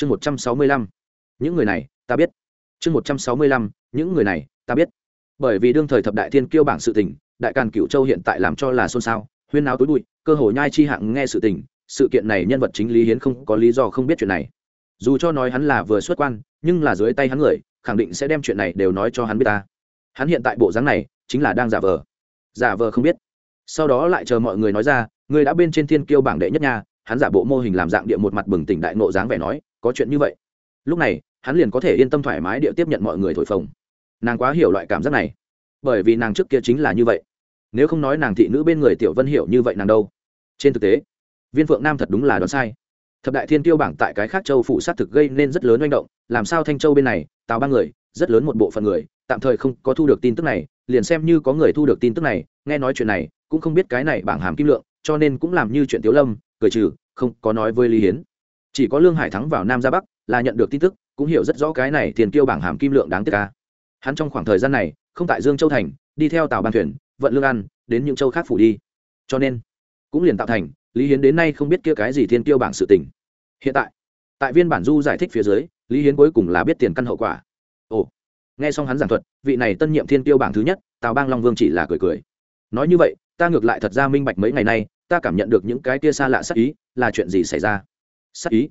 chương một trăm sáu mươi lăm. Những người này, ta biết. Chương một trăm sáu mươi lăm, những người này, ta biết. Bởi vì đương thời thập đại thiên kiêu bảng sự tình, đại càn cựu châu hiện tại làm cho là xôn xao, huyên náo tối bụi, cơ hồ nhai chi hạng nghe sự tình, sự kiện này nhân vật chính lý hiến không có lý do không biết chuyện này. Dù cho nói hắn là vừa xuất quan, nhưng là dưới tay hắn người, khẳng định sẽ đem chuyện này đều nói cho hắn biết ta. Hắn hiện tại bộ dáng này, chính là đang giả vờ. Giả vờ không biết. Sau đó lại chờ mọi người nói ra, người đã bên trên thiên kiêu bảng đệ nhất nha, hắn giả bộ mô hình làm dạng địa một mặt bừng tỉnh đại nộ dáng vẻ nói có chuyện như vậy. Lúc này, hắn liền có thể yên tâm thoải mái địa tiếp nhận mọi người thổi phồng. Nàng quá hiểu loại cảm giác này, bởi vì nàng trước kia chính là như vậy. Nếu không nói nàng thị nữ bên người tiểu vân hiểu như vậy nàng đâu. Trên thực tế, viên phượng nam thật đúng là đoán sai. Thập đại thiên tiêu bảng tại cái khác châu phụ sát thực gây nên rất lớn manh động, làm sao thanh châu bên này, tào ba người, rất lớn một bộ phận người, tạm thời không có thu được tin tức này, liền xem như có người thu được tin tức này, nghe nói chuyện này, cũng không biết cái này bảng hàm kim lượng, cho nên cũng làm như chuyện tiếu lâm, cười trừ, không có nói với lý hiến chỉ có lương hải thắng vào nam ra bắc là nhận được tin tức cũng hiểu rất rõ cái này tiền tiêu bảng hàm kim lượng đáng tiếc ca. Hắn trong khoảng thời gian này không tại dương châu thành, đi theo tàu ban thuyền, vận lương ăn, đến những châu khác phủ đi. Cho nên, cũng liền tạo thành, lý hiến đến nay không biết kia cái gì thiên tiêu bảng sự tình. Hiện tại tại viên bản du giải thích phía dưới, lý hiến cuối cùng là biết tiền căn hậu quả. Ồ, nghe xong hắn giảng thuật, vị này tân nhiệm thiên tiêu bảng thứ nhất, tào bang long vương chỉ là cười cười. Nói như vậy, ta ngược lại thật ra minh bạch mấy ngày nay, ta cảm nhận được những cái tia xa lạ sắc ý, là chuyện gì xảy ra? Sắc ý.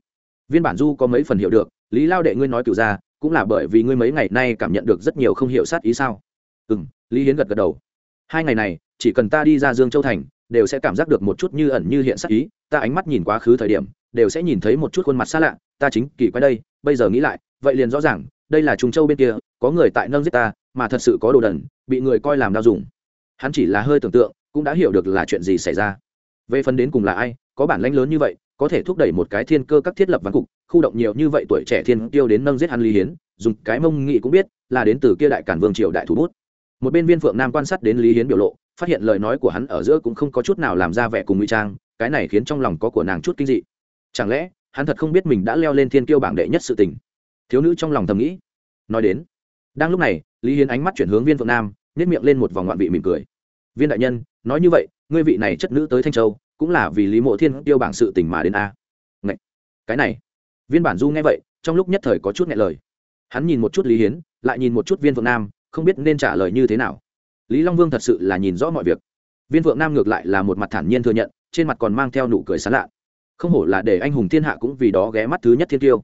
Viên bản du có mấy phần hiểu được, lý lao đệ ngươi nói cựu ra, cũng là bởi vì ngươi mấy ngày nay cảm nhận được rất nhiều không hiểu sát ý sao? Ừ m lý hiến gật gật đầu. Hai ngày này, chỉ cần ta đi ra dương châu thành, đều sẽ cảm giác được một chút như ẩn như hiện sát ý, ta ánh mắt nhìn quá khứ thời điểm, đều sẽ nhìn thấy một chút khuôn mặt xa lạ, ta chính kỳ quái đây, bây giờ nghĩ lại, vậy liền rõ ràng, đây là trung châu bên kia, có người tại nâng giết ta, mà thật sự có đồ đần, bị người coi làm đau dùng. Hắn chỉ là hơi tưởng tượng, cũng đã hiểu được là chuyện gì xảy ra. Về phần đến cùng là ai, có bản lãnh lớn như vậy có thể thúc đẩy một cái thiên cơ các thiết lập văn cục, khu động nhiều như vậy tuổi trẻ thiên tiêu đến nâng giết hắn lý hiến, dùng cái mông nghị cũng biết, là đến từ kia đại cản vương triều đại thủ bút. Một bên viên phượng nam quan sát đến lý hiến biểu lộ, phát hiện lời nói của hắn ở giữa cũng không có chút nào làm ra vẻ cùng ngụy trang, cái này khiến trong lòng có của nàng chút kinh dị. Chẳng lẽ, hắn thật không biết mình đã leo lên thiên kiêu bảng đệ nhất sự tình? Thiếu nữ trong lòng thầm nghĩ. Nói đến, đang lúc này, lý hiến ánh mắt chuyển hướng viên phượng nam nếp miệng lên một vòng ngoạn vị mỉm cười. Viên đại nhân, nói như vậy, ngươi vị này chất nữ tới thanh châu cũng là vì lý mộ thiên tiêu bảng sự tình mà đến a. Ngậy! cái này. Viên bản du nghe vậy, trong lúc nhất thời có chút nghe lời. Hắn nhìn một chút lý hiến, lại nhìn một chút viên phượng nam, không biết nên trả lời như thế nào. Lý long vương thật sự là nhìn rõ mọi việc. Viên phượng nam ngược lại là một mặt thản nhiên thừa nhận, trên mặt còn mang theo nụ cười sán lạ. Không hổ là để anh hùng thiên hạ cũng vì đó ghé mắt thứ nhất thiên tiêu.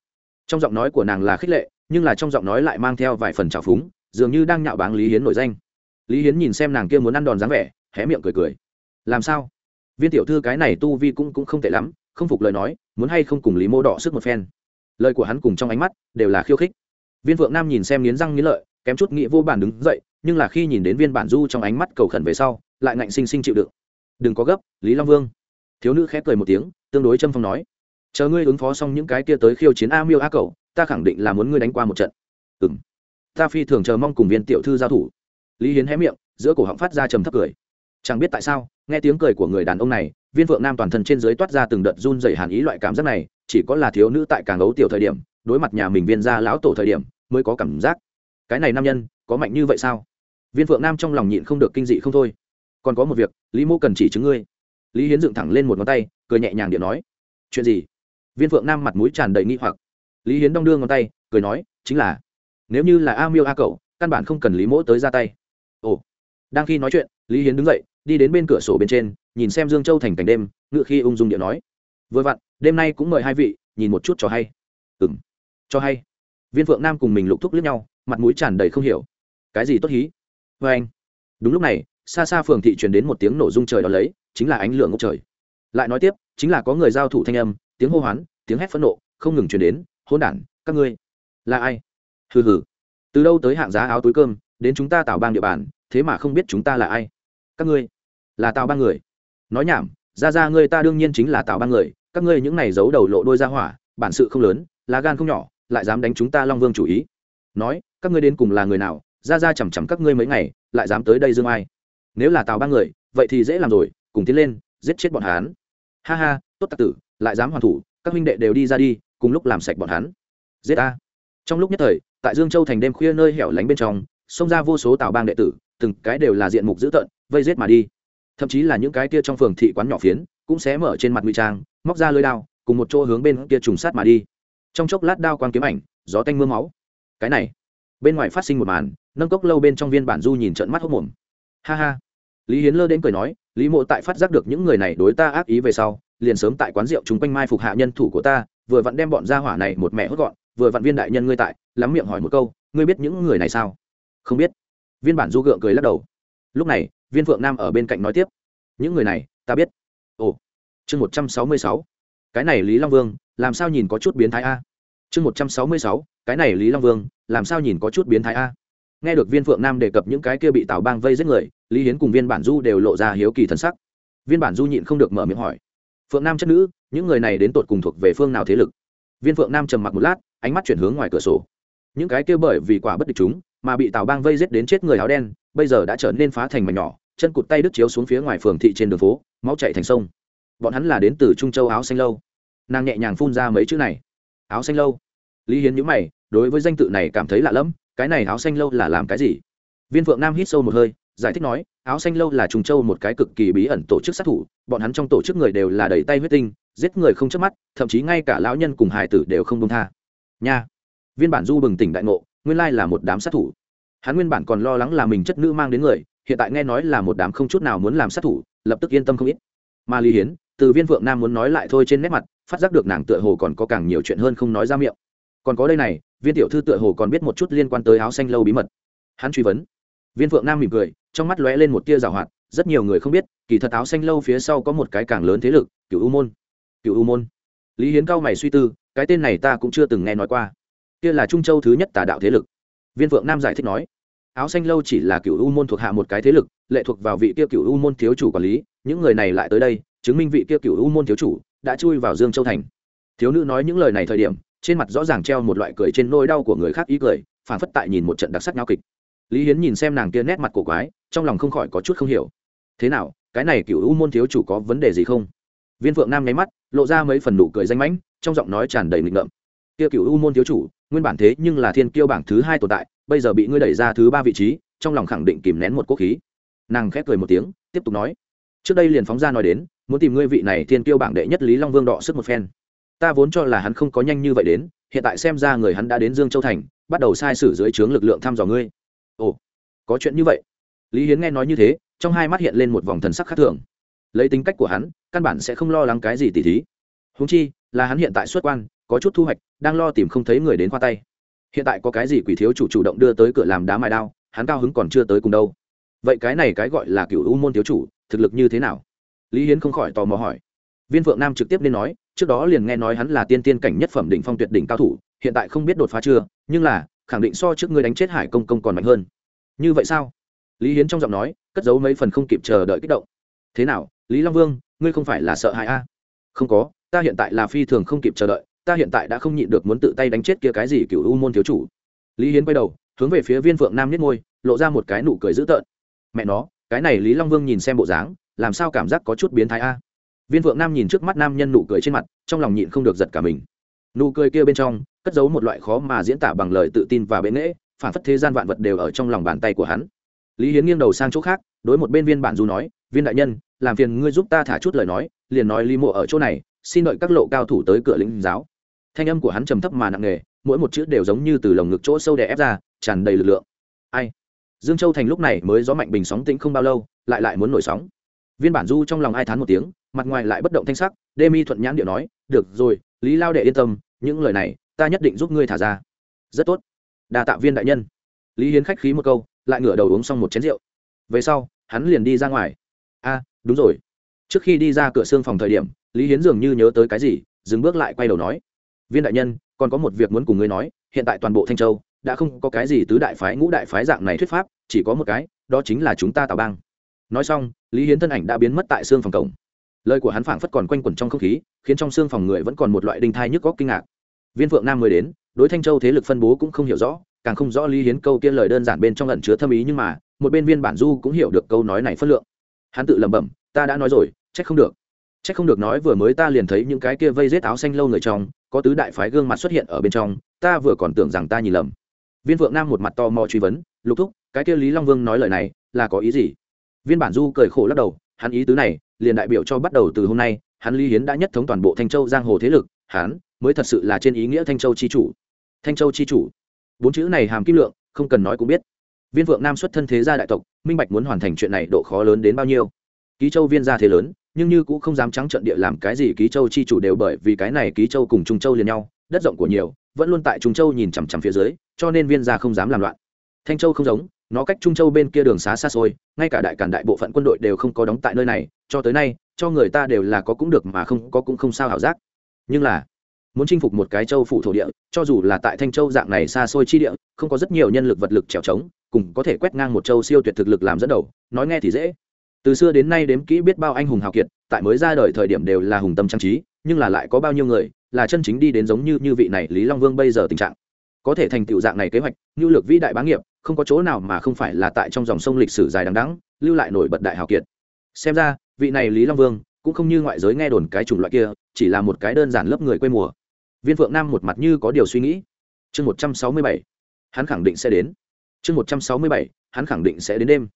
Trong giọng nói của nàng là khích lệ, nhưng là trong giọng nói lại mang theo vài phần trào phúng, dường như đang nhạo báng lý hiến nổi danh. Lý hiến nhìn xem nàng kia muốn ăn đòn dáng vẻ, hé miệng cười cười. Làm sao? Viên tiểu thư cái này tu vi cũng cũng không tệ lắm, không phục lời nói, muốn hay không cùng lý mô đỏ sức một phen. Lời của hắn cùng trong ánh mắt đều là khiêu khích. Viên phượng nam nhìn xem nghiến răng nghiến lợi, kém chút nghĩ vô bản đứng dậy, nhưng là khi nhìn đến viên bản du trong ánh mắt cầu khẩn về sau, lại ngạnh sinh sinh chịu đựng. Đừng có gấp, lý long vương. Thiếu nữ khép cười một tiếng, tương đối châm phong nói, chờ ngươi ứng phó xong những cái kia tới khiêu chiến a miêu a cầu ta khẳng định là muốn ngươi đánh qua một trận. Ừ m ta phi thường chờ mong cùng viên tiểu thư giao thủ. Lý hiến hé miệng, giữa cổ họng phát ra trầm thấp cười chẳng biết tại sao, nghe tiếng cười của người đàn ông này, viên phượng nam toàn thân trên dưới toát ra từng đợt run dày hàn ý loại cảm giác này, chỉ có là thiếu nữ tại càng ấu tiểu thời điểm, đối mặt nhà mình viên ra lão tổ thời điểm, mới có cảm giác. Cái này nam nhân, có mạnh như vậy sao? Viên phượng nam trong lòng nhịn không được kinh dị không thôi. Còn có một việc, lý mô cần chỉ chứng ngươi. Lý hiến dựng thẳng lên một ngón tay, cười nhẹ nhàng điện nói. Chuyện gì? Viên phượng nam mặt mũi tràn đầy nghi hoặc. Lý hiến đong đưa ngón tay, cười nói, chính là, nếu như là a miêu a cậu căn bản không cần lý mỗ tới ra tay. Ồ. Đang khi nói chuyện, lý hiến đứng dậy đi đến bên cửa sổ bên trên, nhìn xem dương châu thành cảnh đêm, ngự khi ung dung điện nói. Vừa vặn, đêm nay cũng mời hai vị, nhìn một chút cho hay. Ừng cho hay. Viên phượng nam cùng mình lục thúc lướt nhau, mặt mũi tràn đầy không hiểu. Cái gì tốt hí? Vê anh. Đúng lúc này, xa xa phường thị truyền đến một tiếng nổ rung trời đó lấy, chính là ánh lửa ngốc trời. Lại nói tiếp, chính là có người giao thủ thanh âm, tiếng hô hoán, tiếng hét phẫn nộ, không ngừng truyền đến hôn đản, các ngươi là ai? Hừ hừ. Từ đâu tới hạng giá áo túi cơm, đến chúng ta tạo bang địa bàn, thế mà không biết chúng ta là ai? Các ngươi là tào ba người. Nói nhảm, ra ra ngươi ta đương nhiên chính là tào ba người, các ngươi những này giấu đầu lộ đôi ra hỏa, bản sự không lớn lá gan không nhỏ, lại dám đánh chúng ta long vương chủ ý. Nói, các ngươi đến cùng là người nào, ra ra chằm chằm các ngươi mấy ngày, lại dám tới đây dương ai? Nếu là tào ba người, vậy thì dễ làm rồi, cùng tiến lên, giết chết bọn hắn. Ha ha, tốt tặc tử, lại dám hoàn thủ, các huynh đệ đều đi ra đi, cùng lúc làm sạch bọn hắn. Giết a trong lúc nhất thời, tại dương châu thành đêm khuya nơi hẻo lánh bên trong, xông ra vô số tào bang đệ tử, từng cái đều là diện mục dữ tợn, vây giết mà đi thậm chí là những cái kia trong phường thị quán nhỏ phiến cũng sẽ mở trên mặt ngụy trang, móc ra lưới đao, cùng một chỗ hướng bên kia trùng sát mà đi. Trong chốc lát đao quang kiếm ảnh, gió tanh m ư a máu. Cái này, bên ngoài phát sinh một màn, nâng cốc lâu bên trong viên bản du nhìn trận mắt hốc mồm. Ha ha. Lý hiến lơ đến cười nói, lý mộ tại phát giác được những người này đối ta ác ý về sau, liền sớm tại quán rượu chúng quanh mai phục hạ nhân thủ của ta, vừa vặn đem bọn gia hỏa này một mẹ hốt gọn, vừa vặn viên đại nhân ngươi tại, lắm miệng hỏi một câu, ngươi biết những người này sao? Không biết. Viên bản du gượng cười lắc đầu. Lúc này viên phượng nam ở bên cạnh nói tiếp. Những người này, ta biết. Ồ, chương một trăm sáu mươi sáu. Cái này lý long vương, làm sao nhìn có chút biến thái a? Chương một trăm sáu mươi sáu, cái này lý long vương, làm sao nhìn có chút biến thái a? Nghe được viên phượng nam đề cập những cái kia bị tào bang vây giết người, lý hiến cùng viên bản du đều lộ ra hiếu kỳ thân sắc. Viên bản du nhịn không được mở miệng hỏi. Phượng nam chất nữ, những người này đến tột cùng thuộc về phương nào thế lực? Viên phượng nam trầm mặc một lát, ánh mắt chuyển hướng ngoài cửa sổ. Những cái kia bởi vì quả bất địch chúng, mà bị tào bang vây giết đến chết người áo đen, bây giờ đã trở nên phá thành mảnh nhỏ chân cụt tay đứt chiếu xuống phía ngoài phường thị trên đường phố, máu chạy thành sông. Bọn hắn là đến từ trung châu áo xanh lâu. Nàng nhẹ nhàng phun ra mấy chữ này. Áo xanh lâu. Lý hiến nhữ mày, đối với danh tự này cảm thấy lạ lẫm, cái này áo xanh lâu là làm cái gì? Viên phượng nam hít sâu một hơi, giải thích nói, áo xanh lâu là trung châu một cái cực kỳ bí ẩn tổ chức sát thủ, bọn hắn trong tổ chức người đều là đầy tay huyết tinh, giết người không chớp mắt, thậm chí ngay cả lão nhân cùng hải tử đều không đông tha. Nha. Viên bản du bừng tỉnh đại ngộ, nguyên lai là một đám sát thủ hắn nguyên bản còn lo lắng là mình chất nữ mang đến người, hiện tại nghe nói là một đám không chút nào muốn làm sát thủ, lập tức yên tâm không ít. Mà lý hiến, từ viên phượng nam muốn nói lại thôi trên nét mặt, phát giác được nàng tựa hồ còn có càng nhiều chuyện hơn không nói ra miệng. Còn có đây này, viên tiểu thư tựa hồ còn biết một chút liên quan tới áo xanh lâu bí mật. Hắn truy vấn. Viên phượng nam mỉm cười, trong mắt lóe lên một tia rào hoạt, rất nhiều người không biết, kỳ thật áo xanh lâu phía sau có một cái càng lớn thế lực cựu u môn. Cựu u môn. Lý hiến cao mày suy tư, cái tên này ta cũng chưa từng nghe nói qua. Kia là trung châu thứ nhất tà đạo thế lực viên phượng nam giải thích nói, áo xanh lâu chỉ là cựu u môn thuộc hạ một cái thế lực, lệ thuộc vào vị kia cựu u môn thiếu chủ quản lý, những người này lại tới đây, chứng minh vị kia cựu u môn thiếu chủ đã chui vào dương châu thành. Thiếu nữ nói những lời này thời điểm, trên mặt rõ ràng treo một loại cười trên nỗi đau của người khác ý cười phản phất tại nhìn một trận đặc sắc nhau kịch. Lý hiến nhìn xem nàng kia nét mặt cổ quái, trong lòng không khỏi có chút không hiểu. Thế nào, cái này cựu u môn thiếu chủ có vấn đề gì không? Viên phượng nam nháy mắt, lộ ra mấy phần nụ cười danh mãnh, trong giọng nói tràn đầy nghịch ngợm. Kia cựu u môn thiếu chủ nguyên bản thế nhưng là thiên kiêu bảng thứ hai tồn tại, bây giờ bị ngươi đẩy ra thứ ba vị trí, trong lòng khẳng định kìm nén một quốc khí. Nàng khép cười một tiếng, tiếp tục nói, trước đây liền phóng ra nói đến, muốn tìm ngươi vị này thiên kiêu bảng đệ nhất lý long vương đọ sức một phen. Ta vốn cho là hắn không có nhanh như vậy đến, hiện tại xem ra người hắn đã đến dương châu thành, bắt đầu sai sử dưới trướng lực lượng thăm dò ngươi. Ồ, có chuyện như vậy. Lý hiến nghe nói như thế, trong hai mắt hiện lên một vòng thần sắc khác thường. Lấy tính cách của hắn, căn bản sẽ không lo lắng cái gì tỉ thí. Húng chi, là hắn hiện tại xuất quan có chút thu hoạch, đang lo tìm không thấy người đến khoa tay. Hiện tại có cái gì quỷ thiếu chủ chủ động đưa tới cửa làm đá mài đao, hắn cao hứng còn chưa tới cùng đâu. Vậy cái này cái gọi là cựu u môn thiếu chủ, thực lực như thế nào? Lý hiến không khỏi tò mò hỏi. Viên phượng nam trực tiếp nên nói, trước đó liền nghe nói hắn là tiên tiên cảnh nhất phẩm đỉnh phong tuyệt đỉnh cao thủ, hiện tại không biết đột phá chưa, nhưng là, khẳng định so trước ngươi đánh chết hải công công còn mạnh hơn. Như vậy sao? Lý hiến trong giọng nói, cất giấu mấy phần không kịp chờ đợi kích động. Thế nào, lý long vương, ngươi không phải là sợ hãi a? Không có, ta hiện tại là phi thường không kịp chờ đợi ta hiện tại đã không nhịn được muốn tự tay đánh chết kia cái gì cựu u môn thiếu chủ. Lý hiến quay đầu, hướng về phía viên phượng nam nhất ngôi lộ ra một cái nụ cười dữ tợn. Mẹ nó, cái này lý long vương nhìn xem bộ dáng, làm sao cảm giác có chút biến thái a? Viên phượng nam nhìn trước mắt nam nhân nụ cười trên mặt, trong lòng nhịn không được giật cả mình. Nụ cười kia bên trong, cất giấu một loại khó mà diễn tả bằng lời tự tin và bệ nghễ phản phất thế gian vạn vật đều ở trong lòng bàn tay của hắn. Lý hiến nghiêng đầu sang chỗ khác, đối một bên viên bản du nói, viên đại nhân, làm phiền ngươi giúp ta thả chút lời nói, liền nói lý mộ ở chỗ này xin đợi các lộ cao thủ tới cửa lĩnh giáo. Thanh âm của hắn trầm thấp mà nặng nề, mỗi một chữ đều giống như từ lồng ngực chỗ sâu đè ép ra, tràn đầy lực lượng. Ai? Dương châu thành lúc này mới gió mạnh bình sóng tĩnh không bao lâu, lại lại muốn nổi sóng. Viên bản du trong lòng ai thán một tiếng, mặt ngoài lại bất động thanh sắc, đê mi thuận nhãn điệu nói, được rồi, lý lao đệ yên tâm, những lời này, ta nhất định giúp ngươi thả ra. Rất tốt. Đà tạ viên đại nhân. Lý hiến khách khí một câu, lại ngửa đầu uống xong một chén rượu. Về sau, hắn liền đi ra ngoài. A, đúng rồi. Trước khi đi ra cửa xương phòng thời điểm lý hiến dường như nhớ tới cái gì, dừng bước lại quay đầu nói, viên đại nhân, còn có một việc muốn cùng ngươi nói, hiện tại toàn bộ thanh châu đã không có cái gì tứ đại phái, ngũ đại phái dạng này thuyết pháp, chỉ có một cái, đó chính là chúng ta tào bang. Nói xong, lý hiến thân ảnh đã biến mất tại xương phòng cổng. Lời của hắn phảng phất còn quanh quẩn trong không khí, khiến trong xương phòng người vẫn còn một loại đinh thai nhức góc kinh ngạc. Viên phượng nam mới đến, đối thanh châu thế lực phân bố cũng không hiểu rõ, càng không rõ lý hiến câu kia lời đơn giản bên trong lẩn chứa thâm ý, nhưng mà, một bên viên bản du cũng hiểu được câu nói này phất lượng. Hắn tự lẩm bẩm, ta đã nói rồi, trách không được chắc không được nói vừa mới ta liền thấy những cái kia vây rết áo xanh lâu người trong, có tứ đại phái gương mặt xuất hiện ở bên trong, ta vừa còn tưởng rằng ta nhìn lầm. Viên phượng nam một mặt to mò truy vấn, lục thúc, cái kia lý long vương nói lời này, là có ý gì? Viên bản du cười khổ lắc đầu, hắn ý tứ này, liền đại biểu cho bắt đầu từ hôm nay, hắn lý hiến đã nhất thống toàn bộ thanh châu giang hồ thế lực, hắn mới thật sự là trên ý nghĩa thanh châu chi chủ. Thanh châu chi chủ. Bốn chữ này hàm kim lượng, không cần nói cũng biết. Viên vượng nam xuất thân thế gia đại tộc, minh bạch muốn hoàn thành chuyện này độ khó lớn đến bao nhiêu. Ký châu viên gia thế lớn nhưng như cũng không dám trắng trận địa làm cái gì ký châu chi chủ đều bởi vì cái này ký châu cùng trung châu liền nhau, đất rộng của nhiều, vẫn luôn tại trung châu nhìn chằm chằm phía dưới, cho nên viên gia không dám làm loạn. Thanh châu không giống, nó cách trung châu bên kia đường xá xa xôi, ngay cả đại cản đại bộ phận quân đội đều không có đóng tại nơi này, cho tới nay, cho người ta đều là có cũng được mà không có cũng không sao hảo giác. Nhưng là, muốn chinh phục một cái châu phủ thổ địa, cho dù là tại thanh châu dạng này xa xôi chi địa, không có rất nhiều nhân lực vật lực trèo trống, cùng có thể quét ngang một châu siêu tuyệt thực lực làm dẫn đầu, nói nghe thì dễ từ xưa đến nay đếm kỹ biết bao anh hùng hào kiệt, tại mới ra đời thời điểm đều là hùng tâm trang trí, nhưng là lại có bao nhiêu người là chân chính đi đến giống như như vị này lý long vương bây giờ tình trạng. Có thể thành tựu dạng này kế hoạch như lược vĩ đại bá nghiệp, không có chỗ nào mà không phải là tại trong dòng sông lịch sử dài đằng đẵng, lưu lại nổi bật đại hào kiệt. Xem ra, vị này lý long vương cũng không như ngoại giới nghe đồn cái chủng loại kia, chỉ là một cái đơn giản lớp người quê mùa. Viên phượng nam một mặt như có điều suy nghĩ. Chương một trăm sáu mươi bảy, hắn khẳng định sẽ đến. Chương một trăm sáu mươi bảy, hắn khẳng định sẽ đến đêm.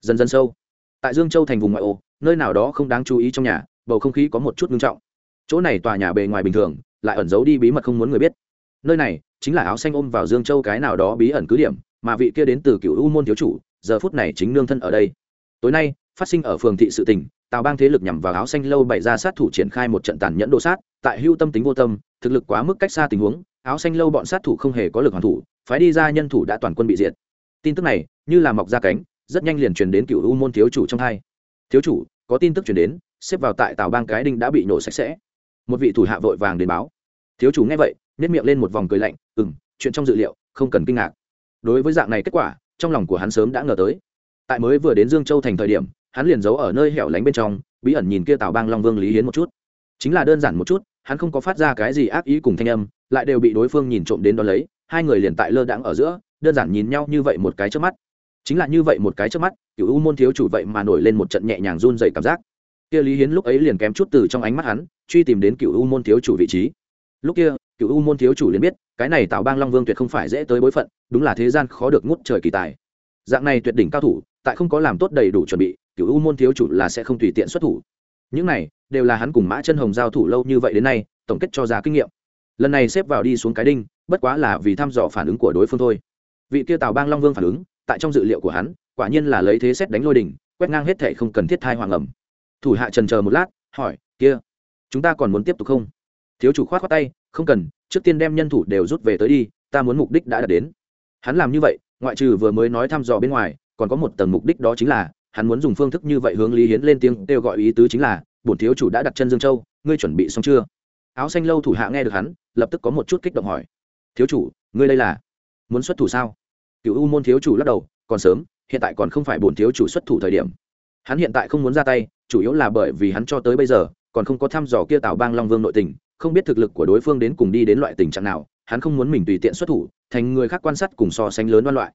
Dần dần sâu tại dương châu thành vùng ngoại ô, nơi nào đó không đáng chú ý trong nhà, bầu không khí có một chút ngưng trọng. Chỗ này tòa nhà bề ngoài bình thường, lại ẩn giấu đi bí mật không muốn người biết. Nơi này chính là áo xanh ôm vào dương châu cái nào đó bí ẩn cứ điểm, mà vị kia đến từ cựu u môn thiếu chủ, giờ phút này chính nương thân ở đây. Tối nay, phát sinh ở phường thị sự tỉnh tào bang thế lực nhằm vào áo xanh lâu bày ra sát thủ triển khai một trận tàn nhẫn đồ sát, tại hưu tâm tính vô tâm, thực lực quá mức cách xa tình huống, áo xanh lâu bọn sát thủ không hề có lực hoàn thủ, phái đi ra nhân thủ đã toàn quân bị diệt. Tin tức này, như là mọc ra cánh rất nhanh liền truyền đến cựu u môn thiếu chủ trong hai. Thiếu chủ, có tin tức truyền đến, xếp vào tại tào bang cái đinh đã bị nổ sạch sẽ. Một vị thủ hạ vội vàng đến báo. Thiếu chủ nghe vậy nếp miệng lên một vòng cười lạnh ừ m chuyện trong dự liệu, không cần kinh ngạc. Đối với dạng này kết quả, trong lòng của hắn sớm đã ngờ tới. Tại mới vừa đến dương châu thành thời điểm, hắn liền giấu ở nơi hẻo lánh bên trong, bí ẩn nhìn kia tào bang long vương lý hiến một chút. Chính là đơn giản một chút, hắn không có phát ra cái gì ác ý cùng thanh âm, lại đều bị đối phương nhìn trộm đến đón lấy, hai người liền tại lơ đãng ở giữa, đơn giản nhìn nhau như vậy một cái trước mắt chính là như vậy một cái trước mắt, cựu u môn thiếu chủ vậy mà nổi lên một trận nhẹ nhàng run dày cảm giác. Kia lý hiến lúc ấy liền kém chút từ trong ánh mắt hắn, truy tìm đến cựu u môn thiếu chủ vị trí. Lúc kia, cựu u môn thiếu chủ liền biết, cái này tạo bang long vương tuyệt không phải dễ tới bối phận, đúng là thế gian khó được ngút trời kỳ tài. Dạng này tuyệt đỉnh cao thủ, tại không có làm tốt đầy đủ chuẩn bị, cựu u môn thiếu chủ là sẽ không tùy tiện xuất thủ. Những này, đều là hắn cùng mã chân hồng giao thủ lâu như vậy đến nay, tổng kết cho ra kinh nghiệm. Lần này xếp vào đi xuống cái đinh, bất quá là vì thăm dò phản ứng của đối phương thôi. Vị kia tào bang long vương phản ứng tại trong dự liệu của hắn, quả nhiên là lấy thế xét đánh lôi đỉnh, quét ngang hết thệ không cần thiết thai hoàng ẩm. Thủ hạ trần chờ một lát, hỏi, kia, chúng ta còn muốn tiếp tục không? Thiếu chủ khoát khoát tay, không cần, trước tiên đem nhân thủ đều rút về tới đi, ta muốn mục đích đã đạt đến. Hắn làm như vậy, ngoại trừ vừa mới nói thăm dò bên ngoài, còn có một tầng mục đích đó chính là, hắn muốn dùng phương thức như vậy hướng lý hiến lên tiếng kêu gọi ý tứ chính là, bổn thiếu chủ đã đặt chân dương châu, ngươi chuẩn bị xong chưa? Áo xanh lâu thủ hạ nghe được hắn, lập tức có một chút kích động hỏi, thiếu chủ, ngươi đây là muốn xuất thủ sao? Cựu u môn thiếu chủ lắc đầu, còn sớm, hiện tại còn không phải bổn thiếu chủ xuất thủ thời điểm. Hắn hiện tại không muốn ra tay, chủ yếu là bởi vì hắn cho tới bây giờ còn không có thăm dò kia tào bang long vương nội tình, không biết thực lực của đối phương đến cùng đi đến loại tình trạng nào, hắn không muốn mình tùy tiện xuất thủ, thành người khác quan sát cùng so sánh lớn văn loại.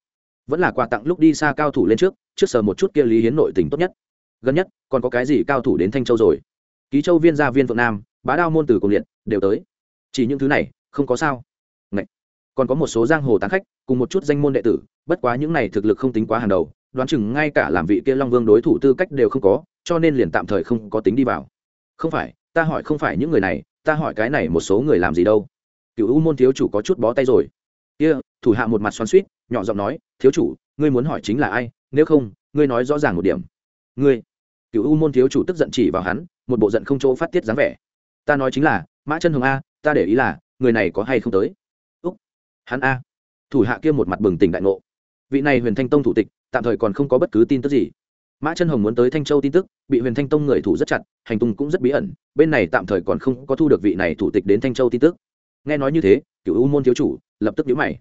Vẫn là quà tặng lúc đi xa cao thủ lên trước trước sờ một chút kia lý hiến nội tình tốt nhất. Gần nhất, còn có cái gì cao thủ đến thanh châu rồi? Ký châu viên gia viên phượng nam, bá đao môn tử cùng liệt, đều tới. Chỉ những thứ này, không có sao còn có một số giang hồ tán khách cùng một chút danh môn đệ tử bất quá những này thực lực không tính quá hàng đầu đoán chừng ngay cả làm vị kia long vương đối thủ tư cách đều không có cho nên liền tạm thời không có tính đi vào. Không phải ta hỏi không phải những người này ta hỏi cái này một số người làm gì đâu. Cựu u môn thiếu chủ có chút bó tay rồi. Kia、yeah, thủ hạ một mặt xoắn suýt nhỏ giọng nói thiếu chủ ngươi muốn hỏi chính là ai? Nếu không ngươi nói rõ ràng một điểm. Ngươi? Cựu u môn thiếu chủ tức giận chỉ vào hắn một bộ giận không chỗ phát tiết dáng vẻ. Ta nói chính là mã chân hồng a ta để ý là người này có hay không tới? Hắn a. Thủ hạ kia một mặt bừng tỉnh đại ngộ. Vị này huyền thanh tông thủ tịch, tạm thời còn không có bất cứ tin tức gì. Mã chân hồng muốn tới thanh châu tin tức, bị huyền thanh tông người thủ rất chặt, hành tung cũng rất bí ẩn, bên này tạm thời còn không có thu được vị này thủ tịch đến thanh châu tin tức. Nghe nói như thế cựu u môn thiếu chủ lập tức nhíu mày.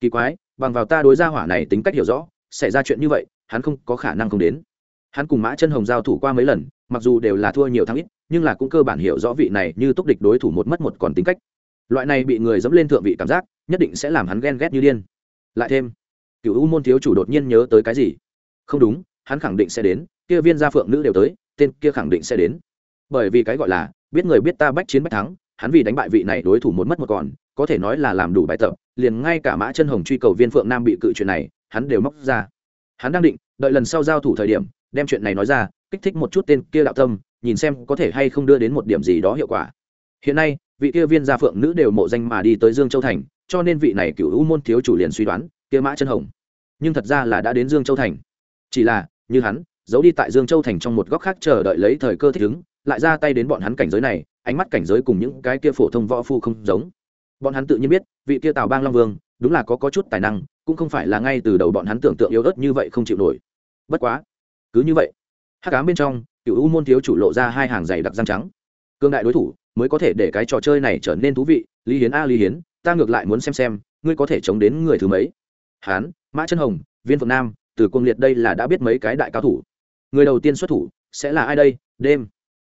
Kỳ quái, bằng vào ta đối gia hỏa này tính cách hiểu rõ, xảy ra chuyện như vậy, hắn không có khả năng không đến. Hắn cùng mã chân hồng giao thủ qua mấy lần, mặc dù đều là thua nhiều thắng ít, nhưng là cũng cơ bản hiểu rõ vị này như túc địch đối thủ một mất một còn tính cách. Loại này bị người dẫm lên thượng vị cảm giác nhất định sẽ làm hắn ghen ghét như điên. Lại thêm, cựu u môn thiếu chủ đột nhiên nhớ tới cái gì? Không đúng, hắn khẳng định sẽ đến, kia viên gia phượng nữ đều tới, tên kia khẳng định sẽ đến. Bởi vì cái gọi là, biết người biết ta bách chiến bách thắng, hắn vì đánh bại vị này đối thủ một mất một còn, có thể nói là làm đủ bài tập, liền ngay cả mã chân hồng truy cầu viên phượng nam bị cự chuyện này, hắn đều móc ra. Hắn đang định, đợi lần sau giao thủ thời điểm, đem chuyện này nói ra, kích thích một chút tên kia đạo tâm, nhìn xem có thể hay không đưa đến một điểm gì đó hiệu quả. Hiện nay, vị kia viên gia phượng nữ đều mộ danh mà đi tới dương châu thành cho nên vị này cựu u môn thiếu chủ liền suy đoán, kia mã chân hồng. Nhưng thật ra là đã đến dương châu thành. Chỉ là, như hắn, giấu đi tại dương châu thành trong một góc khác chờ đợi lấy thời cơ thích ứng, lại ra tay đến bọn hắn cảnh giới này, ánh mắt cảnh giới cùng những cái kia phổ thông võ phu không giống. Bọn hắn tự nhiên biết, vị kia tào bang long vương, đúng là có có chút tài năng, cũng không phải là ngay từ đầu bọn hắn tưởng tượng yếu ớt như vậy không chịu nổi. Bất quá, cứ như vậy, hắc ám bên trong, cựu u môn thiếu chủ lộ ra hai hàng giày đặc răng trắng. Cương đại đối thủ, mới có thể để cái trò chơi này trở nên thú vị, lý hiến a lý hiến ta ngược lại muốn xem xem, ngươi có thể chống đến người thứ mấy? Hán, mã chân hồng, viên phượng nam, từ cung liệt đây là đã biết mấy cái đại cao thủ. Người đầu tiên xuất thủ sẽ là ai đây? Đêm.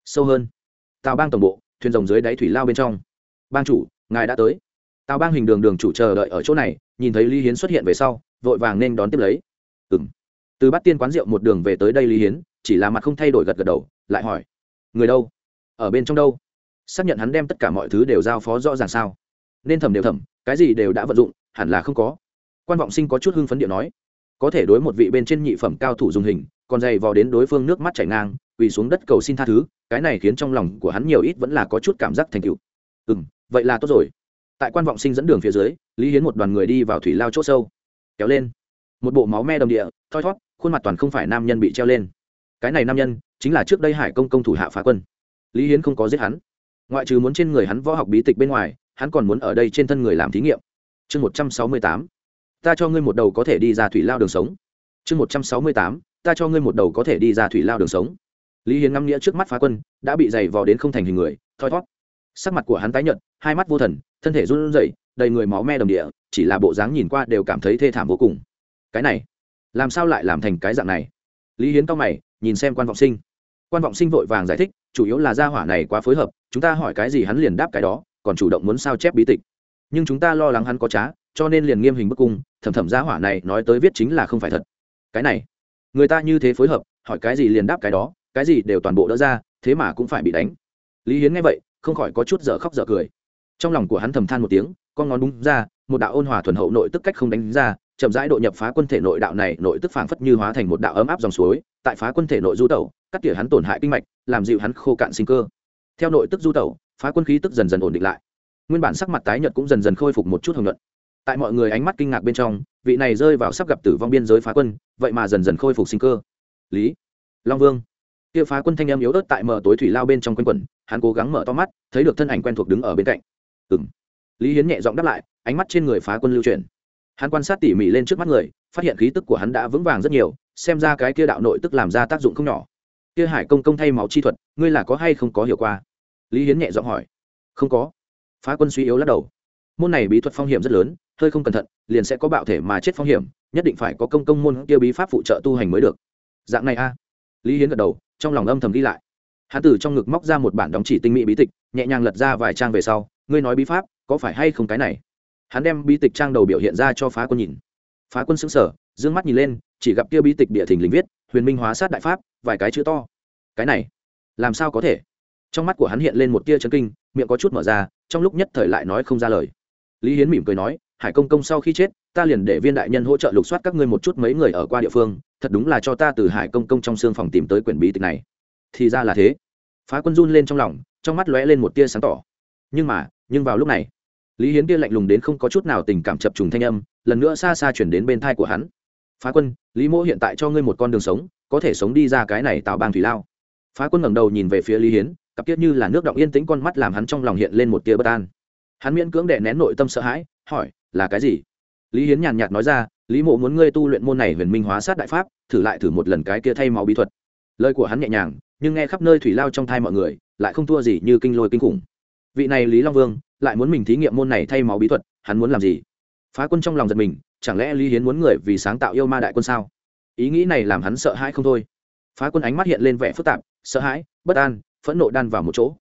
Sâu hơn. Tào bang tổng bộ, thuyền rồng dưới đáy thủy lao bên trong. Bang chủ, ngài đã tới. Tào bang hình đường đường chủ chờ đợi ở chỗ này, nhìn thấy lý hiến xuất hiện về sau, vội vàng nên đón tiếp lấy. Ừ m từ bắt tiên quán rượu một đường về tới đây lý hiến, chỉ là mặt không thay đổi gật gật đầu, lại hỏi, người đâu? Ở bên trong đâu? Xác nhận hắn đem tất cả mọi thứ đều giao phó rõ ràng sao? Nên thẩm đều thẩm, cái gì đều đã vận dụng, hẳn là không có. Quan vọng sinh có chút hưng phấn điện nói, có thể đối một vị bên trên nhị phẩm cao thủ dùng hình, còn dày vò đến đối phương nước mắt chảy ngang, quỳ xuống đất cầu xin tha thứ, cái này khiến trong lòng của hắn nhiều ít vẫn là có chút cảm giác thành cựu ừ m vậy là tốt rồi. Tại quan vọng sinh dẫn đường phía dưới, lý hiến một đoàn người đi vào thủy lao c h ỗ sâu. Kéo lên. Một bộ máu me đồng địa, thoi thót khuôn mặt toàn không phải nam nhân bị treo lên. Cái này nam nhân, chính là trước đây hải công công thủ hạ phá quân. Lý hiến không có giết hắn. Ngoại trừ muốn trên người hắn võ học bí tịch bên ngoài hắn còn muốn ở đây trên thân người làm thí nghiệm. Chương một trăm sáu mươi tám. Ta cho ngươi một đầu có thể đi ra thủy lao đường sống. Chương một trăm sáu mươi tám. Ta cho ngươi một đầu có thể đi ra thủy lao đường sống. Lý hiến ngắm nghĩa trước mắt phá quân, đã bị dày vò đến không thành hình người, thoi thót sắc mặt của hắn tái nhợt, hai mắt vô thần, thân thể run rẩy, đầy người máu me đồng địa, chỉ là bộ dáng nhìn qua đều cảm thấy thê thảm vô cùng. Cái này, làm sao lại làm thành cái dạng này? Lý hiến to mày, nhìn xem quan vọng sinh. Quan vọng sinh vội vàng giải thích, chủ yếu là gia hỏa này quá phối hợp, chúng ta hỏi cái gì hắn liền đáp cái đó còn chủ động muốn sao chép bí tịch. Nhưng chúng ta lo lắng hắn có trá, cho nên liền nghiêm hình bức cung, thẩm thẩm gia hỏa này nói tới viết chính là không phải thật. Cái này, người ta như thế phối hợp, hỏi cái gì liền đáp cái đó, cái gì đều toàn bộ đỡ ra, thế mà cũng phải bị đánh. Lý hiến nghe vậy, không khỏi có chút dở khóc dở cười. Trong lòng của hắn thầm than một tiếng, con ngón đúng ra, một đạo ôn hòa thuần hậu nội tức cách không đánh ra, chậm rãi độ nhập phá quân thể nội đạo này nội tức phảng phất như hóa thành một đạo ấm áp dòng suối, tại phá quân thể nội du tẩu, cắt tỉa hắn tổn hại kinh mạch, làm dịu hắn khô cạn sinh cơ. Theo nội tức du tẩu phá quân khí tức dần dần ổn định lại. Nguyên bản sắc mặt tái nhợt cũng dần dần khôi phục một chút hồng nhuận. Tại mọi người ánh mắt kinh ngạc bên trong, vị này rơi vào sắp gặp tử vong biên giới phá quân, vậy mà dần dần khôi phục sinh cơ. Lý, long vương. Kia phá quân thanh em yếu ớt tại mở tối thủy lao bên trong quanh quẩn, hắn cố gắng mở to mắt, thấy được thân ảnh quen thuộc đứng ở bên cạnh. Ừ m lý hiến nhẹ giọng đáp lại, ánh mắt trên người phá quân lưu truyền hắn quan sát tỉ mỉ lên trước mắt người, phát hiện khí tức của hắn đã vững vàng rất nhiều, xem ra cái kia đạo nội tức làm ra tác dụng không nhỏ. Kia hải công công thay máu chi thuật, ngươi là có hay không có hiệu quả lý hiến nhẹ giọng hỏi. Không có. Phá quân suy yếu lắc đầu. Môn này bí thuật phong hiểm rất lớn, hơi không cẩn thận, liền sẽ có bạo thể mà chết phong hiểm, nhất định phải có công công môn kia bí pháp phụ trợ tu hành mới được. Dạng này a. Lý hiến gật đầu, trong lòng âm thầm đi lại. Hãn tử trong ngực móc ra một bản đóng chỉ tinh mỹ bí tịch, nhẹ nhàng lật ra vài trang về sau, ngươi nói bí pháp, có phải hay không cái này? Hắn đem bí tịch trang đầu biểu hiện ra cho phá quân nhìn. Phá quân xứng sở d ư ơ n g mắt nhìn lên, chỉ gặp kia bí tịch địa thình lình viết, huyền minh hóa sát đại pháp, vài cái chữ to. Cái này, làm sao có thể? Trong mắt của hắn hiện lên một tia chấn kinh, miệng có chút mở ra, trong lúc nhất thời lại nói không ra lời. Lý hiến mỉm cười nói, hải công công sau khi chết, ta liền để viên đại nhân hỗ trợ lục soát các ngươi một chút mấy người ở qua địa phương, thật đúng là cho ta từ hải công công trong xương phòng tìm tới quyển bí tịch này. Thì ra là thế. Phá quân run lên trong lòng, trong mắt lóe lên một tia sáng tỏ. Nhưng mà, nhưng vào lúc này, lý hiến tia lạnh lùng đến không có chút nào tình cảm chập trùng thanh âm, lần nữa xa xa chuyển đến bên thai của hắn. Phá quân, lý mỗ hiện tại cho ngươi một con đường sống, có thể sống đi ra cái này tạo bang thủy lao. Phá quân ngẩng đầu nhìn về phía lý hiến cặp kia như là nước động yên tĩnh con mắt làm hắn trong lòng hiện lên một tia bất an. Hắn miễn cưỡng đệ nén nội tâm sợ hãi, hỏi, là cái gì? Lý hiến nhàn nhạt nói ra, lý mộ muốn ngươi tu luyện môn này huyền minh hóa sát đại pháp, thử lại thử một lần cái kia thay máu bí thuật. Lời của hắn nhẹ nhàng, nhưng nghe khắp nơi thủy lao trong thai mọi người, lại không thua gì như kinh lôi kinh khủng. Vị này lý long vương, lại muốn mình thí nghiệm môn này thay máu bí thuật, hắn muốn làm gì? Phá quân trong lòng giật mình, chẳng lẽ lý hiến muốn người vì sáng tạo yêu ma đại quân sao? Ý nghĩ này làm hắn sợ hãi không thôi. Phá quân ánh mắt hiện lên vẻ phức tạp, sợ hãi, bất an phẫn nộ đan vào một chỗ.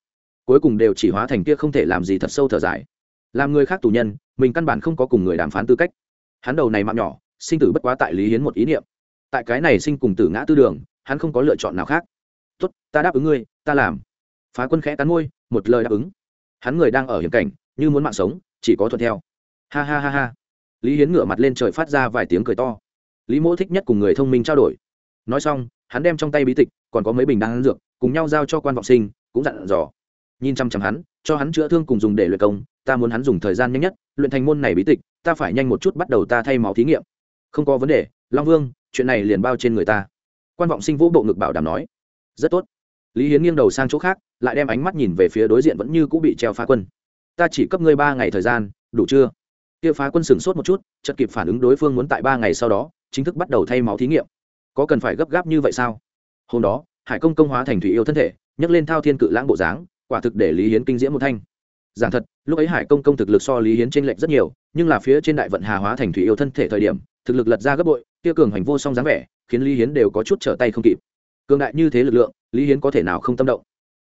Cuối cùng đều chỉ hóa thành kia không thể làm gì thật sâu thở dài. Làm người khác tù nhân, mình căn bản không có cùng người đàm phán tư cách. Hắn đầu này mạng nhỏ, sinh tử bất quá tại lý hiến một ý niệm. Tại cái này sinh cùng tử ngã tư đường, hắn không có lựa chọn nào khác. Tốt, ta đáp ứng ngươi, ta làm. Phá quân khẽ cắn môi, một lời đáp ứng. Hắn người đang ở hiểm cảnh, như muốn mạng sống, chỉ có thuận theo. Ha ha ha ha. Lý hiến ngửa mặt lên trời phát ra vài tiếng cười to. Lý mỗ thích nhất cùng người thông minh trao đổi. Nói xong, hắn đem trong tay bí tịch, còn có mấy bình đan dược cùng nhau giao cho quan vọng sinh, cũng dặn dò. Nhìn chăm chăm hắn, cho hắn chữa thương cùng dùng để luyện công, ta muốn hắn dùng thời gian nhanh nhất, luyện thành môn này bí tịch, ta phải nhanh một chút bắt đầu ta thay máu thí nghiệm. Không có vấn đề, long vương, chuyện này liền bao trên người ta. Quan vọng sinh vũ bộ ngực bảo đảm nói. Rất tốt. Lý hiến nghiêng đầu sang chỗ khác, lại đem ánh mắt nhìn về phía đối diện vẫn như cũng bị treo phá quân. Ta chỉ cấp ngươi ba ngày thời gian, đủ chưa? Kia phá quân sửng sốt một chút chật kịp phản ứng đối phương muốn tại ba ngày sau đó, chính thức bắt đầu thay máu thí nghiệm. Có cần phải gấp gáp như vậy sao? Hôm đó hải công công hóa thành thủy yêu thân thể, nhấc lên thao thiên cự lãng bộ dáng, quả thực để lý hiến kinh diễm một thanh. Giảng thật, lúc ấy hải công công thực lực so lý hiến t r ê n lệch rất nhiều, nhưng là phía trên đại vận hà hóa thành thủy yêu thân thể thời điểm, thực lực lật ra gấp bội, kia cường hành vô song dáng vẻ, khiến lý hiến đều có chút trở tay không kịp. Cường đại như thế lực lượng, lý hiến có thể nào không tâm động?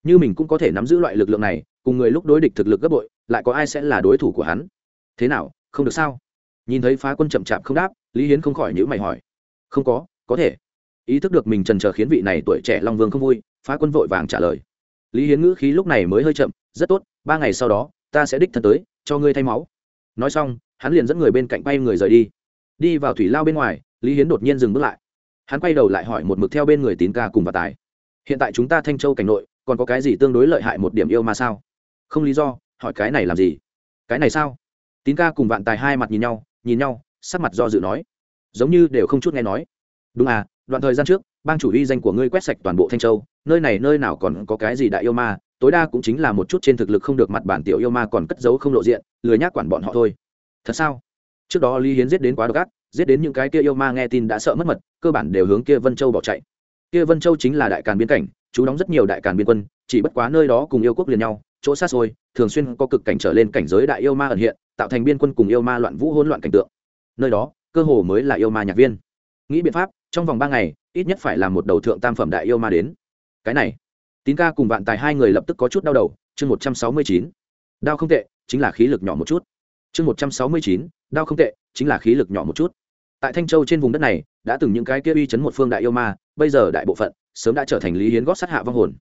Như mình cũng có thể nắm giữ loại lực lượng này, cùng người lúc đối địch thực lực gấp bội, lại có ai sẽ là đối thủ của hắn? Thế nào, không được sao? Nhìn thấy phá quân chậm chạp không đáp, lý hiến không khỏi nhữ mày hỏi. Không có có thể ý thức được mình trần trờ khiến vị này tuổi trẻ long vương không vui, phá quân vội vàng trả lời. Lý hiến ngữ khí lúc này mới hơi chậm, rất tốt, ba ngày sau đó, ta sẽ đích thân tới, cho ngươi thay máu. Nói xong, hắn liền dẫn người bên cạnh bay người rời đi. Đi vào thủy lao bên ngoài, lý hiến đột nhiên dừng bước lại. Hắn quay đầu lại hỏi một mực theo bên người tín ca cùng và tài. Hiện tại chúng ta thanh châu cảnh nội, còn có cái gì tương đối lợi hại một điểm yêu mà sao? Không lý do, hỏi cái này làm gì? Cái này sao? Tín ca cùng vạn tài hai mặt nhìn nhau nhìn nhau, sắc mặt do dự nói. Giống như đều không chút nghe nói. Đúng à đoạn thời gian trước, bang chủ uy danh của ngươi quét sạch toàn bộ thanh châu, nơi này nơi nào còn có cái gì đại yêu ma, tối đa cũng chính là một chút trên thực lực không được mặt bản tiểu yêu ma còn cất giấu không lộ diện, lười nhác quản bọn họ thôi. Thật sao? Trước đó lý hiến giết đến quá độc ác, giết đến những cái kia yêu ma nghe tin đã sợ mất mật, cơ bản đều hướng kia vân châu bỏ chạy. Kia vân châu chính là đại càn biên cảnh, chú đóng rất nhiều đại càn biên quân, chỉ bất quá nơi đó cùng yêu quốc liền nhau, chỗ sát xôi, thường xuyên có cực cảnh trở lên cảnh giới đại yêu ma ẩn hiện, tạo thành biên quân cùng yêu ma loạn vũ hỗn loạn cảnh tượng. Nơi đó, cơ hồ mới là yêu ma nhạc viên. Nghĩ biện pháp trong vòng ba ngày, ít nhất phải làm một đầu thượng tam phẩm đại yêu ma đến. Cái này, tín ca cùng vạn tài hai người lập tức có chút đau đầu, chương một trăm sáu mươi chín. Đau không tệ, chính là khí lực nhỏ một chút. Chương một trăm sáu mươi chín đau không tệ, chính là khí lực nhỏ một chút. Tại thanh châu trên vùng đất này, đã từng những cái kia uy chấn một phương đại yêu ma, bây giờ đại bộ phận, sớm đã trở thành lý hiến gót sát hạ vong hồn.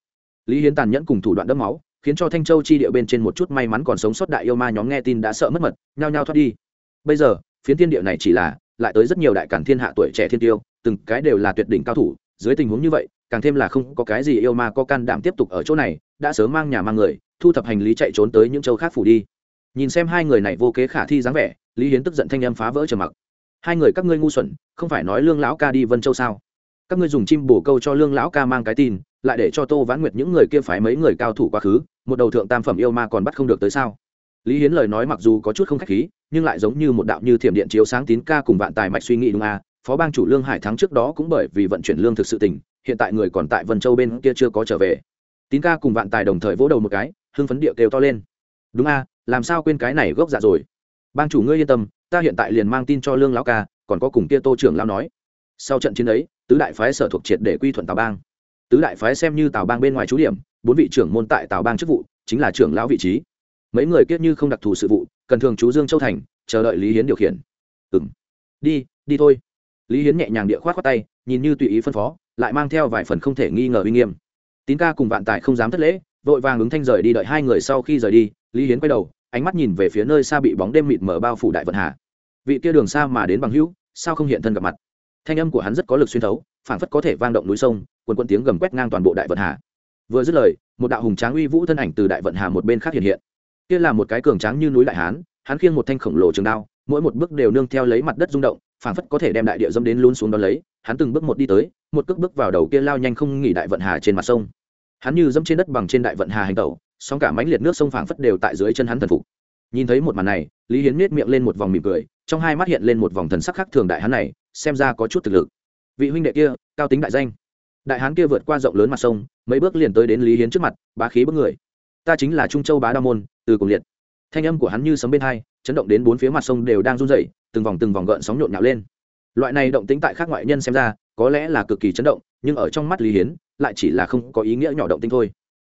Lý hiến tàn nhẫn cùng thủ đoạn đẫm máu, khiến cho thanh châu chi địa bên trên một chút may mắn còn sống sót đại yêu ma nhóm nghe tin đã sợ mất mật, nhao nhao thoát đi. Bây giờ, phiến thiên địa này chỉ là, lại tới rất nhiều đại cản thiên hạ tuổi trẻ thiên tiêu từng cái đều là tuyệt đỉnh cao thủ, dưới tình huống như vậy, càng thêm là không có cái gì yêu ma có can đảm tiếp tục ở chỗ này, đã sớm mang nhà mang người, thu thập hành lý chạy trốn tới những châu khác phủ đi. Nhìn xem hai người này vô kế khả thi dáng vẻ, lý hiến tức giận thanh âm phá vỡ trầm mặc. Hai người các ngươi ngu xuẩn, không phải nói lương lão ca đi vân châu sao? Các ngươi dùng chim bổ câu cho lương lão ca mang cái tin, lại để cho tô vãn nguyệt những người kia phải mấy người cao thủ quá khứ, một đầu thượng tam phẩm yêu ma còn bắt không được tới sao? Lý hiến lời nói mặc dù có chút không khách khí, nhưng lại giống như một đạo như thiểm điện chiếu sáng tín ca cùng vạn tài mạch suy nghĩ đúng à phó bang chủ lương hải thắng trước đó cũng bởi vì vận chuyển lương thực sự tỉnh, hiện tại người còn tại vân châu bên kia chưa có trở về. Tín ca cùng vạn tài đồng thời vỗ đầu một cái hưng phấn địa kêu to lên. Đúng à làm sao quên cái này gốc dạ rồi? Bang chủ ngươi yên tâm ta hiện tại liền mang tin cho lương lão ca còn có cùng kia tô trưởng lão nói. Sau trận chiến ấy tứ đại phái sở thuộc triệt để quy thuận tào bang. Tứ đại phái xem như tào bang bên ngoài trú điểm bốn vị trưởng môn tại tào bang chức vụ chính là trưởng lão vị trí. Mấy người kiết như không đặc thù sự vụ cần thường chú dương châu thành chờ đợi lý hiến điều khiển. Ừ m đi đi thôi lý hiến nhẹ nhàng địa khoát khoát tay, nhìn như tùy ý phân phó, lại mang theo vài phần không thể nghi ngờ uy nghiêm. Tín ca cùng vạn tài không dám thất lễ, vội vàng ứng thanh rời đi đợi hai người sau khi rời đi, lý hiến quay đầu, ánh mắt nhìn về phía nơi xa bị bóng đêm mịt mở bao phủ đại vận hà. Vị kia đường xa mà đến bằng hữu, sao không hiện thân gặp mặt? Thanh âm của hắn rất có lực xuyên thấu, phảng phất có thể vang động núi sông quần quân tiếng gầm quét ngang toàn bộ đại vận hà. Vừa dứt lời, một đạo hùng tráng uy vũ thân ảnh từ đại vận hà một bên khác hiện hiện. Kia là một cái cường tráng như núi đại hán, hắn khiêng một thanh khổng lồ trường đao, mỗi một bước đều nương theo lấy mặt đất rung động phảng phất có thể đem đại địa dâm đến luôn xuống đón lấy, hắn từng bước một đi tới, một cước bước vào đầu kia lao nhanh không nghỉ đại vận hà trên mặt sông. Hắn như dẫm trên đất bằng trên đại vận hà hành tẩu song cả mãnh liệt nước sông phảng phất đều tại dưới chân hắn thần phục. Nhìn thấy một màn này, lý hiến miết miệng lên một vòng mỉm cười, trong hai mắt hiện lên một vòng thần sắc khác thường đại hắn này, xem ra có chút thực lực. Vị huynh đệ kia, cao tính đại danh. Đại hán kia vượt qua rộng lớn mặt sông, mấy bước liền tới đến lý hiến trước mặt, bá khí bước người. Ta chính là trung châu bá đa môn, từ cùng liệt thanh âm của hắn như sấm bên hai, chấn động đến bốn phía mặt sông đều đang run rẩy, từng vòng từng vòng gợn sóng nhộn nhạo lên. Loại này động tính tại khác ngoại nhân xem ra, có lẽ là cực kỳ chấn động, nhưng ở trong mắt lý hiến, lại chỉ là không có ý nghĩa nhỏ động tinh thôi.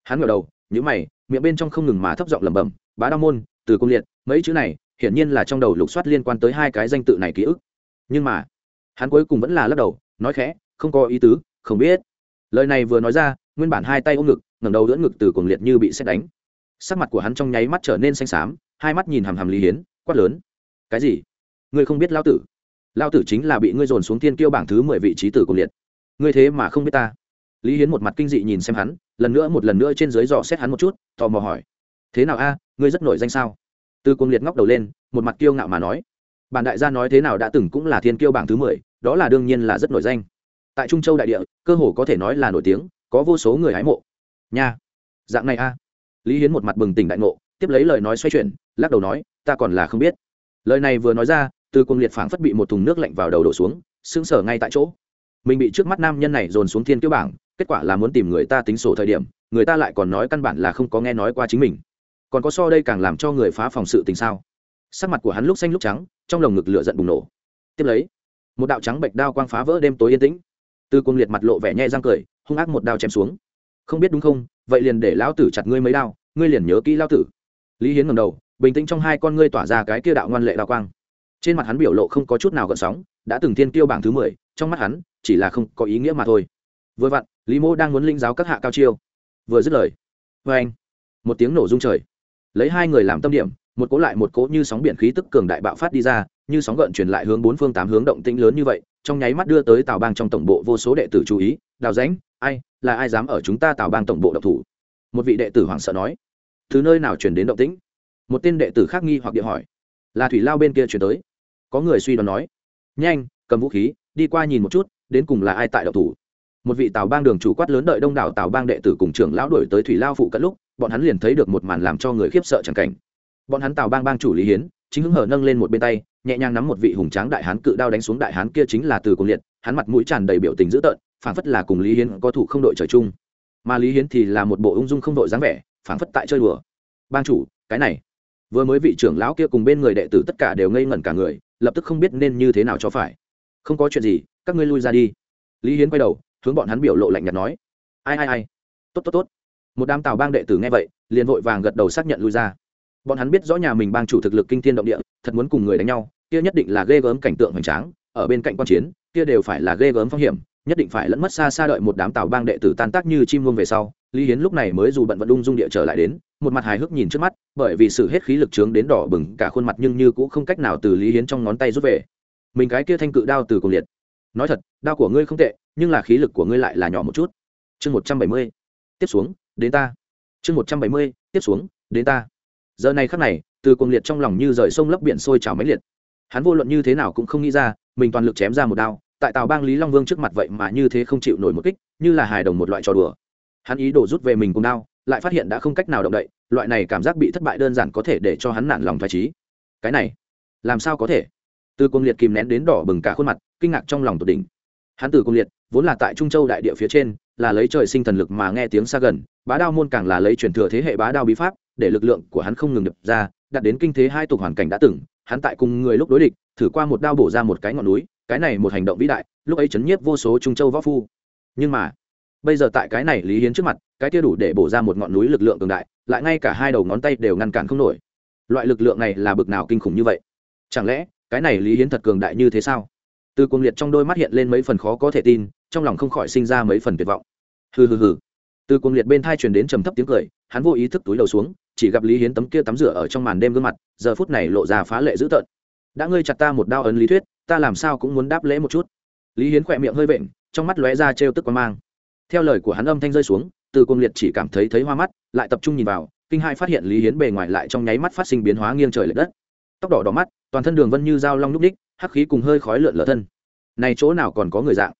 Hắn ngẩng đầu, nhíu mày, miệng bên trong không ngừng mà thấp giọng lẩm bẩm, bá Đao môn, từ cung liệt, mấy chữ này, hiển nhiên là trong đầu lục soát liên quan tới hai cái danh tự này ký ức. Nhưng mà, hắn cuối cùng vẫn là lắc đầu, nói khẽ, không có ý tứ, không biết. Lời này vừa nói ra, nguyên bản hai tay ôm ngực, ngẩng đầu đỡ ngực từ cuồng liệt như bị xét đánh sắc mặt của hắn trong nháy mắt trở nên xanh xám, hai mắt nhìn hàm hàm lý hiến, quát lớn. Cái gì? Ngươi không biết lao tử? Lao tử chính là bị ngươi dồn xuống tiên kiêu bảng thứ mười vị trí tử cuồng liệt. Ngươi thế mà không biết ta. Lý hiến một mặt kinh dị nhìn xem hắn, lần nữa một lần nữa trên dưới dò xét hắn một chút, tò mò hỏi. Thế nào a? Ngươi rất nổi danh sao? Từ cuồng liệt ngóc đầu lên, một mặt kiêu ngạo mà nói. Bản đại gia nói thế nào đã từng cũng là thiên kiêu bảng thứ mười, đó là đương nhiên là rất nổi danh. Tại trung châu đại địa, cơ hồ có thể nói là nổi tiếng, có vô số người hái mộ. Nha, dạng này a lý hiến một mặt bừng tỉnh đại ngộ, tiếp lấy lời nói xoay chuyển, lắc đầu nói, ta còn là không biết. Lời này vừa nói ra, từ cuồng liệt phảng phất bị một thùng nước lạnh vào đầu đổ xuống, sững sờ ngay tại chỗ. Mình bị trước mắt nam nhân này dồn xuống thiên kiêu bảng, kết quả là muốn tìm người ta tính sổ thời điểm, người ta lại còn nói căn bản là không có nghe nói qua chính mình. Còn có so đây càng làm cho người phá phòng sự tình sao? Sắc mặt của hắn lúc xanh lúc trắng, trong lồng ngực lửa giận bùng nổ. Tiếp lấy, một đạo trắng bệch đao quang phá vỡ đêm tối yên tĩnh. Từ cuồng liệt mặt lộ vẻ nhẹ răng cười, hung ác một đao chém xuống không biết đúng không, vậy liền để lão tử chặt ngươi mấy đao, ngươi liền nhớ kỹ lão tử. Lý hiến ngầm đầu, bình tĩnh trong hai con ngươi tỏa ra cái kia đạo ngoan lệ đao quang. Trên mặt hắn biểu lộ không có chút nào gợn sóng, đã từng thiên tiêu bảng thứ mười, trong mắt hắn, chỉ là không có ý nghĩa mà thôi. Vừa vặn, lý mô đang muốn linh giáo các hạ cao chiêu. Vừa dứt lời vê anh, một tiếng nổ rung trời. Lấy hai người làm tâm điểm, một cố lại một cố như sóng biển khí tức cường đại bạo phát đi ra, như sóng gợn truyền lại hướng bốn phương tám hướng động tĩnh lớn như vậy, trong nháy mắt đưa tới tào bang trong tổng bộ vô số đệ tử chú ý đào ránh ai, là ai dám ở chúng ta tào bang tổng bộ độc thủ? Một vị đệ tử hoảng sợ nói. Thứ nơi nào chuyển đến động tĩnh? Một tên đệ tử khác nghi hoặc địa hỏi. Là thủy lao bên kia chuyển tới. Có người suy đoán nói. Nhanh, cầm vũ khí, đi qua nhìn một chút, đến cùng là ai tại độc thủ? Một vị tào bang đường chủ quát lớn đợi đông đảo tào bang đệ tử cùng trưởng lão đổi tới thủy lao phụ cận lúc, bọn hắn liền thấy được một màn làm cho người khiếp sợ chẳng cảnh. Bọn hắn tào bang bang chủ lý hiến, chính hứng hở nâng lên một bên tay, nhẹ nhàng nắm một vị hùng tráng đại hán cự đao đánh xuống đại hán kia chính là từ cung liệt, hắn mặt mũi tràn đầy biểu tình dữ tợn phảng phất là cùng lý hiến có thủ không đội trời chung. Mà lý hiến thì là một bộ ung dung không đội dáng vẻ, phảng phất tại chơi đùa. Bang chủ, cái này. Vừa mới vị trưởng lão kia cùng bên người đệ tử tất cả đều ngây ngẩn cả người, lập tức không biết nên như thế nào cho phải. Không có chuyện gì, các ngươi lui ra đi. Lý hiến quay đầu, hướng bọn hắn biểu lộ lạnh nhạt nói. Ai ai ai. Tốt tốt tốt. Một đám tào bang đệ tử nghe vậy, liền vội vàng gật đầu xác nhận lui ra. Bọn hắn biết rõ nhà mình bang chủ thực lực kinh thiên động địa, thật muốn cùng người đánh nhau, kia nhất định là ghê gớm cảnh tượng hoành tráng, ở bên cạnh quan chiến, kia đều phải là ghê gớm phong hiểm nhất định phải lẫn mất xa xa đợi một đám tào bang đệ tử tan tác như chim muông về sau, lý hiến lúc này mới dù bận vận ung dung địa trở lại đến, một mặt hài hước nhìn trước mắt, bởi vì sự hết khí lực trướng đến đỏ bừng cả khuôn mặt nhưng như cũng không cách nào từ lý hiến trong ngón tay rút về. Mình cái kia thanh cự đao từ cùng liệt. Nói thật, đao của ngươi không tệ, nhưng là khí lực của ngươi lại là nhỏ một chút. Chương một trăm bảy mươi, tiếp xuống, đến ta. Chương một trăm bảy mươi, tiếp xuống, đến ta. Giờ này khắc này, từ cùng liệt trong lòng như rời sông lấp biển sôi trào máy liệt. Hắn vô luận như thế nào cũng không nghĩ ra, mình toàn lực chém ra một đao tại tàu bang lý long vương trước mặt vậy mà như thế không chịu nổi một kích, như là hài đồng một loại trò đùa. Hắn ý đồ rút về mình cùng đao, lại phát hiện đã không cách nào động đậy, loại này cảm giác bị thất bại đơn giản có thể để cho hắn nản lòng thoải trí cái này, làm sao có thể? Từ cuồng liệt kìm nén đến đỏ bừng cả khuôn mặt, kinh ngạc trong lòng tột đỉnh. Hắn từ cuồng liệt, vốn là tại trung châu đại địa phía trên, là lấy trời sinh thần lực mà nghe tiếng xa gần, bá đao môn càng là lấy truyền thừa thế hệ bá đao bí pháp, để lực lượng của hắn không ngừng đập ra đặt đến kinh thế hai tục hoàn cảnh đã từng, hắn tại cùng người lúc đối địch, thử qua một đao bổ ra một cái ngọn núi cái này một hành động vĩ đại, lúc ấy chấn nhiếp vô số trung châu võ phu. Nhưng mà, bây giờ tại cái này lý hiến trước mặt, cái kia đủ để bổ ra một ngọn núi lực lượng cường đại, lại ngay cả hai đầu ngón tay đều ngăn cản không nổi. Loại lực lượng này là bực nào kinh khủng như vậy? Chẳng lẽ, cái này lý hiến thật cường đại như thế sao? Từ cuồng liệt trong đôi mắt hiện lên mấy phần khó có thể tin, trong lòng không khỏi sinh ra mấy phần tuyệt vọng. Hừ hừ hừ. Từ cuồng liệt bên thai truyền đến trầm thấp tiếng cười, hắn vô ý thức túi đầu xuống, chỉ gặp lý hiến tấm kia tắm rửa ở trong màn đêm gương mặt, giờ phút này lộ ra phá lệ dữ tợn. Đã ngươi chặt ta một đao ấn lý thuyết ta làm sao cũng muốn đáp lễ một chút. Lý hiến khỏe miệng hơi vện, trong mắt lóe ra trêu tức quan mang. Theo lời của hắn âm thanh rơi xuống, từ cuồng liệt chỉ cảm thấy thấy hoa mắt, lại tập trung nhìn vào, kinh hai phát hiện lý hiến bề ngoài lại trong nháy mắt phát sinh biến hóa nghiêng trời l ệ đất. Tóc đỏ đỏ mắt, toàn thân đường vân như dao long núc ních hắc khí cùng hơi khói lượn lở thân. Này chỗ nào còn có người dạng?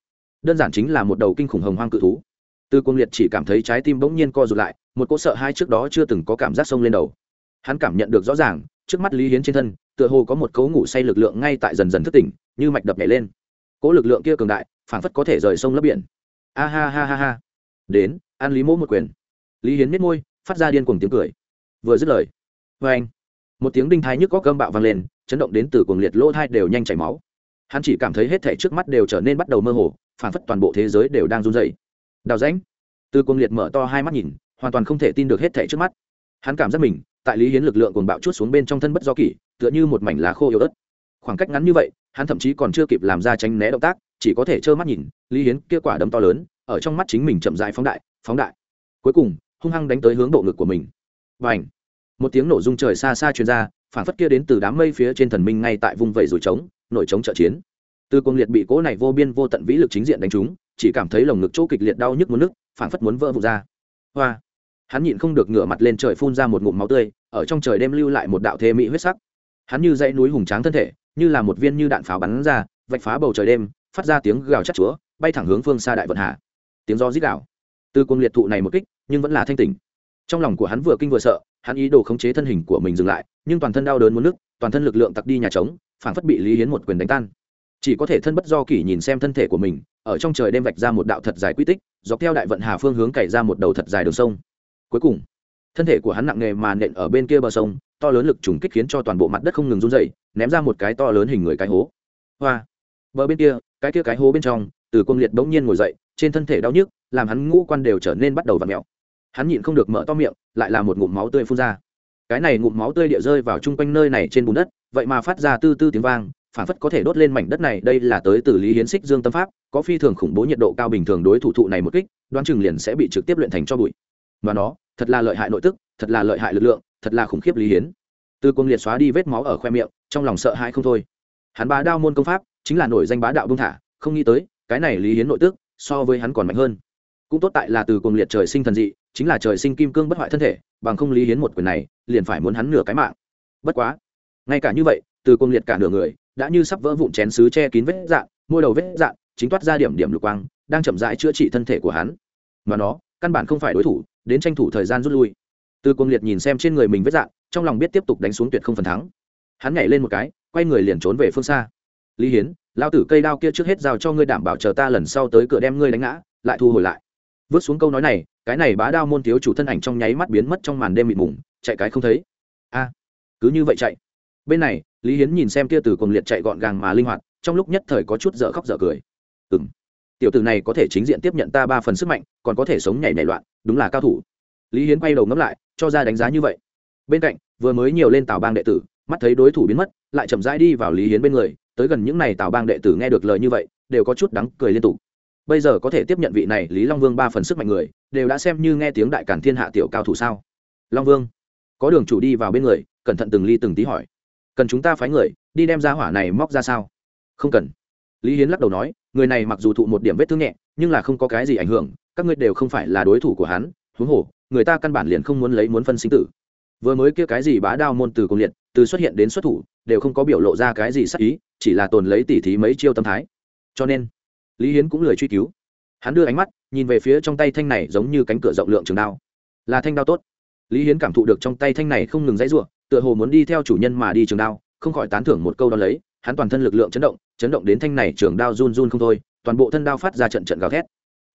Đơn giản chính là một đầu kinh khủng hồng hoang cự thú. Từ cuồng liệt chỉ cảm thấy trái tim bỗng nhiên co rụt lại, một cỗ sợ hai trước đó chưa từng có cảm giác sông lên đầu. Hắn cảm nhận được rõ ràng, trước mắt lý hiến trên thân tựa hồ có một cấu ngủ say lực lượng ngay tại dần dần thức tỉnh, như mạch đập nhảy lên. Cỗ lực lượng kia cường đại, phảng phất có thể rời sông lấp biển. A ha ha ha ha. Đến an lý mỗ một quyền. Lý hiến miết môi, phát ra điên cùng tiếng cười. Vừa dứt lời vê anh một tiếng đinh thái nhức có cơm bạo vang lên, chấn động đến từ cuồng liệt lỗ thai đều nhanh chảy máu. Hắn chỉ cảm thấy hết thể trước mắt đều trở nên bắt đầu mơ hồ, phảng phất toàn bộ thế giới đều đang run rẩy. đào rãnh. Từ cuồng liệt mở to hai mắt nhìn, hoàn toàn không thể tin được hết thể trước mắt. Hắn cảm giác mình, tại lý hiến lực lượng cuồng bạo chút xuống bên trong thân bất do kỷ tựa như một mảnh lá khô yếu ớt. Khoảng cách ngắn như vậy, hắn thậm chí còn chưa kịp làm ra tránh né động tác, chỉ có thể trơ mắt nhìn, lý hiến kia quả đấm to lớn, ở trong mắt chính mình chậm dại phóng đại phóng đại. Cuối cùng, hung hăng đánh tới hướng bộ ngực của mình. Và ảnh một tiếng nổ rung trời xa xa truyền ra phản phất kia đến từ đám mây phía trên thần minh ngay tại vùng vẩy rồi trống, nổi trống trợ chiến. Từ cuồng liệt bị cỗ này vô biên vô tận vĩ lực chính diện đánh trúng, chỉ cảm thấy lồng ngực chỗ kịch liệt đau nhức muốn nức phản phất muốn vỡ vụt ra. Hoa! Hắn nhịn không được ngửa mặt lên trời phun ra một ngụm máu tươi, ở trong trời đêm lưu lại một đạo thê mỹ huyết sắc hắn như dãy núi hùng tráng thân thể, như là một viên như đạn pháo bắn ra, vạch phá bầu trời đêm, phát ra tiếng gào chắc chúa, bay thẳng hướng phương xa đại vận hà. Tiếng do rít gào. Từ cuồng liệt thụ này một kích, nhưng vẫn là thanh tỉnh. Trong lòng của hắn vừa kinh vừa sợ, hắn ý đồ khống chế thân hình của mình dừng lại, nhưng toàn thân đau đớn muốn nước toàn thân lực lượng tặc đi nhà trống, phảng phất bị lý hiến một quyền đánh tan. Chỉ có thể thân bất do kỷ nhìn xem thân thể của mình, ở trong trời đêm vạch ra một đạo thật dài quy tích, dọc theo đại vận hà phương hướng cày ra một đầu thật dài đường sông. Cuối cùng, thân thể của hắn nặng nề mà nện ở bên kia bờ sông to lớn lực trùng kích khiến cho toàn bộ mặt đất không ngừng run dậy ném ra một cái to lớn hình người cái hố. Hoa! Bờ bên kia, cái kia cái hố bên trong, từ quân liệt bỗng nhiên ngồi dậy, trên thân thể đau nhức, làm hắn ngũ quan đều trở nên bắt đầu v ặ mẹo hắn nhịn không được mở to miệng, lại là một ngụm máu tươi phun ra. Cái này ngụm máu tươi địa rơi vào chung quanh nơi này trên bùn đất, vậy mà phát ra tư tư tiếng vang, phản phất có thể đốt lên mảnh đất này, đây là tới từ lý hiến xích dương tâm pháp, có phi thường khủng bố nhiệt độ cao bình thường đối thủ thụ này một kích, đoán chừng liền sẽ bị trực tiếp luyện thành cho bụi. Và nó, thật là lợi hại nội tức, thật là lợi hại lực lượng thật là khủng khiếp lý hiến. Từ cung liệt xóa đi vết máu ở khoe miệng, trong lòng sợ hãi không thôi. Hắn bá đao môn công pháp, chính là nổi danh bá đạo bông thả, không nghĩ tới, cái này lý hiến nội tức, so với hắn còn mạnh hơn. Cũng tốt tại là từ cung liệt trời sinh thần dị, chính là trời sinh kim cương bất hoại thân thể, bằng không lý hiến một quyền này, liền phải muốn hắn nửa cái mạng. Bất quá, ngay cả như vậy, từ cung liệt cả nửa người, đã như sắp vỡ vụn chén sứ che kín vết dạn môi đầu vết dạn chính toát ra điểm điểm lục quang, đang chậm rãi chữa trị thân thể của hắn. Mà nó, căn bản không phải đối thủ, đến tranh thủ thời gian rút lui từ cuồng liệt nhìn xem trên người mình vết dạn trong lòng biết tiếp tục đánh xuống tuyệt không phần thắng. Hắn nhảy lên một cái, quay người liền trốn về phương xa. Lý hiến, lao tử cây đao kia trước hết giao cho ngươi đảm bảo chờ ta lần sau tới cửa đem ngươi đánh ngã, lại thu hồi lại. Vứt xuống câu nói này, cái này bá đao môn thiếu chủ thân ảnh trong nháy mắt biến mất trong màn đêm mịt mùng, chạy cái không thấy. A, cứ như vậy chạy. Bên này, lý hiến nhìn xem kia từ cuồng liệt chạy gọn gàng mà linh hoạt, trong lúc nhất thời có chút dở khóc dở cười. Ừ m tiểu tử này có thể chính diện tiếp nhận ta ba phần sức mạnh, còn có thể sống nhảy nhảy loạn, đúng là cao thủ. Lý hiến quay đầu ngẫm lại cho ra đánh giá như vậy. Bên cạnh, vừa mới nhiều lên tào bang đệ tử, mắt thấy đối thủ biến mất, lại chậm rãi đi vào lý hiến bên người, tới gần những n à y tào bang đệ tử nghe được lời như vậy, đều có chút đắng cười liên tục. Bây giờ có thể tiếp nhận vị này lý long vương ba phần sức mạnh người, đều đã xem như nghe tiếng đại cản thiên hạ tiểu cao thủ sao? Long vương, có đường chủ đi vào bên người, cẩn thận từng ly từng tí hỏi. Cần chúng ta phái người, đi đem ra hỏa này móc ra sao? Không cần. Lý hiến lắc đầu nói, người này mặc dù thụ một điểm vết thương nhẹ, nhưng là không có cái gì ảnh hưởng, các ngươi đều không phải là đối thủ của hắn huống hồ, người ta căn bản liền không muốn lấy muốn phân sinh tử. Vừa mới kia cái gì bá đao môn từ công liệt, từ xuất hiện đến xuất thủ, đều không có biểu lộ ra cái gì sắc ý, chỉ là tồn lấy tỉ thí mấy chiêu tâm thái. Cho nên, lý hiến cũng lười truy cứu. Hắn đưa ánh mắt, nhìn về phía trong tay thanh này giống như cánh cửa rộng lượng trường đao. Là thanh đao tốt. Lý hiến cảm thụ được trong tay thanh này không ngừng dãy r u ộ tựa hồ muốn đi theo chủ nhân mà đi trường đao, không khỏi tán thưởng một câu đo lấy, hắn toàn thân lực lượng chấn động chấn động đến thanh này trường đao run run không thôi, toàn bộ thân đao phát ra trận trận gào thét.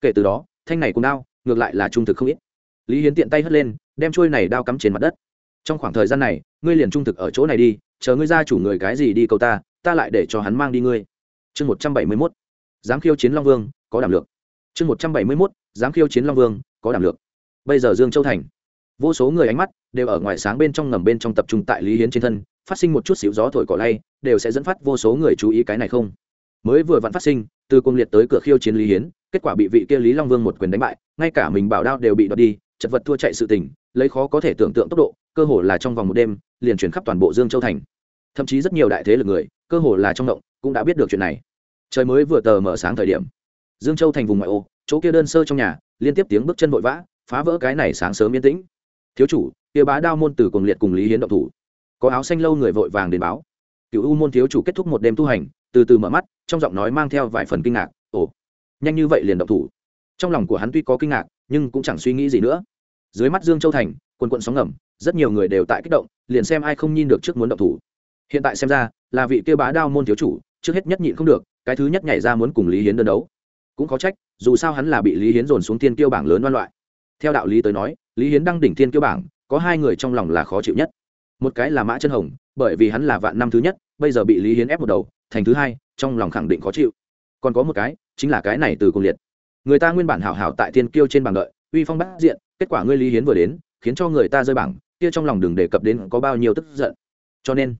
Kể từ đó, thanh này cùng đao, ngược lại là trung thực không ít lý hiến tiện tay hất lên, đem trôi này đao cắm trên mặt đất. Trong khoảng thời gian này, ngươi liền trung thực ở chỗ này đi, chờ ngươi ra chủ người cái gì đi cầu ta ta lại để cho hắn mang đi ngươi. Chương một trăm bảy mươi mốt. Dám khiêu chiến long vương, có đảm lược chương một trăm bảy mươi mốt dám khiêu chiến long vương, có đảm lược bây giờ dương châu thành, vô số người ánh mắt đều ở ngoài sáng bên trong ngầm bên trong tập trung tại lý hiến trên thân, phát sinh một chút xíu gió thổi cỏ lay, đều sẽ dẫn phát vô số người chú ý cái này không? Mới vừa vặn phát sinh, từ cung liệt tới cửa khiêu chiến lý hiến, kết quả bị vị kia lý long vương một quyền đánh bại, ngay cả mình bảo đao đều bị đoạt đi chật vật thua chạy sự tình, lấy khó có thể tưởng tượng tốc độ, cơ hồ là trong vòng một đêm, liền chuyển khắp toàn bộ dương châu thành. Thậm chí rất nhiều đại thế lực người, cơ hồ là trong động, cũng đã biết được chuyện này. Trời mới vừa tờ mở sáng thời điểm, dương châu thành vùng ngoại ô, chỗ kia đơn sơ trong nhà, liên tiếp tiếng bước chân vội vã, phá vỡ cái này sáng sớm yên tĩnh. Thiếu chủ, kia bá đao môn từ cùng liệt cùng lý hiến động thủ. Có áo xanh lâu người vội vàng đến báo. Cựu u môn thiếu chủ kết thúc một đêm tu hành, từ từ mở mắt, trong giọng nói mang theo vài phần kinh ngạc, ồ, nhanh như vậy liền động thủ. Trong lòng của hắn tuy có kinh ngạc nhưng cũng chẳng suy nghĩ gì nữa. Dưới mắt dương châu thành, quần quận sóng ngầm, rất nhiều người đều tại kích động, liền xem ai không nhìn được trước muốn động thủ. Hiện tại xem ra, là vị kia bá đao môn thiếu chủ, trước hết nhất nhịn không được, cái thứ nhất nhảy ra muốn cùng lý hiến đơn đấu. Cũng có trách, dù sao hắn là bị lý hiến dồn xuống tiên kiêu bảng lớn loan loại. Theo đạo lý tới nói, lý hiến đăng đỉnh tiên kiêu bảng, có hai người trong lòng là khó chịu nhất. Một cái là mã chân hồng, bởi vì hắn là vạn năm thứ nhất, bây giờ bị lý hiến ép một đầu, thành thứ hai, trong lòng khẳng định khó chịu. Còn có một cái, chính là cái này từ cung liệt người ta nguyên bản hảo hảo tại tiên kiêu trên bảng đợi, uy phong bắt diện, kết quả ngươi lý hiến vừa đến, khiến cho người ta rơi bảng, kia trong lòng đừng đề cập đến có bao nhiêu tức giận. Cho nên,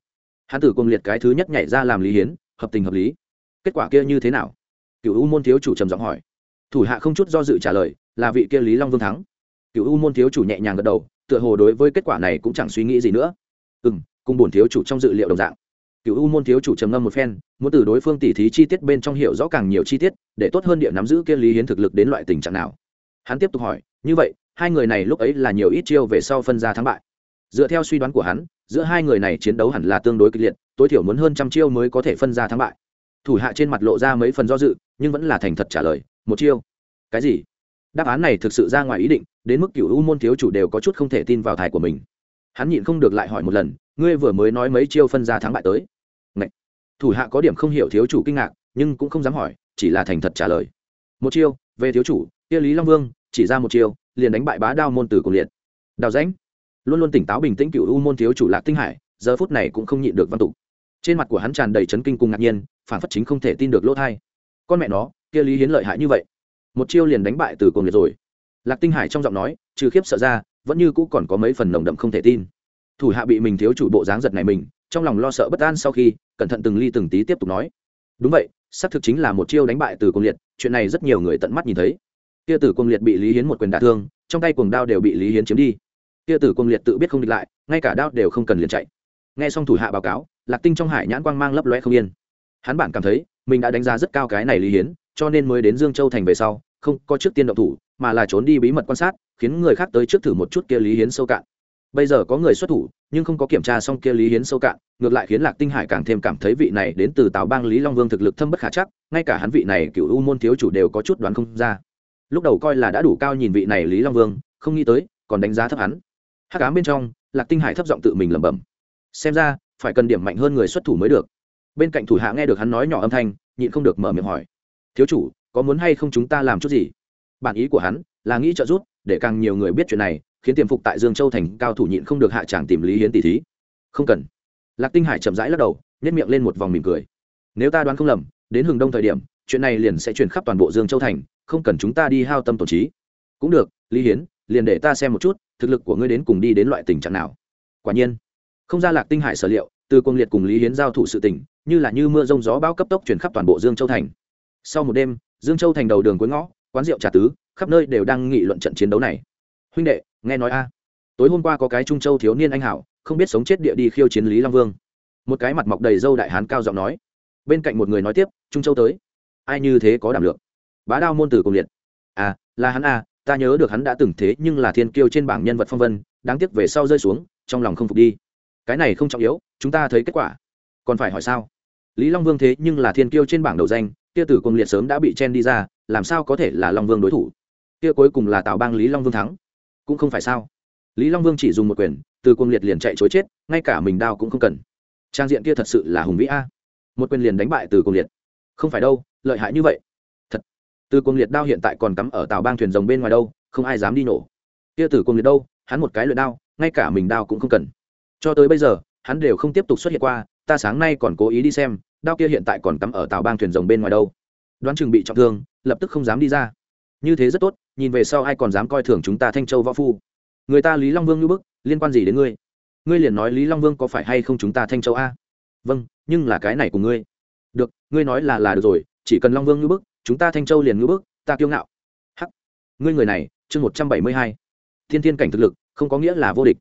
hán tử cùng liệt cái thứ nhất nhảy ra làm lý hiến, hợp tình hợp lý. Kết quả kia như thế nào? Cựu u môn thiếu chủ trầm giọng hỏi. Thủ hạ không chút do dự trả lời, là vị kia lý long vương thắng. Cựu u môn thiếu chủ nhẹ nhàng gật đầu, tựa hồ đối với kết quả này cũng chẳng suy nghĩ gì nữa. Ừ m cùng bổn thiếu chủ trong dự liệu đồng dạng cựu u môn thiếu chủ trầm ngâm một phen, muốn từ đối phương tỉ thí chi tiết bên trong hiểu rõ càng nhiều chi tiết, để tốt hơn địa nắm giữ kia lý hiến thực lực đến loại tình trạng nào. Hắn tiếp tục hỏi, như vậy, hai người này lúc ấy là nhiều ít chiêu về sau phân ra thắng bại? Dựa theo suy đoán của hắn, giữa hai người này chiến đấu hẳn là tương đối kịch liệt, tối thiểu muốn hơn trăm chiêu mới có thể phân ra thắng bại. Thủ hạ trên mặt lộ ra mấy phần do dự, nhưng vẫn là thành thật trả lời, một chiêu. Cái gì? Đáp án này thực sự ra ngoài ý định, đến mức cựu u môn thiếu chủ đều có chút không thể tin vào thải của mình hắn nhịn không được lại hỏi một lần, ngươi vừa mới nói mấy chiêu phân ra thắng bại tới? Ngậy! thủ hạ có điểm không hiểu thiếu chủ kinh ngạc, nhưng cũng không dám hỏi, chỉ là thành thật trả lời. Một chiêu, về thiếu chủ, kia lý long vương, chỉ ra một chiêu, liền đánh bại bá đao môn tử cùng liệt. Đào rãnh. Luôn luôn tỉnh táo bình tĩnh cựu u môn thiếu chủ lạc tinh hải, giờ phút này cũng không nhịn được văn tục. Trên mặt của hắn tràn đầy chấn kinh cùng ngạc nhiên, phản phất chính không thể tin được lỗ thai. Con mẹ nó, kia lý hiến lợi hại như vậy. Một chiêu liền đánh bại từ cùng liệt rồi. Lạc tinh hải trong giọng nói, trừ khiếp sợ ra vẫn như cũ còn có mấy phần nồng đậm không thể tin. Thủ hạ bị mình thiếu chủ bộ dáng giật này mình, trong lòng lo sợ bất an sau khi, cẩn thận từng ly từng tí tiếp tục nói. Đúng vậy, xác thực chính là một chiêu đánh bại từ cung liệt, chuyện này rất nhiều người tận mắt nhìn thấy. Kia tử cung liệt bị lý hiến một quyền đả thương, trong tay cuồng đao đều bị lý hiến chiếm đi. Kia tử cung liệt tự biết không địch lại, ngay cả đao đều không cần liền chạy. Nghe xong thủ hạ báo cáo, lạc tinh trong hải nhãn quang mang lấp loe không yên. Hắn bản cảm thấy, mình đã đánh giá rất cao cái này lý hiến, cho nên mới đến dương châu thành về sau, không có trước tiên động thủ, mà là trốn đi bí mật quan sát khiến người khác tới trước thử một chút kia lý hiến sâu cạn. Bây giờ có người xuất thủ, nhưng không có kiểm tra xong kia lý hiến sâu cạn, ngược lại khiến lạc tinh hải càng thêm cảm thấy vị này đến từ tào bang lý long vương thực lực thâm bất khả chắc, ngay cả hắn vị này cựu u môn thiếu chủ đều có chút đoán không ra. Lúc đầu coi là đã đủ cao nhìn vị này lý long vương, không nghĩ tới, còn đánh giá thấp hắn. Hát cám bên trong, lạc tinh hải thấp giọng tự mình lẩm bẩm. Xem ra, phải cần điểm mạnh hơn người xuất thủ mới được. Bên cạnh thủ hạ nghe được hắn nói nhỏ âm thanh, nhịn không được mở miệng hỏi. Thiếu chủ, có muốn hay không chúng ta làm chút gì? Bản ý của hắn là nghĩ trợ giúp để càng nhiều người biết chuyện này, khiến tiềm phục tại dương châu thành cao thủ nhịn không được hạ tràng tìm lý hiến tỷ thí. Không cần. Lạc tinh hải chậm rãi lắc đầu nhét miệng lên một vòng mỉm cười. Nếu ta đoán không lầm, đến hừng đông thời điểm, chuyện này liền sẽ truyền khắp toàn bộ dương châu thành, không cần chúng ta đi hao tâm tổ trí. Cũng được, lý hiến, liền để ta xem một chút, thực lực của ngươi đến cùng đi đến loại tình trạng nào. Quả nhiên, không ra lạc tinh hải sở liệu, từ quân liệt cùng lý hiến giao thủ sự tỉnh như là như mưa rông gió bão cấp tốc chuyển khắp toàn bộ dương châu thành. Sau một đêm, dương châu thành đầu đường cuối ngõ, quán rượu trà tứ khắp nơi đều đang nghị luận trận chiến đấu này. Huynh đệ, nghe nói a. Tối hôm qua có cái trung châu thiếu niên anh hảo, không biết sống chết địa đi khiêu chiến lý long vương. Một cái mặt mọc đầy râu đại hán cao giọng nói. Bên cạnh một người nói tiếp, trung châu tới. Ai như thế có đảm lượng? Bá đao môn tử cùng liệt. À là hắn a, ta nhớ được hắn đã từng thế nhưng là thiên kiêu trên bảng nhân vật phong vân, đáng tiếc về sau rơi xuống, trong lòng không phục đi. Cái này không trọng yếu, chúng ta thấy kết quả. Còn phải hỏi sao? Lý long vương thế nhưng là thiên kiêu trên bảng đầu danh, kia tử cùng liệt sớm đã bị chen đi ra, làm sao có thể là long vương đối thủ? Kia cuối cùng là tào bang lý long vương thắng. Cũng không phải sao. Lý long vương chỉ dùng một quyền, từ cuồng liệt liền chạy chối chết, ngay cả mình đao cũng không cần. Trang diện kia thật sự là hùng vĩ a. Một quyền liền đánh bại từ cuồng liệt. Không phải đâu, lợi hại như vậy. Thật. Từ cuồng liệt đao hiện tại còn cắm ở tàu bang thuyền rồng bên ngoài đâu, không ai dám đi nổ. Kia từ cuồng liệt đâu, hắn một cái luyện đao, ngay cả mình đao cũng không cần. Cho tới bây giờ, hắn đều không tiếp tục xuất hiện qua, ta sáng nay còn cố ý đi xem, đao kia hiện tại còn cắm ở tàu bang thuyền rồng bên ngoài đâu. Đoán chừng bị trọng thương, lập tức không dám đi ra như thế rất tốt, nhìn về sau ai còn dám coi thường chúng ta thanh châu võ phu. Người ta lý long vương như bức, liên quan gì đến ngươi? Ngươi liền nói lý long vương có phải hay không chúng ta thanh châu a? Vâng nhưng là cái này của ngươi. Được, ngươi nói là là được rồi, chỉ cần long vương như bức, chúng ta thanh châu liền như bức, ta kiêu ngạo. Hắc. Ngươi người này, chương một trăm bảy mươi hai. Thiên thiên cảnh thực lực, không có nghĩa là vô địch.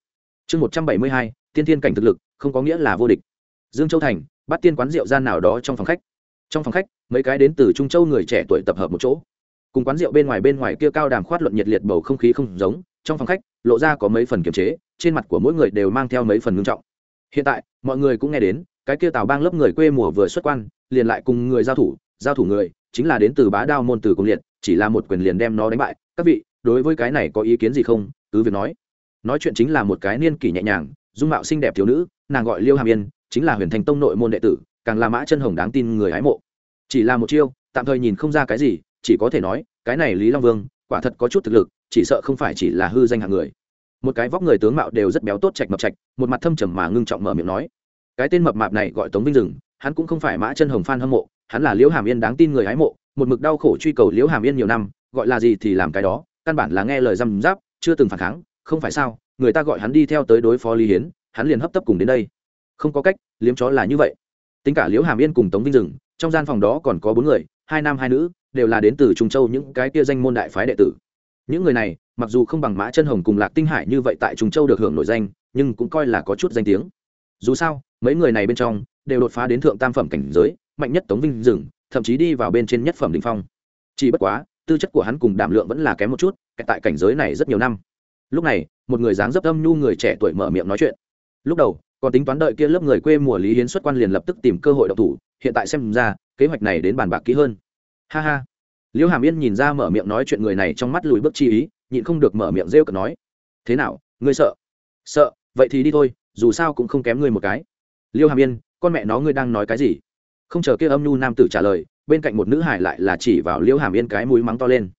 Chương một trăm bảy mươi hai, thiên thiên cảnh thực lực, không có nghĩa là vô địch. Dương châu thành, bắt tiên quán rượu gian nào đó trong phòng khách. Trong phòng khách, mấy cái đến từ trung châu người trẻ tuổi tập hợp một chỗ cùng quán rượu bên ngoài bên ngoài kia cao đàm khoát luận nhiệt liệt bầu không khí không giống, trong phòng khách, lộ ra có mấy phần kiềm chế, trên mặt của mỗi người đều mang theo mấy phần ngưng trọng. Hiện tại, mọi người cũng nghe đến, cái kia tào bang lớp người quê mùa vừa xuất quan, liền lại cùng người giao thủ giao thủ người, chính là đến từ bá đao môn từ công liệt, chỉ là một quyền liền đem nó đánh bại. Các vị, đối với cái này có ý kiến gì không? Cứ việc nói. Nói chuyện chính là một cái niên kỷ nhẹ nhàng, dung mạo xinh đẹp thiếu nữ, nàng gọi liêu hàm yên, chính là huyền thành tông nội môn đệ tử, càng là mã chân hồng đáng tin người hái mộ. Chỉ là một chiêu, tạm thời nhìn không ra cái gì chỉ có thể nói, cái này lý long vương, quả thật có chút thực lực, chỉ sợ không phải chỉ là hư danh hạng người. Một cái vóc người tướng mạo đều rất béo tốt chạch mập chạch một mặt thâm trầm mà ngưng trọng mở miệng nói. Cái tên mập mạp này gọi tống vinh rừng hắn cũng không phải mã chân hồng phan hâm mộ, hắn là liễu hàm yên đáng tin người hái mộ, một mực đau khổ truy cầu liễu hàm yên nhiều năm, gọi là gì thì làm cái đó, căn bản là nghe lời răm giáp chưa từng phản kháng, không phải sao, người ta gọi hắn đi theo tới đối phó lý hiến, hắn liền hấp tấp cùng đến đây. Không có cách, liếm chó là như vậy. Tính cả liễu hàm yên cùng tống vinh rừng trong gian phòng đó còn có bốn người, hai nam hai nữ đều là đến từ trung châu những cái kia danh môn đại phái đệ tử. Những người này, mặc dù không bằng mã chân hồng cùng lạc tinh hải như vậy tại trung châu được hưởng nổi danh, nhưng cũng coi là có chút danh tiếng. Dù sao, mấy người này bên trong đều đột phá đến thượng tam phẩm cảnh giới, mạnh nhất tống vinh dừng, thậm chí đi vào bên trên nhất phẩm đình phong. Chỉ bất quá, tư chất của hắn cùng đảm lượng vẫn là kém một chút kẹt tại cảnh giới này rất nhiều năm. Lúc này, một người dáng dấp âm nhu người trẻ tuổi mở miệng nói chuyện. Lúc đầu, còn tính toán đợi kia lớp người quê mùa lý hiến xuất quan liền lập tức tìm cơ hội độc thủ, hiện tại xem ra, kế hoạch này đến bàn bạc kỹ hơn ha ha. Liễu hàm yên nhìn ra mở miệng nói chuyện người này trong mắt lùi bước chi ý, nhịn không được mở miệng rêu cợt nói. Thế nào, ngươi sợ? Sợ, vậy thì đi thôi, dù sao cũng không kém ngươi một cái. Liêu hàm yên, con mẹ nó ngươi đang nói cái gì? Không chờ kia âm nhu nam tử trả lời, bên cạnh một nữ hải lại là chỉ vào liêu hàm yên cái mũi mắng to lên.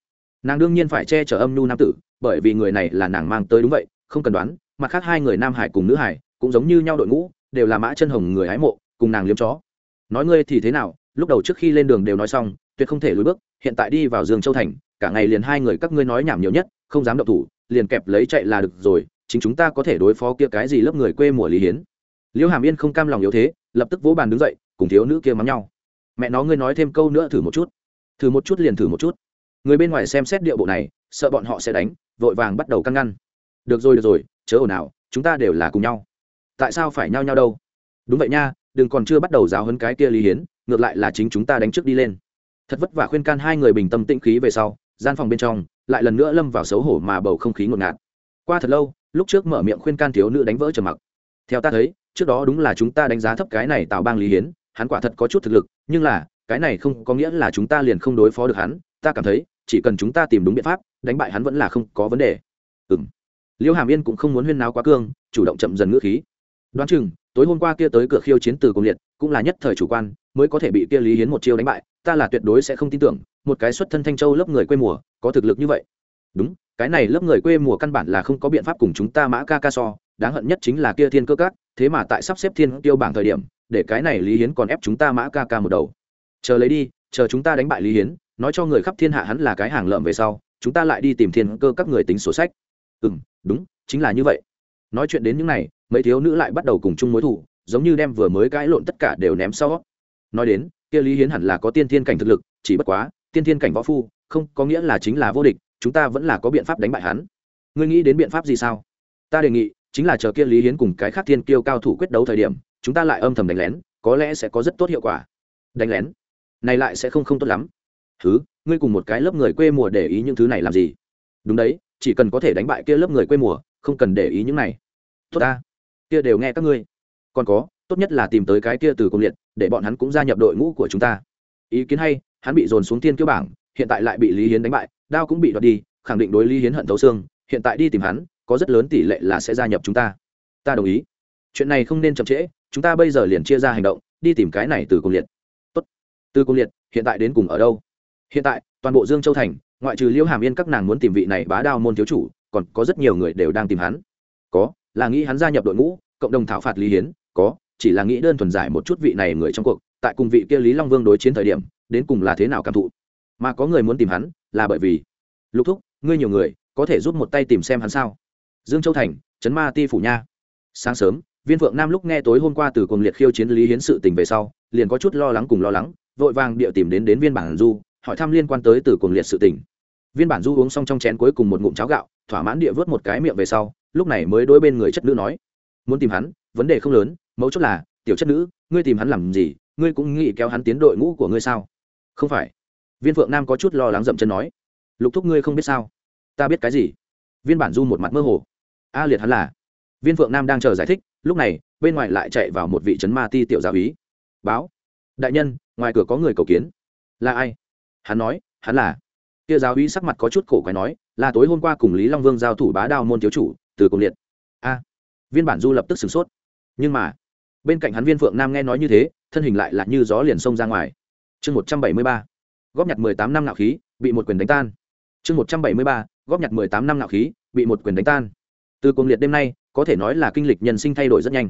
Nàng đương nhiên phải che chở âm nhu nam tử, bởi vì người này là nàng mang tới đúng vậy, không cần đoán, mặt khác hai người nam hải cùng nữ hải cũng giống như nhau đội ngũ, đều là mã chân hồng người hái mộ, cùng nàng liếm chó. Nói ngươi thì thế nào, lúc đầu trước khi lên đường đều nói xong tuyệt không thể lùi bước, hiện tại đi vào dương châu thành, cả ngày liền hai người các ngươi nói nhảm nhiều nhất, không dám động thủ, liền kẹp lấy chạy là được rồi, chính chúng ta có thể đối phó kia cái gì lớp người quê mùa lý hiến. Liễu hàm yên không cam lòng yếu thế, lập tức vỗ bàn đứng dậy, cùng thiếu nữ kia mắng nhau. Mẹ nó ngươi nói thêm câu nữa thử một chút. Thử một chút liền thử một chút. Người bên ngoài xem xét điệu bộ này, sợ bọn họ sẽ đánh, vội vàng bắt đầu căng ngăn. Được rồi được rồi, chớ ồn ào, chúng ta đều là cùng nhau. Tại sao phải nhau nhau đâu? Đúng vậy nha, đừng còn chưa bắt đầu giáo hấn cái kia lý hiến, ngược lại là chính chúng ta đánh trước đi lên thật vất vả khuyên can hai người bình tâm tĩnh khí về sau, gian phòng bên trong, lại lần nữa lâm vào xấu hổ mà bầu không khí ngột ngạt. Qua thật lâu, lúc trước mở miệng khuyên can thiếu nữ đánh vỡ trầm mặc. Theo ta thấy, trước đó đúng là chúng ta đánh giá thấp cái này tạo bang lý hiến, hắn quả thật có chút thực lực, nhưng là, cái này không có nghĩa là chúng ta liền không đối phó được hắn, ta cảm thấy, chỉ cần chúng ta tìm đúng biện pháp, đánh bại hắn vẫn là không có vấn đề. Ừ m liêu hàm yên cũng không muốn huyên náo quá cương, chủ động chậm dần ngữ khí. Đoán chừng, tối hôm qua kia tới cửa khiêu chiến từ công liệt, cũng là nhất thời chủ quan, mới có thể bị kia lý hiến một chiêu đánh bại ta là tuyệt đối sẽ không tin tưởng, một cái xuất thân thanh châu lớp người quê mùa, có thực lực như vậy. Đúng, cái này lớp người quê mùa căn bản là không có biện pháp cùng chúng ta mã ca ca so, đáng hận nhất chính là kia thiên cơ cát thế mà tại sắp xếp thiên tiêu bảng thời điểm, để cái này lý hiến còn ép chúng ta mã ca ca một đầu. Chờ lấy đi, chờ chúng ta đánh bại lý hiến, nói cho người khắp thiên hạ hắn là cái hàng lợm về sau, chúng ta lại đi tìm thiên cơ các người tính sổ sách. Ừ m đúng, chính là như vậy. Nói chuyện đến những n à y mấy thiếu nữ lại bắt đầu cùng chung mối thủ giống như đem vừa mới cãi lộn tất cả đều ném sau. Nói đến kia lý hiến hẳn là có tiên thiên cảnh thực lực, chỉ bất quá, tiên thiên cảnh võ phu, không có nghĩa là chính là vô địch, chúng ta vẫn là có biện pháp đánh bại hắn. Ngươi nghĩ đến biện pháp gì sao? Ta đề nghị, chính là chờ kia lý hiến cùng cái khác thiên kiêu cao thủ quyết đấu thời điểm, chúng ta lại âm thầm đánh lén, có lẽ sẽ có rất tốt hiệu quả. Đánh lén? Này lại sẽ không không tốt lắm. Thứ ngươi cùng một cái lớp người quê mùa để ý những thứ này làm gì? Đúng đấy, chỉ cần có thể đánh bại kia lớp người quê mùa, không cần để ý những này. Tốt ta. Kia đều nghe các ngươi. Còn có tốt nhất là tìm tới cái kia từ công liệt, để bọn hắn cũng gia nhập đội ngũ của chúng ta. Ý kiến hay, hắn bị dồn xuống tiên kiêu bảng, hiện tại lại bị lý hiến đánh bại, đao cũng bị đoạt đi, khẳng định đối lý hiến hận thấu xương, hiện tại đi tìm hắn, có rất lớn tỷ lệ là sẽ gia nhập chúng ta. Ta đồng ý. Chuyện này không nên chậm trễ, chúng ta bây giờ liền chia ra hành động, đi tìm cái này từ công liệt. Tốt. Từ công liệt, hiện tại đến cùng ở đâu? Hiện tại, toàn bộ dương châu thành, ngoại trừ liêu hàm yên các nàng muốn tìm vị này bá đao môn thiếu chủ, còn có rất nhiều người đều đang tìm hắn. Có, là nghĩ hắn gia nhập đội ngũ, cộng đồng thảo phạt lý hiến, có chỉ là nghĩ đơn thuần giải một chút vị này người trong cuộc, tại cùng vị kia lý long vương đối chiến thời điểm, đến cùng là thế nào cảm thụ. Mà có người muốn tìm hắn, là bởi vì, lục thúc, ngươi nhiều người, có thể giúp một tay tìm xem hắn sao? Dương châu thành, trấn ma ti phủ nha. Sáng sớm, viên phượng nam lúc nghe tối hôm qua từ cuồng liệt khiêu chiến lý hiến sự tình về sau, liền có chút lo lắng cùng lo lắng, vội vàng địa tìm đến đến viên bản du, hỏi thăm liên quan tới từ cuồng liệt sự tình. Viên bản du uống xong trong chén cuối cùng một ngụm cháo gạo, thỏa mãn địa vớt một cái miệng về sau, lúc này mới đối bên người chất nữ nói, muốn tìm hắn, vấn đề không lớn mấu chốt là, tiểu chất nữ, ngươi tìm hắn làm gì, ngươi cũng nghĩ kéo hắn tiến đội ngũ của ngươi sao? Không phải. Viên phượng nam có chút lo lắng dậm chân nói. Lục thúc ngươi không biết sao? Ta biết cái gì? Viên bản du một mặt mơ hồ. A liệt hắn là. Viên phượng nam đang chờ giải thích, lúc này, bên ngoài lại chạy vào một vị trấn ma ti tiểu giáo ý báo. Đại nhân, ngoài cửa có người cầu kiến. Là ai? Hắn nói, hắn là. Kia giáo ý sắc mặt có chút cổ quái nói, là tối hôm qua cùng lý long vương giao thủ bá đao môn thiếu chủ, từ cùng liệt. A. Viên bản du lập tức sửng sốt. Nhưng mà bên cạnh hắn viên phượng nam nghe nói như thế, thân hình lại là như gió liền xông ra ngoài. Chương một trăm bảy mươi ba, góp nhặt mười tám năm nạo khí, bị một quyền đánh tan. Chương một trăm bảy mươi ba, góp nhặt mười tám năm nạo khí, bị một quyền đánh tan. Từ cuồng liệt đêm nay, có thể nói là kinh lịch nhân sinh thay đổi rất nhanh.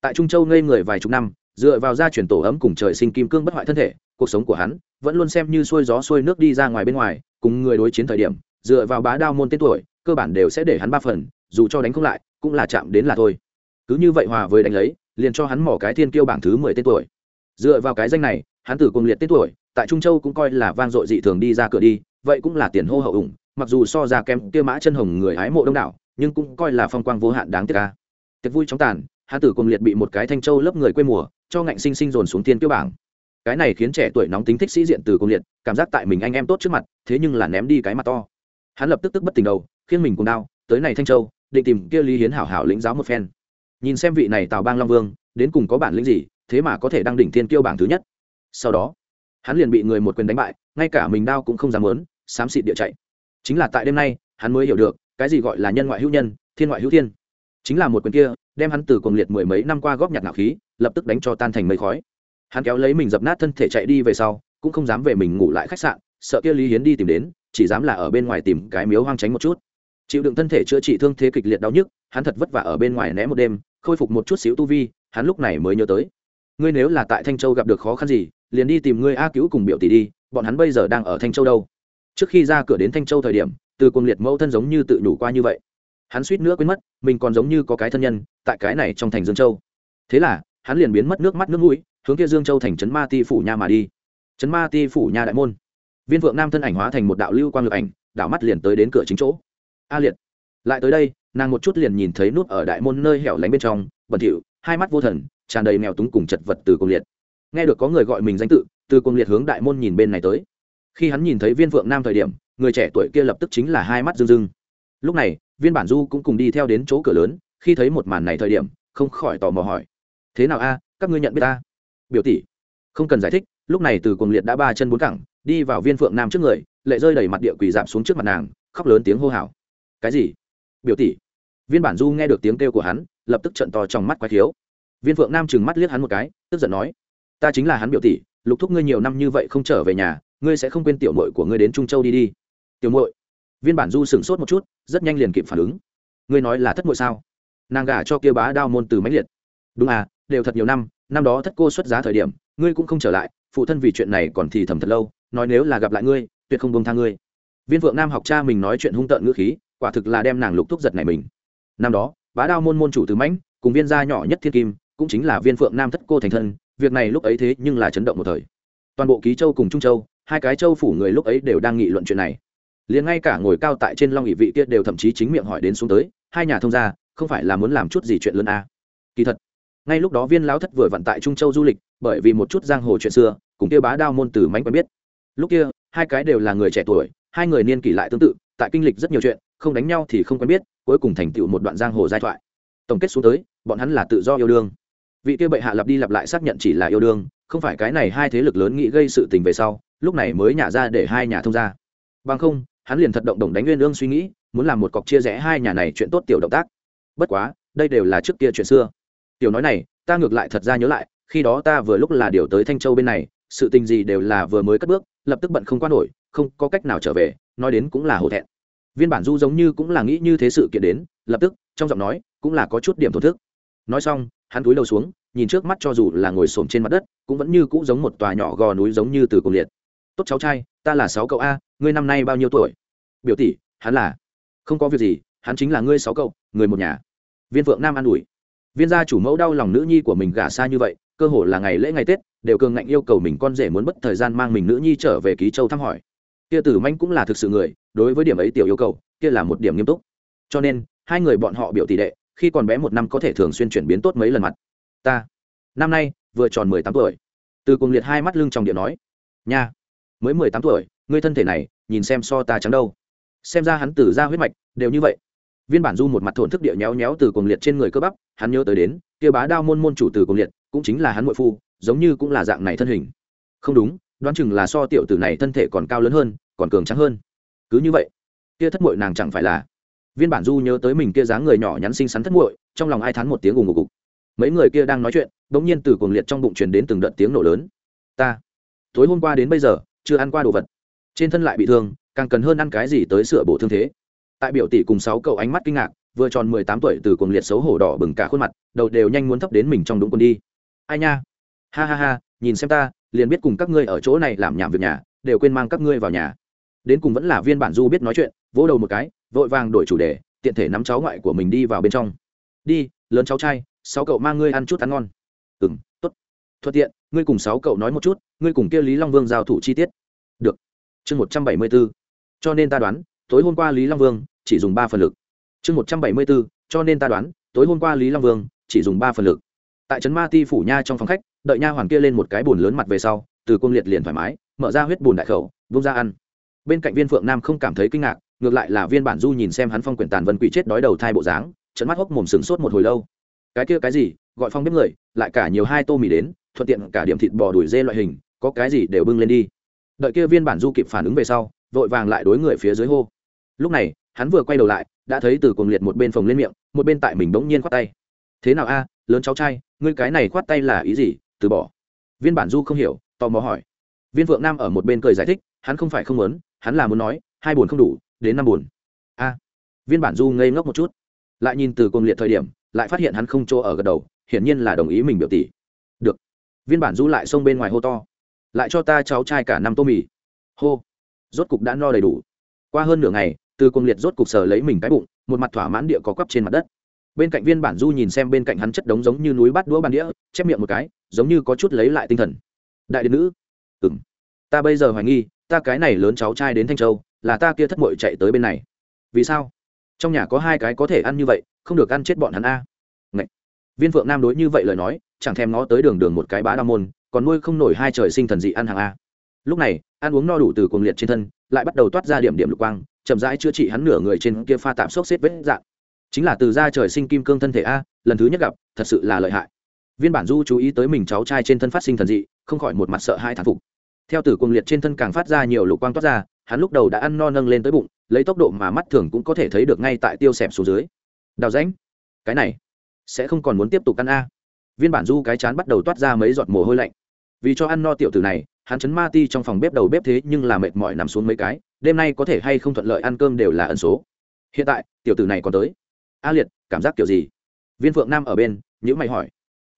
Tại trung châu ngây người vài chục năm, dựa vào gia truyền tổ ấm cùng trời sinh kim cương bất hoại thân thể, cuộc sống của hắn vẫn luôn xem như xuôi gió xuôi nước đi ra ngoài bên ngoài, cùng người đối chiến thời điểm, dựa vào bá đao môn tên tuổi, cơ bản đều sẽ để hắn ba phần, dù cho đánh không lại, cũng là chạm đến là thôi. Cứ như vậy hòa với đánh lấy liền cho hắn mỏ cái thiên kiêu bảng thứ mười tên tuổi. Dựa vào cái danh này, hắn tử cùng liệt tên tuổi, tại trung châu cũng coi là vang dội dị thường đi ra cửa đi, vậy cũng là tiền hô hậu ủng, mặc dù so ra kém kia mã chân hồng người hái mộ đông đảo, nhưng cũng coi là phong quang vô hạn đáng tiếc ca tiệc vui chóng tàn, hắn tử cùng liệt bị một cái thanh châu lớp người quê mùa, cho ngạnh sinh sinh dồn xuống thiên kiêu bảng. Cái này khiến trẻ tuổi nóng tính thích sĩ diện từ cùng liệt, cảm giác tại mình anh em tốt trước mặt, thế nhưng là ném đi cái mặt to. Hắn lập tức tức bất tỉnh đầu khiến mình cùng đau tới này thanh châu, định tìm kia lý hiến hảo hảo lĩnh giáo một phen nhìn xem vị này tào bang long vương, đến cùng có bản lĩnh gì, thế mà có thể đăng đỉnh thiên kiêu bảng thứ nhất. Sau đó, hắn liền bị người một quyền đánh bại, ngay cả mình đao cũng không dám lớn xám xịt địa chạy. Chính là tại đêm nay, hắn mới hiểu được, cái gì gọi là nhân ngoại hữu nhân, thiên ngoại hữu thiên. Chính là một quyền kia, đem hắn từ cuồng liệt mười mấy năm qua góp nhặt nạo khí, lập tức đánh cho tan thành mây khói. Hắn kéo lấy mình dập nát thân thể chạy đi về sau, cũng không dám về mình ngủ lại khách sạn, sợ kia lý hiến đi tìm đến, chỉ dám là ở bên ngoài tìm cái miếu hoang tránh một chút. Chịu đựng thân thể chữa trị thương thế kịch liệt đau nhức, hắn thật vất vả ở bên ngoài né một đêm khôi phục một chút xíu tu vi, hắn lúc này mới nhớ tới. Ngươi nếu là tại thanh châu gặp được khó khăn gì, liền đi tìm ngươi a cứu cùng biểu tỷ đi, bọn hắn bây giờ đang ở thanh châu đâu? Trước khi ra cửa đến thanh châu thời điểm, từ cuồng liệt mẫu thân giống như tự nhủ qua như vậy. Hắn suýt nữa quên mất, mình còn giống như có cái thân nhân, tại cái này trong thành dương châu. Thế là, hắn liền biến mất nước mắt nước mũi, hướng kia dương châu thành trấn ma ti phủ nha mà đi. Trấn ma ti phủ nha đại môn. Viên vượng nam thân ảnh hóa thành một đạo lưu quang lực ảnh, đảo mắt liền tới đến cửa chính chỗ. A liệt. Lại tới đây nàng một chút liền nhìn thấy nút ở đại môn nơi hẻo lánh bên trong, bẩn thỉu, hai mắt vô thần, tràn đầy nghèo túng cùng chật vật từ cung liệt. Nghe được có người gọi mình danh tự, từ cung liệt hướng đại môn nhìn bên này tới. Khi hắn nhìn thấy viên vượng nam thời điểm, người trẻ tuổi kia lập tức chính là hai mắt rưng rưng. Lúc này, viên bản du cũng cùng đi theo đến chỗ cửa lớn, khi thấy một màn này thời điểm, không khỏi tò mò hỏi. Thế nào a, các ngươi nhận biết ta? Biểu tỷ. Không cần giải thích, lúc này từ cuồng liệt đã ba chân bốn cẳng, đi vào viên phượng nam trước người, lệ rơi đầy mặt địa quỳ giảm xuống trước mặt nàng, khóc lớn tiếng hô hào. Cái gì? Biểu tỷ. Viên bản du nghe được tiếng kêu của hắn, lập tức trận to trong mắt quái thiếu viên phượng nam chừng mắt liếc hắn một cái, tức giận nói, ta chính là hắn biểu tỷ, lục thúc ngươi nhiều năm như vậy không trở về nhà, ngươi sẽ không quên tiểu mội của ngươi đến trung châu đi đi. Tiểu mội viên bản du sửng sốt một chút, rất nhanh liền kịp phản ứng. Ngươi nói là thất mội sao? Nàng gả cho kia bá đao môn từ mãnh liệt. Đúng à đều thật nhiều năm năm đó thất cô xuất giá thời điểm, ngươi cũng không trở lại, phụ thân vì chuyện này còn thì thầm thật lâu, nói nếu là gặp lại ngươi, tuyệt không buông tha ngươi. Viên vượng nam học cha mình nói chuyện hung tợn ngữ khí quả thực là đem nàng lục thúc giật này mình. Năm đó, bá đao môn môn chủ từ mãnh, cùng viên gia nhỏ nhất thiên kim, cũng chính là viên phượng nam thất cô thành thân, việc này lúc ấy thế nhưng là chấn động một thời. Toàn bộ ký châu cùng trung châu, hai cái châu phủ người lúc ấy đều đang nghị luận chuyện này. Liền ngay cả ngồi cao tại trên long ỵ vị kia đều thậm chí chính miệng hỏi đến xuống tới, hai nhà thông gia, không phải là muốn làm chút gì chuyện lớn à. kỳ thật, ngay lúc đó viên lão thất vừa vận tại trung châu du lịch, bởi vì một chút giang hồ chuyện xưa, cùng kia bá đao môn từ mánh quen biết. Lúc kia hai cái đều là người trẻ tuổi, hai người niên kỷ lại tương tự, tại kinh lịch rất nhiều chuyện, không đánh nhau thì không quen biết, cuối cùng thành tựu một đoạn giang hồ giai thoại. Tổng kết xuống tới, bọn hắn là tự do yêu đương. Vị kia bệ hạ lặp đi lặp lại xác nhận chỉ là yêu đương, không phải cái này hai thế lực lớn nghĩ gây sự tình về sau, lúc này mới nhả ra để hai nhà thông ra bằng không, hắn liền thật động đồng đánh nguyên lương suy nghĩ, muốn làm một cọc chia rẽ hai nhà này chuyện tốt tiểu động tác. Bất quá, đây đều là trước kia chuyện xưa. Tiểu nói này, ta ngược lại thật ra nhớ lại, khi đó ta vừa lúc là điều tới thanh châu bên này sự tình gì đều là vừa mới cất bước, lập tức bận không qua nổi, không có cách nào trở về, nói đến cũng là hổ thẹn. Viên bản du giống như cũng là nghĩ như thế sự kiện đến, lập tức, trong giọng nói, cũng là có chút điểm thổn thức. Nói xong, hắn cúi đầu xuống, nhìn trước mắt cho dù là ngồi xổm trên mặt đất, cũng vẫn như cũ giống một tòa nhỏ gò núi giống như từ cùng liệt. Tốt cháu trai, ta là sáu cậu a, ngươi năm nay bao nhiêu tuổi? Biểu tỷ, hắn là. Không có việc gì, hắn chính là ngươi sáu cậu, người một nhà. Viên phượng nam an ủi. Viên gia chủ mẫu đau lòng nữ nhi của mình gả xa như vậy cơ hồ là ngày lễ ngày tết, đều cường ngạnh yêu cầu mình con rể muốn bất thời gian mang mình nữ nhi trở về ký châu thăm hỏi. Kia tử manh cũng là thực sự người, đối với điểm ấy tiểu yêu cầu, kia là một điểm nghiêm túc. Cho nên, hai người bọn họ biểu tỷ đệ, khi còn bé một năm có thể thường xuyên chuyển biến tốt mấy lần mặt. Ta, năm nay, vừa tròn mười tám tuổi. Từ cùng liệt hai mắt lưng trong điện nói, nha, mới mười tám tuổi, ngươi thân thể này, nhìn xem so ta trắng đâu. Xem ra hắn tử ra huyết mạch, đều như vậy. Viên bản du một mặt thổn thức địa nhéo nhéo từ cuồng liệt trên người cơ bắp, hắn nhớ tới đến, kia bá đao môn môn chủ từ cuồng liệt cũng chính là hắn muội phu, giống như cũng là dạng này thân hình. Không đúng, đoán chừng là so tiểu tử này thân thể còn cao lớn hơn, còn cường trắng hơn. Cứ như vậy, kia thất muội nàng chẳng phải là. Viên bản du nhớ tới mình kia dáng người nhỏ nhắn xinh xắn thất muội, trong lòng ai thán một tiếng ùng ục. Mấy người kia đang nói chuyện, bỗng nhiên từ cuồng liệt trong bụng truyền đến từng đợt tiếng nổ lớn. Ta, tối hôm qua đến bây giờ, chưa ăn qua đồ vật. Trên thân lại bị thương, càng cần hơn ăn cái gì tới sửa bổ thương thế. Tại biểu tỷ cùng sáu cậu ánh mắt kinh ngạc, vừa tròn mười tám tuổi từ cuồng liệt xấu hổ đỏ bừng cả khuôn mặt, đầu đều nhanh muốn thấp đến mình trong đúng quần đi ai nha? Ha ha ha, nhìn xem ta, liền biết cùng các ngươi ở chỗ này làm nhảm việc nhà, đều quên mang các ngươi vào nhà. Đến cùng vẫn là viên bản du biết nói chuyện, vỗ đầu một cái, vội vàng đổi chủ đề, tiện thể nắm cháu ngoại của mình đi vào bên trong. Đi, lớn cháu trai, sáu cậu mang ngươi ăn chút ăn ngon. Ừ m t ố t thuận tiện, ngươi cùng sáu cậu nói một chút, ngươi cùng kia lý long vương giao thủ chi tiết. Được. Chương một trăm bảy mươi b ố cho nên ta đoán, tối hôm qua lý long vương chỉ dùng ba phần lực. Chương một trăm bảy mươi b ố cho nên ta đoán, tối hôm qua lý long vương chỉ dùng ba phần lực tại trấn ma ti phủ nha trong phòng khách, đợi nha hoàn kia lên một cái bùn lớn mặt về sau, từ cung liệt liền thoải mái, mở ra huyết bùn đại khẩu, vung ra ăn. Bên cạnh viên phượng nam không cảm thấy kinh ngạc, ngược lại là viên bản du nhìn xem hắn phong quyển tàn vân quỷ chết đói đầu thai bộ dáng trận mắt hốc mồm sừng sốt một hồi lâu. Cái kia cái gì? Gọi phong bếp người, lại cả nhiều hai tô mì đến, thuận tiện cả điểm thịt bò đuổi dê loại hình, có cái gì đều bưng lên đi. Đợi kia viên bản du kịp phản ứng về sau, vội vàng lại đối người phía dưới hô. Lúc này, hắn vừa quay đầu lại, đã thấy từ cuồng liệt một bên phồng lên miệng, một bên tại mình bỗng nhiên khoát tay. Thế nào a? Lớn cháu trai ngươi cái này khoát tay là ý gì? Từ bỏ. Viên bản du không hiểu, tò mò hỏi. Viên vượng nam ở một bên cười giải thích, hắn không phải không muốn, hắn là muốn nói, hai buồn không đủ, đến năm buồn. A. Viên bản du ngây ngốc một chút. Lại nhìn từ cùng liệt thời điểm, lại phát hiện hắn không chỗ ở gật đầu, hiển nhiên là đồng ý mình biểu tỷ. Được. Viên bản du lại xông bên ngoài hô to. Lại cho ta cháu trai cả năm tô mì. Hô. Rốt cục đã no đầy đủ. Qua hơn nửa ngày, từ cùng liệt rốt cục sờ lấy mình cái bụng, một mặt thỏa mãn địa có quắp trên mặt đất bên cạnh viên bản du nhìn xem bên cạnh hắn chất đống giống như núi bát đũa bàn đĩa, chép miệng một cái, giống như có chút lấy lại tinh thần. Đại điện nữ. Ừng ta bây giờ hoài nghi, ta cái này lớn cháu trai đến thanh châu, là ta kia thất mội chạy tới bên này. Vì sao? Trong nhà có hai cái có thể ăn như vậy, không được ăn chết bọn hắn a. Ngậy. viên phượng nam đối như vậy lời nói, chẳng thèm ngó tới đường đường một cái bá đa môn, còn nuôi không nổi hai trời sinh thần dị ăn hàng a. Lúc này, ăn uống no đủ từ cuồng liệt trên thân, lại bắt đầu toát ra điểm điểm lục quang, chậm rãi chữa trị hắn nửa người trên kia pha tạm xốc xếp vết dạng chính là từ ra trời sinh kim cương thân thể a, lần thứ nhất gặp, thật sự là lợi hại. Viên bản du chú ý tới mình cháu trai trên thân phát sinh thần dị, không khỏi một mặt sợ hai thán phục. Theo tử cuồng liệt trên thân càng phát ra nhiều lục quang toát ra, hắn lúc đầu đã ăn no nâng lên tới bụng, lấy tốc độ mà mắt thường cũng có thể thấy được ngay tại tiêu xẹp xuống dưới. Đào rãnh, cái này sẽ không còn muốn tiếp tục ăn a. Viên bản du cái chán bắt đầu toát ra mấy giọt mồ hôi lạnh. Vì cho ăn no tiểu tử này, hắn chấn ma ti trong phòng bếp đầu bếp thế nhưng là mệt mỏi nằm xuống mấy cái, đêm nay có thể hay không thuận lợi ăn cơm đều là ẩn số. Hiện tại, tiểu tử này còn tới a liệt, cảm giác kiểu gì? Viên phượng nam ở bên nhữ mày hỏi.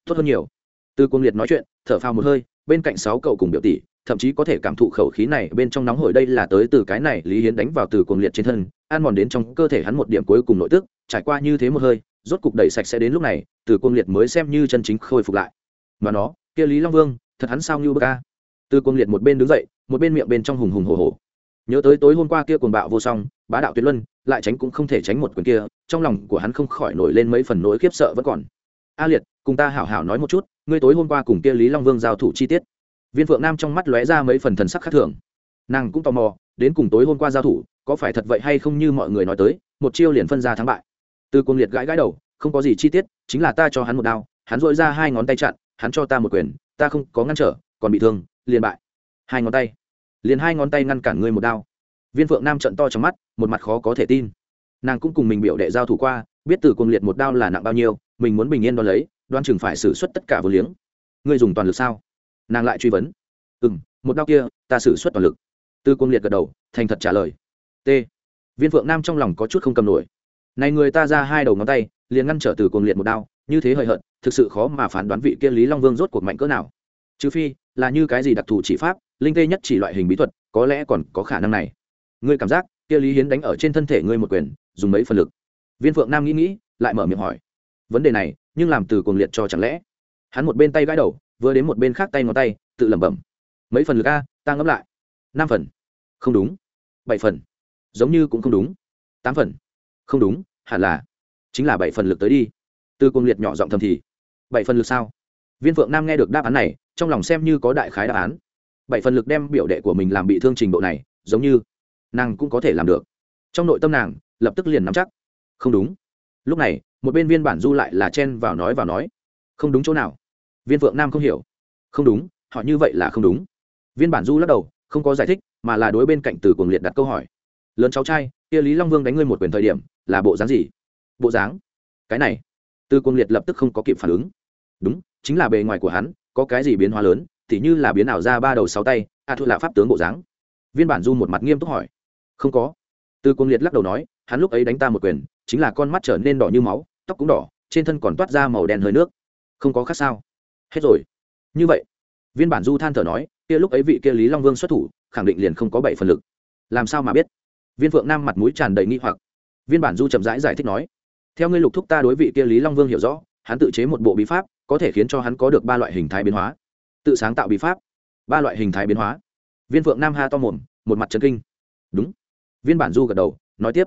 Tốt hơn nhiều. Từ cuồng liệt nói chuyện, thở phào một hơi, bên cạnh sáu cậu cùng biểu tỷ, thậm chí có thể cảm thụ khẩu khí này bên trong nóng hổi đây là tới từ cái này lý hiến đánh vào từ cuồng liệt trên thân, ăn mòn đến trong cơ thể hắn một điểm cuối cùng nội tức, trải qua như thế một hơi, rốt cục đẩy sạch sẽ đến lúc này, từ cuồng liệt mới xem như chân chính khôi phục lại. Mà nó, kia lý long vương, thật hắn sao như bơ ca từ cuồng liệt một bên đứng dậy, một bên miệng bên trong hùng hùng hồ hồ nhớ tới tối hôm qua kia cuồng bạo vô song, bá đạo tuyệt luân lại tránh cũng không thể tránh một quyền kia, trong lòng của hắn không khỏi nổi lên mấy phần nỗi khiếp sợ vẫn còn. A liệt, cùng ta hảo hảo nói một chút, ngươi tối hôm qua cùng kia lý long vương giao thủ chi tiết. Viên phượng nam trong mắt lóe ra mấy phần thần sắc khác thường. Nàng cũng tò mò, đến cùng tối hôm qua giao thủ, có phải thật vậy hay không như mọi người nói tới, một chiêu liền phân ra thắng bại. Từ cuồng liệt gãi gãi đầu, không có gì chi tiết, chính là ta cho hắn một đao, hắn dội ra hai ngón tay chặn, hắn cho ta một quyền, ta không có ngăn trở, còn bị thương, liền bại. Hai ngón tay. Liền hai ngón tay ngăn cản ngươi một đao viên phượng nam trận to trong mắt, một mặt khó có thể tin. Nàng cũng cùng mình biểu đệ giao thủ qua, biết từ cuồng liệt một đao là nặng bao nhiêu, mình muốn bình yên đo lấy, đoan chừng phải xử suất tất cả vô liếng. Ngươi dùng toàn lực sao? Nàng lại truy vấn. Ừ m một đao kia, ta xử suất toàn lực. Từ cuồng liệt gật đầu, thành thật trả lời. T. Viên phượng nam trong lòng có chút không cầm nổi. Này người ta ra hai đầu ngón tay, liền ngăn trở từ cuồng liệt một đao, như thế hời hợt, thực sự khó mà phán đoán vị kia lý long vương rốt cuộc mạnh cỡ nào. Trừ phi, là như cái gì đặc thù chỉ pháp, linh tê nhất chỉ loại hình bí thuật, có lẽ còn có khả năng này ngươi cảm giác, kia lý hiến đánh ở trên thân thể ngươi một quyền, dùng mấy phần lực. Viên phượng nam nghĩ nghĩ, lại mở miệng hỏi. Vấn đề này, nhưng làm từ cuồng liệt cho chẳng lẽ? Hắn một bên tay gãi đầu, vừa đến một bên khác tay ngón tay, tự lẩm bẩm. Mấy phần lực a, ta ngẫm lại. Năm phần. Không đúng. Bảy phần. Giống như cũng không đúng. Tám phần. Không đúng, hẳn là. Chính là bảy phần lực tới đi. Từ cuồng liệt nhỏ giọng thầm thì. Bảy phần lực sao? Viên phượng nam nghe được đáp án này, trong lòng xem như có đại khái đáp án. Bảy phần lực đem biểu đệ của mình làm bị thương trình độ này, giống như nàng cũng có thể làm được. Trong nội tâm nàng lập tức liền nắm chắc. Không đúng. Lúc này một bên viên bản du lại là chen vào nói vào nói. Không đúng chỗ nào. Viên phượng nam không hiểu. Không đúng họ như vậy là không đúng. Viên bản du lắc đầu không có giải thích mà là đối bên cạnh từ cuồng liệt đặt câu hỏi. Lớn cháu trai kia lý long vương đánh ngươi một quyền thời điểm là bộ dáng gì? Bộ dáng? Cái này. Từ cuồng liệt lập tức không có kịp phản ứng. Đúng chính là bề ngoài của hắn có cái gì biến hóa lớn thì như là biến ảo ra ba đầu sáu tay a à, thu là pháp tướng bộ dáng. Viên bản du một mặt nghiêm túc hỏi không có. Từ cuồng liệt lắc đầu nói hắn lúc ấy đánh ta một quyền chính là con mắt trở nên đỏ như máu tóc cũng đỏ trên thân còn toát ra màu đen hơi nước. Không có khác sao? Hết rồi. Như vậy viên bản du than thở nói kia lúc ấy vị kia lý long vương xuất thủ khẳng định liền không có bảy phần lực. Làm sao mà biết? Viên phượng nam mặt mũi tràn đầy nghi hoặc. Viên bản du chậm rãi giải, giải thích nói theo ngươi lục thúc ta đối vị kia lý long vương hiểu rõ hắn tự chế một bộ bí pháp có thể khiến cho hắn có được ba loại hình thái biến hóa. Tự sáng tạo bí pháp ba loại hình thái biến hóa. Viên phượng nam ha to mồm một mặt trần kinh. Đúng viên bản du gật đầu, nói tiếp.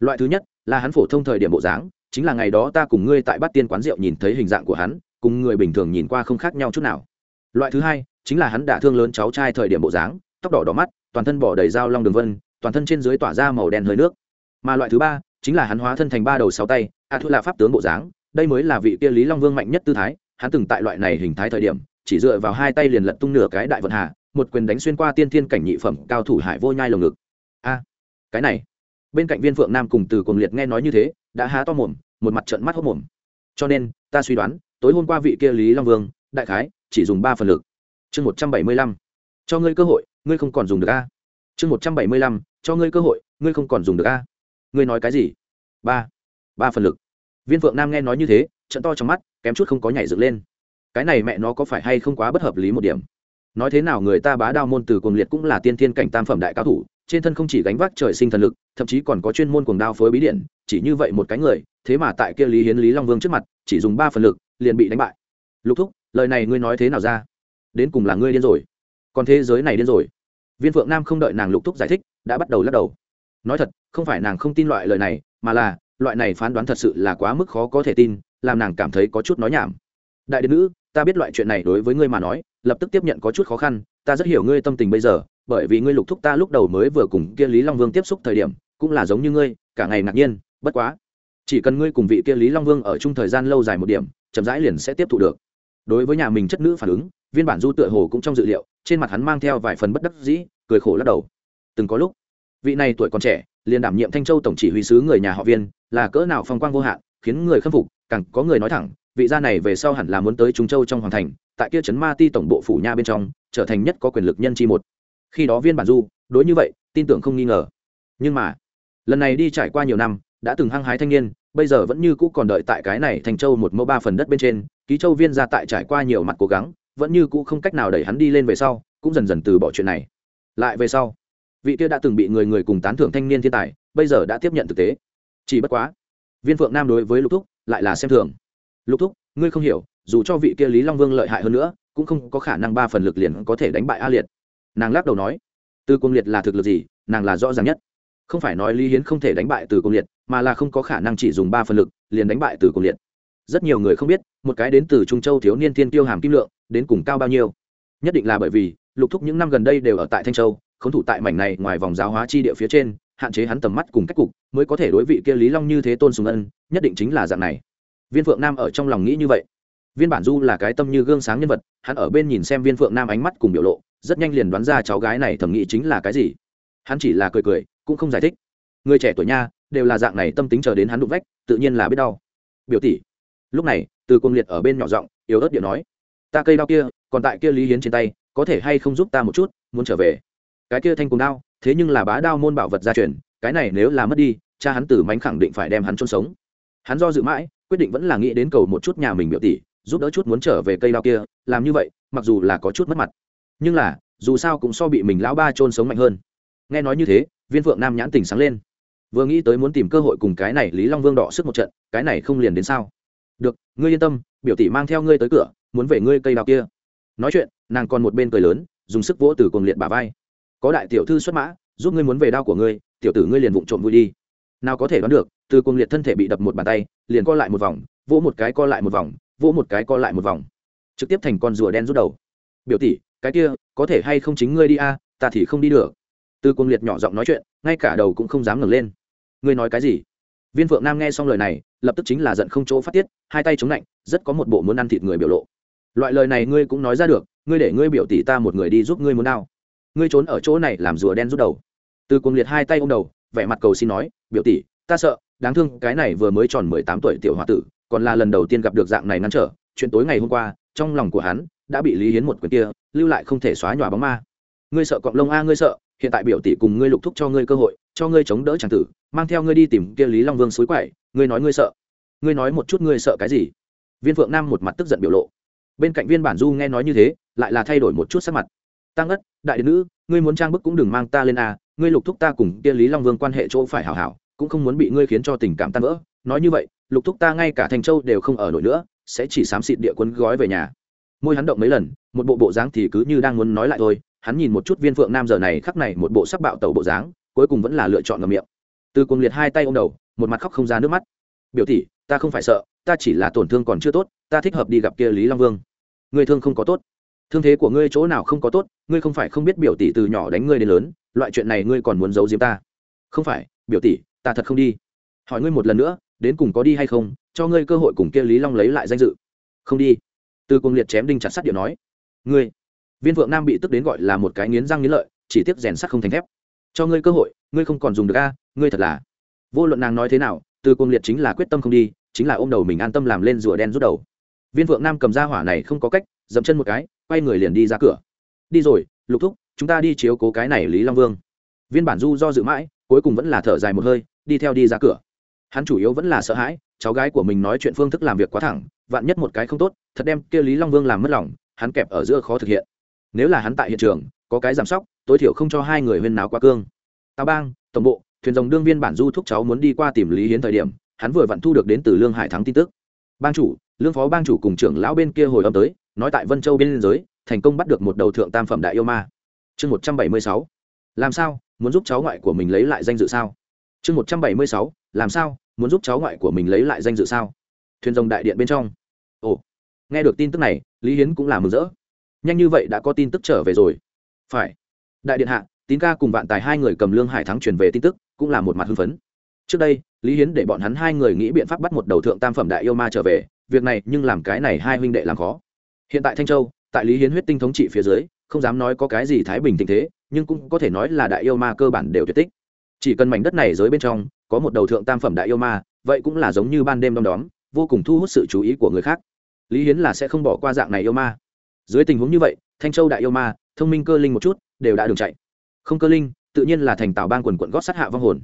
Loại thứ nhất là hắn phổ thông thời điểm bộ dáng, chính là ngày đó ta cùng ngươi tại bát tiên quán rượu nhìn thấy hình dạng của hắn, cùng người bình thường nhìn qua không khác nhau chút nào. Loại thứ hai chính là hắn đả thương lớn cháu trai thời điểm bộ dáng, tóc đỏ đỏ mắt, toàn thân bỏ đầy dao long đường vân, toàn thân trên dưới tỏa ra màu đen hơi nước. Mà loại thứ ba chính là hắn hóa thân thành ba đầu sáu tay a thu là pháp tướng bộ dáng, đây mới là vị kia lý long vương mạnh nhất tư thái, hắn từng tại loại này hình thái thời điểm, chỉ dựa vào hai tay liền lật tung nửa cái đại vận hà, một quyền đánh xuyên qua tiên thiên cảnh nhị phẩm cao thủ hải vô nhai lồng ngực cái này, bên cạnh viên phượng nam cùng từ cuồng liệt nghe nói như thế, đã há to mồm, một mặt trận mắt hốc mồm. Cho nên, ta suy đoán, tối hôm qua vị kia lý long vương, đại khái, chỉ dùng ba phần lực. Chương một trăm bảy mươi lăm, cho ngươi cơ hội, ngươi không còn dùng được a. Chương một trăm bảy mươi lăm, cho ngươi cơ hội, ngươi không còn dùng được a. Ngươi nói cái gì? Ba ba phần lực. Viên phượng nam nghe nói như thế trận to trong mắt, kém chút không có nhảy dựng lên. Cái này mẹ nó có phải hay không quá bất hợp lý một điểm? Nói thế nào người ta bá đao môn từ cuồng liệt cũng là tiên thiên cảnh tam phẩm đại cao thủ trên thân không chỉ gánh vác trời sinh thần lực, thậm chí còn có chuyên môn cuồng đao phối bí điện, chỉ như vậy một cái người, thế mà tại kia lý hiến lý long vương trước mặt, chỉ dùng ba phần lực, liền bị đánh bại. Lục thúc, lời này ngươi nói thế nào ra? Đến cùng là ngươi điên rồi. Còn thế giới này điên rồi. Viên phượng nam không đợi nàng lục thúc giải thích, đã bắt đầu lắc đầu. Nói thật, không phải nàng không tin loại lời này, mà là, loại này phán đoán thật sự là quá mức khó có thể tin, làm nàng cảm thấy có chút nói nhảm. Đại điện nữ, ta biết loại chuyện này đối với ngươi mà nói, lập tức tiếp nhận có chút khó khăn, ta rất hiểu ngươi tâm tình bây giờ bởi vì ngươi lục thúc ta lúc đầu mới vừa cùng kia lý long vương tiếp xúc thời điểm, cũng là giống như ngươi, cả ngày ngạc nhiên, bất quá. Chỉ cần ngươi cùng vị kia lý long vương ở chung thời gian lâu dài một điểm, chậm rãi liền sẽ tiếp thu được. Đối với nhà mình chất nữ phản ứng, viên bản du tựa hồ cũng trong dự liệu, trên mặt hắn mang theo vài phần bất đắc dĩ, cười khổ lắc đầu. Từng có lúc, vị này tuổi còn trẻ, liền đảm nhiệm thanh châu tổng chỉ huy sứ người nhà họ viên, là cỡ nào phong quang vô hạn, khiến người khâm phục, càng có người nói thẳng, vị gia này về sau hẳn là muốn tới trung châu trong hoàng thành, tại kia trấn ma ti tổng bộ phủ nha bên trong, trở thành nhất có quyền lực nhân chi một khi đó viên bản du đối như vậy, tin tưởng không nghi ngờ. Nhưng mà, lần này đi trải qua nhiều năm, đã từng hăng hái thanh niên, bây giờ vẫn như cũ còn đợi tại cái này thành châu một mẫu ba phần đất bên trên, ký châu viên ra tại trải qua nhiều mặt cố gắng, vẫn như cũ không cách nào đẩy hắn đi lên về sau, cũng dần dần từ bỏ chuyện này. Lại về sau, vị kia đã từng bị người người cùng tán thưởng thanh niên thiên tài, bây giờ đã tiếp nhận thực tế. Chỉ bất quá, viên phượng nam đối với lục thúc lại là xem thường. Lục thúc, ngươi không hiểu, dù cho vị kia lý long vương lợi hại hơn nữa, cũng không có khả năng ba phần lực liền có thể đánh bại a liệt nàng lắc đầu nói, từ cung liệt là thực lực gì? Nàng là rõ ràng nhất. Không phải nói lý hiến không thể đánh bại từ cung liệt, mà là không có khả năng chỉ dùng ba phần lực, liền đánh bại từ cung liệt. Rất nhiều người không biết, một cái đến từ trung châu thiếu niên thiên tiêu hàm kim lượng, đến cùng cao bao nhiêu. Nhất định là bởi vì, lục thúc những năm gần đây đều ở tại thanh châu không thủ tại mảnh này ngoài vòng giáo hóa chi địa phía trên, hạn chế hắn tầm mắt cùng cách cục, mới có thể đối vị kia lý long như thế tôn sùng ân, nhất định chính là dạng này. Viên phượng nam ở trong lòng nghĩ như vậy. Viên bản du là cái tâm như gương sáng nhân vật, hắn ở bên nhìn xem viên phượng nam ánh mắt cùng biểu lộ rất nhanh liền đoán ra cháu gái này thẩm nghĩ chính là cái gì. Hắn chỉ là cười cười, cũng không giải thích. Người trẻ tuổi nha, đều là dạng này tâm tính chờ đến hắn đụng vách, tự nhiên là biết đau. Biểu tỷ, lúc này, từ cung liệt ở bên nhỏ giọng, yếu ớt điện nói, ta cây đao kia, còn tại kia lý hiến trên tay, có thể hay không giúp ta một chút, muốn trở về? Cái kia thanh cùng đao, thế nhưng là bá đao môn bảo vật gia truyền, cái này nếu là mất đi, cha hắn tử mánh khẳng định phải đem hắn chôn sống. Hắn do dự mãi, quyết định vẫn là nghĩ đến cầu một chút nhà mình biểu tỷ, giúp đỡ chút muốn trở về cây đao kia, làm như vậy, mặc dù là có chút mất mặt nhưng là, dù sao cũng so bị mình lão ba chôn sống mạnh hơn. Nghe nói như thế, viên phượng nam nhãn tình sáng lên. Vừa nghĩ tới muốn tìm cơ hội cùng cái này lý long vương đọ sức một trận, cái này không liền đến sao? Được, ngươi yên tâm, biểu tỷ mang theo ngươi tới cửa, muốn về ngươi cây đao kia. Nói chuyện, nàng còn một bên cười lớn, dùng sức vỗ từ cuồng liệt bà vai. Có đại tiểu thư xuất mã, giúp ngươi muốn về đao của ngươi, tiểu tử ngươi liền vụng trộm vui đi. Nào có thể đoán được, từ cuồng liệt thân thể bị đập một bàn tay, liền co lại một vòng, vỗ một cái co lại một vòng, vỗ một cái co lại một vòng. Trực tiếp thành con rùa đen rút đầu. Biểu tỷ cái kia, có thể hay không chính ngươi đi a, ta thì không đi được. Tư quân liệt nhỏ giọng nói chuyện, ngay cả đầu cũng không dám ngẩng lên. Ngươi nói cái gì? Viên phượng nam nghe xong lời này, lập tức chính là giận không chỗ phát tiết, hai tay chống lạnh rất có một bộ muốn ăn thịt người biểu lộ. Loại lời này ngươi cũng nói ra được, ngươi để ngươi biểu tỷ ta một người đi giúp ngươi muốn nào? ngươi trốn ở chỗ này làm rùa đen rút đầu. Từ cuồng liệt hai tay ôm đầu, vẻ mặt cầu xin nói, biểu tỷ, ta sợ, đáng thương, cái này vừa mới tròn mười tám tuổi tiểu h o a tử, còn là lần đầu tiên gặp được dạng này ngăn trở, chuyện tối ngày hôm qua, trong lòng của hắn đã bị lý hiến một quyền kia, lưu lại không thể xóa nhòa bóng ma. Ngươi sợ cọng lông a, ngươi sợ, hiện tại biểu tỷ cùng ngươi lục thúc cho ngươi cơ hội, cho ngươi chống đỡ tràng tử, mang theo ngươi đi tìm kia lý long vương suối quậy, ngươi nói ngươi sợ. Ngươi nói một chút ngươi sợ cái gì? Viên phượng nam một mặt tức giận biểu lộ. Bên cạnh viên bản du nghe nói như thế, lại là thay đổi một chút sắc mặt. Tăng ất đại nữ, ngươi muốn trang bức cũng đừng mang ta lên a, ngươi lục thúc ta cùng kia lý long vương quan hệ chỗ phải hảo hảo, cũng không muốn bị ngươi khiến cho tình cảm tan vỡ. Nói như vậy, lục thúc ta ngay cả thành châu đều không ở nổi nữa, sẽ chỉ xám xịt địa quân gói về nhà môi hắn động mấy lần, một bộ bộ dáng thì cứ như đang muốn nói lại thôi. Hắn nhìn một chút viên phượng nam giờ này, khắc này một bộ sắc bạo tẩu bộ dáng, cuối cùng vẫn là lựa chọn ngầm miệng. Từ cuồng liệt hai tay ô m đầu, một mặt khóc không ra nước mắt. Biểu tỷ, ta không phải sợ, ta chỉ là tổn thương còn chưa tốt, ta thích hợp đi gặp kia lý long vương. Người thương không có tốt. Thương thế của ngươi chỗ nào không có tốt, ngươi không phải không biết biểu tỷ từ nhỏ đánh ngươi đến lớn, loại chuyện này ngươi còn muốn giấu giếm ta. Không phải, biểu tỷ, ta thật không đi. Hỏi ngươi một lần nữa, đến cùng có đi hay không, cho ngươi cơ hội cùng kia lý long lấy lại danh dự. Không đi từ cuồng liệt chém đinh chặt sắt điệu nói, ngươi, viên vượng nam bị tức đến gọi là một cái nghiến răng nghiến lợi, chỉ tiếc rèn sắt không thành thép. Cho ngươi cơ hội, ngươi không còn dùng được a, ngươi thật là. Vô luận nàng nói thế nào, từ cuồng liệt chính là quyết tâm không đi, chính là ôm đầu mình an tâm làm lên rùa đen rút đầu. Viên vượng nam cầm ra hỏa này không có cách, dậm chân một cái, quay người liền đi ra cửa. Đi rồi, lục thúc, chúng ta đi chiếu cố cái này lý long vương. Viên bản du do dự mãi, cuối cùng vẫn là thở dài một hơi, đi theo đi ra cửa hắn chủ yếu vẫn là sợ hãi, cháu gái của mình nói chuyện phương thức làm việc quá thẳng, vạn nhất một cái không tốt, thật đem kia lý long vương làm mất lòng, hắn kẹp ở giữa khó thực hiện. Nếu là hắn tại hiện trường, có cái giảm sóc, tối thiểu không cho hai người huyên náo quá cương. Tào bang, tổng bộ, thuyền rồng đương viên bản du thúc cháu muốn đi qua tìm lý hiến thời điểm, hắn vừa vặn thu được đến từ lương hải thắng tin tức. Bang chủ, lương phó bang chủ cùng trưởng lão bên kia hồi âm tới, nói tại vân châu biên giới, thành công bắt được một đầu thượng tam phẩm đại yêu ma. Chương một trăm bảy mươi sáu. Làm sao? Muốn giúp cháu ngoại của mình lấy lại danh dự sao? Chương một trăm bảy mươi sáu. Làm sao? Muốn giúp cháu ngoại của mình lấy lại danh dự sao? Thuyền rồng đại điện bên trong. Ồ, nghe được tin tức này, lý hiến cũng là mừng rỡ. Nhanh như vậy đã có tin tức trở về rồi. Phải. Đại điện hạ, tín ca cùng vạn tài hai người cầm lương hải thắng truyền về tin tức, cũng là một mặt hưng phấn. Trước đây, lý hiến để bọn hắn hai người nghĩ biện pháp bắt một đầu thượng tam phẩm đại yêu ma trở về, việc này nhưng làm cái này hai huynh đệ làm khó. Hiện tại thanh châu, tại lý hiến huyết tinh thống trị phía dưới, không dám nói có cái gì thái bình tình thế, nhưng cũng có thể nói là đại yêu ma cơ bản đều tuyệt tích. Chỉ cần mảnh đất này dưới bên trong có một đầu thượng tam phẩm đại yêu ma, vậy cũng là giống như ban đêm đom đóm, vô cùng thu hút sự chú ý của người khác. Lý hiến là sẽ không bỏ qua dạng này yêu ma. Dưới tình huống như vậy, thanh châu đại yêu ma, thông minh cơ linh một chút, đều đã đường chạy. Không cơ linh, tự nhiên là thành tào bang quần quận gót sát hạ vong hồn.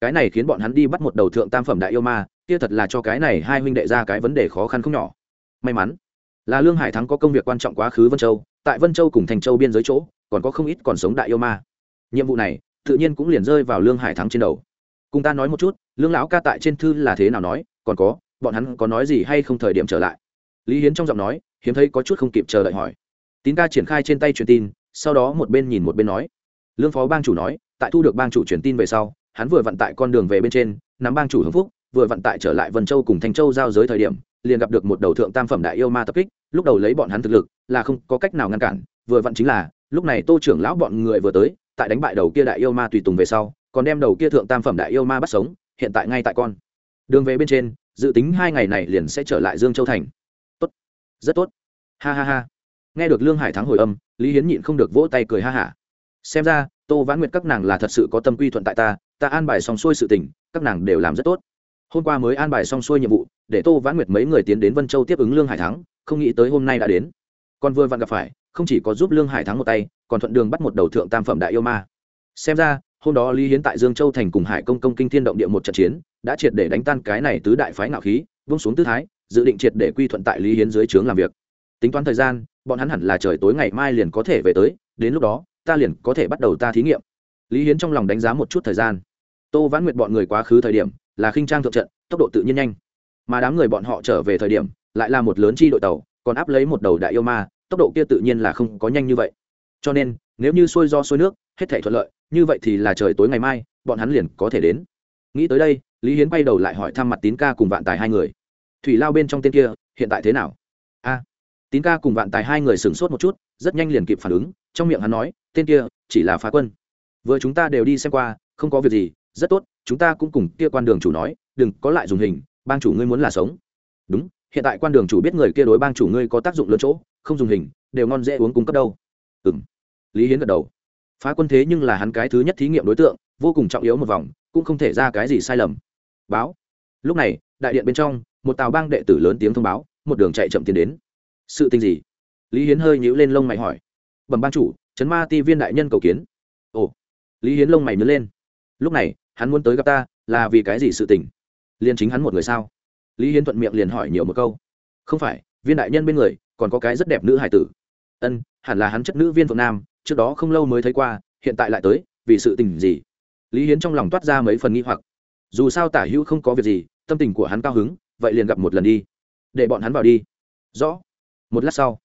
Cái này khiến bọn hắn đi bắt một đầu thượng tam phẩm đại yêu ma, kia thật là cho cái này hai huynh đệ ra cái vấn đề khó khăn không nhỏ. May mắn, là lương hải thắng có công việc quan trọng quá khứ vân châu, tại vân châu cùng thành châu biên giới chỗ, còn có không ít còn sống đại yêu ma. Nhiệm vụ này, tự nhiên cũng liền rơi vào lương hải thắng trên đầu cùng ta nói một chút, lương lão ca tại trên thư là thế nào nói, còn có, bọn hắn có nói gì hay không thời điểm trở lại? Lý hiến trong giọng nói, hiếm thấy có chút không kịp chờ đợi hỏi. Tín ca triển khai trên tay truyền tin, sau đó một bên nhìn một bên nói. Lương phó bang chủ nói, tại thu được bang chủ truyền tin về sau, hắn vừa vận tại con đường về bên trên, nắm bang chủ hưng phúc, vừa vận tại trở lại vân châu cùng thanh châu giao giới thời điểm, liền gặp được một đầu thượng tam phẩm đại yêu ma tập kích, lúc đầu lấy bọn hắn thực lực là không có cách nào ngăn cản, vừa vận chính là, lúc này tô trưởng lão bọn người vừa tới, tại đánh bại đầu kia đại yêu ma tùy tùng về sau còn đem đầu kia thượng tam phẩm đại yêu ma bắt sống, hiện tại ngay tại con. Đường về bên trên, dự tính hai ngày này liền sẽ trở lại dương châu thành. Tốt. Rất tốt. Ha ha ha. Nghe được lương hải thắng hồi âm, lý hiến nhịn không được vỗ tay cười ha hả. Xem ra, tô vãn nguyệt các nàng là thật sự có tâm quy thuận tại ta ta an bài xong xuôi sự tình, các nàng đều làm rất tốt. Hôm qua mới an bài xong xuôi nhiệm vụ, để tô vãn nguyệt mấy người tiến đến vân châu tiếp ứng lương hải thắng, không nghĩ tới hôm nay đã đến. Còn vừa vặn gặp phải, không chỉ có giúp lương hải thắng một tay, còn thuận đường bắt một đầu thượng tam phẩm đại yêu ma. Xem ra hôm đó lý hiến tại dương châu thành cùng hải công công kinh thiên động địa một trận chiến, đã triệt để đánh tan cái này tứ đại phái ngạo khí vung xuống tư thái, dự định triệt để quy thuận tại lý hiến dưới trướng làm việc. Tính toán thời gian, bọn hắn hẳn là trời tối ngày mai liền có thể về tới, đến lúc đó, ta liền có thể bắt đầu ta thí nghiệm. Lý hiến trong lòng đánh giá một chút thời gian. Tô vãn nguyệt bọn người quá khứ thời điểm, là khinh trang thượng trận, tốc độ tự nhiên nhanh. Mà đám người bọn họ trở về thời điểm, lại là một lớn chi đội tàu, còn áp lấy một đầu đại yêu ma, tốc độ kia tự nhiên là không có nhanh như vậy. Cho nên, nếu như xuôi do xuôi nước, hết thể thuận lợi như vậy thì là trời tối ngày mai, bọn hắn liền có thể đến. Nghĩ tới đây, lý hiến bay đầu lại hỏi thăm mặt tín ca cùng vạn tài hai người. Thủy lao bên trong tên kia, hiện tại thế nào? A. À, tín ca cùng vạn tài hai người sửng sốt một chút, rất nhanh liền kịp phản ứng, trong miệng hắn nói, tên kia chỉ là phá quân. Vừa chúng ta đều đi xem qua, không có việc gì, rất tốt, chúng ta cũng cùng kia quan đường chủ nói, đừng có lại dùng hình, bang chủ ngươi muốn là sống. Đúng, hiện tại quan đường chủ biết người kia đối bang chủ ngươi có tác dụng lớn chỗ, không dùng hình, đều ngon dễ uống cung cấp đâu. Ừ m lý hiến gật đầu phá quân thế nhưng là hắn cái thứ nhất thí nghiệm đối tượng, vô cùng trọng yếu một vòng, cũng không thể ra cái gì sai lầm. Báo. Lúc này, đại điện bên trong, một tàu bang đệ tử lớn tiếng thông báo, một đường chạy chậm tiến đến. Sự tình gì? Lý hiến hơi nhíu lên lông mày hỏi. Bẩm ban chủ, chấn ma ti viên đại nhân cầu kiến. Ồ. Lý hiến lông mày nhớ lên. Lúc này, hắn muốn tới gặp ta, là vì cái gì sự tình? Liền chính hắn một người sao? Lý hiến thuận miệng liền hỏi nhiều một câu. Không phải, viên đại nhân bên người, còn có cái rất đẹp nữ hải tử. Ân, hẳn là hắn chất nữ viên phượng nam trước đó không lâu mới thấy qua, hiện tại lại tới, vì sự tình gì? Lý hiến trong lòng toát ra mấy phần nghi hoặc. Dù sao tả hữu không có việc gì, tâm tình của hắn cao hứng, vậy liền gặp một lần đi. Để bọn hắn vào đi. Rõ. Một lát sau,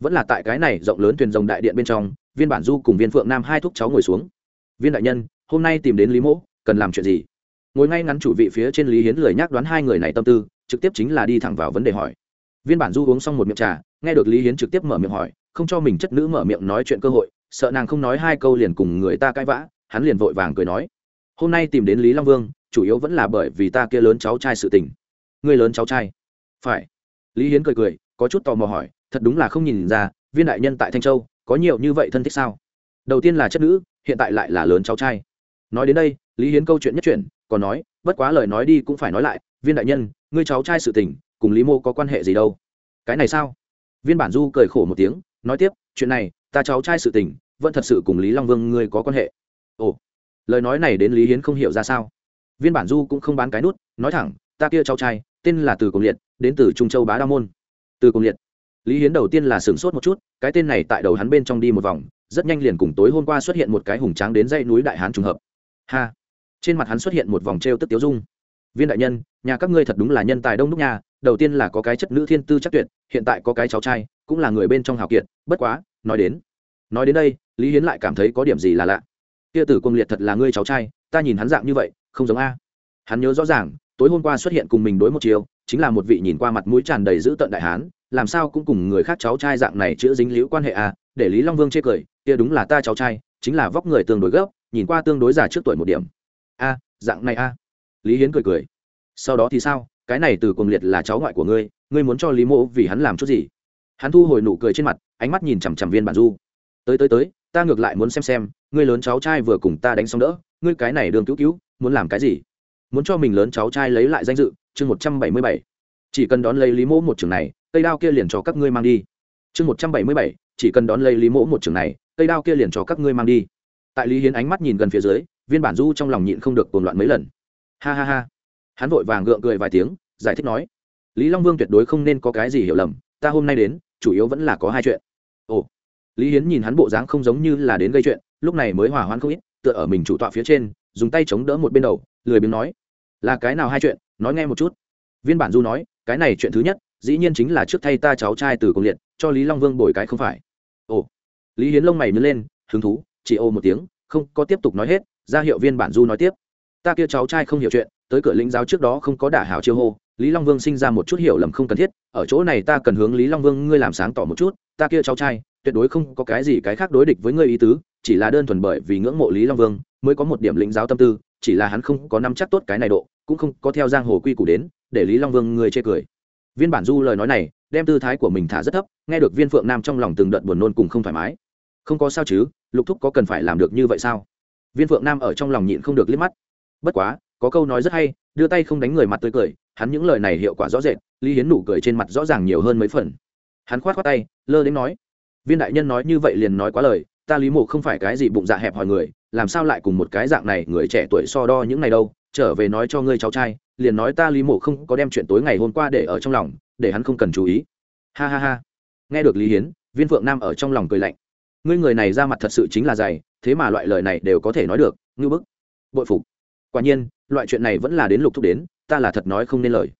vẫn là tại cái này rộng lớn thuyền rồng đại điện bên trong, viên bản du cùng viên phượng nam hai thúc cháu ngồi xuống. Viên đại nhân, hôm nay tìm đến lý mỗ, cần làm chuyện gì? Ngồi ngay ngắn chủ vị phía trên lý hiến lời nhắc đoán hai người này tâm tư, trực tiếp chính là đi thẳng vào vấn đề hỏi. Viên bản du uống xong một miệng trà, nghe được lý hiến trực tiếp mở miệng hỏi, không cho mình chất nữ mở miệng nói chuyện cơ hội sợ nàng không nói hai câu liền cùng người ta cãi vã, hắn liền vội vàng cười nói, hôm nay tìm đến lý long vương, chủ yếu vẫn là bởi vì ta kia lớn cháu trai sự tình. Người lớn cháu trai? Phải. Lý hiến cười cười, có chút tò mò hỏi, thật đúng là không nhìn ra, viên đại nhân tại thanh châu, có nhiều như vậy thân thích sao? Đầu tiên là chất nữ, hiện tại lại là lớn cháu trai. Nói đến đây, lý hiến câu chuyện nhất chuyển, còn nói, bất quá lời nói đi cũng phải nói lại, viên đại nhân, ngươi cháu trai sự tình, cùng lý mô có quan hệ gì đâu? Cái này sao? Viên bản du cười khổ một tiếng, nói tiếp, chuyện này, ta cháu trai sự tình vẫn thật sự cùng lý long vương ngươi có quan hệ. Ồ, lời nói này đến lý hiến không hiểu ra sao. Viên bản du cũng không bán cái nút, nói thẳng, ta kia cháu trai, tên là từ cùng liệt, đến từ trung châu bá đa môn. Từ cùng liệt. Lý hiến đầu tiên là sửng sốt một chút, cái tên này tại đầu hắn bên trong đi một vòng, rất nhanh liền cùng tối hôm qua xuất hiện một cái hùng tráng đến dãy núi đại hán trùng hợp. Ha! Trên mặt hắn xuất hiện một vòng t r e o tức tiếu dung. Viên đại nhân, nhà các ngươi thật đúng là nhân tài đông đúc nhà đầu tiên là có cái chất nữ thiên tư chắc tuyệt, hiện tại có cái cháu trai, cũng là người bên trong hào kiệt, bất quá, nói đến nói đến đây lý hiến lại cảm thấy có điểm gì là lạ. Kia tử quân liệt thật là ngươi cháu trai, ta nhìn hắn dạng như vậy, không giống a. Hắn nhớ rõ ràng, tối hôm qua xuất hiện cùng mình đối một chiều, chính là một vị nhìn qua mặt mũi tràn đầy dữ tợn đại hán, làm sao cũng cùng người khác cháu trai dạng này chữa dính liễu quan hệ à để lý long vương chê cười, kia đúng là ta cháu trai, chính là vóc người tương đối gấp, nhìn qua tương đối già trước tuổi một điểm. A, dạng này a. Lý hiến cười cười. Sau đó thì sao? Cái này từ cuồng liệt là cháu ngoại của ngươi ngươi muốn cho lý mộ vì hắn làm chút gì? Hắn thu hồi nụ cười trên mặt, ánh mắt nhìn chằm chằm viên bản du. Tới tới tới ta ngược lại muốn xem xem, ngươi lớn cháu trai vừa cùng ta đánh xong đỡ, ngươi cái này đường cứu cứu, muốn làm cái gì? Muốn cho mình lớn cháu trai lấy lại danh dự, chương một trăm bảy mươi bảy. Chỉ cần đón lấy lý mỗ một trường này, cây đao kia liền cho các ngươi mang đi. Chương một trăm bảy mươi bảy, chỉ cần đón lấy lý mỗ một trường này, cây đao kia liền cho các ngươi mang đi. Tại lý hiến ánh mắt nhìn gần phía dưới, viên bản du trong lòng nhịn không được cồn loạn mấy lần. Ha ha ha. Hắn vội vàng gượng cười vài tiếng, giải thích nói, lý long vương tuyệt đối không nên có cái gì hiểu lầm, ta hôm nay đến, chủ yếu vẫn là có hai chuyện. Ồ lý hiến nhìn hắn bộ dáng không giống như là đến gây chuyện, lúc này mới hỏa hoãn không ít, tựa ở mình chủ tọa phía trên, dùng tay chống đỡ một bên đầu, lười biếng nói, là cái nào hai chuyện, nói nghe một chút. Viên bản du nói, cái này chuyện thứ nhất, dĩ nhiên chính là trước thay ta cháu trai từ công liệt, cho lý long vương bồi cái không phải. Ồ. Lý hiến lông mày nhớ lên, hứng thú, chỉ ô một tiếng, không có tiếp tục nói hết, ra hiệu viên bản du nói tiếp, ta kia cháu trai không hiểu chuyện, tới cửa lĩnh giáo trước đó không có đả hảo chiêu hô, lý long vương sinh ra một chút hiểu lầm không cần thiết, ở chỗ này ta cần hướng lý long vương ngươi làm sáng tỏ một chút, ta kia cháu trai tuyệt đối không có cái gì cái khác đối địch với ngươi ý tứ, chỉ là đơn thuần bởi vì ngưỡng mộ lý long vương mới có một điểm lĩnh giáo tâm tư, chỉ là hắn không có nắm chắc tốt cái này độ, cũng không có theo giang hồ quy củ đến, để lý long vương người chê cười. Viên bản du lời nói này, đem tư thái của mình thả rất thấp, nghe được viên phượng nam trong lòng từng đợt buồn nôn cùng không thoải mái. Không có sao chứ, lục thúc có cần phải làm được như vậy sao? Viên phượng nam ở trong lòng nhịn không được liếc mắt. Bất quá, có câu nói rất hay, đưa tay không đánh người mặt tươi cười, hắn những lời này hiệu quả rõ rệt, lý hiến nụ cười trên mặt rõ ràng nhiều hơn mấy phần. Hắn khoát khoát tay, lơ đến nói viên đại nhân nói như vậy liền nói quá lời, ta lý mộ không phải cái gì bụng dạ hẹp hòi người, làm sao lại cùng một cái dạng này người trẻ tuổi so đo những này đâu, trở về nói cho ngươi cháu trai, liền nói ta lý mộ không có đem chuyện tối ngày hôm qua để ở trong lòng, để hắn không cần chú ý. Ha ha ha. Nghe được lý hiến, viên phượng nam ở trong lòng cười lạnh. Ngươi người này ra mặt thật sự chính là dày, thế mà loại lời này đều có thể nói được ngư bức. Bội phục. Quả nhiên, loại chuyện này vẫn là đến lục thúc đến, ta là thật nói không nên lời.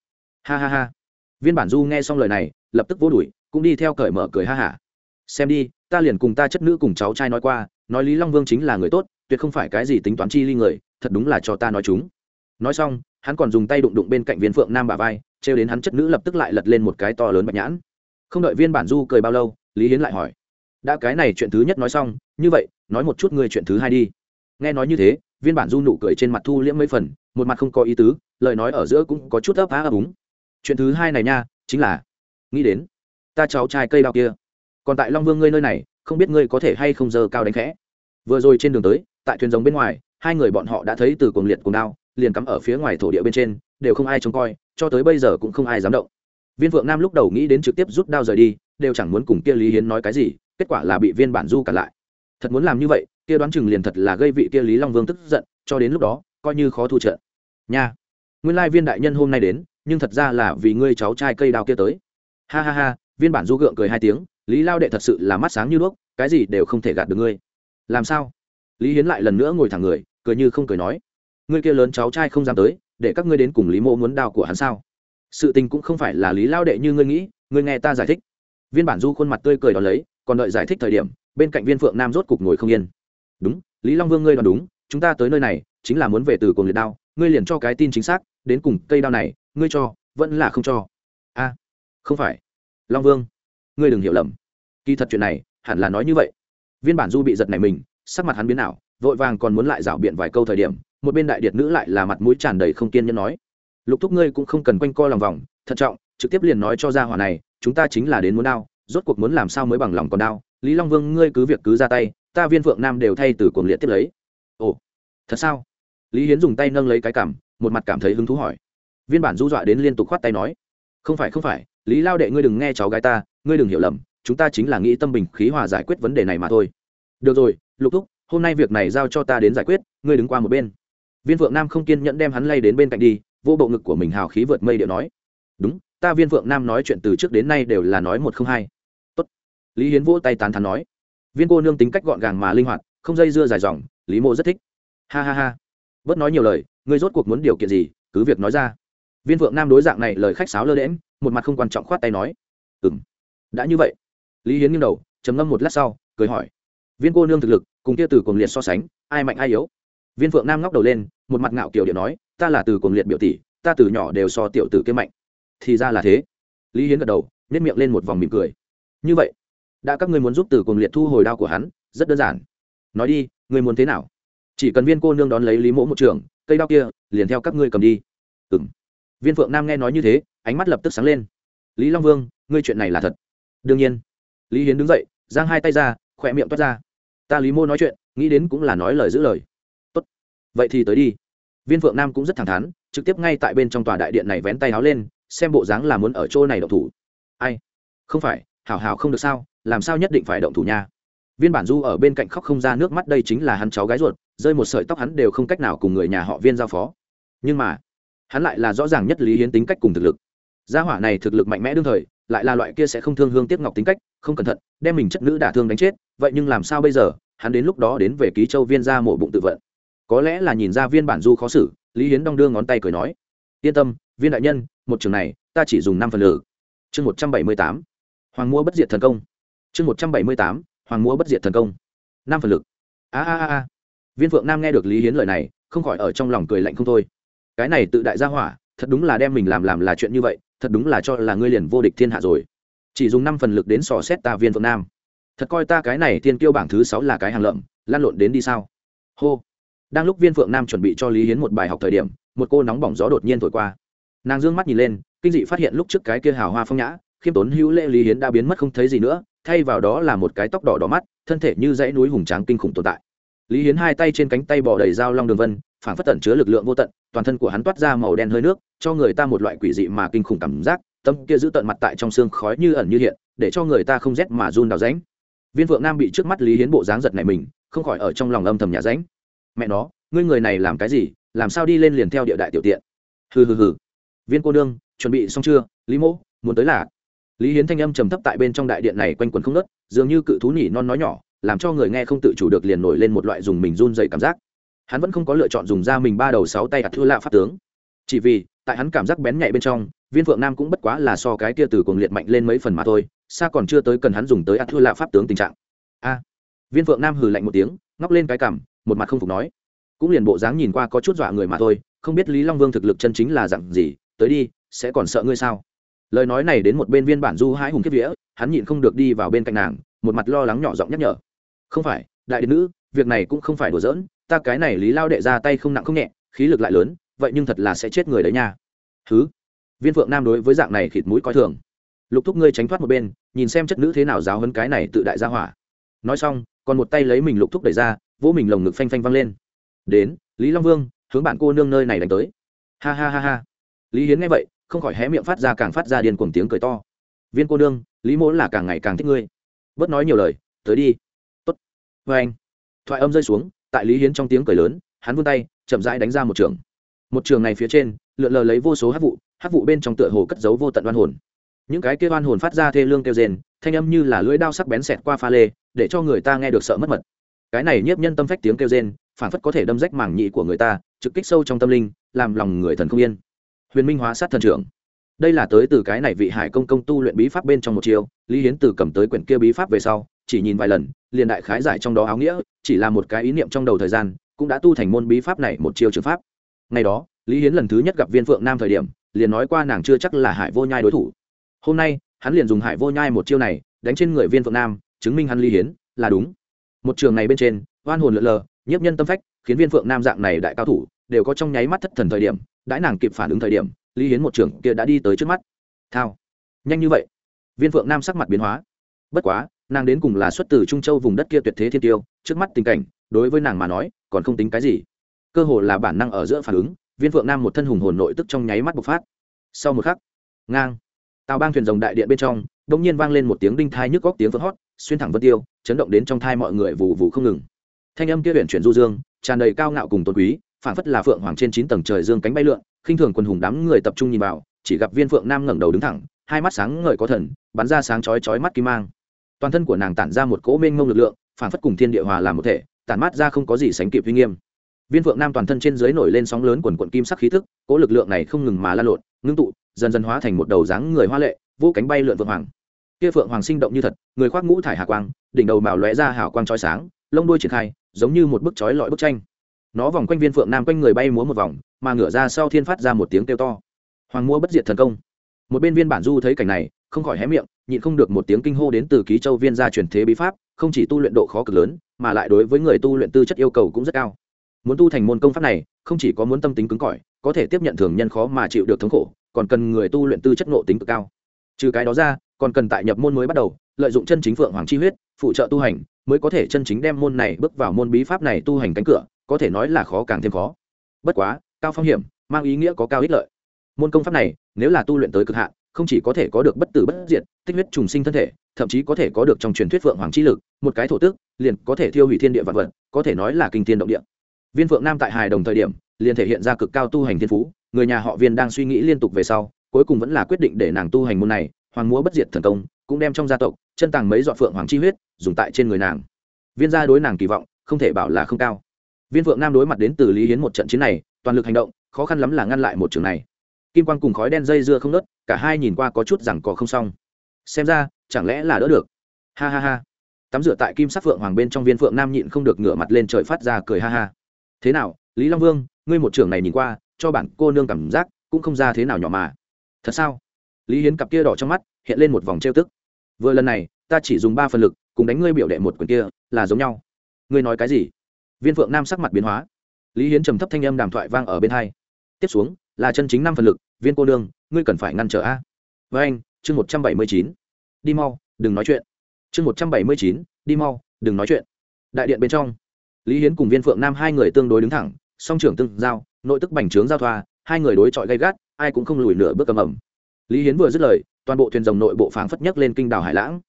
Ha ha ha. Viên bản du nghe xong lời này, lập tức vô đuổi, cũng đi theo cởi mở cười ha hả xem đi, ta liền cùng ta chất nữ cùng cháu trai nói qua, nói lý long vương chính là người tốt, tuyệt không phải cái gì tính toán chi ly người, thật đúng là cho ta nói chúng. Nói xong, hắn còn dùng tay đụng đụng bên cạnh viên phượng nam bà vai, trêu đến hắn chất nữ lập tức lại lật lên một cái to lớn bạch nhãn. Không đợi viên bản du cười bao lâu, lý hiến lại hỏi, đã cái này chuyện thứ nhất nói xong, như vậy, nói một chút ngươi chuyện thứ hai đi. Nghe nói như thế, viên bản du nụ cười trên mặt thu liễm mấy phần, một mặt không có ý tứ, lời nói ở giữa cũng có chút ấp á ấp úng. Chuyện thứ hai này nha, chính là, nghĩ đến, ta cháu trai cây đào kia còn tại long vương ngươi nơi này, không biết ngươi có thể hay không giờ cao đánh khẽ. Vừa rồi trên đường tới, tại thuyền giống bên ngoài, hai người bọn họ đã thấy từ cuồng liệt cuồng đao, liền cắm ở phía ngoài thổ địa bên trên, đều không ai trông coi, cho tới bây giờ cũng không ai dám động. Viên phượng nam lúc đầu nghĩ đến trực tiếp rút đao rời đi, đều chẳng muốn cùng kia lý hiến nói cái gì, kết quả là bị viên bản du cản lại. Thật muốn làm như vậy, kia đoán chừng liền thật là gây vị kia lý long vương tức giận, cho đến lúc đó, coi như khó thu trợ nha. Nguyên lai viên đại nhân hôm nay đến, nhưng thật ra là vì ngươi cháu trai cây đao kia tới. Ha ha ha, viên bản du gượng cười hai tiếng lý lao đệ thật sự là mắt sáng như đuốc, cái gì đều không thể gạt được ngươi. Làm sao? Lý hiến lại lần nữa ngồi thẳng người, cười như không cười nói. Ngươi kia lớn cháu trai không dám tới, để các ngươi đến cùng lý mô muốn đào của hắn sao? Sự tình cũng không phải là lý lao đệ như ngươi nghĩ, ngươi nghe ta giải thích. Viên bản du khuôn mặt tươi cười đ ó lấy, còn đợi giải thích thời điểm, bên cạnh viên phượng nam rốt cục ngồi không yên. Đúng, lý long vương ngươi đoán đúng, chúng ta tới nơi này, chính là muốn về từ cùng liệt đao, ngươi liền cho cái tin chính xác, đến cùng cây đao này, ngươi cho, vẫn là không cho. A, không phải. Long vương ngươi đừng hiểu lầm. Kỳ thật chuyện này hẳn là nói như vậy. Viên bản du bị giật này mình sắc mặt hắn biến nào, vội vàng còn muốn lại rảo biện vài câu thời điểm một bên đại điệt nữ lại là mặt mũi tràn đầy không kiên nhẫn nói lục thúc ngươi cũng không cần quanh co lòng vòng thận trọng trực tiếp liền nói cho ra hỏa này chúng ta chính là đến muốn đao rốt cuộc muốn làm sao mới bằng lòng còn đao. Lý long vương ngươi cứ việc cứ ra tay ta viên vượng nam đều thay từ cuồng liệt tiếp lấy. Ồ thật sao? Lý hiến dùng tay nâng lấy cái cảm một mặt cảm thấy hứng thú hỏi. Viên bản du dọa đến liên tục khoát tay nói không phải không phải lý lao đệ ngươi đừng nghe cháu gái ta ngươi đừng hiểu lầm chúng ta chính là nghĩ tâm bình khí hòa giải quyết vấn đề này mà thôi được rồi lục thúc hôm nay việc này giao cho ta đến giải quyết ngươi đứng qua một bên viên phượng nam không kiên nhẫn đem hắn lay đến bên cạnh đi vô bộ ngực của mình hào khí vượt mây điệu nói đúng ta viên phượng nam nói chuyện từ trước đến nay đều là nói một không hai Tốt. lý hiến vỗ tay tán thắn nói viên cô nương tính cách gọn gàng mà linh hoạt không dây dưa dài dòng lý mô rất thích ha ha ha bớt nói nhiều lời ngươi rốt cuộc muốn điều kiện gì cứ việc nói ra viên phượng nam đối dạng này lời khách sáo lơ đễm một mặt không quan trọng khoát tay nói ừ m đã như vậy. Lý hiến nghiêng đầu, trầm ngâm một lát sau, cười hỏi, viên cô nương thực lực, cùng kia từ cuồng liệt so sánh, ai mạnh ai yếu? Viên phượng nam ngóc đầu lên, một mặt ngạo kiểu điện nói, ta là từ cuồng liệt biểu tỷ, ta từ nhỏ đều so tiểu tử kia mạnh. Thì ra là thế. Lý hiến gật đầu nếp miệng lên một vòng mỉm cười. Như vậy, đã các ngươi muốn giúp từ cuồng liệt thu hồi đao của hắn, rất đơn giản. Nói đi, ngươi muốn thế nào? Chỉ cần viên cô nương đón lấy lý mỗ một trường, cây đao kia liền theo các ngươi cầm đi. Ừ m viên phượng nam nghe nói như thế ánh mắt lập tức sáng lên. Lý long vương, ngươi chuyện này là thật? Đương nhiên. Lý hiến đứng dậy, giang hai tay ra, khỏe miệng toát ra. Ta lý mô nói chuyện, nghĩ đến cũng là nói lời giữ lời. Tốt, vậy thì tới đi. Viên phượng nam cũng rất thẳng thắn, trực tiếp ngay tại bên trong tòa đại điện này vén tay háo lên, xem bộ dáng là muốn ở chỗ này động thủ. Ai? Không phải, hảo hảo không được sao, làm sao nhất định phải động thủ nha? Viên bản du ở bên cạnh khóc không ra nước mắt, đây chính là hắn cháu gái ruột, rơi một sợi tóc hắn đều không cách nào cùng người nhà họ viên giao phó. Nhưng mà, hắn lại là rõ ràng nhất lý hiến tính cách cùng thực lực gia hỏa này thực lực mạnh mẽ đương thời, lại là loại kia sẽ không thương hương tiếc ngọc tính cách, không cẩn thận, đem mình chất nữ đả thương đánh chết, vậy nhưng làm sao bây giờ? Hắn đến lúc đó đến về ký châu viên ra mổ bụng tự vận. Có lẽ là nhìn ra viên bản du khó xử, lý hiến đong đưa ngón tay cười nói, yên tâm, viên đại nhân, một trường này, ta chỉ dùng năm phần lử chương một trăm bảy mươi tám, hoàng mua bất diệt thần công. Chương một trăm bảy mươi tám, hoàng mua bất diệt thần công. Năm phần lực a a a. Viên phượng nam nghe được lý hiến lời này, không khỏi ở trong lòng cười lạnh không thôi. Cái này tự đại gia hỏa, thật đúng là đem mình làm làm là chuyện như vậy thật đúng là cho là ngươi liền vô địch thiên hạ rồi. Chỉ dùng năm phần lực đến sò xét ta viên phượng nam. Thật coi ta cái này tiên kiêu bảng thứ sáu là cái hàng lợm, lan lộn đến đi sao? Hô. Đang lúc viên phượng nam chuẩn bị cho lý hiến một bài học thời điểm, một cô nóng bỏng gió đột nhiên thổi qua. Nàng d ư ơ n g mắt nhìn lên, kinh dị phát hiện lúc trước cái kia hào hoa phong nhã, khiêm tốn hữu lễ lý hiến đã biến mất không thấy gì nữa, thay vào đó là một cái tóc đỏ đỏ mắt, thân thể như dãy núi hùng tráng kinh khủng tồn tại. Lý hiến hai tay trên cánh tay bỏ đầy dao long đường vân phản phất tẩn chứa lực lượng vô tận, toàn thân của hắn toát ra màu đen hơi nước cho người ta một loại quỷ dị mà kinh khủng cảm giác, tâm kia giữ tận mặt tại trong xương khói như ẩn như hiện, để cho người ta không rét mà run đào ránh viên phượng nam bị trước mắt lý hiến bộ dáng giật này mình, không khỏi ở trong lòng âm thầm nhà ránh mẹ nó, ngươi người này làm cái gì? Làm sao đi lên liền theo địa đại tiểu tiện? Hừ hừ hừ. Viên cô nương, chuẩn bị xong chưa? Lý mỗ, muốn tới là. Lý hiến thanh âm trầm thấp tại bên trong đại điện này quanh quần không nớt dường như cự thú nhỉ non nói nhỏ, làm cho người nghe không tự chủ được liền nổi lên một loại dùng mình run dày cảm giác. Hắn vẫn không có lựa chọn dùng ra mình ba đầu sáu tay ạt thưa lạ pháp tướng. Chỉ vì tại hắn cảm giác bén nhạy bên trong, viên phượng nam cũng bất quá là so cái kia từ cuồng liệt mạnh lên mấy phần mà thôi, xa còn chưa tới cần hắn dùng tới ạt thua lạ pháp tướng tình trạng. A. Viên phượng nam hừ lạnh một tiếng, ngóc lên cái cằm, một mặt không phục nói. Cũng liền bộ dáng nhìn qua có chút dọa người mà thôi, không biết lý long vương thực lực chân chính là dặn gì, tới đi, sẽ còn sợ ngươi sao? Lời nói này đến một bên viên bản du hãi hùng kiếp vía, hắn nhịn không được đi vào bên cạnh nàng, một mặt lo lắng nhỏ giọng nhắc nhở. Không phải, đại đệ nữ, việc này cũng không phải đùa giỡn, ta cái này lý lao đệ ra tay không nặng không nhẹ, khí lực lại lớn vậy nhưng thật là sẽ chết người đấy nha. Thứ viên phượng nam đối với dạng này khịt mũi coi thường. Lục thúc ngươi tránh thoát một bên, nhìn xem chất nữ thế nào giáo hơn cái này tự đại gia hỏa. Nói xong, còn một tay lấy mình lục thúc đẩy ra, vỗ mình lồng ngực phanh phanh văng lên. Đến, lý long vương, hướng bạn cô nương nơi này đánh tới. Ha ha ha ha. Lý hiến nghe vậy, không khỏi hé miệng phát ra càng phát ra điên cuồng tiếng cười to. Viên cô nương, lý mỗ là càng ngày càng thích ngươi. Bớt nói nhiều lời, tới đi. Tốt. Vê anh. Thoại âm rơi xuống, tại lý hiến trong tiếng cười lớn, hắn vươn tay, chậm rãi đánh ra một trường một trường này phía trên, lượn lờ lấy vô số hát vụ hát vụ bên trong tựa hồ cất giấu vô tận oan hồn. Những cái kia oan hồn phát ra thê lương kêu rền thanh âm như là lưỡi đao sắc bén xẹt qua pha lê, để cho người ta nghe được sợ mất mật. Cái này nhiếp nhân tâm phách tiếng kêu rên phản phất có thể đâm rách mảng nhị của người ta, trực kích sâu trong tâm linh, làm lòng người thần không yên. Huyền minh hóa sát thần trưởng. Đây là tới từ cái này vị hải công công tu luyện bí pháp bên trong một chiều lý hiến từ cầm tới quyển kia bí pháp về sau, chỉ nhìn vài lần, liền đại khái giải trong đó áo nghĩa, chỉ là một cái ý niệm trong đầu thời gian, cũng đã tu thành môn bí pháp này một chiều trường pháp ngày đó, lý hiến lần thứ nhất gặp viên phượng nam thời điểm, liền nói qua nàng chưa chắc là hải vô nhai đối thủ. Hôm nay, hắn liền dùng hải vô nhai một chiêu này, đánh trên người viên phượng nam, chứng minh hắn lý hiến là đúng. Một trường này bên trên, oan hồn lượn lờ, nhiếp nhân tâm phách, khiến viên phượng nam dạng này đại cao thủ, đều có trong nháy mắt thất thần thời điểm, đãi nàng kịp phản ứng thời điểm, lý hiến một trường kia đã đi tới trước mắt. Thao. Nhanh như vậy. Viên phượng nam sắc mặt biến hóa. Bất quá, nàng đến cùng là xuất từ trung châu vùng đất kia tuyệt thế thiên tiêu, trước mắt tình cảnh, đối với nàng mà nói, còn không tính cái gì cơ hồ là bản năng ở giữa phản ứng, viên phượng nam một thân hùng hồn nội tức trong nháy mắt bộc phát. Sau một khắc, ngang tàu bang thuyền rồng đại điện bên trong đông nhiên vang lên một tiếng đinh thai nhức góc tiếng vỡ hót, xuyên thẳng vân tiêu, chấn động đến trong thai mọi người vù vù không ngừng. Thanh âm kia huyện chuyển du dương, tràn đầy cao ngạo cùng tôn quý phản phất là phượng hoàng trên chín tầng trời dương cánh bay lượn, khinh thường quần hùng đám người tập trung nhìn vào, chỉ gặp viên phượng nam ngẩng đầu đứng thẳng, hai mắt sáng ngời có thần, bắn ra sáng chói chói mắt kim mang. Toàn thân của nàng tản ra một cỗ mênh mông lực lượng phản phất cùng thiên địa hòa làm một thể, tản mát ra không có gì sánh kịp uy nghiêm viên phượng nam toàn thân trên dưới nổi lên sóng lớn quần quận kim sắc khí thức cỗ lực lượng này không ngừng mà lan lộn, ngưng tụ, dần dần hóa thành một đầu dáng người hoa lệ, vô cánh bay lượn vượng hoàng. Kia phượng hoàng sinh động như thật, người khoác ngũ thải hạ quang, đỉnh đầu màu lóe ra hào quang chói sáng, lông đuôi triển khai, giống như một bức chói lọi bức tranh. Nó vòng quanh viên phượng nam quanh người bay múa một vòng, mà ngửa ra sau thiên phát ra một tiếng kêu to. Hoàng mua bất diệt thần công. Một bên viên bản du thấy cảnh này, không khỏi hé miệng, nhịn không được một tiếng kinh hô đến từ ký châu viên gia truyền thế bí pháp, không chỉ tu luyện độ khó cực lớn, mà lại đối với người tu luyện tư chất yêu cầu cũng rất cao muốn tu thành môn công pháp này, không chỉ có muốn tâm tính cứng cỏi, có thể tiếp nhận thường nhân khó mà chịu được thống khổ, còn cần người tu luyện tư chất nộ tính cực cao. Trừ cái đó ra, còn cần tại nhập môn mới bắt đầu, lợi dụng chân chính phượng hoàng chi huyết, phụ trợ tu hành, mới có thể chân chính đem môn này bước vào môn bí pháp này tu hành cánh cửa, có thể nói là khó càng thêm khó. Bất quá, cao phong hiểm, mang ý nghĩa có cao ích lợi. Môn công pháp này, nếu là tu luyện tới cực hạn, không chỉ có thể có được bất tử bất diệt, tích huyết trùng sinh thân thể, thậm chí có thể có được trong truyền thuyết phượng hoàng chi lực, một cái thổ tức, liền có thể thiêu hủy thiên địa vạn vật, có thể nói là kinh thiên động địa viên phượng nam tại hài đồng thời điểm, liền thể hiện ra cực cao tu hành thiên phú, người nhà họ viên đang suy nghĩ liên tục về sau, cuối cùng vẫn là quyết định để nàng tu hành môn này, hoàng múa bất diệt thần công, cũng đem trong gia tộc, chân tàng mấy dọn phượng hoàng chi huyết, dùng tại trên người nàng. Viên gia đối nàng kỳ vọng, không thể bảo là không cao. Viên phượng nam đối mặt đến từ lý hiến một trận chiến này, toàn lực hành động, khó khăn lắm là ngăn lại một trường này. Kim quang cùng khói đen dây dưa không nớt cả hai nhìn qua có chút rằng cò không xong. Xem ra, chẳng lẽ là đỡ được? Ha ha ha. Tắm rửa tại kim sắc phượng hoàng bên trong viên phượng nam nhịn không được ngửa mặt lên trời phát ra cười ha ha thế nào, lý long vương, ngươi một trưởng này nhìn qua, cho bản cô nương cảm giác cũng không ra thế nào nhỏ mà. Thật sao? Lý hiến cặp kia đỏ trong mắt hiện lên một vòng trêu tức. Vừa lần này, ta chỉ dùng ba phần lực, cùng đánh ngươi biểu đệ một quyền kia, là giống nhau. Ngươi nói cái gì? Viên phượng nam sắc mặt biến hóa. Lý hiến trầm thấp thanh âm đàm thoại vang ở bên hai. Tiếp xuống, là chân chính năm phần lực, viên cô nương, ngươi cần phải ngăn trở a. Với anh, chương một trăm bảy mươi chín. Đi mau, đừng nói chuyện. Chương một trăm bảy mươi chín, đi mau, đừng nói chuyện. Đại điện bên trong lý hiến cùng viên phượng nam hai người tương đối đứng thẳng, song trưởng tương giao, nội tức bành trướng giao thoa, hai người đối chọi gay gắt, ai cũng không lùi nửa bước cầm ẩm. Lý hiến vừa dứt lời, toàn bộ thuyền rồng nội bộ phảng phất nhấc lên kinh đảo hải lãng.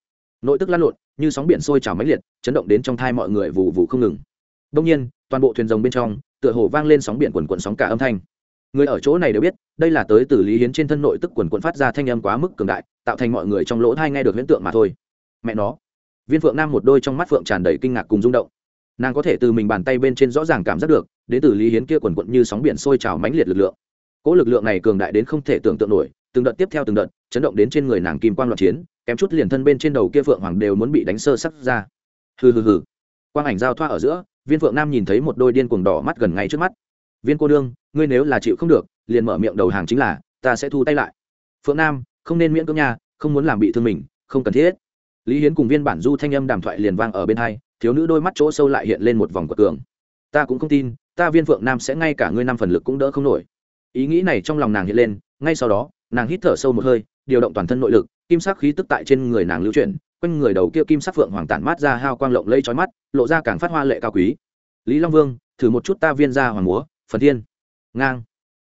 Nội tức lan lộn, như sóng biển sôi trào mãnh liệt, chấn động đến trong thai mọi người vù vù không ngừng. Đông nhiên, toàn bộ thuyền rồng bên trong, tựa hồ vang lên sóng biển quần quần sóng cả âm thanh. Người ở chỗ này đều biết, đây là tới từ lý hiến trên thân nội tức quần quần phát ra thanh âm quá mức cường đại, tạo thành mọi người trong lỗ thai nghe được hiện tượng mà thôi. Mẹ nó. Viên phượng nam một đôi trong mắt phượng tràn đầy kinh ngạc cùng rung động nàng có thể từ mình bàn tay bên trên rõ ràng cảm giác được, đến từ lý hiến kia quần quận như sóng biển sôi trào mãnh liệt lực lượng. Cỗ lực lượng này cường đại đến không thể tưởng tượng nổi, từng đợt tiếp theo từng đợt, chấn động đến trên người nàng kim quang loạn chiến, kém chút liền thân bên trên đầu kia phượng hoàng đều muốn bị đánh sơ sắc ra. Hừ hừ hừ. Quang ảnh giao thoa ở giữa, viên phượng nam nhìn thấy một đôi điên cuồng đỏ mắt gần ngay trước mắt. Viên cô đương ngươi nếu là chịu không được, liền mở miệng đầu hàng chính là, ta sẽ thu tay lại. Phượng nam, không nên miễn cưỡng nha, không muốn làm bị thương mình, không cần thiết. Lý hiến cùng viên bản du thanh âm đàm thoại liền vang ở bên hai thiếu nữ đôi mắt chỗ sâu lại hiện lên một vòng quật cường. Ta cũng không tin, ta viên phượng nam sẽ ngay cả ngươi năm phần lực cũng đỡ không nổi. Ý nghĩ này trong lòng nàng hiện lên, ngay sau đó, nàng hít thở sâu một hơi, điều động toàn thân nội lực, kim sắc khí tức tại trên người nàng lưu chuyển, quanh người đầu kia kim sắc phượng hoàng tản mát ra hao quang lộng lây trói mắt, lộ ra càng phát hoa lệ cao quý. Lý long vương, thử một chút ta viên ra hoàng múa, phần thiên. Ngang.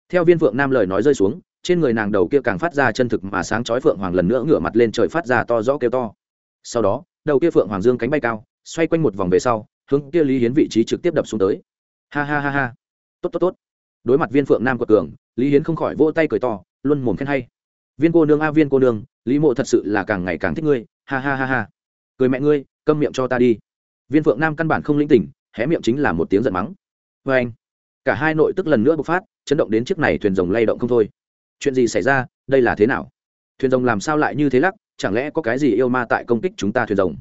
Theo viên phượng nam lời nói rơi xuống, trên người nàng đầu kia càng phát ra chân thực mà sáng chói phượng hoàng lần nữa ngửa mặt lên trời phát ra to rõ kêu to. Sau đó, đầu kia phượng hoàng dương cánh bay cao xoay quanh một vòng về sau, hướng kia lý hiến vị trí trực tiếp đập xuống tới. Ha ha ha ha. Tốt tốt tốt. Đối mặt viên phượng nam của cường, lý hiến không khỏi vỗ tay cười to, luôn mồm khen hay. Viên cô nương a, viên cô nương, lý mộ thật sự là càng ngày càng thích ngươi. Ha ha ha ha. Cười mẹ ngươi, câm miệng cho ta đi. Viên phượng nam căn bản không lĩnh tỉnh, hé miệng chính là một tiếng giận mắng. Vê anh, cả hai nội tức lần nữa bộc phát, chấn động đến chiếc này thuyền rồng lay động không thôi. Chuyện gì xảy ra, đây là thế nào? Thuyền rồng làm sao lại như thế lắc? Chẳng lẽ có cái gì yêu ma tại công kích chúng ta thuyền rồng?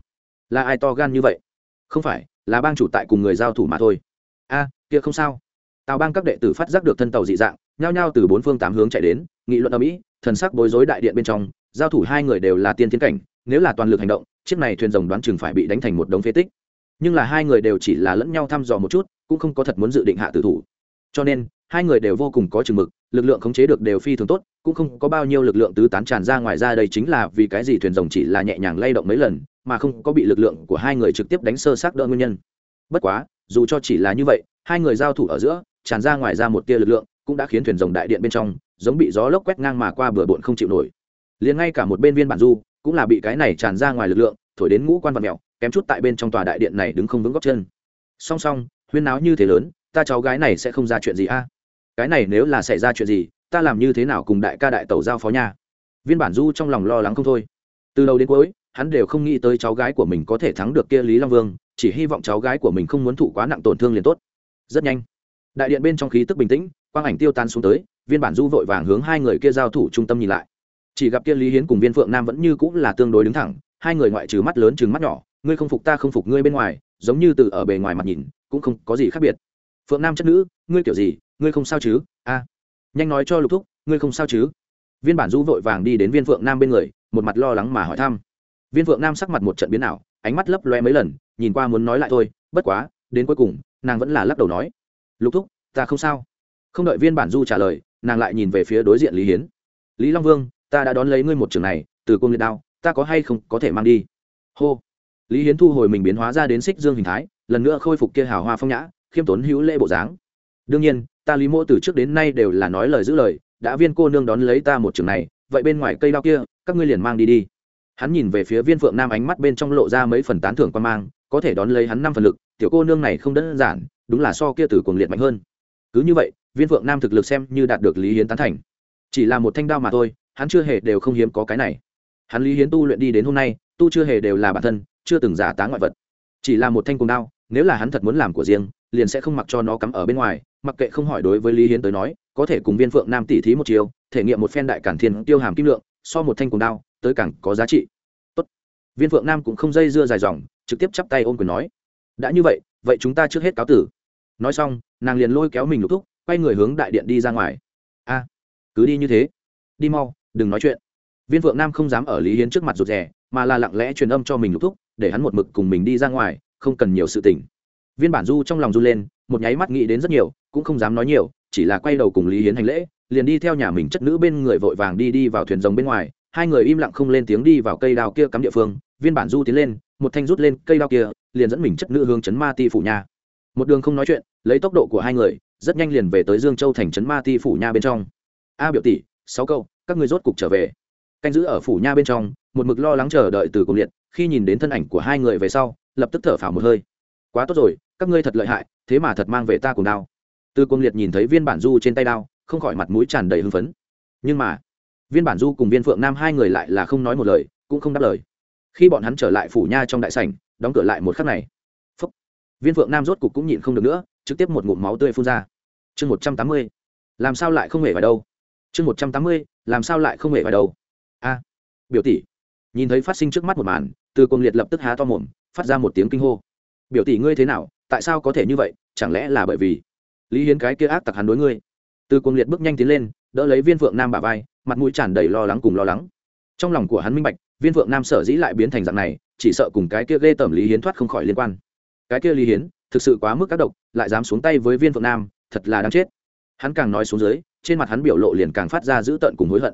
Là ai to gan như vậy? Không phải, là bang chủ tại cùng người giao thủ mà thôi. A, kia không sao. Tàu bang các đệ tử phát giác được thân tàu dị dạng, nhao nhao từ bốn phương tám hướng chạy đến, nghị luận ở mỹ thần sắc bối rối đại điện bên trong, giao thủ hai người đều là tiên tiến cảnh, nếu là toàn lực hành động, chiếc này thuyền rồng đoán chừng phải bị đánh thành một đống phế tích. Nhưng là hai người đều chỉ là lẫn nhau thăm dò một chút, cũng không có thật muốn dự định hạ tử thủ. Cho nên, hai người đều vô cùng có chừng mực lực lượng khống chế được đều phi thường tốt, cũng không có bao nhiêu lực lượng tứ tán tràn ra ngoài ra đây chính là vì cái gì thuyền rồng chỉ là nhẹ nhàng lay động mấy lần, mà không có bị lực lượng của hai người trực tiếp đánh sơ sát đỡ nguyên nhân. Bất quá, dù cho chỉ là như vậy, hai người giao thủ ở giữa, tràn ra ngoài ra một tia lực lượng, cũng đã khiến thuyền rồng đại điện bên trong, giống bị gió lốc quét ngang mà qua bừa bộn không chịu nổi. Liền ngay cả một bên viên bản du, cũng là bị cái này tràn ra ngoài lực lượng, thổi đến ngũ quan vật mèo, kém chút tại bên trong tòa đại điện này đứng không vững góc chân. Song song, huyên náo như thế lớn, ta cháu gái này sẽ không ra chuyện gì a? Cái này nếu là xảy ra chuyện gì, ta làm như thế nào cùng đại ca đại tẩu giao phó nhà viên bản du trong lòng lo lắng không thôi. Từ đầu đến cuối, hắn đều không nghĩ tới cháu gái của mình có thể thắng được kia lý long vương, chỉ hy vọng cháu gái của mình không muốn thụ quá nặng tổn thương liền tốt. Rất nhanh, đại điện bên trong khí tức bình tĩnh, quang ảnh tiêu tan xuống tới, viên bản du vội vàng hướng hai người kia giao thủ trung tâm nhìn lại. Chỉ gặp kia lý hiến cùng viên phượng nam vẫn như cũng là tương đối đứng thẳng, hai người ngoại trừ mắt lớn trừng mắt nhỏ, ngươi không phục ta không phục ngươi bên ngoài, giống như từ ở bề ngoài mặt nhìn, cũng không có gì khác biệt. Phượng nam chất nữ, ngươi kiểu gì ngươi không sao chứ? A. Nhanh nói cho lục thúc, ngươi không sao chứ? Viên bản du vội vàng đi đến viên phượng nam bên người, một mặt lo lắng mà hỏi thăm. Viên phượng nam sắc mặt một trận biến ảo, ánh mắt lấp loe mấy lần, nhìn qua muốn nói lại thôi, bất quá, đến cuối cùng, nàng vẫn là lắc đầu nói. Lục thúc, ta không sao. Không đợi viên bản du trả lời, nàng lại nhìn về phía đối diện lý hiến. Lý long vương, ta đã đón lấy ngươi một trường này, từ cung liệt đao, ta có hay không có thể mang đi? Hô. Lý hiến thu hồi mình biến hóa ra đến xích dương hình thái, lần nữa khôi phục kia hào hoa phong nhã, khiêm tốn hữu lễ bộ dáng đương nhiên, ta lý mô từ trước đến nay đều là nói lời giữ lời, đã viên cô nương đón lấy ta một trường này, vậy bên ngoài cây đao kia, các ngươi liền mang đi đi. Hắn nhìn về phía viên phượng nam ánh mắt bên trong lộ ra mấy phần tán thưởng quan mang, có thể đón lấy hắn năm phần lực, tiểu cô nương này không đơn giản, đúng là so kia từ cuồng liệt mạnh hơn. Cứ như vậy, viên phượng nam thực lực xem như đạt được lý hiến tán thành. Chỉ là một thanh đao mà thôi, hắn chưa hề đều không hiếm có cái này. Hắn lý hiến tu luyện đi đến hôm nay, tu chưa hề đều là bản thân, chưa từng giả tá ngoại vật. Chỉ là một thanh cuồng đao, nếu là hắn thật muốn làm của riêng, liền sẽ không mặc cho nó cắm ở bên ngoài mặc kệ không hỏi đối với lý hiến tới nói, có thể cùng viên phượng nam tỉ thí một chiều, thể nghiệm một phen đại cản thiên tiêu hàm kim lượng, so một thanh cùng đao, tới càng có giá trị. Tốt. viên phượng nam cũng không dây dưa dài dòng, trực tiếp chắp tay ôm quyền nói, đã như vậy vậy chúng ta trước hết cáo tử. Nói xong, nàng liền lôi kéo mình lục thúc, quay người hướng đại điện đi ra ngoài. A, cứ đi như thế. Đi mau, đừng nói chuyện. Viên phượng nam không dám ở lý hiến trước mặt rụt rè, mà là lặng lẽ truyền âm cho mình lục thúc, để hắn một mực cùng mình đi ra ngoài, không cần nhiều sự tình. Viên bản du trong lòng run lên, một nháy mắt nghĩ đến rất nhiều cũng không dám nói nhiều, chỉ là quay đầu cùng lý hiến hành lễ, liền đi theo nhà mình chất nữ bên người vội vàng đi đi vào thuyền rồng bên ngoài. Hai người im lặng không lên tiếng đi vào cây đào kia cắm địa phương, viên bản du tiến lên, một thanh rút lên cây đao kia, liền dẫn mình chất nữ hướng chấn ma ti phủ nha một đường không nói chuyện, lấy tốc độ của hai người, rất nhanh liền về tới dương châu thành chấn ma ti phủ nha bên trong. A biểu tỷ, sáu câu, các người rốt cục trở về. Canh giữ ở phủ nha bên trong, một mực lo lắng chờ đợi từ cùng liệt, khi nhìn đến thân ảnh của hai người về sau, lập tức thở phào một hơi. Quá tốt rồi, các ngươi thật lợi hại, thế mà thật mang về ta cùng đao từ Cung liệt nhìn thấy viên bản du trên tay đao, không khỏi mặt mũi tràn đầy hưng phấn. Nhưng mà, viên bản du cùng viên phượng nam hai người lại là không nói một lời, cũng không đáp lời. Khi bọn hắn trở lại phủ nha trong đại sảnh, đóng cửa lại một khắc này. Phúc. viên phượng nam rốt cục cũng nhịn không được nữa, trực tiếp một ngụm máu tươi phun ra. Chương một trăm tám mươi. Làm sao lại không hề vào đâu? Chương một trăm tám mươi, làm sao lại không hề vào đâu? A. Biểu tỷ. Nhìn thấy phát sinh trước mắt một màn từ cuồng liệt lập tức há to mồm, phát ra một tiếng kinh hô. Biểu tỷ ngươi thế nào? Tại sao có thể như vậy? Chẳng lẽ là bởi vì lý hiến cái kia ác tặc hắn đối ngươi. Từ cuồng liệt bước nhanh tiến lên, đỡ lấy viên phượng nam bà vai, mặt mũi tràn đầy lo lắng cùng lo lắng. Trong lòng của hắn minh bạch, viên phượng nam sở dĩ lại biến thành dạng này, chỉ sợ cùng cái kia ghê tởm lý hiến thoát không khỏi liên quan. Cái kia lý hiến, thực sự quá mức các độc, lại dám xuống tay với viên phượng nam, thật là đáng chết. Hắn càng nói xuống dưới, trên mặt hắn biểu lộ liền càng phát ra dữ tợn cùng hối hận.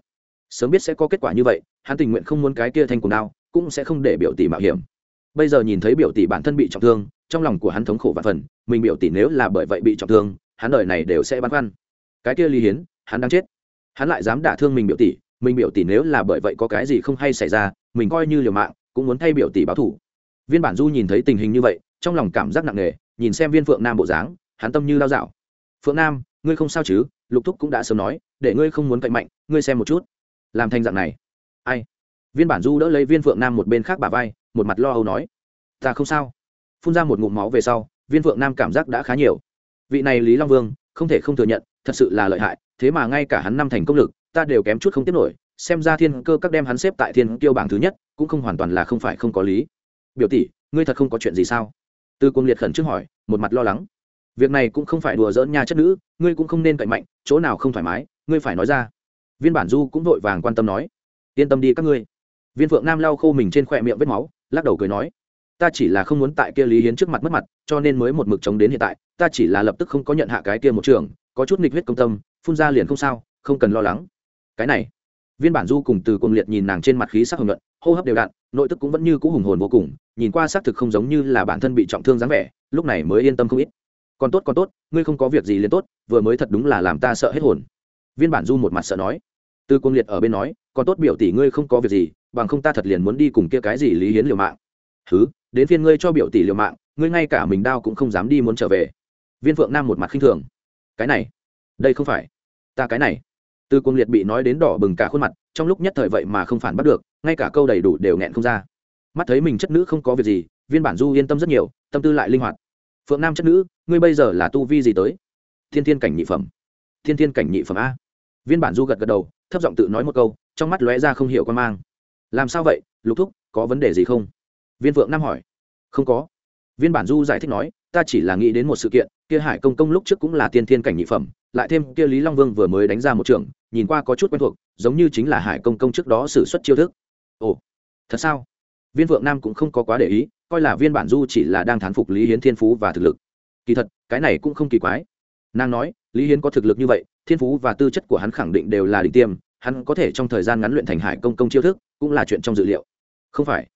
Sớm biết sẽ có kết quả như vậy, hắn tình nguyện không muốn cái kia thanh cùng đao, cũng sẽ không để biểu tỷ mạo hiểm. Bây giờ nhìn thấy biểu tỷ bản thân bị trọng thương, trong lòng của hắn thống khổ và phần, mình biểu tỷ nếu là bởi vậy bị trọng thương hắn đời này đều sẽ băn khoăn. Cái kia lý hiến, hắn đang chết. Hắn lại dám đả thương mình biểu tỷ, mình biểu tỷ nếu là bởi vậy có cái gì không hay xảy ra, mình coi như liều mạng, cũng muốn thay biểu tỷ báo thủ viên bản du nhìn thấy tình hình như vậy, trong lòng cảm giác nặng nề, nhìn xem viên phượng nam bộ dáng, hắn tâm như lao dạo. Phượng nam, ngươi không sao chứ? Lục thúc cũng đã sớm nói, để ngươi không muốn cậy mạnh, ngươi xem một chút. Làm thành dạng này. Ai? Viên bản du đỡ lấy viên phượng nam một bên khác bà vai, một mặt lo âu nói, ta không sao. Phun ra một ngụm máu về sau, viên phượng nam cảm giác đã khá nhiều vị này lý long vương, không thể không thừa nhận, thật sự là lợi hại, thế mà ngay cả hắn năm thành công lực, ta đều kém chút không tiếp nổi, xem ra thiên cơ các đem hắn xếp tại thiên tiêu bảng thứ nhất, cũng không hoàn toàn là không phải không có lý. Biểu tỷ, ngươi thật không có chuyện gì sao? Từ quân liệt khẩn trước hỏi, một mặt lo lắng. Việc này cũng không phải đùa dỡn nha chất nữ, ngươi cũng không nên cậy mạnh, chỗ nào không thoải mái, ngươi phải nói ra. Viên bản du cũng vội vàng quan tâm nói, yên tâm đi các ngươi. Viên phượng nam lau khô mình trên khỏe miệng vết máu, lắc đầu cười nói, ta chỉ là không muốn tại kia lý hiến trước mặt mất mặt, cho nên mới một mực chống đến hiện tại ta chỉ là lập tức không có nhận hạ cái kia một trường, có chút nghịch huyết công tâm, phun ra liền không sao, không cần lo lắng. Cái này, viên bản du cùng từ cuồng liệt nhìn nàng trên mặt khí sắc hồng nhuận, hô hấp đều đặn, nội tức cũng vẫn như cũ hùng hồn vô cùng, nhìn qua xác thực không giống như là bản thân bị trọng thương dáng vẻ, lúc này mới yên tâm không ít. Còn tốt còn tốt, ngươi không có việc gì liền tốt, vừa mới thật đúng là làm ta sợ hết hồn. Viên bản du một mặt sợ nói. Từ cuồng liệt ở bên nói, còn tốt biểu tỷ ngươi không có việc gì, bằng không ta thật liền muốn đi cùng kia cái gì lý hiến liều mạng. Thứ đến phiên ngươi cho biểu tỷ liều mạng, ngươi ngay cả mình đau cũng không dám đi muốn trở về viên phượng nam một mặt khinh thường. Cái này, đây không phải ta cái này. Từ cuồng liệt bị nói đến đỏ bừng cả khuôn mặt, trong lúc nhất thời vậy mà không phản bắt được, ngay cả câu đầy đủ đều nghẹn không ra. Mắt thấy mình chất nữ không có việc gì, viên bản du yên tâm rất nhiều, tâm tư lại linh hoạt. Phượng nam chất nữ, ngươi bây giờ là tu vi gì tới? Thiên thiên cảnh nhị phẩm. Thiên thiên cảnh nhị phẩm a. Viên bản du gật gật đầu, thấp giọng tự nói một câu, trong mắt lóe ra không hiểu quan mang. Làm sao vậy, lục thúc, có vấn đề gì không? Viên phượng nam hỏi. Không có. Viên bản du giải thích nói ta chỉ là nghĩ đến một sự kiện, kia hải công công lúc trước cũng là tiên thiên cảnh nhị phẩm, lại thêm kia lý long vương vừa mới đánh ra một trường, nhìn qua có chút quen thuộc, giống như chính là hải công công trước đó xử suất chiêu thức. Ồ, thật sao? Viên vượng nam cũng không có quá để ý, coi là viên bản du chỉ là đang thán phục lý hiến thiên phú và thực lực. Kỳ thật, cái này cũng không kỳ quái. Nàng nói, lý hiến có thực lực như vậy, thiên phú và tư chất của hắn khẳng định đều là đỉnh tiêm, hắn có thể trong thời gian ngắn luyện thành hải công công chiêu thức, cũng là chuyện trong dự liệu. Không phải.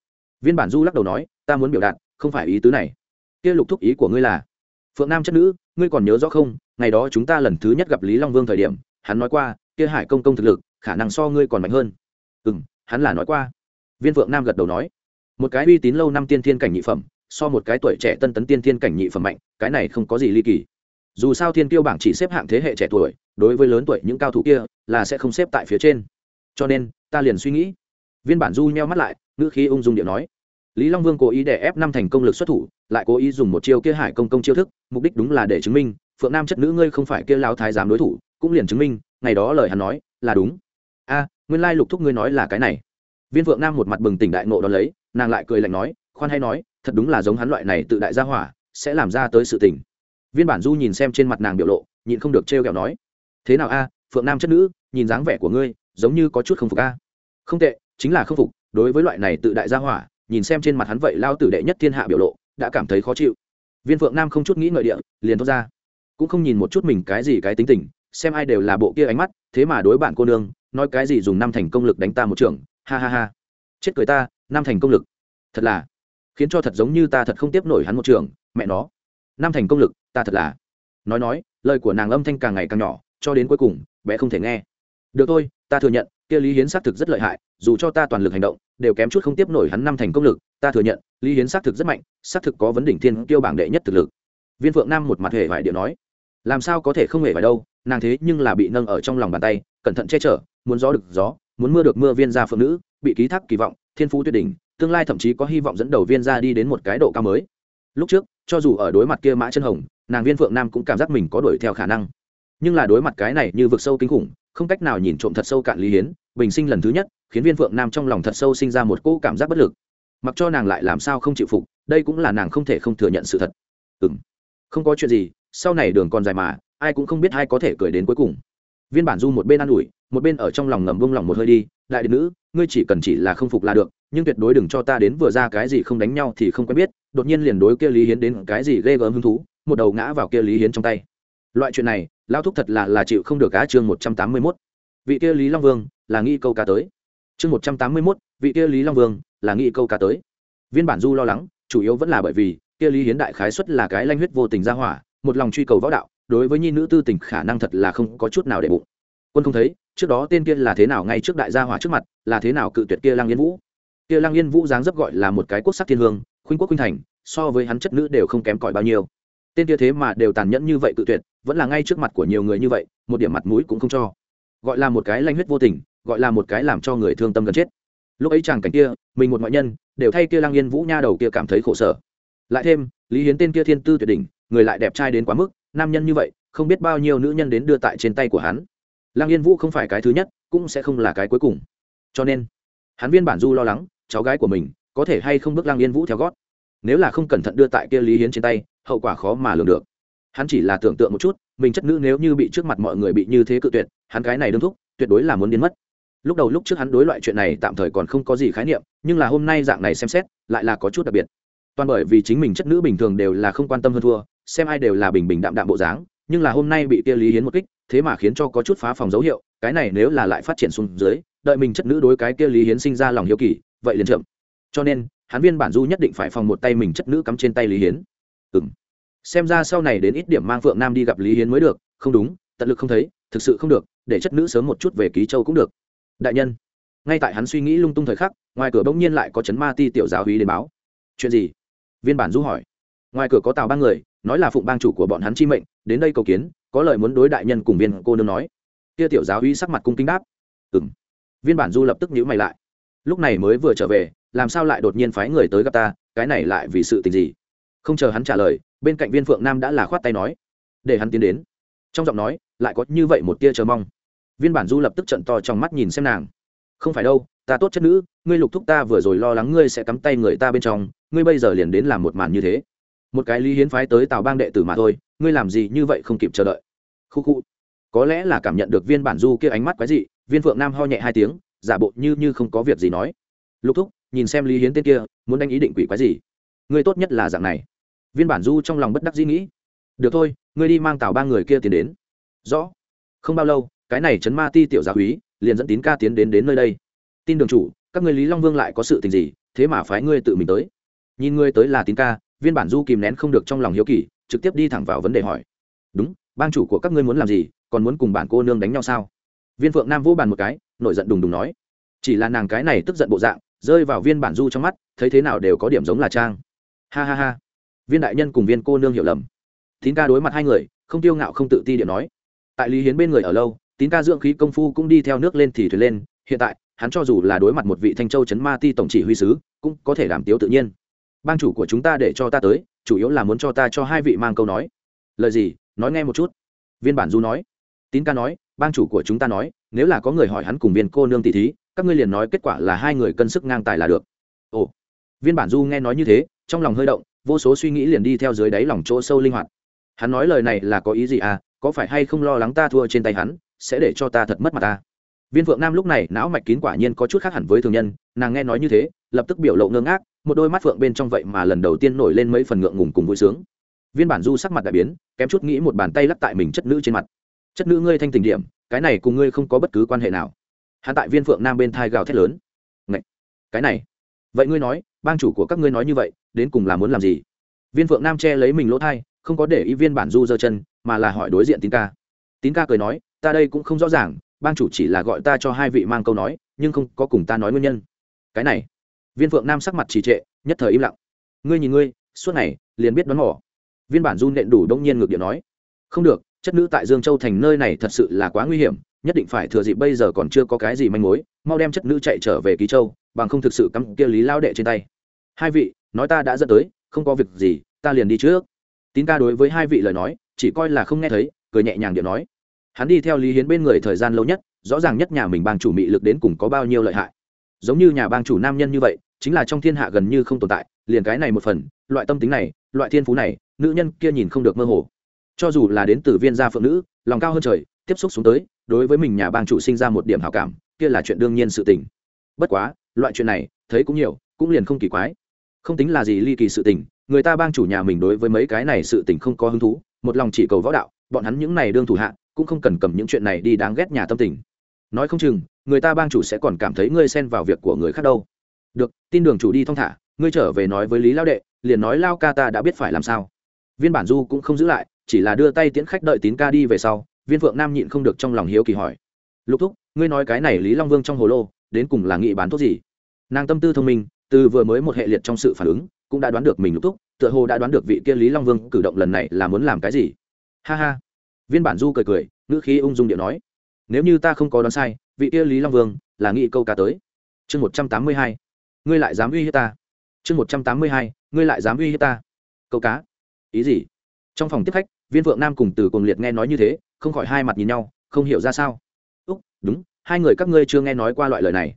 Viên bản du lắc đầu nói, ta muốn biểu đạt, không phải ý tứ này kia lục thúc ý của ngươi là, phượng nam chất nữ, ngươi còn nhớ rõ không? Ngày đó chúng ta lần thứ nhất gặp lý long vương thời điểm, hắn nói qua, kia hải công công thực lực, khả năng so ngươi còn mạnh hơn. Ừ m hắn là nói qua. Viên phượng nam gật đầu nói, một cái uy tín lâu năm tiên thiên cảnh nhị phẩm, so một cái tuổi trẻ tân tấn tiên thiên cảnh nhị phẩm mạnh, cái này không có gì ly kỳ. Dù sao thiên tiêu bảng chỉ xếp hạng thế hệ trẻ tuổi, đối với lớn tuổi những cao thủ kia, là sẽ không xếp tại phía trên. Cho nên, ta liền suy nghĩ. Viên bản du nheo mắt lại, ngữ khí ung dung điệu nói, lý long vương cố ý để ép năm thành công lực xuất thủ lại cố ý dùng một chiêu kia hải công công chiêu thức, mục đích đúng là để chứng minh, phượng nam chất nữ ngươi không phải kia lao thái giám đối thủ, cũng liền chứng minh, ngày đó lời hắn nói, là đúng. A, nguyên lai lục thúc ngươi nói là cái này. Viên phượng nam một mặt bừng tỉnh đại nộ đón lấy, nàng lại cười lạnh nói, khoan hay nói, thật đúng là giống hắn loại này tự đại gia hỏa, sẽ làm ra tới sự tình. Viên bản du nhìn xem trên mặt nàng biểu lộ, nhịn không được trêu kẹo nói, thế nào a, phượng nam chất nữ, nhìn dáng vẻ của ngươi, giống như có chút không phục a. Không tệ, chính là không phục, đối với loại này tự đại gia hỏa, nhìn xem trên mặt hắn vậy lao tử đệ nhất thiên hạ biểu lộ đã cảm thấy khó chịu. Viên phượng nam không chút nghĩ ngợi địa, liền thốt ra. Cũng không nhìn một chút mình cái gì cái tính tình, xem ai đều là bộ kia ánh mắt, thế mà đối bạn cô nương, nói cái gì dùng năm thành công lực đánh ta một trường, ha ha ha. Chết cười ta, năm thành công lực. Thật là, khiến cho thật giống như ta thật không tiếp nổi hắn một trường, mẹ nó. Năm thành công lực, ta thật là. Nói nói, lời của nàng âm thanh càng ngày càng nhỏ, cho đến cuối cùng, bé không thể nghe. Được thôi, ta thừa nhận kia lý hiến xác thực rất lợi hại, dù cho ta toàn lực hành động, đều kém chút không tiếp nổi hắn năm thành công lực, ta thừa nhận, lý hiến xác thực rất mạnh, xác thực có vấn đỉnh thiên tiêu bảng đệ nhất thực lực. Viên phượng nam một mặt hề vải điệu nói, làm sao có thể không hề vải đâu, nàng thế nhưng là bị nâng ở trong lòng bàn tay, cẩn thận che chở, muốn gió được gió, muốn mưa được mưa viên gia phượng nữ, bị ký thác kỳ vọng, thiên phú tuyệt đỉnh, tương lai thậm chí có hy vọng dẫn đầu viên gia đi đến một cái độ cao mới. Lúc trước, cho dù ở đối mặt kia mã chân hồng, nàng viên phượng nam cũng cảm giác mình có đuổi theo khả năng. Nhưng là đối mặt cái này như vực sâu kinh khủng, không cách nào nhìn trộm thật sâu cạn lý hiến bình sinh lần thứ nhất, khiến viên phượng nam trong lòng thật sâu sinh ra một cỗ cảm giác bất lực. Mặc cho nàng lại làm sao không chịu phục, đây cũng là nàng không thể không thừa nhận sự thật. Ừ m không có chuyện gì, sau này đường còn dài mà, ai cũng không biết ai có thể cười đến cuối cùng. Viên bản du một bên an ủi, một bên ở trong lòng ngầm bông lòng một hơi đi, đại điện nữ, ngươi chỉ cần chỉ là không phục là được, nhưng tuyệt đối đừng cho ta đến vừa ra cái gì không đánh nhau thì không quen biết, đột nhiên liền đối kia lý hiến đến cái gì ghê gớm hứng thú, một đầu ngã vào kia lý hiến trong tay. Loại chuyện này lao thúc thật là là chịu không được cá chương một trăm tám mươi mốt. Vị kia lý long vương là nghĩ câu cá tới. Chương một trăm tám mươi mốt, vị kia lý long vương, là nghĩ câu cá tới. Viên bản du lo lắng, chủ yếu vẫn là bởi vì, kia lý hiến đại khái xuất là cái lanh huyết vô tình ra hỏa, một lòng truy cầu võ đạo, đối với nhi nữ tư tình khả năng thật là không có chút nào để bụng. Quân không thấy, trước đó tên kia là thế nào ngay trước đại gia hỏa trước mặt, là thế nào cự tuyệt kia lăng yên vũ. Kia lăng yên vũ dáng dấp gọi là một cái quốc sắc thiên hương, khuynh quốc khuynh thành, so với hắn chất nữ đều không kém cỏi bao nhiêu. Tên kia thế mà đều tàn nhẫn như vậy cự tuyệt, vẫn là ngay trước mặt của nhiều người như vậy, một điểm mặt mũi cũng không cho. Gọi là một cái lanh huyết vô tình gọi là một cái làm cho người thương tâm gần chết. Lúc ấy chàng cảnh kia, mình một ngoại nhân, đều thay kia lang yên vũ nha đầu kia cảm thấy khổ sở. Lại thêm, lý hiến tên kia thiên tư tuyệt đỉnh, người lại đẹp trai đến quá mức, nam nhân như vậy, không biết bao nhiêu nữ nhân đến đưa tại trên tay của hắn. Lang yên vũ không phải cái thứ nhất, cũng sẽ không là cái cuối cùng. Cho nên, hắn viên bản du lo lắng, cháu gái của mình, có thể hay không bước lang yên vũ theo gót. Nếu là không cẩn thận đưa tại kia lý hiến trên tay, hậu quả khó mà lường được. Hắn chỉ là tưởng tượng một chút, mình chất nữ nếu như bị trước mặt mọi người bị như thế cự tuyệt, hắn cái này đương thúc, tuyệt đối là muốn biến mất lúc đầu lúc trước hắn đối loại chuyện này tạm thời còn không có gì khái niệm, nhưng là hôm nay dạng này xem xét, lại là có chút đặc biệt. Toàn bởi vì chính mình chất nữ bình thường đều là không quan tâm hơn thua, xem ai đều là bình bình đạm đạm bộ dáng, nhưng là hôm nay bị kia lý hiến một kích, thế mà khiến cho có chút phá phòng dấu hiệu, cái này nếu là lại phát triển xuống dưới, đợi mình chất nữ đối cái kia lý hiến sinh ra lòng hiếu kỳ, vậy liền chậm. Cho nên, hắn viên bản du nhất định phải phòng một tay mình chất nữ cắm trên tay lý hiến. Ừ m xem ra sau này đến ít điểm mang phượng nam đi gặp lý hiến mới được, không đúng, tận lực không thấy, thực sự không được, để chất nữ sớm một chút về ký châu cũng được đại nhân. Ngay tại hắn suy nghĩ lung tung thời khắc, ngoài cửa bỗng nhiên lại có chấn ma ti tiểu giáo hí đến báo. Chuyện gì? Viên bản du hỏi. Ngoài cửa có tàu ba người, nói là phụng bang chủ của bọn hắn chi mệnh, đến đây cầu kiến, có lời muốn đối đại nhân cùng viên cô nương nói. Kia tiểu giáo hí sắc mặt cung kính đáp. Ừ m viên bản du lập tức nhữ mày lại. Lúc này mới vừa trở về, làm sao lại đột nhiên phái người tới gặp ta, cái này lại vì sự tình gì? Không chờ hắn trả lời, bên cạnh viên phượng nam đã là khoát tay nói. Để hắn tiến đến. Trong giọng nói, lại có như vậy một tia chờ mong viên bản du lập tức trận to trong mắt nhìn xem nàng. Không phải đâu, ta tốt chất nữ, ngươi lục thúc ta vừa rồi lo lắng ngươi sẽ cắm tay người ta bên trong, ngươi bây giờ liền đến làm một màn như thế. Một cái lý hiến phái tới tào bang đệ tử mà thôi, ngươi làm gì như vậy không kịp chờ đợi. Khu khu. Có lẽ là cảm nhận được viên bản du kia ánh mắt quái dị, viên phượng nam ho nhẹ hai tiếng, giả bộ như như không có việc gì nói. Lục thúc, nhìn xem lý hiến tên kia, muốn đánh ý định quỷ quái gì? Ngươi tốt nhất là dạng này. Viên bản du trong lòng bất đắc dĩ nghĩ. Được thôi, ngươi đi mang tào ba người kia tiền đến. Rõ. Không bao lâu cái này chấn ma ti tiểu gia quý liền dẫn tín ca tiến đến đến nơi đây. Tin đường chủ, các người lý long vương lại có sự tình gì, thế mà phái ngươi tự mình tới? Nhìn ngươi tới là tín ca, viên bản du kìm nén không được trong lòng hiếu kỳ, trực tiếp đi thẳng vào vấn đề hỏi. Đúng, bang chủ của các ngươi muốn làm gì, còn muốn cùng bản cô nương đánh nhau sao? Viên phượng nam vỗ bàn một cái, nổi giận đùng đùng nói. Chỉ là nàng cái này tức giận bộ dạng, rơi vào viên bản du trong mắt, thấy thế nào đều có điểm giống là trang. Ha ha ha. Viên đại nhân cùng viên cô nương hiểu lầm. Tín ca đối mặt hai người, không tiêu ngạo không tự ti điện nói. Tại lý hiến bên người ở lâu tín ca dưỡng khí công phu cũng đi theo nước lên thì thuyền lên, hiện tại, hắn cho dù là đối mặt một vị thanh châu chấn ma ti tổng chỉ huy sứ, cũng có thể đảm tiếu tự nhiên. Bang chủ của chúng ta để cho ta tới, chủ yếu là muốn cho ta cho hai vị mang câu nói. Lời gì? Nói nghe một chút. Viên bản du nói. Tín ca nói, bang chủ của chúng ta nói, nếu là có người hỏi hắn cùng viên cô nương tỷ thí, các ngươi liền nói kết quả là hai người cân sức ngang tài là được. Ồ. Viên bản du nghe nói như thế, trong lòng hơi động, vô số suy nghĩ liền đi theo dưới đáy lòng chỗ sâu linh hoạt. Hắn nói lời này là có ý gì à? Có phải hay không lo lắng ta thua trên tay hắn? Sẽ để cho ta thật mất mặt ta. Viên phượng nam lúc này, não mạch kín quả nhiên có chút khác hẳn với thường nhân, nàng nghe nói như thế, lập tức biểu lộ ngơ ngác, một đôi mắt phượng bên trong vậy mà lần đầu tiên nổi lên mấy phần ngượng ngùng cùng vui sướng. Viên bản du sắc mặt đại biến, kém chút nghĩ một bàn tay lắc tại mình chất nữ trên mặt. Chất nữ ngươi thanh tình điểm, cái này cùng ngươi không có bất cứ quan hệ nào. Hắn tại viên phượng nam bên thai gào thét lớn. Ngậy! cái này. Vậy ngươi nói, bang chủ của các ngươi nói như vậy, đến cùng là muốn làm gì? Viên phượng nam che lấy mình lỗ thai, không có để ý viên bản du giơ chân, mà là hỏi đối diện tín ca. Tín ca cười nói ta đây cũng không rõ ràng, bang chủ chỉ là gọi ta cho hai vị mang câu nói, nhưng không có cùng ta nói nguyên nhân. Cái này, viên phượng nam sắc mặt trì trệ, nhất thời im lặng. Ngươi nhìn ngươi, suốt này liền biết đoán mỏ viên bản run nện đủ đông nhiên ngược điện nói. Không được, chất nữ tại dương châu thành nơi này thật sự là quá nguy hiểm, nhất định phải thừa dịp bây giờ còn chưa có cái gì manh mối, mau đem chất nữ chạy trở về ký châu, bằng không thực sự cắm kia lý lao đệ trên tay. Hai vị, nói ta đã dẫn tới, không có việc gì, ta liền đi trước. Tín ca đối với hai vị lời nói, chỉ coi là không nghe thấy, cười nhẹ nhàng điện nói hắn đi theo lý hiến bên người thời gian lâu nhất, rõ ràng nhất nhà mình bang chủ mị lực đến cùng có bao nhiêu lợi hại. Giống như nhà bang chủ nam nhân như vậy, chính là trong thiên hạ gần như không tồn tại, liền cái này một phần, loại tâm tính này, loại thiên phú này, nữ nhân kia nhìn không được mơ hồ. Cho dù là đến từ viên gia phượng nữ, lòng cao hơn trời, tiếp xúc xuống tới, đối với mình nhà bang chủ sinh ra một điểm hảo cảm, kia là chuyện đương nhiên sự tình. Bất quá, loại chuyện này, thấy cũng nhiều, cũng liền không kỳ quái. Không tính là gì ly kỳ sự tình, người ta bang chủ nhà mình đối với mấy cái này sự tình không có hứng thú, một lòng chỉ cầu võ đạo, bọn hắn những này đương thủ hạ cũng không cần cầm những chuyện này đi đáng ghét nhà tâm tình. Nói không chừng, người ta bang chủ sẽ còn cảm thấy ngươi xen vào việc của người khác đâu. Được, tin đường chủ đi thong thả, ngươi trở về nói với lý lao đệ, liền nói lao ca ta đã biết phải làm sao. Viên bản du cũng không giữ lại, chỉ là đưa tay tiễn khách đợi tín ca đi về sau, viên phượng nam nhịn không được trong lòng hiếu kỳ hỏi. Lục thúc, ngươi nói cái này lý long vương trong hồ lô, đến cùng là nghị bán thuốc gì? Nàng tâm tư thông minh, từ vừa mới một hệ liệt trong sự phản ứng, cũng đã đoán được mình lục thúc, tựa hồ đã đoán được vị kia lý long vương cử động lần này là muốn làm cái gì. Ha ha viên bản du cười cười, ngữ khí ung dung điệu nói, nếu như ta không có đoán sai, vị kia lý long vương là nghị câu cá tới. Chương một trăm tám mươi hai, ngươi lại dám uy hiếp ta. Chương một trăm tám mươi hai, ngươi lại dám uy hiếp ta. Câu cá. Ý gì? Trong phòng tiếp khách, viên vượng nam cùng từ cùng liệt nghe nói như thế, không khỏi hai mặt nhìn nhau, không hiểu ra sao. Úc, đúng, hai người các ngươi chưa nghe nói qua loại lời này.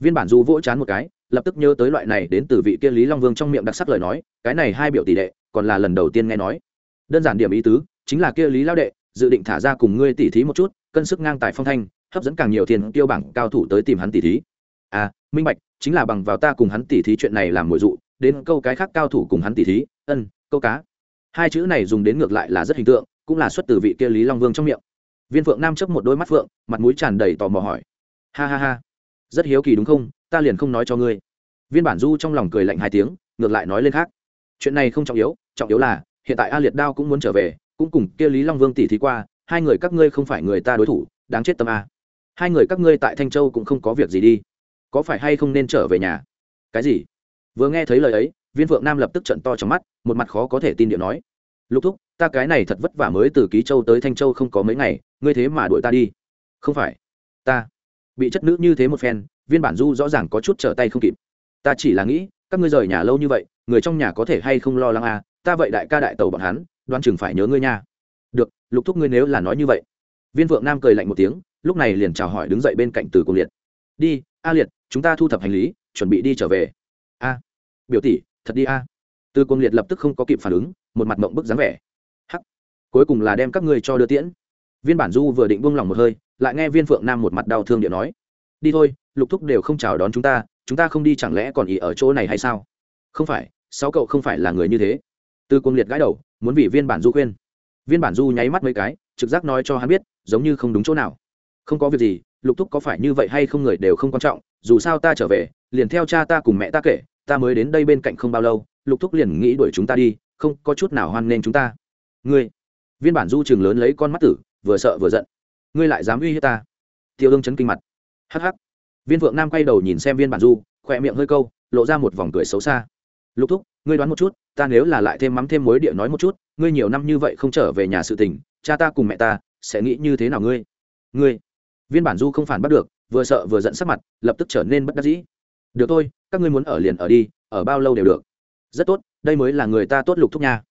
Viên bản du vỗ chán một cái, lập tức nhớ tới loại này đến từ vị kia lý long vương trong miệng đặc sắc lời nói, cái này hai biểu tỷ đệ, còn là lần đầu tiên nghe nói. Đơn giản điểm ý tứ, chính là kia lý lao đệ dự định thả ra cùng ngươi tỉ thí một chút, cân sức ngang tài phong thanh, hấp dẫn càng nhiều thiên tiêu bảng cao thủ tới tìm hắn tỷ thí. À minh bạch, chính là bằng vào ta cùng hắn tỷ thí chuyện này làm mồi dụ, đến câu cái khác cao thủ cùng hắn tỷ thí, ân, câu cá. Hai chữ này dùng đến ngược lại là rất hình tượng, cũng là xuất từ vị kia lý long vương trong miệng. Viên phượng nam chấp một đôi mắt phượng, mặt mũi tràn đầy tò mò hỏi. Ha ha ha, rất hiếu kỳ đúng không, ta liền không nói cho ngươi. Viên bản du trong lòng cười lạnh hai tiếng, ngược lại nói lên khác. Chuyện này không trọng yếu trọng yếu là, hiện tại a liệt đao cũng muốn trở về cũng cùng kia lý long vương tỷ thí qua, hai người các ngươi không phải người ta đối thủ, đáng chết tâm a. Hai người các ngươi tại thanh châu cũng không có việc gì đi. Có phải hay không nên trở về nhà? Cái gì? Vừa nghe thấy lời ấy, viên phượng nam lập tức trận to trong mắt, một mặt khó có thể tin điệu nói. Lục thúc, ta cái này thật vất vả mới từ ký châu tới thanh châu không có mấy ngày, ngươi thế mà đuổi ta đi. Không phải. Ta. Bị chất nữ như thế một phen, viên bản du rõ ràng có chút trở tay không kịp. Ta chỉ là nghĩ, các ngươi rời nhà lâu như vậy, người trong nhà có thể hay không lo lắng à? Ta vậy đại ca đại tàu bọn hắn Đoan chừng phải nhớ ngươi nha. Được, lục thúc ngươi nếu là nói như vậy. Viên vượng nam cười lạnh một tiếng, lúc này liền chào hỏi đứng dậy bên cạnh từ cung liệt. Đi, a liệt, chúng ta thu thập hành lý, chuẩn bị đi trở về. A. Biểu tỷ, thật đi a. Từ cung liệt lập tức không có kịp phản ứng, một mặt mộng bức dáng vẻ. Hắc. Cuối cùng là đem các ngươi cho đưa tiễn. Viên bản du vừa định buông lòng một hơi, lại nghe viên phượng nam một mặt đau thương điện nói. Đi thôi, lục thúc đều không chào đón chúng ta chúng ta không đi chẳng lẽ còn ý ở chỗ này hay sao? Không phải, sáu cậu không phải là người như thế. Từ Cung liệt gãi đầu muốn vì viên bản du khuyên. Viên bản du nháy mắt mấy cái, trực giác nói cho hắn biết, giống như không đúng chỗ nào. Không có việc gì, lục thúc có phải như vậy hay không người đều không quan trọng, dù sao ta trở về, liền theo cha ta cùng mẹ ta kể, ta mới đến đây bên cạnh không bao lâu, lục thúc liền nghĩ đuổi chúng ta đi, không có chút nào hoan nghênh chúng ta. Ngươi, viên bản du chừng lớn lấy con mắt tử, vừa sợ vừa giận. Ngươi lại dám uy hiếp ta. Tiêu ương chấn kinh mặt. Hắc hắc. Viên vượng nam quay đầu nhìn xem viên bản du, khỏe miệng hơi câu, lộ ra một vòng cười xấu xa. Lục thúc ngươi đoán một chút, ta nếu là lại thêm mắm thêm mối địa nói một chút, ngươi nhiều năm như vậy không trở về nhà sự tình, cha ta cùng mẹ ta sẽ nghĩ như thế nào ngươi? Ngươi, viên bản du không phản bắt được, vừa sợ vừa giận sắc mặt, lập tức trở nên bất đắc dĩ. Được thôi, các ngươi muốn ở liền ở đi, ở bao lâu đều được. Rất tốt, đây mới là người ta tốt lục thúc nha.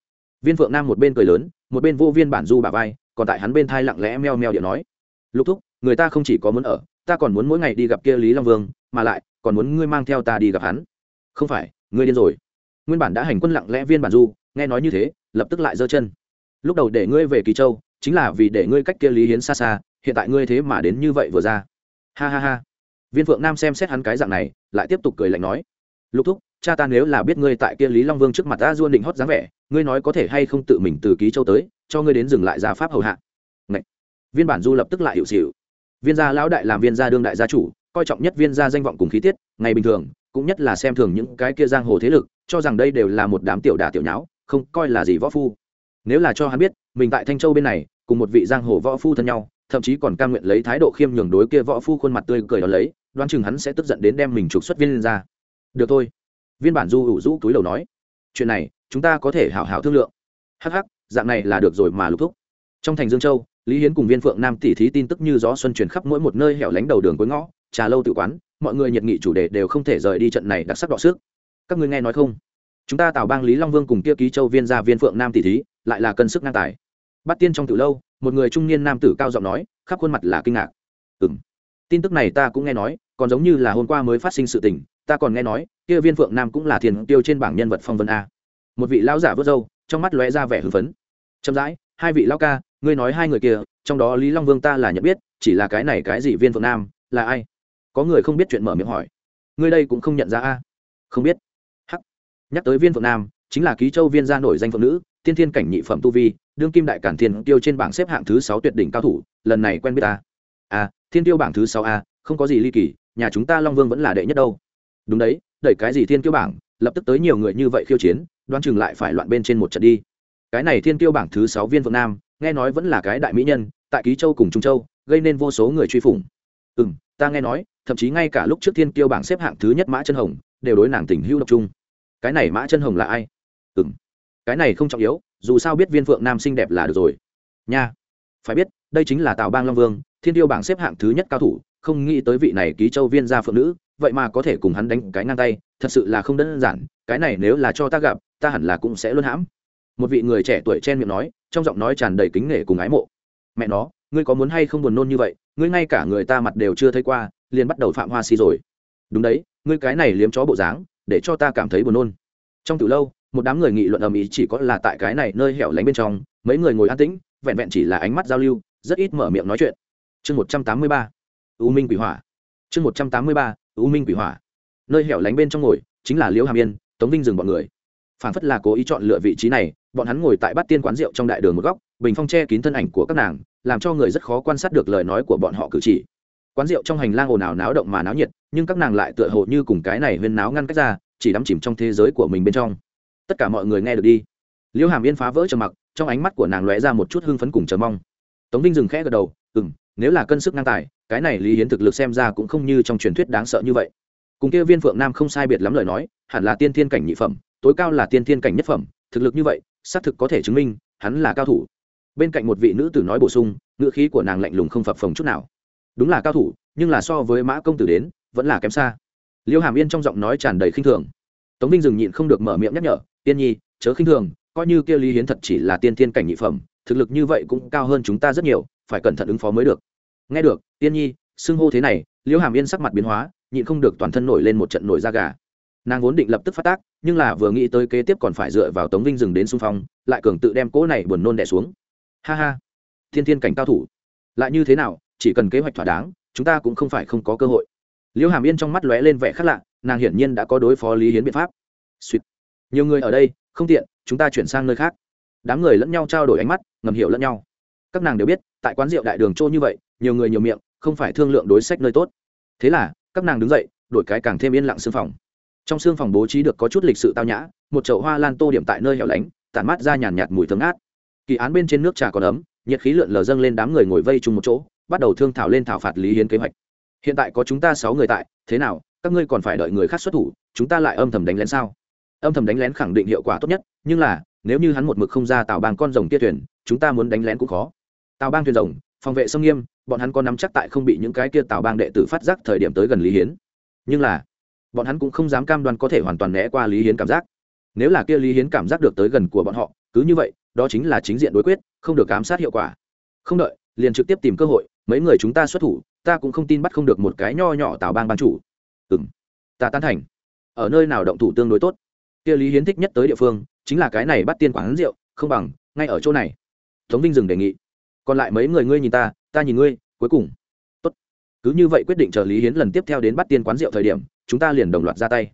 Viên phượng nam một bên cười lớn, một bên vô viên bản du bà vai, còn tại hắn bên thai lặng lẽ meo meo điệu nói. Lục thúc, người ta không chỉ có muốn ở, ta còn muốn mỗi ngày đi gặp kia lý long vương, mà lại còn muốn ngươi mang theo ta đi gặp hắn. Không phải, ngươi điên rồi nguyên bản đã hành quân lặng lẽ viên bản du, nghe nói như thế, lập tức lại giơ chân. Lúc đầu để ngươi về kỳ châu, chính là vì để ngươi cách kia lý hiến xa xa, hiện tại ngươi thế mà đến như vậy vừa ra. Ha ha ha. Viên phượng nam xem xét hắn cái dạng này, lại tiếp tục cười lạnh nói. Lục thúc, cha ta nếu là biết ngươi tại kia lý long vương trước mặt ta duôn định hót dáng vẻ, ngươi nói có thể hay không tự mình từ ký châu tới, cho ngươi đến dừng lại gia pháp hầu hạ. Ngậy. viên bản du lập tức lại hiệu xịu viên gia lão đại làm viên gia đương đại gia chủ, coi trọng nhất viên gia danh vọng cùng khí tiết, ngày bình thường cũng nhất là xem thường những cái kia giang hồ thế lực, cho rằng đây đều là một đám tiểu đà tiểu nháo, không coi là gì võ phu. Nếu là cho hắn biết, mình tại thanh châu bên này, cùng một vị giang hồ võ phu thân nhau, thậm chí còn cam nguyện lấy thái độ khiêm nhường đối kia võ phu khuôn mặt tươi cười đó lấy, đoán chừng hắn sẽ tức giận đến đem mình trục xuất viên ra. Được thôi. Viên bản du ủ rũ túi đầu nói, chuyện này, chúng ta có thể hảo hảo thương lượng. Hắc hắc, dạng này là được rồi mà lục thúc. Trong thành dương châu, lý hiến cùng viên phượng nam tỉ thí tin tức như gió xuân truyền khắp mỗi một nơi hẻo lánh đầu đường cuối ngõ, trà lâu tự quán mọi người nhiệt nghị chủ đề đều không thể rời đi trận này đặc sắc đọ sức. Các ngươi nghe nói không? Chúng ta tào bang lý long vương cùng kia ký châu viên gia viên phượng nam tỷ thí, lại là cân sức ngang tài. Bắt tiên trong từ lâu, một người trung niên nam tử cao giọng nói, khắp khuôn mặt là kinh ngạc. Ừ m tin tức này ta cũng nghe nói, còn giống như là hôm qua mới phát sinh sự tình, ta còn nghe nói, kia viên phượng nam cũng là thiền tiêu trên bảng nhân vật phong vân a. Một vị lão giả vớt râu, trong mắt lóe ra vẻ hưng phấn. Chậm rãi, hai vị lão ca, ngươi nói hai người kia, trong đó lý long vương ta là nhận biết, chỉ là cái này cái gì viên phượng nam, là ai? Có người không biết chuyện mở miệng hỏi. Ngươi đây cũng không nhận ra a? Không biết. Hắc. Nhắc tới viên phượng nam, chính là ký châu viên gia nổi danh phượng nữ, tiên thiên cảnh nhị phẩm tu vi, đương kim đại cản thiên tiêu trên bảng xếp hạng thứ sáu tuyệt đỉnh cao thủ, lần này quen biết ta. A thiên tiêu bảng thứ sáu a, không có gì ly kỳ, nhà chúng ta long vương vẫn là đệ nhất đâu. Đúng đấy, đẩy cái gì thiên tiêu bảng, lập tức tới nhiều người như vậy khiêu chiến đoan chừng lại phải loạn bên trên một trận đi. Cái này thiên tiêu bảng thứ sáu viên phượng nam, nghe nói vẫn là cái đại mỹ nhân, tại ký châu cùng trung châu, gây nên vô số người truy phủng. Ừ m ta nghe nói, thậm chí ngay cả lúc trước thiên kiêu bảng xếp hạng thứ nhất mã chân hồng, đều đối nàng tình hưu độc trung cái này mã chân hồng là ai? Ừ m cái này không trọng yếu, dù sao biết viên phượng nam xinh đẹp là được rồi. Nha. Phải biết, đây chính là tào bang long vương, thiên tiêu bảng xếp hạng thứ nhất cao thủ, không nghĩ tới vị này ký châu viên gia phượng nữ, vậy mà có thể cùng hắn đánh cái ngang tay, thật sự là không đơn giản, cái này nếu là cho ta gặp, ta hẳn là cũng sẽ luôn hãm. Một vị người trẻ tuổi chen miệng nói, trong giọng nói tràn đầy kính nể cùng ái mộ. Mẹ nó ngươi có muốn hay không buồn nôn như vậy, ngươi ngay cả người ta mặt đều chưa thấy qua, liền bắt đầu phạm hoa si rồi. Đúng đấy, ngươi cái này liếm chó bộ dáng, để cho ta cảm thấy buồn nôn. Trong từ lâu, một đám người nghị luận ầm ĩ chỉ có là tại cái này nơi hẻo lánh bên trong, mấy người ngồi an tĩnh, vẹn vẹn chỉ là ánh mắt giao lưu, rất ít mở miệng nói chuyện. Chương một trăm tám mươi ba, u minh quỷ hỏa. Chương một trăm tám mươi ba, u minh quỷ hỏa. Nơi hẻo lánh bên trong ngồi, chính là liễu hàm yên tống vinh dừng bọn người. Phản phất là cố ý chọn lựa vị trí này, bọn hắn ngồi tại bát tiên quán rượu trong đại đường một góc, bình phong che kín thân ảnh của các nàng làm cho người rất khó quan sát được lời nói của bọn họ cử chỉ. Quán rượu trong hành lang ồn ào náo động mà náo nhiệt, nhưng các nàng lại tựa hồ như cùng cái này huyên náo ngăn cách ra, chỉ đắm chìm trong thế giới của mình bên trong. Tất cả mọi người nghe được đi. Liễu hàm yên phá vỡ trầm mặc, trong ánh mắt của nàng lóe ra một chút hưng phấn cùng chờ mong. Tống vinh dừng khẽ gật đầu ừ m nếu là cân sức ngang tài, cái này lý hiến thực lực xem ra cũng không như trong truyền thuyết đáng sợ như vậy. Cùng kia viên phượng nam không sai biệt lắm lời nói, hẳn là tiên thiên cảnh nhị phẩm, tối cao là tiên thiên cảnh nhất phẩm, thực lực như vậy, xác thực có thể chứng minh, hắn là cao thủ bên cạnh một vị nữ tử nói bổ sung, ngữ khí của nàng lạnh lùng không phập phồng chút nào. Đúng là cao thủ, nhưng là so với mã công tử đến, vẫn là kém xa. Liêu hàm yên trong giọng nói tràn đầy khinh thường. Tống vinh dừng nhịn không được mở miệng nhắc nhở, tiên nhi, chớ khinh thường, coi như kia lý hiến thật chỉ là tiên tiên cảnh nhị phẩm, thực lực như vậy cũng cao hơn chúng ta rất nhiều, phải cẩn thận ứng phó mới được. Nghe được, tiên nhi, xưng hô thế này, liêu hàm yên sắc mặt biến hóa, nhịn không được toàn thân nổi lên một trận nổi da gà. Nàng vốn định lập tức phát tác, nhưng là vừa nghĩ tới kế tiếp còn phải dựa vào tống vinh dừng đến xung phong, lại cường tự đem cỗ này buồn nôn đẻ xuống ha ha. Thiên thiên cảnh cao thủ. Lại như thế nào, chỉ cần kế hoạch thỏa đáng, chúng ta cũng không phải không có cơ hội. Liễu hàm yên trong mắt lóe lên vẻ khác lạ, nàng hiển nhiên đã có đối phó lý hiến biện pháp. Sweet. nhiều người ở đây, không tiện, chúng ta chuyển sang nơi khác. Đám người lẫn nhau trao đổi ánh mắt, ngầm hiểu lẫn nhau. Các nàng đều biết, tại quán rượu đại đường trô như vậy, nhiều người nhiều miệng, không phải thương lượng đối sách nơi tốt. Thế là, các nàng đứng dậy, đổi cái càng thêm yên lặng xương phòng. Trong xương phòng bố trí được có chút lịch sự tao nhã, một chậu hoa lan tô điểm tại nơi hẻo lánh, tản mát ra nhàn nhạt mùi thơm ngát kỳ án bên trên nước trà còn ấm, nhiệt khí lượn lờ dâng lên đám người ngồi vây chung một chỗ, bắt đầu thương thảo lên thảo phạt lý hiến kế hoạch. Hiện tại có chúng ta sáu người tại, thế nào, các ngươi còn phải đợi người khác xuất thủ, chúng ta lại âm thầm đánh lén sao? Âm thầm đánh lén khẳng định hiệu quả tốt nhất, nhưng là, nếu như hắn một mực không ra tàu bang con rồng tia thuyền, chúng ta muốn đánh lén cũng khó. Tàu bang thuyền rồng, phòng vệ sông nghiêm, bọn hắn có nắm chắc tại không bị những cái kia tàu bang đệ tử phát giác thời điểm tới gần lý hiến. Nhưng là, bọn hắn cũng không dám cam đoan có thể hoàn toàn né qua lý hiến cảm giác. Nếu là kia lý hiến cảm giác được tới gần của bọn họ, cứ như vậy đó chính là chính diện đối quyết, không được ám sát hiệu quả. Không đợi, liền trực tiếp tìm cơ hội, mấy người chúng ta xuất thủ, ta cũng không tin bắt không được một cái nho nhỏ tào bang ban chủ. Ừ m ta tán thành. Ở nơi nào động thủ tương đối tốt. Kia lý hiến thích nhất tới địa phương, chính là cái này bắt tiên quán rượu, không bằng, ngay ở chỗ này. Tống vinh dừng đề nghị. Còn lại mấy người ngươi nhìn ta ta nhìn ngươi, cuối cùng. Tốt. Cứ như vậy quyết định chờ lý hiến lần tiếp theo đến bắt tiên quán rượu thời điểm, chúng ta liền đồng loạt ra tay.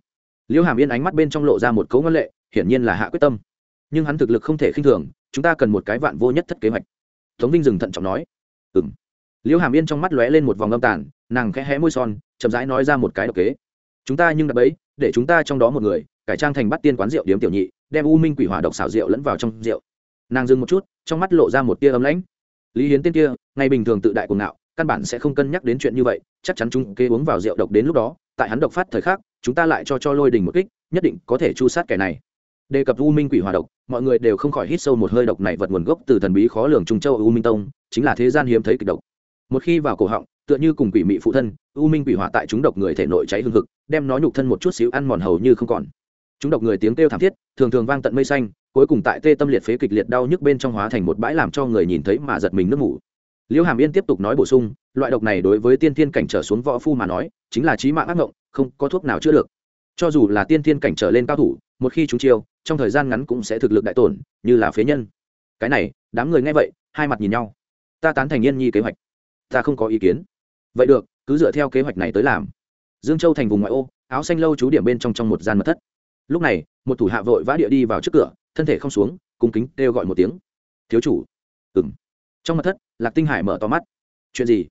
Liêu hàm yên ánh mắt bên trong lộ ra một cấu ngân lệ, hiển nhiên là hạ quyết tâm nhưng hắn thực lực không thể khinh thường, chúng ta cần một cái vạn vô nhất thất kế hoạch. Tống vinh dừng thận trọng nói. Ừ m liễu hàm yên trong mắt lóe lên một vòng âm tàn, nàng khẽ hé môi son, chậm rãi nói ra một cái độc kế. Chúng ta nhưng đập ấy để chúng ta trong đó một người, cải trang thành bắt tiên quán rượu điếm tiểu nhị, đem u minh quỷ hỏa độc xảo rượu lẫn vào trong rượu. Nàng dừng một chút, trong mắt lộ ra một tia ấm lãnh. Lý hiến tên kia, ngày bình thường tự đại cuồng ngạo, căn bản sẽ không cân nhắc đến chuyện như vậy, chắc chắn chúng kê uống vào rượu độc đến lúc đó, tại hắn độc phát thời khắc, chúng ta lại cho cho lôi đình một kích, nhất định có thể chu sát kẻ này đề cập u minh quỷ hỏa độc, mọi người đều không khỏi hít sâu một hơi độc này vật nguồn gốc từ thần bí khó lường trung châu u minh tông, chính là thế gian hiếm thấy kịch độc. Một khi vào cổ họng, tựa như cùng quỷ mị phụ thân, u minh quỷ hỏa tại chúng độc người thể nội cháy hương thực đem nó nhục thân một chút xíu ăn mòn hầu như không còn. Chúng độc người tiếng kêu thảm thiết, thường thường vang tận mây xanh, cuối cùng tại tê tâm liệt phế kịch liệt đau nhức bên trong hóa thành một bãi làm cho người nhìn thấy mà giật mình nước ngủ liễu hàm yên tiếp tục nói bổ sung, loại độc này đối với tiên thiên cảnh trở xuống võ phu mà nói, chính là trí mạng ác ngộng, không có thuốc nào chữa được cho dù là tiên thiên cảnh trở lên cao thủ, một khi chúng chiêu, trong thời gian ngắn cũng sẽ thực lực đại tổn, như là phế nhân. Cái này, đám người nghe vậy, hai mặt nhìn nhau. Ta tán thành yên nhi kế hoạch. Ta không có ý kiến. Vậy được, cứ dựa theo kế hoạch này tới làm. Dương châu thành vùng ngoại ô, áo xanh lâu trú điểm bên trong trong một gian mật thất. Lúc này, một thủ hạ vội vã địa đi vào trước cửa, thân thể không xuống, cung kính kêu gọi một tiếng. Thiếu chủ. Ừ m trong mật thất, lạc tinh hải mở to mắt. Chuyện gì?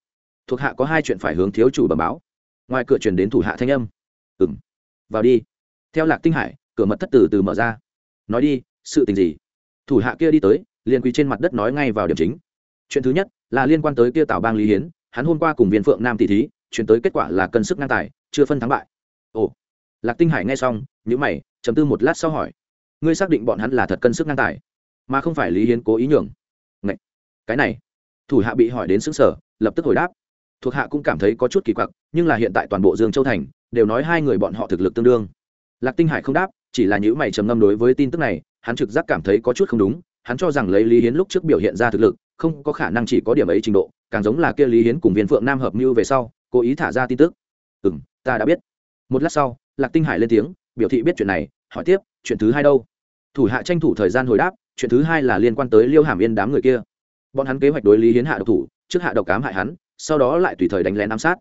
Thuộc hạ có hai chuyện phải hướng thiếu chủ bẩm báo. Ngoài cửa chuyển đến thủ hạ thanh âm. Ừ m vào đi. Theo lạc tinh hải, cửa mật thất từ từ mở ra. Nói đi, sự tình gì? Thủ hạ kia đi tới, liền quỳ trên mặt đất nói ngay vào điểm chính. Chuyện thứ nhất là liên quan tới kia tào bang lý hiến, hắn hôm qua cùng viên phượng nam tỷ thí, chuyển tới kết quả là cân sức ngang tài, chưa phân thắng bại. Ồ. Lạc tinh hải nghe xong nhữ mày chấm tư một lát sau hỏi, ngươi xác định bọn hắn là thật cân sức ngang tài, mà không phải lý hiến cố ý nhường? Ngậy! cái này. Thủ hạ bị hỏi đến xứng sở lập tức hồi đáp. Thuộc hạ cũng cảm thấy có chút kỳ quặc, nhưng là hiện tại toàn bộ dương châu thành đều nói hai người bọn họ thực lực tương đương. Lạc tinh hải không đáp, chỉ là những mày trầm ngâm đối với tin tức này, hắn trực giác cảm thấy có chút không đúng, hắn cho rằng lấy lý hiến lúc trước biểu hiện ra thực lực, không có khả năng chỉ có điểm ấy trình độ, càng giống là kia lý hiến cùng viên phượng nam hợp mưu về sau, cố ý thả ra tin tức. Ừ m ta đã biết. Một lát sau, lạc tinh hải lên tiếng, biểu thị biết chuyện này, hỏi tiếp, chuyện thứ hai đâu? Thủ hạ tranh thủ thời gian hồi đáp, chuyện thứ hai là liên quan tới liêu hàm yên đám người kia. Bọn hắn kế hoạch đối lý hiến hạ độc thủ, trước hạ độc cám hại hắn, sau đó lại tùy thời đánh lén ám sát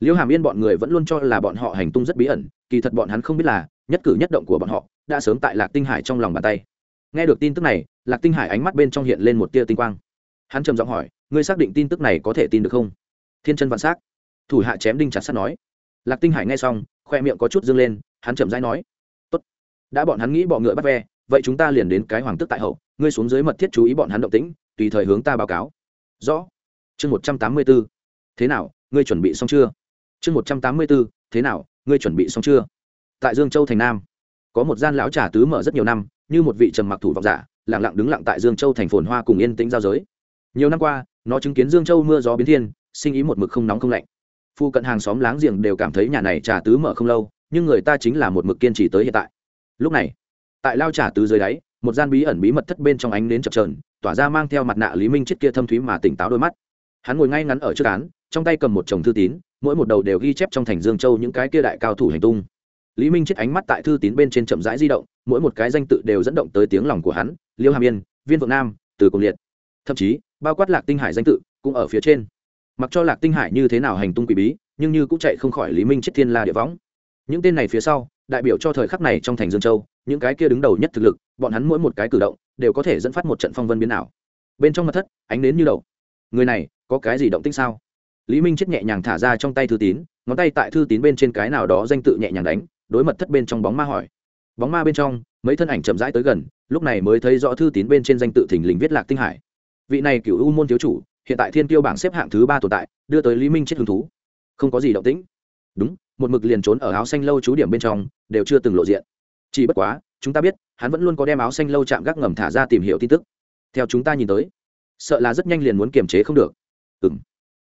liễu hàm yên bọn người vẫn luôn cho là bọn họ hành tung rất bí ẩn, kỳ thật bọn hắn không biết là, nhất cử nhất động của bọn họ đã sớm tại lạc tinh hải trong lòng bàn tay. Nghe được tin tức này, lạc tinh hải ánh mắt bên trong hiện lên một tia tinh quang. Hắn trầm giọng hỏi, ngươi xác định tin tức này có thể tin được không? Thiên chân vạn s á c thủ hạ chém đinh chặt sắt nói. Lạc tinh hải nghe xong, khoe miệng có chút dâng lên, hắn chậm rãi nói, Tốt. đã bọn hắn nghĩ bọ ngựa bắt ve, vậy chúng ta liền đến cái hoàng tức tại hậu, ngươi xuống dưới mật thiết chú ý bọn hắn động tĩnh, tùy thời hướng ta báo cáo. Rõ. Chương một trăm tám mươi b ố thế nào, ngươi chuẩn bị xong chưa? Chương một trăm tám mươi bốn thế nào, ngươi chuẩn bị xong chưa? Tại dương châu thành nam, có một gian lão trà tứ mở rất nhiều năm, như một vị trầm mặc thủ vọng giả lẳng lặng đứng lặng tại dương châu thành phồn hoa cùng yên tĩnh giao giới. Nhiều năm qua, nó chứng kiến dương châu mưa gió biến thiên, sinh ý một mực không nóng không lạnh. Phu cận hàng xóm láng giềng đều cảm thấy nhà này trà tứ mở không lâu, nhưng người ta chính là một mực kiên trì tới hiện tại. Lúc này, tại lao trà tứ dưới đáy, một gian bí ẩn bí mật thất bên trong ánh đến chập trờn tỏa ra mang theo mặt nạ lý minh chết kia thâm thúy mà tỉnh táo đôi mắt. Hắn ngồi ngay ngắn ở trước án, trong tay cầm một chồng thư tín mỗi một đầu đều ghi chép trong thành dương châu những cái kia đại cao thủ hành tung. Lý minh chết ánh mắt tại thư tín bên trên chậm rãi di động, mỗi một cái danh tự đều dẫn động tới tiếng lòng của hắn, liêu hàm yên, viên vượng nam, từ cùng liệt. Thậm chí, bao quát lạc tinh hải danh tự cũng ở phía trên. Mặc cho lạc tinh hải như thế nào hành tung quỷ bí, nhưng như cũng chạy không khỏi lý minh chết thiên la địa võng. Những tên này phía sau, đại biểu cho thời khắc này trong thành dương châu, những cái kia đứng đầu nhất thực lực, bọn hắn mỗi một cái cử động đều có thể dẫn phát một trận phong vân biến ảo. Bên trong mặt thất, ánh đến như đầu. Người này, có cái gì động tích sao? Lý minh chết nhẹ nhàng thả ra trong tay thư tín, ngón tay tại thư tín bên trên cái nào đó danh tự nhẹ nhàng đánh, đối mật thất bên trong bóng ma hỏi. Bóng ma bên trong, mấy thân ảnh chậm rãi tới gần, lúc này mới thấy rõ thư tín bên trên danh tự thình lình viết lạc tinh hải. Vị này cựu u môn thiếu chủ, hiện tại thiên tiêu bảng xếp hạng thứ ba tồn tại, đưa tới lý minh chết hứng thú. Không có gì động tĩnh. Đúng, một mực liền trốn ở áo xanh lâu chú điểm bên trong, đều chưa từng lộ diện. Chỉ bất quá, chúng ta biết, hắn vẫn luôn có đem áo xanh lâu chạm gác ngầm thả ra tìm hiểu tin tức. Theo chúng ta nhìn tới, sợ là rất nhanh liền muốn kiềm chế không được. Ừng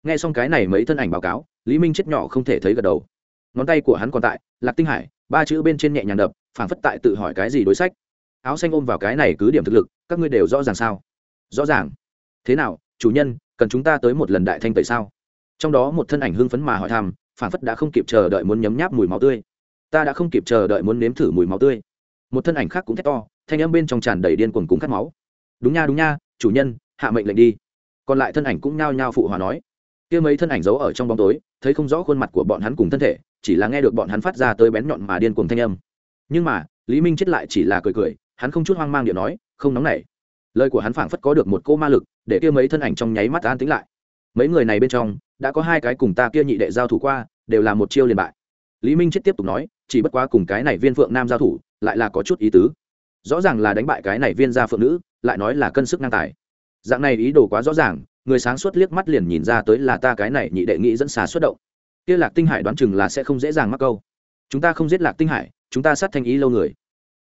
nghe xong cái này mấy thân ảnh báo cáo, lý minh chết nhỏ không thể thấy gật đầu. Ngón tay của hắn còn tại, lạc tinh hải, ba chữ bên trên nhẹ nhàng đập phảng phất tại tự hỏi cái gì đối sách. Áo xanh ôm vào cái này cứ điểm thực lực, các ngươi đều rõ ràng sao? Rõ ràng. Thế nào, chủ nhân, cần chúng ta tới một lần đại thanh tẩy sao? Trong đó một thân ảnh hưng phấn mà hỏi thăm phảng phất đã không kịp chờ đợi muốn nhấm nháp mùi máu tươi. Ta đã không kịp chờ đợi muốn nếm thử mùi máu tươi. Một thân ảnh khác cũng thét to, thanh âm bên trong tràn đầy điên cuồng cùng khát máu. Đúng nha đúng nha, chủ nhân, hạ mệnh lệnh đi. Còn lại thân ảnh cũng nhao nhao phụ hòa nói kia mấy thân ảnh giấu ở trong bóng tối, thấy không rõ khuôn mặt của bọn hắn cùng thân thể, chỉ là nghe được bọn hắn phát ra tới bén nhọn mà điên cuồng thanh âm. Nhưng mà, lý minh chết lại chỉ là cười cười, hắn không chút hoang mang điện nói, không nóng nảy. Lời của hắn phảng phất có được một cô ma lực, để kia mấy thân ảnh trong nháy mắt an tĩnh lại. Mấy người này bên trong, đã có hai cái cùng ta kia nhị đệ giao thủ qua, đều là một chiêu liền bại. Lý minh chết tiếp tục nói, chỉ bất quá cùng cái này viên phượng nam giao thủ, lại là có chút ý tứ. Rõ ràng là đánh bại cái này viên gia phượng nữ, lại nói là cân sức ngang tài. Dạng này ý đồ quá rõ ràng người sáng suốt liếc mắt liền nhìn ra tới là ta cái này nhị đệ nghĩ dẫn xà xuất động. Kia lạc tinh hải đoán chừng là sẽ không dễ dàng mắc câu. Chúng ta không giết lạc tinh hải, chúng ta sát thanh ý lâu người.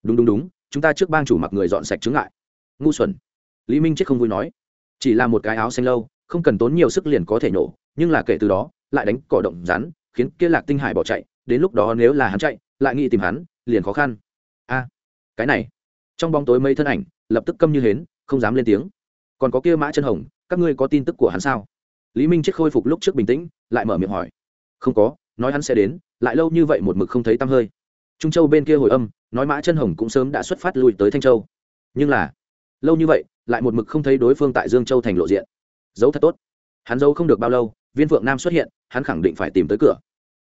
Đúng đúng đúng, chúng ta trước bang chủ mặc người dọn sạch chứng ngại. Ngu xuẩn. Lý minh chết không vui nói. Chỉ là một cái áo xanh lâu, không cần tốn nhiều sức liền có thể nổ nhưng là kể từ đó, lại đánh cỏ động rắn, khiến kia lạc tinh hải bỏ chạy, đến lúc đó nếu là hắn chạy, lại nghĩ tìm hắn, liền khó khăn. A, cái này. Trong bóng tối mấy thân ảnh, lập tức câm như hến, không dám lên tiếng. Còn có kia mã chân hồng các ngươi có tin tức của hắn sao? Lý minh chết khôi phục lúc trước bình tĩnh, lại mở miệng hỏi. Không có, nói hắn sẽ đến, lại lâu như vậy một mực không thấy tăm hơi. Trung châu bên kia hồi âm, nói mã chân hồng cũng sớm đã xuất phát lùi tới thanh châu. Nhưng là, lâu như vậy, lại một mực không thấy đối phương tại dương châu thành lộ diện. Giấu thật tốt. Hắn giấu không được bao lâu, viên phượng nam xuất hiện, hắn khẳng định phải tìm tới cửa.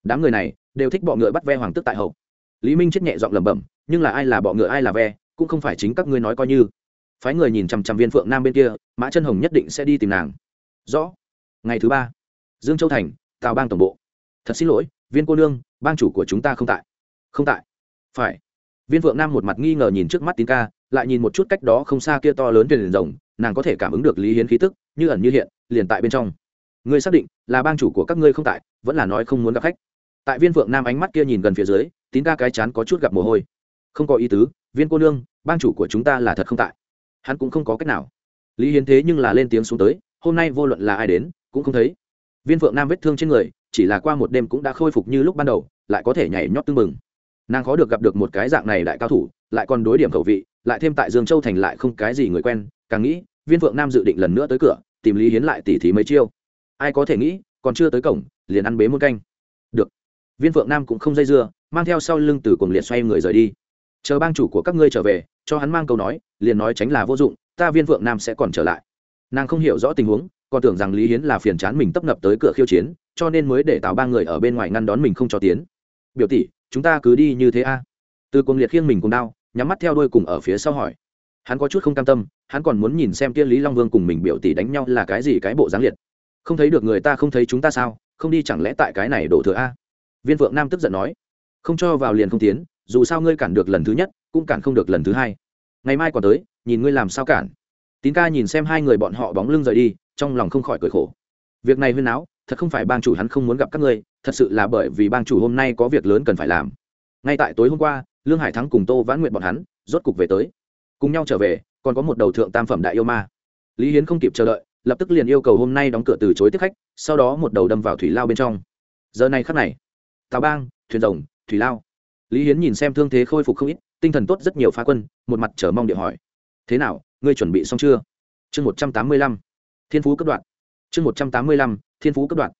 Đám người này đều thích bọ ngựa bắt ve hoàng tức tại hậu. Lý minh chết nhẹ giọng lẩm bẩm, nhưng là ai là bọ ngựa, ai là ve, cũng không phải chính các ngươi nói coi như phái người nhìn chằm chằm viên phượng nam bên kia, mã chân hồng nhất định sẽ đi tìm nàng. Rõ. Ngày thứ ba, dương châu thành, tào bang tổng bộ. Thật xin lỗi, viên cô nương, bang chủ của chúng ta không tại. Không tại. Phải. Viên phượng nam một mặt nghi ngờ nhìn trước mắt tín ca, lại nhìn một chút cách đó không xa kia to lớn thuyền rồng, nàng có thể cảm ứng được lý hiến khí tức, như ẩn như hiện, liền tại bên trong. Ngươi xác định là bang chủ của các ngươi không tại, vẫn là nói không muốn gặp khách. Tại viên phượng nam ánh mắt kia nhìn gần phía dưới, tín ca cái chán có chút gặp mồ hôi. Không có ý tứ, viên cô nương, bang chủ của chúng ta là thật không tại hắn cũng không có cách nào. Lý hiến thế nhưng là lên tiếng xuống tới, hôm nay vô luận là ai đến, cũng không thấy. Viên phượng nam vết thương trên người, chỉ là qua một đêm cũng đã khôi phục như lúc ban đầu, lại có thể nhảy nhót tưng bừng. Nàng khó được gặp được một cái dạng này đại cao thủ, lại còn đối điểm khẩu vị, lại thêm tại dương châu thành lại không cái gì người quen, càng nghĩ, viên phượng nam dự định lần nữa tới cửa, tìm lý hiến lại tỉ thí mấy chiêu. Ai có thể nghĩ, còn chưa tới cổng, liền ăn bế muôn canh. Được. Viên phượng nam cũng không dây dưa, mang theo sau lưng từ cuồng liệt xoay người rời đi. Chờ bang chủ của các ngươi trở về cho hắn mang câu nói, liền nói tránh là vô dụng, ta viên Vượng nam sẽ còn trở lại. Nàng không hiểu rõ tình huống, còn tưởng rằng lý hiến là phiền chán mình tấp nập tới cửa khiêu chiến, cho nên mới để tào ba người ở bên ngoài ngăn đón mình không cho tiến. Biểu tỷ, chúng ta cứ đi như thế a. Từ cuồng liệt khiêng mình cùng đao nhắm mắt theo đôi cùng ở phía sau hỏi. Hắn có chút không cam tâm, hắn còn muốn nhìn xem kia lý long vương cùng mình biểu tỷ đánh nhau là cái gì cái bộ dáng liệt. Không thấy được người ta không thấy chúng ta sao, không đi chẳng lẽ tại cái này đổ thừa a? Viên vượng nam tức giận nói. Không cho vào liền không tiến, dù sao ngươi cản được lần thứ nhất cũng cản không được lần thứ hai. Ngày mai còn tới, nhìn ngươi làm sao cản. Tín ca nhìn xem hai người bọn họ bóng lưng rời đi, trong lòng không khỏi cười khổ. Việc này huyên áo thật không phải bang chủ hắn không muốn gặp các ngươi, thật sự là bởi vì bang chủ hôm nay có việc lớn cần phải làm. Ngay tại tối hôm qua, lương hải thắng cùng tô vãn nguyện bọn hắn, rốt cục về tới. Cùng nhau trở về, còn có một đầu thượng tam phẩm đại yêu ma. Lý hiến không kịp chờ đợi, lập tức liền yêu cầu hôm nay đóng cửa từ chối tiếp khách, sau đó một đầu đâm vào thủy lao bên trong. Giờ này khắc này, tào bang, thuyền rồng, thủy lao. Lý hiến nhìn xem thương thế khôi phục không ít tinh thần tốt rất nhiều phá quân, một mặt chờ mong điện hỏi. Thế nào, ngươi chuẩn bị xong chưa? Chương một trăm tám mươi lăm, thiên phú cấp đoạn. Chương một trăm tám mươi lăm, thiên phú cấp đoạn.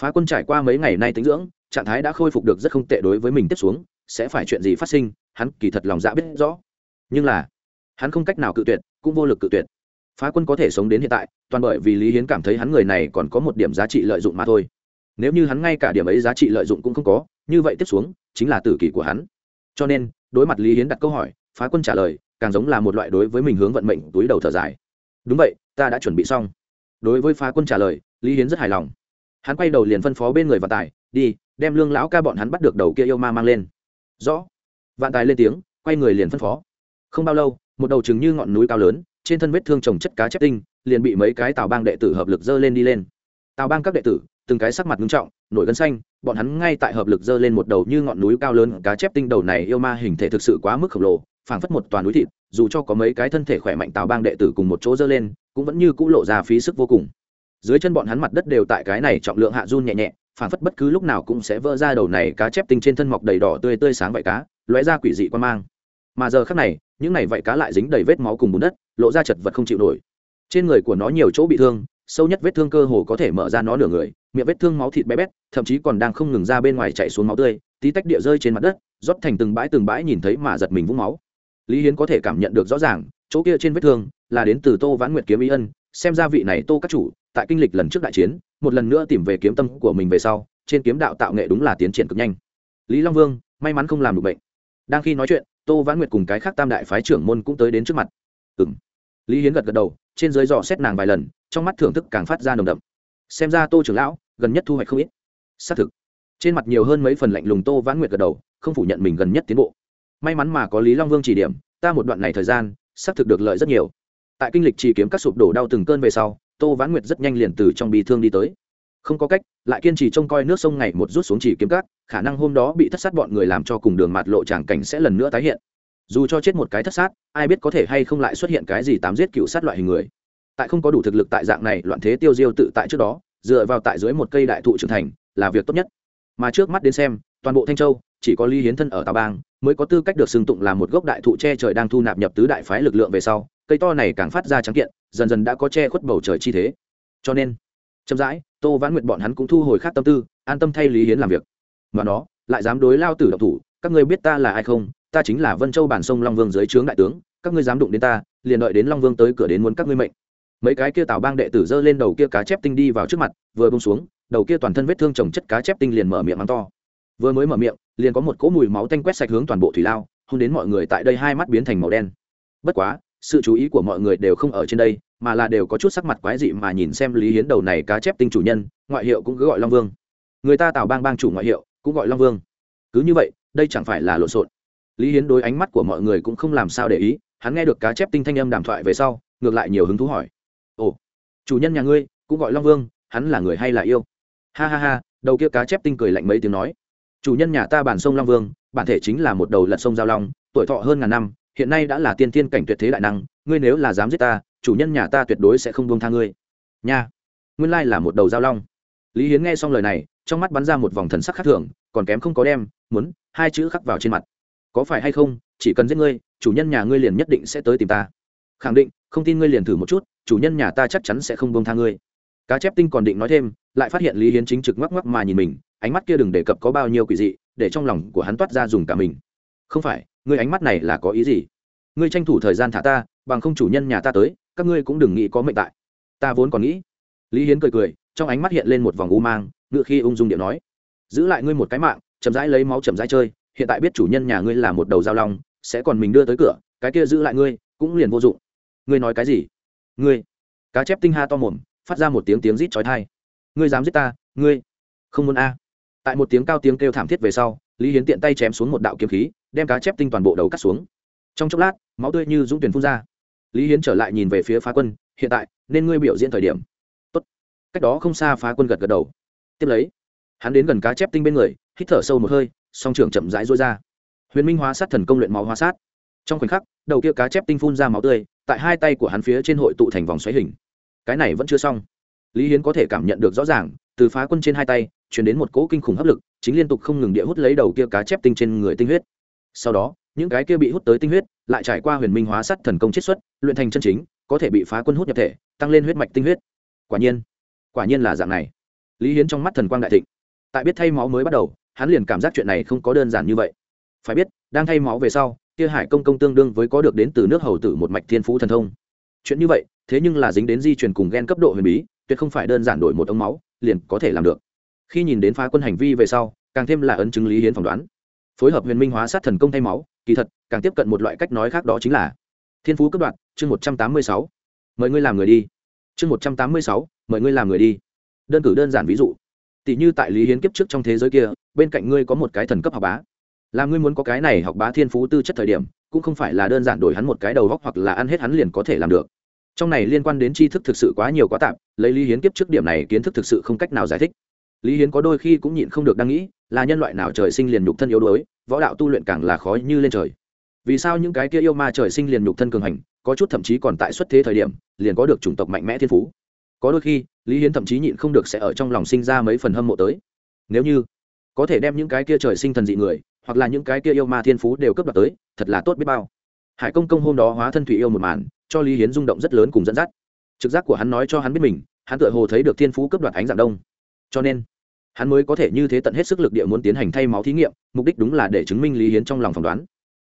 Phá quân trải qua mấy ngày nay tính dưỡng, trạng thái đã khôi phục được rất không tệ đối với mình tiếp xuống, sẽ phải chuyện gì phát sinh, hắn kỳ thật lòng dạ biết rõ. Nhưng là, hắn không cách nào cự tuyệt, cũng vô lực cự tuyệt. Phá quân có thể sống đến hiện tại, toàn bởi vì lý hiến cảm thấy hắn người này còn có một điểm giá trị lợi dụng mà thôi. Nếu như hắn ngay cả điểm ấy giá trị lợi dụng cũng không có, như vậy tiếp xuống, chính là tử kỷ của hắn. Cho nên đối mặt lý hiến đặt câu hỏi, phá quân trả lời, càng giống là một loại đối với mình hướng vận mệnh túi đầu thở dài. Đúng vậy, ta đã chuẩn bị xong. Đối với phá quân trả lời, lý hiến rất hài lòng. Hắn quay đầu liền phân phó bên người vạn tài, đi, đem lương lão ca bọn hắn bắt được đầu kia yêu ma mang lên. Rõ. Vạn tài lên tiếng, quay người liền phân phó. Không bao lâu, một đầu trứng như ngọn núi cao lớn, trên thân vết thương trồng chất cá chép tinh, liền bị mấy cái tào bang đệ tử hợp lực dơ lên đi lên. Tào bang các đệ tử từng cái sắc mặt nghiêm trọng, nổi gân xanh, bọn hắn ngay tại hợp lực dơ lên một đầu như ngọn núi cao lớn, cá chép tinh đầu này yêu ma hình thể thực sự quá mức khổng lồ, phảng phất một toàn núi thịt, dù cho có mấy cái thân thể khỏe mạnh tào bang đệ tử cùng một chỗ dơ lên, cũng vẫn như cũ lộ ra phí sức vô cùng. Dưới chân bọn hắn mặt đất đều tại cái này trọng lượng hạ run nhẹ nhẹ, phảng phất bất cứ lúc nào cũng sẽ vỡ ra đầu này cá chép tinh trên thân mọc đầy đỏ tươi tươi sáng vậy cá, lóe ra quỷ dị quan mang. Mà giờ khắc này, những này vậy cá lại dính đầy vết máu cùng bùn đất, lộ ra chật vật không chịu nổi. Trên người của nó nhiều chỗ bị thương, sâu nhất vết thương cơ hồ có thể mở ra nó nửa người miệng vết thương máu thịt bé bét, thậm chí còn đang không ngừng ra bên ngoài chạy xuống máu tươi, tí tách địa rơi trên mặt đất, rót thành từng bãi từng bãi nhìn thấy mà giật mình vũng máu. Lý hiến có thể cảm nhận được rõ ràng, chỗ kia trên vết thương là đến từ tô vãn nguyệt kiếm ý ân, xem ra vị này tô các chủ, tại kinh lịch lần trước đại chiến, một lần nữa tìm về kiếm tâm của mình về sau, trên kiếm đạo tạo nghệ đúng là tiến triển cực nhanh. Lý long vương, may mắn không làm được bệnh. Đang khi nói chuyện, tô vãn nguyệt cùng cái khác tam đại phái trưởng môn cũng tới đến trước mặt. Ừ m lý hiến gật gật đầu, trên dưới dò xét nàng vài lần, trong mắt thưởng thức càng phát ra nồng đậm. Xem ra tô trưởng lão gần nhất thu hoạch không ít. Xác thực, trên mặt nhiều hơn mấy phần lạnh lùng tô vãn nguyệt gật đầu, không phủ nhận mình gần nhất tiến bộ. May mắn mà có lý long vương chỉ điểm, ta một đoạn này thời gian, xác thực được lợi rất nhiều. Tại kinh lịch chỉ kiếm các sụp đổ đau từng cơn về sau, tô vãn nguyệt rất nhanh liền từ trong bị thương đi tới. Không có cách, lại kiên trì trông coi nước sông ngày một rút xuống chỉ kiếm các, khả năng hôm đó bị thất sát bọn người làm cho cùng đường mạt lộ tràng cảnh sẽ lần nữa tái hiện. Dù cho chết một cái thất sát, ai biết có thể hay không lại xuất hiện cái gì tám giết cựu sát loại hình người. Tại không có đủ thực lực tại dạng này, loạn thế tiêu diêu tự tại trước đó dựa vào tại dưới một cây đại thụ trưởng thành, là việc tốt nhất. Mà trước mắt đến xem, toàn bộ thanh châu, chỉ có ly hiến thân ở tà bang, mới có tư cách được xưng tụng là một gốc đại thụ che trời đang thu nạp nhập tứ đại phái lực lượng về sau, cây to này càng phát ra trắng kiện, dần dần đã có che khuất bầu trời chi thế. Cho nên, chậm rãi, tô vãn nguyệt bọn hắn cũng thu hồi khác tâm tư, an tâm thay lý hiến làm việc. Mà nó, lại dám đối lao tử độc thủ, các ngươi biết ta là ai không? Ta chính là vân châu bản sông long vương dưới trướng đại tướng, các ngươi dám đụng đến ta, liền đợi đến long vương tới cửa đến muốn các ngươi mệnh mấy cái kia tào bang đệ tử giơ lên đầu kia cá chép tinh đi vào trước mặt, vừa bông xuống, đầu kia toàn thân vết thương trồng chất cá chép tinh liền mở miệng mắng to. Vừa mới mở miệng, liền có một cỗ mùi máu tanh quét sạch hướng toàn bộ thủy lao, hôn đến mọi người tại đây hai mắt biến thành màu đen. Bất quá, sự chú ý của mọi người đều không ở trên đây, mà là đều có chút sắc mặt quái dị mà nhìn xem lý hiến đầu này cá chép tinh chủ nhân, ngoại hiệu cũng cứ gọi long vương. Người ta tào bang bang chủ ngoại hiệu, cũng gọi long vương. Cứ như vậy, đây chẳng phải là lộn xộn. Lý hiến đối ánh mắt của mọi người cũng không làm sao để ý, hắn nghe được cá chép tinh thanh âm đàm thoại về sau, ngược lại nhiều hứng thú hỏi chủ nhân nhà ngươi, cũng gọi long vương, hắn là người hay là yêu? Ha ha ha, đầu kia cá chép tinh cười lạnh mấy tiếng nói. Chủ nhân nhà ta bản sông long vương, bản thể chính là một đầu lật sông giao long, tuổi thọ hơn ngàn năm, hiện nay đã là tiên thiên cảnh tuyệt thế đại năng, ngươi nếu là dám giết ta, chủ nhân nhà ta tuyệt đối sẽ không buông tha ngươi. Nha, nguyên lai là một đầu giao long. Lý hiến nghe xong lời này, trong mắt bắn ra một vòng thần sắc khác thường, còn kém không có đem, muốn, hai chữ khắc vào trên mặt. Có phải hay không, chỉ cần giết ngươi, chủ nhân nhà ngươi liền nhất định sẽ tới tìm ta khẳng định, không tin ngươi liền thử một chút, chủ nhân nhà ta chắc chắn sẽ không buông tha ngươi. Cá chép tinh còn định nói thêm, lại phát hiện lý hiến chính trực ngoắc ngoắc mà nhìn mình, ánh mắt kia đừng đề cập có bao nhiêu quỷ dị, để trong lòng của hắn toát ra dùng cả mình. Không phải, ngươi ánh mắt này là có ý gì? Ngươi tranh thủ thời gian thả ta, bằng không chủ nhân nhà ta tới, các ngươi cũng đừng nghĩ có mệnh tại. Ta vốn còn nghĩ. Lý hiến cười cười, trong ánh mắt hiện lên một vòng u mang ngự khi ung dung điệu nói. Giữ lại ngươi một cái mạng, chậm rãi lấy máu chậm rãi chơi, hiện tại biết chủ nhân nhà ngươi là một đầu dao long, sẽ còn mình đưa tới cửa, cái kia giữ lại ngươi, cũng liền vô dụng ngươi nói cái gì? Ngươi, cá chép tinh ha to mồm, phát ra một tiếng tiếng rít chói tai. Ngươi dám giết ta, ngươi, không muốn a. Tại một tiếng cao tiếng kêu thảm thiết về sau, lý hiến tiện tay chém xuống một đạo kiếm khí, đem cá chép tinh toàn bộ đầu cắt xuống. Trong chốc lát, máu tươi như dũng tuyển phun ra. Lý hiến trở lại nhìn về phía phá quân, hiện tại, nên ngươi biểu diễn thời điểm. Tốt. cách đó không xa phá quân gật gật đầu. Tiếp lấy, hắn đến gần cá chép tinh bên người, hít thở sâu một hơi, song trưởng chậm rãi rối ra. Huyền minh hóa sát thần công luyện máu hóa sát. Trong khoảnh khắc, đầu kia cá chép tinh phun ra máu tươi tại hai tay của hắn phía trên hội tụ thành vòng xoáy hình. Cái này vẫn chưa xong. Lý hiến có thể cảm nhận được rõ ràng, từ phá quân trên hai tay chuyển đến một cỗ kinh khủng hấp lực, chính liên tục không ngừng địa hút lấy đầu kia cá chép tinh trên người tinh huyết. Sau đó, những cái kia bị hút tới tinh huyết, lại trải qua huyền minh hóa sắt thần công chiết xuất, luyện thành chân chính, có thể bị phá quân hút nhập thể, tăng lên huyết mạch tinh huyết. Quả nhiên quả nhiên là dạng này. Lý hiến trong mắt thần quang đại thịnh. Tại biết thay máu mới bắt đầu, hắn liền cảm giác chuyện này không có đơn giản như vậy. Phải biết, đang thay máu về sau kia hải công công tương đương với có được đến từ nước hầu tử một mạch thiên phú thần thông. Chuyện như vậy, thế nhưng là dính đến di truyền cùng gen cấp độ huyền bí, tuyệt không phải đơn giản đổi một ống máu, liền có thể làm được. Khi nhìn đến phá quân hành vi về sau, càng thêm là ấn chứng lý hiến phỏng đoán. Phối hợp huyền minh hóa sát thần công thay máu, kỳ thật, càng tiếp cận một loại cách nói khác đó chính là thiên phú cấp đoạn, chương một trăm tám mươi sáu. Mời ngươi làm người đi. Chương một trăm tám mươi sáu, mời ngươi làm người đi. Đơn cử đơn giản ví dụ. Tỷ như tại lý hiến kiếp trước trong thế giới kia, bên cạnh ngươi có một cái thần cấp học bá là ngươi muốn có cái này học bá thiên phú tư chất thời điểm, cũng không phải là đơn giản đổi hắn một cái đầu góc hoặc là ăn hết hắn liền có thể làm được. Trong này liên quan đến tri thức thực sự quá nhiều quá tạp lấy lý hiến kiếp trước điểm này kiến thức thực sự không cách nào giải thích. Lý hiến có đôi khi cũng nhịn không được đang nghĩ, là nhân loại nào trời sinh liền nhục thân yếu đuối, võ đạo tu luyện càng là khó như lên trời. Vì sao những cái kia yêu ma trời sinh liền nhục thân cường hành, có chút thậm chí còn tại xuất thế thời điểm, liền có được chủng tộc mạnh mẽ thiên phú? Có đôi khi, lý hiến thậm chí nhịn không được sẽ ở trong lòng sinh ra mấy phần hâm mộ tới. Nếu như có thể đem những cái kia trời sinh thần dị người hoặc là những cái kia yêu ma thiên phú đều cấp đoạt tới, thật là tốt biết bao. Hải công công hôm đó hóa thân thủy yêu một màn, cho lý hiến rung động rất lớn cùng dẫn dắt. Trực giác của hắn nói cho hắn biết mình, hắn tựa hồ thấy được thiên phú cấp đoạt ánh dạng đông. Cho nên, hắn mới có thể như thế tận hết sức lực địa muốn tiến hành thay máu thí nghiệm, mục đích đúng là để chứng minh lý hiến trong lòng phỏng đoán.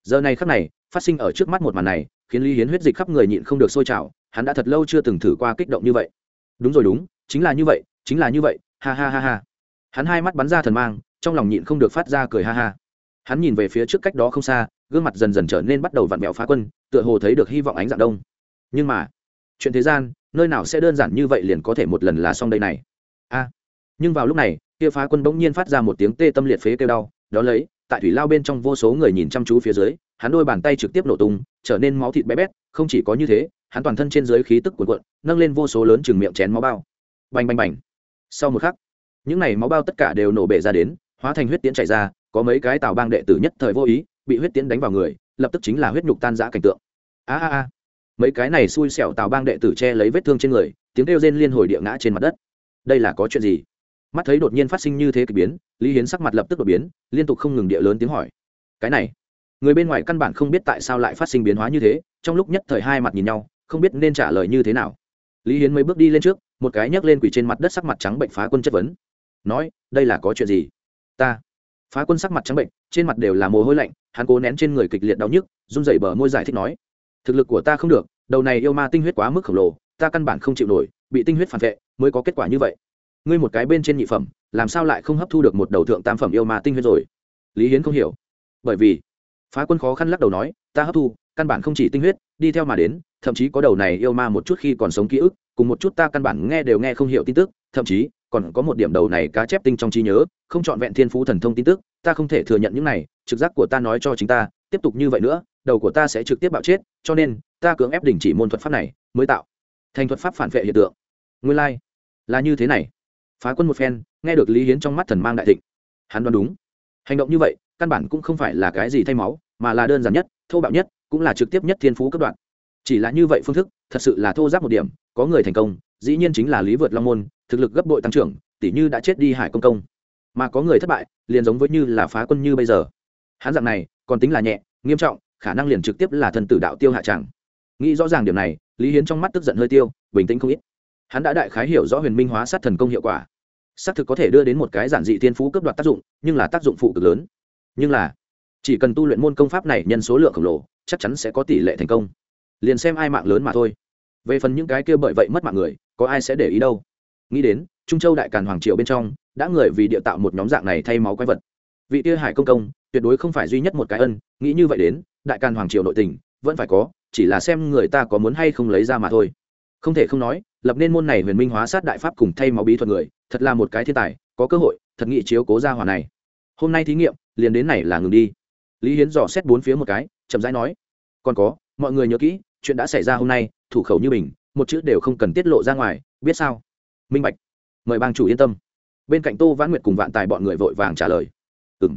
Giờ này khắc này, phát sinh ở trước mắt một màn này, khiến lý hiến huyết dịch khắp người nhịn không được sôi trào, hắn đã thật lâu chưa từng thử qua kích động như vậy. Đúng rồi đúng, chính là như vậy, chính là như vậy, ha ha ha ha. Hắn hai mắt bắn ra thần mang, trong lòng nhịn không được phát ra cười ha ha hắn nhìn về phía trước cách đó không xa, gương mặt dần dần trở nên bắt đầu vặn mẹo phá quân, tựa hồ thấy được hy vọng ánh dạng đông. Nhưng mà, chuyện thế gian, nơi nào sẽ đơn giản như vậy liền có thể một lần là xong đây này? A. Nhưng vào lúc này, kia phá quân bỗng nhiên phát ra một tiếng tê tâm liệt phế kêu đau, đó lấy, tại thủy lao bên trong vô số người nhìn chăm chú phía dưới, hắn đôi bàn tay trực tiếp nổ tung, trở nên máu thịt bé bét, không chỉ có như thế, hắn toàn thân trên dưới khí tức cuộn cuộn, nâng lên vô số lớn chừng miệng chén máu bao. Bành bành bành. Sau một khắc, những này máu bao tất cả đều nổ bể ra đến, hóa thành huyết tiễn chảy ra có mấy cái tào bang đệ tử nhất thời vô ý, bị huyết tiễn đánh vào người, lập tức chính là huyết nhục tan rã cảnh tượng. A a a. Mấy cái này xui xẻo tào bang đệ tử che lấy vết thương trên người, tiếng kêu rên liên hồi địa ngã trên mặt đất. Đây là có chuyện gì? Mắt thấy đột nhiên phát sinh như thế k ỳ biến, lý hiến sắc mặt lập tức đột biến, liên tục không ngừng địa lớn tiếng hỏi. Cái này, người bên ngoài căn bản không biết tại sao lại phát sinh biến hóa như thế, trong lúc nhất thời hai mặt nhìn nhau, không biết nên trả lời như thế nào. Lý hiến mấy bước đi lên trước, một cái nhấc lên quỷ trên mặt đất sắc mặt trắng bệnh phá quân chất vấn. Nói, đây là có chuyện gì? Ta phá quân sắc mặt trắng bệnh, trên mặt đều là mồ hôi lạnh, hắn cố nén trên người kịch liệt đau nhức, run dậy bờ môi giải thích nói, thực lực của ta không được, đầu này yêu ma tinh huyết quá mức khổng lồ, ta căn bản không chịu nổi, bị tinh huyết phản vệ mới có kết quả như vậy. Ngươi một cái bên trên nhị phẩm, làm sao lại không hấp thu được một đầu thượng tam phẩm yêu ma tinh huyết rồi? Lý hiến không hiểu. Bởi vì, phá quân khó khăn lắc đầu nói, ta hấp thu, căn bản không chỉ tinh huyết, đi theo mà đến, thậm chí có đầu này yêu ma một chút khi còn sống ký ức, cùng một chút ta căn bản nghe đều nghe không hiểu tin tức, thậm chí còn có một điểm đầu này cá chép tinh trong trí nhớ, không chọn vẹn thiên phú thần thông tin tức, ta không thể thừa nhận những này, trực giác của ta nói cho chính ta, tiếp tục như vậy nữa, đầu của ta sẽ trực tiếp bạo chết, cho nên, ta cưỡng ép đình chỉ môn thuật pháp này, mới tạo thành thuật pháp phản vệ hiện tượng. Nguyên lai、like. là như thế này. Phá quân một phen, nghe được lý hiến trong mắt thần mang đại thịnh. Hắn đoán đúng. Hành động như vậy, căn bản cũng không phải là cái gì thay máu, mà là đơn giản nhất, thô bạo nhất, cũng là trực tiếp nhất thiên phú cấp đoạn. Chỉ là như vậy phương thức, thật sự là thô giáp một điểm, có người thành công, dĩ nhiên chính là lý vượt long môn thực lực gấp bội tăng trưởng tỷ như đã chết đi hải công công. Mà có người thất bại, liền giống với như là phá quân như bây giờ. Hắn dạng này, còn tính là nhẹ, nghiêm trọng, khả năng liền trực tiếp là thần tử đạo tiêu hạ tràng. Nghĩ rõ ràng điểm này, lý hiến trong mắt tức giận hơi tiêu, bình tĩnh không ít. Hắn đã đại khái hiểu rõ huyền minh hóa sát thần công hiệu quả. Xác thực có thể đưa đến một cái giản dị thiên phú cấp đoạt tác dụng, nhưng là tác dụng phụ cực lớn. Nhưng là, chỉ cần tu luyện môn công pháp này nhân số lượng khổng lồ, chắc chắn sẽ có tỷ lệ thành công. Liền xem ai mạng lớn mà thôi. Về phần những cái kia bởi vậy mất mạng người, có ai sẽ để ý đâu? Nghĩ đến, trung châu đại càn hoàng triều bên trong, đã người vì địa tạo một nhóm dạng này thay máu quái vật. Vị tia hải công công, tuyệt đối không phải duy nhất một cái ân, nghĩ như vậy đến, đại càn hoàng triều nội tình, vẫn phải có, chỉ là xem người ta có muốn hay không lấy ra mà thôi. Không thể không nói, lập nên môn này huyền minh hóa sát đại pháp cùng thay máu bí thuật người, thật là một cái thiên tài, có cơ hội, thật nghị chiếu cố ra hỏa này. Hôm nay thí nghiệm, liền đến này là ngừng đi. Lý hiến dò xét bốn phía một cái, chậm rãi nói, còn có, mọi người nhớ kỹ, chuyện đã xảy ra hôm nay, thủ khẩu như mình một chữ đều không cần tiết lộ ra ngoài, biết sao? Minh bạch. Mời bang chủ yên tâm. Bên cạnh tô vãn nguyệt cùng vạn tài bọn người vội vàng trả lời. Ừ m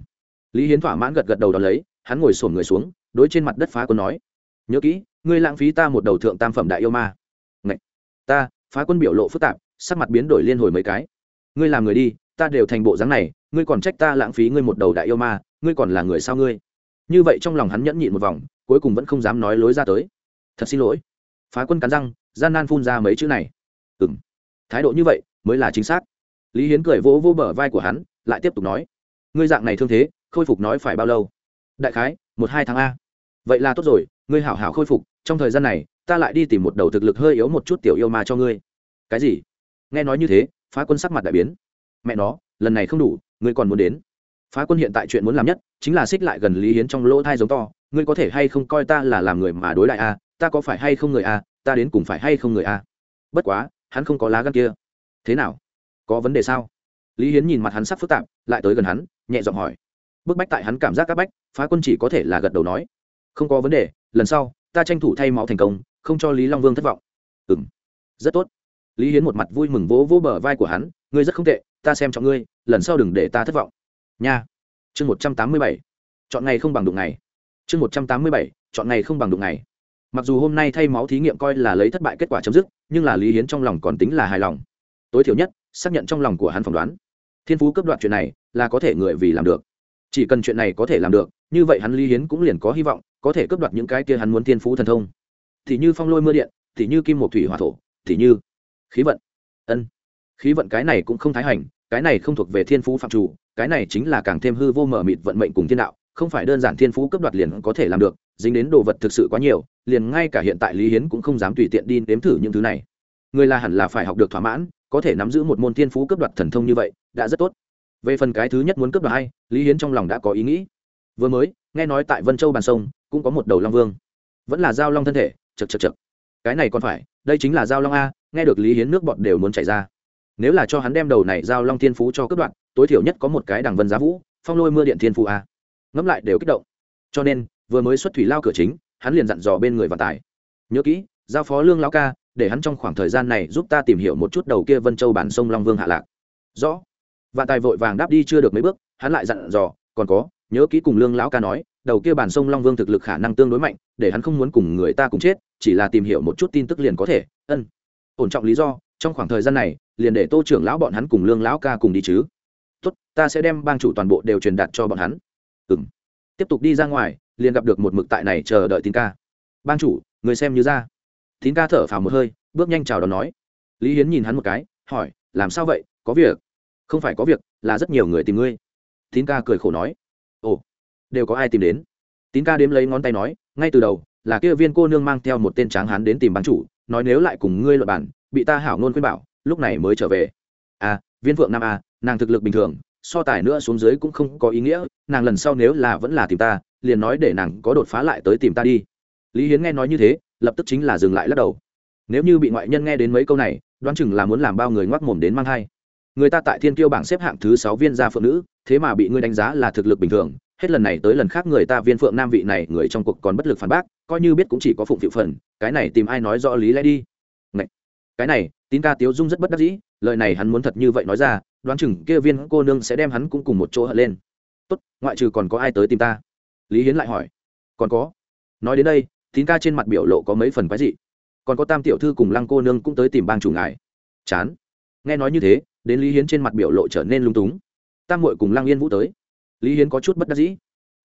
lý hiến thỏa mãn gật gật đầu đ ó lấy, hắn ngồi sổn người xuống, đối trên mặt đất phá quân nói. Nhớ kỹ, ngươi lãng phí ta một đầu thượng tam phẩm đại yêu ma. Ngậy! ta, phá quân biểu lộ phức tạp, sắc mặt biến đổi liên hồi mấy cái. Ngươi làm người đi, ta đều thành bộ dáng này, ngươi còn trách ta lãng phí ngươi một đầu đại yêu ma, ngươi còn là người sao ngươi? Như vậy trong lòng hắn nhẫn nhịn một vòng, cuối cùng vẫn không dám nói lối ra tới. Thật xin lỗi. Phá quân cắn răng, gian nan phun ra mấy chữ này. Ừ m thái độ như vậy mới là chính xác. Lý hiến cười vỗ vỗ bờ vai của hắn, lại tiếp tục nói, ngươi dạng này thương thế, khôi phục nói phải bao lâu? Đại khái, một hai tháng a. Vậy là tốt rồi, ngươi hảo hảo khôi phục, trong thời gian này, ta lại đi tìm một đầu thực lực hơi yếu một chút tiểu yêu ma cho ngươi. Cái gì? Nghe nói như thế, phá quân sắc mặt đại biến. Mẹ nó, lần này không đủ, ngươi còn muốn đến? Phá quân hiện tại chuyện muốn làm nhất, chính là xích lại gần lý hiến trong lỗ thai giống to, ngươi có thể hay không coi ta là làm người mà đối lại a? Ta có phải hay không người a? Ta đến cùng phải hay không người a? Bất quá hắn không có lá gan kia. Thế nào? Có vấn đề sao? Lý hiến nhìn mặt hắn sắc phức tạp, lại tới gần hắn, nhẹ giọng hỏi. Bức bách tại hắn cảm giác các bách, phá quân chỉ có thể là gật đầu nói. Không có vấn đề, lần sau, ta tranh thủ thay máu thành công, không cho lý long vương thất vọng. Ừ m rất tốt. Lý hiến một mặt vui mừng vỗ vỗ bờ vai của hắn, ngươi rất không tệ, ta xem cho ngươi, lần sau đừng để ta thất vọng. Nha. Chương một trăm tám mươi bảy. Chọn ngày không bằng đụng ngày. Chương một trăm tám mươi bảy. Chọn ngày không bằng đụng ngày mặc dù hôm nay thay máu thí nghiệm coi là lấy thất bại kết quả chấm dứt, nhưng là lý hiến trong lòng còn tính là hài lòng. Tối thiểu nhất, xác nhận trong lòng của hắn phỏng đoán. Thiên phú cấp đoạn chuyện này là có thể người vì làm được. Chỉ cần chuyện này có thể làm được, như vậy hắn lý hiến cũng liền có hy vọng có thể cướp đoạt những cái kia hắn muốn thiên phú thần thông. Thì như phong lôi mưa điện, thì như kim một thủy hỏa thổ, thì như khí vận. Ân, khí vận cái này cũng không thái hành, cái này không thuộc về thiên phú phạm chủ, cái này chính là càng thêm hư vô mở mịt vận mệnh cùng thiên đạo không phải đơn giản thiên phú cấp đoạt liền có thể làm được, dính đến đồ vật thực sự quá nhiều, liền ngay cả hiện tại lý hiến cũng không dám tùy tiện đi nếm thử những thứ này. Người là hẳn là phải học được thỏa mãn, có thể nắm giữ một môn thiên phú cấp đoạt thần thông như vậy, đã rất tốt. Về phần cái thứ nhất muốn cấp đoạt hay, lý hiến trong lòng đã có ý nghĩ. Vừa mới, nghe nói tại vân châu bàn sông, cũng có một đầu long vương. Vẫn là giao long thân thể, chật chật chật. Cái này còn phải, đây chính là giao long a, nghe được lý hiến nước bọt đều muốn chảy ra. Nếu là cho hắn đem đầu này giao long thiên phú cho cấp đoạn tối thiểu nhất có một cái đằng vân giá vũ, phong lôi mưa điện thiên phú a ngẫm lại đều kích động. Cho nên, vừa mới xuất thủy lao cửa chính, hắn liền dặn dò bên người vận tải nhớ kỹ, giao phó lương lao ca, để hắn trong khoảng thời gian này giúp ta tìm hiểu một chút đầu kia vân châu bản sông long vương hạ lạc. Rõ. Vạn tài vội vàng đáp đi chưa được mấy bước, hắn lại dặn dò, còn có, nhớ kỹ cùng lương lão ca nói, đầu kia bản sông long vương thực lực khả năng tương đối mạnh, để hắn không muốn cùng người ta cùng chết, chỉ là tìm hiểu một chút tin tức liền có thể, ân. Ổn trọng lý do, trong khoảng thời gian này, liền để tô trưởng lão bọn hắn cùng lương lão ca cùng đi chứ. Tốt, ta sẽ đem bang chủ toàn bộ đều truyền đạt cho bọn hắn ừ m tiếp tục đi ra ngoài liền gặp được một mực tại này chờ đợi tín ca. Bang chủ người xem như ra. Tín ca thở phào một hơi bước nhanh chào đón nói. Lý hiến nhìn hắn một cái hỏi làm sao vậy? Có việc. Không phải có việc là rất nhiều người tìm ngươi. Tín ca cười khổ nói. Ồ đều có ai tìm đến? Tín ca đếm lấy ngón tay nói ngay từ đầu là kia viên cô nương mang theo một tên tráng hán đến tìm bán chủ nói nếu lại cùng ngươi luật bản bị ta hảo nôn khuyên bảo lúc này mới trở về. À viên phượng nam a à, nàng thực lực bình thường so tài nữa xuống dưới cũng không có ý nghĩa, nàng lần sau nếu là vẫn là tìm ta, liền nói để nàng có đột phá lại tới tìm ta đi. Lý hiến nghe nói như thế, lập tức chính là dừng lại lắc đầu. Nếu như bị ngoại nhân nghe đến mấy câu này, đoán chừng là muốn làm bao người ngoắc mồm đến mang thai. Người ta tại thiên kiêu bảng xếp hạng thứ sáu viên gia phượng nữ, thế mà bị ngươi đánh giá là thực lực bình thường, hết lần này tới lần khác người ta viên phượng nam vị này, người trong cuộc còn bất lực phản bác, coi như biết cũng chỉ có phụng phịu phần, cái này tìm ai nói rõ lý lẽ đi. Cái này, tín ca tiếu dung rất bất đắc dĩ, lời này hắn muốn thật như vậy nói ra đoán chừng kia viên cô nương sẽ đem hắn cũng cùng một chỗ hận lên. Tốt, ngoại trừ còn có ai tới tìm ta? Lý hiến lại hỏi. Còn có. Nói đến đây, tín ca trên mặt biểu lộ có mấy phần quái dị. Còn có tam tiểu thư cùng lăng cô nương cũng tới tìm bang chủ ngài. Chán. Nghe nói như thế, đến lý hiến trên mặt biểu lộ trở nên lung túng. Tam muội cùng lăng yên vũ tới. Lý hiến có chút bất đắc dĩ.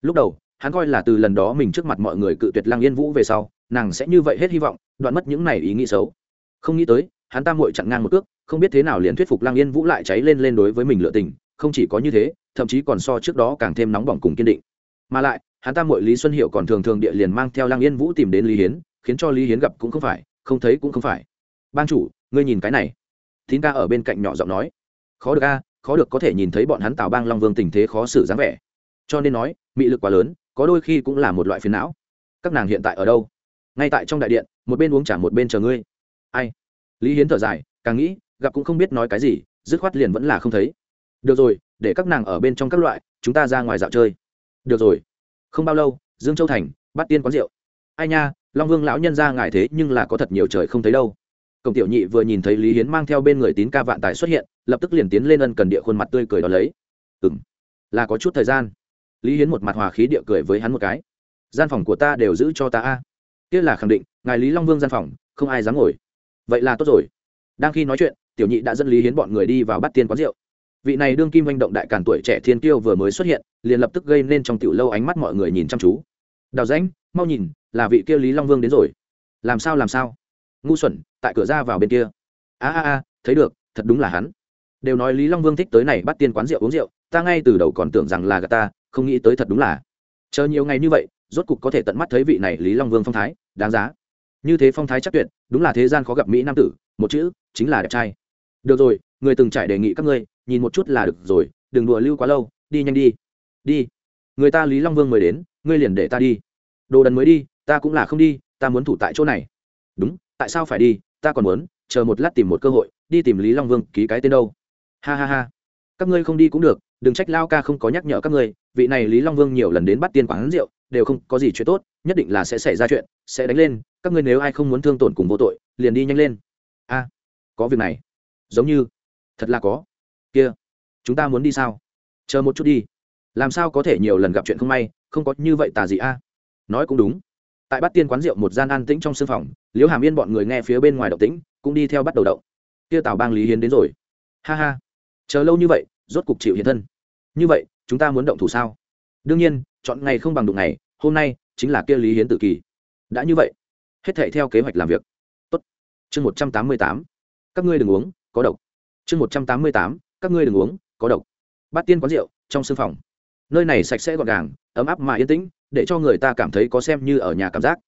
Lúc đầu, hắn coi là từ lần đó mình trước mặt mọi người cự tuyệt lăng yên vũ về sau, nàng sẽ như vậy hết hy vọng, đoạn mất những này ý nghĩ xấu. Không nghĩ tới, hắn tam muội chặn ngang một cước không biết thế nào liền thuyết phục lăng yên vũ lại cháy lên lên đối với mình lựa tình, không chỉ có như thế, thậm chí còn so trước đó càng thêm nóng bỏng cùng kiên định. Mà lại, hắn ta muội lý xuân hiệu còn thường thường địa liền mang theo lăng yên vũ tìm đến lý hiến, khiến cho lý hiến gặp cũng không phải, không thấy cũng không phải. Ban chủ, ngươi nhìn cái này. Thín ca ở bên cạnh nhỏ giọng nói. Khó được a, khó được có thể nhìn thấy bọn hắn tào bang long vương tình thế khó xử dáng vẻ. Cho nên nói, mị lực quá lớn, có đôi khi cũng là một loại phiền não. Các nàng hiện tại ở đâu? Ngay tại trong đại điện, một bên uống trả một bên chờ ngươi. Ai? Lý hiến thở dài, càng nghĩ gặp cũng không biết nói cái gì, dứt khoát liền vẫn là không thấy. Được rồi, để các nàng ở bên trong các loại, chúng ta ra ngoài dạo chơi. Được rồi. Không bao lâu, dương châu thành, bắt tiên quán rượu. Ai nha, long vương lão nhân ra ngài thế nhưng là có thật nhiều trời không thấy đâu. Cổng tiểu nhị vừa nhìn thấy lý hiến mang theo bên người tín ca vạn tài xuất hiện, lập tức liền tiến lên ân cần địa khuôn mặt tươi cười đó lấy. Ừ m là có chút thời gian. Lý hiến một mặt hòa khí địa cười với hắn một cái. Gian phòng của ta đều giữ cho ta a. Kia là khẳng định, ngài lý long vương gian phòng, không ai dám ngồi. Vậy là tốt rồi. Đang khi nói chuyện tiểu nhị đã dẫn lý hiến bọn người đi vào bắt tiên quán rượu. Vị này đương kim manh động đại càn tuổi trẻ thiên tiêu vừa mới xuất hiện, liền lập tức gây nên trong tiểu lâu ánh mắt mọi người nhìn chăm chú. Đào danh mau nhìn, là vị kia lý long vương đến rồi. Làm sao làm sao? Ngu xuẩn, tại cửa ra vào bên kia. A a a, thấy được, thật đúng là hắn. Đều nói lý long vương thích tới này bắt tiên quán rượu uống rượu, ta ngay từ đầu còn tưởng rằng là gà ta, không nghĩ tới thật đúng là. Chờ nhiều ngày như vậy, rốt cục có thể tận mắt thấy vị này lý long vương phong thái, đáng giá. Như thế phong thái chắc tuyệt, đúng là thế gian khó gặp mỹ nam tử, một chữ chính là đẹp trai được rồi, người từng trải đề nghị các ngươi, nhìn một chút là được rồi, đừng đùa lưu quá lâu, đi nhanh đi. Đi. Người ta lý long vương mới đến, ngươi liền để ta đi. Đồ đần mới đi, ta cũng là không đi, ta muốn thủ tại chỗ này. Đúng, tại sao phải đi, ta còn muốn, chờ một lát tìm một cơ hội, đi tìm lý long vương ký cái tên đâu. Ha ha ha. Các ngươi không đi cũng được, đừng trách lao ca không có nhắc nhở các ngươi, vị này lý long vương nhiều lần đến bắt tiên quán rượu, đều không có gì chuyện tốt, nhất định là sẽ xảy ra chuyện, sẽ đánh lên, các ngươi nếu ai không muốn thương tổn cùng vô tội, liền đi nhanh lên. A, có việc này giống như, thật là có. Kia, chúng ta muốn đi sao? Chờ một chút đi. Làm sao có thể nhiều lần gặp chuyện không may, không có như vậy tà gì a? Nói cũng đúng. Tại Bát tiên quán rượu một gian an tĩnh trong sưng phòng, liễu hàm yên bọn người nghe phía bên ngoài động tĩnh, cũng đi theo bắt đầu động. Kia tào bang lý hiến đến rồi. Ha ha. Chờ lâu như vậy, rốt cục chịu hiện thân. Như vậy, chúng ta muốn động thủ sao? Đương nhiên, chọn ngày không bằng đụng ngày, hôm nay chính là kia lý hiến tự kỳ. Đã như vậy, hết thệ theo kế hoạch làm việc. Tốt. Chương một trăm tám mươi tám. Các ngươi đừng uống có độc. Chương một trăm tám mươi tám, các ngươi đừng uống, có độc. Bát tiên quán rượu, trong sưng phòng. Nơi này sạch sẽ gọn gàng, ấm áp mà yên tĩnh, để cho người ta cảm thấy có xem như ở nhà cảm giác.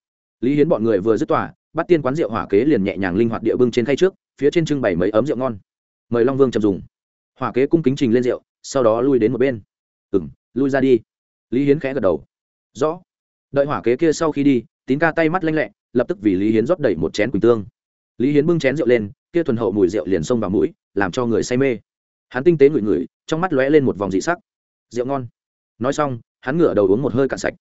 Lý hiến bọn người vừa dứt tỏa bát tiên quán rượu hỏa kế liền nhẹ nhàng linh hoạt địa bưng trên khay trước, phía trên trưng bày mấy ấm rượu ngon. Mời long vương chậm dùng. Hỏa kế cung kính trình lên rượu, sau đó lui đến một bên. Ừ m lui ra đi. Lý hiến khẽ gật đầu. Rõ. Đợi hỏa kế kia sau khi đi, tín ca tay mắt lanh lẹ, lập tức vì lý hiến rót đẩy một chén quỳnh tương. Lý hiến bưng chén rượu lên kia thuần hậu mùi rượu liền xông vào mũi, làm cho người say mê. Hắn tinh tế ngửi ngửi, trong mắt lóe lên một vòng dị sắc. Rượu ngon. Nói xong, hắn ngửa đầu uống một hơi cạn sạch.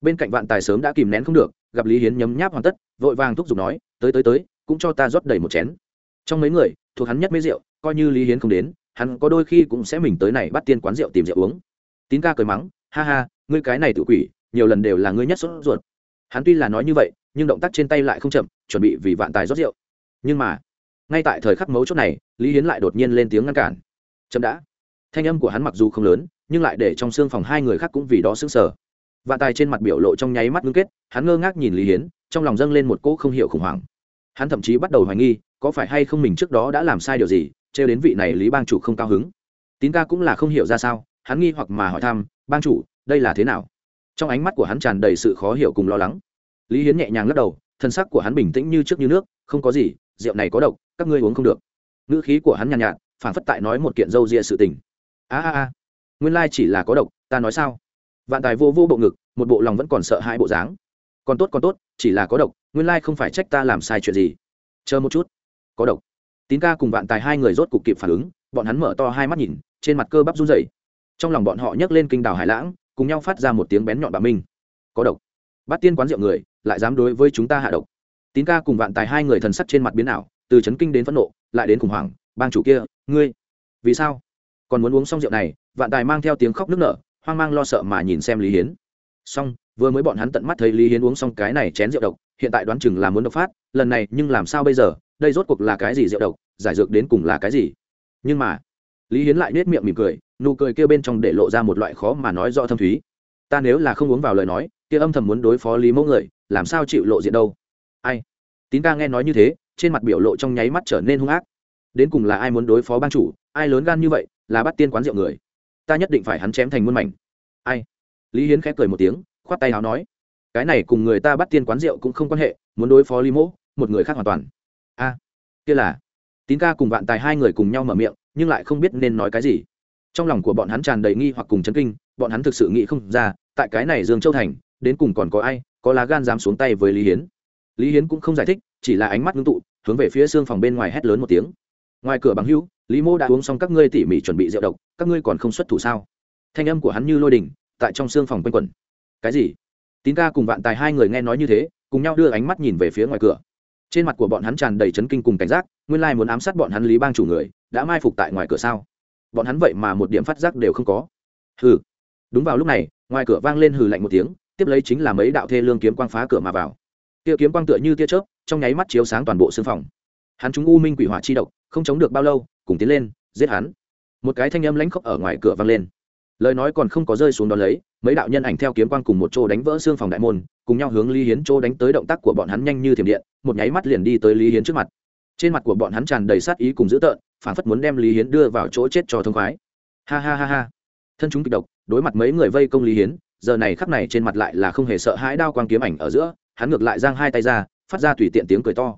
Bên cạnh vạn tài sớm đã kìm nén không được, gặp lý hiến nhấm nháp hoàn tất, vội vàng thúc giục nói, tới tới tới, cũng cho ta rót đầy một chén. Trong mấy người, thuộc hắn nhất mấy rượu, coi như lý hiến không đến, hắn có đôi khi cũng sẽ mình tới này bắt tiên quán rượu tìm rượu uống. Tín ca cười mắng, ha ha, ngươi cái này tự quỷ, nhiều lần đều là ngươi nhất sốt ruột. Hắn tuy là nói như vậy, nhưng động tác trên tay lại không chậm, chuẩn bị vì vạn tài rót rượu. Nhưng mà ngay tại thời khắc mấu chốt này, lý hiến lại đột nhiên lên tiếng ngăn cản. Chậm đã. Thanh âm của hắn mặc dù không lớn, nhưng lại để trong xương phòng hai người khác cũng vì đó sững sờ. Và tài trên mặt biểu lộ trong nháy mắt ngưng kết, hắn ngơ ngác nhìn lý hiến, trong lòng dâng lên một cỗ không hiểu khủng hoảng. Hắn thậm chí bắt đầu hoài nghi, có phải hay không mình trước đó đã làm sai điều gì, trêu đến vị này lý bang chủ không cao hứng. Tín ca cũng là không hiểu ra sao, hắn nghi hoặc mà hỏi thăm, bang chủ, đây là thế nào? Trong ánh mắt của hắn tràn đầy sự khó hiểu cùng lo lắng. Lý hiến nhẹ nhàng lắc đầu, thân sắc của hắn bình tĩnh như trước như nước, không có gì rượu này có độc các ngươi uống không được. Ngữ khí của hắn nhàn nhạt, nhạt phản phất tại nói một kiện dâu ria sự tình. A a a nguyên lai chỉ là có độc ta nói sao? Vạn tài vô vô bộ ngực một bộ lòng vẫn còn sợ hai bộ dáng. Còn tốt còn tốt chỉ là có độc nguyên lai không phải trách ta làm sai chuyện gì. Chờ một chút. Có độc. Tín ca cùng vạn tài hai người rốt cục kịp phản ứng bọn hắn mở to hai mắt nhìn trên mặt cơ bắp run rẩy. Trong lòng bọn họ nhấc lên kinh đảo hải lãng cùng nhau phát ra một tiếng bén nhọn bạo minh. Có độc. Bắt tiên quán rượu người lại dám đối với chúng ta hạ độc tín ca cùng vạn tài hai người thần sắc trên mặt biến ảo, từ chấn kinh đến phẫn nộ, lại đến khủng hoảng, bang chủ kia, ngươi, vì sao? Còn muốn uống xong rượu này? Vạn tài mang theo tiếng khóc nức nở, hoang mang lo sợ mà nhìn xem lý hiến. Xong, vừa mới bọn hắn tận mắt thấy lý hiến uống xong cái này chén rượu độc, hiện tại đoán chừng là muốn độc phát, lần này nhưng làm sao bây giờ? Đây rốt cuộc là cái gì rượu độc? Giải dược đến cùng là cái gì? Nhưng mà, lý hiến lại nết miệng mỉm cười, nụ cười kia bên trong để lộ ra một loại khó mà nói rõ thâm thúy. Ta nếu là không uống vào lời nói, kia âm thầm muốn đối phó lý mẫu người, làm sao chịu lộ diện đâu? Ai? Tín ca nghe nói như thế trên mặt biểu lộ trong nháy mắt trở nên hung ác. Đến cùng là ai muốn đối phó ban chủ? Ai lớn gan như vậy là bắt tiên quán rượu người? Ta nhất định phải hắn chém thành muôn mảnh. Ai? Lý hiến khép cười một tiếng khoát tay áo nói cái này cùng người ta bắt tiên quán rượu cũng không quan hệ muốn đối phó lý Mỗ, một người khác hoàn toàn. A kia là. Tín ca cùng vạn tài hai người cùng nhau mở miệng nhưng lại không biết nên nói cái gì. Trong lòng của bọn hắn tràn đầy nghi hoặc cùng chấn kinh bọn hắn thực sự nghĩ không ra tại cái này dương châu thành đến cùng còn có ai có lá gan dám xuống tay với lý hiến lý hiến cũng không giải thích, chỉ là ánh mắt ngưng tụ, hướng về phía xương phòng bên ngoài hét lớn một tiếng. Ngoài cửa bằng hữu, lý mô đã uống xong các ngươi tỉ mỉ chuẩn bị rượu độc, các ngươi còn không xuất thủ sao? Thanh âm của hắn như lôi đình, tại trong xương phòng quanh quẩn. Cái gì? Tín ca cùng vạn tài hai người nghe nói như thế, cùng nhau đưa ánh mắt nhìn về phía ngoài cửa. Trên mặt của bọn hắn tràn đầy chấn kinh cùng cảnh giác, nguyên lai muốn ám sát bọn hắn lý bang chủ người, đã mai phục tại ngoài cửa sao? Bọn hắn vậy mà một điểm phát giác đều không có. Hừ. Đúng vào lúc này, ngoài cửa vang lên hừ lạnh một tiếng, tiếp lấy chính là mấy đạo thê lương kiếm quang phá cửa mà vào tia kiếm quang tựa như tia chớp, trong nháy mắt chiếu sáng toàn bộ xương phòng. Hắn chúng u minh quỷ hỏa chi độc, không chống được bao lâu, cùng tiến lên, giết hắn. Một cái thanh âm lãnh khốc ở ngoài cửa vang lên. Lời nói còn không có rơi xuống đó lấy, mấy đạo nhân ảnh theo kiếm quang cùng một chỗ đánh vỡ xương phòng đại môn, cùng nhau hướng lý hiến chỗ đánh tới động tác của bọn hắn nhanh như thiểm điện, một nháy mắt liền đi tới lý hiến trước mặt. Trên mặt của bọn hắn tràn đầy sát ý cùng dữ tợn phản phất muốn đem lý hiến đưa vào chỗ chết cho thông khoái. Ha ha ha ha. Thân chúng kịch độc, đối mặt mấy người vây công lý hiến, giờ này khắp này trên mặt lại là không hề sợ hãi đao quang kiếm ảnh ở giữa hắn ngược lại giang hai tay ra, phát ra tùy tiện tiếng cười to.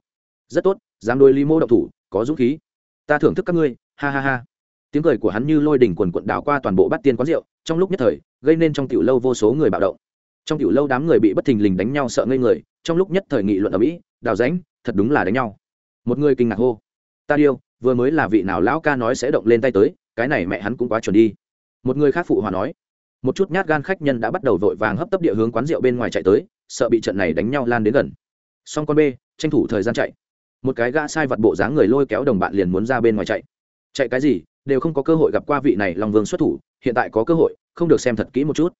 Rất tốt, dám đôi lý mô độc thủ, có dũng khí. Ta thưởng thức các ngươi, ha ha ha. Tiếng cười của hắn như lôi đỉnh quần quận đảo qua toàn bộ bát tiên quán rượu, trong lúc nhất thời, gây nên trong tiểu lâu vô số người bạo động. Trong tiểu lâu đám người bị bất thình lình đánh nhau sợ ngây người, trong lúc nhất thời nghị luận ở mỹ đào ránh thật đúng là đánh nhau. Một người kinh ngạc hô, ta điêu, vừa mới là vị nào lão ca nói sẽ động lên tay tới, cái này mẹ hắn cũng quá chuẩn đi. Một người khác phụ hòa nói, một chút nhát gan khách nhân đã bắt đầu vội vàng hấp tấp địa hướng quán rượu bên ngoài chạy tới sợ bị trận này đánh nhau lan đến gần. Song con b, tranh thủ thời gian chạy. Một cái gã sai vật bộ dáng người lôi kéo đồng bạn liền muốn ra bên ngoài chạy. Chạy cái gì, đều không có cơ hội gặp qua vị này long vương xuất thủ, hiện tại có cơ hội, không được xem thật kỹ một chút.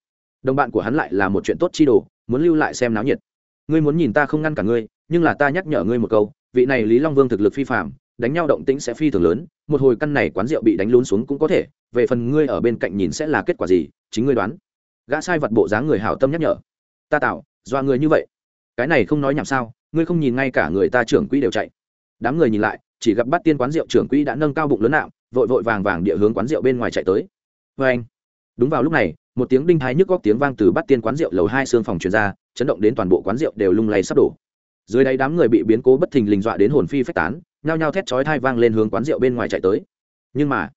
Đồng bạn của hắn lại là một chuyện tốt chi đồ, muốn lưu lại xem náo nhiệt. Ngươi muốn nhìn ta không ngăn cả ngươi, nhưng là ta nhắc nhở ngươi một câu, vị này lý long vương thực lực phi phạm đánh nhau động tĩnh sẽ phi thường lớn, một hồi căn này quán rượu bị đánh lún xuống cũng có thể, về phần ngươi ở bên cạnh nhìn sẽ là kết quả gì, chính ngươi đoán. Gã sai vật bộ dáng người hảo tâm nhắc nhở. Ta tạo do người như vậy. Cái này không nói nhảm sao ngươi không nhìn ngay cả người ta trưởng quỹ đều chạy. Đám người nhìn lại chỉ gặp bắt tiên quán rượu trưởng quỹ đã nâng cao bụng lớn nạm, vội vội vàng vàng địa hướng quán rượu bên ngoài chạy tới. Vê anh đúng vào lúc này một tiếng đinh thái nhức góc tiếng vang từ bắt tiên quán rượu lầu hai xương phòng truyền ra chấn động đến toàn bộ quán rượu đều lung lay sắp đổ. Dưới đây đám người bị biến cố bất thình lình dọa đến hồn phi phách tán nhao nhao thét chói thai vang lên hướng quán rượu bên ngoài chạy tới. Nhưng mà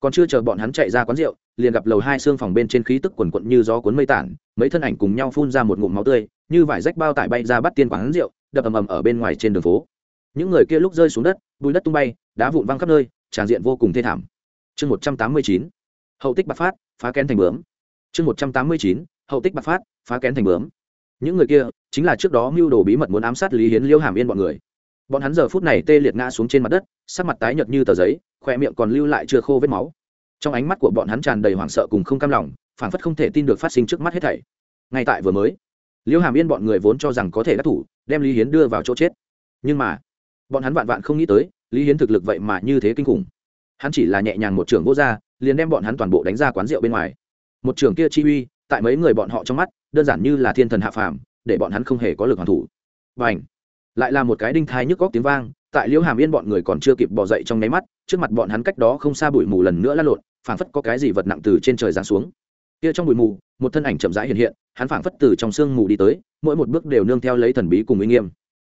còn chưa chờ bọn hắn chạy ra quán rượu, liền gặp lầu hai xương phòng bên trên khí tức quần quận như gió cuốn mây tản, mấy thân ảnh cùng nhau phun ra một ngụm máu tươi, như vải rách bao tải bay ra bắt tiên quán rượu, đập ầm ầm ở bên ngoài trên đường phố. Những người kia lúc rơi xuống đất bùi đất tung bay, đá vụn văng khắp nơi, tràn diện vô cùng thê thảm. Chương một trăm tám mươi chín, hậu tích bạc phát, phá kén thành bướm. Chương một trăm tám mươi chín, hậu tích bạc phát, phá kén thành bướm. Những người kia chính là trước đó mưu đồ bí mật muốn ám sát lý hiến liêu hàm yên bọn người bọn hắn giờ phút này tê liệt ngã xuống trên mặt đất, sắc mặt tái nhợt như tờ giấy khoe miệng còn lưu lại chưa khô vết máu. Trong ánh mắt của bọn hắn tràn đầy hoảng sợ cùng không cam lòng, phảng phất không thể tin được phát sinh trước mắt hết thảy. Ngay tại vừa mới, liêu hàm yên bọn người vốn cho rằng có thể đắc thủ, đem lý hiến đưa vào chỗ chết. Nhưng mà, bọn hắn vạn vạn không nghĩ tới, lý hiến thực lực vậy mà như thế kinh khủng. Hắn chỉ là nhẹ nhàng một trưởng vô r liền đem bọn hắn toàn bộ đánh ra quán rượu bên ngoài. Một trưởng kia chi uy, tại mấy người bọn họ trong mắt, đơn giản như là thiên thần hạ phàm, để bọn hắn không hề có lực hoàn thủ. Và ảnh lại là một cái đinh thai nhức góc tiếng vang, tại liễu hàm yên bọn người còn chưa kịp bỏ dậy trong nháy mắt, trước mặt bọn hắn cách đó không xa bụi mù lần nữa lăn lộn, phảng phất có cái gì vật nặng từ trên trời giáng xuống. Kia trong bụi mù, một thân ảnh chậm rãi hiện hiện, hắn phảng phất từ trong sương mù đi tới, mỗi một bước đều nương theo lấy thần bí cùng uy nghiêm.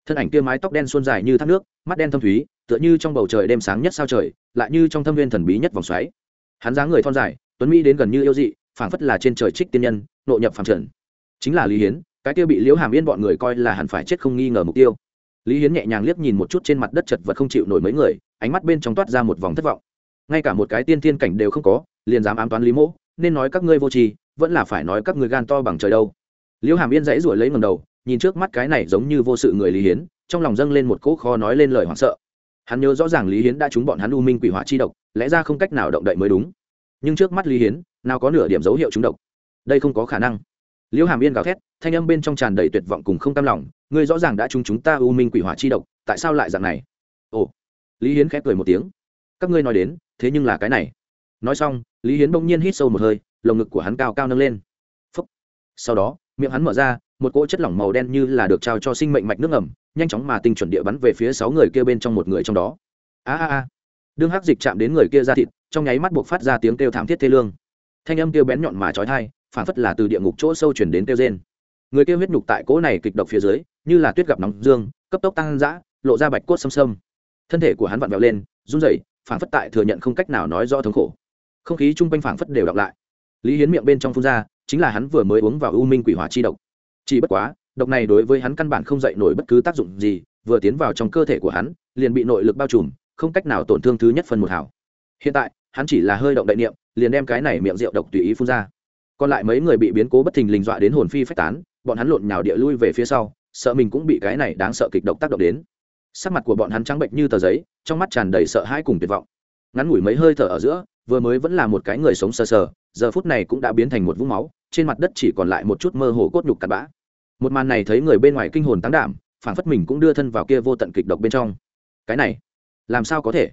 Thân ảnh kia mái tóc đen suôn dài như thác nước, mắt đen thâm thúy, tựa như trong bầu trời đêm sáng nhất sao trời, lại như trong thâm viên thần bí nhất vòng xoáy. Hắn dáng người thon dài, tuấn mỹ đến gần như yêu dị, phảng phất là trên trời trích tiên nhân, nội nhập phàm trần. Chính là lý hiến, cái kia bị liễu hàm yên bọn người coi là hẳn phải chết không nghi ngờ mục tiêu lý hiến nhẹ nhàng liếc nhìn một chút trên mặt đất chật vật không chịu nổi mấy người, ánh mắt bên trong toát ra một vòng thất vọng. Ngay cả một cái tiên thiên cảnh đều không có, liền dám ám toán lý mỗ, nên nói các ngươi vô tri, vẫn là phải nói các ngươi gan to bằng trời đâu. Liễu hàm yên dãy ruổi lấy ngầm đầu, nhìn trước mắt cái này giống như vô sự người lý hiến, trong lòng dâng lên một cỗ kho nói lên lời hoảng sợ. Hắn nhớ rõ ràng lý hiến đã trúng bọn hắn u minh quỷ hỏa chi độc, lẽ ra không cách nào động đậy mới đúng. Nhưng trước mắt lý hiến, nào có nửa điểm dấu hiệu trúng độc? Đây không có khả năng. Liễu hàm yên gào thét thanh âm bên trong tràn đầy tuyệt vọng cùng không tam lòng, ngươi rõ ràng đã trúng chúng ta u minh quỷ hỏa chi độc, tại sao lại dạng này? Ồ. Lý hiến khép cười một tiếng. Các ngươi nói đến, thế nhưng là cái này. Nói xong, lý hiến bỗng nhiên hít sâu một hơi, lồng ngực của hắn cao cao nâng lên. Phúc. sau đó, miệng hắn mở ra, một cỗ chất lỏng màu đen như là được trao cho sinh mệnh mạch nước ẩm nhanh chóng mà tinh chuẩn địa bắn về phía sáu người kia bên trong một người trong đó. A a a. Đương hắc dịch chạm đến người kia ra thịt, trong nháy mắt buộc phát ra tiếng kêu thảm thiết thê lương. Thanh âm kêu bén nhọn mà trói thai phản phất là từ địa ngục chỗ sâu chuyển đến kêu rên người kia huyết nhục tại cỗ này kịch độc phía dưới, như là tuyết gặp nóng dương, cấp tốc tăng dã, lộ ra bạch cốt xâm xâm thân thể của hắn vặn vẹo lên, run rẩy phản phất tại thừa nhận không cách nào nói rõ thống khổ. Không khí chung quanh phản phất đều đọc lại. Lý hiến miệng bên trong phun ra, chính là hắn vừa mới uống vào u minh quỷ hỏa chi độc. Chỉ bất quá, độc này đối với hắn căn bản không dậy nổi bất cứ tác dụng gì, vừa tiến vào trong cơ thể của hắn, liền bị nội lực bao trùm, không cách nào tổn thương thứ nhất phần một hảo. Hiện tại, hắn chỉ là hơi động đại niệm, liền đem cái này miệng rượu độc tùy ý phun ra. Còn lại mấy người bị biến cố bất thình lình dọa đến hồn phi phách tán bọn hắn lộn nhào địa lui về phía sau, sợ mình cũng bị cái này đáng sợ kịch độc tác động đến. Sắc mặt của bọn hắn trắng bệnh như tờ giấy, trong mắt tràn đầy sợ hãi cùng tuyệt vọng. Ngắn ngủi mấy hơi thở ở giữa, vừa mới vẫn là một cái người sống sờ sờ, giờ phút này cũng đã biến thành một vũng máu, trên mặt đất chỉ còn lại một chút mơ hồ cốt nhục cặn bã. Một màn này thấy người bên ngoài kinh hồn tán đảm phản phất mình cũng đưa thân vào kia vô tận kịch độc bên trong. Cái này, làm sao có thể?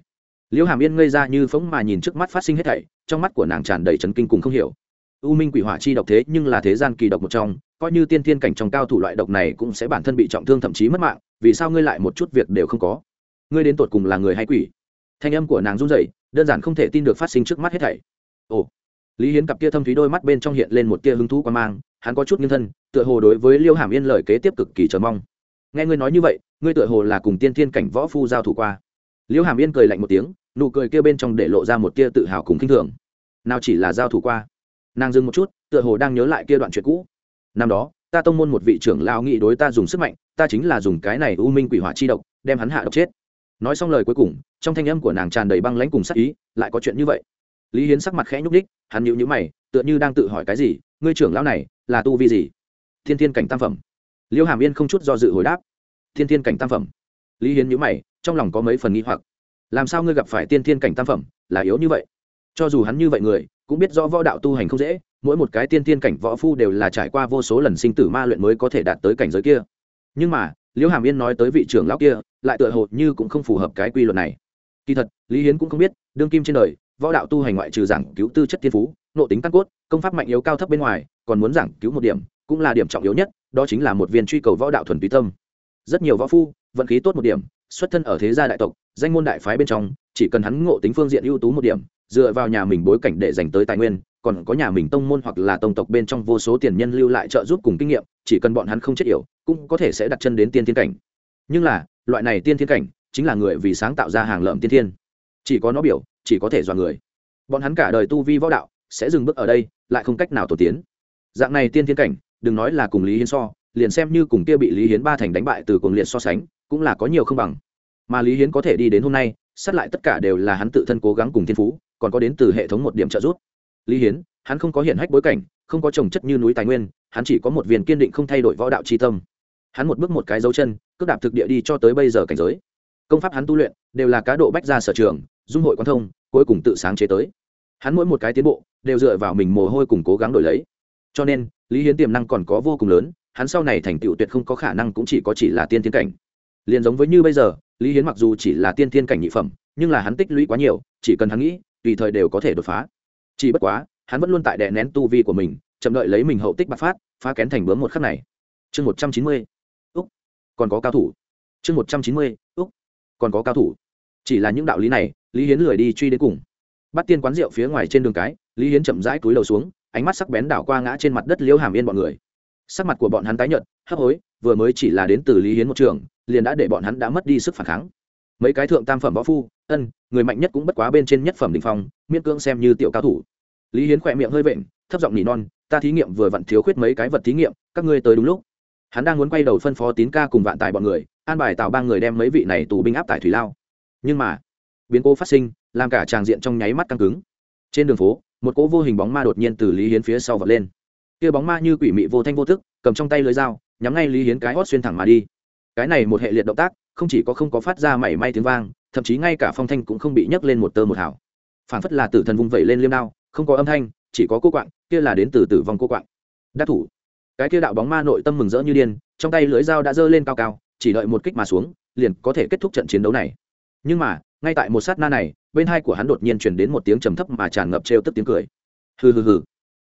Liễu hàm yên ngây ra như phóng mà nhìn trước mắt phát sinh hết thảy, trong mắt của nàng tràn đầy trấn kinh cùng không hiểu u minh quỷ hỏa chi độc thế nhưng là thế gian kỳ độc một trong, coi như tiên thiên cảnh trong cao thủ loại độc này cũng sẽ bản thân bị trọng thương thậm chí mất mạng, vì sao ngươi lại một chút việc đều không có? Ngươi đến tột cùng là người hay quỷ? Thanh âm của nàng run rẩy, đơn giản không thể tin được phát sinh trước mắt hết thảy. Ồ. Lý hiến cặp kia thâm thúy đôi mắt bên trong hiện lên một tia hứng thú quan mang, hắn có chút nghiêng thân, tựa hồ đối với liêu hàm yên lời kế tiếp cực kỳ chờ mong. Nghe ngươi nói như vậy, ngươi tựa hồ là cùng tiên thiên cảnh võ phu giao thủ qua. Liêu hàm yên cười lạnh một tiếng, nụ cười kia bên trong để lộ ra một tia tự hào cùng k i n h thường. Nào chỉ là giao thủ qua nàng dừng một chút, tựa hồ đang nhớ lại kia đoạn chuyện cũ. Năm đó, ta tông môn một vị trưởng lao nghị đối ta dùng sức mạnh, ta chính là dùng cái này u minh quỷ hỏa chi độc, đem hắn hạ độc chết. Nói xong lời cuối cùng, trong thanh âm của nàng tràn đầy băng lãnh cùng sắc ý, lại có chuyện như vậy. Lý hiến sắc mặt khẽ nhúc ních hắn nhịu nhữ mày, tựa như đang tự hỏi cái gì, ngươi trưởng lão này là tu vi gì? Thiên thiên cảnh tam phẩm. Liêu hàm yên không chút do dự hồi đáp, thiên thiên cảnh tam phẩm. Lý hiến nhữ mày, trong lòng có mấy phần nghi hoặc. Làm sao ngươi gặp phải tiên thiên cảnh tam phẩm, là yếu như vậy? Cho dù hắn như vậy người cũng biết rõ võ đạo tu hành không dễ, mỗi một cái tiên thiên cảnh võ phu đều là trải qua vô số lần sinh tử ma luyện mới có thể đạt tới cảnh giới kia. Nhưng mà, liễu hàm yên nói tới vị trưởng lão kia, lại tựa hồ như cũng không phù hợp cái quy luật này. Kỳ thật, lý hiến cũng không biết, đương kim trên đời, võ đạo tu hành ngoại trừ giảng cứu tư chất thiên phú nộ tính căn cốt, công pháp mạnh yếu cao thấp bên ngoài, còn muốn giảng cứu một điểm, cũng là điểm trọng yếu nhất, đó chính là một viên truy cầu võ đạo thuần túy tâm. Rất nhiều võ phu, vận khí tốt một điểm, xuất thân ở thế gia đại tộc, danh môn đại phái bên trong, chỉ cần hắn ngộ tính phương diện ưu tú một điểm dựa vào nhà mình bối cảnh để dành tới tài nguyên, còn có nhà mình tông môn hoặc là tông tộc bên trong vô số tiền nhân lưu lại trợ giúp cùng kinh nghiệm, chỉ cần bọn hắn không chết yểu, cũng có thể sẽ đặt chân đến tiên thiên cảnh. Nhưng là, loại này tiên thiên cảnh, chính là người vì sáng tạo ra hàng lợm tiên thiên. Chỉ có nó biểu, chỉ có thể dọa người. Bọn hắn cả đời tu vi võ đạo, sẽ dừng bước ở đây, lại không cách nào tổ tiến. Dạng này tiên thiên cảnh, đừng nói là cùng lý hiến so, liền xem như cùng kia bị lý hiến ba thành đánh bại từ cuồng liệt so sánh, cũng là có nhiều không bằng. Mà lý hiến có thể đi đến hôm nay sát lại tất cả đều là hắn tự thân cố gắng cùng thiên phú, còn có đến từ hệ thống một điểm trợ giúp. Lý hiến, hắn không có hiện hách bối cảnh, không có trồng chất như núi tài nguyên, hắn chỉ có một viên kiên định không thay đổi võ đạo tri tâm. Hắn một bước một cái dấu chân, cước đạp thực địa đi cho tới bây giờ cảnh giới. Công pháp hắn tu luyện, đều là cá độ bách ra sở trường, dung hội quan thông, cuối cùng tự sáng chế tới. Hắn mỗi một cái tiến bộ, đều dựa vào mình mồ hôi cùng cố gắng đổi lấy. Cho nên, lý hiến tiềm năng còn có vô cùng lớn, hắn sau này thành tựu tuyệt không có khả năng cũng chỉ có chỉ là tiên tiến cảnh. Liền giống với như bây giờ lý hiến mặc dù chỉ là tiên thiên cảnh nhị phẩm, nhưng là hắn tích lũy quá nhiều, chỉ cần hắn nghĩ, tùy thời đều có thể đột phá. Chỉ bất quá, hắn vẫn luôn tại đè nén tu vi của mình, chậm đợi lấy mình hậu tích bạc phát, phá kén thành bướm một khắc này. Chương một trăm chín mươi, úc, còn có cao thủ. Chương một trăm chín mươi, úc, còn có cao thủ. Chỉ là những đạo lý này, lý hiến lười đi truy đến cùng. Bắt tiên quán rượu phía ngoài trên đường cái, lý hiến chậm rãi túi đầu xuống, ánh mắt sắc bén đảo qua ngã trên mặt đất liêu hàm yên bọn người. Sắc mặt của bọn hắn tái nhợt, hấp hối vừa mới chỉ là đến từ lý hiến một trường, liền đã để bọn hắn đã mất đi sức phản kháng. Mấy cái thượng tam phẩm võ phu, ân, người mạnh nhất cũng bất quá bên trên nhất phẩm đình phong, miễn cưỡng xem như tiểu cao thủ. Lý hiến khỏe miệng hơi vện, thấp giọng nỉ non, ta thí nghiệm vừa vặn thiếu khuyết mấy cái vật thí nghiệm, các ngươi tới đúng lúc. Hắn đang muốn quay đầu phân phó tín ca cùng vạn tài bọn người, an bài tạo ba người đem mấy vị này tù binh áp tại thủy lao. Nhưng mà, biến cố phát sinh, làm cả tràng diện trong nháy mắt căng cứng. Trên đường phố, một cỗ vô hình bóng ma đột nhiên từ lý hiến phía sau vật lên. Kia bóng ma như quỷ mị vô thanh vô thức cầm trong tay lưới dao nhắm ngay lý hiến cái hót xuyên thẳng mà đi. Cái này một hệ liệt động tác, không chỉ có không có phát ra mảy may tiếng vang, thậm chí ngay cả phong thanh cũng không bị nhấc lên một tơ một hào. Phản phất là tử thần vung vẩy lên liêm đao, không có âm thanh, chỉ có cô quạng, kia là đến từ tử vong cô quạng. Đắc thủ. Cái kia đạo bóng ma nội tâm mừng rỡ như điên, trong tay lưới dao đã giơ lên cao cao, chỉ đợi một kích mà xuống, liền có thể kết thúc trận chiến đấu này. Nhưng mà, ngay tại một sát na này, bên hai của hắn đột nhiên chuyển đến một tiếng trầm thấp mà tràn ngập trêu tức tiếng cười. Hừ hừ hừ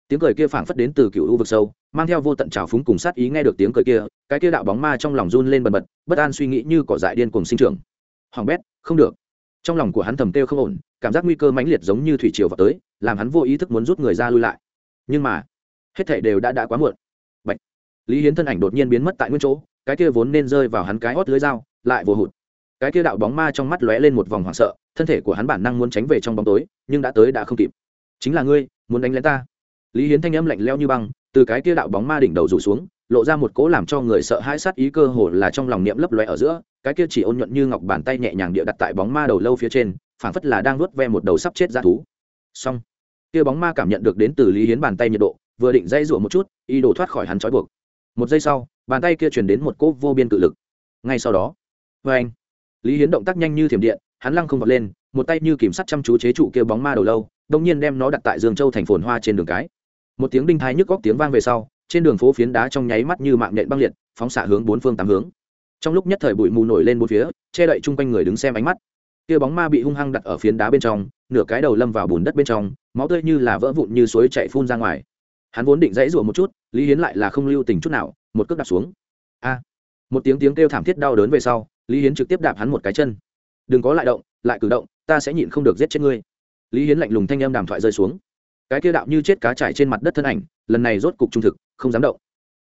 tiếng cười kia phảng phất đến từ cựu u vực sâu, mang theo vô tận trào phúng cùng sát ý nghe được tiếng cười kia, cái kia đạo bóng ma trong lòng run lên bần bật, bất an suy nghĩ như cỏ dại điên cùng sinh trưởng. Hoàng bét, không được. Trong lòng của hắn thầm kêu không ổn, cảm giác nguy cơ mãnh liệt giống như thủy triều vào tới, làm hắn vô ý thức muốn rút người ra lui lại. Nhưng mà, hết thảy đều đã đã quá muộn. Bạch. lý hiến thân ảnh đột nhiên biến mất tại nguyên chỗ, cái kia vốn nên rơi vào hắn cái hót lưới dao, lại vô hụt. Cái kia đạo bóng ma trong mắt lóe lên một vòng hoảng sợ, thân thể của hắn bản năng muốn tránh về trong bóng tối, nhưng đã tới đã không kịp. Chính là ngươi, muốn đánh lén ta? Lý hiến thanh âm lạnh leo như băng, từ cái kia đạo bóng ma đỉnh đầu rủ xuống, lộ ra một cố làm cho người sợ hãi sát ý cơ hồ là trong lòng niệm lấp lóe ở giữa, cái kia chỉ ôn nhuận như ngọc bàn tay nhẹ nhàng địa đặt tại bóng ma đầu lâu phía trên, phảng phất là đang nuốt ve một đầu sắp chết ra thú. Xong, kia bóng ma cảm nhận được đến từ lý hiến bàn tay nhiệt độ, vừa định dây rủa một chút y đổ thoát khỏi hắn trói buộc. Một giây sau, bàn tay kia chuyển đến một cỗ vô biên cự lực. Ngay sau đó vê anh lý hiến động tác nhanh như thiểm điện, hắn lăng không vọt lên, một tay như kìm sắt chăm chú chế trụ kia bóng ma đầu lâu đông nhiên đem nó đặt tại dương châu thành phồn hoa trên đường cái một tiếng đinh thái nhức góc tiếng vang về sau, trên đường phố phiến đá trong nháy mắt như mạng nhện băng liệt, phóng xạ hướng bốn phương tám hướng. Trong lúc nhất thời bụi mù nổi lên bốn phía, che đậy chung quanh người đứng xem ánh mắt. Kia bóng ma bị hung hăng đặt ở phiến đá bên trong, nửa cái đầu lâm vào bùn đất bên trong, máu tươi như là vỡ vụn như suối chạy phun ra ngoài. Hắn vốn định dãy rủa một chút, lý hiến lại là không lưu tình chút nào, một cước đạp xuống. A! Một tiếng tiếng kêu thảm thiết đau đớn về sau, lý hiến trực tiếp đạp hắn một cái chân. Đừng có lại động, lại cử động, ta sẽ nhịn không được giết chết ngươi. Lý hiến lạnh lùng thanh âm đàm thoại rơi xuống cái kia đạo như chết cá trải trên mặt đất thân ảnh, lần này rốt cục trung thực, không dám động.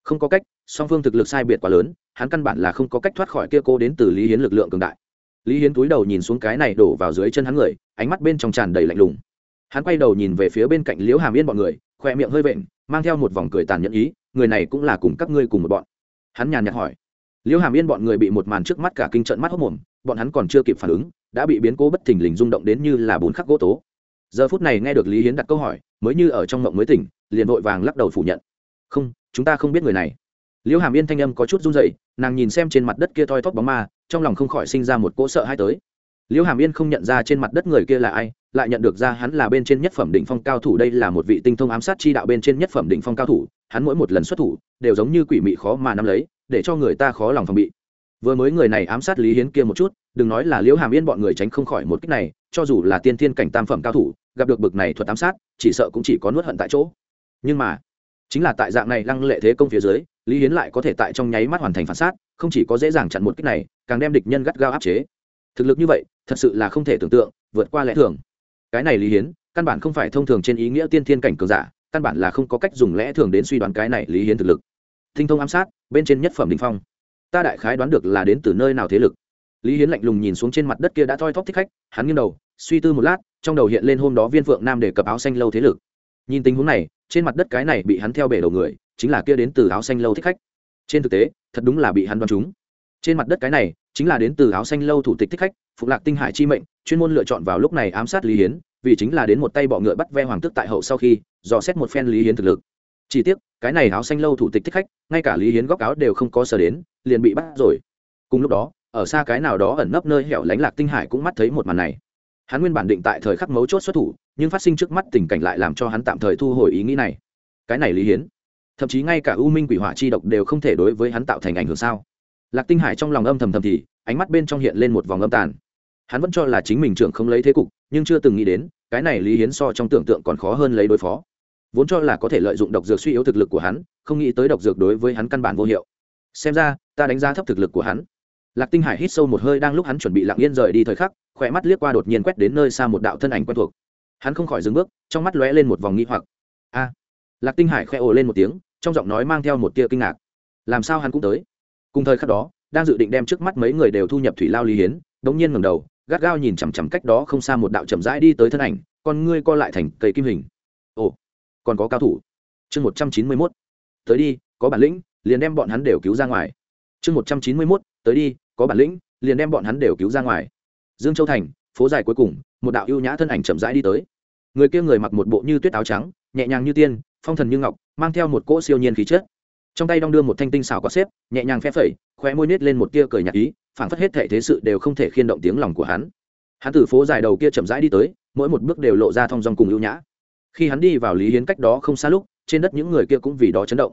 Không có cách, song phương thực lực sai biệt quá lớn, hắn căn bản là không có cách thoát khỏi kia cô đến từ lý hiến lực lượng cường đại. Lý hiến túi đầu nhìn xuống cái này đổ vào dưới chân hắn người, ánh mắt bên trong tràn đầy lạnh lùng. Hắn quay đầu nhìn về phía bên cạnh liễu hàm yên bọn người khoe miệng hơi vện, mang theo một vòng cười tàn nhẫn ý, người này cũng là cùng các ngươi cùng một bọn. Hắn nhàn nhạt hỏi. Liễu hàm yên bọn người bị một màn trước mắt cả kinh trận mắt hốc mồm, bọn hắn còn chưa kịp phản ứng, đã bị biến cố bất thình lình rung động đến như là bốn khắc gỗ tố giờ phút này nghe được lý hiến đặt câu hỏi mới như ở trong mộng mới tỉnh liền vội vàng lắc đầu phủ nhận không chúng ta không biết người này liễu hàm yên thanh âm có chút run dậy nàng nhìn xem trên mặt đất kia thoi thóp bóng ma trong lòng không khỏi sinh ra một cỗ sợ hai tới liễu hàm yên không nhận ra trên mặt đất người kia là ai lại nhận được ra hắn là bên trên nhất phẩm đỉnh phong cao thủ đây là một vị tinh thông ám sát chi đạo bên trên nhất phẩm đỉnh phong cao thủ hắn mỗi một lần xuất thủ đều giống như quỷ mị khó mà nắm lấy để cho người ta khó lòng phòng bị vừa mới người này ám sát lý hiến kia một chút đừng nói là liễu hàm yên bọn người tránh không khỏi một cách này cho dù là tiên thiên cảnh tam phẩm cao thủ gặp được bực này thuật ám sát, chỉ sợ cũng chỉ có nuốt hận tại chỗ. Nhưng mà, chính là tại dạng này lăng lệ thế công phía dưới, lý hiến lại có thể tại trong nháy mắt hoàn thành phản sát, không chỉ có dễ dàng chặn một cách này, càng đem địch nhân gắt gao áp chế. Thực lực như vậy, thật sự là không thể tưởng tượng, vượt qua lẽ thường. Cái này lý hiến, căn bản không phải thông thường trên ý nghĩa tiên thiên cảnh cường giả, căn bản là không có cách dùng lẽ thường đến suy đoán cái này lý hiến thực lực. Tinh thông ám sát, bên trên nhất phẩm đình phong. Ta đại khái đoán được là đến từ nơi nào thế lực lý hiến lạnh lùng nhìn xuống trên mặt đất kia đã thoi thóp thích khách, hắn nghiêng đầu, suy tư một lát, trong đầu hiện lên hôm đó viên phượng nam đề cập áo xanh lâu thế lực. Nhìn tình huống này, trên mặt đất cái này bị hắn theo bể đầu người, chính là kia đến từ áo xanh lâu thích khách. Trên thực tế, thật đúng là bị hắn đoán trúng. Trên mặt đất cái này, chính là đến từ áo xanh lâu thủ tịch thích khách phục lạc tinh hải chi mệnh, chuyên môn lựa chọn vào lúc này ám sát lý hiến, vì chính là đến một tay bọ ngựa bắt ve hoàng tước tại hậu sau khi, dò xét một phen lý hiến thực lực. Chỉ tiếc, cái này áo xanh lâu thủ tịch thích khách, ngay cả lý hiến góc áo đều không có sở đến, liền bị bắt rồi. Cùng lúc đó ở xa cái nào đó ẩn nấp nơi hẻo lánh lạc tinh hải cũng mắt thấy một màn này. Hắn nguyên bản định tại thời khắc mấu chốt xuất thủ, nhưng phát sinh trước mắt tình cảnh lại làm cho hắn tạm thời thu hồi ý nghĩ này. Cái này lý hiến. Thậm chí ngay cả u minh quỷ hỏa chi độc đều không thể đối với hắn tạo thành ảnh hưởng sao? Lạc tinh hải trong lòng âm thầm thầm thì, ánh mắt bên trong hiện lên một vòng âm tàn. Hắn vẫn cho là chính mình trưởng không lấy thế cục, nhưng chưa từng nghĩ đến, cái này lý hiến so trong tưởng tượng còn khó hơn lấy đối phó. Vốn cho là có thể lợi dụng độc dược suy yếu thực lực của hắn, không nghĩ tới độc dược đối với hắn căn bản vô hiệu. Xem ra, ta đánh giá thấp thực lực của hắn lạc tinh hải hít sâu một hơi đang lúc hắn chuẩn bị lặng yên rời đi thời khắc khỏe mắt liếc qua đột nhiên quét đến nơi xa một đạo thân ảnh quen thuộc. Hắn không khỏi dừng bước, trong mắt lóe lên một vòng nghi hoặc. A! Lạc tinh hải khẽ ồ lên một tiếng, trong giọng nói mang theo một tia kinh ngạc. Làm sao hắn cũng tới? Cùng thời khắc đó, đang dự định đem trước mắt mấy người đều thu nhập thủy lao lý hiến, đống nhiên ngẩng đầu, gắt gao nhìn chằm chằm cách đó không xa một đạo chậm rãi đi tới thân ảnh, con ngươi co lại thành cây kim hình. Ồ! Còn có cao thủ. Chương một trăm chín mươi mốt. Tới đi, có bản lĩnh, liền đem bọn hắn đều cứu ra ngoài. Chương một trăm chín mươi mốt tới đi, có bản lĩnh, liền đem bọn hắn đều cứu ra ngoài. Dương châu thành, phố dài cuối cùng, một đạo ưu nhã thân ảnh chậm rãi đi tới. Người kia người mặc một bộ như tuyết áo trắng, nhẹ nhàng như tiên, phong thần như ngọc, mang theo một cỗ siêu nhiên khí chất. Trong tay đong đưa một thanh tinh xảo có xếp, nhẹ nhàng phe phẩy khoe môi nết lên một tia cười nhạt ý, phảng phất hết thệ thế sự đều không thể khiên động tiếng lòng của hắn. Hắn từ phố dài đầu kia chậm rãi đi tới, mỗi một bước đều lộ ra thong dong cùng ưu nhã. Khi hắn đi vào lý hiến cách đó không xa lúc, trên đất những người kia cũng vì đó chấn động.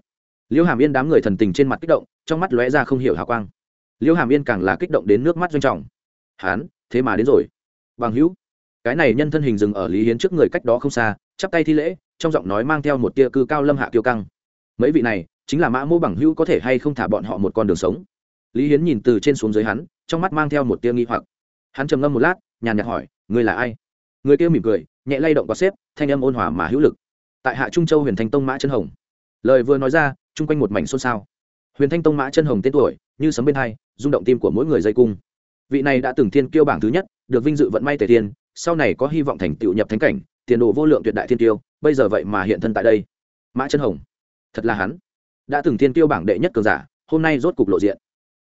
Liễu hàm yên đám người thần tình trên mặt kích động, trong mắt lóe ra không hiểu hào quang liễu hàm yên càng là kích động đến nước mắt doanh trọng. Hắn thế mà đến rồi. Bằng hữu, cái này nhân thân hình dừng ở lý hiến trước người cách đó không xa, chắp tay thi lễ, trong giọng nói mang theo một tia cư cao lâm hạ kiêu căng. Mấy vị này, chính là mã mô bằng hữu có thể hay không thả bọn họ một con đường sống? Lý hiến nhìn từ trên xuống dưới hắn, trong mắt mang theo một tia nghi hoặc. Hắn trầm ngâm một lát, nhàn nhạt hỏi người là ai? Người kia mỉm cười, nhẹ lay động có xếp, thanh âm ôn hòa mà hữu lực. Tại hạ trung châu huyền thanh tông mã chân hồng. Lời vừa nói ra, chung quanh một mảnh xôn xao. Huyền thanh tông mã chân hồng tên tuổi, như sấm bên hai rung động tim của mỗi người dây cung. Vị này đã từng thiên kiêu bảng thứ nhất, được vinh dự vận may tề thiên sau này có hy vọng thành tựu nhập thánh cảnh, tiền đồ vô lượng tuyệt đại thiên tiêu bây giờ vậy mà hiện thân tại đây. Mã chân hồng, thật là hắn. Đã từng thiên tiêu bảng đệ nhất cường giả, hôm nay rốt cục lộ diện.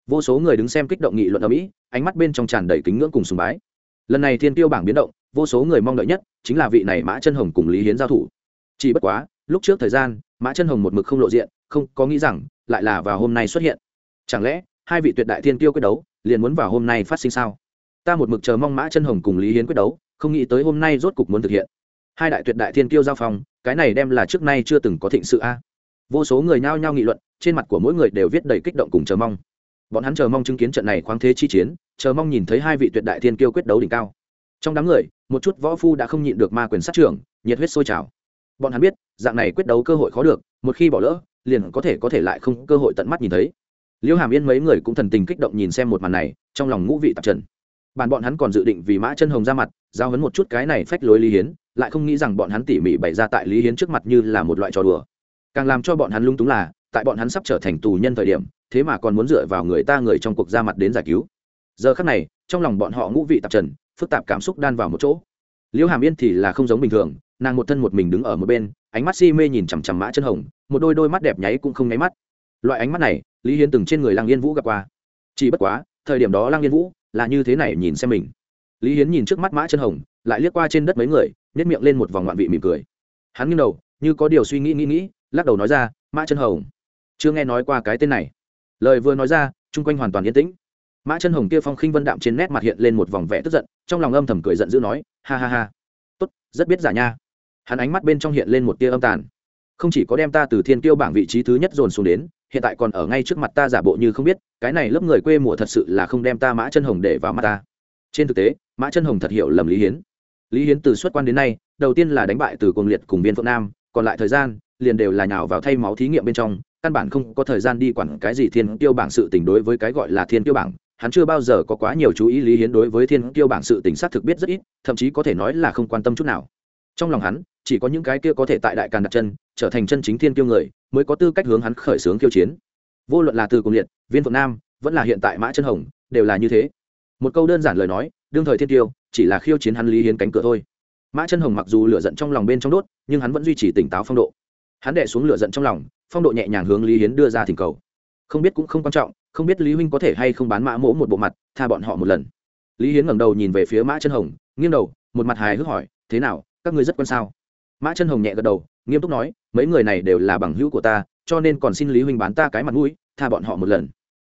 Vô số người đứng xem kích động nghị luận ở mỹ, ánh mắt bên trong tràn đầy kính ngưỡng cùng sùng bái. Lần này thiên tiêu bảng biến động, vô số người mong đợi nhất chính là vị này mã chân hồng cùng lý hiến giao thủ. Chỉ bất quá, lúc trước thời gian, mã chân hồng một mực không lộ diện, không có nghĩ rằng lại là vào hôm nay xuất hiện. Chẳng lẽ hai vị tuyệt đại thiên tiêu quyết đấu, liền muốn vào hôm nay phát sinh sao? Ta một mực chờ mong mã chân hồng cùng lý hiến quyết đấu, không nghĩ tới hôm nay rốt cục muốn thực hiện. Hai đại tuyệt đại thiên tiêu giao phong, cái này đem là trước nay chưa từng có thịnh sự a. Vô số người nhao nhao nghị luận, trên mặt của mỗi người đều viết đầy kích động cùng chờ mong. Bọn hắn chờ mong chứng kiến trận này khoáng thế chi chiến, chờ mong nhìn thấy hai vị tuyệt đại thiên kiêu quyết đấu đỉnh cao. Trong đám người, một chút võ phu đã không nhịn được ma quyền sát trưởng, nhiệt huyết sôi trào. Bọn hắn biết, dạng này quyết đấu cơ hội khó được, một khi bỏ lỡ, liền có thể có thể lại không cơ hội tận mắt nhìn thấy liễu hàm yên mấy người cũng thần tình kích động nhìn xem một màn này, trong lòng ngũ vị tạp trần. Bàn bọn hắn còn dự định vì mã chân hồng ra mặt, giao hấn một chút cái này phách lối lý hiến, lại không nghĩ rằng bọn hắn tỉ mỉ bày ra tại lý hiến trước mặt như là một loại trò đùa. Càng làm cho bọn hắn lung túng là, tại bọn hắn sắp trở thành tù nhân thời điểm, thế mà còn muốn dựa vào người ta người trong cuộc ra mặt đến giải cứu. Giờ khắc này, trong lòng bọn họ ngũ vị tạp trần, phức tạp cảm xúc đan vào một chỗ. Liễu hàm yên thì là không giống bình thường, nàng một thân một mình đứng ở một bên, ánh mắt si mê nhìn chằm chằm mã chân hồng, một đôi đôi mắt đẹp nháy cũng không nháy mắt. Loại ánh mắt này lý hiến từng trên người lăng yên vũ gặp qua. Chỉ bất quá, thời điểm đó lăng yên vũ là như thế này nhìn xem mình. Lý hiến nhìn trước mắt mã chân hồng, lại liếc qua trên đất mấy người nhét miệng lên một vòng ngoạn vị mỉm cười. Hắn nghiêng đầu, như có điều suy nghĩ nghĩ nghĩ, lắc đầu nói ra, mã chân hồng, chưa nghe nói qua cái tên này. Lời vừa nói ra, chung quanh hoàn toàn yên tĩnh. Mã chân hồng kia phong khinh vân đạm trên nét mặt hiện lên một vòng vẽ tức giận, trong lòng âm thầm cười giận dữ nói, ha ha ha. Tốt, rất biết giả nha. Hắn ánh mắt bên trong hiện lên một tia âm tàn. Không chỉ có đem ta từ thiên tiêu bảng vị trí thứ nhất dồn xuống đến hiện tại còn ở ngay trước mặt ta giả bộ như không biết, cái này lớp người quê mùa thật sự là không đem ta mã chân hồng để vào mắt ta. Trên thực tế, mã chân hồng thật hiểu lầm lý hiến. Lý hiến từ xuất quan đến nay, đầu tiên là đánh bại từ cuồng liệt cùng viên phượng nam, còn lại thời gian, liền đều là nhào vào thay máu thí nghiệm bên trong, căn bản không có thời gian đi quản cái gì thiên tiêu bảng sự tình đối với cái gọi là thiên tiêu bảng. Hắn chưa bao giờ có quá nhiều chú ý lý hiến đối với thiên tiêu bảng sự tình xác thực biết rất ít, thậm chí có thể nói là không quan tâm chút nào. Trong lòng hắn chỉ có những cái kia có thể tại đại càn đặt chân, trở thành chân chính thiên tiêu người, mới có tư cách hướng hắn khởi xướng khiêu chiến. Vô luận là từ cùng liệt, viên phượng nam, vẫn là hiện tại mã chân hồng, đều là như thế. Một câu đơn giản lời nói, đương thời thiên tiêu chỉ là khiêu chiến hắn lý hiến cánh cửa thôi. Mã chân hồng mặc dù lửa giận trong lòng bên trong đốt, nhưng hắn vẫn duy trì tỉnh táo phong độ. Hắn đẻ xuống lửa giận trong lòng, phong độ nhẹ nhàng hướng lý hiến đưa ra thỉnh cầu. Không biết cũng không quan trọng, không biết lý huynh có thể hay không bán mã mỗ một bộ mặt, tha bọn họ một lần. Lý hiến ngẩng đầu nhìn về phía mã chân hồng, nghiêng đầu, một mặt hài hước hỏi, thế nào, các ngươi rất quan sao? Mã chân hồng nhẹ gật đầu, nghiêm túc nói, mấy người này đều là bằng hữu của ta, cho nên còn xin lý huynh bán ta cái mặt mũi, tha bọn họ một lần.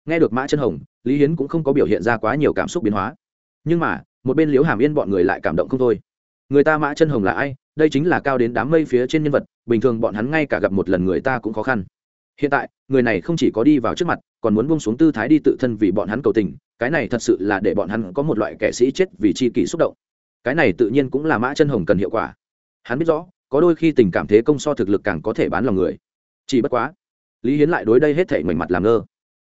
Nghe được mã chân hồng, lý hiến cũng không có biểu hiện ra quá nhiều cảm xúc biến hóa. Nhưng mà, một bên liếu hàm yên bọn người lại cảm động không thôi. Người ta mã chân hồng là ai? Đây chính là cao đến đám mây phía trên nhân vật, bình thường bọn hắn ngay cả gặp một lần người ta cũng khó khăn. Hiện tại, người này không chỉ có đi vào trước mặt, còn muốn buông xuống tư thái đi tự thân vì bọn hắn cầu tình, cái này thật sự là để bọn hắn có một loại kẻ sĩ chết vì chi kỷ xúc động. Cái này tự nhiên cũng là mã chân hồng cần hiệu quả. Hắn biết rõ có đôi khi tình cảm thế công so thực lực càng có thể bán lòng người. Chỉ bất quá, lý hiến lại đối đây hết thể mảnh mặt làm ngơ.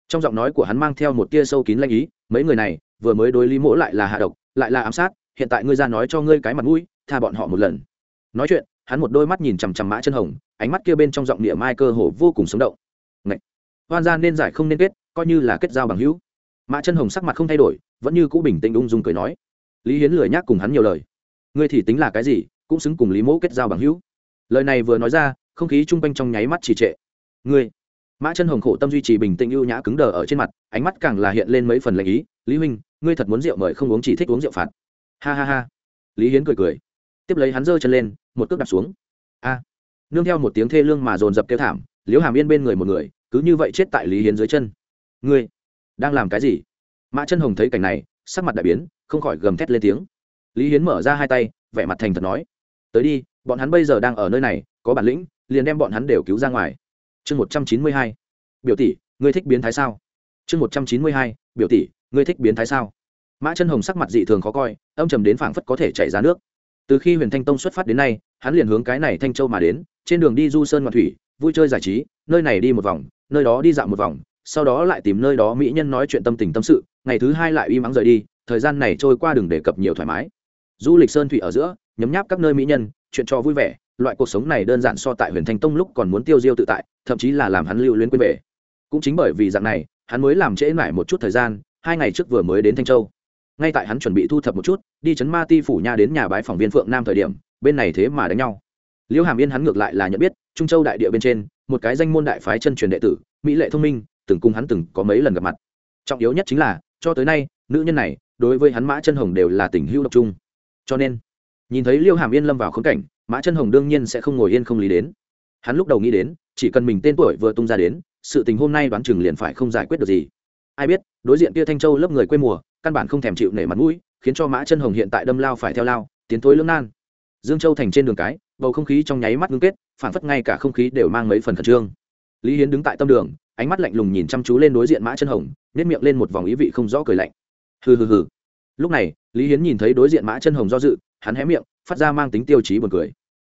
Trong giọng nói của hắn mang theo một tia sâu kín lanh ý, mấy người này, vừa mới đối lý mỗ lại là hạ độc, lại là ám sát, hiện tại ngươi ra nói cho ngươi cái mặt mũi, tha bọn họ một lần. Nói chuyện, hắn một đôi mắt nhìn chằm chằm mã chân hồng, ánh mắt kia bên trong giọng địa mai cơ hồ vô cùng sống động. Ngậy! hoan gia nên giải không nên kết, coi như là kết giao bằng hữu. Mã chân hồng sắc mặt không thay đổi, vẫn như cũ bình tĩnh ung dung cười nói. Lý hiến lười nhác cùng hắn nhiều lời. Ngươi thì tính là cái gì? Cũng xứng cùng lý mẫu kết giao bằng hữu. Lời này vừa nói ra, không khí chung quanh trong nháy mắt trì trệ. Ngươi, mã chân hồng khổ tâm duy trì bình tĩnh ưu nhã cứng đờ ở trên mặt, ánh mắt càng là hiện lên mấy phần lệnh ý. Lý huynh, ngươi thật muốn rượu mời không uống chỉ thích uống rượu phạt. Ha ha ha. Lý hiến cười cười. Tiếp lấy hắn giơ chân lên, một cước đạp xuống. A. Nương theo một tiếng thê lương mà dồn dập kêu thảm liếu hàm yên bên người một người, cứ như vậy chết tại lý hiến dưới chân. Ngươi, đang làm cái gì? Mã chân hồng thấy cảnh này, sắc mặt đại biến, không khỏi gầm thét lên tiếng. Lý hiến mở ra hai tay, vẻ mặt thành thật nói tới đi, bọn hắn bây giờ đang ở nơi này, có bản lĩnh, liền đem bọn hắn đều cứu ra ngoài. Chương một trăm chín mươi hai. Biểu tỷ, ngươi thích biến thái sao? Chương một trăm chín mươi hai. Biểu tỷ, ngươi thích biến thái sao? Mã chân hồng sắc mặt dị thường khó coi, âm trầm đến phảng phất có thể chảy ra nước. Từ khi huyền thanh tông xuất phát đến nay, hắn liền hướng cái này thanh châu mà đến, trên đường đi du sơn ngoạn thủy, vui chơi giải trí, nơi này đi một vòng, nơi đó đi dạo một vòng, sau đó lại tìm nơi đó mỹ nhân nói chuyện tâm tình tâm sự, ngày thứ hai lại uy mắng rời đi, thời gian này trôi qua đừng đề cập nhiều thoải mái. Du lịch sơn thủy ở giữa nhấm nháp các nơi mỹ nhân, chuyện cho vui vẻ, loại cuộc sống này đơn giản so tại huyền thanh tông lúc còn muốn tiêu diêu tự tại, thậm chí là làm hắn lưu luyến quên về. Cũng chính bởi vì dạng này, hắn mới làm trễ mãi một chút thời gian, hai ngày trước vừa mới đến thanh châu. Ngay tại hắn chuẩn bị thu thập một chút, đi chấn ma ti phủ nha đến nhà bái phòng viên phượng nam thời điểm, bên này thế mà đánh nhau. Liễu hàm yên hắn ngược lại là nhận biết, trung châu đại địa bên trên, một cái danh môn đại phái chân truyền đệ tử, mỹ lệ thông minh, từng cùng hắn từng có mấy lần gặp mặt. Trọng yếu nhất chính là, cho tới nay, nữ nhân này, đối với hắn mã chân hồng đều là tình hữu độc trung cho nên nhìn thấy liêu hàm yên lâm vào khốn cảnh, mã chân hồng đương nhiên sẽ không ngồi yên không lý đến. Hắn lúc đầu nghĩ đến, chỉ cần mình tên tuổi vừa tung ra đến, sự tình hôm nay đoán chừng liền phải không giải quyết được gì. Ai biết, đối diện kia thanh châu lớp người quê mùa, căn bản không thèm chịu nể mặt mũi, khiến cho mã chân hồng hiện tại đâm lao phải theo lao, tiến tối lưỡng nan. Dương châu thành trên đường cái, bầu không khí trong nháy mắt ngưng kết, phản phất ngay cả không khí đều mang mấy phần khẩn trương. Lý hiến đứng tại tâm đường, ánh mắt lạnh lùng nhìn chăm chú lên đối diện mã chân hồng nếp miệng lên một vòng ý vị không rõ cười lạnh. Hừ hừ hừ. Lúc này, lý hiến nhìn thấy đối diện mã chân hồng do dự hắn hé miệng, phát ra mang tính tiêu chí buồn cười.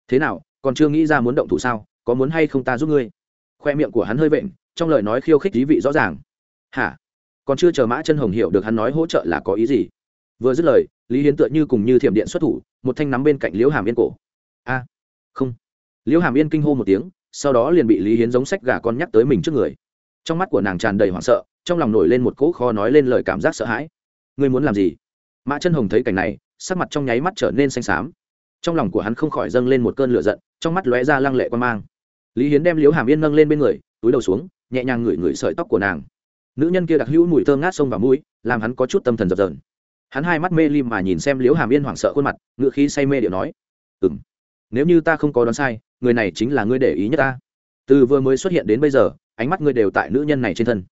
Thế nào, còn chưa nghĩ ra muốn động thủ sao? Có muốn hay không ta giúp ngươi? Khoe miệng của hắn hơi vện, trong lời nói khiêu khích ý vị rõ ràng. Hả? Còn chưa chờ mã chân hồng hiểu được hắn nói hỗ trợ là có ý gì? Vừa dứt lời, lý hiến tựa như cùng như thiểm điện xuất thủ, một thanh nắm bên cạnh liễu hàm yên cổ. A, không. Liễu hàm yên kinh hô một tiếng, sau đó liền bị lý hiến giống sách gà con nhắc tới mình trước người. Trong mắt của nàng tràn đầy hoảng sợ, trong lòng nổi lên một cỗ kho nói lên lời cảm giác sợ hãi. Ngươi muốn làm gì? Mã chân hồng thấy cảnh này sắc mặt trong nháy mắt trở nên xanh xám. Trong lòng của hắn không khỏi dâng lên một cơn lửa giận, trong mắt lóe ra lăng lệ quan mang. Lý hiến đem liễu hàm yên nâng lên bên người, túi đầu xuống, nhẹ nhàng ngửi ngửi sợi tóc của nàng. Nữ nhân kia đặc hữu mùi thơm ngát sông vào mũi, làm hắn có chút tâm thần dập dờn. Hắn hai mắt mê lim mà nhìn xem liễu hàm yên hoảng sợ khuôn mặt, ngựa khí say mê điệu nói ừ m nếu như ta không có đoán sai, người này chính là ngươi để ý nhất ta. Từ vừa mới xuất hiện đến bây giờ, ánh mắt ngươi đều tại nữ nhân này trên thân.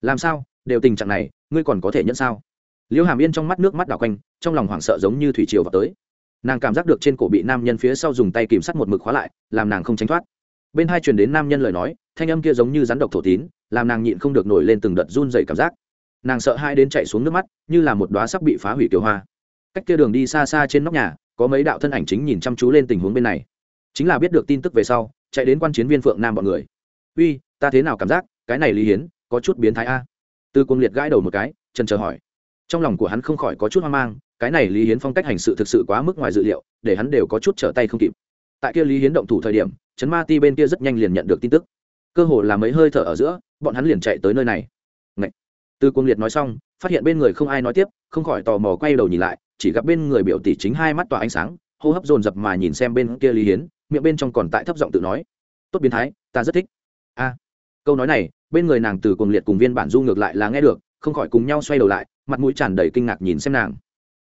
Làm sao? Đều tình trạng này, ngươi còn có thể nhận sao? Liễu hàm yên trong mắt nước mắt đảo quanh, trong lòng hoảng sợ giống như thủy triều vào tới. Nàng cảm giác được trên cổ bị nam nhân phía sau dùng tay kìm sắt một mực khóa lại, làm nàng không tránh thoát. Bên hai truyền đến nam nhân lời nói, thanh âm kia giống như rắn độc thổ tín, làm nàng nhịn không được nổi lên từng đợt run dày cảm giác. Nàng sợ hai đến chạy xuống nước mắt, như là một đoá sắp bị phá hủy kiều hoa. Cách kia đường đi xa xa trên nóc nhà, có mấy đạo thân ảnh chính nhìn chăm chú lên tình huống bên này. Chính là biết được tin tức về sau, chạy đến quan chiến viên phượng nam bọn người. Uy, ta thế nào cảm giác? Cái này lý hiến, có chút biến thái a. Tư Cung liệt gãi đầu một cái trần chờ hỏi trong lòng của hắn không khỏi có chút hoang mang, cái này lý hiến phong cách hành sự thực sự quá mức ngoài dự liệu, để hắn đều có chút trở tay không kịp. Tại kia lý hiến động thủ thời điểm, trấn ma ti bên kia rất nhanh liền nhận được tin tức. Cơ hồ là mấy hơi thở ở giữa, bọn hắn liền chạy tới nơi này. Ngậy. từ cuồng liệt nói xong, phát hiện bên người không ai nói tiếp, không khỏi tò mò quay đầu nhìn lại, chỉ gặp bên người biểu tỷ chính hai mắt tỏa ánh sáng, hô hấp dồn dập mà nhìn xem bên kia lý hiến, miệng bên trong còn tại thấp giọng tự nói. Tốt biến thái, ta rất thích. A. Câu nói này, bên người nàng từ cuồng liệt cùng viên bản du ngược lại là nghe được, không khỏi cùng nhau xoay đầu lại mặt mũi tràn đầy kinh ngạc nhìn xem nàng.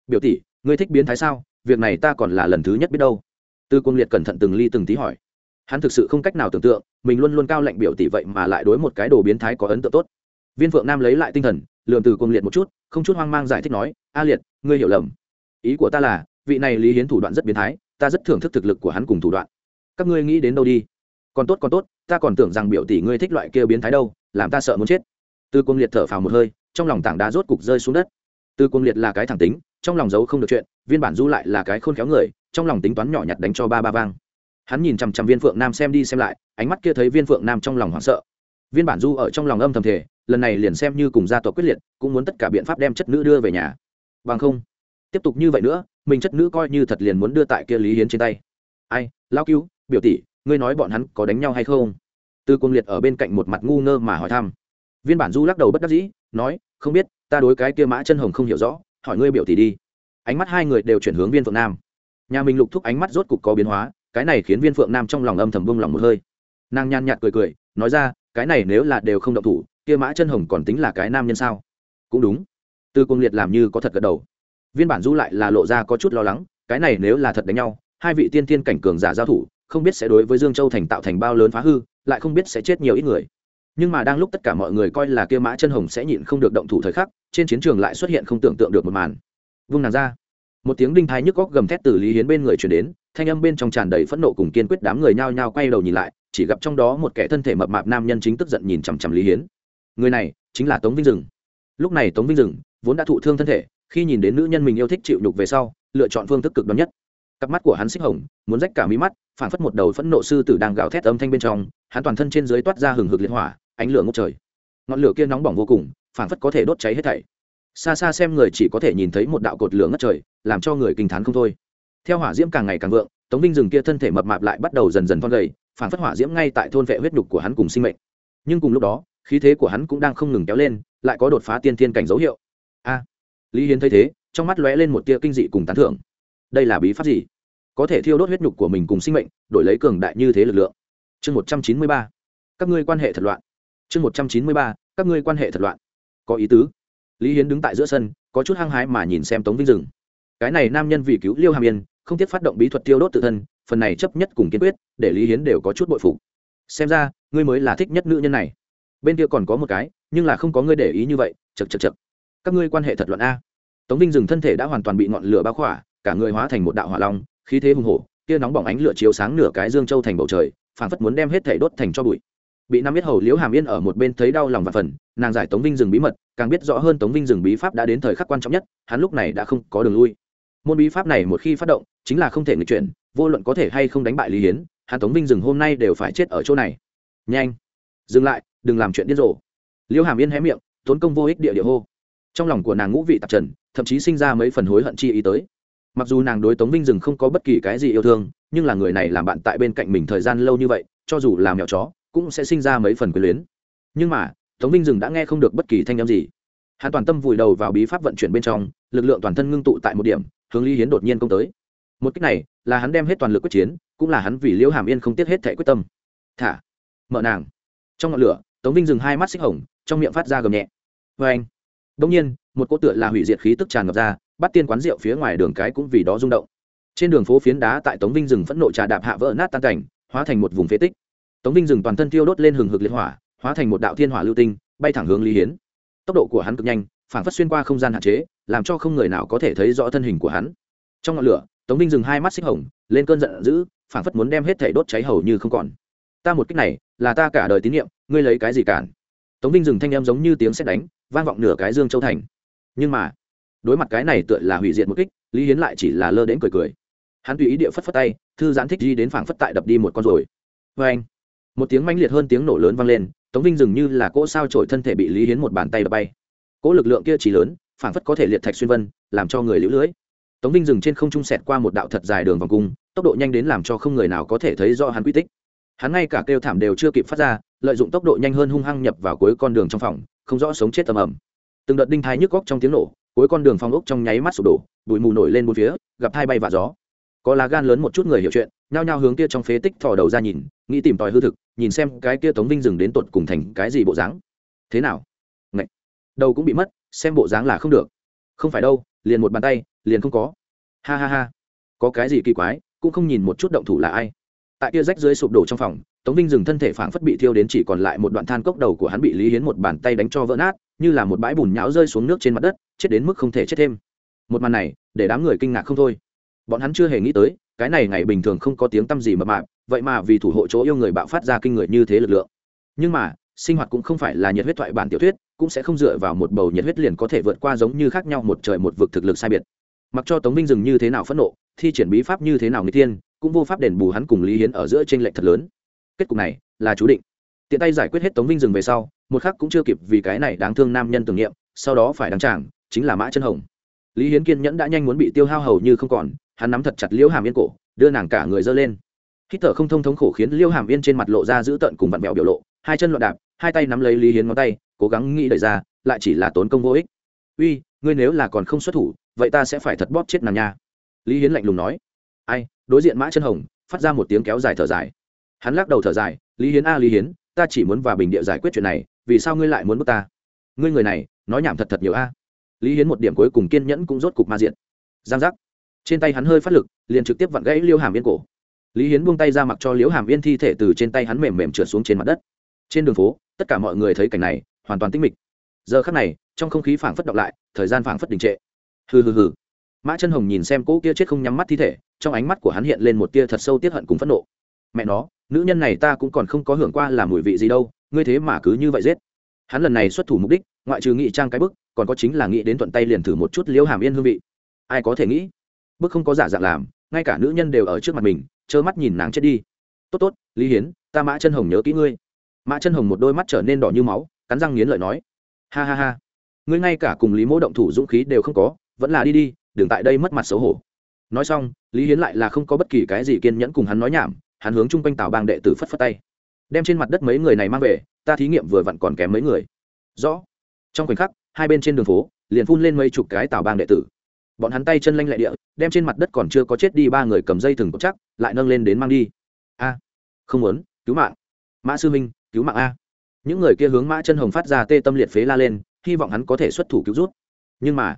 Biểu tỷ, ngươi thích biến thái sao? Việc này ta còn là lần thứ nhất biết đâu. Tư quân liệt cẩn thận từng ly từng tí hỏi. Hắn thực sự không cách nào tưởng tượng, mình luôn luôn cao lạnh biểu tỷ vậy mà lại đối một cái đồ biến thái có ấn tượng tốt. Viên phượng nam lấy lại tinh thần lường từ quân liệt một chút, không chút hoang mang giải thích nói, a liệt, ngươi hiểu lầm. Ý của ta là, vị này lý hiến thủ đoạn rất biến thái, ta rất thưởng thức thực lực của hắn cùng thủ đoạn. Các ngươi nghĩ đến đâu đi? Còn tốt còn tốt, ta còn tưởng rằng biểu tỷ ngươi thích loại kia biến thái đâu, làm ta sợ muốn chết. Tư quân liệt thở phào một hơi trong lòng tảng đá rốt cục rơi xuống đất. Từ cuồng liệt là cái thẳng tính, trong lòng giấu không được chuyện, viên bản du lại là cái khôn khéo người, trong lòng tính toán nhỏ nhặt đánh cho ba ba vang. Hắn nhìn chằm chằm viên phượng nam xem đi xem lại, ánh mắt kia thấy viên phượng nam trong lòng hoảng sợ. Viên bản du ở trong lòng âm thầm thể lần này liền xem như cùng gia tộc quyết liệt, cũng muốn tất cả biện pháp đem chất nữ đưa về nhà. Bằng không, tiếp tục như vậy nữa, mình chất nữ coi như thật liền muốn đưa tại kia lý hiến trên tay. Ai, lao cứu, biểu tỷ, ngươi nói bọn hắn có đánh nhau hay không? Tư quân liệt ở bên cạnh một mặt ngu ngơ mà hỏi thăm. Viên bản du lắc đầu bất đắc dĩ nói, không biết, ta đối cái kia mã chân hồng không hiểu rõ, hỏi ngươi biểu tỷ đi. Ánh mắt hai người đều chuyển hướng viên phượng nam. Nhà mình lục thúc ánh mắt rốt cục có biến hóa, cái này khiến viên phượng nam trong lòng âm thầm bông lòng một hơi. Nàng nhàn nhạt cười cười, nói ra, cái này nếu là đều không động thủ, kia mã chân hồng còn tính là cái nam nhân sao? Cũng đúng. Tư cung liệt làm như có thật gật đầu. Viên bản du lại là lộ ra có chút lo lắng, cái này nếu là thật đánh nhau, hai vị tiên tiên cảnh cường giả giao thủ, không biết sẽ đối với dương châu thành tạo thành bao lớn phá hư, lại không biết sẽ chết nhiều ít người nhưng mà đang lúc tất cả mọi người coi là kia mã chân hồng sẽ nhịn không được động thủ thời khắc, trên chiến trường lại xuất hiện không tưởng tượng được một màn. Vung nàng ra. Một tiếng đinh thái nhức góc gầm thét từ lý hiến bên người chuyển đến, thanh âm bên trong tràn đầy phẫn nộ cùng kiên quyết đám người nhao nhao quay đầu nhìn lại, chỉ gặp trong đó một kẻ thân thể mập mạp nam nhân chính tức giận nhìn chằm chằm lý hiến. Người này chính là tống vinh rừng lúc này tống vinh rừng vốn đã thụ thương thân thể, khi nhìn đến nữ nhân mình yêu thích chịu nhục về sau, lựa chọn phương thức cực đoan nhất. Cặp mắt của hắn xích hồng, muốn rách cả mí mắt, phản phất một đầu phẫn nộ sư tử đang gào thét âm thanh bên trong, hắn toàn thân trên dưới toát ra hừng hực liệt hỏa ánh lửa ngốc trời. Ngọn lửa kia nóng bỏng vô cùng phản phất có thể đốt cháy hết thảy. Xa xa xem người chỉ có thể nhìn thấy một đạo cột lửa ngất trời, làm cho người kinh t h á n không thôi. Theo hỏa diễm càng ngày càng vượng, tống vinh rừng kia thân thể mập mạp lại bắt đầu dần dần thon gầy phản phất hỏa diễm ngay tại thôn vệ huyết nhục của hắn cùng sinh mệnh. Nhưng cùng lúc đó, khí thế của hắn cũng đang không ngừng kéo lên, lại có đột phá tiên thiên cảnh dấu hiệu. A! Lý hiến thấy thế, trong mắt lóe lên một tia kinh dị cùng tán thưởng. Đây là bí pháp gì? Có thể thiêu đốt huyết nhục của mình cùng sinh mệnh, đổi lấy cường đại như thế lực lượng. Chương một trăm chín mươi ba. Các ngươi quan hệ thật loạn chương một trăm chín mươi ba, các ngươi quan hệ thật loạn. Có ý tứ. Lý hiến đứng tại giữa sân, có chút hăng hái mà nhìn xem tống vinh rừng cái này nam nhân vì cứu liêu hàm yên, không tiếc phát động bí thuật tiêu đốt tự thân, phần này chấp nhất cùng kiên quyết, để lý hiến đều có chút bội phục. Xem ra, ngươi mới là thích nhất nữ nhân này. Bên kia còn có một cái, nhưng là không có ngươi để ý như vậy chật chật chật các ngươi quan hệ thật luận a. Tống vinh dừng thân thể đã hoàn toàn bị ngọn lửa bao khỏa, cả người hóa thành một đạo hỏa long, khí thế hùng hổ kia nóng bỏng ánh lửa chiếu sáng nửa cái dương châu thành bầu trời, phảng phất muốn đem hết thể đốt thành cho bụi bị năm biết hầu liễu hàm yên ở một bên thấy đau lòng và phần, nàng giải tống vinh dừng bí mật, càng biết rõ hơn tống vinh dừng bí pháp đã đến thời khắc quan trọng nhất, hắn lúc này đã không có đường lui. Môn bí pháp này một khi phát động, chính là không thể nghịch chuyển, vô luận có thể hay không đánh bại lý hiến, hắn tống vinh dừng hôm nay đều phải chết ở chỗ này. Nhanh, dừng lại, đừng làm chuyện điên rồ. Liễu hàm yên hé miệng, tốn công vô ích địa địa hô. Trong lòng của nàng ngũ vị tạp trần, thậm chí sinh ra mấy phần hối hận chi ý tới. Mặc dù nàng đối tống vinh dừng không có bất kỳ cái gì yêu thương, nhưng là người này làm bạn tại bên cạnh mình thời gian lâu như vậy, cho dù làm mèo chó cũng sẽ sinh ra mấy phần quyền luyến. Nhưng mà, tống vinh dừng đã nghe không được bất kỳ thanh â m gì. Hắn toàn tâm vùi đầu vào bí pháp vận chuyển bên trong, lực lượng toàn thân ngưng tụ tại một điểm, hướng lý hiến đột nhiên công tới. Một cách này, là hắn đem hết toàn lực quyết chiến, cũng là hắn vì liễu hàm yên không tiếc hết thể quyết tâm. Thả! Mợ nàng! Trong ngọn lửa, tống vinh dừng hai mắt xích hồng, trong miệng phát ra gầm nhẹ. Vê anh! Đông nhiên, một cỗ tựa là hủy diệt khí tức tràn ngập ra, bắt tiên quán rượu phía ngoài đường cái cũng vì đó rung động. Trên đường phố phiến đá tại tống vinh rừng phẫn nộ trà đạp hạ vỡ nát tan cảnh, hóa thành một vùng phế tích tống vinh Dừng toàn thân tiêu đốt lên hừng hực liệt hỏa, hóa thành một đạo thiên hỏa lưu tinh, bay thẳng hướng lý hiến. Tốc độ của hắn cực nhanh phản phất xuyên qua không gian hạn chế, làm cho không người nào có thể thấy rõ thân hình của hắn. Trong ngọn lửa, tống vinh dừng hai mắt xích hồng, lên cơn giận dữ phản phất muốn đem hết thể đốt cháy hầu như không còn. Ta một cách này, là ta cả đời tín nhiệm, ngươi lấy cái gì cản? Tống vinh dừng thanh em giống như tiếng xét đánh, vang vọng nửa cái dương châu thành. Nhưng mà, đối mặt cái này tựa là hủy diệt một kích, lý hiến lại chỉ là lơ đến cười cười. Hắn tùy ý địa phất phất tay, thư giãn thích đi đến phảng phất tại đập đi một con rồi vê vâng. anh một tiếng mãnh liệt hơn tiếng nổ lớn vang lên, tống vinh dường như là cỗ sao trổi thân thể bị lý hiến một bàn tay đập bay. Cỗ lực lượng kia chỉ lớn, phảng phất có thể liệt thạch xuyên vân, làm cho người lũ lưỡi tống vinh dừng trên không trung sẹt qua một đạo thật dài đường vòng cung, tốc độ nhanh đến làm cho không người nào có thể thấy rõ hắn quy tích. Hắn ngay cả kêu thảm đều chưa kịp phát ra, lợi dụng tốc độ nhanh hơn hung hăng nhập vào cuối con đường trong phòng, không rõ sống chết tầm ẩm từng đợt đinh thái nhức góc trong tiếng nổ, cuối con đường phong ốc trong nháy mắt sụp đổ, bụi mù nổi lên bốn phía, gặp hai bay và gió có lá gan lớn một chút người hiểu chuyện, nhao nhao hướng kia trong phế tích thò đầu ra nhìn, nghĩ tìm tòi hư thực, nhìn xem cái kia tống vinh dừng đến tột cùng thành cái gì bộ dáng. Thế nào? Ngậy. đầu cũng bị mất, xem bộ dáng là không được. Không phải đâu, liền một bàn tay, liền không có. Ha ha ha. Có cái gì kỳ quái, cũng không nhìn một chút động thủ là ai. Tại kia rách dưới sụp đổ trong phòng, tống vinh dừng thân thể phảng phất bị thiêu đến chỉ còn lại một đoạn than cốc đầu của hắn bị lý hiến một bàn tay đánh cho vỡ nát, như là một bãi bùn nhão rơi xuống nước trên mặt đất, chết đến mức không thể chết thêm. Một màn này, để đám người kinh ngạc không thôi bọn hắn chưa hề nghĩ tới, cái này ngày bình thường không có tiếng tăm gì mập mạp, vậy mà vì thủ hộ chỗ yêu người bạo phát ra kinh người như thế lực lượng. Nhưng mà, sinh hoạt cũng không phải là nhiệt huyết thoại bản tiểu thuyết, cũng sẽ không dựa vào một bầu nhiệt huyết liền có thể vượt qua giống như khác nhau một trời một vực thực lực sai biệt. Mặc cho tống minh dừng như thế nào phẫn nộ, thi triển bí pháp như thế nào người tiên cũng vô pháp đền bù hắn cùng lý hiến ở giữa tranh lệch thật lớn. Kết cục này, là chú định. Tiện tay giải quyết hết tống minh dừng về sau, một khắc cũng chưa kịp vì cái này đáng thương nam nhân tưởng niệm, sau đó phải đăng tràng, chính là mã chân hồng. Lý hiến kiên nhẫn đã nhanh muốn bị tiêu hao hầu như không còn hắn nắm thật chặt liễu hàm yên cổ, đưa nàng cả người dơ lên. Hít thở không thông thống khổ khiến liễu hàm yên trên mặt lộ ra giữ tợn cùng vặn vẹo biểu lộ, hai chân loạn đạp, hai tay nắm lấy lý hiến ngón tay, cố gắng nghĩ đẩy ra, lại chỉ là tốn công vô ích. Uy, ngươi nếu là còn không xuất thủ, vậy ta sẽ phải thật bóp chết nàng nha. Lý hiến lạnh lùng nói. Ai, đối diện mã chân hồng, phát ra một tiếng kéo dài thở dài. Hắn lắc đầu thở dài, lý hiến a, lý hiến, ta chỉ muốn vào bình địa giải quyết chuyện này, vì sao ngươi lại muốn bước ta? Ngươi người này, nói nhảm thật thật nhiều a. Lý hiến một điểm cuối cùng kiên nhẫn cũng rốt cục ma diện. Giang giác trên tay hắn hơi phát lực, liền trực tiếp vặn gãy liêu hàm yên cổ. Lý hiến buông tay ra mặc cho liễu hàm yên thi thể từ trên tay hắn mềm mềm trượt xuống trên mặt đất. Trên đường phố, tất cả mọi người thấy cảnh này, hoàn toàn tinh mịch. Giờ khắc này, trong không khí phảng phất đọc lại, thời gian phảng phất đình trệ. Hừ hừ hừ. Mã chân hồng nhìn xem cỗ kia chết không nhắm mắt thi thể, trong ánh mắt của hắn hiện lên một tia thật sâu tiết hận cùng phẫn nộ. Mẹ nó, nữ nhân này ta cũng còn không có hưởng qua làm mùi vị gì đâu, ngươi thế mà cứ như vậy giết. Hắn lần này xuất thủ mục đích, ngoại trừ nghị trang cái bức, còn có chính là nghĩ đến thuận tay liền thử một chút liễu hàm yên hương vị. Ai có thể nghĩ? Bức không có giả dạng làm, ngay cả nữ nhân đều ở trước mặt mình, trơ mắt nhìn nàng chết đi. Tốt tốt, lý hiến, ta mã chân hồng nhớ kỹ ngươi. Mã chân hồng một đôi mắt trở nên đỏ như máu, cắn răng nghiến lợi nói. Ha ha ha, ngươi ngay cả cùng lý mỗ động thủ dũng khí đều không có, vẫn là đi đi, đừng tại đây mất mặt xấu hổ. Nói xong, lý hiến lại là không có bất kỳ cái gì kiên nhẫn cùng hắn nói nhảm, hắn hướng chung quanh tào bang đệ tử phất phất tay. Đem trên mặt đất mấy người này mang về, ta thí nghiệm vừa vặn còn kém mấy người. Rõ. Trong khoảnh khắc, hai bên trên đường phố, liền phun lên mấy chục cái tào bang đệ tử bọn hắn tay chân lanh lẹ địa, đem trên mặt đất còn chưa có chết đi ba người cầm dây thừng cột chắc, lại nâng lên đến mang đi. A, không muốn, cứu mạng. Mã sư minh cứu mạng a. Những người kia hướng mã chân hồng phát ra tê tâm liệt phế la lên, hy vọng hắn có thể xuất thủ cứu rút. Nhưng mà,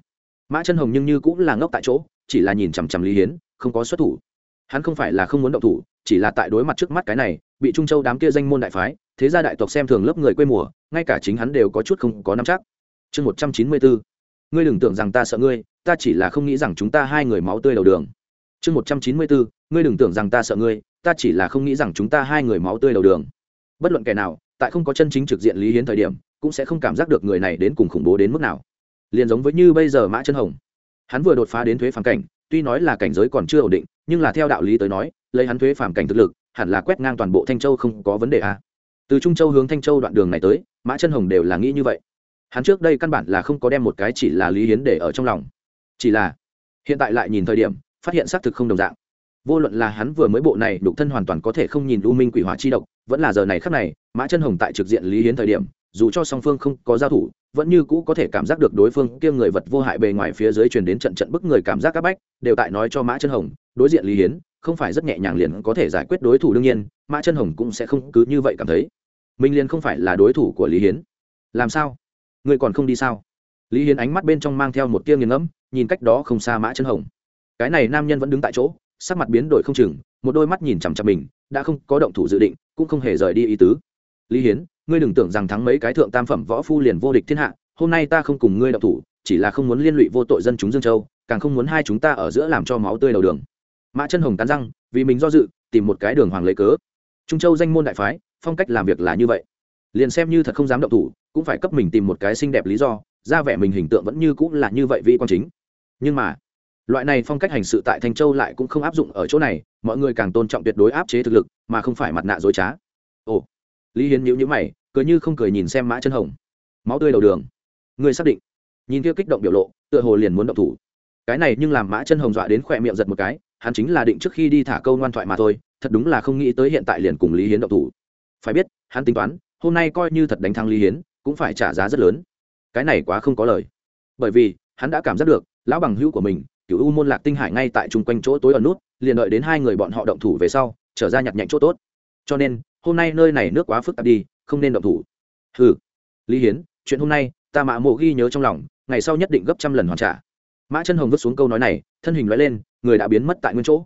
mã chân hồng nhưng như cũng là ngốc tại chỗ, chỉ là nhìn chằm chằm lý hiến, không có xuất thủ. Hắn không phải là không muốn động thủ, chỉ là tại đối mặt trước mắt cái này, bị trung châu đám kia danh môn đại phái, thế gia đại tộc xem thường lớp người quê mùa, ngay cả chính hắn đều có chút không có nắm chắc. Chương một trăm chín mươi bốn, ngươi đừng tưởng rằng ta sợ ngươi ta chỉ là không nghĩ rằng chúng ta hai người máu tươi đầu đường. Chương một trăm chín mươi bốn, ngươi đừng tưởng rằng ta sợ ngươi, ta chỉ là không nghĩ rằng chúng ta hai người máu tươi đầu đường. Bất luận kẻ nào, tại không có chân chính trực diện lý hiến thời điểm, cũng sẽ không cảm giác được người này đến cùng khủng bố đến mức nào. Liền giống với như bây giờ mã chân hồng. Hắn vừa đột phá đến thuế phản cảnh, tuy nói là cảnh giới còn chưa ổn định, nhưng là theo đạo lý tới nói, lấy hắn thuế phản cảnh thực lực, hẳn là quét ngang toàn bộ thanh châu không có vấn đề à. từ trung châu hướng thanh châu đoạn đường này tới, mã chân hồng đều là nghĩ như vậy. Hắn trước đây căn bản là không có đem một cái chỉ là lý hiến để ở trong lòng chỉ là, hiện tại lại nhìn thời điểm, phát hiện xác thực không đồng dạng. Vô luận là hắn vừa mới bộ này đục thân hoàn toàn có thể không nhìn u minh quỷ hỏa chi độc, vẫn là giờ này khắc này, mã chân hồng tại trực diện lý hiến thời điểm, dù cho song phương không có giao thủ, vẫn như cũ có thể cảm giác được đối phương kia người vật vô hại bề ngoài phía dưới truyền đến trận trận bức người cảm giác áp bách, đều tại nói cho mã chân hồng, đối diện lý hiến, không phải rất nhẹ nhàng liền có thể giải quyết đối thủ đương nhiên, mã chân hồng cũng sẽ không cứ như vậy cảm thấy. Minh liền không phải là đối thủ của lý hiến. Làm sao? Người còn không đi sao? Lý hiến ánh mắt bên trong mang theo một tia nghiền ngẫm nhìn cách đó không xa mã chân hồng. Cái này nam nhân vẫn đứng tại chỗ, sắc mặt biến đổi không chừng, một đôi mắt nhìn chằm chằm mình, đã không có động thủ dự định, cũng không hề rời đi ý tứ. Lý hiến, ngươi đừng tưởng rằng thắng mấy cái thượng tam phẩm võ phu liền vô địch thiên hạ, hôm nay ta không cùng ngươi động thủ, chỉ là không muốn liên lụy vô tội dân chúng dương châu, càng không muốn hai chúng ta ở giữa làm cho máu tươi đầu đường. Mã chân hồng tán răng, vì mình do dự, tìm một cái đường hoàng lấy cớ. Trung châu danh môn đại phái, phong cách làm việc là như vậy. Liền xem như thật không dám động thủ, cũng phải cấp mình tìm một cái xinh đẹp lý do, ra vẻ mình hình tượng vẫn như cũng là như vậy vị quan chính nhưng mà, loại này phong cách hành sự tại thanh châu lại cũng không áp dụng ở chỗ này, mọi người càng tôn trọng tuyệt đối áp chế thực lực, mà không phải mặt nạ dối trá. Ồ, lý hiến nhíu nhíu mày, cười như không cười nhìn xem mã chân hồng. Máu tươi đầu đường. Người xác định. Nhìn kia kích động biểu lộ, tựa hồ liền muốn động thủ. Cái này nhưng làm mã chân hồng dọa đến khỏe miệng giật một cái, hắn chính là định trước khi đi thả câu ngoan thoại mà thôi, thật đúng là không nghĩ tới hiện tại liền cùng lý hiến động thủ. Phải biết, hắn tính toán, hôm nay coi như thật đánh thắng lý hiến, cũng phải trả giá rất lớn. Cái này quá không có lời. Bởi vì, hắn đã cảm giác được lão bằng hữu của mình cựu u môn lạc tinh hải ngay tại chung quanh chỗ tối ẩn nút, liền đợi đến hai người bọn họ động thủ về sau, trở ra nhặt nhạnh chỗ tốt. Cho nên, hôm nay nơi này nước quá phức tạp đi, không nên động thủ. Ừ lý hiến, chuyện hôm nay, ta mã mộ ghi nhớ trong lòng, ngày sau nhất định gấp trăm lần hoàn trả. Mã chân hồng vứt xuống câu nói này, thân hình loại lên, người đã biến mất tại nguyên chỗ.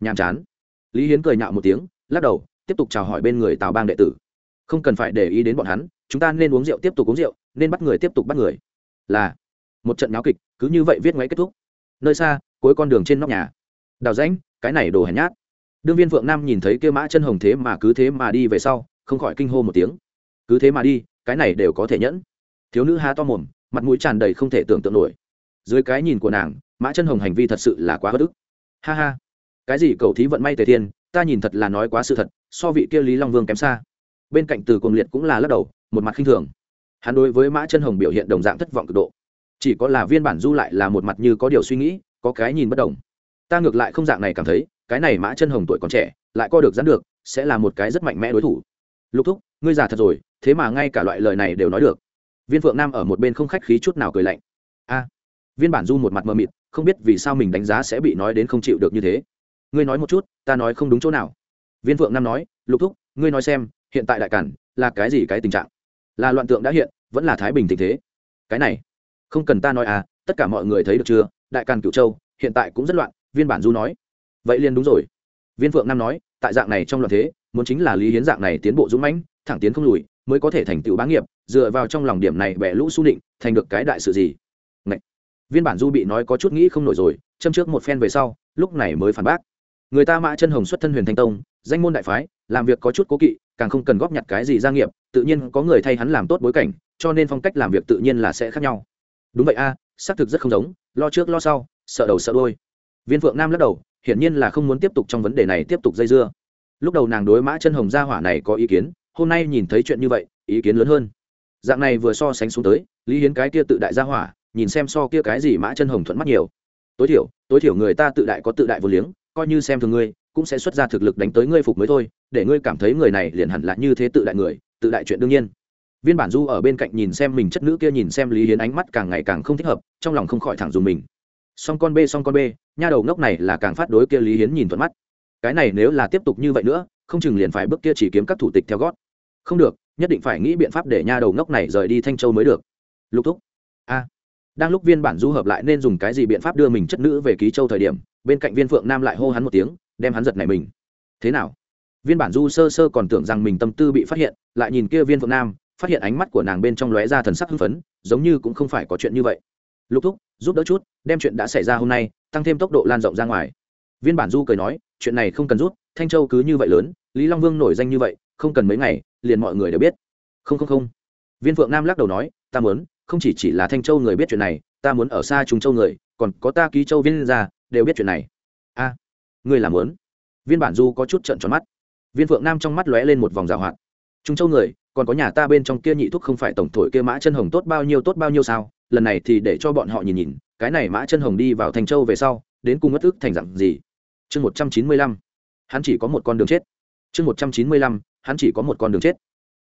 Nhàm chán. Lý hiến cười nhạo một tiếng, lắc đầu, tiếp tục chào hỏi bên người tào bang đệ tử. Không cần phải để ý đến bọn hắn, chúng ta nên uống rượu tiếp tục uống rượu, nên bắt người tiếp tục bắt người. Là một trận nháo kịch, cứ như vậy viết ngoáy kết thúc. Nơi xa, cuối con đường trên nóc nhà. Đào rãnh, cái này đồ hèn nhát. Đương viên phượng nam nhìn thấy kêu mã chân hồng thế mà cứ thế mà đi về sau, không khỏi kinh hô một tiếng. Cứ thế mà đi, cái này đều có thể nhẫn. Thiếu nữ há to mồm, mặt mũi tràn đầy không thể tưởng tượng nổi. Dưới cái nhìn của nàng, mã chân hồng hành vi thật sự là quá bất ức. Ha ha. Cái gì cầu thí vận may tề thiên, ta nhìn thật là nói quá sự thật, so vị kia lý long vương kém xa. Bên cạnh từ cuồng liệt cũng là lắc đầu, một mặt khinh thường. Hắn đối với mã chân hồng biểu hiện đồng dạng thất vọng cực độ chỉ có là viên bản du lại là một mặt như có điều suy nghĩ, có cái nhìn bất đồng. Ta ngược lại không dạng này cảm thấy, cái này mã chân hồng tuổi còn trẻ, lại co được dán được, sẽ là một cái rất mạnh mẽ đối thủ. Lục thúc, ngươi già thật rồi, thế mà ngay cả loại lời này đều nói được. Viên phượng nam ở một bên không khách khí chút nào cười lạnh. A, viên bản du một mặt mờ mịt, không biết vì sao mình đánh giá sẽ bị nói đến không chịu được như thế. Ngươi nói một chút, ta nói không đúng chỗ nào. Viên phượng nam nói, lục thúc, ngươi nói xem, hiện tại đại cản là cái gì cái tình trạng? Là loạn tượng đã hiện, vẫn là thái bình tình thế. Cái này không cần ta nói à tất cả mọi người thấy được chưa, đại càn cửu châu, hiện tại cũng rất loạn, viên bản du nói. Vậy liền đúng rồi. Viên phượng nam nói, tại dạng này trong loạn thế, muốn chính là lý hiến dạng này tiến bộ dũng mãnh, thẳng tiến không lùi, mới có thể thành tựu bá nghiệp, dựa vào trong lòng điểm này bẻ lũ su định, thành được cái đại sự gì. Ngậy! viên bản du bị nói có chút nghĩ không nổi rồi, châm trước một phen về sau, lúc này mới phản bác. Người ta mã chân hồng xuất thân huyền thanh tông, danh môn đại phái, làm việc có chút cố kỵ, càng không cần góp nhặt cái gì gia nghiệp, tự nhiên có người thay hắn làm tốt bối cảnh, cho nên phong cách làm việc tự nhiên là sẽ khác nhau đúng vậy a, xác thực rất không giống, lo trước lo sau, sợ đầu sợ đôi viên phượng nam lắc đầu, hiển nhiên là không muốn tiếp tục trong vấn đề này tiếp tục dây dưa. Lúc đầu nàng đối mã chân hồng gia hỏa này có ý kiến, hôm nay nhìn thấy chuyện như vậy, ý kiến lớn hơn. Dạng này vừa so sánh xuống tới, lý hiến cái kia tự đại gia hỏa, nhìn xem so kia cái gì mã chân hồng thuận mắt nhiều. Tối thiểu tối thiểu người ta tự đại có tự đại vô liếng, coi như xem thường ngươi, cũng sẽ xuất ra thực lực đánh tới ngươi phục mới thôi, để ngươi cảm thấy người này liền hẳn là như thế tự đại người, tự đại chuyện đương nhiên viên bản du ở bên cạnh nhìn xem mình chất nữ kia nhìn xem lý hiến ánh mắt càng ngày càng không thích hợp, trong lòng không khỏi thẳng dùng mình. Song con b, song con b, nha đầu ngốc này là càng phát đối kia lý hiến nhìn thuận mắt. Cái này nếu là tiếp tục như vậy nữa, không chừng liền phải bước kia chỉ kiếm các thủ tịch theo gót. Không được, nhất định phải nghĩ biện pháp để nha đầu ngốc này rời đi thanh châu mới được. Lục thúc. A. Đang lúc viên bản du hợp lại nên dùng cái gì biện pháp đưa mình chất nữ về ký châu thời điểm, bên cạnh viên phượng nam lại hô hắn một tiếng, đem hắn giật này mình. Thế nào? Viên bản du sơ sơ còn tưởng rằng mình tâm tư bị phát hiện, lại nhìn kia viên phượng nam phát hiện ánh mắt của nàng bên trong lóe ra thần sắc hưng phấn giống như cũng không phải có chuyện như vậy. Lục thúc giúp đỡ chút đem chuyện đã xảy ra hôm nay tăng thêm tốc độ lan rộng ra ngoài. Viên bản du cười nói chuyện này không cần rút thanh châu cứ như vậy lớn lý long vương nổi danh như vậy không cần mấy ngày liền mọi người đều biết. Không không không. Viên phượng nam lắc đầu nói ta muốn không chỉ chỉ là thanh châu người biết chuyện này ta muốn ở xa trung châu người còn có ta ký châu viên ra đều biết chuyện này. A à, ngươi làm muốn. Viên bản du có chút trận tròn mắt. Viên phượng nam trong mắt lóe lên một vòng rào hoạt trung châu người còn có nhà ta bên trong kia nhị thúc không phải tổng thổi kia mã chân hồng tốt bao nhiêu tốt bao nhiêu sao? Lần này thì để cho bọn họ nhìn nhìn, cái này mã chân hồng đi vào thành châu về sau, đến cùng mất ức thành dặn gì? Chương một trăm chín mươi lăm, hắn chỉ có một con đường chết. Chương một trăm chín mươi lăm, hắn chỉ có một con đường chết.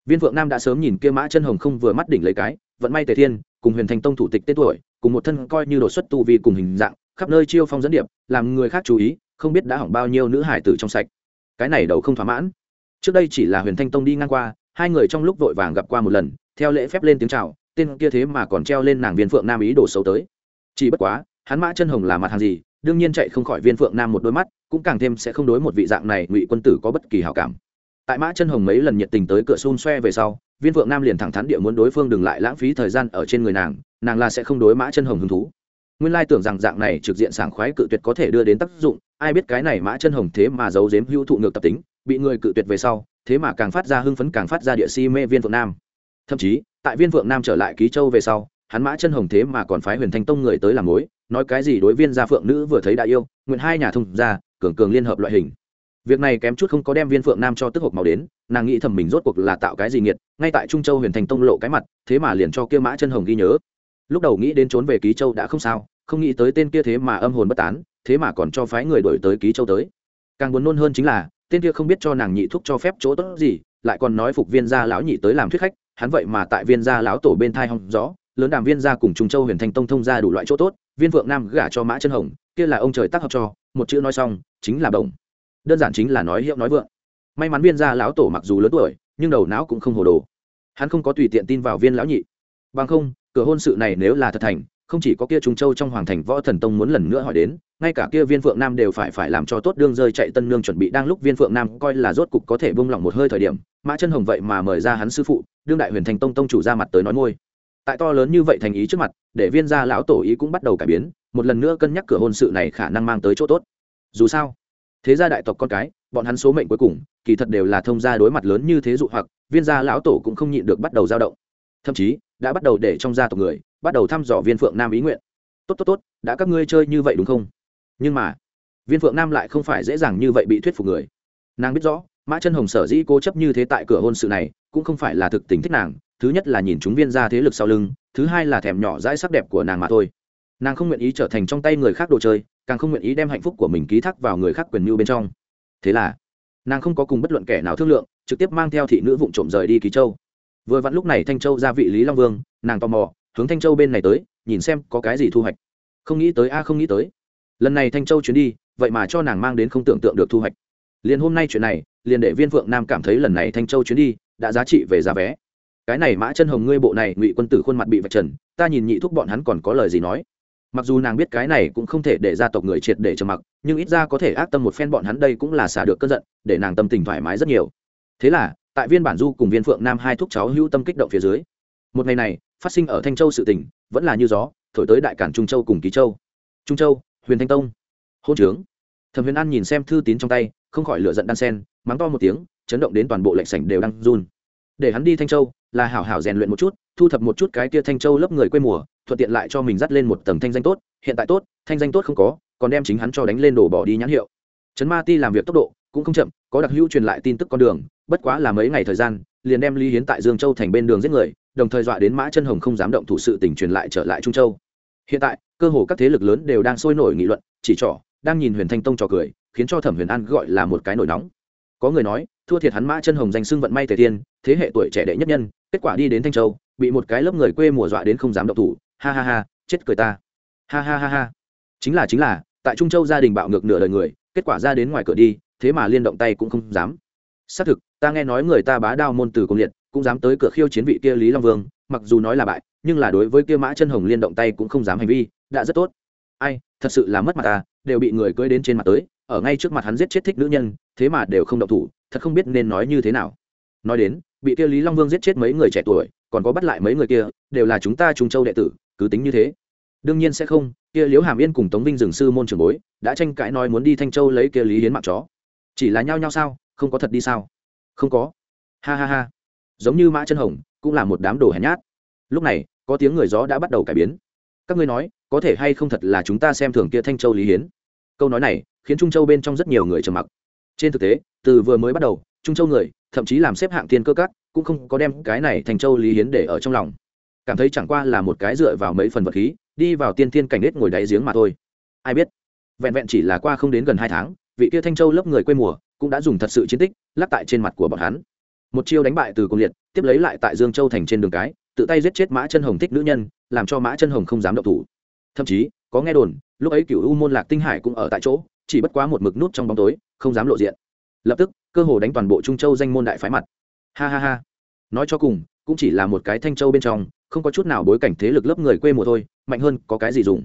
Viên phượng nam đã sớm nhìn kia mã chân hồng không vừa mắt đỉnh lấy cái, vận may tề thiên, cùng huyền thành tông thủ tịch tên tuổi, cùng một thân coi như đột xuất tu vi cùng hình dạng, khắp nơi chiêu phong dẫn điệp, làm người khác chú ý, không biết đã hỏng bao nhiêu nữ hải tử trong sạch. Cái này đầu không thỏa mãn. Trước đây chỉ là huyền thanh tông đi ngang qua hai người trong lúc vội vàng gặp qua một lần, theo lễ phép lên tiếng chào, tên kia thế mà còn treo lên nàng viên phượng nam ý đồ xấu tới. Chỉ bất quá, hắn mã chân hồng là mặt hàng gì, đương nhiên chạy không khỏi viên phượng nam một đôi mắt, cũng càng thêm sẽ không đối một vị dạng này ngụy quân tử có bất kỳ hảo cảm. Tại mã chân hồng mấy lần nhiệt tình tới cửa xun xoe về sau, viên phượng nam liền thẳng thắn địa muốn đối phương đừng lại lãng phí thời gian ở trên người nàng nàng là sẽ không đối mã chân hồng hứng thú. Nguyên lai tưởng rằng dạng này trực diện sảng khoái cự tuyệt có thể đưa đến tác dụng, ai biết cái này mã chân hồng thế mà giấu giếm hữu thụ ngược tập tính bị người cự tuyệt về sau, thế mà càng phát ra hưng phấn càng phát ra địa si mê viên phượng nam. Thậm chí, tại viên phượng nam trở lại ký châu về sau, hắn mã chân hồng thế mà còn phái huyền thanh tông người tới làm mối, nói cái gì đối viên gia phượng nữ vừa thấy đại yêu, nguyện hai nhà thông gia, cường cường liên hợp loại hình. Việc này kém chút không có đem viên phượng nam cho tức hộp màu đến, nàng nghĩ thầm mình rốt cuộc là tạo cái gì nghiệt, ngay tại trung châu huyền thành tông lộ cái mặt, thế mà liền cho kia mã chân hồng ghi nhớ. Lúc đầu nghĩ đến trốn về ký châu đã không sao, không nghĩ tới tên kia thế mà âm hồn bất tán, thế mà còn cho phái người đổi tới ký châu tới. Càng buồn nôn hơn chính là tên kia không biết cho nàng nhị thúc cho phép chỗ tốt gì, lại còn nói phục viên gia lão nhị tới làm thuyết khách, hắn vậy mà tại viên gia lão tổ bên thai hong rõ lớn đàm viên gia cùng trung châu huyền thanh tông thông ra đủ loại chỗ tốt, viên vượng nam gả cho mã chân hồng, kia là ông trời tác hợp cho, một chữ nói xong, chính là đồng đơn giản chính là nói hiệu nói vượng. May mắn viên gia lão tổ mặc dù lớn tuổi, nhưng đầu não cũng không hồ đồ. Hắn không có tùy tiện tin vào viên lão nhị. Bằng không, cửa hôn sự này nếu là thật thành không chỉ có kia trung châu trong hoàng thành võ thần tông muốn lần nữa hỏi đến, ngay cả kia viên phượng nam đều phải phải làm cho tốt đương rơi chạy tân nương chuẩn bị đang lúc viên phượng nam coi là rốt cục có thể bung lỏng một hơi thời điểm, mã chân hồng vậy mà mời ra hắn sư phụ, đương đại huyền thành tông tông chủ ra mặt tới nói môi tại to lớn như vậy thành ý trước mặt, để viên gia lão tổ ý cũng bắt đầu cải biến, một lần nữa cân nhắc cửa hôn sự này khả năng mang tới chỗ tốt. Dù sao, thế gia đại tộc con cái, bọn hắn số mệnh cuối cùng, kỳ thật đều là thông gia đối mặt lớn như thế dụ hoặc, viên gia lão tổ cũng không nhịn được bắt đầu dao động. Thậm chí, đã bắt đầu để trong gia tộc người bắt đầu thăm dò viên phượng nam ý nguyện. Tốt tốt tốt, đã các ngươi chơi như vậy đúng không? Nhưng mà, viên phượng nam lại không phải dễ dàng như vậy bị thuyết phục người. Nàng biết rõ, mã chân hồng sở dĩ cố chấp như thế tại cửa hôn sự này, cũng không phải là thực tình thích nàng, thứ nhất là nhìn chúng viên ra thế lực sau lưng, thứ hai là thèm nhỏ dãi sắc đẹp của nàng mà thôi. Nàng không nguyện ý trở thành trong tay người khác đồ chơi, càng không nguyện ý đem hạnh phúc của mình ký thác vào người khác quyền mưu bên trong. Thế là, nàng không có cùng bất luận kẻ nào thương lượng, trực tiếp mang theo thị nữ vụng trộm rời đi ký châu. Vừa vặn lúc này thanh châu ra vị lý long vương, nàng tò mò hướng thanh châu bên này tới, nhìn xem có cái gì thu hoạch. Không nghĩ tới, a, không nghĩ tới. Lần này thanh châu chuyến đi, vậy mà cho nàng mang đến không tưởng tượng được thu hoạch. Liền hôm nay chuyện này, liền để viên phượng nam cảm thấy lần này thanh châu chuyến đi, đã giá trị về giá vé. Cái này mã chân hồng ngươi bộ này, ngụy quân tử khuôn mặt bị vạch trần, ta nhìn nhị thúc bọn hắn còn có lời gì nói. Mặc dù nàng biết cái này cũng không thể để gia tộc người triệt để trầm mặc, nhưng ít ra có thể ác tâm một phen bọn hắn đây cũng là xả được cơn giận, để nàng tâm tình thoải mái rất nhiều. Thế là, tại viên bản du cùng viên phượng nam hai thúc cháu hữu tâm kích động phía dưới, một ngày này phát sinh ở thanh châu sự tỉnh vẫn là như gió, thổi tới đại cản trung châu cùng ký châu. Trung châu, huyền thanh tông. Hôn trướng. Thẩm huyền an nhìn xem thư tín trong tay, không khỏi lựa giận đan sen, mắng to một tiếng, chấn động đến toàn bộ lệnh sảnh đều đang run. Để hắn đi thanh châu, là hảo hảo rèn luyện một chút, thu thập một chút cái tia thanh châu lớp người quê mùa, thuận tiện lại cho mình dắt lên một tầng thanh danh tốt, hiện tại tốt, thanh danh tốt không có, còn đem chính hắn cho đánh lên đổ bỏ đi nhãn hiệu. Trấn ma ti làm việc tốc độ cũng không chậm, có đặc hữu truyền lại tin tức con đường, bất quá là mấy ngày thời gian, liền đem ly hiến tại dương châu thành bên đường giết người đồng thời dọa đến mã chân hồng không dám động thủ sự tình truyền lại trở lại trung châu. Hiện tại, cơ hồ các thế lực lớn đều đang sôi nổi nghị luận, chỉ trỏ, đang nhìn huyền thanh tông trò cười, khiến cho thẩm huyền an gọi là một cái nổi nóng. Có người nói, thua thiệt hắn mã chân hồng danh xưng vận may thể tiên, thế hệ tuổi trẻ đệ nhất nhân, kết quả đi đến thanh châu, bị một cái lớp người quê mùa dọa đến không dám động thủ. Ha ha ha, chết cười ta. Ha ha ha ha. Chính là chính là, tại trung châu gia đình bạo ngược nửa đời người, kết quả ra đến ngoài cửa đi, thế mà liên động tay cũng không dám. Xác thực, ta nghe nói người ta bá đao môn từ công liệt cũng dám tới cửa khiêu chiến vị kia lý long vương, mặc dù nói là bại, nhưng là đối với kia mã chân hồng liên động tay cũng không dám hành vi, đã rất tốt. Ai, thật sự là mất mặt ta đều bị người cưới đến trên mặt tới, ở ngay trước mặt hắn giết chết thích nữ nhân, thế mà đều không động thủ, thật không biết nên nói như thế nào. Nói đến, bị kia lý long vương giết chết mấy người trẻ tuổi, còn có bắt lại mấy người kia, đều là chúng ta trung châu đệ tử, cứ tính như thế. Đương nhiên sẽ không, kia liễu hàm yên cùng tống vinh dừng sư môn trường bối, đã tranh cãi nói muốn đi thanh châu lấy kia lý hiến mạng chó. Chỉ là nhao nhao sao, không có thật đi sao? Không có. Ha ha ha giống như mã chân hồng, cũng là một đám đồ hèn nhát. Lúc này, có tiếng người gió đã bắt đầu cải biến. Các ngươi nói, có thể hay không thật là chúng ta xem thường kia thanh châu lý hiến? Câu nói này, khiến trung châu bên trong rất nhiều người trầm mặc. Trên thực tế, từ vừa mới bắt đầu, trung châu người, thậm chí làm xếp hạng tiên cơ cắt cũng không có đem cái này thành châu lý hiến để ở trong lòng. Cảm thấy chẳng qua là một cái dựa vào mấy phần vật khí, đi vào tiên thiên cảnh nết ngồi đáy giếng mà thôi. Ai biết, vẹn vẹn chỉ là qua không đến gần hai tháng, vị kia thanh châu lớp người quê mùa, cũng đã dùng thật sự chiến tích lắc tại trên mặt của bọn hắn một chiêu đánh bại từ công liệt, tiếp lấy lại tại dương châu thành trên đường cái, tự tay giết chết mã chân hồng thích nữ nhân, làm cho mã chân hồng không dám động thủ. Thậm chí, có nghe đồn, lúc ấy cựu u môn lạc tinh hải cũng ở tại chỗ, chỉ bất quá một mực nút trong bóng tối, không dám lộ diện. Lập tức, cơ hồ đánh toàn bộ trung châu danh môn đại phái mặt. Ha ha ha. Nói cho cùng, cũng chỉ là một cái thanh châu bên trong, không có chút nào bối cảnh thế lực lớp người quê mùa thôi, mạnh hơn có cái gì dùng.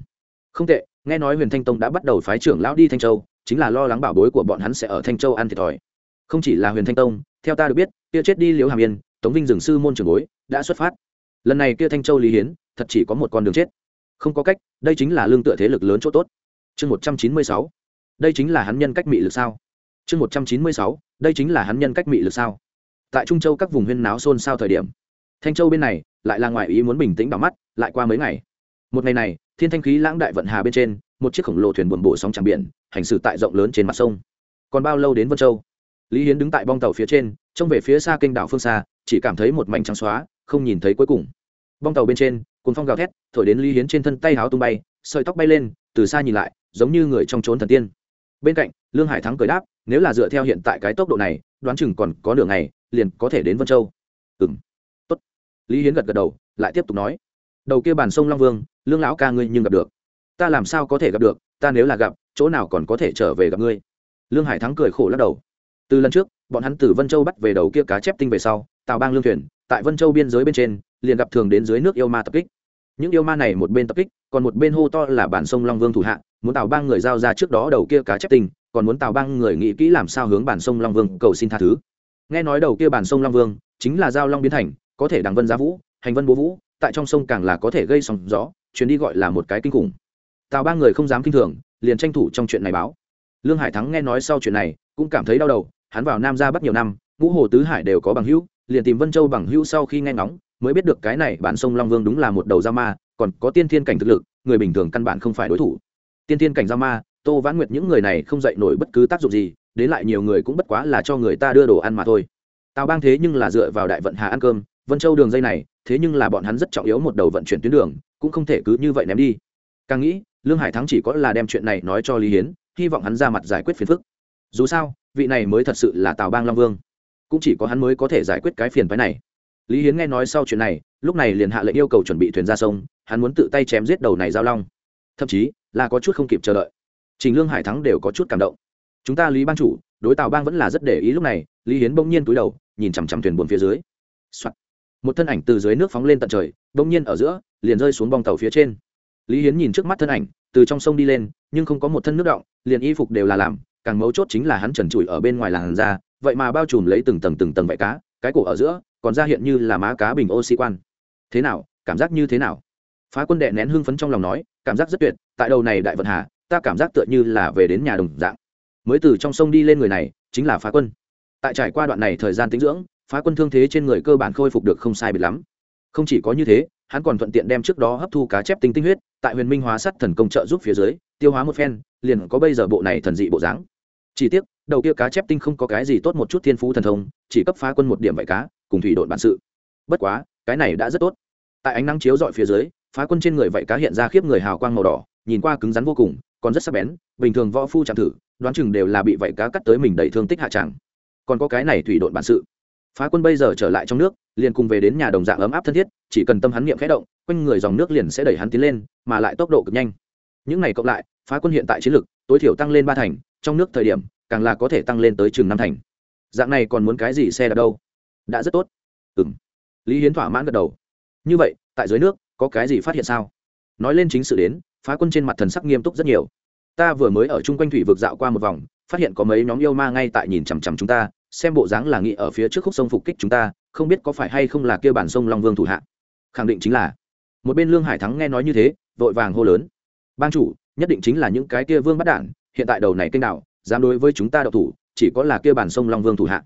Không tệ, nghe nói huyền thanh tông đã bắt đầu phái trưởng lão đi thanh châu, chính là lo lắng bảo bối của bọn hắn sẽ ở thanh châu ăn thiệt thòi. Không chỉ là huyền thanh tông, theo ta được biết kia chết đi liễu hàm yên, tống vinh dừng sư môn trưởng bối, đã xuất phát. Lần này kia thanh châu lý hiến, thật chỉ có một con đường chết. Không có cách, đây chính là lương tựa thế lực lớn chỗ tốt. Chương một trăm chín mươi sáu. Đây chính là hắn nhân cách mị lực sao? Chương một trăm chín mươi sáu. Đây chính là hắn nhân cách mị lực sao? Tại trung châu các vùng huyên náo xôn xao thời điểm, thanh châu bên này lại là ngoài ý muốn bình tĩnh đỏ mắt, lại qua mấy ngày. Một ngày này, thiên thanh khí lãng đại vận hà bên trên, một chiếc khổng lồ thuyền buồn bổ sóng tràng biển, hành xử tại rộng lớn trên mặt sông. Còn bao lâu đến vân châu? Lý hiến đứng tại bong tàu phía trên, trông về phía xa kênh đảo phương xa, chỉ cảm thấy một mảnh trắng xóa, không nhìn thấy cuối cùng. Bong tàu bên trên cuốn phong gào thét, thổi đến lý hiến trên thân tay háo tung bay, sợi tóc bay lên, từ xa nhìn lại, giống như người trong trốn thần tiên. Bên cạnh, lương hải thắng cười đáp, nếu là dựa theo hiện tại cái tốc độ này, đoán chừng còn có nửa ngày, liền có thể đến vân châu. Ừng tốt. Lý hiến gật gật đầu, lại tiếp tục nói. Đầu kia bàn sông long vương, lương lão ca ngươi nhưng gặp được. Ta làm sao có thể gặp được, ta nếu là gặp, chỗ nào còn có thể trở về gặp ngươi? Lương hải thắng cười khổ lắc đầu từ lần trước, bọn hắn từ vân châu bắt về đầu kia cá chép tinh về sau tàu bang lương thuyền, tại vân châu biên giới bên trên, liền gặp thường đến dưới nước yêu ma tập kích. Những yêu ma này một bên tập kích, còn một bên hô to là bản sông long vương thủ hạ, muốn tàu bang người giao ra trước đó đầu kia cá chép tinh, còn muốn tàu bang người nghĩ kỹ làm sao hướng bản sông long vương cầu xin tha thứ. Nghe nói đầu kia bản sông long vương, chính là giao long biến thành, có thể đằng vân giá vũ, hành vân bố vũ, tại trong sông càng là có thể gây sóng gió, chuyến đi gọi là một cái kinh khủng. Tàu ba người không dám kinh thường, liền tranh thủ trong chuyện này báo. Lương hải thắng nghe nói sau chuyện này, cũng cảm thấy đau đầu hắn vào nam ra bắt nhiều năm, ngũ hồ tứ hải đều có bằng hữu, liền tìm vân châu bằng hữu sau khi nghe ngóng, mới biết được cái này bản sông long vương đúng là một đầu giao ma, còn có tiên thiên cảnh thực lực, người bình thường căn bản không phải đối thủ. Tiên thiên cảnh giao ma, tô vãn nguyệt những người này không dạy nổi bất cứ tác dụng gì, đến lại nhiều người cũng bất quá là cho người ta đưa đồ ăn mà thôi. Tào bang thế nhưng là dựa vào đại vận hà ăn cơm, vân châu đường dây này, thế nhưng là bọn hắn rất trọng yếu một đầu vận chuyển tuyến đường, cũng không thể cứ như vậy ném đi. Càng nghĩ, lương hải thắng chỉ có là đem chuyện này nói cho lý hiến, hy vọng hắn ra mặt giải quyết phiền phức. Dù sao vị này mới thật sự là tào bang long vương cũng chỉ có hắn mới có thể giải quyết cái phiền phái này lý hiến nghe nói sau chuyện này lúc này liền hạ lệnh yêu cầu chuẩn bị thuyền ra sông hắn muốn tự tay chém giết đầu này giao long thậm chí là có chút không kịp chờ đợi trình lương hải thắng đều có chút cảm động chúng ta lý ban chủ đối tào bang vẫn là rất để ý lúc này lý hiến bỗng nhiên túi đầu nhìn chằm chằm thuyền buồn phía dưới、Soạn. một thân ảnh từ dưới nước phóng lên tận trời bỗng nhiên ở giữa liền rơi xuống bong tàu phía trên lý hiến nhìn trước mắt thân ảnh từ trong sông đi lên nhưng không có một thân nước động liền y phục đều là làm càng mấu chốt chính là hắn trần trụi ở bên ngoài làn da, vậy mà bao trùm lấy từng tầng từng tầng vải cá, cái cổ ở giữa, còn ra hiện như là má cá bình oxy quan. Thế nào, cảm giác như thế nào? Phá quân đệ nén hưng phấn trong lòng nói, cảm giác rất tuyệt, tại đầu này đại vận hà, ta cảm giác tựa như là về đến nhà đồng dạng. Mới từ trong sông đi lên người này, chính là phá quân. Tại trải qua đoạn này thời gian tính dưỡng, phá quân thương thế trên người cơ bản khôi phục được không sai biệt lắm. Không chỉ có như thế, hắn còn thuận tiện đem trước đó hấp thu cá chép tinh tinh huyết, tại huyền minh hóa sắt thần công trợ giúp phía dưới, tiêu hóa một phen, liền có bây giờ bộ này thần dị bộ dáng chỉ tiếc, đầu kia cá chép tinh không có cái gì tốt một chút thiên phú thần thông, chỉ cấp phá quân một điểm vải cá, cùng thủy đội bản sự. Bất quá, cái này đã rất tốt. Tại ánh nắng chiếu dọi phía dưới, phá quân trên người vảy cá hiện ra khiếp người hào quang màu đỏ, nhìn qua cứng rắn vô cùng, còn rất sắc bén, bình thường võ phu chạm thử, đoán chừng đều là bị vảy cá cắt tới mình đầy thương tích hạ tràng còn có cái này thủy đội bản sự. Phá quân bây giờ trở lại trong nước, liền cùng về đến nhà đồng dạng ấm áp thân thiết, chỉ cần tâm hắn niệm khẽ động, quanh người dòng nước liền sẽ đẩy hắn tiến lên, mà lại tốc độ cực nhanh. Những này cộng lại, phá quân hiện tại chiến lực, tối thiểu tăng lên ba thành trong nước thời điểm, càng là có thể tăng lên tới chừng năm thành. Dạng này còn muốn cái gì xe đạp đâu? Đã rất tốt. Ừ m lý hiến thỏa mãn gật đầu. Như vậy, tại dưới nước, có cái gì phát hiện sao? Nói lên chính sự đến, phá quân trên mặt thần sắc nghiêm túc rất nhiều. Ta vừa mới ở chung quanh thủy vực dạo qua một vòng, phát hiện có mấy nhóm yêu ma ngay tại nhìn chằm chằm chúng ta, xem bộ dáng là nghị ở phía trước khúc sông phục kích chúng ta, không biết có phải hay không là kêu bản sông long vương thủ hạ. Khẳng định chính là. Một bên lương hải thắng nghe nói như thế, vội vàng hô lớn. Ban chủ, nhất định chính là những cái kia vương bắt đản hiện tại đầu này kênh đạo dám đối với chúng ta đậu thủ, chỉ có là kia bản sông long vương thủ hạ.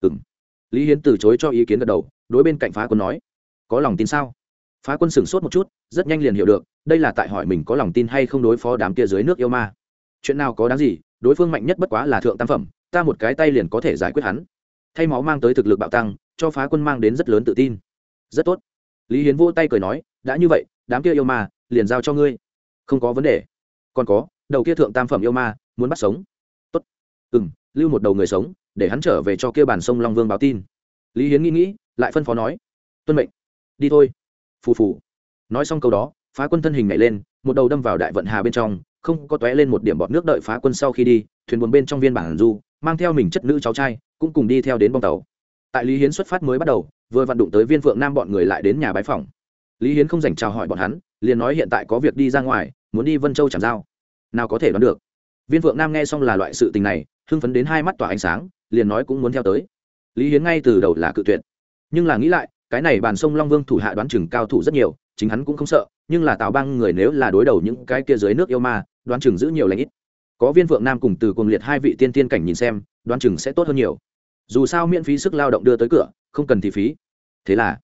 Ừ m lý hiến từ chối cho ý kiến gật đầu, đối bên cạnh phá quân nói, có lòng tin sao? Phá quân sửng sốt một chút, rất nhanh liền hiểu được, đây là tại hỏi mình có lòng tin hay không đối phó đám kia dưới nước yêu ma. Chuyện nào có đáng gì, đối phương mạnh nhất bất quá là thượng tam phẩm, ta một cái tay liền có thể giải quyết hắn. Thay máu mang tới thực lực bạo tăng, cho phá quân mang đến rất lớn tự tin. Rất tốt. Lý hiến vô tay cười nói, đã như vậy, đám kia yêu ma, liền giao cho ngươi. Không có vấn đề. Còn có đầu kia thượng tam phẩm yêu ma, muốn bắt sống. Tốt. Ừ m lưu một đầu người sống, để hắn trở về cho kia bản sông long vương báo tin. Lý hiến nghĩ nghĩ, lại phân phó nói. Tuân mệnh. Đi thôi. Phù phù. Nói xong câu đó, phá quân thân hình nhảy lên, một đầu đâm vào đại vận hà bên trong, không có tóe lên một điểm bọt nước đợi phá quân sau khi đi, thuyền buồn bên trong viên bản du, mang theo mình chất nữ cháu trai, cũng cùng đi theo đến bong tàu. Tại lý hiến xuất phát mới bắt đầu, vừa vặn đụng tới viên phượng nam bọn người lại đến nhà bái phòng. Lý hiến không dành chào hỏi bọn hắn, liền nói hiện tại có việc đi ra ngoài, muốn đi vân châu chẳng giao nào có thể đoán được. Viên phượng nam nghe xong là loại sự tình này, hưng phấn đến hai mắt tỏa ánh sáng, liền nói cũng muốn theo tới. Lý hiến ngay từ đầu là cự tuyệt. Nhưng là nghĩ lại, cái này bàn sông long vương thủ hạ đoán chừng cao thủ rất nhiều, chính hắn cũng không sợ, nhưng là tào bang người nếu là đối đầu những cái kia dưới nước yêu ma, đoán chừng giữ nhiều lãnh ít. Có viên vượng nam cùng từ Cung liệt hai vị tiên tiên cảnh nhìn xem, đoán chừng sẽ tốt hơn nhiều. Dù sao miễn phí sức lao động đưa tới cửa, không cần thì phí. Thế là,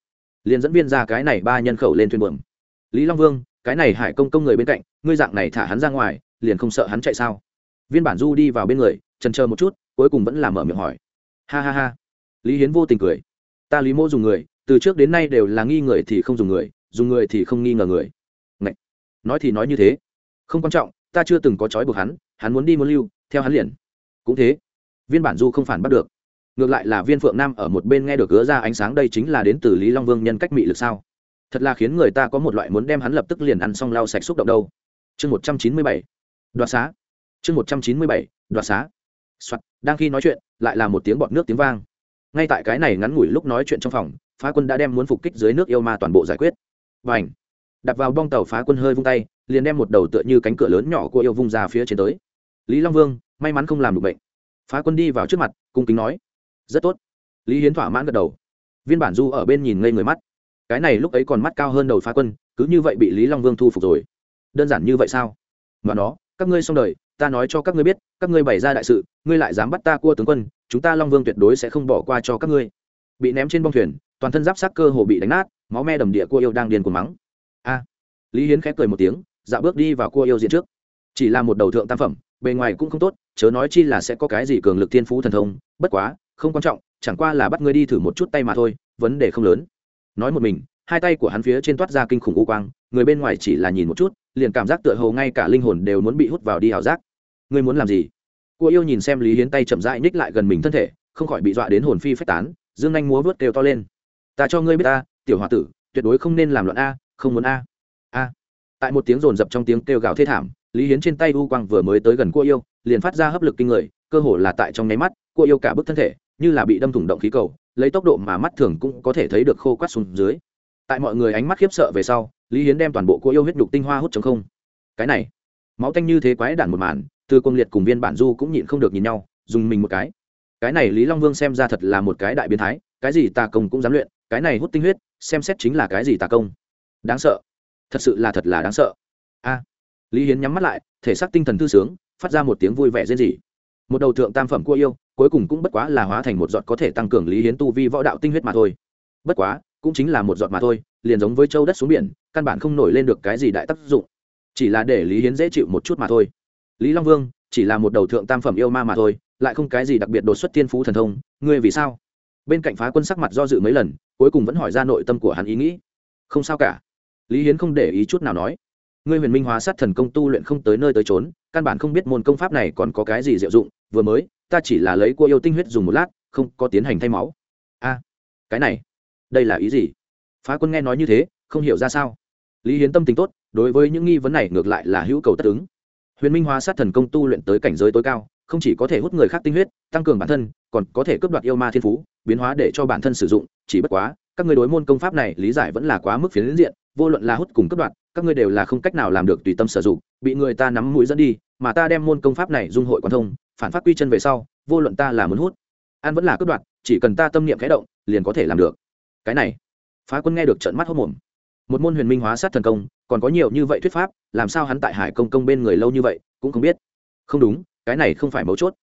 liền dẫn viên ra cái này ba nhân khẩu lên thuyền buồm. Lý long vương, cái này hải công công người bên cạnh, ngươi dạng này thả hắn ra ngoài liền không sợ hắn chạy sao? Viên bản du đi vào bên người trần chờ một chút, cuối cùng vẫn là mở miệng hỏi. Ha ha ha. Lý hiến vô tình cười. Ta lý mô dùng người, từ trước đến nay đều là nghi người thì không dùng người dùng người thì không nghi ngờ người. Ngậy! nói thì nói như thế. Không quan trọng, ta chưa từng có trói buộc hắn hắn muốn đi muốn lưu, theo hắn liền. Cũng thế. Viên bản du không phản bắt được. Ngược lại là viên phượng nam ở một bên nghe được gỡ ra ánh sáng đây chính là đến từ lý long vương nhân cách mị lực sao? Thật là khiến người ta có một loại muốn đem hắn lập tức liền ăn xong lau sạch xúc động đâu. Chương một trăm chín mươi bảy đoạt xá. Chương một trăm chín mươi bảy, đoạt xá. Soạt, đang khi nói chuyện, lại là một tiếng bọt nước tiếng vang. Ngay tại cái này ngắn ngủi lúc nói chuyện trong phòng, phá quân đã đem muốn phục kích dưới nước yêu ma toàn bộ giải quyết. Và ảnh đặt vào bong tàu phá quân hơi vung tay, liền đem một đầu tựa như cánh cửa lớn nhỏ của yêu vung ra phía trên tới. Lý long vương, may mắn không làm được bệnh. Phá quân đi vào trước mặt, cung kính nói. Rất tốt. Lý hiến thỏa mãn gật đầu. Viên bản du ở bên nhìn ngây người mắt. Cái này lúc ấy còn mắt cao hơn đầu phá quân, cứ như vậy bị lý long vương thu phục rồi. Đơn giản như vậy sao? Mà nó các ngươi xong đời, ta nói cho các ngươi biết, các ngươi bày ra đại sự, ngươi lại dám bắt ta cua tướng quân, chúng ta long vương tuyệt đối sẽ không bỏ qua cho các ngươi. Bị ném trên bong thuyền, toàn thân giáp sát cơ hồ bị đánh nát, máu me đầm địa cua yêu đang điên cuồng mắng. A! Lý hiến khép cười một tiếng dạo bước đi vào cua yêu diện trước. Chỉ là một đầu thượng tam phẩm, bề ngoài cũng không tốt, chớ nói chi là sẽ có cái gì cường lực thiên phú thần thông, bất quá, không quan trọng, chẳng qua là bắt ngươi đi thử một chút tay mà thôi, vấn đề không lớn. Nói một mình, hai tay của hắn phía trên toát ra kinh khủng u quang, người bên ngoài chỉ là nhìn một chút liền cảm giác tựa hồ ngay cả linh hồn đều muốn bị hút vào đi ảo giác. Ngươi muốn làm gì? Cua yêu nhìn xem lý hiến tay chậm rãi ních lại gần mình thân thể, không khỏi bị dọa đến hồn phi phách tán, dương anh múa vớt kêu to lên. Ta cho ngươi biết ta, tiểu h o a tử, tuyệt đối không nên làm loạn a, không muốn a. A. Tại một tiếng rồn rập trong tiếng kêu gào thê thảm, lý hiến trên tay u quang vừa mới tới gần cua yêu, liền phát ra hấp lực kinh người, cơ hồ là tại trong nháy mắt, cua yêu cả bức thân thể, như là bị đâm thủng động khí cầu, lấy tốc độ mà mắt thường cũng có thể thấy được khô quát xuống dưới. Tại mọi người ánh mắt khiếp sợ về sau lý hiến đem toàn bộ cua yêu huyết nhục tinh hoa hút chống không. Cái này, máu tanh như thế quái đản một màn, từ công liệt cùng viên bản du cũng nhịn không được nhìn nhau, dùng mình một cái. Cái này lý long vương xem ra thật là một cái đại biến thái, cái gì tà công cũng dám luyện, cái này hút tinh huyết, xem xét chính là cái gì tà công. Đáng sợ. Thật sự là thật là đáng sợ. A. À, lý hiến nhắm mắt lại, thể xác tinh thần thư sướng, phát ra một tiếng vui vẻ rên gì một đầu thượng tam phẩm cua yêu, cuối cùng cũng bất quá là hóa thành một giọt có thể tăng cường lý hiến tu vi võ đạo tinh huyết mà thôi. Bất quá cũng chính là một giọt mà thôi, liền giống với châu đất xuống biển, căn bản không nổi lên được cái gì đại tác dụng. Chỉ là để lý hiến dễ chịu một chút mà thôi. Lý long vương, chỉ là một đầu thượng tam phẩm yêu ma mà thôi, lại không cái gì đặc biệt đột xuất thiên phú thần thông, ngươi vì sao? Bên cạnh phá quân sắc mặt do dự mấy lần, cuối cùng vẫn hỏi ra nội tâm của hắn ý nghĩ. Không sao cả. Lý hiến không để ý chút nào nói. Ngươi huyền minh hóa sát thần công tu luyện không tới nơi tới trốn căn bản không biết môn công pháp này còn có cái gì diệu dụng, vừa mới, ta chỉ là lấy cua yêu tinh huyết dùng một lát, không có tiến hành thay máu. A, cái này đây là ý gì? Phá quân nghe nói như thế, không hiểu ra sao. Lý hiến tâm tình tốt, đối với những nghi vấn này ngược lại là hữu cầu tất ứng. Huyền minh hóa sát thần công tu luyện tới cảnh giới tối cao, không chỉ có thể hút người khác tinh huyết, tăng cường bản thân, còn có thể cướp đoạt yêu ma thiên phú, biến hóa để cho bản thân sử dụng, chỉ bất quá, các người đối môn công pháp này lý giải vẫn là quá mức phiến diện, vô luận là hút cùng cướp đoạt, các ngươi đều là không cách nào làm được tùy tâm sử dụng, bị người ta nắm mũi dẫn đi, mà ta đem môn công pháp này dung hội quan thông, phản phát quy chân về sau, vô luận ta là muốn hút an vẫn là cướp đoạt, chỉ cần ta tâm niệm khẽ động, liền có thể làm được cái này phá quân nghe được trận mắt hốc mồm một môn huyền minh hóa sát thần công còn có nhiều như vậy thuyết pháp làm sao hắn tại hải công công bên người lâu như vậy cũng không biết không đúng cái này không phải mấu chốt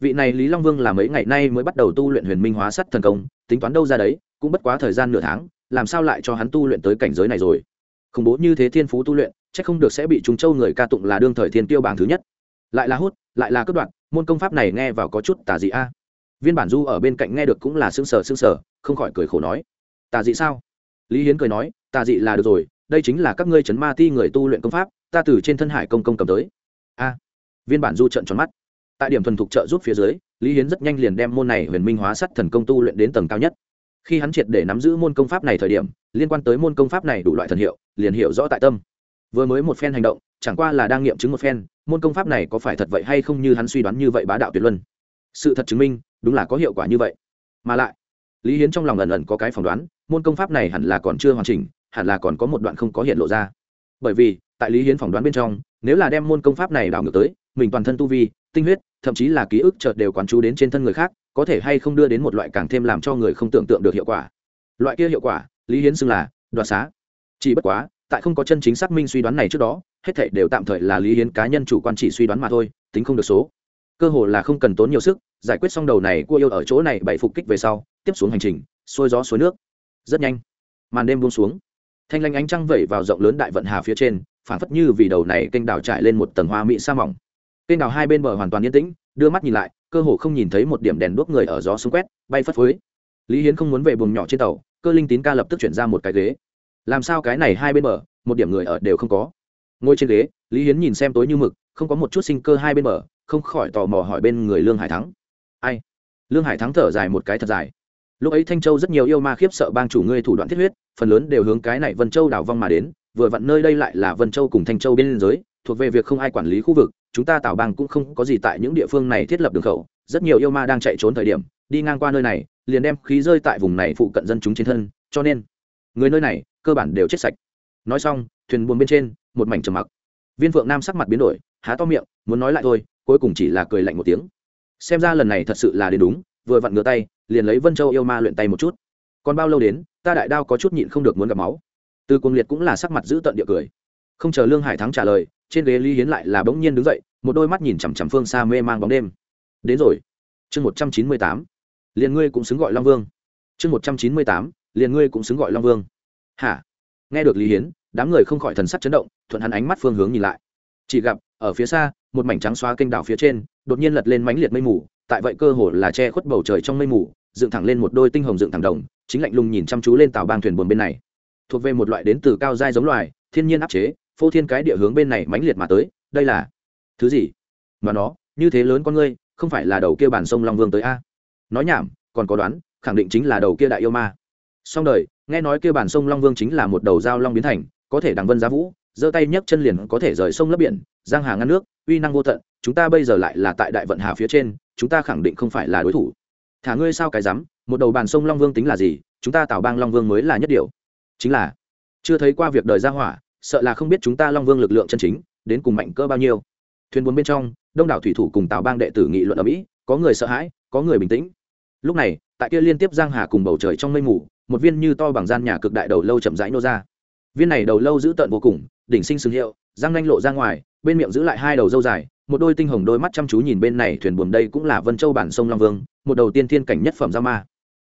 vị này lý long vương là mấy ngày nay mới bắt đầu tu luyện huyền minh hóa sát thần công tính toán đâu ra đấy cũng bất quá thời gian nửa tháng làm sao lại cho hắn tu luyện tới cảnh giới này rồi khủng bố như thế thiên phú tu luyện chắc không được sẽ bị chúng châu người ca tụng là đương thời thiên tiêu bảng thứ nhất lại là hút lại là cướp đoạn môn công pháp này nghe vào có chút tà dị a à. viên bản du ở bên cạnh nghe được cũng là xương sở xương sở không khỏi cười khổ nói tà dị sao? Lý hiến cười nói, tà dị là được rồi, đây chính là các ngươi chấn ma ti người tu luyện công pháp, ta từ trên thân hải công công cầm tới. A. Viên bản du trận tròn mắt. Tại điểm thuần thục trợ giúp phía dưới, lý hiến rất nhanh liền đem môn này huyền minh hóa sắt thần công tu luyện đến tầng cao nhất. Khi hắn triệt để nắm giữ môn công pháp này thời điểm, liên quan tới môn công pháp này đủ loại thần hiệu, liền hiểu rõ tại tâm. Vừa mới một phen hành động, chẳng qua là đang nghiệm chứng một phen, môn công pháp này có phải thật vậy hay không như hắn suy đoán như vậy bá đạo tuyệt luân. Sự thật chứng minh, đúng là có hiệu quả như vậy. Mà lại, lý hiến trong lòng ẩn ẩn có cái phỏng đoán môn công pháp này hẳn là còn chưa hoàn chỉnh, hẳn là còn có một đoạn không có hiện lộ ra. Bởi vì, tại lý hiến phỏng đoán bên trong, nếu là đem môn công pháp này đảo ngược tới, mình toàn thân tu vi, tinh huyết, thậm chí là ký ức chợt đều quán chú đến trên thân người khác, có thể hay không đưa đến một loại càng thêm làm cho người không tưởng tượng được hiệu quả. Loại kia hiệu quả, lý hiến xưng là đoạt xá. Chỉ bất quá, tại không có chân chính xác minh suy đoán này trước đó, hết thảy đều tạm thời là lý hiến cá nhân chủ quan chỉ suy đoán mà thôi, tính không được số. Cơ hồ là không cần tốn nhiều sức, giải quyết xong đầu này cua yêu ở chỗ này bảy phục kích về sau, tiếp xuống hành trình, xuôi gió suối nước rất nhanh. Màn đêm buông xuống. Thanh lanh ánh trăng vẩy vào rộng lớn đại vận hà phía trên phản phất như vì đầu này kênh đào trải lên một tầng hoa mỹ sa mỏng. Kênh đào hai bên bờ hoàn toàn yên tĩnh, đưa mắt nhìn lại, cơ hồ không nhìn thấy một điểm đèn đuốc người ở gió xung quét, bay phất phới. Lý hiến không muốn về buồng nhỏ trên tàu, cơ linh tín ca lập tức chuyển ra một cái ghế. Làm sao cái này hai bên bờ, một điểm người ở đều không có. Ngồi trên ghế, lý hiến nhìn xem tối như mực, không có một chút sinh cơ hai bên bờ, không khỏi tò mò hỏi bên người lương hải thắng. Ai? Lương hải thắng thở dài một cái thật dài lúc ấy thanh châu rất nhiều yêu ma khiếp sợ bang chủ ngươi thủ đoạn thiết huyết, phần lớn đều hướng cái này vân châu đảo vong mà đến, vừa vặn nơi đây lại là vân châu cùng thanh châu bên liên giới, thuộc về việc không ai quản lý khu vực, chúng ta tảo bang cũng không có gì tại những địa phương này thiết lập đường khẩu, rất nhiều yêu ma đang chạy trốn thời điểm, đi ngang qua nơi này, liền đem khí rơi tại vùng này phụ cận dân chúng trên thân, cho nên, người nơi này, cơ bản đều chết sạch. Nói xong, thuyền buồn bên trên, một mảnh trầm mặc. Viên phượng nam sắc mặt biến đổi, há to miệng, muốn nói lại thôi, cuối cùng chỉ là cười lạnh một tiếng. Xem ra lần này thật sự là đến đúng, vừa vặn ngửa tay liền lấy vân châu yêu ma luyện tay một chút còn bao lâu đến ta đại đao có chút nhịn không được muốn gặp máu từ cuồng liệt cũng là sắc mặt giữ tận địa cười không chờ lương hải thắng trả lời trên ghế lý hiến lại là bỗng nhiên đứng dậy một đôi mắt nhìn chằm chằm phương xa mê mang bóng đêm đến rồi chương một trăm chín mươi tám liền ngươi cũng xứng gọi long vương chương một trăm chín mươi tám liền ngươi cũng xứng gọi long vương hả nghe được lý hiến đám người không khỏi thần sắc chấn động thuận hắn ánh mắt phương hướng nhìn lại chỉ gặp ở phía xa một mảnh trắng xóa kênh đảo phía trên đột nhiên lật lên mánh liệt mây mù tại vậy cơ hồ là che khuất bầu trời trong mây mù dựng thẳng lên một đôi tinh hồng dựng thẳng đồng, chính lạnh lùng nhìn chăm chú lên tàu bang thuyền buồn bên này. Thuộc về một loại đến từ cao giai giống loài, thiên nhiên áp chế, phô thiên cái địa hướng bên này mãnh liệt mà tới, đây là thứ gì? Mà nó, như thế lớn con ngươi, không phải là đầu kia bản sông long vương tới a? Nói nhảm, còn có đoán, khẳng định chính là đầu kia đại yêu ma. Song đời, nghe nói kia bản sông long vương chính là một đầu dao long biến thành, có thể đằng vân giá vũ, giơ tay nhấc chân liền có thể rời sông lấp biển, giang hà ngăn nước, uy năng vô tận, chúng ta bây giờ lại là tại đại vận hà phía trên, chúng ta khẳng định không phải là đối thủ thả ngươi sao cái rắm, một đầu bàn sông long vương tính là gì, chúng ta tạo bang long vương mới là nhất điều. Chính là, chưa thấy qua việc đời ra hỏa, sợ là không biết chúng ta long vương lực lượng chân chính, đến cùng mạnh cỡ bao nhiêu. Thuyền buồn bên trong, đông đảo thủy thủ cùng tào bang đệ tử nghị luận ở mỹ, có người sợ hãi, có người bình tĩnh. Lúc này, tại kia liên tiếp giang hà cùng bầu trời trong mây mù, một viên như to bằng gian nhà cực đại đầu lâu chậm rãi nô ra. Viên này đầu lâu giữ tợn vô cùng, đỉnh sinh sừng hiệu, răng nanh lộ ra ngoài, bên miệng giữ lại hai đầu dâu dài một đôi tinh hồng đôi mắt chăm chú nhìn bên này thuyền buồm đây cũng là vân châu bản sông long vương, một đầu tiên thiên cảnh nhất phẩm giao ma.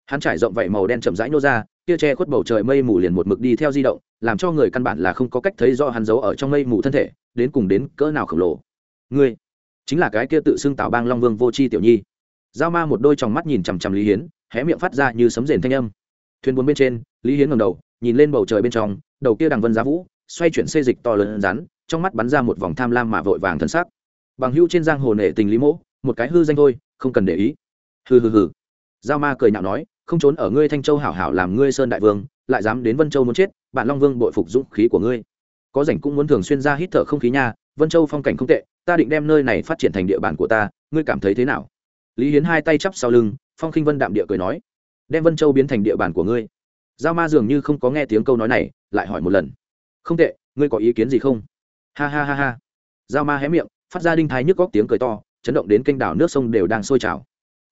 Hắn trải rộng vậy màu đen chậm rãi nô ra, kia che khuất bầu trời mây mù liền một mực đi theo di động, làm cho người căn bản là không có cách thấy do hắn giấu ở trong mây mù thân thể, đến cùng đến cỡ nào khổng lồ. Ngươi, chính là cái kia tự xưng tạo bang long vương vô c tiểu nhi. Giao ma một đôi tròng mắt nhìn chằm chằm lý hiến, hé miệng phát ra như sấm rền thanh âm. Thuyền buồn bên trên, lý hiến ngầm đầu, nhìn lên bầu trời bên trong, đầu kia đằng vân giá vũ, xoay chuyển xê dịch to lớn rắn, trong mắt bắn ra một vòng tham lam mà vội vàng thân sắc bằng hữu trên giang hồ nệ tình lý mỗ, một cái hư danh thôi, không cần để ý. Hừ hừ hừ. Giao ma cười nhạo nói, không trốn ở ngươi thanh châu hảo hảo làm ngươi sơn đại vương, lại dám đến vân châu muốn chết, bạn long vương bội phục dũng khí của ngươi. Có rảnh cũng muốn thường xuyên ra hít thở không khí nha, vân châu phong cảnh không tệ, ta định đem nơi này phát triển thành địa bàn của ta, ngươi cảm thấy thế nào? Lý hiến hai tay chắp sau lưng, phong khinh vân đạm địa cười nói, đem vân châu biến thành địa bàn của ngươi. Giao ma dường như không có nghe tiếng câu nói này, lại hỏi một lần, không tệ, ngươi có ý kiến gì không? Ha ha ha ha. Giao ma hé miệng phát ra đinh thái nhức góc tiếng cười to, chấn động đến kênh đảo nước sông đều đang sôi trào.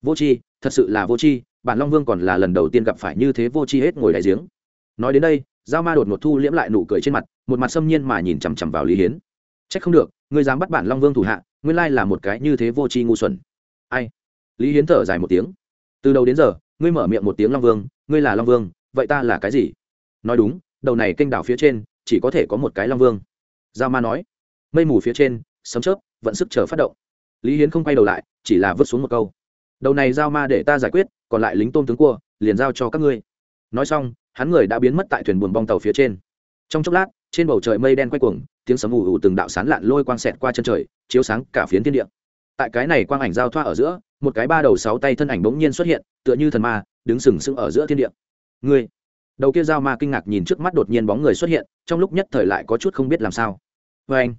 Vô c h i thật sự là vô c h i bản long vương còn là lần đầu tiên gặp phải như thế vô c h i hết ngồi đại giếng. Nói đến đây, giao ma đột một thu liễm lại nụ cười trên mặt, một mặt xâm nhiên mà nhìn chằm chằm vào lý hiến. C h ắ c không được, ngươi dám bắt bản long vương thủ hạ, nguyên lai là một cái như thế vô c ngu xuẩn. Ai? Lý hiến thở dài một tiếng. Từ đầu đến giờ, ngươi mở miệng một tiếng long vương, ngươi là long vương, vậy ta là cái gì? Nói đúng, đầu này kênh đảo phía trên, chỉ có thể có một cái long vương. Giao ma nói. Mây mù phía trên, sấm chớp vận sức chờ phát động. Lý hiến không quay đầu lại, chỉ là vứt xuống một câu. Đầu này giao ma để ta giải quyết, còn lại lính tôm tướng cua, liền giao cho các ngươi. Nói xong, hắn người đã biến mất tại thuyền buồn bong tàu phía trên. Trong chốc lát, trên bầu trời mây đen quay cuồng, tiếng sấm ù ù từng đạo sán lạn lôi quang xẹt qua chân trời, chiếu sáng cả phiến thiên địa. Tại cái này quang ảnh giao thoa ở giữa, một cái ba đầu sáu tay thân ảnh bỗng nhiên xuất hiện, tựa như thần ma, đứng sừng sững ở giữa thiên địa. Ngươi! Đầu kia giao ma kinh ngạc nhìn trước mắt đột nhiên bóng người xuất hiện, trong lúc nhất thời lại có chút không biết làm sao. Vê anh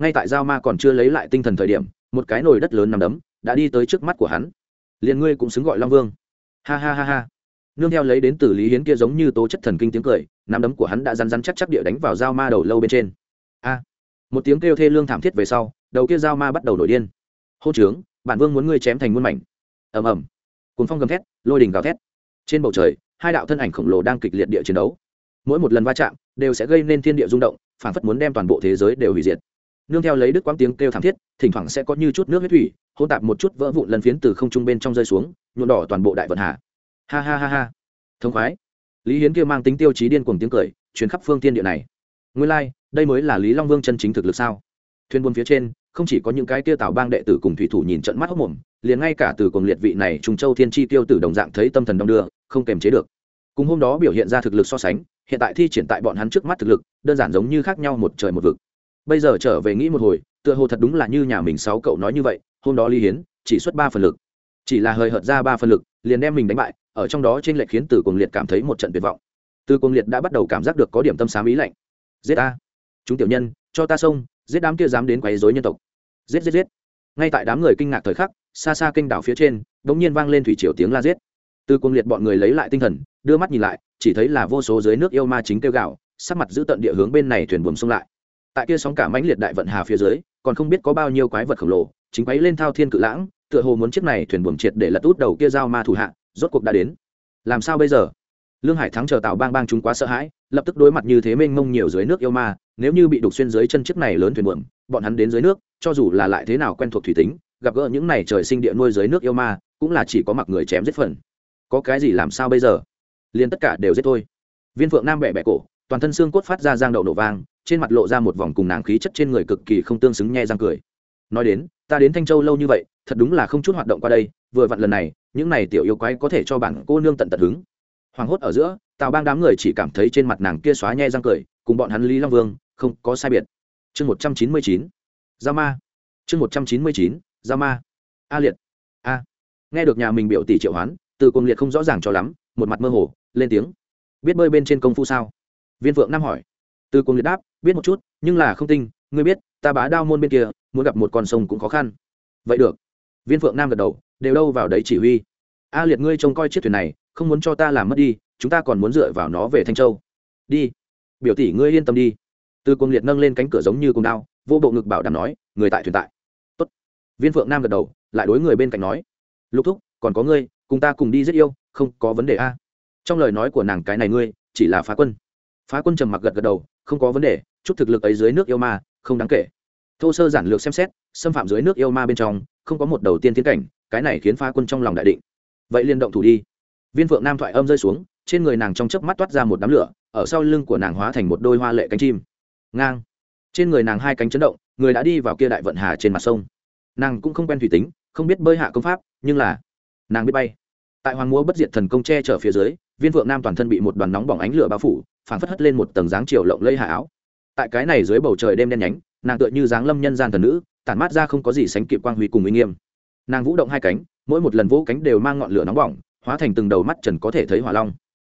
ngay tại giao ma còn chưa lấy lại tinh thần thời điểm, một cái nồi đất lớn nằm đấm đã đi tới trước mắt của hắn. Liền ngươi cũng xứng gọi long vương. Ha ha ha ha. Nương theo lấy đến từ lý hiến kia giống như tố chất thần kinh tiếng cười, nắm đấm của hắn đã rắn rắn chắc chắc địa đánh vào dao ma đầu lâu bên trên. A. Một tiếng kêu thê lương thảm thiết về sau, đầu kia dao ma bắt đầu nổi điên. Hô trướng bản vương muốn ngươi chém thành muôn mảnh. Ầm ầm. Cuốn phong gầm thét, lôi đình gào thét. Trên bầu trời, hai đạo thân ảnh khổng lồ đang kịch liệt địa chiến đấu. Mỗi một lần va chạm đều sẽ gây nên thiên địa rung động phản phất muốn đem toàn bộ thế giới đều hủy diệt nương theo lấy đức quang tiếng kêu thảm thiết thỉnh thoảng sẽ có như chút nước huyết thủy hôn tạp một chút vỡ vụn lần phiến từ không trung bên trong rơi xuống nhuộn đỏ toàn bộ đại vận hà ha ha ha ha. Thông khoái. Lý hiến kia mang tính tiêu chí điên cuồng tiếng cười chuyến khắp phương tiên địa này. Nguyên lai、like, đây mới là lý long vương chân chính thực lực sao? Thuyền buôn phía trên không chỉ có những cái kia tảo bang đệ tử cùng thủy thủ nhìn trận mắt hốc mồm liền ngay cả từ cuồng liệt vị này trùng châu thiên chi tiêu tử đồng dạng thấy tâm thần đông đưa không kềm chế được. Cùng hôm đó biểu hiện ra thực lực so sánh hiện tại thi triển tại bọn hắn trước mắt thực lực đơn giản giống như khác nhau một trời một vực bây giờ trở về nghĩ một hồi, tựa hồ thật đúng là như nhà mình sáu cậu nói như vậy, hôm đó ly hiến chỉ xuất ba phần lực. Chỉ là hơi hợt ra ba phần lực, liền đem mình đánh bại, ở trong đó trên lệch khiến từ cuồng liệt cảm thấy một trận tuyệt vọng. Từ cuồng liệt đã bắt đầu cảm giác được có điểm tâm xám ý lạnh. Giết ta! Chúng tiểu nhân, cho ta xông, giết đám kia dám đến quấy rối nhân tộc. Giết giết giết! Ngay tại đám người kinh ngạc thời khắc, xa xa kinh đảo phía trên đ nhiên vang lên thủy triều tiếng la giết. Từ cuồng liệt bọn người lấy lại tinh thần, đưa mắt nhìn lại, chỉ thấy là vô số dưới nước yêu ma chính kêu gạo sắc mặt giữ tận địa hướng bên này thuyền buồm xông lại tại kia sóng cả mãnh liệt đại vận hà phía dưới, còn không biết có bao nhiêu quái vật khổng lồ, chính quấy lên thao thiên cự lãng, tựa hồ muốn chiếc này thuyền buồm triệt để lật út đầu kia giao ma thủ hạ, rốt cuộc đã đến. Làm sao bây giờ? Lương hải thắng chờ tạo bang bang chúng quá sợ hãi, lập tức đối mặt như thế mênh mông nhiều dưới nước yêu ma, nếu như bị đục xuyên dưới chân chiếc này lớn thuyền buồm, bọn hắn đến dưới nước, cho dù là lại thế nào quen thuộc thủy tính, gặp gỡ những này trời sinh địa nuôi dưới nước yêu ma, cũng là chỉ có mặc người chém giết phần. Có cái gì làm sao bây giờ? Liền tất cả đều giết thôi. Viên phượng nam bẹ bẹ cổ, toàn thân xương cốt phát ra giang đậu nổ vang trên mặt lộ ra một vòng cùng nàng khí chất trên người cực kỳ không tương xứng nhe răng cười. Nói đến, ta đến thanh châu lâu như vậy, thật đúng là không chút hoạt động qua đây, vừa vặn lần này, những này tiểu yêu quái có thể cho bản cô nương tận tận hứng. Hoàng hốt ở giữa, tào bang đám người chỉ cảm thấy trên mặt nàng kia xóa nhe răng cười, cùng bọn hắn lý long vương, không có sai biệt. Chương một trăm chín mươi chín, giao ma. Chương một trăm chín mươi chín, giao ma. A liệt. A. Nghe được nhà mình biểu tỷ triệu hoán, từ cung liệt không rõ ràng cho lắm, một mặt mơ hồ, lên tiếng. Biết bơi bên trên công phu sao? Viên phượng nam hỏi. Từ cung liệt đáp biết một chút, nhưng là không tinh ngươi biết, ta bá đao môn bên kia, muốn gặp một con sông cũng khó khăn. Vậy được. Viên phượng nam gật đầu, đều đâu vào đấy chỉ huy. A liệt ngươi trông coi chiếc thuyền này, không muốn cho ta làm mất đi, chúng ta còn muốn dựa vào nó về thanh châu. Đi. Biểu tỷ ngươi yên tâm đi. Từ cung liệt nâng lên cánh cửa giống như cung đao, vô bộ ngực bảo đảm nói, người tại thuyền tại. Tốt. viên phượng nam gật đầu, lại đối người bên cạnh nói, lục thúc, còn có ngươi, cùng ta cùng đi giết yêu, không có vấn đề a. Trong lời nói của nàng cái này ngươi, chỉ là phá quân. Phá quân trầm mặc gật gật đầu, không có vấn đề chút thực lực ấy dưới nước yêu ma, không đáng kể. Thô sơ giản lược xem xét, xâm phạm dưới nước yêu ma bên trong, không có một đầu tiên tiến cảnh, cái này khiến phá quân trong lòng đại định. Vậy liên động thủ đi. Viên phượng nam thoại âm rơi xuống, trên người nàng trong chớp mắt toát ra một đám lửa, ở sau lưng của nàng hóa thành một đôi hoa lệ cánh chim. Ngang. Trên người nàng hai cánh chấn động, người đã đi vào kia đại vận hà trên mặt sông. Nàng cũng không quen thủy tính, không biết bơi hạ công pháp, nhưng là nàng biết bay. Tại hoàng múa bất diệt thần công che chở phía dưới, viên phượng nam toàn thân bị một đoàn nóng bỏng ánh lửa bao phủ, phảng phất hất lên một tầng dáng chiều lộng lây hạ áo tại cái này dưới bầu trời đêm đen nhánh, nàng tựa như dáng lâm nhân gian thần nữ, tản mát ra không có gì sánh kịp quang huy cùng uy nghiêm. Nàng vũ động hai cánh, mỗi một lần vỗ cánh đều mang ngọn lửa nóng bỏng, hóa thành từng đầu mắt trần có thể thấy hỏa long.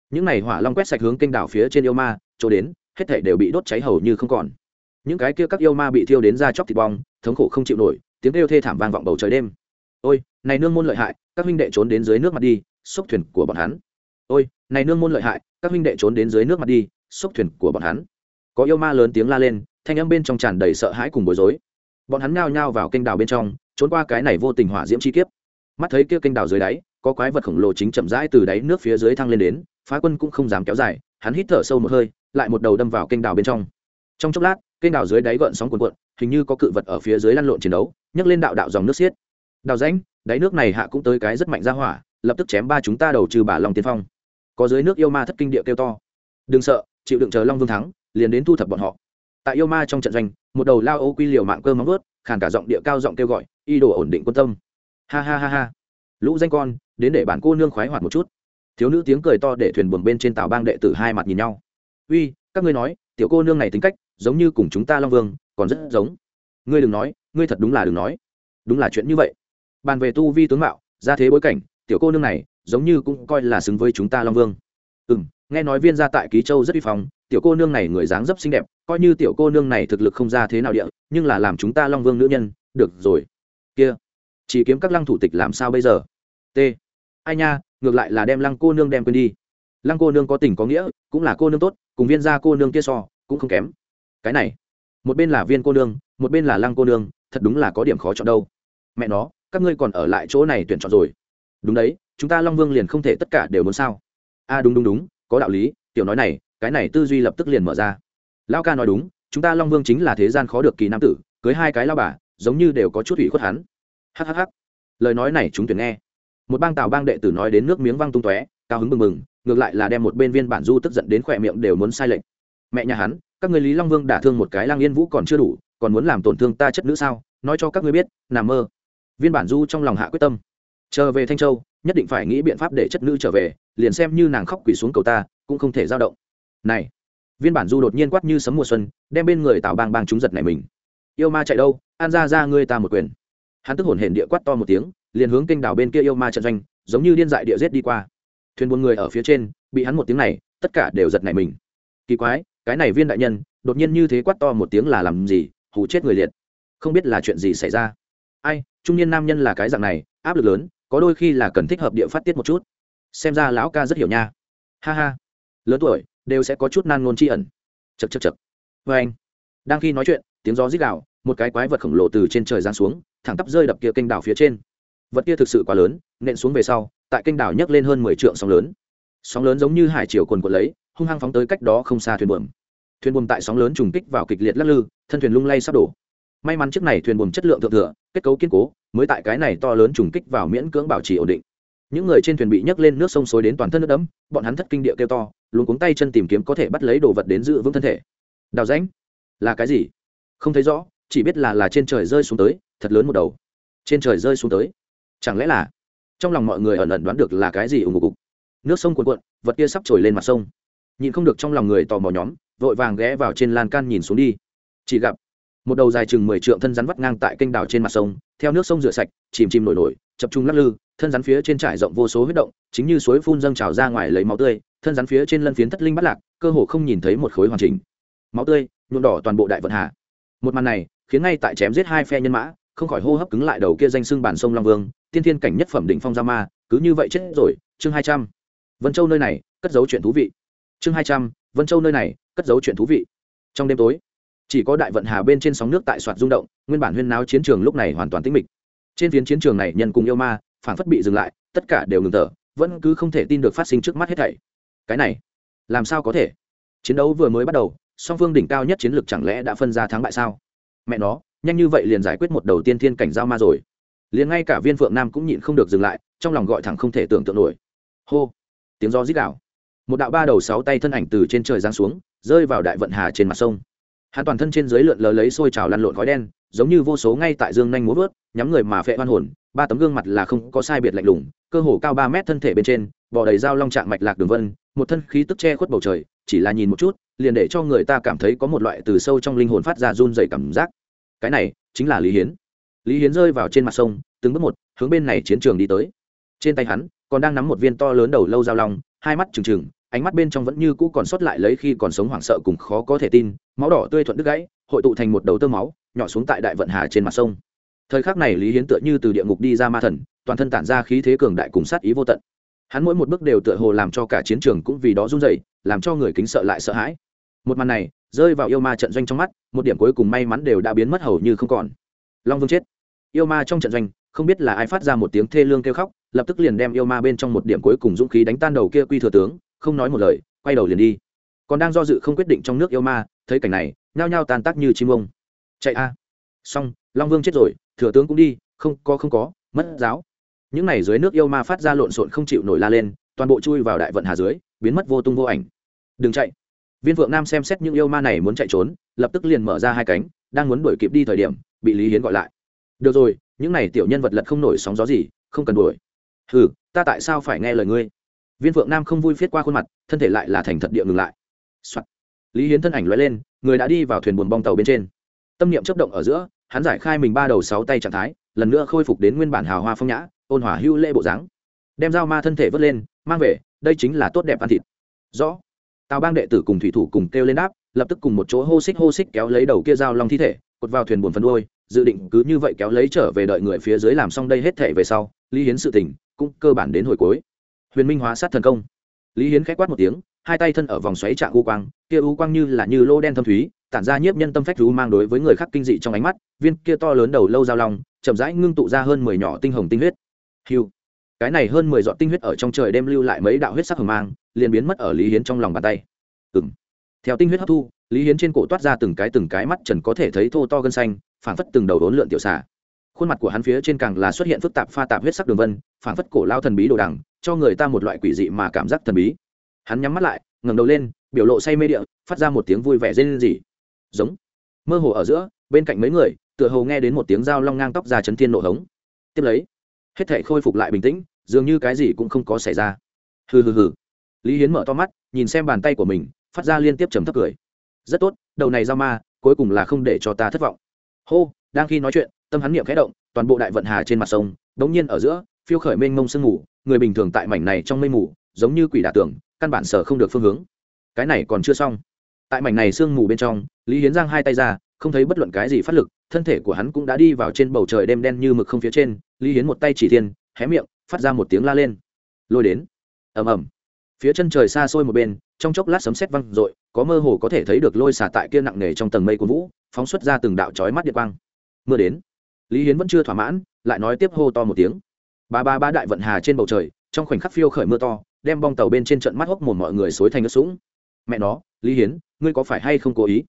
Những này hỏa long quét sạch hướng kênh đảo phía trên yêu ma, chỗ đến, hết thể đều bị đốt cháy hầu như không còn. Những cái kia các yêu ma bị thiêu đến ra chóc thịt bong, thống khổ không chịu nổi, tiếng kêu thê thảm vang vọng bầu trời đêm. Ôi, này nương môn lợi hại, các huynh đệ trốn đến dưới nước mặt đi xốc thuyền của bọn hắn. Ôi, này nương môn lợi hại, các huynh đệ trốn đến dưới nước mặt đi xốc thuyền của bọn hắn có yêu ma lớn tiếng la lên, thanh âm bên trong tràn đầy sợ hãi cùng bối rối. Bọn hắn nhao nhao vào kênh đào bên trong, trốn qua cái này vô tình hỏa diễm chi kiếp. Mắt thấy kia kênh đào dưới đáy, có quái vật khổng lồ chính chậm rãi từ đáy nước phía dưới thăng lên đến, phá quân cũng không dám kéo dài, hắn hít thở sâu một hơi, lại một đầu đâm vào kênh đào bên trong. Trong chốc lát, kênh đào dưới đáy gợn sóng cuồn cuộn, hình như có cự vật ở phía dưới lăn lộn chiến đấu, nhấc lên đạo đạo dòng nước xiết. Đào rãnh, đáy nước này hạ cũng tới cái rất mạnh ra hỏa, lập tức chém ba chúng ta đầu trừ bà long tiên phong. Có dưới nước yêu ma thất kinh địa kêu to. Đừng sợ, chịu đựng chờ long vương thắng liền đến thu thập bọn họ. Tại yêu ma trong trận doanh, một đầu lao ô quy liều mạng cơ móng vớt khàn cả giọng địa cao giọng kêu gọi, y đồ ổn định quân tâm. Ha ha ha ha. Lũ danh con, đến để bản cô nương khoái hoạt một chút. Thiếu nữ tiếng cười to để thuyền buồm bên trên tàu bang đệ tử hai mặt nhìn nhau. Uy, các ngươi nói, tiểu cô nương này tính cách, giống như cùng chúng ta long vương, còn rất giống. Ngươi đừng nói, ngươi thật đúng là đừng nói. Đúng là chuyện như vậy. Bàn về tu vi tướng mạo, ra thế bối cảnh, tiểu cô nương này, giống như cũng coi là xứng với chúng ta long vương. Ừ m nghe nói viên gia tại ký châu rất uy phong tiểu cô nương này người dáng dấp xinh đẹp coi như tiểu cô nương này thực lực không ra thế nào địa nhưng là làm chúng ta long vương nữ nhân được rồi. Kia chỉ kiếm các lăng thủ tịch làm sao bây giờ? T. Ai nha ngược lại là đem lăng cô nương đem quên đi. Lăng cô nương có tình có nghĩa cũng là cô nương tốt cùng viên gia cô nương kia so cũng không kém. Cái này một bên là viên cô nương một bên là lăng cô nương thật đúng là có điểm khó chọn đâu. Mẹ nó các ngươi còn ở lại chỗ này tuyển chọn rồi. Đúng đấy chúng ta long vương liền không thể tất cả đều muốn sao? A à, đúng đúng đúng có đạo lý tiểu nói này cái này tư duy lập tức liền mở ra. Lão ca nói đúng, chúng ta long vương chính là thế gian khó được kỳ nam tử, cưới hai cái lao bà, giống như đều có chút ủy khuất hắn. Hhh lời nói này chúng tuyển nghe. Một bang tào bang đệ tử nói đến nước miếng văng tung tóe, cao hứng mừng mừng ngược lại là đem một bên viên bản du tức giận đến khỏe miệng đều muốn sai lệch. Mẹ nhà hắn, các người lý long vương đả thương một cái lang yên vũ còn chưa đủ, còn muốn làm tổn thương ta chất nữ sao? Nói cho các ngươi biết, nằm mơ. Viên bản du trong lòng hạ quyết tâm. Chờ về thanh châu, nhất định phải nghĩ biện pháp để chất nữ trở về, liền xem như nàng khóc quỳ xuống cầu ta, cũng không thể giao động này, viên bản du đột nhiên quát như sấm mùa xuân, đem bên người tào bang bang chúng giật này mình. Yêu ma chạy đâu? An ra ra ngươi ta một quyền. Hắn tức hổn hển địa quát to một tiếng, liền hướng kênh đảo bên kia yêu ma trận doanh, giống như điên dại địa giết đi qua. Thuyền buôn người ở phía trên, bị hắn một tiếng này, tất cả đều giật này mình. Kỳ quái, cái này viên đại nhân, đột nhiên như thế quát to một tiếng là làm gì? Hù chết người liệt. Không biết là chuyện gì xảy ra. Ai, trung niên nam nhân là cái dạng này, áp lực lớn, có đôi khi là cần thích hợp địa phát tiết một chút. Xem ra lão ca rất hiểu nha. Ha ha. Lớn tuổi đều sẽ có chút nan ngôn tri ẩn. Chật chật chật vê vâng anh. Đang khi nói chuyện, tiếng gió rít gạo một cái quái vật khổng lồ từ trên trời giáng xuống, thẳng tắp rơi đập kia kênh đảo phía trên. Vật kia thực sự quá lớn, nện xuống về sau, tại kênh đảo nhấc lên hơn mười trượng sóng lớn. Sóng lớn giống như hải chiều cồn cuộn lấy, hung hăng phóng tới cách đó không xa thuyền buồm. Thuyền buồm tại sóng lớn trùng kích vào kịch liệt lắc lư, thân thuyền lung lay sắp đổ. May mắn chiếc này thuyền buồm chất lượng thượng thừa, kết cấu kiên cố, mới tại cái này to lớn trùng kích vào miễn cưỡng bảo trì ổn định những người trên thuyền bị nhấc lên nước sông xối đến toàn thân nước đẫm, bọn hắn thất kinh địa kêu to luôn cuống tay chân tìm kiếm có thể bắt lấy đồ vật đến giữ vững thân thể. Đào rãnh, là cái gì? Không thấy rõ, chỉ biết là là trên trời rơi xuống tới, thật lớn một đầu. Trên trời rơi xuống tới? Chẳng lẽ là trong lòng mọi người ẩn ẩn đoán được là cái gì ủng ngục? Nước sông cuộn cuộn, vật kia sắp trồi lên mặt sông. Nhìn không được trong lòng người tò mò nhóm, vội vàng ghé vào trên lan can nhìn xuống đi. Chỉ gặp một đầu dài chừng mười trượng thân rắn vắt ngang tại kênh đảo trên mặt sông, theo nước sông rửa sạch, chìm chìm nổi nổi, chập trung lắc lư thân rắn phía trên trải rộng vô số huyết động, chính như suối phun dâng trào ra ngoài lấy máu tươi, thân rắn phía trên lân phiến thất linh bắt lạc, cơ hồ không nhìn thấy một khối hoàn chỉnh. Máu tươi, nhuộm đỏ toàn bộ đại vận hà một màn này, khiến ngay tại chém giết hai phe nhân mã, không khỏi hô hấp cứng lại đầu kia danh xưng bản sông long vương, tiên thiên cảnh nhất phẩm định phong gia ma, cứ như vậy chết rồi, chương hai trăm. Vân châu nơi này, cất giấu chuyện thú vị. Chương hai trăm, vân châu nơi này, cất giấu chuyện thú vị. Trong đêm tối, chỉ có đại vận hà bên trên sóng nước tại soạt rung động, nguyên bản huyên náo chiến trường lúc này hoàn toàn tĩnh mịch. Trên phiến chiến trường này, nhân cùng yêu ma phản phất bị dừng lại, tất cả đều ngừng thở, vẫn cứ không thể tin được phát sinh trước mắt hết thảy. Cái này, làm sao có thể? Chiến đấu vừa mới bắt đầu, song phương đỉnh cao nhất chiến lược chẳng lẽ đã phân ra thắng bại sao? Mẹ nó, nhanh như vậy liền giải quyết một đầu tiên thiên cảnh giao ma rồi. Liền ngay cả viên phượng nam cũng nhịn không được dừng lại, trong lòng gọi thẳng không thể tưởng tượng nổi. Hô, tiếng gió rít đảo một đạo ba đầu sáu tay thân ảnh từ trên trời giáng xuống, rơi vào đại vận hà trên mặt sông. Hắn toàn thân trên dưới lượn lờ lấy sôi trào lăn lộn khói đen, giống như vô số ngay tại dương nhanh múa vớt, nhắm người mà phệ hoan hồn ba tấm gương mặt là không có sai biệt lạnh lùng, cơ hồ cao ba mét thân thể bên trên, bò đầy dao long trạng mạch lạc đường vân, một thân khí tức che khuất bầu trời, chỉ là nhìn một chút, liền để cho người ta cảm thấy có một loại từ sâu trong linh hồn phát ra run dày cảm giác. Cái này chính là lý hiến. Lý hiến rơi vào trên mặt sông, từng bước một, hướng bên này chiến trường đi tới. Trên tay hắn, còn đang nắm một viên to lớn đầu lâu dao long, hai mắt trừng trừng, ánh mắt bên trong vẫn như cũ còn sót lại lấy khi còn sống hoảng sợ cùng khó có thể tin, máu đỏ tươi thuận đứt gãy, hội tụ thành một đầu tơ máu, nhỏ xuống tại đại vận hà trên mặt sông thời khắc này lý hiến tựa như từ địa ngục đi ra ma thần, toàn thân tản ra khí thế cường đại cùng sát ý vô tận. Hắn mỗi một bước đều tựa hồ làm cho cả chiến trường cũng vì đó run dày làm cho người kính sợ lại sợ hãi. Một màn này, rơi vào yêu ma trận doanh trong mắt, một điểm cuối cùng may mắn đều đã biến mất hầu như không còn. Long vương chết. Yêu ma trong trận doanh, không biết là ai phát ra một tiếng thê lương kêu khóc, lập tức liền đem yêu ma bên trong một điểm cuối cùng dũng khí đánh tan đầu kia quy thừa tướng, không nói một lời, quay đầu liền đi. Còn đang do dự không quyết định trong nước yêu ma, thấy cảnh này, nhao nhao tàn tác như chim ông. Chạy a. Xong, long vương chết rồi thừa tướng cũng đi, không có không có, mất giáo. Những này dưới nước yêu ma phát ra lộn xộn không chịu nổi la lên, toàn bộ chui vào đại vận hà dưới, biến mất vô tung vô ảnh. Đừng chạy. Viên vượng nam xem xét những yêu ma này muốn chạy trốn, lập tức liền mở ra hai cánh, đang muốn đuổi kịp đi thời điểm, bị lý hiến gọi lại. Được rồi, những này tiểu nhân vật lật không nổi sóng gió gì, không cần đuổi. Ừ ta tại sao phải nghe lời ngươi? Viên vượng nam không vui viết qua khuôn mặt, thân thể lại là thành thật địa ngừng lại、Soạn. lý hiến thân ảnh loại lên, người đã đi vào thuyền buồn bong tàu bên trên. Tâm niệm chấp động ở giữa hắn giải khai mình ba đầu sáu tay trạng thái, lần nữa khôi phục đến nguyên bản hào hoa phong nhã, ôn hòa hưu lễ bộ dáng. Đem dao ma thân thể vớt lên, mang về, đây chính là tốt đẹp ăn thịt. Rõ. Tào bang đệ tử cùng thủy thủ cùng kêu lên đáp, lập tức cùng một chỗ hô xích hô xích kéo lấy đầu kia dao long thi thể, cột vào thuyền buồn phân đôi dự định cứ như vậy kéo lấy trở về đợi người phía dưới làm xong đây hết thể về sau, lý hiến sự tình cũng cơ bản đến hồi cuối. Huyền minh hóa sát thần công. Lý hiến k h á quát một tiếng, hai tay thân ở vòng xoáy trạng u quang, kia u quang như là như lô đen thâm thúy tản ra nhiếp nhân tâm phách rú mang đối với người khác kinh dị trong ánh mắt, viên kia to lớn đầu lâu dao long, chậm rãi ngưng tụ ra hơn mười nhỏ tinh hồng tinh huyết. Hiu. Cái này hơn mười giọt tinh huyết ở trong trời đem lưu lại mấy đạo huyết sắc hồng mang, liền biến mất ở lý hiến trong lòng bàn tay. Ừng theo tinh huyết hấp thu, lý hiến trên cổ toát ra từng cái từng cái mắt trần có thể thấy thô to gân xanh, phảng phất từng đầu đốn lượn tiểu xà. Khuôn mặt của hắn phía trên càng là xuất hiện phức tạp pha tạp huyết sắc đường vân, phảng phất cổ lao thần bí đồ đằng, cho người ta một loại quỷ dị mà cảm giác thần bí. Hắn nhắm mắt lại, ngẩng đầu lên, biểu lộ say mê địa, phát ra một tiếng vui vẻ rên rỉ giống. Mơ hồ ở giữa, bên cạnh mấy người, tựa hồ nghe đến một tiếng dao long ngang tóc ra chấn thiên nổ hống. Tiếp lấy, hết thể khôi phục lại bình tĩnh, dường như cái gì cũng không có xảy ra. Hừ hừ hừ. Lý hiến mở to mắt, nhìn xem bàn tay của mình, phát ra liên tiếp trầm thấp cười. Rất tốt, đầu này giao ma, cuối cùng là không để cho ta thất vọng. Hô, đang khi nói chuyện, tâm hắn niệm khẽ động, toàn bộ đại vận hà trên mặt sông, đống nhiên ở giữa, phiêu khởi mênh mông sương mù, người bình thường tại mảnh này trong mây mù, giống như quỷ đả tưởng căn bản sở không được phương hướng. Cái này còn chưa xong tại mảnh này sương mù bên trong, lý hiến giang hai tay ra, không thấy bất luận cái gì phát lực, thân thể của hắn cũng đã đi vào trên bầu trời đêm đen như mực không phía trên, lý hiến một tay chỉ thiên, hé miệng, phát ra một tiếng la lên. Lôi đến. Ầm ầm. Phía chân trời xa xôi một bên, trong chốc lát sấm sét văng r ộ i có mơ hồ có thể thấy được lôi xả tại kia nặng nề trong tầng mây của vũ, phóng xuất ra từng đạo trói mắt điện quang. Mưa đến. Lý hiến vẫn chưa thỏa mãn, lại nói tiếp hô to một tiếng. Ba ba ba đại vận hà trên bầu trời, trong khoảnh khắc phiêu khởi mưa to, đem bong tàu bên trên trận mắt hốc một mọi người xối thành nước sũng. Mẹ nó lý hiến, ngươi có phải hay không cố ý?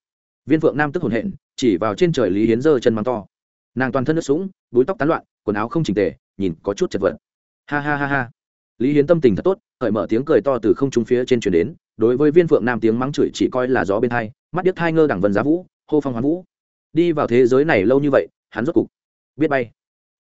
Viên phượng nam tức hồn hện, chỉ vào trên trời lý hiến giơ chân mắng to. Nàng toàn thân nước sũng, búi tóc tán loạn, quần áo không chỉnh tề, nhìn có chút chật vật. Ha ha ha ha. Lý hiến tâm tình thật tốt, hởi mở tiếng cười to từ không trung phía trên chuyển đến, đối với viên phượng nam tiếng mắng chửi chỉ coi là gió bên thai mắt điếc thai ngơ đẳng vân giá vũ, hô phong hoán vũ. Đi vào thế giới này lâu như vậy, hắn rốt cục biết bay.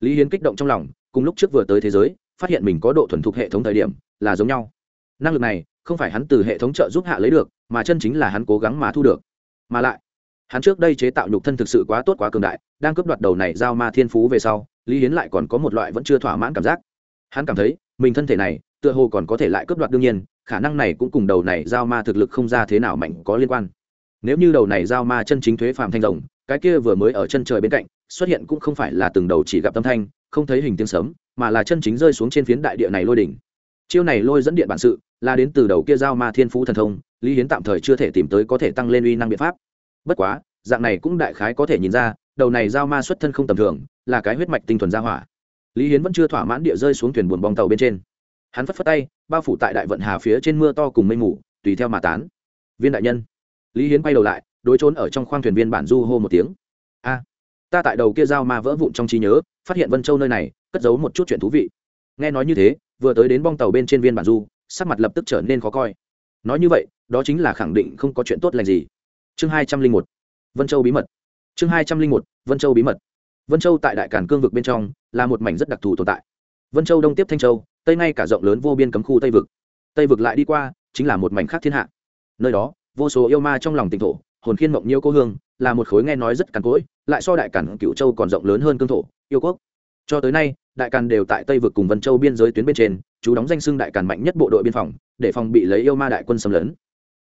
Lý hiến kích động trong lòng, cùng lúc trước vừa tới thế giới, phát hiện mình có độ thuần thục hệ thống thời điểm, là giống nhau. Năng lực này, không phải hắn từ hệ thống trợ giúp hạ lấy được mà chân chính là hắn cố gắng mà thu được. Mà lại, hắn trước đây chế tạo nhục thân thực sự quá tốt quá cường đại, đang cướp đoạt đầu này giao ma thiên phú về sau, lý hiến lại còn có một loại vẫn chưa thỏa mãn cảm giác. Hắn cảm thấy, mình thân thể này, tựa hồ còn có thể lại cướp đoạt đương nhiên, khả năng này cũng cùng đầu này giao ma thực lực không ra thế nào mạnh có liên quan. Nếu như đầu này giao ma chân chính thuế phàm thanh rồng, cái kia vừa mới ở chân trời bên cạnh, xuất hiện cũng không phải là từng đầu chỉ gặp tâm thanh, không thấy hình tiếng sấm, mà là chân chính rơi xuống trên phiến đại địa này lôi đỉnh chiêu này lôi dẫn điện bản sự, là đến từ đầu kia giao ma thiên phú thần thông, lý hiến tạm thời chưa thể tìm tới có thể tăng lên uy năng biện pháp. Bất quá, dạng này cũng đại khái có thể nhìn ra, đầu này giao ma xuất thân không tầm thường, là cái huyết mạch tinh thuần gia hỏa. Lý hiến vẫn chưa thỏa mãn địa rơi xuống thuyền buồn bong tàu bên trên. Hắn phất phất tay, bao phủ tại đại vận hà phía trên mưa to cùng mây mù, tùy theo mà tán. Viên đại nhân. Lý hiến quay đầu lại, đối trốn ở trong khoang thuyền viên bản du hô một tiếng. A, ta tại đầu kia giao ma vỡ vụn trong trí nhớ, phát hiện vân châu nơi này, cất giấu một chút chuyện thú vị. Nghe nói như thế vừa tới đến bong tàu bên trên viên bản du, sắc mặt lập tức trở nên khó coi. Nói như vậy, đó chính là khẳng định không có chuyện tốt lành gì. Chương hai trăm linh một, vân châu bí mật. Chương hai trăm linh một, vân châu bí mật. Vân châu tại đại cản cương vực bên trong là một mảnh rất đặc thù tồn tại. Vân châu đông tiếp thanh châu, tây ngay cả rộng lớn vô biên cấm khu tây vực. Tây vực lại đi qua, chính là một mảnh khác thiên hạ. Nơi đó, vô số yêu ma trong lòng tỉnh thổ, hồn khiên mộng nhiêu cô hương, là một khối nghe nói rất cằn cỗi, lại so đại cản cựu châu còn rộng lớn hơn cương thổ, yêu quốc. Cho tới nay đại càn đều tại tây vực cùng vân châu biên giới tuyến bên trên, chú đóng danh xưng đại càn mạnh nhất bộ đội biên phòng, để phòng bị lấy yêu ma đại quân xâm lấn.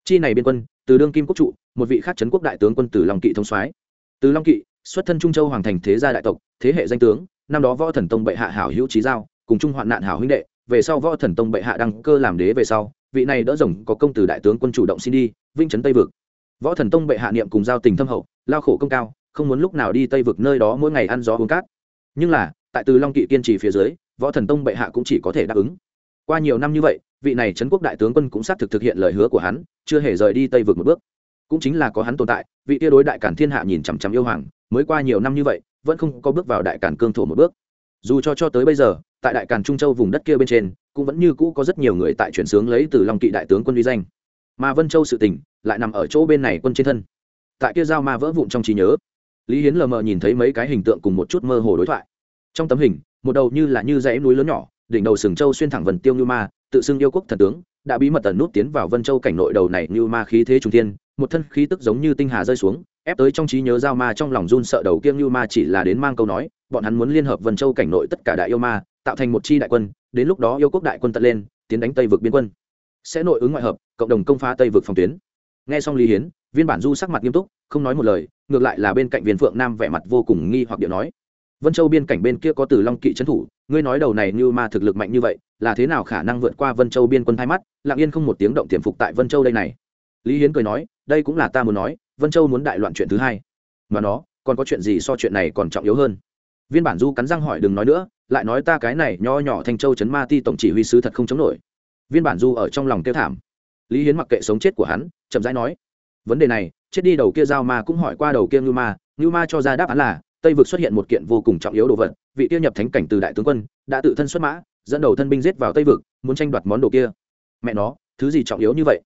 Chi này biên quân, từ đương kim quốc trụ, một vị khác trấn quốc đại tướng quân từ Long kỵ thông soái. Từ long kỵ, xuất thân trung châu hoàng thành thế gia đại tộc, thế hệ danh tướng, năm đó võ thần tông bệ hạ hảo hữu trí giao, cùng chung hoạn nạn hảo huynh đệ, về sau võ thần tông bệ hạ đăng cơ làm đế về sau, vị này đỡ rồng có công từ đại tướng quân chủ động xin đi vinh trấn tây vực. Võ thần tông bệ hạ niệm cùng giao tình thâm hậu, lao khổ công cao, không muốn lúc nào đi tây vực nơi đó mỗi ngày ăn gió uống cát. Nhưng là tại từ long kỵ kiên trì phía dưới, võ thần tông bệ hạ cũng chỉ có thể đáp ứng. Qua nhiều năm như vậy, vị này trấn quốc đại tướng quân cũng xác thực thực hiện lời hứa của hắn, chưa hề rời đi tây vực một bước. Cũng chính là có hắn tồn tại, vị tia đối đại cản thiên hạ nhìn chằm chằm yêu hoàng, mới qua nhiều năm như vậy, vẫn không có bước vào đại cản cương thổ một bước. Dù cho cho tới bây giờ, tại đại cản trung châu vùng đất kia bên trên, cũng vẫn như cũ có rất nhiều người tại chuyển sướng lấy từ long kỵ đại tướng quân uy danh. Mà vân châu sự tỉnh lại nằm ở chỗ bên này quân trên thân. Tại kia giao ma vỡ vụn trong trí nhớ, lý hiến lờ mờ nhìn thấy mấy cái hình tượng cùng một chút mơ hồ đối thoại trong tấm hình, một đầu như là như dãy núi lớn nhỏ, đỉnh đầu sừng châu xuyên thẳng vần tiêu như ma, tự xưng yêu quốc thần tướng, đã bí mật tần nút tiến vào vân châu cảnh nội đầu này như ma khí thế trung thiên, một thân khí tức giống như tinh hà rơi xuống, ép tới trong trí nhớ giao ma trong lòng run sợ đầu kiêng như ma chỉ là đến mang câu nói, bọn hắn muốn liên hợp vân châu cảnh nội tất cả đại yêu ma, tạo thành một chi đại quân, đến lúc đó yêu quốc đại quân tận lên, tiến đánh tây vực biên quân. Sẽ nội ứng ngoại hợp, cộng đồng công phá tây vực phòng tuyến. Nghe xong lý hiến, viên bản du sắc mặt nghiêm túc, không nói một lời, ngược lại là bên cạnh viên phượng nam vẻ mặt vô cùng nghi hoặc điệu nói vân châu biên cảnh bên kia có từ long kỵ trấn thủ, ngươi nói đầu này như ma thực lực mạnh như vậy, là thế nào khả năng vượt qua vân châu biên quân hai mắt? Lặng yên không một tiếng động tiềm phục tại vân châu đây này. Lý hiến cười nói, đây cũng là ta muốn nói, vân châu muốn đại loạn chuyện thứ hai. Mà nó, còn có chuyện gì so chuyện này còn trọng yếu hơn? Viên bản du cắn răng hỏi đừng nói nữa, lại nói ta cái này nho nhỏ thanh châu chấn ma ti tổng chỉ huy sứ thật không chống nổi. Viên bản du ở trong lòng kêu thảm. Lý hiến mặc kệ sống chết của hắn, chậm rãi nói, vấn đề này, chết đi đầu kia giao ma cũng hỏi qua đầu kia ngưu ma ngưu ma cho ra đáp án là tây vực xuất hiện một kiện vô cùng trọng yếu đồ vật, vị tiêu nhập thánh cảnh từ đại tướng quân, đã tự thân xuất mã, dẫn đầu thân binh giết vào tây vực, muốn tranh đoạt món đồ kia. Mẹ nó, thứ gì trọng yếu như vậy?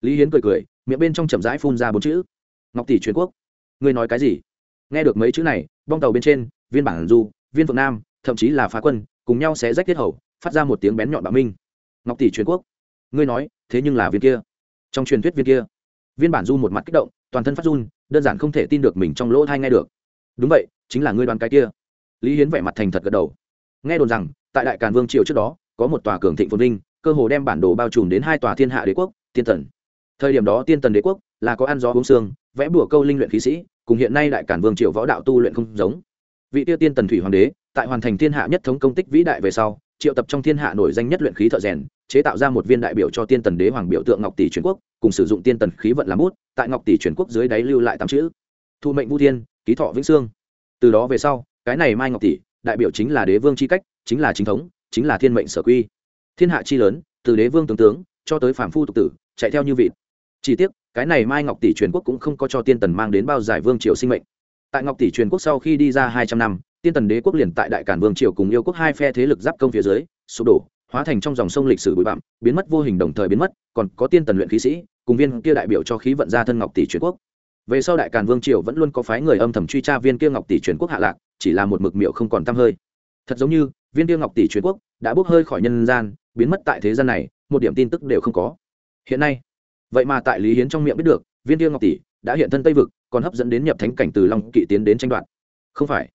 Lý hiến cười cười, miệng bên trong chậm rãi phun ra bốn chữ. Ngọc tỷ truyền quốc. Ngươi nói cái gì? Nghe được mấy chữ này, bong tàu bên trên, viên bản du, viên phượng nam, thậm chí là phá quân, cùng nhau sẽ rách tiết hầu, phát ra một tiếng bén nhọn bạo minh. Ngọc tỷ truyền quốc. Ngươi nói, thế nhưng là viên kia. Trong truyền thuyết viên kia, viên bản du một mặt kích động, toàn thân phát run, đơn giản không thể tin được mình trong lỗ thai nghe được. Đúng vậy chính là ngươi đoàn cái kia. Lý hiến vẻ mặt thành thật gật đầu. Nghe đồn rằng, tại đại càn vương triều trước đó, có một tòa cường thịnh phồn vinh, cơ hồ đem bản đồ bao trùm đến hai tòa thiên hạ đế quốc, tiên tần thời điểm đó tiên tần đế quốc là có ăn gió uống xương vẽ bùa câu linh luyện khí sĩ, cùng hiện nay đại cản vương triều võ đạo tu luyện không giống. Vị tiêu tiên tần thủy hoàng đế, tại hoàn thành thiên hạ nhất thống công tích vĩ đại về sau, triệu tập trong thiên hạ nổi danh nhất luyện khí thợ rèn, chế tạo ra một viên đại biểu cho tiên tần đế hoàng biểu tượng ngọc tỷ truyền quốc, cùng sử dụng tiên tần khí vận làm bút, tại ngọc tỷ truyền quốc dưới đáy lưu lại tám chữ. Thu mệnh vũ thiên, ký thọ vĩnh sương từ đó về sau, cái này mai ngọc tỷ, đại biểu chính là đế vương c h i cách, chính là chính thống, chính là thiên mệnh sở quy. Thiên hạ chi lớn, từ đế vương tướng tướng, cho tới phạm phu tục tử, chạy theo như vịt. Chỉ tiếc, cái này mai ngọc tỷ truyền quốc cũng không có cho tiên tần mang đến bao giải vương triều sinh mệnh. Tại ngọc tỷ truyền quốc sau khi đi ra hai trăm năm, tiên tần đế quốc liền tại đại cản vương triều cùng yêu quốc hai phe thế lực giáp công phía dưới, sụp đổ, hóa thành trong dòng sông lịch sử bụi bặm, biến mất vô hình đồng thời biến mất, còn có tiên tần luyện khí sĩ, cùng viên kia đại biểu cho khí vận gia thân ngọc tỷ truyền quốc về sau đại càn vương triều vẫn luôn có phái người âm thầm truy tra viên kia ngọc tỷ truyền quốc hạ lạc, chỉ là một mực miệu không còn t hơi. Thật giống như, viên kia ngọc tỷ truyền quốc đã bốc hơi khỏi nhân gian, biến mất tại thế gian này, một điểm tin tức đều không có. Hiện nay, vậy mà tại lý hiến trong miệng biết được, viên kia ngọc tỷ đã hiện thân tây vực, còn hấp dẫn đến nhập thánh cảnh từ long kỵ tiến đến tranh đoạt. Không phải.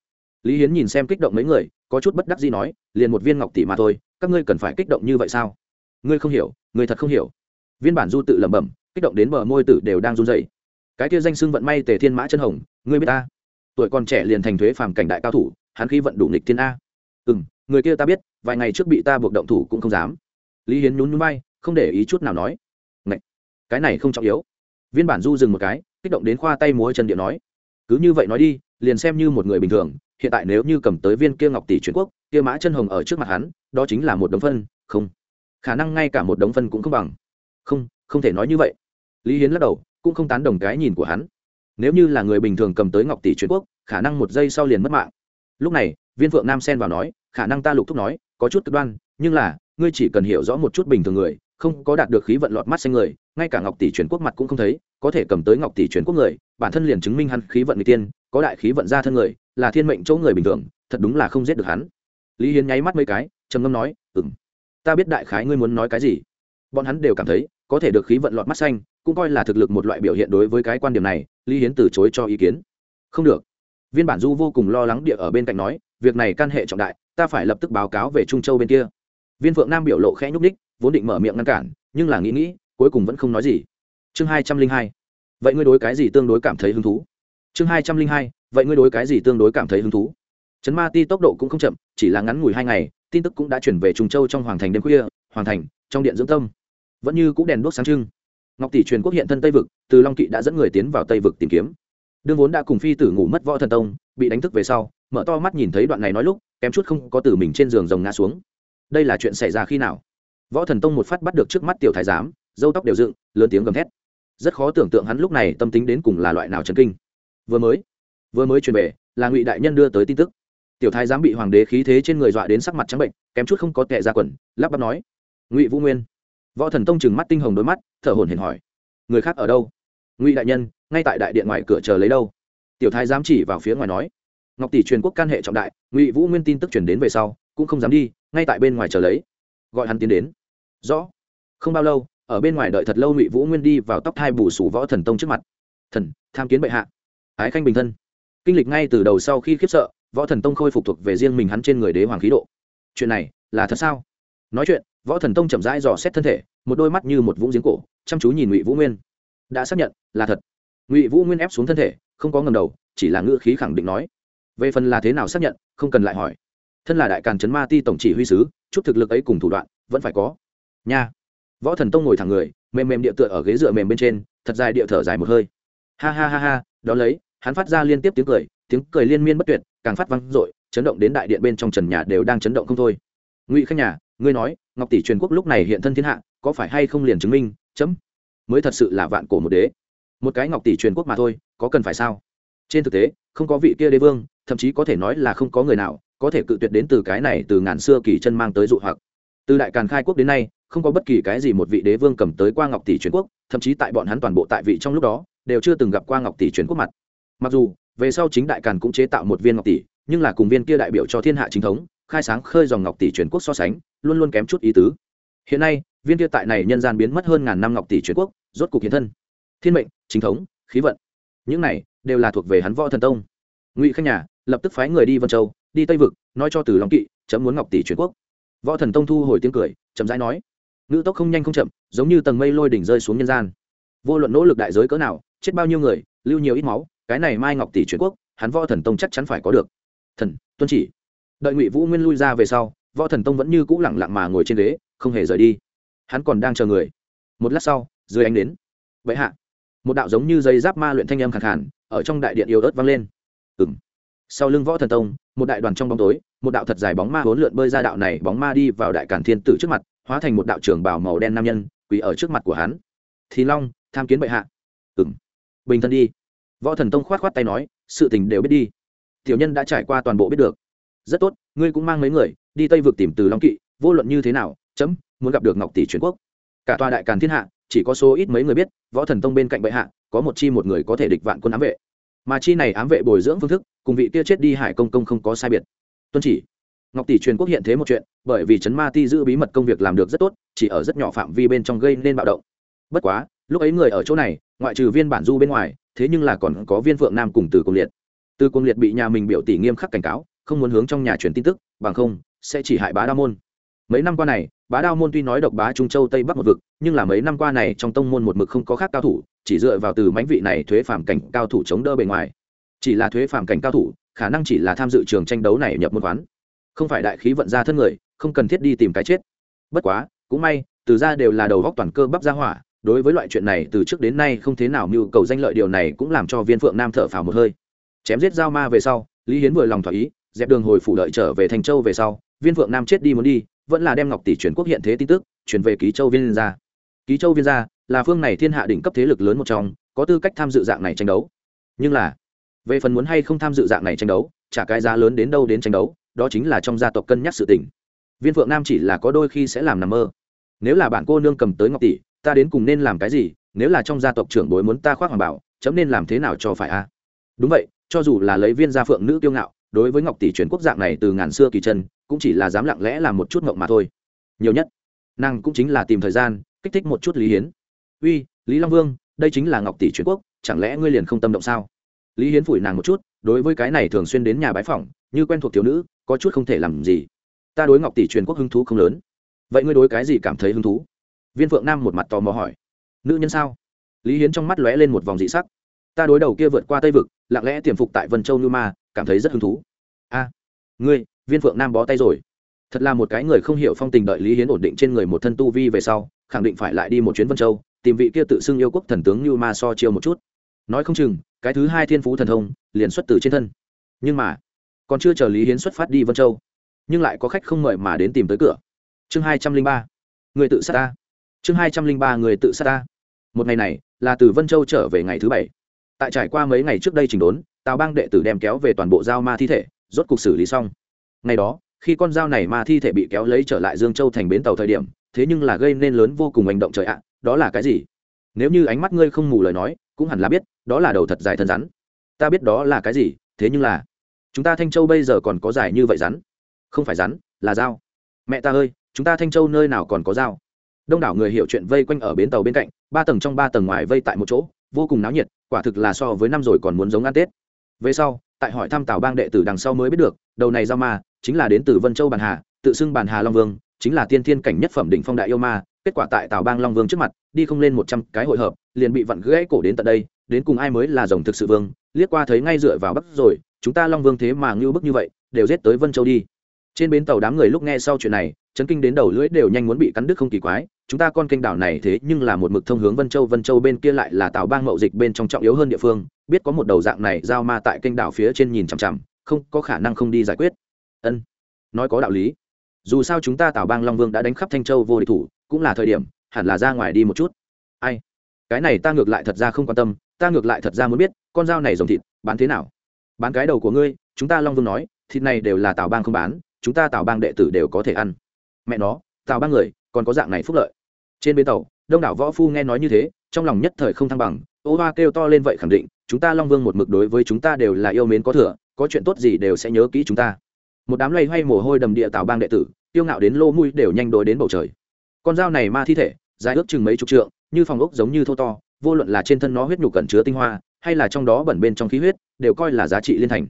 Lý hiến nhìn xem kích động mấy người, có chút bất đắc gì nói, liền một viên ngọc tỷ mà thôi, các ngươi cần phải kích động như vậy sao? Ngươi không hiểu, ngươi thật không hiểu. Viên bản du tự lẩm bẩm, kích động đến bờ môi tử đều đang run dậy cái kia danh xưng vận may tề thiên mã chân hồng, ngươi biết ta? Tuổi còn trẻ liền thành thuế phàm cảnh đại cao thủ, hắn khi vận đủ nghịch thiên a. Ừ m người kia ta biết, vài ngày trước bị ta buộc động thủ cũng không dám. Lý hiến nhún nhún bay không để ý chút nào nói. Ngậy! cái này không trọng yếu. Viên bản du dừng một cái, kích động đến khoa tay múa chân điện nói. Cứ như vậy nói đi, liền xem như một người bình thường, hiện tại nếu như cầm tới viên kia ngọc tỷ truyền quốc, kia mã chân hồng ở trước mặt hắn, đó chính là một đống phân, không. Khả năng ngay cả một đống phân cũng không bằng. Không không thể nói như vậy. Lý hiến lắc đầu cũng không tán đồng cái nhìn của hắn. Nếu như là người bình thường cầm tới ngọc tỷ truyền quốc, khả năng một giây sau liền mất mạng. Lúc này, viên phượng nam xen vào nói, khả năng ta lục thúc nói, có chút cực đoan, nhưng là, ngươi chỉ cần hiểu rõ một chút bình thường người, không có đạt được khí vận lọt mắt xanh người, ngay cả ngọc tỷ truyền quốc mặt cũng không thấy, có thể cầm tới ngọc tỷ truyền quốc người, bản thân liền chứng minh hắn khí vận người tiên, có đại khí vận ra thân người, là thiên mệnh chỗ người bình thường, thật đúng là không giết được hắn. Lý hiến nháy mắt mấy cái, trầm ngâm nói ừng ta biết đại khái ngươi muốn nói cái gì. Bọn hắn đều cảm thấy, có thể được khí vận lọt mắt xanh cũng coi là thực lực một loại biểu hiện đối với cái quan điểm này, lý hiến từ chối cho ý kiến. Không được. Viên bản du vô cùng lo lắng địa ở bên cạnh nói, việc này can hệ trọng đại, ta phải lập tức báo cáo về trung châu bên kia. Viên phượng nam biểu lộ khẽ nhúc ních vốn định mở miệng ngăn cản, nhưng là nghĩ nghĩ, cuối cùng vẫn không nói gì. Chương hai trăm linh hai. Vậy ngươi đối cái gì tương đối cảm thấy hứng thú? Chương hai trăm linh hai. Vậy ngươi đối cái gì tương đối cảm thấy hứng thú? Chấn ma ti tốc độ cũng không chậm, chỉ là ngắn ngủi hai ngày, tin tức cũng đã chuyển về Trung châu trong hoàng thành đêm khuya, hoàng thành, trong điện dưỡng tâm. Vẫn như cũng đèn đuốc sáng trưng ngọc tỷ truyền quốc hiện thân tây vực, từ long kỵ đã dẫn người tiến vào tây vực tìm kiếm. Đương vốn đã cùng phi tử ngủ mất võ thần tông, bị đánh thức về sau, mở to mắt nhìn thấy đoạn này nói lúc, kém chút không có từ mình trên giường rồng ngã xuống. Đây là chuyện xảy ra khi nào? Võ thần tông một phát bắt được trước mắt tiểu thái giám dâu tóc đều dựng, lớn tiếng gầm thét. Rất khó tưởng tượng hắn lúc này tâm tính đến cùng là loại nào trần kinh. Vừa mới vừa mới truyền về, là ngụy đại nhân đưa tới tin tức. Tiểu thái giám bị hoàng đế khí thế trên người dọa đến sắc mặt trắng bệnh, kém chút không có tệ ra quần, lắp bắp nói, ngụy vũ nguyên võ thần tông chừng mắt tinh hồng đôi mắt, thở hồn hển hỏi, người khác ở đâu? Ngụy đại nhân, ngay tại đại điện ngoài cửa chờ lấy đâu? Tiểu thái giám chỉ vào phía ngoài nói, ngọc tỷ truyền quốc can hệ trọng đại, ngụy vũ nguyên tin tức chuyển đến về sau, cũng không dám đi, ngay tại bên ngoài chờ lấy. Gọi hắn tiến đến. Rõ. Không bao lâu, ở bên ngoài đợi thật lâu ngụy vũ nguyên đi vào tóc thai bù sủ võ thần tông trước mặt. Thần, tham kiến bệ hạ. Ái khanh bình thân. Kinh lịch ngay từ đầu sau khi khiếp sợ, võ thần tông khôi phục thuộc về riêng mình hắn trên người đế hoàng khí độ. Chuyện này là thật sao? Nói chuyện, võ thần tông chậm rãi dò xét thân thể, một đôi mắt như một vũng giếng cổ, chăm chú nhìn ngụy vũ nguyên. Đã xác nhận, là thật. Ngụy vũ nguyên ép xuống thân thể, không có ngầm đầu, chỉ là ngữ khí khẳng định nói. Về phần là thế nào xác nhận, không cần lại hỏi. Thân là đại càn trấn ma ti tổng chỉ huy sứ, chút thực lực ấy cùng thủ đoạn, vẫn phải có. Nha. Võ thần tông ngồi thẳng người, mềm mềm địa tựa ở ghế dựa mềm bên trên, thật dài địa thở dài một hơi. Ha ha ha ha, đón lấy, hắn phát ra liên tiếp tiếng cười tiếng cười liên miên bất tuyệt, càng phát vang dội, chấn động đến đại điện bên trong trần nhà đều đang chấn động không thôi. Ngụy khanh nhà ngươi nói, ngọc tỷ truyền quốc lúc này hiện thân thiên hạ, có phải hay không liền chứng minh, chấm, mới thật sự là vạn cổ một đế. Một cái ngọc tỷ truyền quốc mà thôi, có cần phải sao? Trên thực tế, không có vị kia đế vương, thậm chí có thể nói là không có người nào, có thể cự tuyệt đến từ cái này từ ngàn xưa kỳ chân mang tới dụ hoặc. Từ đại càn khai quốc đến nay, không có bất kỳ cái gì một vị đế vương cầm tới qua ngọc tỷ truyền quốc, thậm chí tại bọn hắn toàn bộ tại vị trong lúc đó, đều chưa từng gặp qua ngọc tỷ truyền quốc mặt. Mặc dù, về sau chính đại càn cũng chế tạo một viên ngọc tỷ, nhưng là cùng viên kia đại biểu cho thiên hạ chính thống khai sáng khơi dòng ngọc tỷ truyền quốc so sánh, luôn luôn kém chút ý tứ. Hiện nay, viên kia tại này nhân gian biến mất hơn ngàn năm ngọc tỷ truyền quốc, rốt cục hiện thân. Thiên mệnh, chính thống, khí vận. Những này đều là thuộc về hắn võ thần tông. Ngụy khanh nhà lập tức phái người đi vân châu, đi tây vực, nói cho từ long kỵ, chấm muốn ngọc tỷ truyền quốc. Võ thần tông thu hồi tiếng cười, chậm rãi nói, ngữ tốc không nhanh không chậm, giống như tầng mây lôi đỉnh rơi xuống nhân gian. Vô luận nỗ lực đại giới cỡ nào, chết bao nhiêu người, lưu nhiều ít máu, cái này mai ngọc tỷ truyền quốc, hắn võ thần tông chắc chắn phải có được. Thần, tuân chỉ đợi ngụy vũ nguyên lui ra về sau võ thần tông vẫn như cũ lẳng lặng mà ngồi trên ghế, không hề rời đi. Hắn còn đang chờ người. Một lát sau, dưới ánh đến vậy hạ. Một đạo giống như dây giáp ma luyện thanh âm khẳng hẳn ở trong đại điện yếu ớt vang lên. Ừng sau lưng võ thần tông, một đại đoàn trong bóng tối, một đạo thật dài bóng ma hỗn lượn bơi ra đạo này bóng ma đi vào đại cản thiên tử trước mặt, hóa thành một đạo trưởng bảo màu đen nam nhân, quỳ ở trước mặt của hắn. Thì long, tham kiến bệ hạ. Ừng bình thân đi. Võ thần tông khoát khoát tay nói, sự tình đều biết đi. Tiểu nhân đã trải qua toàn bộ biết được rất tốt, ngươi cũng mang mấy người, đi tây vực tìm từ long kỵ, vô luận như thế nào, chấm, muốn gặp được ngọc tỷ truyền quốc. Cả tòa đại càn thiên hạ, chỉ có số ít mấy người biết, võ thần tông bên cạnh bệ hạ, có một chi một người có thể địch vạn quân ám vệ. Mà chi này ám vệ bồi dưỡng phương thức, cùng vị kia chết đi hải công công không có sai biệt. Tuân chỉ, ngọc tỷ truyền quốc hiện thế một chuyện, bởi vì trấn ma ti giữ bí mật công việc làm được rất tốt, chỉ ở rất nhỏ phạm vi bên trong gây nên bạo động. Bất quá, lúc ấy người ở chỗ này, ngoại trừ viên bản du bên ngoài, thế nhưng là còn có viên phượng nam cùng từ công liệt. Từ công liệt bị nhà mình biểu tỷ nghiêm khắc cảnh cáo không muốn hướng trong nhà truyền tin tức, bằng không, sẽ chỉ hại bá Đao môn. Mấy năm qua này, bá đao môn tuy nói độc bá trung châu tây bắc một vực, nhưng là mấy năm qua này trong tông môn một mực không có khác cao thủ, chỉ dựa vào từ mãnh vị này thuế phàm cảnh cao thủ chống đỡ bề ngoài. Chỉ là thuế phàm cảnh cao thủ, khả năng chỉ là tham dự trường tranh đấu này nhập môn quán. Không phải đại khí vận ra thân người, không cần thiết đi tìm cái chết. Bất quá, cũng may, từ ra đều là đầu góc toàn cơ bắp ra hỏa, đối với loại chuyện này từ trước đến nay không thế nào mưu cầu danh lợi điều này cũng làm cho viên phượng nam thở phào một hơi. Chém giết giao ma về sau, lý hiến vừa lòng thỏa ý dẹp đường hồi phủ đợi trở về thành châu về sau, viên phượng nam chết đi muốn đi, vẫn là đem ngọc tỷ truyền quốc hiện thế tin tức, chuyển về ký châu viên gia. Ký châu viên gia là phương này thiên hạ đỉnh cấp thế lực lớn một trong, có tư cách tham dự dạng này tranh đấu. Nhưng là, về phần muốn hay không tham dự dạng này tranh đấu trả cái giá lớn đến đâu đến tranh đấu, đó chính là trong gia tộc cân nhắc sự tình. Viên phượng nam chỉ là có đôi khi sẽ làm nằm mơ. Nếu là bạn cô nương cầm tới ngọc tỷ, ta đến cùng nên làm cái gì, nếu là trong gia tộc trưởng bối muốn ta khoác hoàng bảo, chấm nên làm thế nào cho phải a đúng vậy, cho dù là lấy viên gia phượng nữ kiêu ngạo đối với ngọc tỷ truyền quốc dạng này từ ngàn xưa kỳ chân, cũng chỉ là dám lặng lẽ làm một chút ngộng mà thôi. Nhiều nhất, nàng cũng chính là tìm thời gian, kích thích một chút lý hiến. Uy, lý long vương, đây chính là ngọc tỷ truyền quốc, chẳng lẽ ngươi liền không tâm động sao? Lý hiến phủi nàng một chút, đối với cái này thường xuyên đến nhà bái phỏng, như quen thuộc thiếu nữ, có chút không thể làm gì. Ta đối ngọc tỷ truyền quốc hứng thú không lớn. Vậy ngươi đối cái gì cảm thấy hứng thú? Viên phượng nam một mặt tò mò hỏi. Nữ nhân sao? Lý hiến trong mắt lóe lên một vòng dị sắc ta đối đầu kia vượt qua tây vực, lặng lẽ tiềm phục tại vân châu như ma, cảm thấy rất hứng thú. A, ngươi, viên phượng nam bó tay rồi. Thật là một cái người không hiểu phong tình đợi lý hiến ổn định trên người một thân tu vi về sau, khẳng định phải lại đi một chuyến vân châu, tìm vị kia tự xưng yêu quốc thần tướng như ma so chiêu một chút. Nói không chừng, cái thứ hai thiên phú thần thông liền xuất từ trên thân. Nhưng mà, còn chưa chờ lý hiến xuất phát đi vân châu, nhưng lại có khách không mời mà đến tìm tới cửa. Chương hai trăm linh ba, người tự sát ta. Chương hai trăm linh ba, người tự sát ta. Một ngày này, là từ vân châu trở về ngày thứ bảy tại trải qua mấy ngày trước đây chỉnh đốn, tào bang đệ tử đem kéo về toàn bộ dao ma thi thể, rốt cuộc xử lý xong. Ngày đó, khi con dao này ma thi thể bị kéo lấy trở lại dương châu thành bến tàu thời điểm, thế nhưng là gây nên lớn vô cùng hành động trời ạ, đó là cái gì? Nếu như ánh mắt ngươi không mù lời nói, cũng hẳn là biết, đó là đầu thật dài thân rắn. Ta biết đó là cái gì, thế nhưng là, chúng ta thanh châu bây giờ còn có dài như vậy rắn? Không phải rắn, là dao. Mẹ ta ơi, chúng ta thanh châu nơi nào còn có dao? Đông đảo người hiểu chuyện vây quanh ở bến tàu bên cạnh, ba tầng trong ba tầng ngoài vây tại một chỗ, vô cùng náo nhiệt quả thực là so với năm rồi còn muốn giống ăn tết. Về sau, tại hỏi thăm tào bang đệ tử đằng sau mới biết được, đầu này giao ma chính là đến từ vân châu bàn hà, tự xưng bàn hà long vương, chính là tiên thiên cảnh nhất phẩm đỉnh phong đại yêu ma, kết quả tại tào bang long vương trước mặt, đi không lên một trăm cái hội hợp, liền bị vặn gãy cổ đến tận đây, đến cùng ai mới là rồng thực sự vương, liếc qua thấy ngay dựa vào bắc rồi, chúng ta long vương thế mà ngưu bức như vậy, đều giết tới vân châu đi. Trên bến tàu đám người lúc nghe sau chuyện này, chấn kinh đến đầu lưỡi đều nhanh muốn bị cắn đứt không kỳ quái chúng ta con kênh đảo này thế nhưng là một mực thông hướng vân châu vân châu bên kia lại là tàu bang mậu dịch bên trong trọng yếu hơn địa phương, biết có một đầu dạng này giao ma tại kênh đảo phía trên nhìn chằm chằm, không có khả năng không đi giải quyết. Ân, nói có đạo lý. Dù sao chúng ta tào bang long vương đã đánh khắp thanh châu vô địch thủ, cũng là thời điểm, hẳn là ra ngoài đi một chút. Ai? Cái này ta ngược lại thật ra không quan tâm, ta ngược lại thật ra muốn biết, con dao này dòng thịt, bán thế nào? Bán cái đầu của ngươi, chúng ta long vương nói, thịt này đều là tào bang không bán, chúng ta tào bang đệ tử đều có thể ăn. Mẹ nó tào bang người, còn có dạng này phúc lợi trên bến tàu, đông đảo võ phu nghe nói như thế, trong lòng nhất thời không thăng bằng, ô hoa kêu to lên vậy khẳng định, chúng ta long vương một mực đối với chúng ta đều là yêu mến có thừa, có chuyện tốt gì đều sẽ nhớ kỹ chúng ta. Một đám lây hoay mồ hôi đầm địa tào bang đệ tử, tiêu ngạo đến lô mùi đều nhanh đồi đến bầu trời. Con dao này ma thi thể, dài ước chừng mấy chục trượng, như phòng ốc giống như thô to, vô luận là trên thân nó huyết nhục cẩn chứa tinh hoa, hay là trong đó bẩn bên trong khí huyết, đều coi là giá trị liên thành.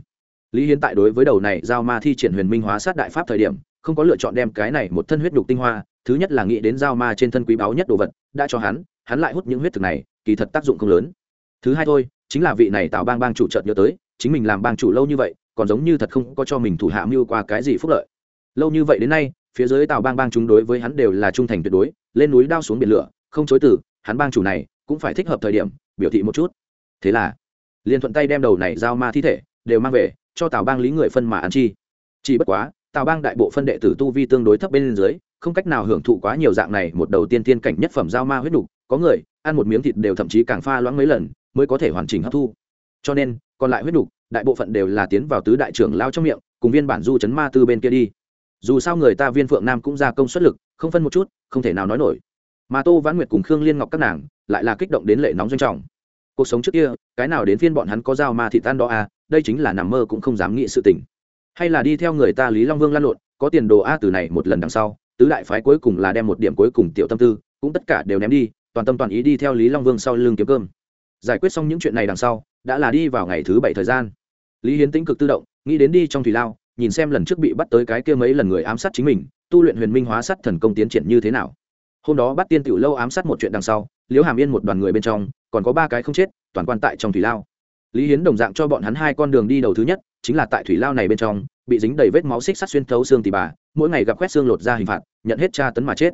Lý hiến tại đối với đầu này giao ma thi triển huyền minh hóa sát đại pháp thời điểm không có lựa chọn đem cái này một thân huyết đục tinh hoa, thứ nhất là nghĩ đến giao ma trên thân quý báu nhất đồ vật, đã cho hắn hắn lại hút những huyết thực này, kỳ thật tác dụng không lớn. Thứ hai thôi, chính là vị này tạo bang bang chủ trợt nhớ tới, chính mình làm bang chủ lâu như vậy, còn giống như thật không có cho mình thủ hạ mưu qua cái gì phúc lợi. Lâu như vậy đến nay, phía dưới tàu bang bang chúng đối với hắn đều là trung thành tuyệt đối, lên núi đao xuống biển lửa, không chối từ, hắn bang chủ này cũng phải thích hợp thời điểm, biểu thị một chút. Thế là, liền thuận tay đem đầu này giao ma thi thể đều mang về, cho tạo bang lý người phân mà ăn chi. Chỉ bất quá tào bang đại bộ phân đệ tử tu vi tương đối thấp bên dưới, không cách nào hưởng thụ quá nhiều dạng này một đầu tiên tiên cảnh nhất phẩm giao ma huyết đục, có người ăn một miếng thịt đều thậm chí càng pha loãng mấy lần mới có thể hoàn chỉnh hấp thu. Cho nên, còn lại huyết đục, đại bộ phận đều là tiến vào tứ đại trưởng lao trong miệng, cùng viên bản du chấn ma tư bên kia đi. Dù sao người ta viên phượng nam cũng ra công suất lực, không phân một chút, không thể nào nói nổi. Mà tô vãn nguyệt cùng khương liên ngọc các nàng lại là kích động đến lệ nóng doanh trọng. Cuộc sống trước kia, cái nào đến phiên bọn hắn có dao ma thị tan đó à đây chính là nằm mơ cũng không dám nghĩ sự tình hay là đi theo người ta lý long vương lan lộn, có tiền đồ a từ này một lần đằng sau, tứ đại phái cuối cùng là đem một điểm cuối cùng tiểu tâm tư, cũng tất cả đều ném đi, toàn tâm toàn ý đi theo lý long vương sau lưng kiếm cơm. Giải quyết xong những chuyện này đằng sau, đã là đi vào ngày thứ bảy thời gian. Lý hiến tĩnh cực tự động, nghĩ đến đi trong thủy lao, nhìn xem lần trước bị bắt tới cái kia mấy lần người ám sát chính mình, tu luyện huyền minh hóa sát thần công tiến triển như thế nào. Hôm đó bắt tiên tiểu lâu ám sát một chuyện đằng sau, liễu hàm yên một đoàn người bên trong, còn có ba cái không chết, toàn quan tại trong thủy lao lý hiến đồng dạng cho bọn hắn hai con đường đi đầu thứ nhất, chính là tại thủy lao này bên trong, bị dính đầy vết máu xích sắt xuyên thấu xương tỉ bà, mỗi ngày gặp quét xương lột ra hình phạt, nhận hết tra tấn mà chết.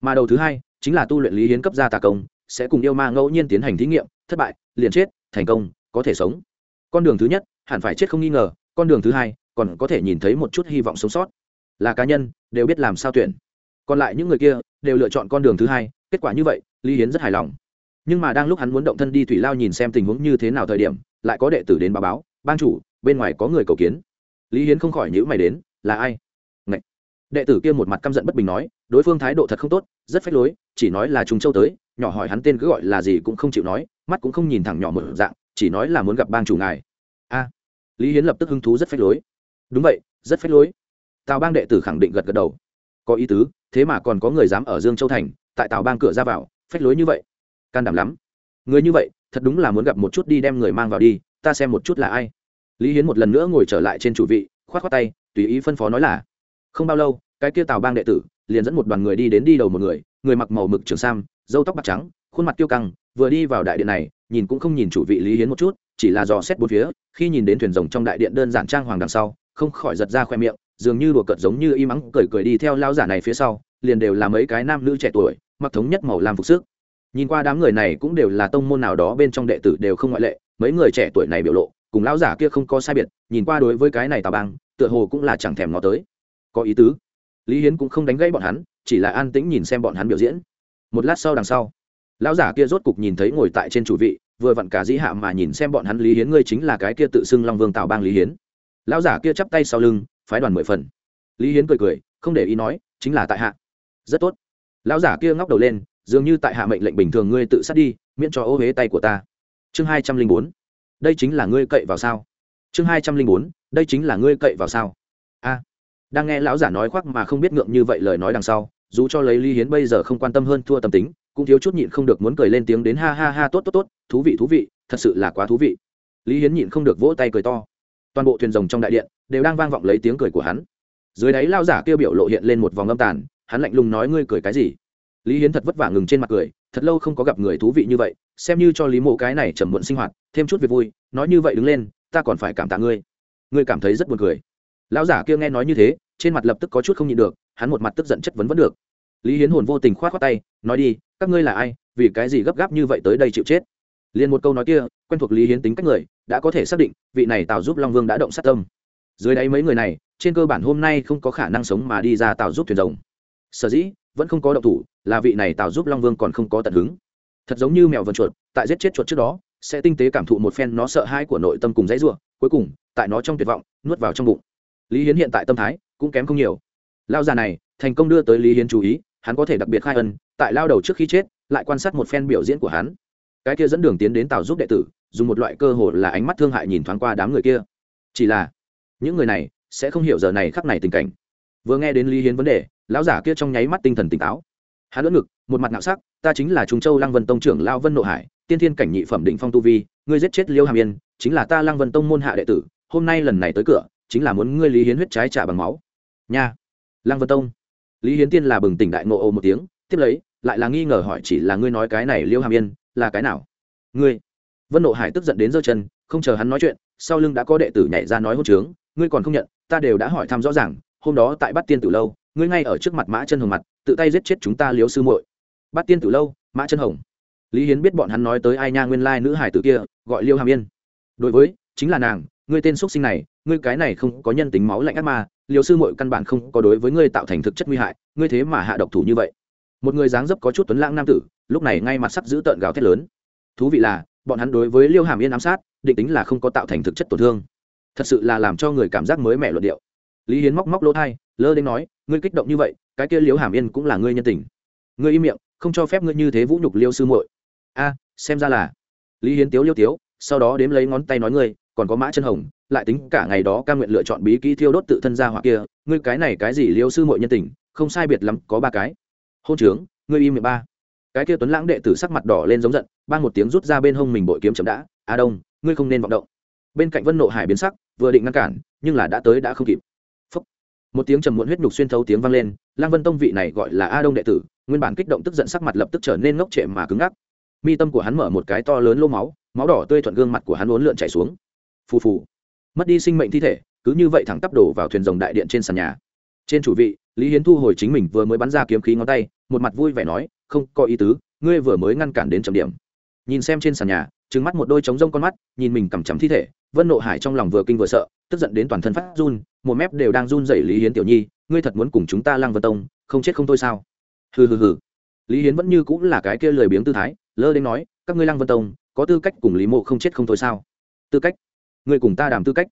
Mà đầu thứ hai, chính là tu luyện lý hiến cấp gia tà công, sẽ cùng yêu ma ngẫu nhiên tiến hành thí nghiệm, thất bại, liền chết, thành công, có thể sống. Con đường thứ nhất, hẳn phải chết không nghi ngờ, con đường thứ hai, còn có thể nhìn thấy một chút hy vọng sống sót. Là cá nhân, đều biết làm sao tuyển. Còn lại những người kia, đều lựa chọn con đường thứ hai, kết quả như vậy, lý hiến rất hài lòng. Nhưng mà đang lúc hắn muốn động thân đi thủy lao nhìn xem tình huống như thế nào thời điểm lại có đệ tử đến báo báo ban chủ, bên ngoài có người cầu kiến. Lý hiến không khỏi nhữ mày đến, là ai? Ngậy. đệ tử kia một mặt căm giận bất bình nói, đối phương thái độ thật không tốt, rất phách lối, chỉ nói là trung châu tới, nhỏ hỏi hắn tên cứ gọi là gì cũng không chịu nói, mắt cũng không nhìn thẳng nhỏ một dạng, chỉ nói là muốn gặp bang chủ ngài. A. Lý hiến lập tức hứng thú rất phách lối. Đúng vậy, rất phách lối. Tào bang đệ tử khẳng định gật gật đầu. Có ý tứ, thế mà còn có người dám ở dương châu thành, tại tào bang cửa ra vào, phách lối như vậy. Can đảm lắm. Người như vậy thật đúng là muốn gặp một chút đi đem người mang vào đi, ta xem một chút là ai. Lý hiến một lần nữa ngồi trở lại trên chủ vị k h o á t k h o á tay, tùy ý phân phó nói là, không bao lâu, cái kia tào bang đệ tử liền dẫn một đoàn người đi đến đi đầu một người người mặc màu mực trường sam dâu tóc bạc trắng, khuôn mặt tiêu căng, vừa đi vào đại điện này, nhìn cũng không nhìn chủ vị lý hiến một chút, chỉ là dò xét bốn phía, khi nhìn đến thuyền rồng trong đại điện đơn giản trang hoàng đằng sau, không khỏi giật ra khoe miệng, dường như đùa cợt giống như y mắng cười cười đi theo lao giả này phía sau, liền đều là mấy cái nam nữ trẻ tuổi, mặc thống nhất màu làm phục sức nhìn qua đám người này cũng đều là tông môn nào đó bên trong đệ tử đều không ngoại lệ, mấy người trẻ tuổi này biểu lộ, cùng lão giả kia không có sai biệt, nhìn qua đối với cái này tào bang, tựa hồ cũng là chẳng thèm nó tới. Có ý tứ. Lý hiến cũng không đánh gãy bọn hắn, chỉ là an tĩnh nhìn xem bọn hắn biểu diễn. Một lát sau đằng sau, lão giả kia rốt cục nhìn thấy ngồi tại trên chủ vị, vừa vặn cả dĩ hạ mà nhìn xem bọn hắn lý hiến, ngươi chính là cái kia tự xưng long vương tào bang lý hiến. Lão giả kia chắp tay sau lưng, phái đoàn mười phần. Lý hiến cười cười, không để ý nói, chính là tại hạ. Rất tốt. Lão giả kia ngóc đầu lên dường như tại hạ mệnh lệnh bình thường ngươi tự sát đi, miễn cho ô huế tay của ta. Chương hai trăm linh bốn. Đây chính là ngươi cậy vào sao? Chương hai trăm linh bốn. Đây chính là ngươi cậy vào sao? A. Đang nghe lão giả nói khoác mà không biết ngượng như vậy lời nói đằng sau, dù cho lấy lý hiến bây giờ không quan tâm hơn thua tâm tính, cũng thiếu chút nhịn không được muốn cười lên tiếng đến ha ha ha tốt tốt tốt, thú vị thú vị, thật sự là quá thú vị. Lý hiến nhịn không được vỗ tay cười to. Toàn bộ thuyền rồng trong đại điện đều đang vang vọng lấy tiếng cười của hắn. Dưới đáy lao giả kêu biểu lộ hiện lên một vòng âm tàn, hắn lạnh lùng nói ngươi cười cái gì? Lý hiến thật vất vả ngừng trên mặt cười, thật lâu không có gặp người thú vị như vậy, xem như cho lý mộ cái này chầm muộn sinh hoạt, thêm chút việc vui, nói như vậy đứng lên, ta còn phải cảm tạ ngươi. Ngươi cảm thấy rất buồn cười. Lão giả kia nghe nói như thế, trên mặt lập tức có chút không nhịn được, hắn một mặt tức giận chất vấn vẫn được. Lý hiến hồn vô tình k h o á t khoác tay, nói đi, các ngươi là ai, vì cái gì gấp gáp như vậy tới đây chịu chết? Liền một câu nói kia, quen thuộc lý hiến tính cách người, đã có thể xác định, vị này tào giúp long vương đã động sát tâm. Dưới đáy mấy người này, trên cơ bản hôm nay không có khả năng sống mà đi ra tào giúp thuyền rồng. Sở dĩ, vẫn không có động thủ là vị này tào giúp long vương còn không có tận hứng. Thật giống như mèo vần chuột, tại giết chết chuột trước đó, sẽ tinh tế cảm thụ một phen nó sợ hãi của nội tâm cùng dãy ruộng cuối cùng, tại nó trong tuyệt vọng, nuốt vào trong bụng. Lý hiến hiện tại tâm thái cũng kém không nhiều. Lao già này, thành công đưa tới lý hiến chú ý, hắn có thể đặc biệt khai ân, tại lao đầu trước khi chết, lại quan sát một phen biểu diễn của hắn. Cái kia dẫn đường tiến đến tào giúp đệ tử, dùng một loại cơ hội là ánh mắt thương hại nhìn thoáng qua đám người kia. Chỉ là, những người này sẽ không hiểu giờ này khắc này tình cảnh. Vừa nghe đến lý hiến vấn đề, lão giả kia trong nháy mắt tinh thần tỉnh táo hắn lẫn ngực, một mặt nạo sắc, ta chính là trung châu lăng vân tông trưởng lao vân nộ hải, tiên thiên cảnh nhị phẩm định phong tu vi, ngươi giết chết liêu hàm yên chính là ta lăng vân tông môn hạ đệ tử, hôm nay lần này tới cửa, chính là muốn ngươi lý hiến huyết trái trả bằng máu. Nha, lăng vân tông. Lý hiến tiên là bừng tỉnh đại ngộ ồ một tiếng, tiếp lấy, lại là nghi ngờ hỏi chỉ là ngươi nói cái này liêu hàm yên là cái nào? Ngươi. Vân nộ hải tức giận đến giơ chân, không chờ hắn nói chuyện, sau lưng đã có đệ tử nhảy ra nói hôn trướng, ngươi còn không nhận, ta đều đã hỏi thăm rõ ràng, hôm đó tại bắt tiên tử lâu ngươi ngay ở trước mặt mã chân hồng mặt, tự tay giết chết chúng ta liếu sư muội. Bắt tiên tử lâu, mã chân hồng. Lý hiến biết bọn hắn nói tới ai nha nguyên lai nữ hải tử kia, gọi liêu hàm yên. Đối với, chính là nàng, ngươi tên xuất sinh này, ngươi cái này không có nhân tính máu lạnh ác ma liều sư muội căn bản không có đối với ngươi tạo thành thực chất nguy hại, ngươi thế mà hạ độc thủ như vậy. Một người dáng dấp có chút tuấn lãng nam tử, lúc này ngay mặt sắc giữ tợn gào thét lớn. Thú vị là, bọn hắn đối với liêu hàm yên ám sát, định tính là không có tạo thành thực chất tổn thương. Thật sự là làm cho người cảm giác mới mẻ luận điệu. Lý hiến móc móc lỗ thai lơ đến nói, ngươi kích động như vậy, cái kia liêu hàm yên cũng là ngươi nhân tình. Ngươi im miệng, không cho phép ngươi như thế vũ nhục liêu sư muội. A, xem ra là. Lý hiến tiếu liêu tiếu, sau đó đếm lấy ngón tay nói ngươi, còn có mã chân hồng, lại tính cả ngày đó ca nguyện lựa chọn bí kỹ thiêu đốt tự thân ra hoặc kia, ngươi cái này cái gì liêu sư muội nhân tình, không sai biệt lắm, có ba cái. Hôn trướng, ngươi im miệng ba. Cái kia tuấn lãng đệ tử sắc mặt đỏ lên giống giận ban một tiếng rút ra bên hông mình bội kiếm chậm đã, a đông, ngươi không nên vọng động. Bên cạnh vân nộ hải biến sắc, vừa định ngăn cản, nhưng là đã tới đã không kịp một tiếng trầm muộn huyết nhục xuyên thấu tiếng vang lên, lang vân tông vị này gọi là a đông đệ tử, nguyên bản kích động tức giận sắc mặt lập tức trở nên ngốc trệ mà cứng ngắc. Mi tâm của hắn mở một cái to lớn lô máu máu đỏ tươi thuận gương mặt của hắn uốn lượn chảy xuống. Phù phù. Mất đi sinh mệnh thi thể, cứ như vậy thẳng tắp đổ vào thuyền rồng đại điện trên sàn nhà. Trên chủ vị, lý hiến thu hồi chính mình vừa mới bắn ra kiếm khí ngón tay, một mặt vui vẻ nói, không, có ý tứ, ngươi vừa mới ngăn cản đến trầm điểm. Nhìn xem trên sàn nhà trứng mắt một đôi trống rông con mắt, nhìn mình cằm chằm thi thể vân nộ hải trong lòng vừa kinh vừa sợ, tức giận đến toàn thân phát run, một mép đều đang run dậy lý hiến tiểu nhi, ngươi thật muốn cùng chúng ta lăng vân tông, không chết không thôi sao? Hừ hừ hừ. Lý hiến vẫn như cũng là cái kia lười biếng tư thái, lơ đến nói, các ngươi lăng vân tông, có tư cách cùng lý mộ không chết không thôi sao? Tư cách? Ngươi cùng ta đàm tư cách?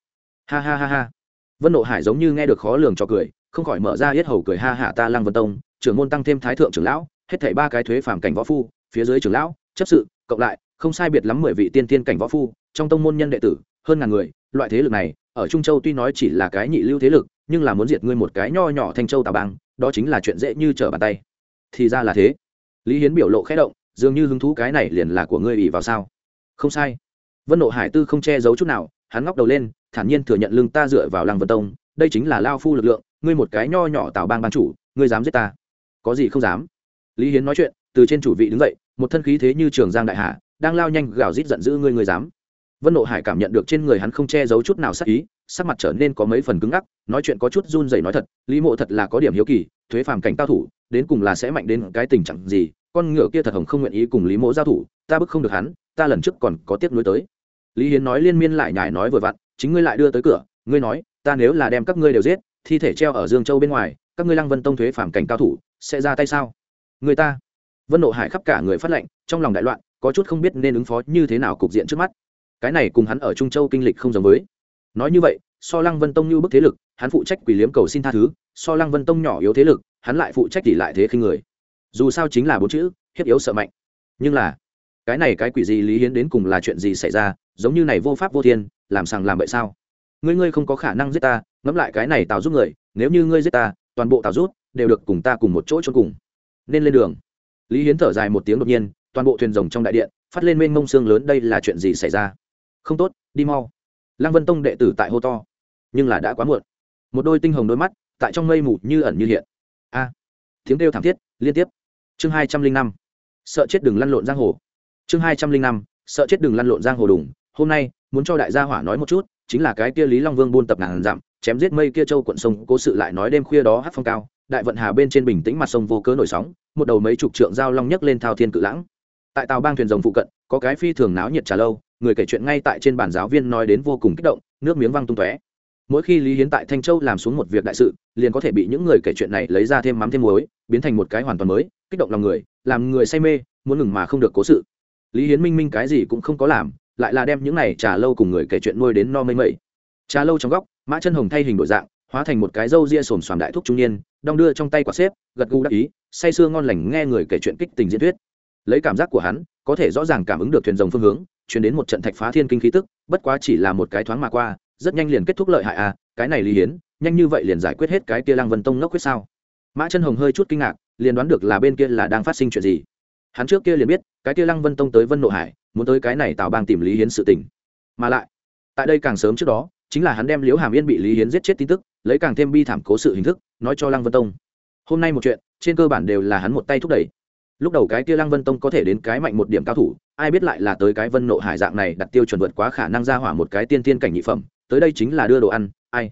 Ha ha ha ha. Vân nộ hải giống như nghe được khó lường cho cười, không khỏi mở ra yết hầu cười ha hạ ta lăng vân tông, trưởng môn tăng thêm thái thượng trưởng lão, hết thảy ba cái thuế phàm cảnh võ phu, phía dưới trưởng lão, chấp sự, cộng lại, không sai biệt lắm mười vị tiên tiên cảnh võ phu, trong tông môn nhân đệ tử hơn ngàn người, loại thế lực này, ở trung châu tuy nói chỉ là cái nhị lưu thế lực, nhưng là muốn diệt ngươi một cái nho nhỏ thanh châu tà bang, đó chính là chuyện dễ như trở bàn tay. Thì ra là thế. Lý hiến biểu lộ khẽ động, dường như hứng thú cái này liền là của ngươi ỉ vào sao? Không sai. Vân nộ hải tư không che giấu chút nào, hắn ngóc đầu lên, thản nhiên thừa nhận lưng ta dựa vào lăng vân tông, đây chính là lao phu lực lượng, ngươi một cái nho nhỏ tào bang ban chủ, ngươi dám giết ta? Có gì không dám? Lý hiến nói chuyện, từ trên chủ vị đứng dậy, một thân khí thế như trường giang đại hạ, đang lao nhanh gào rít giận dữ, ngươi ngươi dám? Vân nộ hải cảm nhận được trên người hắn không che giấu chút nào sắc ý, sắc mặt trở nên có mấy phần cứng ngắc, nói chuyện có chút run rẩy nói thật, lý mộ thật là có điểm hiếu kỳ, thuế phàm cảnh cao thủ, đến cùng là sẽ mạnh đến cái tình trạng gì, con ngựa kia thật hồng không nguyện ý cùng lý mộ giao thủ, ta bức không được hắn, ta lần trước còn có tiếc nuối tới. Lý hiến nói liên miên lại nhải nói vừa vặn, chính ngươi lại đưa tới cửa, ngươi nói, ta nếu là đem các ngươi đều giết, thi thể treo ở dương châu bên ngoài, các ngươi lăng vân tông thuế phàm cảnh cao thủ, sẽ ra tay sao? Người ta. Vân nộ hải khắp cả người phát lệnh, trong lòng đại loạn, có chút không biết nên ứng phó như thế nào cục diện trước mắt cái này cùng hắn ở trung châu kinh lịch không giống với. Nói như vậy, so lăng vân tông như bức thế lực, hắn phụ trách quỷ liếm cầu xin tha thứ, so lăng vân tông nhỏ yếu thế lực, hắn lại phụ trách tỷ lại thế khinh người. Dù sao chính là bốn chữ, hiếp yếu sợ mạnh. Nhưng là, cái này cái quỷ gì lý hiến đến cùng là chuyện gì xảy ra, giống như này vô pháp vô thiên, làm sằng làm bậy sao? Ngươi ngươi không có khả năng giết ta, ngẫm lại cái này tào giúp người, nếu như ngươi giết ta, toàn bộ tào rút đều được cùng ta cùng một chỗ cho cùng. Nên lên đường. Lý hiến thở dài một tiếng đột nhiên, toàn bộ thuyền rồng trong đại điện, phát lên mênh mông xương lớn, đây là chuyện gì xảy ra? Không tốt, đi mau. Lăng vân tông đệ tử tại hô to, nhưng là đã quá muộn. Một đôi tinh hồng đôi mắt tại trong mây mù như ẩn như hiện. A, tiếng kêu thảm thiết, liên tiếp. Chương hai trăm linh năm, sợ chết đừng lăn lộn giang hồ. Chương hai trăm linh năm, sợ chết đừng lăn lộn giang hồ đùng. Hôm nay, muốn cho đại gia hỏa nói một chút, chính là cái kia lý long vương buôn tập ngàn dặm, chém giết mây kia châu quận sông, cố sự lại nói đêm khuya đó hát phong cao, đại vận hà bên trên bình tĩnh mặt sông vô cớ nổi sóng, một đầu mấy chục trượng giao long nhấc lên thao thiên cự lãng. Tại tàu bang thuyền rồng phụ cận, có cái phi thường náo nhiệt trà lâu người kể chuyện ngay tại trên bàn giáo viên nói đến vô cùng kích động, nước miếng văng tung tóe. Mỗi khi lý hiến tại thanh châu làm xuống một việc đại sự, liền có thể bị những người kể chuyện này lấy ra thêm mắm thêm muối, biến thành một cái hoàn toàn mới, kích động lòng người, làm người say mê, muốn ngừng mà không được cố sự. Lý hiến minh minh cái gì cũng không có làm, lại là đem những này trà lâu cùng người kể chuyện nuôi đến no mây mây. Trà lâu trong góc, mã chân hồng thay hình đổi dạng, hóa thành một cái râu ria xồm xoàm đại thúc trung niên, đong đưa trong tay quả xếp, gật gù đắc ý, say sưa ngon lành nghe người kể chuyện kích tình diễn thuyết. Lấy cảm giác của hắn, có thể rõ ràng cảm ứng được thuyền rồng phương hướng chuyển đến một trận thạch phá thiên kinh khí tức, bất quá chỉ là một cái thoáng mà qua, rất nhanh liền kết thúc lợi hại à cái này lý hiến, nhanh như vậy liền giải quyết hết cái kia lăng vân tông ngốc quyết sao? Mã chân hồng hơi chút kinh ngạc, liền đoán được là bên kia là đang phát sinh chuyện gì. Hắn trước kia liền biết, cái kia lăng vân tông tới vân nộ hải, muốn tới cái này tạo bang tìm lý hiến sự tình. Mà lại, tại đây càng sớm trước đó, chính là hắn đem liễu hàm yên bị lý hiến giết chết tin tức, lấy càng thêm bi thảm cố sự hình thức, nói cho lăng vân tông. Hôm nay một chuyện, trên cơ bản đều là hắn một tay thúc đẩy. Lúc đầu cái kia lăng vân tông có thể đến cái mạnh một điểm cao thủ ai biết lại là tới cái vân nộ hải dạng này đặt tiêu chuẩn vượt quá khả năng ra hỏa một cái tiên tiên cảnh nhị phẩm, tới đây chính là đưa đồ ăn, ai?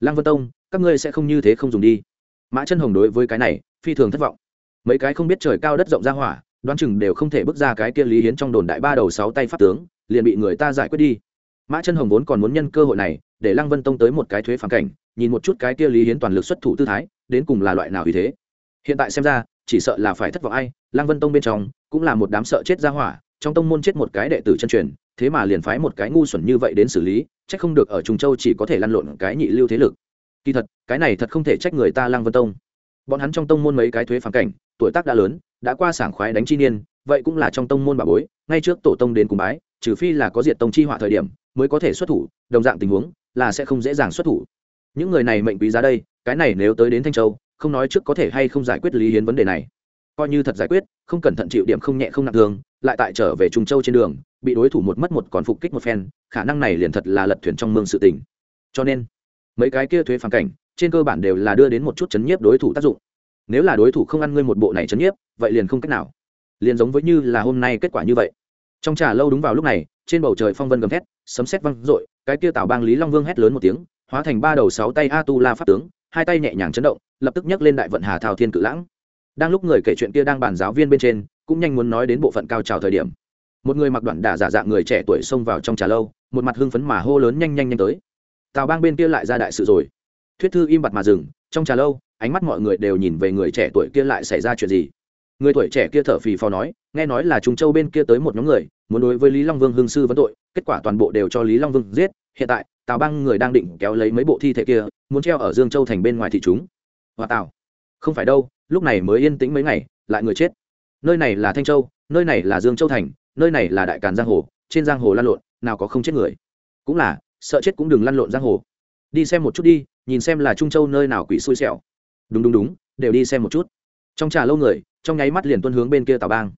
Lăng vân tông, các ngươi sẽ không như thế không dùng đi. Mã chân hồng đối với cái này, phi thường thất vọng. Mấy cái không biết trời cao đất rộng ra hỏa, đoán chừng đều không thể bước ra cái kia lý hiến trong đồn đại ba đầu sáu tay pháp tướng, liền bị người ta giải quyết đi. Mã chân hồng vốn còn muốn nhân cơ hội này, để lăng vân tông tới một cái thuế phản cảnh, nhìn một chút cái kia lý hiến toàn lực xuất thủ tư thái, đến cùng là loại nào vì thế. Hiện tại xem ra, chỉ sợ là phải thất vọng ai, lăng vân tông bên trong, cũng là một đám sợ chết ra hỏa trong tông môn chết một cái đệ tử chân truyền, thế mà liền phái một cái ngu xuẩn như vậy đến xử lý trách không được ở trung châu chỉ có thể lăn lộn cái nhị lưu thế lực. Kỳ thật, cái này thật không thể trách người ta lăng vân tông. Bọn hắn trong tông môn mấy cái thuế phản cảnh, tuổi tác đã lớn, đã qua sảng khoái đánh chi niên, vậy cũng là trong tông môn bà bối, ngay trước tổ tông đến cùng bái, trừ phi là có diệt tông chi họa thời điểm, mới có thể xuất thủ, đồng dạng tình huống, là sẽ không dễ dàng xuất thủ. Những người này mệnh quý giá đây, cái này nếu tới đến thanh châu, không nói trước có thể hay không giải quyết lý hiến vấn đề này coi như thật giải quyết không cẩn thận chịu điểm không nhẹ không nặng thường, lại tại trở về trung châu trên đường bị đối thủ một mất một còn phục kích một phen khả năng này liền thật là lật thuyền trong mương sự tình. Cho nên mấy cái kia thuế phản cảnh trên cơ bản đều là đưa đến một chút chấn nhiếp đối thủ tác dụng. Nếu là đối thủ không ăn ngươi một bộ này chấn nhiếp vậy liền không cách nào. Liền giống với như là hôm nay kết quả như vậy. Trong trà lâu đúng vào lúc này trên bầu trời phong vân gầm thét sấm sét văng rội cái kia tảo bang lý long vương hét lớn một tiếng hóa thành ba đầu sáu tay a tu la pháp tướng hai tay nhẹ nhàng chấn động lập tức nhấc lên đại vận hà thao thiên cự lãng đang lúc người kể chuyện kia đang bàn giáo viên bên trên, cũng nhanh muốn nói đến bộ phận cao trào thời điểm. Một người mặc đoạn đả giả dạng người trẻ tuổi xông vào trong trà lâu, một mặt hưng phấn mà hô lớn nhanh nhanh nhanh tới. Tào bang bên kia lại ra đại sự rồi. Thuyết thư im bặt mà dừng, trong trà lâu, ánh mắt mọi người đều nhìn về người trẻ tuổi kia lại xảy ra chuyện gì. Người tuổi trẻ kia thở phì phò nói, nghe nói là trung châu bên kia tới một nhóm người, muốn đối với lý long vương hương sư vấn tội, kết quả toàn bộ đều cho lý long vương giết. Hiện tại, tào bang người đang định kéo lấy mấy bộ thi thể kia, muốn treo ở dương châu thành bên ngoài thị chúng. Hòa tào không phải đâu, lúc này mới yên tĩnh mấy ngày, lại người chết. Nơi này là thanh châu, nơi này là dương châu thành, nơi này là đại càn giang hồ, trên giang hồ lăn lộn, nào có không chết người. Cũng là, sợ chết cũng đừng lăn lộn giang hồ. Đi xem một chút đi, nhìn xem là trung châu nơi nào quỷ xui xẻo. Đúng đúng đúng, đều đi xem một chút. Trong trà lâu người, trong nháy mắt liền tuân hướng bên kia tào bang.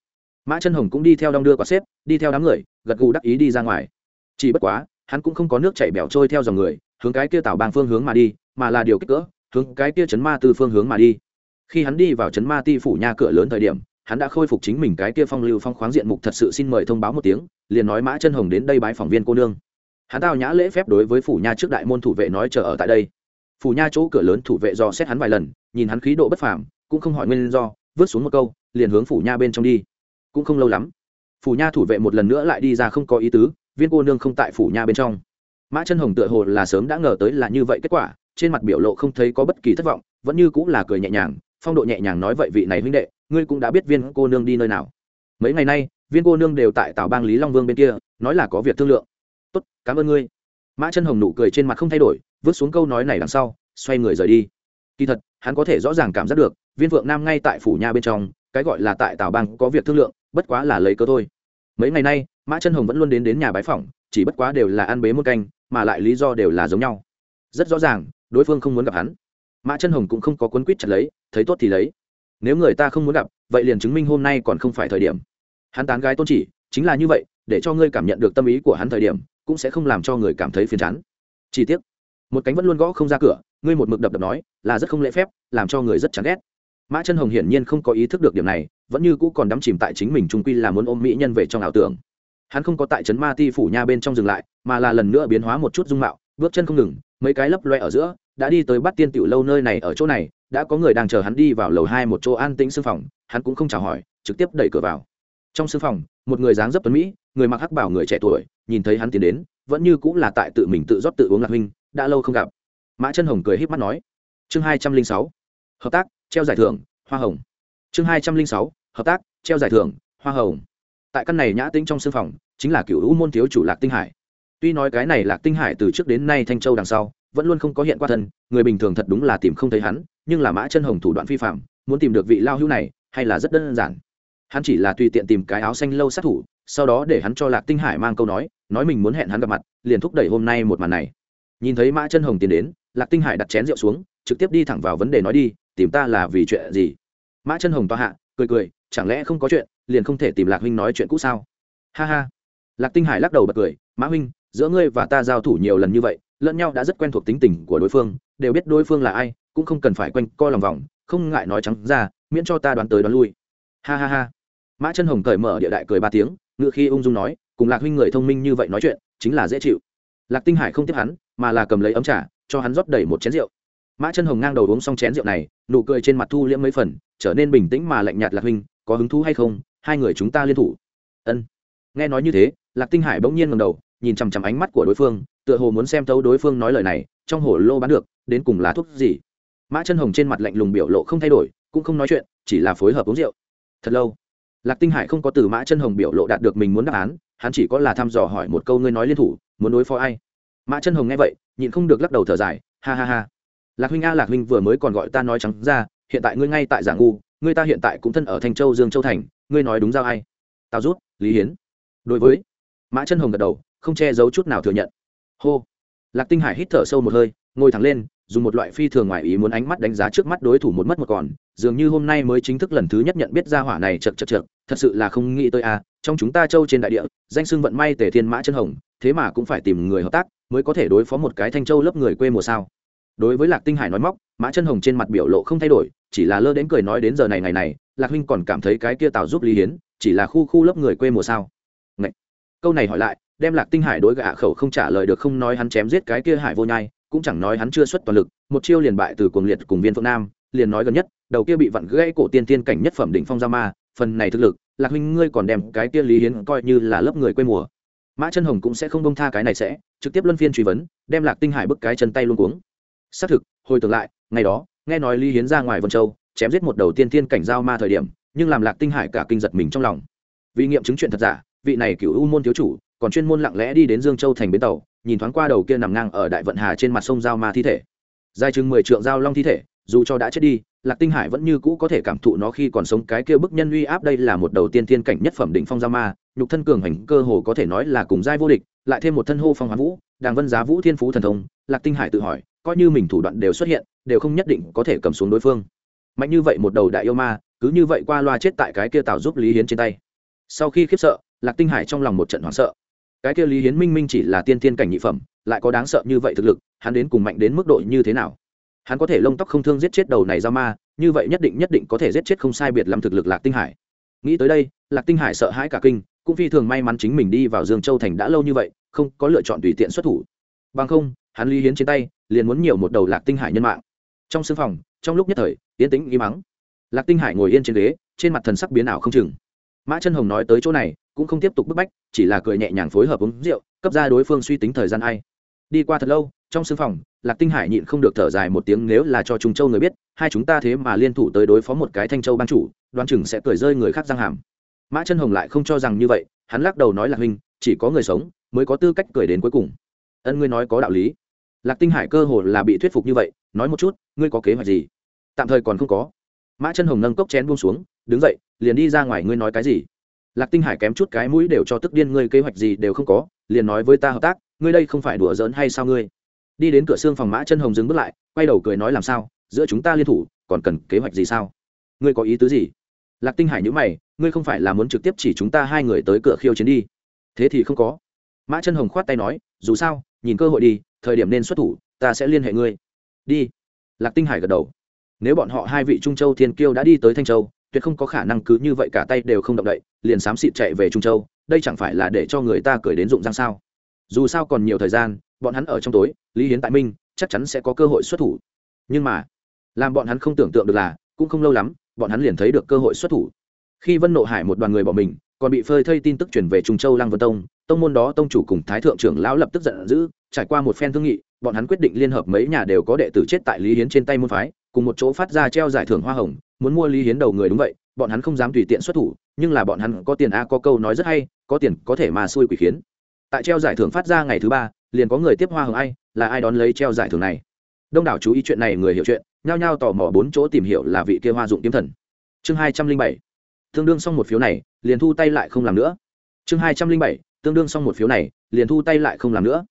Mã chân hồng cũng đi theo đong đưa quả xếp, đi theo đám người, gật gù đắc ý đi ra ngoài. Chỉ bất quá, hắn cũng không có nước chảy bẻo trôi theo dòng người, hướng cái kia tào bang phương hướng mà đi, mà là điều kích cỡ, hướng cái kia chấn ma từ phương hướng mà đi khi hắn đi vào trấn ma ti phủ nhà cửa lớn thời điểm, hắn đã khôi phục chính mình cái kia phong lưu phong khoáng diện mục thật sự xin mời thông báo một tiếng, liền nói mã chân hồng đến đây bái phỏng viên cô nương. Hắn tao nhã lễ phép đối với phủ nha trước đại môn thủ vệ nói chờ ở tại đây. Phủ nha chỗ cửa lớn thủ vệ do xét hắn vài lần, nhìn hắn khí độ bất phàm, cũng không hỏi nguyên do, vứt xuống một câu, liền hướng phủ nha bên trong đi. Cũng không lâu lắm, phủ nha thủ vệ một lần nữa lại đi ra không có ý tứ, viên cô nương không tại phủ nha bên trong. Mã chân hồng tựa hồ là sớm đã ngờ tới là như vậy kết quả, trên mặt biểu lộ không thấy có bất kỳ thất vọng, vẫn như cũng là cười nhẹ nhàng phong độ nhẹ nhàng nói vậy vị này huynh đệ, ngươi cũng đã biết viên cô nương đi nơi nào. Mấy ngày nay, viên cô nương đều tại tào bang lý long vương bên kia, nói là có việc thương lượng. Tốt, cảm ơn ngươi. Mã chân hồng nụ cười trên mặt không thay đổi, vứt xuống câu nói này đằng sau, xoay người rời đi. Kỳ thật, hắn có thể rõ ràng cảm giác được, viên vượng nam ngay tại phủ nhà bên trong, cái gọi là tại tào bang có việc thương lượng, bất quá là lấy cơ thôi. Mấy ngày nay, mã chân hồng vẫn luôn đến đến nhà bái phỏng, chỉ bất quá đều là ăn bế một canh, mà lại lý do đều là giống nhau. Rất rõ ràng, đối phương không muốn gặp hắn mã chân hồng cũng không có quấn quýt chặt lấy, thấy tốt thì lấy. Nếu người ta không muốn gặp, vậy liền chứng minh hôm nay còn không phải thời điểm. Hắn tán gái tôn chỉ, chính là như vậy, để cho ngươi cảm nhận được tâm ý của hắn thời điểm, cũng sẽ không làm cho người cảm thấy phiền chán. Chi tiết một cánh vẫn luôn gõ không ra cửa, ngươi một mực đập đập nói, là rất không lễ phép, làm cho người rất chán ghét. Mã chân hồng hiển nhiên không có ý thức được điểm này, vẫn như cũ còn đắm chìm tại chính mình trung quy là muốn ôm mỹ nhân về trong ảo tưởng. Hắn không có tại trấn ma ti phủ nha bên trong dừng lại, mà là lần nữa biến hóa một chút dung mạo, bước chân không ngừng mấy cái lấp loe ở giữa, đã đi tới bắt tiên tiểu lâu nơi này ở chỗ này, đã có người đang chờ hắn đi vào lầu hai một chỗ an tĩnh sư phòng, hắn cũng không chào hỏi, trực tiếp đẩy cửa vào. Trong sư phòng, một người dáng dấp tuấn mỹ, người mặc hắc bảo người trẻ tuổi, nhìn thấy hắn tiến đến, vẫn như cũng là tại tự mình tự rót tự uống lạc huynh, đã lâu không gặp. Mã chân hồng cười híp mắt nói, chương hai trăm linh sáu, hợp tác, treo giải thưởng, hoa hồng. Chương hai trăm linh sáu, hợp tác, treo giải thưởng, hoa hồng. Tại căn này nhã tĩnh trong sư phòng, chính là cựu u môn thiếu chủ lạc tinh hải tuy nói cái này lạc tinh hải từ trước đến nay thanh châu đằng sau, vẫn luôn không có hiện qua thân, người bình thường thật đúng là tìm không thấy hắn, nhưng là mã chân hồng thủ đoạn phi phạm, muốn tìm được vị lao hữu này, hay là rất đơn giản. Hắn chỉ là tùy tiện tìm cái áo xanh lâu sát thủ, sau đó để hắn cho lạc tinh hải mang câu nói nói mình muốn hẹn hắn gặp mặt, liền thúc đẩy hôm nay một màn này. Nhìn thấy mã chân hồng tiến đến, lạc tinh hải đặt chén rượu xuống, trực tiếp đi thẳng vào vấn đề nói đi, tìm ta là vì chuyện gì? Mã chân hồng toa hạ, cười cười, chẳng lẽ không có chuyện, liền không thể tìm lạc huynh nói chuyện cũ sao? Ha ha. Lạc tinh hải lắc đầu bật cười, mã huynh giữa ngươi và ta giao thủ nhiều lần như vậy, lẫn nhau đã rất quen thuộc tính tình của đối phương, đều biết đối phương là ai, cũng không cần phải quanh co lòng vòng, không ngại nói trắng ra, miễn cho ta đoán tới đoán lui. Ha ha ha. Mã chân hồng cởi mở địa đại cười ba tiếng ngự khi ung dung nói, cùng lạc huynh người thông minh như vậy nói chuyện, chính là dễ chịu. Lạc tinh hải không tiếp hắn, mà là cầm lấy ấm trà, cho hắn rót đầy một chén rượu. Mã chân hồng ngang đầu uống xong chén rượu này, nụ cười trên mặt thu liễm mấy phần, trở nên bình tĩnh mà lạnh nhạt lạc huynh, có hứng thú hay không? Hai người chúng ta liên thủ. Ân. Nghe nói như thế, lạc tinh hải bỗng nhiên ngầm đầu nhìn chằm chằm ánh mắt của đối phương, tựa hồ muốn xem thấu đối phương nói lời này, trong hồ lô bán được, đến cùng là thuốc gì. Mã chân hồng trên mặt lạnh lùng biểu lộ không thay đổi, cũng không nói chuyện, chỉ là phối hợp uống rượu. Thật lâu, lạc tinh hải không có từ mã chân hồng biểu lộ đạt được mình muốn đáp án, hắn chỉ có là thăm dò hỏi một câu ngươi nói liên thủ, muốn đối phó ai. Mã chân hồng nghe vậy, nhịn không được lắc đầu thở dài, ha ha ha. Lạc huynh a, lạc huynh vừa mới còn gọi ta nói trắng ra, hiện tại ngươi ngay tại giả ngu, ngươi ta hiện tại cũng thân ở thanh châu dương châu thành, ngươi nói đúng giao ai? Tao rút, lý hiến. Đối với mã chân hồng gật đầu không che giấu chút nào thừa nhận. Hô. Lạc tinh hải hít thở sâu một hơi, ngồi thẳng lên, dùng một loại phi thường ngoài ý muốn ánh mắt đánh giá trước mắt đối thủ một mất một còn, dường như hôm nay mới chính thức lần thứ nhất nhận biết ra hỏa này chật chật chật thật sự là không nghĩ tới a, trong chúng ta châu trên đại địa, danh xưng vận may tề thiên mã chân hồng, thế mà cũng phải tìm người hợp tác, mới có thể đối phó một cái thanh châu lớp người quê mùa sao. Đối với lạc tinh hải nói móc, mã chân hồng trên mặt biểu lộ không thay đổi, chỉ là lơ đến cười nói đến giờ này ngày này, lạc huynh còn cảm thấy cái kia tạo giúp lý hiến, chỉ là khu khu lớp người quê mùa sao. Ngậy. câu này hỏi lại đem lạc tinh hải đối gạ khẩu không trả lời được, không nói hắn chém giết cái kia hải vô nhai, cũng chẳng nói hắn chưa xuất toàn lực, một chiêu liền bại từ cuồng liệt cùng viên phượng nam, liền nói gần nhất, đầu kia bị vặn gãy cổ tiên tiên cảnh nhất phẩm đỉnh phong gia ma, phần này thực lực, lạc huynh ngươi còn đem cái kia lý hiến coi như là lớp người quê mùa. Mã chân hồng cũng sẽ không bông tha cái này sẽ, trực tiếp luân phiên truy vấn, đem lạc tinh hải bức cái chân tay luôn cuống. Xác thực, hồi tưởng lại, ngày đó, nghe nói lý hiến ra ngoài vân châu, chém giết một đầu tiên tiên cảnh giao ma thời điểm, nhưng làm lạc tinh hải cả kinh giật mình trong lòng. Vì nghiệm chứng chuyện thật giả, vị này cựu u môn thiếu chủ còn chuyên môn lặng lẽ đi đến dương châu thành bến tàu, nhìn thoáng qua đầu kia nằm ngang ở đại vận hà trên mặt sông giao ma thi thể. Dài chừng mười trượng giao long thi thể, dù cho đã chết đi, lạc tinh hải vẫn như cũ có thể cảm thụ nó khi còn sống. Cái kia bức nhân uy áp đây là một đầu tiên thiên cảnh nhất phẩm đỉnh phong giao ma, nhục thân cường hành, cơ hồ có thể nói là cùng giai vô địch, lại thêm một thân hô phong hoán vũ, đàng vân giá vũ thiên phú thần thông, lạc tinh hải tự hỏi, coi như mình thủ đoạn đều xuất hiện, đều không nhất định có thể cầm xuống đối phương. Mạnh như vậy một đầu đại yêu ma, cứ như vậy qua loa chết tại cái kia tạo giúp lý hiến trên tay. Sau khi khiếp sợ, lạc tinh hải trong lòng một trận hoảng sợ cái kia lý hiến minh minh chỉ là tiên tiên cảnh nhị phẩm, lại có đáng sợ như vậy thực lực, hắn đến cùng mạnh đến mức độ như thế nào? Hắn có thể lông tóc không thương giết chết đầu này ra ma, như vậy nhất định nhất định có thể giết chết không sai biệt làm thực lực lạc tinh hải. Nghĩ tới đây, lạc tinh hải sợ hãi cả kinh, cũng phi thường may mắn chính mình đi vào dương châu thành đã lâu như vậy, không có lựa chọn tùy tiện xuất thủ. Bằng không, hắn lý hiến trên tay, liền muốn nhiều một đầu lạc tinh hải nhân mạng. Trong sưng phòng, trong lúc nhất thời, yên tĩnh im mắng lạc tinh hải ngồi yên trên ghế, trên mặt thần sắc biến ảo không chừng. Mã chân hồng nói tới chỗ này cũng không tiếp tục bức bách, chỉ là cười nhẹ nhàng phối hợp uống rượu, cấp ra đối phương suy tính thời gian ai. Đi qua thật lâu, trong sưng phòng, lạc tinh hải nhịn không được thở dài một tiếng nếu là cho trung châu người biết, hai chúng ta thế mà liên thủ tới đối phó một cái thanh châu ban chủ, đoán chừng sẽ cười rơi người khác răng hàm. Mã chân hồng lại không cho rằng như vậy, hắn lắc đầu nói là huynh, chỉ có người sống mới có tư cách cười đến cuối cùng. Ân ngươi nói có đạo lý. Lạc tinh hải cơ hồ là bị thuyết phục như vậy, nói một chút, ngươi có kế hoạch gì? Tạm thời còn không có. Mã chân hồng nâng cốc chén buông xuống, đứng dậy, liền đi ra ngoài, ngươi nói cái gì? Lạc tinh hải kém chút cái mũi đều cho tức điên, ngươi kế hoạch gì đều không có, liền nói với ta hợp tác, ngươi đây không phải đùa giỡn hay sao ngươi? Đi đến cửa xương phòng mã chân hồng dừng bước lại, quay đầu cười nói làm sao, giữa chúng ta liên thủ, còn cần kế hoạch gì sao? Ngươi có ý tứ gì? Lạc tinh hải nhữ mày, ngươi không phải là muốn trực tiếp chỉ chúng ta hai người tới cửa khiêu chiến đi. Thế thì không có. Mã chân hồng khoát tay nói, dù sao, nhìn cơ hội đi, thời điểm nên xuất thủ, ta sẽ liên hệ ngươi. Đi. Lạc tinh hải gật đầu. Nếu bọn họ hai vị trung châu thiên kiêu đã đi tới thanh châu tuyệt không có khả năng cứ như vậy cả tay đều không động đậy, liền xám xịt chạy về trung châu, đây chẳng phải là để cho người ta cười đến dụng răng sao? Dù sao còn nhiều thời gian, bọn hắn ở trong tối, lý hiến tại minh, chắc chắn sẽ có cơ hội xuất thủ. Nhưng mà, làm bọn hắn không tưởng tượng được là, cũng không lâu lắm, bọn hắn liền thấy được cơ hội xuất thủ. Khi vân nộ hải một đoàn người bỏ mình, còn bị phơi thây tin tức chuyển về trung châu lăng vân tông tông môn đó tông chủ cùng thái thượng trưởng lão lập tức giận dữ, trải qua một phen thương nghị, bọn hắn quyết định liên hợp mấy nhà đều có đệ tử chết tại lý hiến trên tay môn phái, cùng một chỗ phát ra treo giải thưởng hoa hồng muốn mua lý hiến đầu người đúng vậy, bọn hắn không dám tùy tiện xuất thủ, nhưng là bọn hắn có tiền a, có câu nói rất hay, có tiền có thể mà xui quỷ khiến. Tại treo giải thưởng phát ra ngày thứ ba, liền có người tiếp hoa hồng ai, là ai đón lấy treo giải thưởng này? Đông đảo chú ý chuyện này người hiểu chuyện, nhao nhao tò mò bốn chỗ tìm hiểu là vị kia hoa dụng kiếm thần. Chương hai trăm linh bảy. Tương đương xong một phiếu này, liền thu tay lại không làm nữa. Chương hai trăm linh bảy, tương đương xong một phiếu này, liền thu tay lại không làm nữa.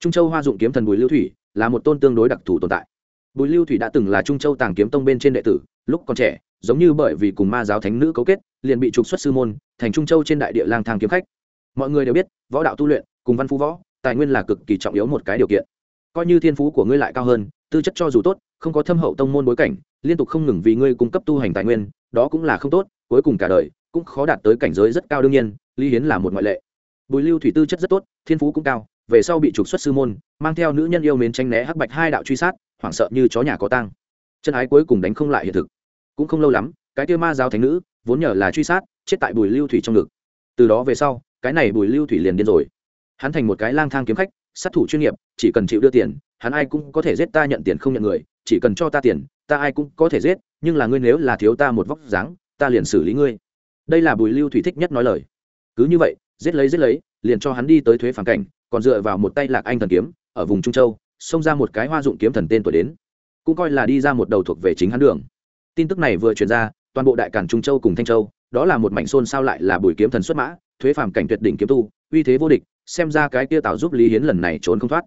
Trung châu hoa dụng kiếm thần bùi lưu thủy là một tôn tương đối đặc thù tồn tại. Bùi lưu thủy đã từng là trung châu tàng kiếm tông bên trên đệ tử lúc còn trẻ, giống như bởi vì cùng ma giáo thánh nữ cấu kết, liền bị trục xuất sư môn, thành trung châu trên đại địa lang thang kiếm khách. Mọi người đều biết, võ đạo tu luyện cùng văn phú võ, tài nguyên là cực kỳ trọng yếu một cái điều kiện. Coi như thiên phú của ngươi lại cao hơn, tư chất cho dù tốt, không có thâm hậu tông môn bối cảnh, liên tục không ngừng vì ngươi cung cấp tu hành tài nguyên, đó cũng là không tốt, cuối cùng cả đời cũng khó đạt tới cảnh giới rất cao đương nhiên, lý hiến là một ngoại lệ. Bùi lưu thủy tư chất rất tốt, thiên phú cũng cao, về sau bị trục xuất sư môn, mang theo nữ nhân yêu mến tranh né hắc bạch hai đạo truy sát, hoảng sợ như chó nhà có tang. Chân ái cuối cùng đánh không lại hiện thực cũng không lâu lắm, cái kia ma giáo thánh nữ, vốn nhờ là truy sát, chết tại bùi lưu thủy trong ngực. Từ đó về sau, cái này bùi lưu thủy liền điên rồi. Hắn thành một cái lang thang kiếm khách, sát thủ chuyên nghiệp, chỉ cần chịu đưa tiền, hắn ai cũng có thể giết ta nhận tiền không nhận người, chỉ cần cho ta tiền, ta ai cũng có thể giết, nhưng là ngươi nếu là thiếu ta một vóc dáng, ta liền xử lý ngươi. Đây là bùi lưu thủy thích nhất nói lời. Cứ như vậy, giết lấy giết lấy, liền cho hắn đi tới thuế phản cảnh, còn dựa vào một tay lạc anh thần kiếm, ở vùng trung châu, xông ra một cái hoa dụng kiếm thần tên tuổi đến. Cũng coi là đi ra một đầu thuộc về chính hắn đường tin tức này vừa truyền ra, toàn bộ đại cản trung châu cùng thanh châu, đó là một mảnh xôn sao lại là bùi kiếm thần xuất mã, thuế phàm cảnh tuyệt đỉnh kiếm tu, uy thế vô địch, xem ra cái kia tạo giúp lý hiến lần này trốn không thoát.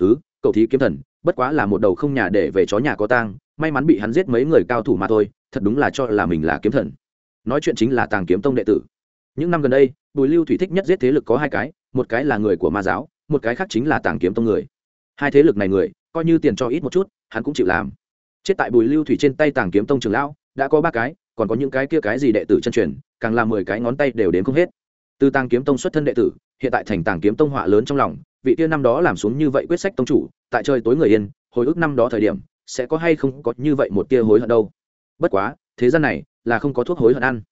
Thứ cậu thí kiếm thần, bất quá là một đầu không nhà để về chó nhà có tang, may mắn bị hắn giết mấy người cao thủ mà thôi, thật đúng là cho là mình là kiếm thần. Nói chuyện chính là tàng kiếm tông đệ tử. Những năm gần đây, bùi lưu thủy thích nhất giết thế lực có hai cái, một cái là người của ma giáo, một cái khác chính là tàng kiếm tông người. Hai thế lực này người, coi như tiền cho ít một chút, hắn cũng chịu làm chết tại bùi lưu thủy trên tay tàng kiếm tông trường lão, đã có ba cái, còn có những cái kia cái gì đệ tử chân truyền, càng là mười cái ngón tay đều đến không hết. Từ tàng kiếm tông xuất thân đệ tử, hiện tại thành tàng kiếm tông họa lớn trong lòng, vị kia năm đó làm xuống như vậy quyết sách tông chủ, tại trời tối người yên, hồi ức năm đó thời điểm, sẽ có hay không có như vậy một tia hối hận đâu. Bất quá, thế gian này là không có thuốc hối hận ăn.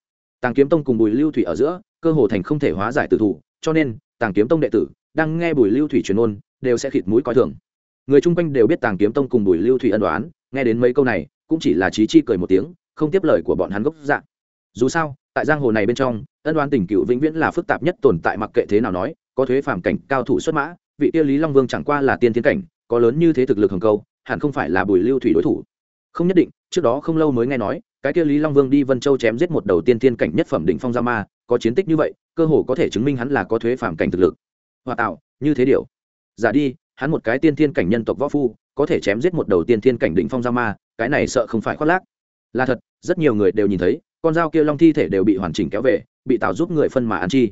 Tàng kiếm tông cùng bùi lưu thủy ở giữa, cơ hồ thành không thể hóa giải tử thủ, cho nên, tàng kiếm tông đệ tử, đang nghe bùi lưu thủy truyền ôn, đều sẽ khịt mũi coi thường. Người chung quanh đều biết tàng kiếm tông cùng bùi lưu thủy ân đoán nghe đến mấy câu này, cũng chỉ là trí chi cười một tiếng, không tiếp lời của bọn hắn gốc dạng dù sao, tại giang hồ này bên trong, ân đoán tình cựu vĩnh viễn là phức tạp nhất tồn tại mặc kệ thế nào nói, có thuế phàm cảnh, cao thủ xuất mã, vị tiêu lý long vương chẳng qua là tiên tiến cảnh, có lớn như thế thực lực hồng câu, hẳn không phải là bùi lưu thủy đối thủ. Không nhất định, trước đó không lâu mới nghe nói, cái kia lý long vương đi vân châu chém giết một đầu tiên tiên cảnh nhất phẩm đỉnh phong gia ma, có chiến tích như vậy, cơ hồ có thể chứng minh hắn là có thuế phàm cảnh thực lực. Hòa tạo, như thế điều? Giả đi, hắn một cái tiên thiên cảnh nhân tộc võ phu có thể chém giết một đầu tiên thiên cảnh đỉnh phong giao ma, cái này sợ không phải khoác lác. Là thật, rất nhiều người đều nhìn thấy, con dao kia long thi thể đều bị hoàn chỉnh kéo về, bị tạo giúp người phân mà ăn chi.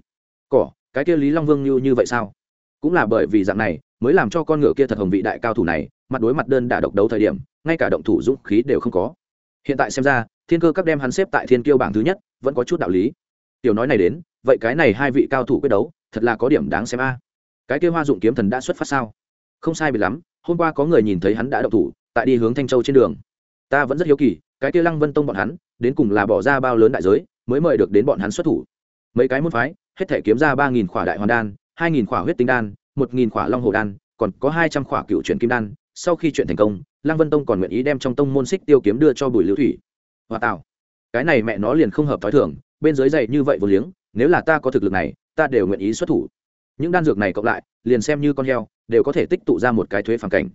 Cỏ, cái kia lý long vương như như vậy sao? Cũng là bởi vì dạng này, mới làm cho con ngựa kia thật hồng vị đại cao thủ này, mặt đối mặt đơn đả độc đấu thời điểm, ngay cả động thủ dũng khí đều không có. Hiện tại xem ra, thiên cơ các đem hắn xếp tại thiên kiêu bảng thứ nhất, vẫn có chút đạo lý. Tiểu nói này đến, vậy cái này hai vị cao thủ quyết đấu, thật là có điểm đáng xem a. Cái kia hoa dụng kiếm thần đã xuất phát sao? Không sai bị lắm hôm qua có người nhìn thấy hắn đã đậu thủ, tại đi hướng thanh châu trên đường. Ta vẫn rất hiếu kỳ, cái kia lăng vân tông bọn hắn, đến cùng là bỏ ra bao lớn đại giới, mới mời được đến bọn hắn xuất thủ. Mấy cái môn phái, hết thể kiếm ra ba nghìn khỏa đại hoàn đan, hai nghìn khỏa huyết tinh đan, một nghìn khỏa long hồ đan, còn có hai trăm khỏa cựu Truyền kim đan. Sau khi chuyện thành công, lăng vân tông còn nguyện ý đem trong tông môn xích tiêu kiếm đưa cho bùi lưu thủy. Hòa tạo cái này mẹ nó liền không hợp t h ó i thường, bên dưới dày như vậy vô liếng, nếu là ta có thực lực này, ta đều nguyện ý xuất thủ. Những đan dược này cộng lại, liền xem như con heo đều có thể tích tụ ra một cái thuế phản cảnh.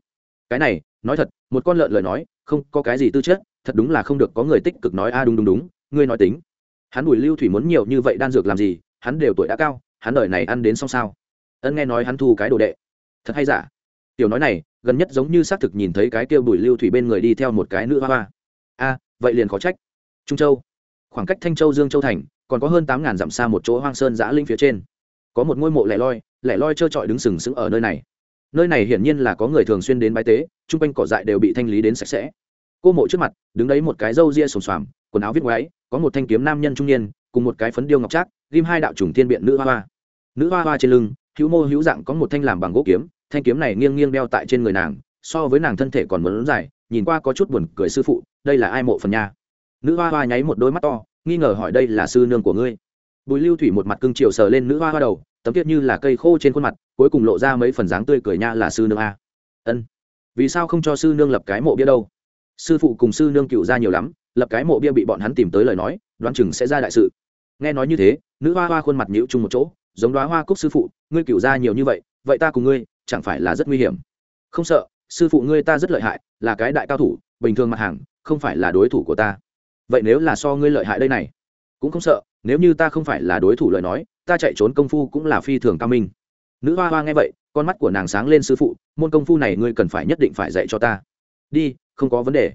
Cái này, nói thật, một con lợn lời nói, không có cái gì tư chất, thật đúng là không được có người tích cực nói, a, đúng đúng đúng, ngươi nói tính. Hắn bùi lưu thủy muốn nhiều như vậy đan dược làm gì, hắn đều tuổi đã cao, hắn đời này ăn đến xong sao? Ân nghe nói hắn thu cái đồ đệ. Thật hay giả? Tiểu nói này, gần nhất giống như xác thực nhìn thấy cái kia bùi lưu thủy bên người đi theo một cái nữ hoa hoa. A, vậy liền khó trách. Trung châu. Khoảng cách thanh châu, dương châu thành, còn có hơn tám ngàn dặm xa một chỗ hoang sơn giã linh phía trên. Có một ngôi mộ lẻ loi lẻ loi trơ trọi đứng sừng sững ở nơi này nơi này hiển nhiên là có người thường xuyên đến bái tế, chung quanh cỏ dại đều bị thanh lý đến sạch sẽ. Cô mộ trước mặt, đứng đấy một cái râu ria sồm xoàm, quần áo viết ngoáy, có một thanh kiếm nam nhân trung niên, cùng một cái phấn điêu ngọc trác, ghim hai đạo trùng thiên biện nữ hoa hoa. Nữ hoa hoa trên lưng, hữu mô hữu dạng có một thanh làm bằng gỗ kiếm, thanh kiếm này nghiêng nghiêng đeo tại trên người nàng, so với nàng thân thể còn muốn dài, nhìn qua có chút buồn cười sư phụ, đây là ai mộ phần nha? Nữ hoa hoa nháy một đôi mắt to, nghi ngờ hỏi đây là sư nương của ngươi. Bùi lưu thủy một mặt cưng chiều sờ lên nữ hoa hoa đầu tấm tiết như là cây khô trên khuôn mặt, cuối cùng lộ ra mấy phần dáng tươi cười nha là sư nương a. Ân. Vì sao không cho sư nương lập cái mộ bia đâu? Sư phụ cùng sư nương cựu ra nhiều lắm, lập cái mộ bia bị bọn hắn tìm tới lời nói, đoán chừng sẽ ra đại sự. Nghe nói như thế, nữ hoa hoa khuôn mặt nhịu chung một chỗ, giống đoá hoa cúc sư phụ, ngươi cựu ra nhiều như vậy vậy ta cùng ngươi, chẳng phải là rất nguy hiểm? Không sợ, sư phụ ngươi ta rất lợi hại, là cái đại cao thủ, bình thường mặt hàng, không phải là đối thủ của ta. Vậy nếu là so ngươi lợi hại đây này, cũng không sợ nếu như ta không phải là đối thủ lời nói, ta chạy trốn công phu cũng là phi thường cao minh. Nữ hoa hoa nghe vậy, con mắt của nàng sáng lên sư phụ, môn công phu này ngươi cần phải nhất định phải dạy cho ta. Đi, không có vấn đề.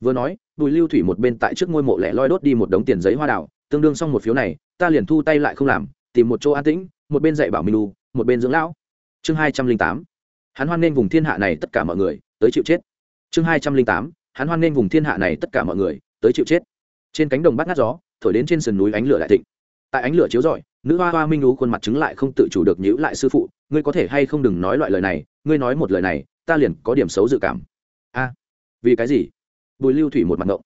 Vừa nói, bùi lưu thủy một bên tại trước ngôi mộ lẻ loi đốt đi một đống tiền giấy hoa đảo tương đương xong một phiếu này, ta liền thu tay lại không làm, tìm một chỗ an tĩnh, một bên dạy bảo minh lu một bên dưỡng lão. Chương hai trăm linh tám. Hắn hoan nghênh vùng thiên hạ này tất cả mọi người, tới chịu chết. Chương hai trăm linh tám. Hắn hoan nghênh vùng thiên hạ này tất cả mọi người, tới chịu chết. Trên cánh đồng bát ngát gió thổi đến trên sườn núi ánh lửa đại thịnh. Tại ánh lửa chiếu rọi, nữ hoa hoa minh lú khuôn mặt chứng lại không tự chủ được nhữ lại sư phụ, ngươi có thể hay không đừng nói loại lời này, ngươi nói một lời này, ta liền có điểm xấu dự cảm. A, vì cái gì? Bùi lưu thủy một mặt ngộng.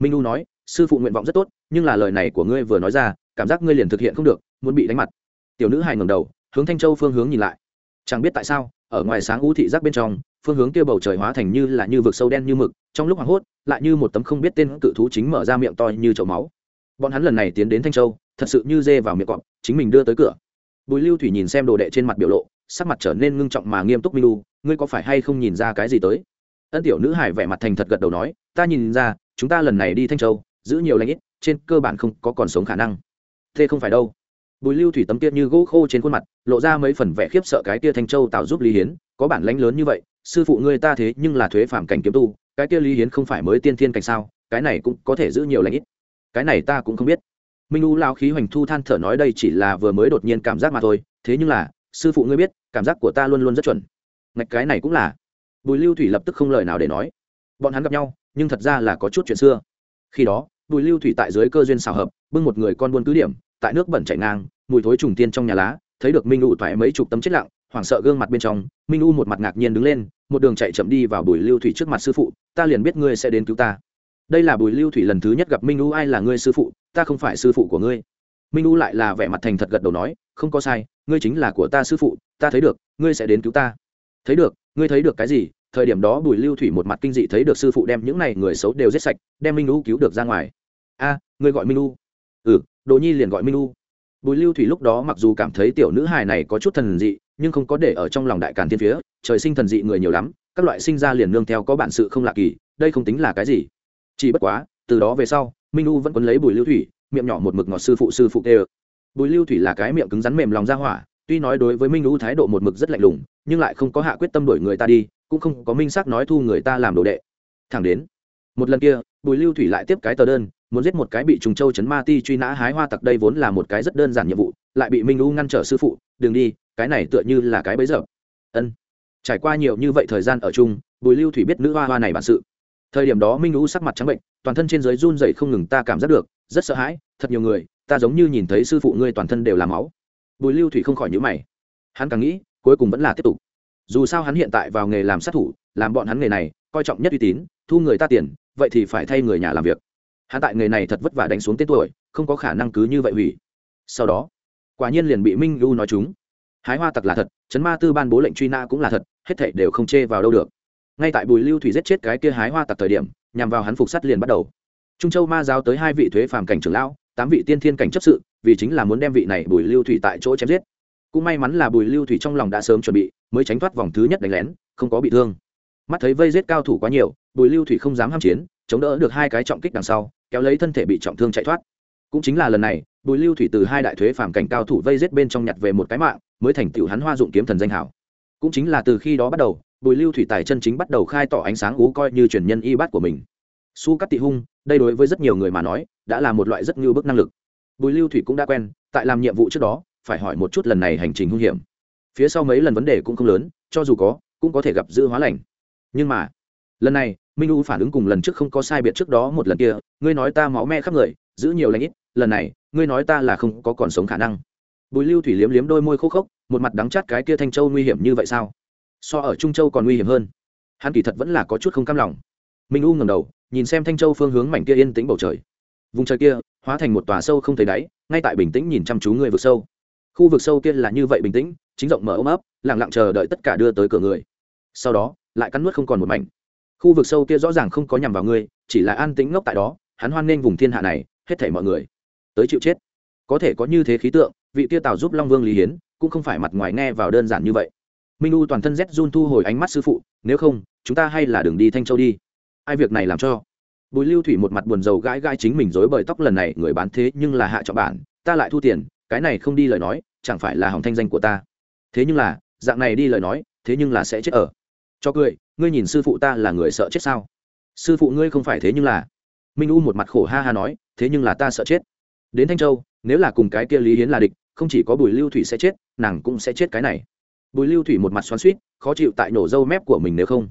Minh lú nói, sư phụ nguyện vọng rất tốt, nhưng là lời này của ngươi vừa nói ra, cảm giác ngươi liền thực hiện không được, muốn bị đánh mặt. Tiểu nữ hài ngầm đầu, hướng thanh châu phương hướng nhìn lại. Chẳng biết tại sao, ở ngoài sáng u thị giác bên trong, phương hướng kia bầu trời hóa thành như là như vực sâu đen như mực, trong lúc hoảng hốt, lại như một tấm không biết tên cự thú chính mở ra miệng to như chậu máu bọn hắn lần này tiến đến thanh châu, thật sự như dê vào miệng cọp, chính mình đưa tới cửa. Bùi lưu thủy nhìn xem đồ đệ trên mặt biểu lộ, sắc mặt trở nên ngưng trọng mà nghiêm túc minh lu ngươi có phải hay không nhìn ra cái gì tới? Ân tiểu nữ hải vẻ mặt thành thật gật đầu nói, ta nhìn ra, chúng ta lần này đi thanh châu, giữ nhiều lãnh ít, trên cơ bản không có còn sống khả năng. Thế không phải đâu. Bùi lưu thủy tấm tiết như gỗ khô trên khuôn mặt, lộ ra mấy phần vẻ khiếp sợ cái tia thanh châu tạo giúp lý hiến, có bản lãnh lớn như vậy, sư phụ ngươi ta thế nhưng là thuế phạm cảnh kiếm tu, cái kia lý hiến không phải mới tiên thiên cảnh sao, cái này cũng có thể giữ nhiều lãnh ít cái này ta cũng không biết. Minh u lao khí hoành thu than thở nói đây chỉ là vừa mới đột nhiên cảm giác mà thôi, thế nhưng là, sư phụ ngươi biết, cảm giác của ta luôn luôn rất chuẩn. Ngạch cái này cũng là. Bùi lưu thủy lập tức không lời nào để nói. Bọn hắn gặp nhau, nhưng thật ra là có chút chuyện xưa. Khi đó, bùi lưu thủy tại dưới cơ duyên xào hợp, bưng một người con buôn cứ điểm, tại nước bẩn chảy ngang, mùi thối trùng tiên trong nhà lá, thấy được minh u thoải mấy chục tấm chết lặng, hoảng sợ gương mặt bên trong, minh u một mặt ngạc nhiên đứng lên, một đường chạy chậm đi vào bùi lưu thủy trước mặt sư phụ, ta liền biết ngươi sẽ đến cứu ta đây là bùi lưu thủy lần thứ nhất gặp minh u ai là ngươi sư phụ, ta không phải sư phụ của ngươi. minh u lại là vẻ mặt thành thật gật đầu nói, không có sai, ngươi chính là của ta sư phụ, ta thấy được, ngươi sẽ đến cứu ta. Thấy được, ngươi thấy được cái gì? Thời điểm đó bùi lưu thủy một mặt kinh dị thấy được sư phụ đem những này người xấu đều giết sạch, đem minh u cứu được ra ngoài. A, ngươi gọi minh u. Ừ đồ nhi liền gọi minh u. Bùi lưu thủy lúc đó mặc dù cảm thấy tiểu nữ hài này có chút thần dị, nhưng không có để ở trong lòng đại càn thiên phía, trời sinh thần dị người nhiều lắm, các loại sinh ra liền nương theo có bản sự không lạ kỳ, đây không tính là cái gì chỉ bất quá, từ đó về sau, minh u vẫn quấn lấy bùi lưu thủy, miệng nhỏ một mực ngọt sư phụ sư phụ kê bùi lưu thủy là cái miệng cứng rắn mềm lòng ra hỏa, tuy nói đối với minh u thái độ một mực rất lạnh lùng, nhưng lại không có hạ quyết tâm đổi người ta đi, cũng không có minh xác nói thu người ta làm đồ đệ. Thẳng đến, một lần kia, bùi lưu thủy lại tiếp cái tờ đơn, muốn giết một cái bị trùng châu chấn ma ti truy nã hái hoa tặc đây vốn là một cái rất đơn giản nhiệm vụ, lại bị minh u ngăn trở sư phụ, đừng đi, cái này tựa như là cái bấy giờ. Ân. Trải qua nhiều như vậy thời gian ở chung, bùi lưu thủy biết nữ hoa hoa này bản sự thời điểm đó minh u sắc mặt trắng bệnh, toàn thân trên giới run dậy không ngừng ta cảm giác được, rất sợ hãi, thật nhiều người, ta giống như nhìn thấy sư phụ ngươi toàn thân đều là máu. Bùi lưu thủy không khỏi nhữ mày. Hắn càng nghĩ, cuối cùng vẫn là tiếp tục. Dù sao hắn hiện tại vào nghề làm sát thủ, làm bọn hắn nghề này, coi trọng nhất uy tín, thu người ta tiền, vậy thì phải thay người nhà làm việc. Hắn tại nghề này thật vất vả đánh xuống tên tuổi, không có khả năng cứ như vậy hủy. Sau đó, quả nhiên liền bị minh lưu nói chúng. Hái hoa tặc là thật, chấn ma tư ban bố lệnh truy nã cũng là thật, hết thảy đều không chê vào đâu được ngay tại bùi lưu thủy giết chết cái kia hái hoa tặc thời điểm, nhằm vào hắn phục sắt liền bắt đầu. Trung châu ma giáo tới hai vị thuế phàm cảnh trưởng lão, tám vị tiên thiên cảnh chấp sự, vì chính là muốn đem vị này bùi lưu thủy tại chỗ chém giết. Cũng may mắn là bùi lưu thủy trong lòng đã sớm chuẩn bị, mới tránh thoát vòng thứ nhất đánh lén, không có bị thương. Mắt thấy vây giết cao thủ quá nhiều, bùi lưu thủy không dám ham chiến, chống đỡ được hai cái trọng kích đằng sau, kéo lấy thân thể bị trọng thương chạy thoát. Cũng chính là lần này, bùi lưu thủy từ hai đại thuế phàm cảnh cao thủ vây giết bên trong nhặt về một cái mạng, mới thành tựu hắn hoa dụng kiếm thần danh hảo. Cũng chính là từ khi đó bắt đầu bùi lưu thủy tài chân chính bắt đầu khai tỏ ánh sáng ú coi như truyền nhân y bát của mình. Su cắt tị hung, đây đối với rất nhiều người mà nói, đã là một loại rất ngưu bức năng lực. Bùi lưu thủy cũng đã quen, tại làm nhiệm vụ trước đó, phải hỏi một chút lần này hành trình hung hiểm. Phía sau mấy lần vấn đề cũng không lớn, cho dù có, cũng có thể gặp dư hóa lành. Nhưng mà, lần này, minh u phản ứng cùng lần trước không có sai biệt trước đó một lần kia, ngươi nói ta máu me khắp người, giữ nhiều lãnh ít, lần này, ngươi nói ta là không có còn sống khả năng. Bùi lưu thủy liếm liếm đôi môi khô khốc, một mặt đắng chát cái kia thanh châu nguy hiểm như vậy sao? So ở trung châu còn nguy hiểm hơn. Hắn kỳ thật vẫn là có chút không cam lòng. Minh u ngầm đầu, nhìn xem thanh châu phương hướng mảnh kia yên tĩnh bầu trời. Vùng trời kia hóa thành một tòa sâu không thấy đáy, ngay tại bình tĩnh nhìn chăm chú người vực sâu. Khu vực sâu kia là như vậy bình tĩnh, chính rộng mở ôm ấp lẳng lặng chờ đợi tất cả đưa tới cửa người. Sau đó, lại cắn nuốt không còn một mảnh. Khu vực sâu kia rõ ràng không có nhằm vào ngươi chỉ là an tĩnh ngốc tại đó, hắn hoan nghênh vùng thiên hạ này, hết thảy mọi người. Tới chịu chết. Có thể có như thế khí tượng, vị tia tào giúp long vương lý hiến, cũng không phải mặt ngoài nghe vào đơn giản như vậy minh u toàn thân rét run thu hồi ánh mắt sư phụ, nếu không, chúng ta hay là đường đi thanh châu đi. Ai việc này làm cho? Bùi lưu thủy một mặt buồn rầu gãi gãi chính mình dối bời tóc lần này, người bán thế nhưng là hạ trọng bản, ta lại thu tiền, cái này không đi lời nói, chẳng phải là hỏng thanh danh của ta. Thế nhưng là, dạng này đi lời nói, thế nhưng là sẽ chết ở. Cho cười, ngươi nhìn sư phụ ta là người sợ chết sao? Sư phụ ngươi không phải thế nhưng là. Minh u một mặt khổ ha ha nói, thế nhưng là ta sợ chết. Đến thanh châu, nếu là cùng cái kia lý hiến là địch, không chỉ có bùi lưu thủy sẽ chết, nàng cũng sẽ chết cái này bùi lưu thủy một mặt xoắn suýt khó chịu tại nổ dâu mép của mình nếu không.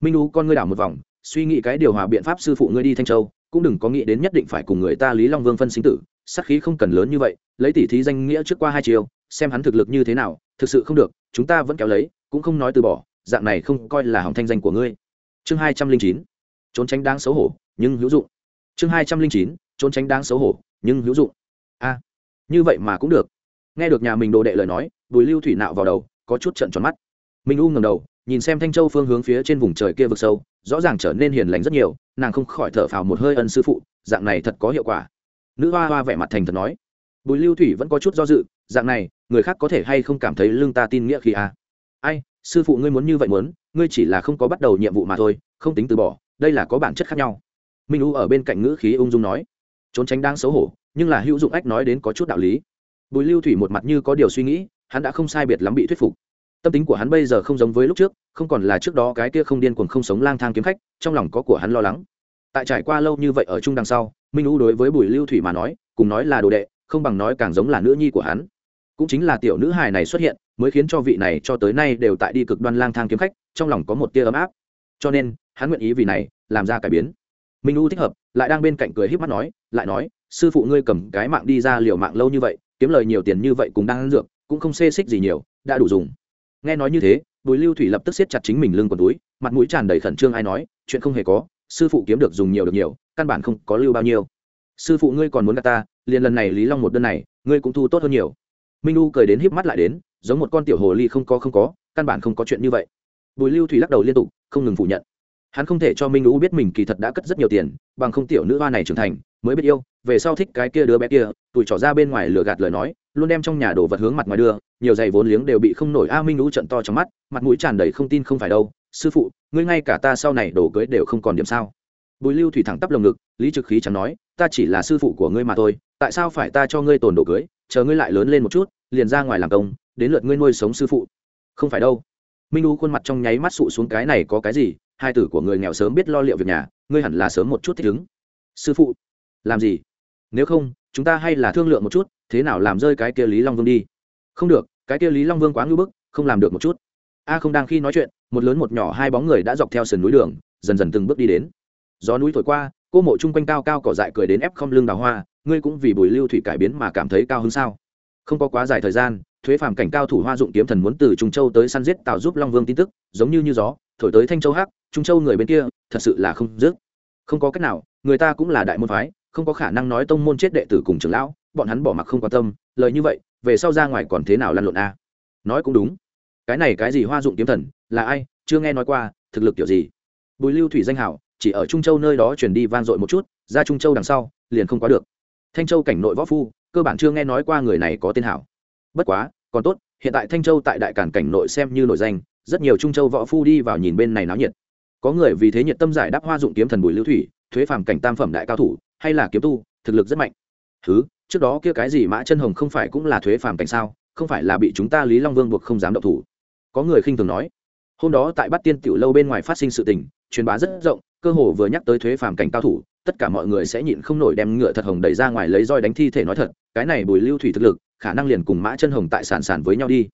Minh u con ngươi đảo một vòng, suy nghĩ cái điều hòa biện pháp sư phụ ngươi đi thanh châu, cũng đừng có nghĩ đến nhất định phải cùng người ta lý long vương phân sinh tử sắc khí không cần lớn như vậy, lấy tỷ thí danh nghĩa trước qua hai chiều, xem hắn thực lực như thế nào, thực sự không được, chúng ta vẫn kéo lấy, cũng không nói từ bỏ, dạng này không coi là hỏng thanh danh của ngươi. Chương hai trăm linh chín, trốn tránh đáng xấu hổ, nhưng hữu dụng. Chương hai trăm linh chín, trốn tránh đáng xấu hổ, nhưng hữu dụng. A, như vậy mà cũng được. Nghe được nhà mình đồ đệ lời nói, bùi lưu thủy nạo vào đầu có chút trận tròn mắt. Minh u ngầm đầu, nhìn xem thanh châu phương hướng phía trên vùng trời kia vực sâu, rõ ràng trở nên hiền lành rất nhiều, nàng không khỏi thở phào một hơi ân sư phụ, dạng này thật có hiệu quả. Nữ hoa hoa vẻ mặt thành thật nói. Bùi lưu thủy vẫn có chút do dự, dạng này, người khác có thể hay không cảm thấy lương ta tin nghĩa khi à? ai, sư phụ ngươi muốn như vậy muốn, ngươi chỉ là không có bắt đầu nhiệm vụ mà thôi, không tính từ bỏ, đây là có bản chất khác nhau. Minh u ở bên cạnh ngữ khí ung dung nói. Trốn tránh đang xấu hổ, nhưng là hữu dụng ách nói đến có chút đạo lý. Bùi lưu thủy một mặt như có điều suy nghĩ hắn đã không sai biệt lắm bị thuyết phục. Tâm tính của hắn bây giờ không giống với lúc trước, không còn là trước đó cái kia không điên cuồng không sống lang thang kiếm khách, trong lòng có của hắn lo lắng. Tại trải qua lâu như vậy ở chung đằng sau, minh u đối với bùi lưu thủy mà nói, cùng nói là đồ đệ, không bằng nói càng giống là nữ nhi của hắn. Cũng chính là tiểu nữ hài này xuất hiện, mới khiến cho vị này cho tới nay đều tại đi cực đoan lang thang kiếm khách, trong lòng có một tia ấm áp. Cho nên, hắn nguyện ý vì này, làm ra cải biến. Minh u thích hợp, lại đang bên cạnh cười híp mắt nói, lại nói, sư phụ ngươi cầm cái mạng đi ra liều mạng lâu như vậy, kiếm lời nhiều tiền như vậy cũng đang ăn dược cũng không xê xích gì nhiều, đã đủ dùng. Nghe nói như thế, bùi lưu thủy lập tức siết chặt chính mình lưng quần túi, mặt mũi tràn đầy khẩn trương ai nói, chuyện không hề có, sư phụ kiếm được dùng nhiều được nhiều, căn bản không có lưu bao nhiêu. Sư phụ ngươi còn muốn gạt ta, liền lần này lý long một đơn này, ngươi cũng thu tốt hơn nhiều. Minh u cười đến híp mắt lại đến, giống một con tiểu hồ ly không có không có, căn bản không có chuyện như vậy. Bùi lưu thủy lắc đầu liên tục, không ngừng phủ nhận. Hắn không thể cho minh u biết mình kỳ thật đã cất rất nhiều tiền, bằng không tiểu nữ hoa này trưởng thành, mới biết yêu, về sau thích cái kia đứa bé kia tụi trỏ ra bên ngoài lừa gạt lời nói luôn đem trong nhà đồ vật hướng mặt ngoài đưa, nhiều giày vốn liếng đều bị không nổi a minh lũ trận to trong mắt, mặt mũi tràn đầy không tin không phải đâu. Sư phụ, ngươi ngay cả ta sau này đồ cưới đều không còn điểm sao? Bùi lưu thủy thẳng tắp lồng ngực, lý trực khí chẳng nói, ta chỉ là sư phụ của ngươi mà thôi, tại sao phải ta cho ngươi tồn đồ cưới? Chờ ngươi lại lớn lên một chút, liền ra ngoài làm công, đến lượt ngươi nuôi sống sư phụ. Không phải đâu. Minh u khuôn mặt trong nháy mắt sụ xuống cái này có cái gì? Hai tử của người nghèo sớm biết lo liệu việc nhà, ngươi hẳn là sớm một chút thích ứng. Sư phụ, làm gì? Nếu không chúng ta hay là thương lượng một chút, thế nào làm rơi cái kia lý long vương đi? Không được, cái kia lý long vương quá ngưỡng bức, không làm được một chút. A không đang khi nói chuyện, một lớn một nhỏ hai bóng người đã dọc theo sườn núi đường, dần dần từng bước đi đến. Gió núi thổi qua, cô mộ chung quanh cao cao cỏ dại cười đến ép không lưng đào hoa, ngươi cũng vì bùi lưu thủy cải biến mà cảm thấy cao hứng sao? Không có quá dài thời gian, thuế phàm cảnh cao thủ hoa dụng kiếm thần muốn từ trung châu tới săn giết tạo giúp long vương tin tức, giống như như gió, thổi tới thanh châu hắc, trung châu người bên kia, thật sự là không dứt. Không có cách nào, người ta cũng là đại môn phái không có khả năng nói tông môn chết đệ tử cùng trưởng lão, bọn hắn bỏ mặc không quan tâm, lời như vậy, về sau ra ngoài còn thế nào lăn lộn a? Nói cũng đúng. Cái này cái gì hoa dụng kiếm thần, là ai, chưa nghe nói qua, thực lực kiểu gì? Bùi lưu thủy danh hảo, chỉ ở trung châu nơi đó truyền đi vang dội một chút, ra trung châu đằng sau, liền không quá được. Thanh châu cảnh nội võ phu, cơ bản chưa nghe nói qua người này có tên hảo. Bất quá, còn tốt, hiện tại thanh châu tại đại cản cảnh nội xem như nổi danh, rất nhiều trung châu võ phu đi vào nhìn bên này náo nhiệt. Có người vì thế nhiệt tâm giải đáp hoa dụng kiếm thần bùi lưu thủy, thuế phàm cảnh tam phẩm đại cao thủ hay là kiếm tu, thực lực rất mạnh. Thứ trước đó kia cái gì mã chân hồng không phải cũng là thuế phàm cảnh sao? Không phải là bị chúng ta lý long vương buộc không dám động thủ? Có người khinh thường nói. Hôm đó tại bát tiên tiểu lâu bên ngoài phát sinh sự tình, truyền bá rất rộng, cơ hồ vừa nhắc tới thuế phàm cảnh cao thủ, tất cả mọi người sẽ nhịn không nổi đem ngựa thật hồng đẩy ra ngoài lấy roi đánh thi thể nói thật, cái này bùi lưu thủy thực lực, khả năng liền cùng mã chân hồng tại sản sản với nhau đi.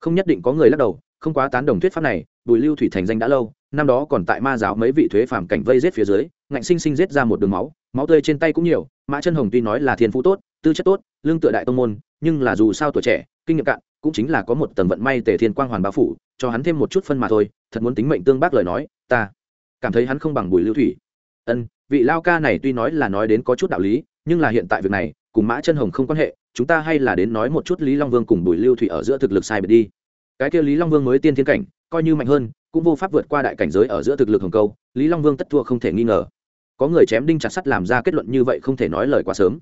Không nhất định có người lắc đầu, không quá tán đồng thuyết pháp này, bùi lưu thủy thành danh đã lâu năm đó còn tại ma giáo mấy vị thuế phàm cảnh vây rết phía dưới, ngạnh sinh sinh rết ra một đường máu máu tươi trên tay cũng nhiều, mã chân hồng tuy nói là thiên phú tốt, tư chất tốt, lương tựa đại tông môn, nhưng là dù sao tuổi trẻ, kinh nghiệm cạn, cũng chính là có một tầng vận may tề thiên quang hoàn bao phủ, cho hắn thêm một chút phân mà thôi, thật muốn tính mệnh tương bác lời nói, ta cảm thấy hắn không bằng bùi lưu thủy. Ân, vị lao ca này tuy nói là nói đến có chút đạo lý, nhưng là hiện tại việc này, cùng mã chân hồng không quan hệ, chúng ta hay là đến nói một chút lý long vương cùng bùi lưu thủy ở giữa thực lực sai biệt đi. Cái kia lý long vương mới tiên thiên cảnh coi như mạnh hơn, cũng vô pháp vượt qua đại cảnh giới ở giữa thực lực hồng câu, lý long vương tất thua không thể nghi ngờ. Có người chém đinh chặt sắt làm ra kết luận như vậy không thể nói lời quá sớm.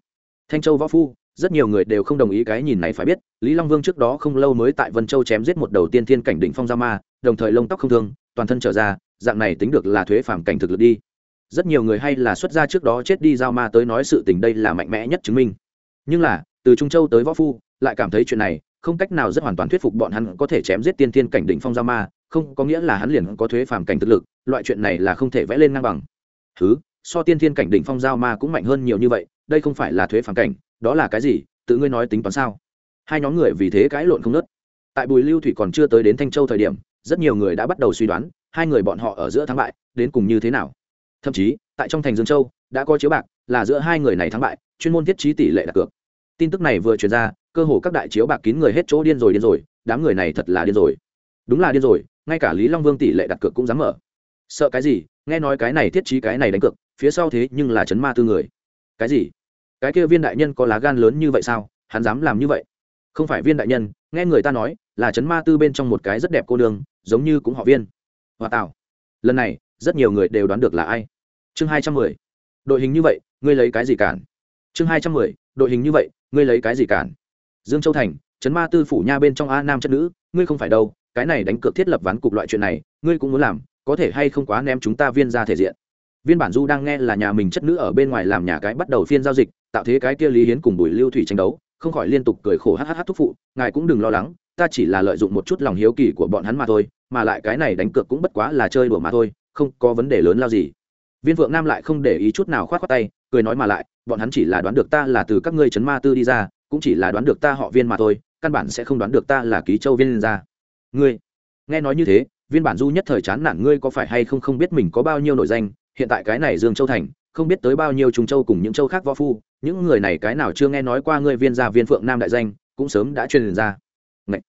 Thanh châu võ phu, rất nhiều người đều không đồng ý cái nhìn này phải biết, lý long vương trước đó không lâu mới tại vân châu chém giết một đầu tiên thiên cảnh đỉnh phong gia ma, đồng thời lông tóc không thương, toàn thân trở ra, dạng này tính được là thuế phàm cảnh thực lực đi. Rất nhiều người hay là xuất gia trước đó chết đi giao ma tới nói sự tình đây là mạnh mẽ nhất chứng minh. Nhưng là, từ trung châu tới võ phu, lại cảm thấy chuyện này, không cách nào rất hoàn toàn thuyết phục bọn hắn có thể chém giết tiên thiên cảnh đỉnh phong giao ma không có nghĩa là hắn liền có thuế phàm cảnh thực lực, loại chuyện này là không thể vẽ lên ngang bằng. Thứ so tiên thiên cảnh đỉnh phong giao ma cũng mạnh hơn nhiều như vậy, đây không phải là thuế phàm cảnh, đó là cái gì, tự ngươi nói tính toán sao? Hai nhóm người vì thế cãi lộn không nớt tại bùi lưu thủy còn chưa tới đến thanh châu thời điểm, rất nhiều người đã bắt đầu suy đoán, hai người bọn họ ở giữa thắng bại, đến cùng như thế nào? Thậm chí, tại trong thành dương châu, đã có chiếu bạc, là giữa hai người này thắng bại, chuyên môn thiết trí tỷ lệ đặt cược. Tin tức này vừa truyền ra, cơ hồ các đại chiếu bạc kín người hết chỗ điên rồi điên rồi, đám người này thật là điên rồi. Đúng là điên rồi ngay cả lý long vương tỷ lệ đặt cược cũng dám mở. Sợ cái gì? Nghe nói cái này thiết trí cái này đánh cược phía sau thế nhưng là chấn ma tư người. Cái gì? Cái kia viên đại nhân có lá gan lớn như vậy sao? Hắn dám làm như vậy? Không phải viên đại nhân nghe người ta nói là chấn ma tư bên trong một cái rất đẹp cô đường, giống như cũng họ viên. Hòa tạo lần này rất nhiều người đều đoán được là ai. Chương hai trăm mười. Đội hình như vậy ngươi lấy cái gì cản? Chương hai trăm mười đội hình như vậy ngươi lấy cái gì cản? Dương châu thành chấn ma tư phủ nha bên trong a nam chất nữ ngươi không phải đâu cái này đánh cược thiết lập ván cục loại chuyện này, ngươi cũng muốn làm, có thể hay không quá ném chúng ta viên ra thể diện. Viên bản du đang nghe là nhà mình chất nữ ở bên ngoài làm nhà cái bắt đầu phiên giao dịch, tạo thế cái kia lý hiến cùng bùi lưu thủy tranh đấu, không khỏi liên tục cười khổ hh thúc phụ, ngài cũng đừng lo lắng, ta chỉ là lợi dụng một chút lòng hiếu kỳ của bọn hắn mà thôi, mà lại cái này đánh cược cũng bất quá là chơi đùa mà thôi, không có vấn đề lớn lao gì. Viên phượng nam lại không để ý chút nào k h o á t k tay, cười nói mà lại, bọn hắn chỉ là đoán được ta là từ các ngươi chấn ma tư đi ra, cũng chỉ là đoán được ta họ viên mà thôi, căn bản sẽ không đoán được ta là ký châu viên ra ngươi, nghe nói như thế, viên bản du nhất thời chán nản ngươi có phải hay không không biết mình có bao nhiêu nổi danh, hiện tại cái này dương châu thành, không biết tới bao nhiêu trung châu cùng những châu khác võ phu, những người này cái nào chưa nghe nói qua ngươi viên gia viên phượng nam đại danh, cũng sớm đã truyền ra Ngậy!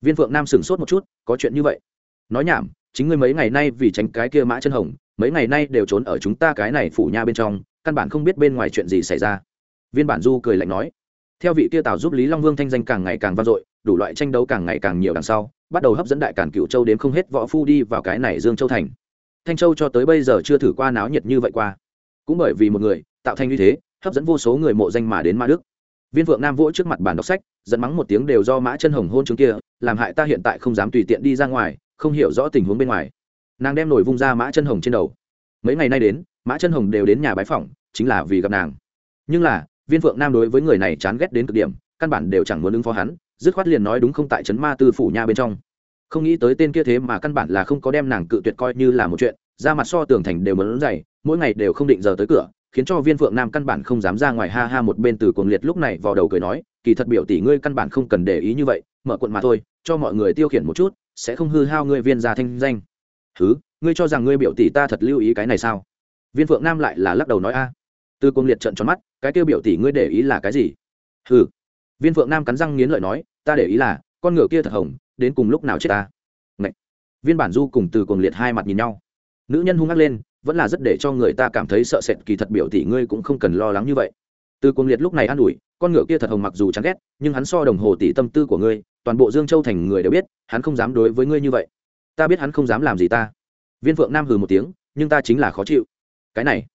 viên phượng nam sửng sốt một chút, có chuyện như vậy nói nhảm, chính ngươi mấy ngày nay vì tránh cái kia mã chân hồng, mấy ngày nay đều trốn ở chúng ta cái này phủ nha bên trong, căn bản không biết bên ngoài chuyện gì xảy ra viên bản du cười lạnh nói, theo vị kia tào giúp lý long vương thanh danh càng ngày càng vang dội đủ loại tranh đấu càng ngày càng nhiều đằng sau, bắt đầu hấp dẫn đại cản cựu châu đến không hết võ phu đi vào cái này dương châu thành. Thanh châu cho tới bây giờ chưa thử qua náo nhiệt như vậy qua. Cũng bởi vì một người, tạo thành như thế, hấp dẫn vô số người mộ danh mà đến ma đức. Viên phượng nam vỗ trước mặt bàn đọc sách dẫn mắng một tiếng đều do mã chân hồng hôn chứng kia, làm hại ta hiện tại không dám tùy tiện đi ra ngoài, không hiểu rõ tình huống bên ngoài. Nàng đem nổi vung ra mã chân hồng trên đầu. Mấy ngày nay đến, mã chân hồng đều đến nhà bái phỏng, chính là vì gặp nàng. Nhưng là, viên phượng nam đối với người này chán ghét đến cực điểm, căn bản đều chẳng muốn ứng phó hắn dứt khoát liền nói đúng không tại trấn ma tư phủ nha bên trong. Không nghĩ tới tên kia thế mà căn bản là không có đem nàng cự tuyệt coi như là một chuyện, ra mặt so tường thành đều mớn dày, mỗi ngày đều không định giờ tới cửa, khiến cho viên phượng nam căn bản không dám ra ngoài ha ha một bên từ cuồng liệt lúc này vào đầu cười nói, kỳ thật biểu tỷ ngươi căn bản không cần để ý như vậy, mở quận mà thôi, cho mọi người tiêu khiển một chút, sẽ không hư hao ngươi viên gia thanh danh. Thứ ngươi cho rằng ngươi biểu tỷ ta thật lưu ý cái này sao? Viên phượng nam lại là lắc đầu nói a. Từ cuồng liệt trận tròn mắt, cái kêu biểu tỷ ngươi để ý là cái gì? Hừ. Viên phượng nam cắn răng nghiến lợi nói ta để ý là, con ngựa kia thật hồng, đến cùng lúc nào chết ta? Ngậy. viên bản du cùng từ cuồng liệt hai mặt nhìn nhau. Nữ nhân hung ác lên, vẫn là rất để cho người ta cảm thấy sợ sệt, kỳ thật biểu tỷ ngươi cũng không cần lo lắng như vậy. Từ cuồng liệt lúc này an ủi, con ngựa kia thật hồng mặc dù chán ghét, nhưng hắn so đồng hồ tỷ tâm tư của ngươi, toàn bộ dương châu thành người đều biết, hắn không dám đối với ngươi như vậy. Ta biết hắn không dám làm gì ta. Viên phượng nam hừ một tiếng, nhưng ta chính là khó chịu. Cái này,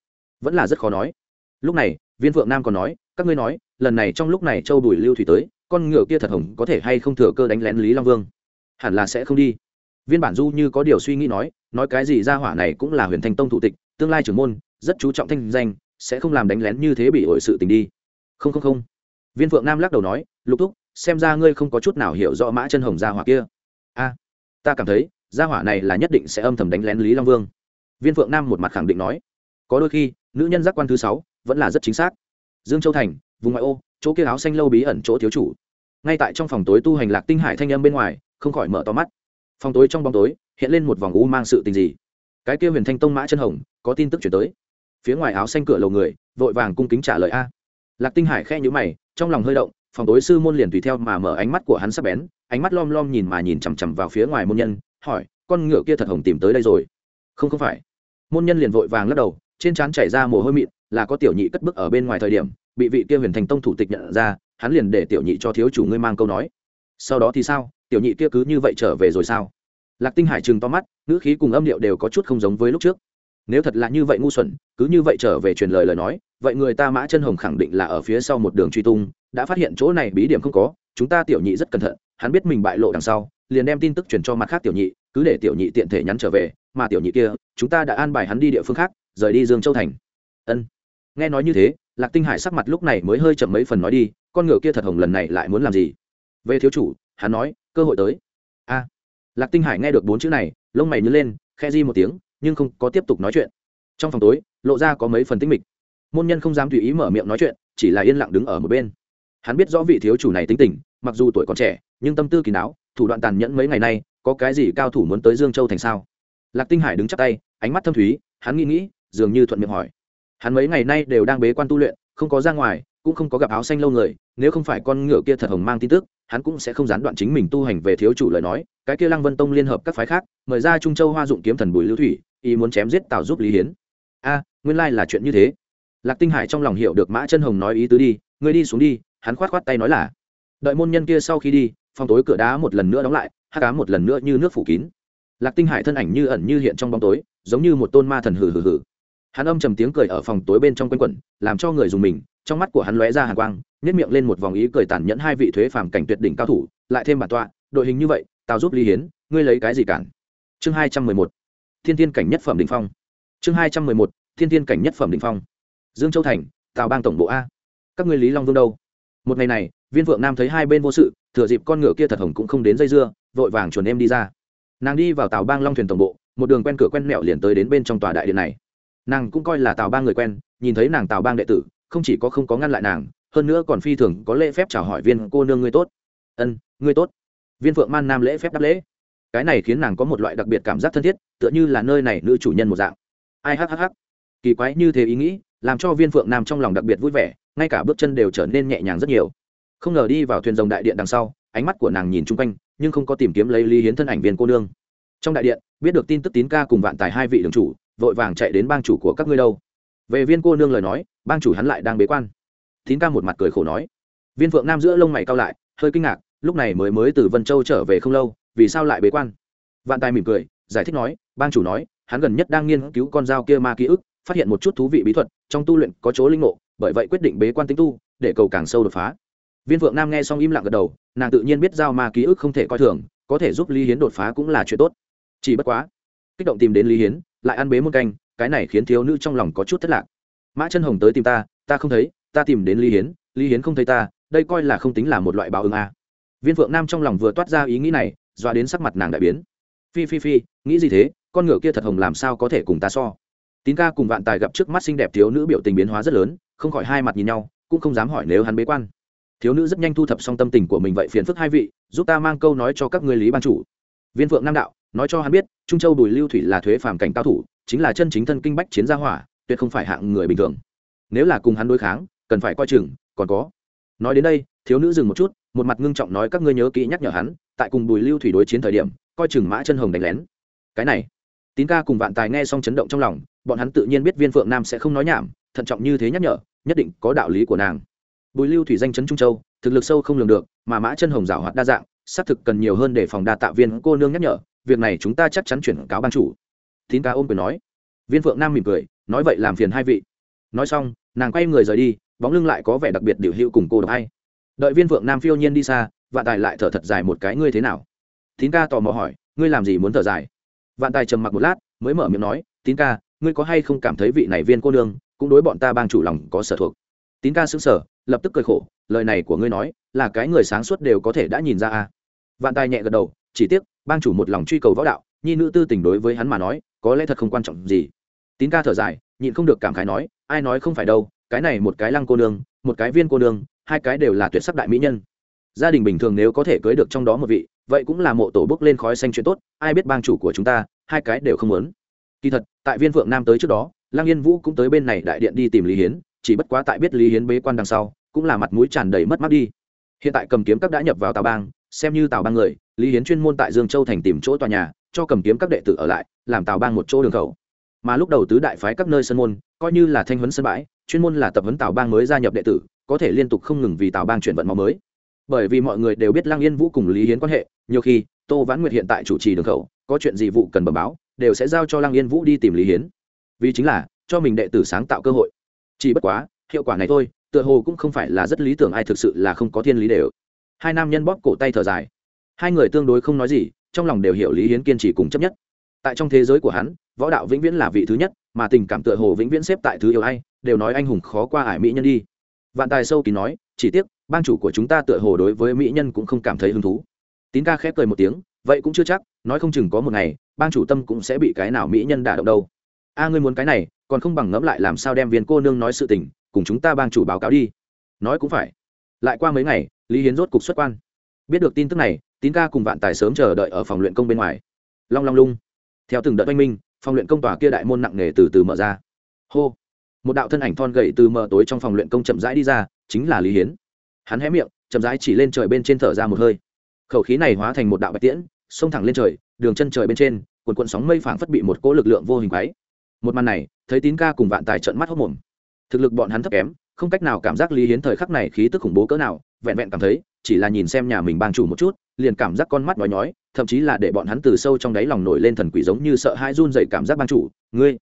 vẫn là rất khó nói. Lúc này, viên phượng nam còn nói, các ngươi nói, lần này trong lúc này châu bùi lưu thủy tới con ngựa kia thật hồng có thể hay không thừa cơ đánh lén lý long vương? Hẳn là sẽ không đi. Viên bản du như có điều suy nghĩ nói nói cái gì ra hỏa này cũng là huyền thanh tông thủ tịch, tương lai trưởng môn, rất chú trọng thanh danh, sẽ không làm đánh lén như thế bị ổi sự tình đi. Không không không. Viên phượng nam lắc đầu nói, lục thúc, xem ra ngươi không có chút nào hiểu rõ mã chân hồng gia hỏa kia. A, ta cảm thấy gia hỏa này là nhất định sẽ âm thầm đánh lén lý long vương. Viên phượng nam một mặt khẳng định nói. Có đôi khi, nữ nhân giác quan thứ sáu vẫn là rất chính xác. Dương châu thành, vùng ngoại ô chỗ kia áo xanh lâu bí ẩn chỗ thiếu chủ. Ngay tại trong phòng tối tu hành lạc tinh hải thanh âm bên ngoài, không khỏi mở to mắt. Phòng tối trong bóng tối, hiện lên một vòng u mang sự tình gì? Cái kia huyền thanh tông mã chân hồng, có tin tức chuyển tới. Phía ngoài áo xanh cửa lầu người, vội vàng cung kính trả lời a. Lạc tinh hải khe nhữ mày, trong lòng hơi động, phòng tối sư môn liền tùy theo mà mở ánh mắt của hắn sắp bén, ánh mắt lom lom nhìn mà nhìn chằm chằm vào phía ngoài môn nhân, hỏi, con ngựa kia thật hồng tìm tới đây rồi? Không không phải. Môn nhân liền vội vàng lắc đầu, trên trán chảy ra mồ hôi mịn, là có tiểu nhị cất bước ở bên ngoài thời điểm bị vị kia huyền thành tông thủ tịch nhận ra, hắn liền để tiểu nhị cho thiếu chủ ngươi mang câu nói. Sau đó thì sao? Tiểu nhị kia cứ như vậy trở về rồi sao? Lạc tinh hải chừng to mắt, ngữ khí cùng âm điệu đều có chút không giống với lúc trước. Nếu thật là như vậy ngu xuẩn, cứ như vậy trở về truyền lời lời nói, vậy người ta mã chân hồng khẳng định là ở phía sau một đường truy tung, đã phát hiện chỗ này bí điểm không có, chúng ta tiểu nhị rất cẩn thận, hắn biết mình bại lộ đằng sau, liền đem tin tức truyền cho mặt khác tiểu nhị, cứ để tiểu nhị tiện thể nhắn trở về, mà tiểu nhị kia, chúng ta đã an bài hắn đi địa phương khác, rời đi dương châu thành. Ân. Nghe nói như thế lạc tinh hải sắc mặt lúc này mới hơi chậm mấy phần nói đi, con ngựa kia thật hồng lần này lại muốn làm gì? Về thiếu chủ, hắn nói, cơ hội tới. A. Lạc tinh hải nghe được bốn chữ này, lông mày nhớ lên khe di một tiếng, nhưng không có tiếp tục nói chuyện. Trong phòng tối, lộ ra có mấy phần tinh mịch. Môn nhân không dám tùy ý mở miệng nói chuyện, chỉ là yên lặng đứng ở một bên. Hắn biết rõ vị thiếu chủ này tính tình, mặc dù tuổi còn trẻ, nhưng tâm tư kỳ não, thủ đoạn tàn nhẫn mấy ngày nay, có cái gì cao thủ muốn tới dương châu thành sao? Lạc tinh hải đứng chắp tay, ánh mắt thâm thúy, hắn nghĩ nghĩ, dường như thuận miệng hỏi hắn mấy ngày nay đều đang bế quan tu luyện, không có ra ngoài, cũng không có gặp áo xanh lâu người, nếu không phải con ngựa kia thật hồng mang tin tức, hắn cũng sẽ không gián đoạn chính mình tu hành về thiếu chủ lời nói, cái kia lăng vân tông liên hợp các phái khác, mời ra trung châu hoa dụng kiếm thần bùi lưu thủy, ý muốn chém giết tào giúp lý hiến. A, nguyên lai là chuyện như thế. Lạc tinh hải trong lòng hiểu được mã chân hồng nói ý tứ đi, ngươi đi xuống đi, hắn khoát khoát tay nói là, đợi môn nhân kia sau khi đi, phòng tối cửa đá một lần nữa đóng lại, hát cá một lần nữa như nước phủ kín. Lạc tinh hải thân ảnh như ẩn như hiện trong bóng tối, giống như một tôn ma thần hừ hừ hừ hắn âm trầm tiếng cười ở phòng tối bên trong quanh quẩn, làm cho người dùng mình, trong mắt của hắn lóe ra hàng quang nhét miệng lên một vòng ý cười tàn nhẫn hai vị thuế phàm cảnh tuyệt đỉnh cao thủ, lại thêm bản tọa, đội hình như vậy, tao giúp ly hiến, ngươi lấy cái gì cản? Chương hai trăm mười một, thiên thiên cảnh nhất phẩm đình phong. Chương hai trăm mười một, thiên thiên cảnh nhất phẩm đình phong. Dương châu thành, tào bang tổng bộ a. Các ngươi lý long vương đâu? Một ngày này, viên vượng nam thấy hai bên vô sự, thừa dịp con ngựa kia thật hồng cũng không đến dây dưa, vội vàng chuồn em đi ra. Nàng đi vào tàu bang long thuyền tổng bộ, một đường quen cửa quen mẹo liền tới đến bên trong tòa đại điện này nàng cũng coi là tào bang người quen, nhìn thấy nàng tào bang đệ tử, không chỉ có không có ngăn lại nàng, hơn nữa còn phi thường có lễ phép chào hỏi viên cô nương ngươi tốt. Ân, ngươi tốt. Viên phượng man nam lễ phép đáp lễ. Cái này khiến nàng có một loại đặc biệt cảm giác thân thiết, tựa như là nơi này nữ chủ nhân một dạng. Ai hhh kỳ quái như thế ý nghĩ, làm cho viên phượng nam trong lòng đặc biệt vui vẻ, ngay cả bước chân đều trở nên nhẹ nhàng rất nhiều. Không ngờ đi vào thuyền rồng đại điện đằng sau, ánh mắt của nàng nhìn chung quanh, nhưng không có tìm kiếm lấy lý hiến thân ảnh viên cô nương. Trong đại điện, biết được tin tức tín ca cùng vạn tài hai vị đường chủ vội vàng chạy đến bang chủ của các ngươi đâu. Về viên cô nương lời nói, bang chủ hắn lại đang bế quan. Tín ca một mặt cười khổ nói. Viên phượng nam giữa lông mày cao lại, hơi kinh ngạc, lúc này mới mới từ vân châu trở về không lâu, vì sao lại bế quan? Vạn tài mỉm cười, giải thích nói, bang chủ nói, hắn gần nhất đang nghiên cứu con dao kia ma ký ức, phát hiện một chút thú vị bí thuật, trong tu luyện có chỗ linh ngộ, bởi vậy quyết định bế quan tính tu, để cầu càng sâu đột phá. Viên phượng nam nghe xong im lặng gật đầu, nàng tự nhiên biết dao ma ký ức không thể coi thường, có thể giúp lý hiến đột phá cũng là chuyện tốt. Chỉ bất quá, kích động tìm đến lý hiến lại ăn bế một canh, cái này khiến thiếu nữ trong lòng có chút thất lạc. Mã chân hồng tới tìm ta ta không thấy, ta tìm đến lý hiến lý hiến không thấy ta, đây coi là không tính là một loại báo ứng a. Viên phượng nam trong lòng vừa toát ra ý nghĩ này dọa đến sắc mặt nàng đại biến. Phi phi phi, nghĩ gì thế, con ngựa kia thật hồng làm sao có thể cùng ta so? Tín ca cùng vạn tài gặp trước mắt xinh đẹp thiếu nữ biểu tình biến hóa rất lớn, không khỏi hai mặt nhìn nhau, cũng không dám hỏi nếu hắn bế quan. Thiếu nữ rất nhanh thu thập xong tâm tình của mình vậy phiền phức hai vị, giúp ta mang câu nói cho các ngươi lý ban chủ. Viên phượng nam đạo nói cho hắn biết, trung châu bùi lưu thủy là thuế phàm cảnh cao thủ, chính là chân chính thân kinh bách chiến gia hỏa, tuyệt không phải hạng người bình thường. Nếu là cùng hắn đối kháng, cần phải coi chừng, còn có. Nói đến đây, thiếu nữ dừng một chút, một mặt ngưng trọng nói các ngươi nhớ kỹ nhắc nhở hắn, tại cùng bùi lưu thủy đối chiến thời điểm, coi chừng mã chân hồng đánh lén. Cái này, tín ca cùng vạn tài nghe xong chấn động trong lòng, bọn hắn tự nhiên biết viên phượng nam sẽ không nói nhảm, thận trọng như thế nhắc nhở, nhất định có đạo lý của nàng. Bùi lưu thủy danh chấn trung châu, thực lực sâu không lường được, mà mã chân hồng giảo hoạt đa dạng, xác thực cần nhiều hơn để phòng đa tạ viên cô nương nhắc nhở việc này chúng ta chắc chắn chuyển cáo ban chủ. Tín ca ôm quyền nói. Viên phượng nam mỉm cười, nói vậy làm phiền hai vị. Nói xong, nàng quay người rời đi, bóng lưng lại có vẻ đặc biệt điều hữu cùng cô độc hay. Đợi viên phượng nam phiêu nhiên đi xa, vạn tài lại thở thật dài một cái, ngươi thế nào? Tín ca tò mò hỏi, ngươi làm gì muốn thở dài? Vạn tài trầm mặc một lát, mới mở miệng nói, tín ca, ngươi có hay không cảm thấy vị này viên cô nương, cũng đối bọn ta bang chủ lòng có sở thuộc? Tín ca xứng sở lập tức cười khổ, lời này của ngươi nói, là cái người sáng suốt đều có thể đã nhìn ra a vạn tài nhẹ gật đầu, chỉ tiếc bang chủ một lòng truy cầu võ đạo, nhi nữ tư tình đối với hắn mà nói, có lẽ thật không quan trọng gì. Tín ca thở dài, nhịn không được cảm khái nói, ai nói không phải đâu, cái này một cái lăng cô nương, một cái viên cô nương, hai cái đều là tuyệt sắc đại mỹ nhân. Gia đình bình thường nếu có thể cưới được trong đó một vị, vậy cũng là mộ tổ bước lên khói xanh chuyện tốt, ai biết bang chủ của chúng ta, hai cái đều không muốn. Kỳ thật, tại viên phượng nam tới trước đó, lăng yên vũ cũng tới bên này đại điện đi tìm lý hiến, chỉ bất quá tại biết lý hiến bế quan đằng sau, cũng là mặt mũi tràn đầy mất mắt đi. Hiện tại cầm kiếm các đã nhập vào tà bang xem như tào bang người, lý hiến chuyên môn tại dương châu thành tìm chỗ tòa nhà, cho cầm kiếm các đệ tử ở lại, làm tào bang một chỗ đường khẩu. Mà lúc đầu tứ đại phái các nơi sân môn, coi như là thanh huấn sân bãi, chuyên môn là tập huấn tào bang mới gia nhập đệ tử, có thể liên tục không ngừng vì tào bang chuyển vận máu mới. Bởi vì mọi người đều biết lăng yên vũ cùng lý hiến quan hệ, nhiều khi, tô vãn nguyệt hiện tại chủ trì đường khẩu, có chuyện gì vụ cần bẩm báo, đều sẽ giao cho lăng yên vũ đi tìm lý hiến. Vì chính là, cho mình đệ tử sáng tạo cơ hội. Chỉ bất quá, hiệu quả này thôi, tựa hồ cũng không phải là rất lý tưởng, ai thực sự là không có thiên lý đều hai nam nhân bóp cổ tay thở dài. Hai người tương đối không nói gì, trong lòng đều hiểu lý hiến kiên trì cùng chấp nhất. Tại trong thế giới của hắn, võ đạo vĩnh viễn là vị thứ nhất, mà tình cảm tựa hồ vĩnh viễn xếp tại thứ yêu ai, đều nói anh hùng khó qua ải mỹ nhân đi. Vạn tài sâu kỳ nói, chỉ tiếc, bang chủ của chúng ta tựa hồ đối với mỹ nhân cũng không cảm thấy hứng thú. Tín ca khép cười một tiếng, vậy cũng chưa chắc, nói không chừng có một ngày, bang chủ tâm cũng sẽ bị cái nào mỹ nhân đả động đâu. A, ngươi muốn cái này, còn không bằng ngẫm lại làm sao đem viên cô nương nói sự tình, cùng chúng ta bang chủ báo cáo đi. Nói cũng phải. Lại qua mấy ngày lý hiến rốt cục xuất quan. Biết được tin tức này, tín ca cùng vạn tài sớm chờ đợi ở phòng luyện công bên ngoài. Long long lung. Theo từng đợt oanh minh, phòng luyện công tòa kia đại môn nặng nề từ từ mở ra. Hô. Một đạo thân ảnh thon gậy từ mờ tối trong phòng luyện công chậm rãi đi ra, chính là lý hiến. Hắn hé miệng, chậm rãi chỉ lên trời bên trên thở ra một hơi. Khẩu khí này hóa thành một đạo bạch tiễn, xông thẳng lên trời, đường chân trời bên trên quần quận sóng mây phảng phất bị một cỗ lực lượng vô hình quáy một màn này, thấy tín ca cùng vạn tài trận mắt hốc mồm. Thực lực bọn hắn thấp kém, không cách nào cảm giác lý hiến thời khắc này khí tức khủng bố cỡ nào vẹn vẹn cảm thấy, chỉ là nhìn xem nhà mình bang chủ một chút, liền cảm giác con mắt nói nhói, thậm chí là để bọn hắn từ sâu trong đáy lòng nổi lên thần quỷ giống như sợ hãi run dậy cảm giác bang chủ. Ngươi?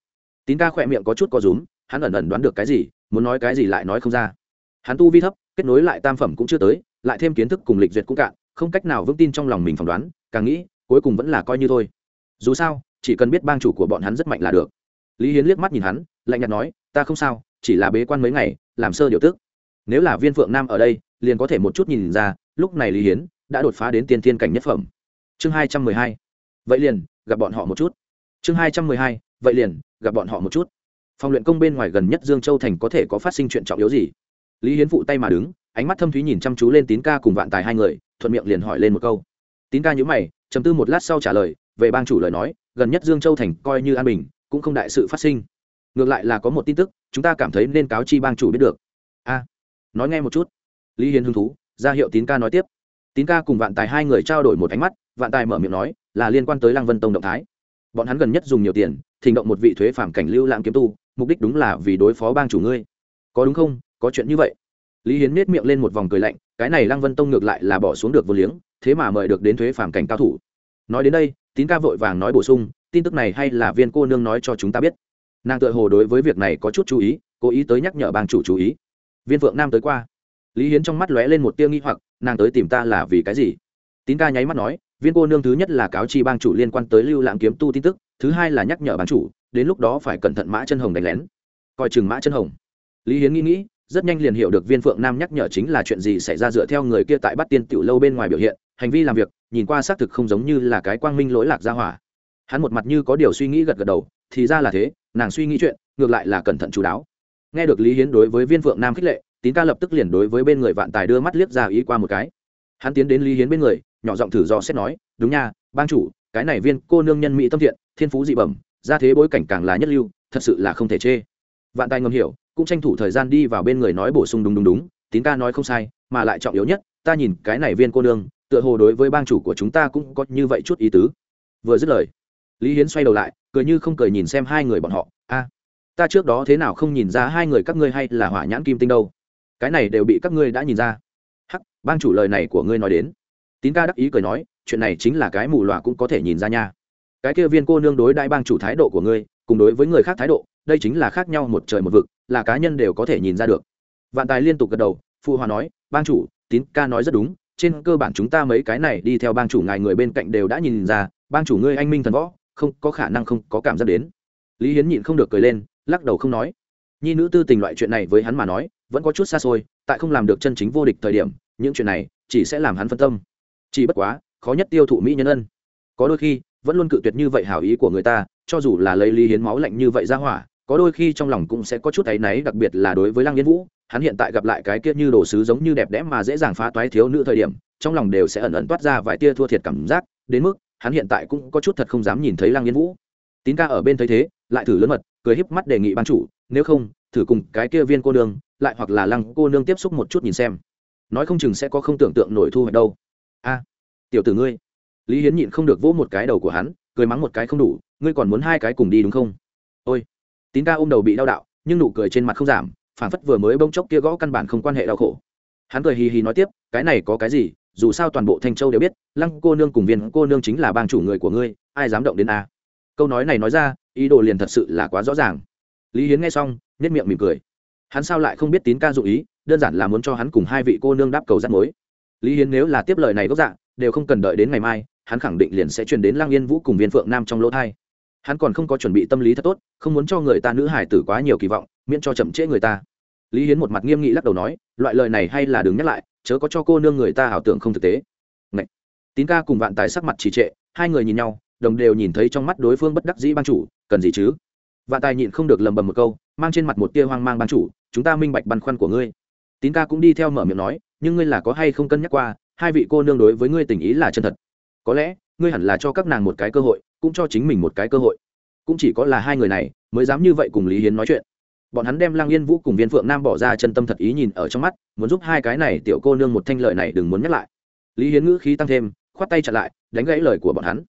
Tín ca khỏe miệng có chút có rúm, hắn ẩn ẩn đoán được cái gì, muốn nói cái gì lại nói không ra. Hắn tu vi thấp, kết nối lại tam phẩm cũng chưa tới, lại thêm kiến thức cùng lịch duyệt cũng cạn, không cách nào vững tin trong lòng mình phỏng đoán, càng nghĩ, cuối cùng vẫn là coi như thôi. Dù sao, chỉ cần biết bang chủ của bọn hắn rất mạnh là được. Lý hiến liếc mắt nhìn hắn, lạnh nhạt nói, ta không sao, chỉ là bế quan mấy ngày, làm sơ điều tức. Nếu là viên phượng nam ở đây liền có thể một chút nhìn ra, lúc này lý hiến đã đột phá đến tiên thiên cảnh nhất phẩm. Chương hai trăm mười hai. Vậy liền, gặp bọn họ một chút. Chương hai trăm mười hai. Vậy liền, gặp bọn họ một chút. Phòng luyện công bên ngoài gần nhất dương châu thành có thể có phát sinh chuyện trọng yếu gì? Lý hiến phụ tay mà đứng, ánh mắt thâm thúy nhìn chăm chú lên tín ca cùng vạn tài hai người, thuận miệng liền hỏi lên một câu. Tín ca nhữ mày chấm tư một lát sau trả lời, về bang chủ lời nói, gần nhất dương châu thành coi như an bình, cũng không đại sự phát sinh. Ngược lại là có một tin tức, chúng ta cảm thấy nên cáo chi bang chủ biết được. A, nói nghe một chút lý hiến hứng thú, ra hiệu tín ca nói tiếp. Tín ca cùng vạn tài hai người trao đổi một ánh mắt, vạn tài mở miệng nói, là liên quan tới lăng vân tông động thái. Bọn hắn gần nhất dùng nhiều tiền, thỉnh động một vị thuế phạm cảnh lưu lãng kiếm tu, mục đích đúng là vì đối phó bang chủ ngươi. Có đúng không? Có chuyện như vậy. Lý hiến miết miệng lên một vòng cười lạnh, cái này lăng vân tông ngược lại là bỏ xuống được vô liếng, thế mà mời được đến thuế phạm cảnh cao thủ. Nói đến đây, tín ca vội vàng nói bổ sung, tin tức này hay là viên cô nương nói cho chúng ta biết. Nàng tự hồ đối với việc này có chút chú ý, cố ý tới nhắc nhở bang chủ chú ý. Viên phượng nam tới qua lý hiến trong mắt lóe lên một tia nghi hoặc, nàng tới tìm ta là vì cái gì? Tín ca nháy mắt nói, viên cô nương thứ nhất là cáo chi bang chủ liên quan tới lưu lãng kiếm tu tin tức, thứ hai là nhắc nhở bang chủ, đến lúc đó phải cẩn thận mã chân hồng đánh lén. Coi chừng mã chân hồng. Lý hiến nghĩ nghĩ, rất nhanh liền hiểu được viên phượng nam nhắc nhở chính là chuyện gì xảy ra dựa theo người kia tại bắt tiên tiểu lâu bên ngoài biểu hiện, hành vi làm việc, nhìn qua xác thực không giống như là cái quang minh lỗi lạc gia hỏa. Hắn một mặt như có điều suy nghĩ gật gật đầu, thì ra là thế, nàng suy nghĩ chuyện, ngược lại là cẩn thận chú đáo. Nghe được lý hiến đối với viên phượng nam khích lệ tín ca lập tức liền đối với bên người vạn tài đưa mắt liếc ra ý qua một cái. Hắn tiến đến lý hiến bên người, nhỏ giọng thử do xét nói, đúng nha, bang chủ, cái này viên cô nương nhân mỹ tâm thiện, thiên phú dị bẩm ra thế bối cảnh càng là nhất lưu, thật sự là không thể chê. Vạn tài ngầm hiểu, cũng tranh thủ thời gian đi vào bên người nói bổ sung đúng đúng đúng, tín ca nói không sai, mà lại trọng yếu nhất, ta nhìn cái này viên cô nương, tựa hồ đối với bang chủ của chúng ta cũng có như vậy chút ý tứ. Vừa dứt lời, lý hiến xoay đầu lại, cười như không cười nhìn xem hai người bọn họ, a, ta trước đó thế nào không nhìn ra hai người các ngươi hay là hỏa nhãn kim tinh đâu? Cái này đều bị các ngươi đã nhìn ra. Hắc, bang chủ lời này của ngươi nói đến. Tín ca đắc ý cười nói, chuyện này chính là cái mù loà cũng có thể nhìn ra nha. Cái kia viên cô nương đối đại bang chủ thái độ của ngươi, cùng đối với người khác thái độ, đây chính là khác nhau một trời một vực, là cá nhân đều có thể nhìn ra được. Vạn tài liên tục gật đầu, phụ hòa nói, bang chủ, tín ca nói rất đúng, trên cơ bản chúng ta mấy cái này đi theo bang chủ ngài người bên cạnh đều đã nhìn ra, bang chủ ngươi anh minh thần võ, không có khả năng không có cảm giác đến. Lý hiến nhịn không được cười lên, lắc đầu không nói nhi nữ tư tình loại chuyện này với hắn mà nói, vẫn có chút xa xôi, tại không làm được chân chính vô địch thời điểm, những chuyện này chỉ sẽ làm hắn phân tâm. Chỉ bất quá, khó nhất tiêu thụ mỹ nhân ân. Có đôi khi, vẫn luôn cự tuyệt như vậy hảo ý của người ta, cho dù là lấy lý hiến máu lạnh như vậy ra hỏa, có đôi khi trong lòng cũng sẽ có chút áy náy, đặc biệt là đối với lăng yên vũ, hắn hiện tại gặp lại cái kia như đồ sứ giống như đẹp đẽ mà dễ dàng phá toái thiếu nữ thời điểm, trong lòng đều sẽ ẩn ẩn toát ra vài tia thua thiệt cảm giác, đến mức, hắn hiện tại cũng có chút thật không dám nhìn thấy lăng yên vũ. Tín ca ở bên thấy thế, lại thử lớn mật, cười híp mắt đề nghị ban chủ nếu không, thử cùng cái kia viên cô nương, lại hoặc là lăng cô nương tiếp xúc một chút nhìn xem. Nói không chừng sẽ có không tưởng tượng nổi thu hoạch đâu. A, tiểu tử ngươi. Lý hiến nhịn không được vỗ một cái đầu của hắn, cười mắng một cái không đủ, ngươi còn muốn hai cái cùng đi đúng không? Ôi, tín ca ôm đầu bị đau đạo, nhưng nụ cười trên mặt không giảm phản phất vừa mới bông chốc kia gõ căn bản không quan hệ đau khổ. Hắn cười hì hì nói tiếp, cái này có cái gì, dù sao toàn bộ thanh châu đều biết, lăng cô nương cùng viên cô nương chính là bang chủ người của ngươi, ai dám động đến a. Câu nói này nói ra, ý đồ liền thật sự là quá rõ ràng lý hiến nghe xong nhất miệng mỉm cười. Hắn sao lại không biết tín ca dụ ý, đơn giản là muốn cho hắn cùng hai vị cô nương đáp cầu rắt mối. Lý hiến nếu là tiếp lời này gốc dạng đều không cần đợi đến ngày mai, hắn khẳng định liền sẽ truyền đến lang yên vũ cùng viên phượng nam trong lỗ thai. Hắn còn không có chuẩn bị tâm lý thật tốt, không muốn cho người ta nữ hải tử quá nhiều kỳ vọng, miễn cho chậm trễ người ta. Lý hiến một mặt nghiêm nghị lắc đầu nói, loại lời này hay là đừng nhắc lại, chớ có cho cô nương người ta ảo tưởng không thực tế. Ngậy! tín ca cùng vạn tài sắc mặt trì trệ, hai người nhìn nhau, đồng đều nhìn thấy trong mắt đối phương bất đắc dĩ ban chủ, cần gì chứ? Vạn tài nhịn không được lầm bầm một câu, mang trên mặt một tia hoang mang ban chủ, chúng ta minh bạch băn khoăn của ngươi. Tín ca cũng đi theo mở miệng nói, nhưng ngươi là có hay không cân nhắc qua, hai vị cô nương đối với ngươi tình ý là chân thật. Có lẽ, ngươi hẳn là cho các nàng một cái cơ hội, cũng cho chính mình một cái cơ hội. Cũng chỉ có là hai người này, mới dám như vậy cùng lý hiến nói chuyện. Bọn hắn đem lăng yên vũ cùng viên phượng nam bỏ ra chân tâm thật ý nhìn ở trong mắt, muốn giúp hai cái này tiểu cô nương một thanh lợi này đừng muốn nhắc lại. Lý hiến ngữ khí tăng thêm, khoát tay chặn lại, đánh gãy lời của bọn hắn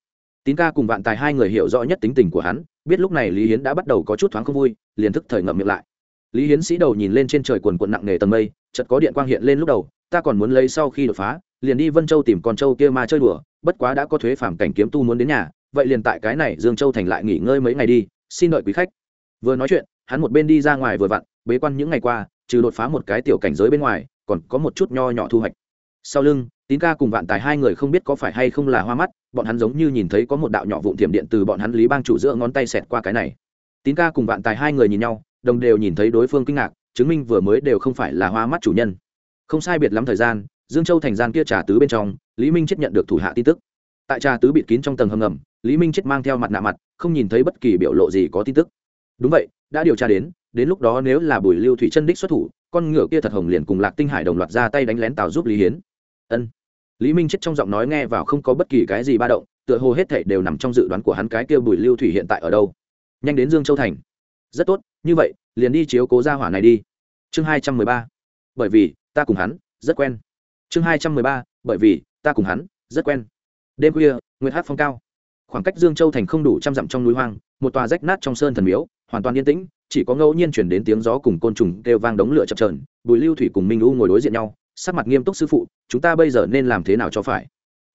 tín ca cùng vạn tài hai người hiểu rõ nhất tính tình của hắn, biết lúc này lý hiến đã bắt đầu có chút thoáng không vui, liền thức thời ngậm miệng lại. Lý hiến sĩ đầu nhìn lên trên trời quần quận nặng nề tầng mây, chợt có điện quang hiện lên lúc đầu, ta còn muốn lấy sau khi đột phá, liền đi vân châu tìm con châu kia ma chơi đùa, bất quá đã có thuế phản cảnh kiếm tu muốn đến nhà, vậy liền tại cái này dương châu thành lại nghỉ ngơi mấy ngày đi, xin đợi quý khách. Vừa nói chuyện, hắn một bên đi ra ngoài vừa vặn, bế quan những ngày qua, trừ đột phá một cái tiểu cảnh giới bên ngoài, còn có một chút nho nhỏ thu hoạch. Sau lưng, tín ca cùng vạn tài hai người không biết có phải hay không là hoa mắt bọn hắn giống như nhìn thấy có một đạo nhỏ vụn thiểm điện từ bọn hắn lý bang chủ giữa ngón tay xẹt qua cái này. Tín ca cùng vạn tài hai người nhìn nhau, đồng đều nhìn thấy đối phương kinh ngạc, chứng minh vừa mới đều không phải là hoa mắt chủ nhân. Không sai biệt lắm thời gian, dương châu thành gian kia trà tứ bên trong, lý minh chết nhận được thủ hạ tin tức. Tại trà tứ bịt kín trong tầng hầm ngầm, lý minh chết mang theo mặt nạ mặt, không nhìn thấy bất kỳ biểu lộ gì có tin tức. Đúng vậy, đã điều tra đến đến lúc đó nếu là bùi lưu thủy chân đích xuất thủ, con ngựa kia thật hồng liền cùng lạc tinh hải đồng loạt ra tay đánh lén tào giúp lý hiến. Ân lý minh chết trong giọng nói nghe vào không có bất kỳ cái gì ba động, tựa hồ hết thảy đều nằm trong dự đoán của hắn cái kia bùi lưu thủy hiện tại ở đâu. Nhanh đến dương châu thành. Rất tốt, như vậy, liền đi chiếu cố gia hỏa này đi. Chương hai trăm mười ba. Bởi vì, ta cùng hắn, rất quen. Chương hai trăm mười ba, bởi vì, ta cùng hắn, rất quen. Đêm khuya, nguyệt hát phong cao. Khoảng cách dương châu thành không đủ trăm dặm trong núi hoang, một tòa rách nát trong sơn thần miếu, hoàn toàn yên tĩnh, chỉ có ngẫu nhiên chuyển đến tiếng gió cùng côn trùng kêu vang đống lửa chập trờn bùi lưu thủy cùng minh u ngồi đối diện nhau sắc mặt nghiêm túc sư phụ, chúng ta bây giờ nên làm thế nào cho phải?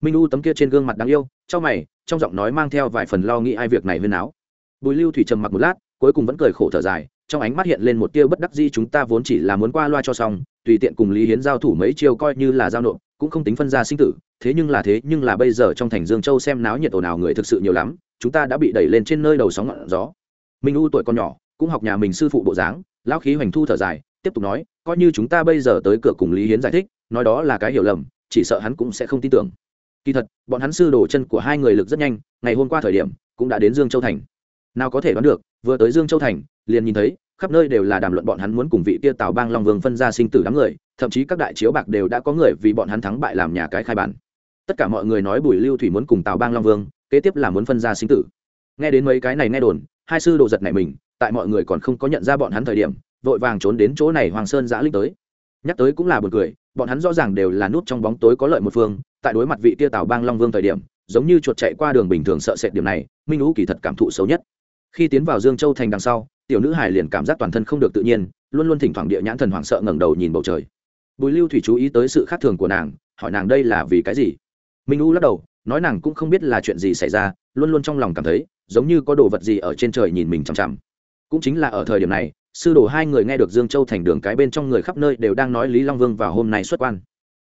Minh u tấm kia trên gương mặt đáng yêu, trong mày, trong giọng nói mang theo vài phần lo nghĩ ai việc này huyên áo. Bùi lưu thủy trầm mặc một lát, cuối cùng vẫn cười khổ thở dài, trong ánh mắt hiện lên một tia bất đắc di chúng ta vốn chỉ là muốn qua loa cho xong, tùy tiện cùng lý hiến giao thủ mấy chiêu coi như là giao nộp, cũng không tính phân ra sinh tử, thế nhưng là thế, nhưng là bây giờ trong thành dương châu xem náo nhiệt ồn ào người thực sự nhiều lắm, chúng ta đã bị đẩy lên trên nơi đầu sóng ngọn gió. Minh u tuổi còn nhỏ, cũng học nhà mình sư phụ bộ dáng, lão khí hoành thu thở dài tiếp tục nói, coi như chúng ta bây giờ tới cửa cùng lý hiến giải thích, nói đó là cái hiểu lầm, chỉ sợ hắn cũng sẽ không tin tưởng. Kỳ thật, bọn hắn sư đổ chân của hai người lực rất nhanh, ngày hôm qua thời điểm, cũng đã đến dương châu thành. Nào có thể đoán được, vừa tới dương châu thành, liền nhìn thấy, khắp nơi đều là đàm luận bọn hắn muốn cùng vị kia tào bang long vương phân ra sinh tử đám người, thậm chí các đại chiếu bạc đều đã có người vì bọn hắn thắng bại làm nhà cái khai bản. Tất cả mọi người nói bùi lưu thủy muốn cùng tào bang long vương, kế tiếp là muốn phân ra sinh tử. Nghe đến mấy cái này nghe đồn, hai sư đồ giật này mình, tại mọi người còn không có nhận ra bọn hắn thời điểm vội vàng trốn đến chỗ này hoàng sơn giã linh tới. Nhắc tới cũng là b u ồ n cười, bọn hắn rõ ràng đều là nút trong bóng tối có lợi một phương, tại đối mặt vị tia tào bang long vương thời điểm, giống như chuột chạy qua đường bình thường sợ sệt điểm này, minh lũ kỳ thật cảm thụ xấu nhất. Khi tiến vào dương châu thành đằng sau, tiểu nữ hải liền cảm giác toàn thân không được tự nhiên, luôn luôn thỉnh thoảng địa nhãn thần hoảng sợ ngẩng đầu nhìn bầu trời. Bùi lưu thủy chú ý tới sự khác thường của nàng, hỏi nàng đây là vì cái gì? Minh U lắc đầu, nói nàng cũng không biết là chuyện gì xảy ra, luôn luôn trong lòng cảm thấy, giống như có đồ vật gì ở trên trời nhìn mình chằm chằm. Cũng chính là ở thời điểm này sư đồ hai người nghe được dương châu thành đường cái bên trong người khắp nơi đều đang nói lý long vương vào hôm nay xuất quan.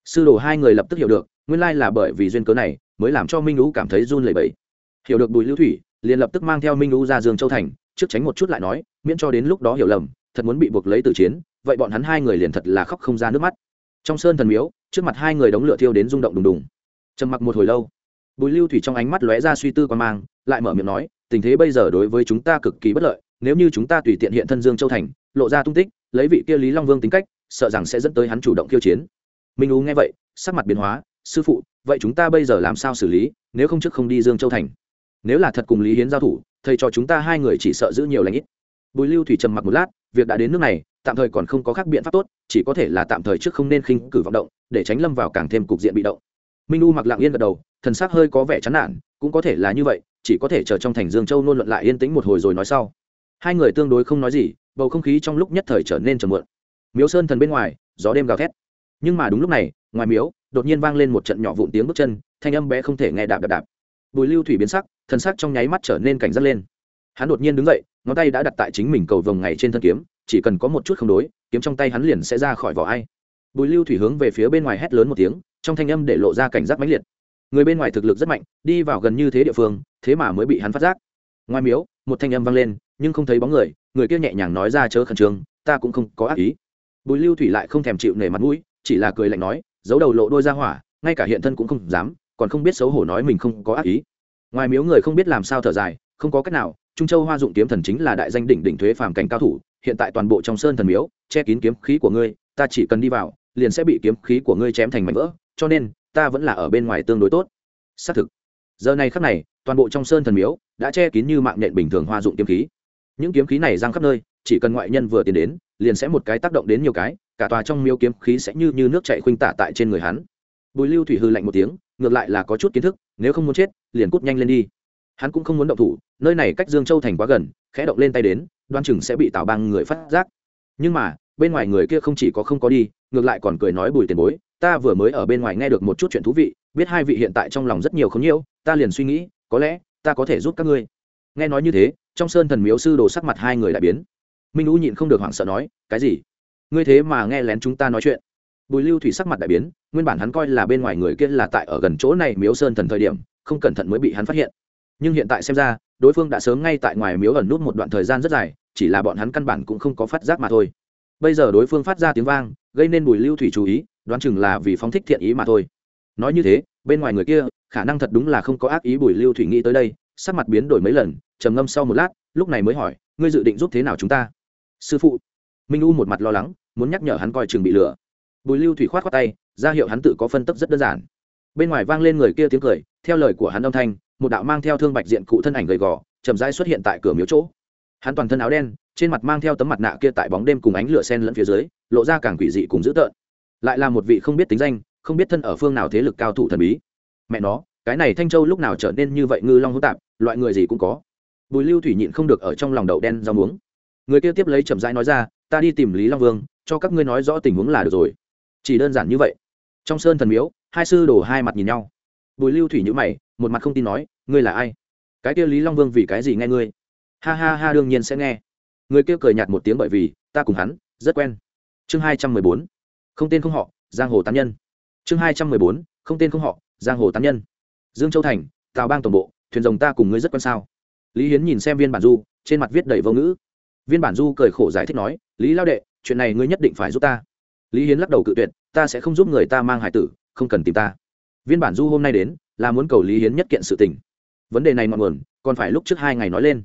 Sư đồ hai người lập tức hiểu được, nguyên lai là bởi vì duyên cớ này, mới làm cho minh lũ cảm thấy run lẩy bẩy. Hiểu được bùi lưu thủy, liền lập tức mang theo minh lũ ra dương châu thành, trước tránh một chút lại nói, miễn cho đến lúc đó hiểu lầm, thật muốn bị buộc lấy từ chiến, vậy bọn hắn hai người liền thật là khóc không ra nước mắt. Trong sơn thần miếu, trước mặt hai người đống lửa thiêu đến rung động đùng đùng. Trầm mặc một hồi lâu, bùi lưu thủy trong ánh mắt lóe ra suy tư quan mang, lại mở miệng nói, tình thế bây giờ đối với chúng ta cực kỳ bất lợi nếu như chúng ta tùy tiện hiện thân dương châu thành, lộ ra tung tích, lấy vị kia lý long vương tính cách, sợ rằng sẽ dẫn tới hắn chủ động khiêu chiến. Minh u nghe vậy, sắc mặt biến hóa, sư phụ, vậy chúng ta bây giờ làm sao xử lý, nếu không trước không đi dương châu thành? Nếu là thật cùng lý hiến giao thủ, thầy cho chúng ta hai người chỉ sợ giữ nhiều lãnh ít. Bùi lưu thủy trầm mặc một lát, việc đã đến nước này, tạm thời còn không có khác biện pháp tốt, chỉ có thể là tạm thời trước không nên khinh cử vọng động, để tránh lâm vào càng thêm cục diện bị động. Minh u mặc lặng yên gật đầu, thần sắc hơi có vẻ chán nản, cũng có thể là như vậy, chỉ có thể chờ trong thành dương châu nôn luận lại yên tĩnh một hồi rồi nói sau hai người tương đối không nói gì, bầu không khí trong lúc nhất thời trở nên trầm mượn miếu sơn thần bên ngoài, gió đêm gào thét. Nhưng mà đúng lúc này, ngoài miếu, đột nhiên vang lên một trận nhỏ vụn tiếng bước chân, thanh âm bé không thể nghe đạp đạp đạp. Bùi lưu thủy biến sắc, thần sắc trong nháy mắt trở nên cảnh giác lên. Hắn đột nhiên đứng dậy, ngón tay đã đặt tại chính mình cầu vồng ngày trên thân kiếm, chỉ cần có một chút không đối, kiếm trong tay hắn liền sẽ ra khỏi vỏ ai. Bùi lưu thủy hướng về phía bên ngoài hét lớn một tiếng, trong thanh âm để lộ ra cảnh giác mãnh liệt. Người bên ngoài thực lực rất mạnh, đi vào gần như thế địa phương, thế mà mới bị hắn phát giác. Ngoài miếu, một thanh âm vang lên nhưng không thấy bóng người người kia nhẹ nhàng nói ra chớ khẩn trương, ta cũng không có ác ý. Bùi lưu thủy lại không thèm chịu nể mặt mũi, chỉ là cười lạnh nói, giấu đầu lộ đôi ra hỏa, ngay cả hiện thân cũng không dám, còn không biết xấu hổ nói mình không có ác ý. Ngoài miếu người không biết làm sao thở dài, không có cách nào, trung châu hoa dụng kiếm thần chính là đại danh đỉnh đỉnh thuế phàm cảnh cao thủ, hiện tại toàn bộ trong sơn thần miếu, che kín kiếm khí của ngươi, ta chỉ cần đi vào, liền sẽ bị kiếm khí của ngươi chém thành mảnh vỡ, cho nên, ta vẫn là ở bên ngoài tương đối tốt. Xác thực. Giờ này khắc này, toàn bộ trong sơn thần miếu, đã che kín như mạng nhện bình thường hoa dụng kiếm khí những kiếm khí này giang khắp nơi, chỉ cần ngoại nhân vừa tiến đến, liền sẽ một cái tác động đến nhiều cái, cả tòa trong miếu kiếm khí sẽ như như nước chạy khuynh tả tại trên người hắn. Bùi lưu thủy hư lạnh một tiếng, ngược lại là có chút kiến thức, nếu không muốn chết, liền cút nhanh lên đi. Hắn cũng không muốn động thủ, nơi này cách dương châu thành quá gần, khẽ động lên tay đến, đoan chừng sẽ bị tào bang người phát giác. Nhưng mà, bên ngoài người kia không chỉ có không có đi, ngược lại còn cười nói bùi tiền bối, ta vừa mới ở bên ngoài nghe được một chút chuyện thú vị, biết hai vị hiện tại trong lòng rất nhiều không nhiêu ta liền suy nghĩ, có lẽ ta có thể giúp các ngươi. Nghe nói như thế trong sơn thần miếu sư đồ sắc mặt hai người lại biến. Minh u nhịn không được hoảng sợ nói, cái gì? Ngươi thế mà nghe lén chúng ta nói chuyện. Bùi lưu thủy sắc mặt đại biến, nguyên bản hắn coi là bên ngoài người kia là tại ở gần chỗ này miếu sơn thần thời điểm, không cẩn thận mới bị hắn phát hiện. Nhưng hiện tại xem ra, đối phương đã sớm ngay tại ngoài miếu ẩn nút một đoạn thời gian rất dài, chỉ là bọn hắn căn bản cũng không có phát giác mà thôi. Bây giờ đối phương phát ra tiếng vang, gây nên bùi lưu thủy chú ý, đoán chừng là vì phóng thích thiện ý mà thôi. Nói như thế, bên ngoài người kia, khả năng thật đúng là không có ác ý bùi lưu thủy nghĩ tới đây, sắc mặt biến đổi mấy lần trầm ngâm sau một lát, lúc này mới hỏi, ngươi dự định giúp thế nào chúng ta? Sư phụ. Minh u một mặt lo lắng, muốn nhắc nhở hắn coi chừng bị lừa. Bùi lưu thủy khoát khoát tay, ra hiệu hắn tự có phân tấp rất đơn giản. Bên ngoài vang lên người kia tiếng cười, theo lời của hắn âm thanh, một đạo mang theo thương bạch diện cụ thân ảnh gầy gò, chậm rãi xuất hiện tại cửa miếu chỗ. Hắn toàn thân áo đen, trên mặt mang theo tấm mặt nạ kia tại bóng đêm cùng ánh lửa sen lẫn phía dưới, lộ ra càng quỷ dị cùng dữ tợn. Lại là một vị không biết tính danh, không biết thân ở phương nào thế lực cao thủ thần bí. Mẹ nó, cái này thanh châu lúc nào trở nên như vậy ngư long hữu tạp, loại người gì cũng có bùi lưu thủy nhịn không được ở trong lòng đậu đen rau muống. Người kia tiếp lấy chậm rãi nói ra, ta đi tìm lý long vương, cho các ngươi nói rõ tình huống là được rồi. Chỉ đơn giản như vậy. Trong sơn thần miếu, hai sư đổ hai mặt nhìn nhau. Bùi lưu thủy nhữ mày, một mặt không tin nói, ngươi là ai? Cái kia lý long vương vì cái gì nghe ngươi? Ha ha ha, đương nhiên sẽ nghe. Người kia cười nhạt một tiếng bởi vì, ta cùng hắn, rất quen. Chương hai trăm mười bốn. Không tên không họ, giang hồ tán nhân. Chương hai trăm mười bốn. Không tên không họ, giang hồ tán nhân. Dương châu thành, tào bang tổng bộ, thuyền rồng ta cùng ngươi rất quen sao? Lý hiến nhìn xem viên bản du trên mặt viết đầy vô ngữ. Viên bản du cười khổ giải thích nói lý lao đệ chuyện này ngươi nhất định phải giúp ta. Lý hiến lắc đầu cự tuyệt ta sẽ không giúp người ta mang hải tử không cần tìm ta. Viên bản du hôm nay đến là muốn cầu lý hiến nhất kiện sự tình. Vấn đề này ngọn nguồn còn phải lúc trước hai ngày nói lên.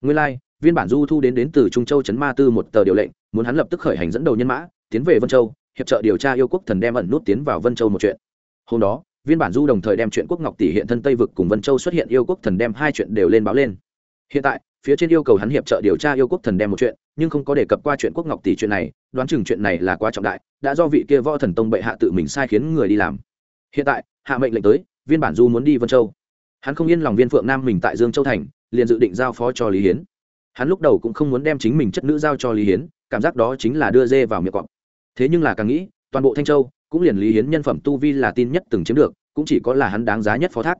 Ngươi lai、like, viên bản du thu đến đến từ trung châu trấn ma tư một tờ điều lệnh muốn hắn lập tức khởi hành dẫn đầu nhân mã tiến về vân châu hiệp trợ điều tra yêu quốc thần đem ẩn nút tiến vào vân châu một chuyện. Hôm đó viên bản du đồng thời đem chuyện quốc ngọc tỷ hiện thân tây vực cùng vân châu xuất hiện yêu quốc thần đem hai chuyện đều lên báo lên hiện tại, phía trên yêu cầu hắn hiệp trợ điều tra yêu quốc thần đem một chuyện, nhưng không có đề cập qua chuyện quốc ngọc tỷ chuyện này, đoán chừng chuyện này là quá trọng đại, đã do vị kia võ thần tông bệ hạ tự mình sai khiến người đi làm. Hiện tại, hạ mệnh lệnh tới, viên bản du muốn đi vân châu. Hắn không yên lòng viên phượng nam mình tại dương châu thành, liền dự định giao phó cho lý hiến. Hắn lúc đầu cũng không muốn đem chính mình chất nữ giao cho lý hiến, cảm giác đó chính là đưa dê vào miệng cọp. Thế nhưng là càng nghĩ, toàn bộ thanh châu, cũng liền lý hiến nhân phẩm tu vi là tin nhất từng chiếm được, cũng chỉ có là hắn đáng giá nhất phó thác.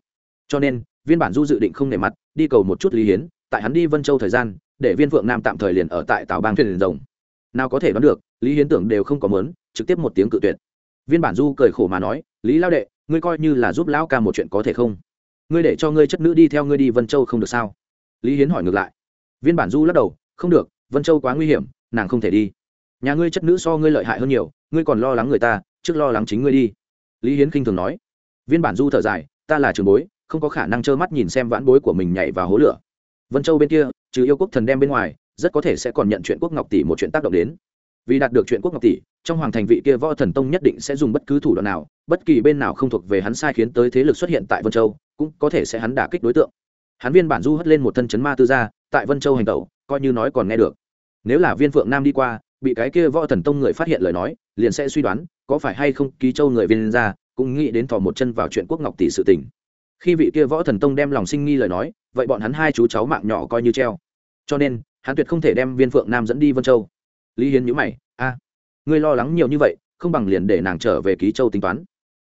Cho nên, viên bản du dự định không nể mặt, đi cầu một chút lý hiến tại hắn đi vân châu thời gian, để viên phượng nam tạm thời liền ở tại tào bang thuyền rồng. Nào có thể đoán được, lý hiến tưởng đều không có mớn trực tiếp một tiếng cự tuyệt. Viên bản du cười khổ mà nói, lý lao đệ, ngươi coi như là giúp lão ca một chuyện có thể không? Ngươi để cho ngươi chất nữ đi theo ngươi đi vân châu không được sao? Lý hiến hỏi ngược lại. Viên bản du lắc đầu, không được, vân châu quá nguy hiểm, nàng không thể đi. Nhà ngươi chất nữ so ngươi lợi hại hơn nhiều, ngươi còn lo lắng người ta, trước lo lắng chính ngươi đi. Lý hiến khinh thường nói. Viên bản du thở dài, ta là trường bối, không có khả năng trơ mắt nhìn xem vãn bối của mình nhảy vào hố lửa vân châu bên kia, trừ yêu quốc thần đem bên ngoài, rất có thể sẽ còn nhận chuyện quốc ngọc tỷ một chuyện tác động đến. Vì đạt được chuyện quốc ngọc tỷ, trong hoàng thành vị kia võ thần tông nhất định sẽ dùng bất cứ thủ đoạn nào, bất kỳ bên nào không thuộc về hắn sai khiến tới thế lực xuất hiện tại vân châu, cũng có thể sẽ hắn đả kích đối tượng. Hắn viên bản du hất lên một thân chấn ma tư gia, tại vân châu hành tẩu, coi như nói còn nghe được. Nếu là viên phượng nam đi qua, bị cái kia võ thần tông người phát hiện lời nói, liền sẽ suy đoán, có phải hay không ký châu người viên ra cũng nghĩ đến thò một chân vào chuyện quốc ngọc tỷ sự tình khi vị kia võ thần tông đem lòng sinh nghi lời nói, vậy bọn hắn hai chú cháu mạng nhỏ coi như treo. Cho nên, hắn tuyệt không thể đem viên phượng nam dẫn đi vân châu. Lý hiến nhữ mày, a, ngươi lo lắng nhiều như vậy, không bằng liền để nàng trở về ký châu tính toán.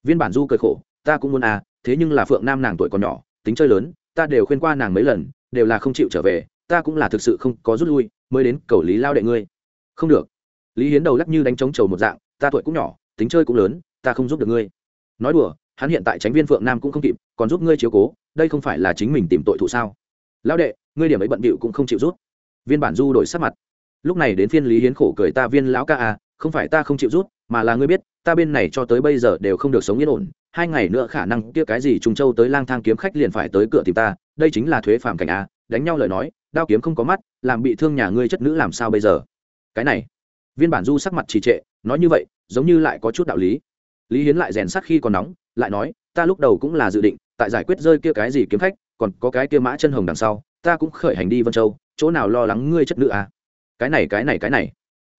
Viên bản du cười khổ, ta cũng muốn a thế nhưng là phượng nam nàng tuổi còn nhỏ, tính chơi lớn, ta đều khuyên qua nàng mấy lần, đều là không chịu trở về, ta cũng là thực sự không có rút lui, mới đến cầu lý lao đệ ngươi. Không được. Lý hiến đầu lắc như đánh trống trầu một dạng, ta tuổi cũng nhỏ, tính chơi cũng lớn, ta không giúp được ngươi. Nói đùa hắn hiện tại tránh viên phượng nam cũng không kịp, còn giúp ngươi chiếu cố, đây không phải là chính mình tìm tội thụ sao? Lão đệ, ngươi điểm ấy bận bịu cũng không chịu rút. Viên bản du đổi sắc mặt. Lúc này đến phiên lý hiến khổ cười ta viên lão ca à không phải ta không chịu rút, mà là ngươi biết, ta bên này cho tới bây giờ đều không được sống yên ổn, hai ngày nữa khả năng kia cái gì trùng châu tới lang thang kiếm khách liền phải tới cửa tìm ta, đây chính là thuế phạm cảnh à? đánh nhau lời nói, đao kiếm không có mắt, làm bị thương nhà ngươi chất nữ làm sao bây giờ? Cái này. Viên bản du sắc mặt trì trệ, nói như vậy, giống như lại có chút đạo lý. Lý hiến lại rèn sắc khi còn nóng lại nói, ta lúc đầu cũng là dự định, tại giải quyết rơi kia cái gì kiếm khách, còn có cái kia mã chân hồng đằng sau, ta cũng khởi hành đi vân châu, chỗ nào lo lắng ngươi chất nữ à? Cái này cái này cái này.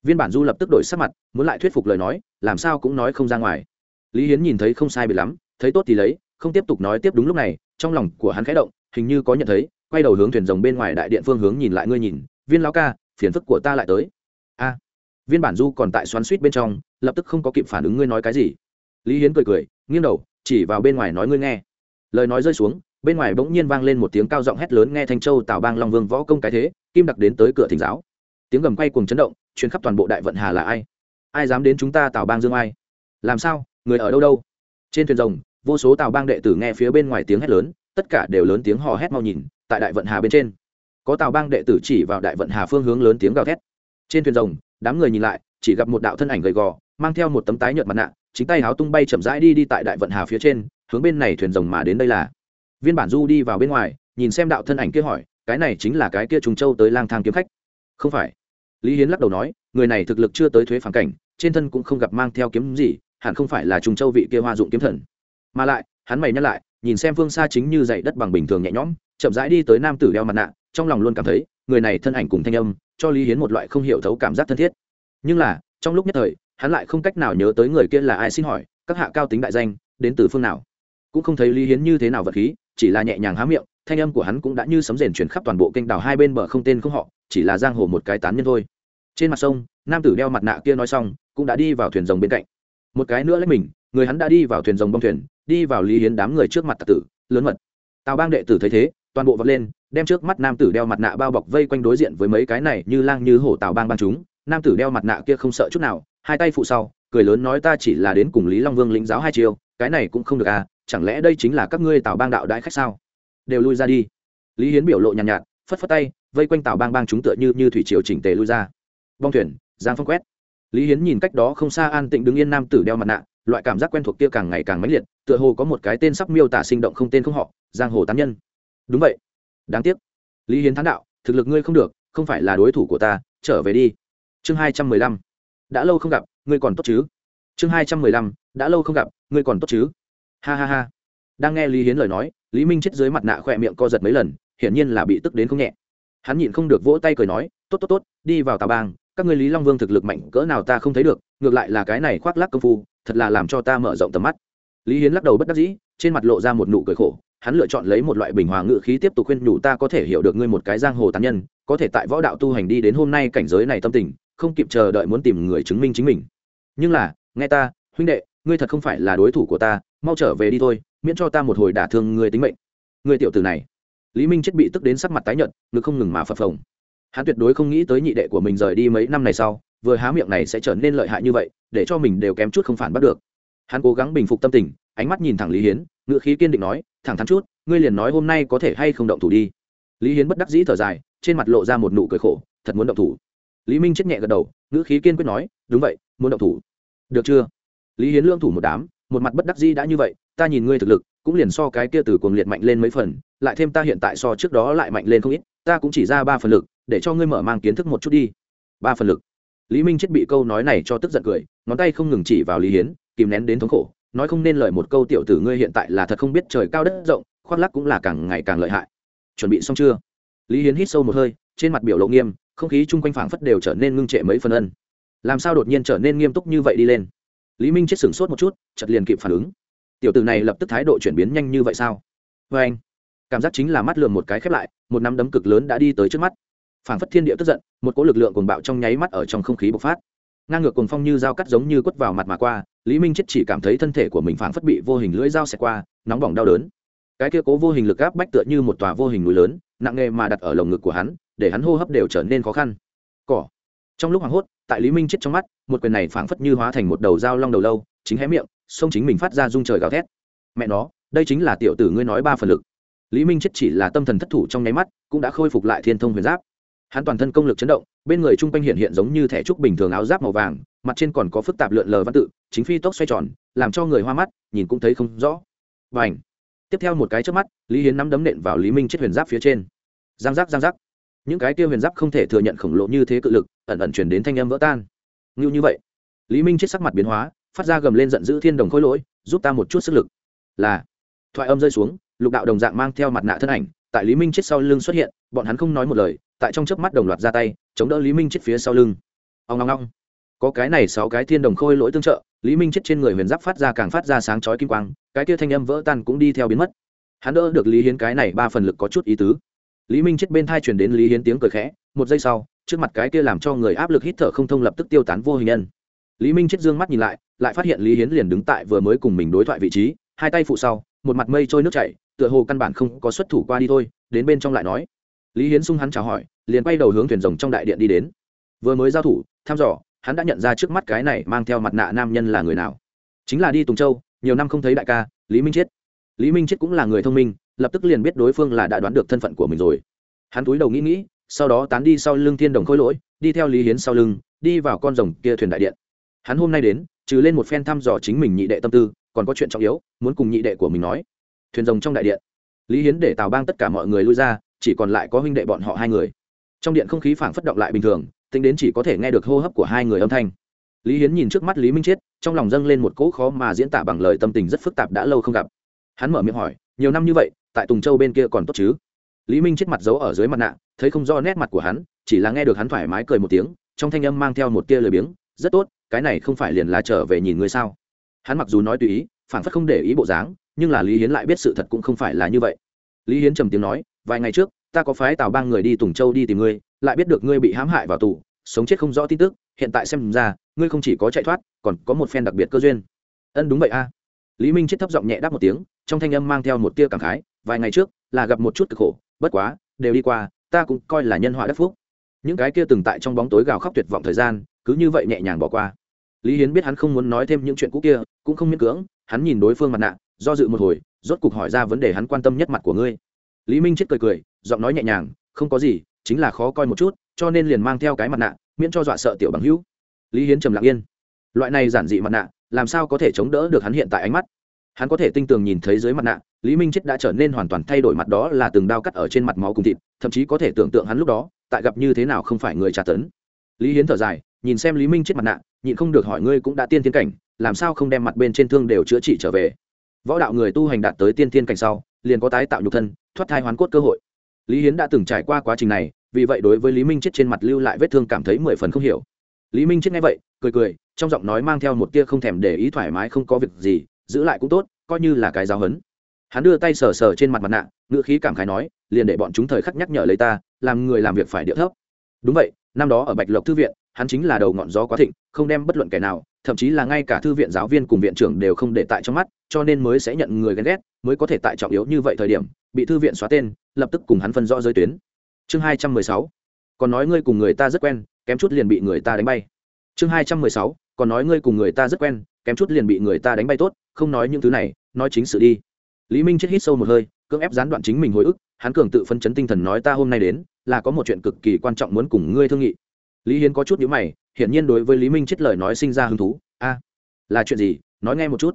Viên bản du lập tức đổi sắc mặt, muốn lại thuyết phục lời nói, làm sao cũng nói không ra ngoài. Lý hiến nhìn thấy không sai bị lắm, thấy tốt thì lấy, không tiếp tục nói tiếp đúng lúc này, trong lòng của hắn khẽ động, hình như có nhận thấy, quay đầu hướng thuyền rồng bên ngoài đại điện phương hướng nhìn lại ngươi nhìn, viên lão ca, phiền phức của ta lại tới. A. Viên bản du còn tại xoắn suýt bên trong, lập tức không có kịp phản ứng ngươi nói cái gì. Lý hiến cười cười nghiêng đầu, chỉ vào bên ngoài nói ngươi nghe. Lời nói rơi xuống, bên ngoài bỗng nhiên vang lên một tiếng cao giọng hét lớn nghe thanh châu, tào bang, long vương, võ công cái thế, kim đặc đến tới cửa thỉnh giáo. Tiếng gầm quay cùng chấn động chuyến khắp toàn bộ đại vận hà là ai? Ai dám đến chúng ta tào bang dương ai? Làm sao? Người ở đâu đâu? Trên thuyền rồng, vô số tào bang đệ tử nghe phía bên ngoài tiếng hét lớn, tất cả đều lớn tiếng hò hét mau nhìn, tại đại vận hà bên trên. Có tào bang đệ tử chỉ vào đại vận hà phương hướng lớn tiếng gào thét. Trên thuyền rồng, đám người nhìn lại, chỉ gặp một đạo thân ảnh gầy gò, mang theo một tấm tái nhợt mặt nạ chính tay háo tung bay chậm rãi đi đi tại đại vận hà phía trên, hướng bên này thuyền rồng mà đến đây là. Viên bản du đi vào bên ngoài, nhìn xem đạo thân ảnh kia hỏi, cái này chính là cái kia trùng châu tới lang thang kiếm khách. Không phải. Lý hiến lắc đầu nói, người này thực lực chưa tới thuế phản cảnh, trên thân cũng không gặp mang theo kiếm gì, hẳn không phải là trùng châu vị kia hoa dụng kiếm thần. Mà lại, hắn mày nhắc lại, nhìn xem phương xa chính như dậy đất bằng bình thường nhẹ nhõm, chậm rãi đi tới nam tử đeo mặt nạ, trong lòng luôn cảm thấy, người này thân ảnh cùng thanh âm, cho lý hiến một loại không hiểu thấu cảm giác thân thiết. Nhưng là, trong lúc nhất thời hắn lại không cách nào nhớ tới người kia là ai xin hỏi, các hạ cao tính đại danh, đến từ phương nào? Cũng không thấy lý hiến như thế nào vật khí, chỉ là nhẹ nhàng há miệng, thanh âm của hắn cũng đã như sấm rền chuyển khắp toàn bộ kênh đảo hai bên bờ không tên không họ, chỉ là giang hồ một cái tán nhân thôi. Trên mặt sông, nam tử đeo mặt nạ kia nói xong, cũng đã đi vào thuyền rồng bên cạnh. Một cái nữa lấy mình, người hắn đã đi vào thuyền rồng bông thuyền, đi vào lý hiến đám người trước mặt tạc tử, lớn mật. Tào bang đệ tử thấy thế, toàn bộ vật lên, đem trước mắt nam tử đeo mặt nạ bao bọc vây quanh đối diện với mấy cái này như lang như hổ tào bang bang chúng. Nam tử đeo mặt nạ kia không sợ chút nào hai tay phụ sau cười lớn nói ta chỉ là đến cùng lý long vương lĩnh giáo hai chiều cái này cũng không được à chẳng lẽ đây chính là các ngươi tào bang đạo đại khách sao? Đều lui ra đi. Lý hiến biểu lộ nhàn nhạt, nhạt phất phất tay vây quanh tào bang bang chúng tựa như như thủy triều chỉnh tề lui ra. Bong thuyền giang phong quét. Lý hiến nhìn cách đó không xa an tịnh đứng yên nam tử đeo mặt nạ loại cảm giác quen thuộc kia càng ngày càng mãnh liệt tựa hồ có một cái tên sắp miêu tả sinh động không tên không họ giang hồ tán nhân. Đúng vậy. Đáng tiếc. Lý hiến thán đạo thực lực ngươi không được không phải là đối thủ của ta trở về đi. Chương hai trăm mười lăm đã lâu không gặp, ngươi còn tốt chứ? Chương hai trăm mười lăm, đã lâu không gặp, ngươi còn tốt chứ? Ha ha ha. Đang nghe lý hiến lời nói, lý minh chết dưới mặt nạ khỏe miệng co giật mấy lần, hiển nhiên là bị tức đến không nhẹ. Hắn nhịn không được vỗ tay cười nói, tốt tốt tốt, đi vào tào bang, các ngươi lý long vương thực lực mạnh, cỡ nào ta không thấy được, ngược lại là cái này khoác lác công phu, thật là làm cho ta mở rộng tầm mắt. Lý hiến lắc đầu bất đắc dĩ, trên mặt lộ ra một nụ cười khổ, hắn lựa chọn lấy một loại bình hòa ngự khí tiếp tục khuyên nhủ, ta có thể hiểu được ngươi một cái giang hồ tán nhân, có thể tại võ đạo tu hành đi đến hôm nay cảnh giới này tâm tình không kịp chờ đợi muốn tìm người chứng minh chính mình. Nhưng là, nghe ta, huynh đệ, ngươi thật không phải là đối thủ của ta, mau trở về đi thôi, miễn cho ta một hồi đả thương ngươi tính mệnh. Ngươi tiểu tử này. Lý minh chết bị tức đến sắc mặt tái nhợt, ngực không ngừng mà phập phồng. Hắn tuyệt đối không nghĩ tới nhị đệ của mình rời đi mấy năm này sau, vừa há miệng này sẽ trở nên lợi hại như vậy, để cho mình đều kém chút không phản bắt được. Hắn cố gắng bình phục tâm tình, ánh mắt nhìn thẳng lý hiến ngự khí kiên định nói, thẳng thắn chút, ngươi liền nói hôm nay có thể hay không động thủ đi. Lý hiến bất đắc dĩ thở dài, trên mặt lộ ra một nụ cười khổ, thật muốn động thủ lý minh chết nhẹ gật đầu, ngữ khí kiên quyết nói, đúng vậy, muốn động thủ. Được chưa? Lý hiến lương thủ một đám, một mặt bất đắc dĩ đã như vậy, ta nhìn ngươi thực lực, cũng liền so cái kia từ cuồng liệt mạnh lên mấy phần, lại thêm ta hiện tại so trước đó lại mạnh lên không ít, ta cũng chỉ ra ba phần lực, để cho ngươi mở mang kiến thức một chút đi. Ba phần lực. Lý minh chết bị câu nói này cho tức giận cười, ngón tay không ngừng chỉ vào lý hiến, kìm nén đến thống khổ, nói không nên lời một câu, tiểu tử ngươi hiện tại là thật không biết trời cao đất rộng, khoác lắc cũng là càng ngày càng lợi hại. Chuẩn bị xong chưa? Lý hiến hít sâu một hơi, trên mặt biểu lộ nghiêm không khí chung quanh phảng phất đều trở nên ngưng trệ mấy phần ân. Làm sao đột nhiên trở nên nghiêm túc như vậy đi lên? Lý minh chết sửng sốt một chút chật liền kịp phản ứng. Tiểu tử này lập tức thái độ chuyển biến nhanh như vậy sao? Vê anh, cảm giác chính là mắt lườm một cái khép lại, một nắm đấm cực lớn đã đi tới trước mắt. Phảng phất thiên địa tức giận, một cỗ lực lượng cuồng bạo trong nháy mắt ở trong không khí bộc phát. Ngang ngược cuồng phong như dao cắt giống như quất vào mặt mà qua, lý minh chết chỉ cảm thấy thân thể của mình phảng phất bị vô hình lưỡi dao xẹt qua, nóng bỏng đau đớn. Cái kia cố vô hình lực áp bách tựa như một tòa vô hình núi lớn nặng nghề mà đặt ở lồng ngực của hắn, để hắn hô hấp đều trở nên khó khăn. Cỏ. Trong lúc hoảng hốt, tại lý minh chết trong mắt, một quyền này phảng phất như hóa thành một đầu dao long đầu lâu, chính hé miệng xông chính mình phát ra rung trời gào thét. Mẹ nó, đây chính là tiểu tử ngươi nói ba phần lực. Lý minh chết chỉ là tâm thần thất thủ trong nháy mắt, cũng đã khôi phục lại thiên thông huyền giáp. Hắn toàn thân công lực chấn động, bên người trung quanh hiện hiện giống như thẻ trúc bình thường áo giáp màu vàng, mặt trên còn có phức tạp lượn lờ văn tự, chính phi tốc xoay tròn, làm cho người hoa mắt, nhìn cũng thấy không rõ. Và ảnh tiếp theo một cái trước mắt, lý hiến nắm đấm nện vào lý minh chết huyền giáp phía trên. Giang giác giang giác. Những cái kia huyền giáp không thể thừa nhận khổng lồ như thế cự lực, ẩn ẩn chuyển đến thanh âm vỡ tan. Ngưu như vậy, lý minh chết sắc mặt biến hóa, phát ra gầm lên giận dữ thiên đồng khôi lỗi, giúp ta một chút sức lực. Là, thoại âm rơi xuống, lục đạo đồng dạng mang theo mặt nạ thân ảnh, tại lý minh chết sau lưng xuất hiện, bọn hắn không nói một lời, tại trong chớp mắt đồng loạt ra tay, chống đỡ lý minh chết phía sau lưng. Ông long long có cái này sáu cái thiên đồng khôi lỗi tương trợ, lý minh chết trên người huyền giáp phát ra càng phát ra sáng chói kim quang, cái kia thanh âm vỡ tan cũng đi theo biến mất. Hắn đỡ được lý hiến cái này ba phần lực có chút ý tứ. Lý minh chết bên thai chuyển đến lý hiến tiếng cười khẽ, một giây sau, trước mặt cái kia làm cho người áp lực hít thở không thông lập tức tiêu tán vô hình nhân. Lý minh chết dương mắt nhìn lại lại phát hiện lý hiến liền đứng tại vừa mới cùng mình đối thoại vị trí, hai tay phụ sau, một mặt mây trôi nước chảy, tựa hồ căn bản không có xuất thủ qua đi thôi, đến bên trong lại nói. Lý hiến sung hắn chào hỏi, liền quay đầu hướng thuyền rồng trong đại điện đi đến. Vừa mới giao thủ, thăm dò hắn đã nhận ra trước mắt cái này mang theo mặt nạ nam nhân là người nào. Chính là đi tùng châu, nhiều năm không thấy đại ca, lý minh chiết. Lý minh chiết cũng là người thông minh, lập tức liền biết đối phương là đã đoán được thân phận của mình rồi. Hắn túi đầu nghĩ nghĩ, sau đó tán đi sau lưng thiên đồng khôi lỗi, đi theo lý hiến sau lưng, đi vào con rồng kia thuyền đại điện. Hắn hôm nay đến, trừ lên một phen thăm dò chính mình nhị đệ tâm tư, còn có chuyện trọng yếu, muốn cùng nhị đệ của mình nói. Thuyền rồng trong đại điện. Lý hiến để tào bang tất cả mọi người lui ra, chỉ còn lại có huynh đệ bọn họ hai người. Trong điện không khí phảng phất động lại bình thường tính đến chỉ có thể nghe được hô hấp của hai người âm thanh. Lý hiến nhìn trước mắt lý minh chiết, trong lòng dâng lên một cỗ khó mà diễn tả bằng lời tâm tình rất phức tạp đã lâu không gặp. Hắn mở miệng hỏi, nhiều năm như vậy, tại tùng châu bên kia còn tốt chứ? Lý minh chết mặt giấu ở dưới mặt nạ, thấy không rõ nét mặt của hắn, chỉ là nghe được hắn thoải mái cười một tiếng, trong thanh âm mang theo một tia lời biếng, rất tốt, cái này không phải liền là trở về nhìn ngươi sao? Hắn mặc dù nói tùy ý, phản phất không để ý bộ dáng, nhưng là lý hiến lại biết sự thật cũng không phải là như vậy. Lý hiến trầm tiếng nói, vài ngày trước, ta có phái tào bang người đi tùng châu đi tìm ngươi lại biết được ngươi bị hãm hại vào tù, sống chết không rõ tin tức, hiện tại xem ra, ngươi không chỉ có chạy thoát, còn có một phen đặc biệt cơ duyên. Ân đúng vậy a. Lý minh chết thấp giọng nhẹ đáp một tiếng, trong thanh âm mang theo một tia cảm khái, vài ngày trước là gặp một chút cực khổ, bất quá, đều đi qua, ta cũng coi là nhân họa đất phúc. Những cái kia từng tại trong bóng tối gào khóc tuyệt vọng thời gian, cứ như vậy nhẹ nhàng bỏ qua. Lý hiến biết hắn không muốn nói thêm những chuyện cũ kia, cũng không miễn cưỡng, hắn nhìn đối phương mặt nạ, do dự một hồi, rốt cục hỏi ra vấn đề hắn quan tâm nhất mặt của ngươi. Lý minh chết cười cười, giọng nói nhẹ nhàng, không có gì chính là khó coi một chút, cho nên liền mang theo cái mặt nạ, miễn cho dọa sợ tiểu bằng hữu. Lý hiến trầm lặng yên. Loại này giản dị mặt nạ, làm sao có thể chống đỡ được hắn hiện tại ánh mắt? Hắn có thể tinh tường nhìn thấy dưới mặt nạ, lý minh chết đã trở nên hoàn toàn thay đổi mặt đó là từng đao cắt ở trên mặt máu cùng thịt, thậm chí có thể tưởng tượng hắn lúc đó, tại gặp như thế nào không phải người tra tấn. Lý hiến thở dài, nhìn xem lý minh chết mặt nạ, nhịn không được hỏi ngươi cũng đã tiên tiên cảnh, làm sao không đem mặt bên trên thương đều chữa trị trở về? Võ đạo người tu hành đạt tới tiên tiên cảnh sau, liền có tái tạo nhục thân, thoát thai hoán cốt cơ hội lý hiến đã từng trải qua quá trình này, vì vậy đối với lý minh chết trên mặt lưu lại vết thương cảm thấy mười phần không hiểu. Lý minh chết nghe vậy, cười cười, trong giọng nói mang theo một tia không thèm để ý thoải mái không có việc gì, giữ lại cũng tốt, coi như là cái giáo hấn hắn đưa tay sờ sờ trên mặt mặt nạ ngựa khí cảm khái nói, liền để bọn chúng thời khắc nhắc nhở lấy ta, làm người làm việc phải điệu thấp. Đúng vậy, năm đó ở bạch lộc thư viện, hắn chính là đầu ngọn gió quá thịnh, không đem bất luận kẻ nào, thậm chí là ngay cả thư viện giáo viên cùng viện trưởng đều không để tại trong mắt, cho nên mới sẽ nhận người ghen ghét, mới có thể tại trọng yếu như vậy thời điểm bị thư viện xóa tên, lập tức cùng hắn phân rõ giới tuyến. Chương hai trăm mười sáu. Còn nói ngươi cùng người ta rất quen, kém chút liền bị người ta đánh bay. Chương hai trăm mười sáu. Còn nói ngươi cùng người ta rất quen, kém chút liền bị người ta đánh bay tốt, không nói những thứ này, nói chính sự đi. Lý minh chết hít sâu một hơi, cưỡng ép gián đoạn chính mình hồi ức, hắn cường tự phân chấn tinh thần nói ta hôm nay đến, là có một chuyện cực kỳ quan trọng muốn cùng ngươi thương nghị. Lý hiến có chút nhữ mày, hiển nhiên đối với lý minh chết lời nói sinh ra hứng thú. A, là chuyện gì? Nói nghe một chút.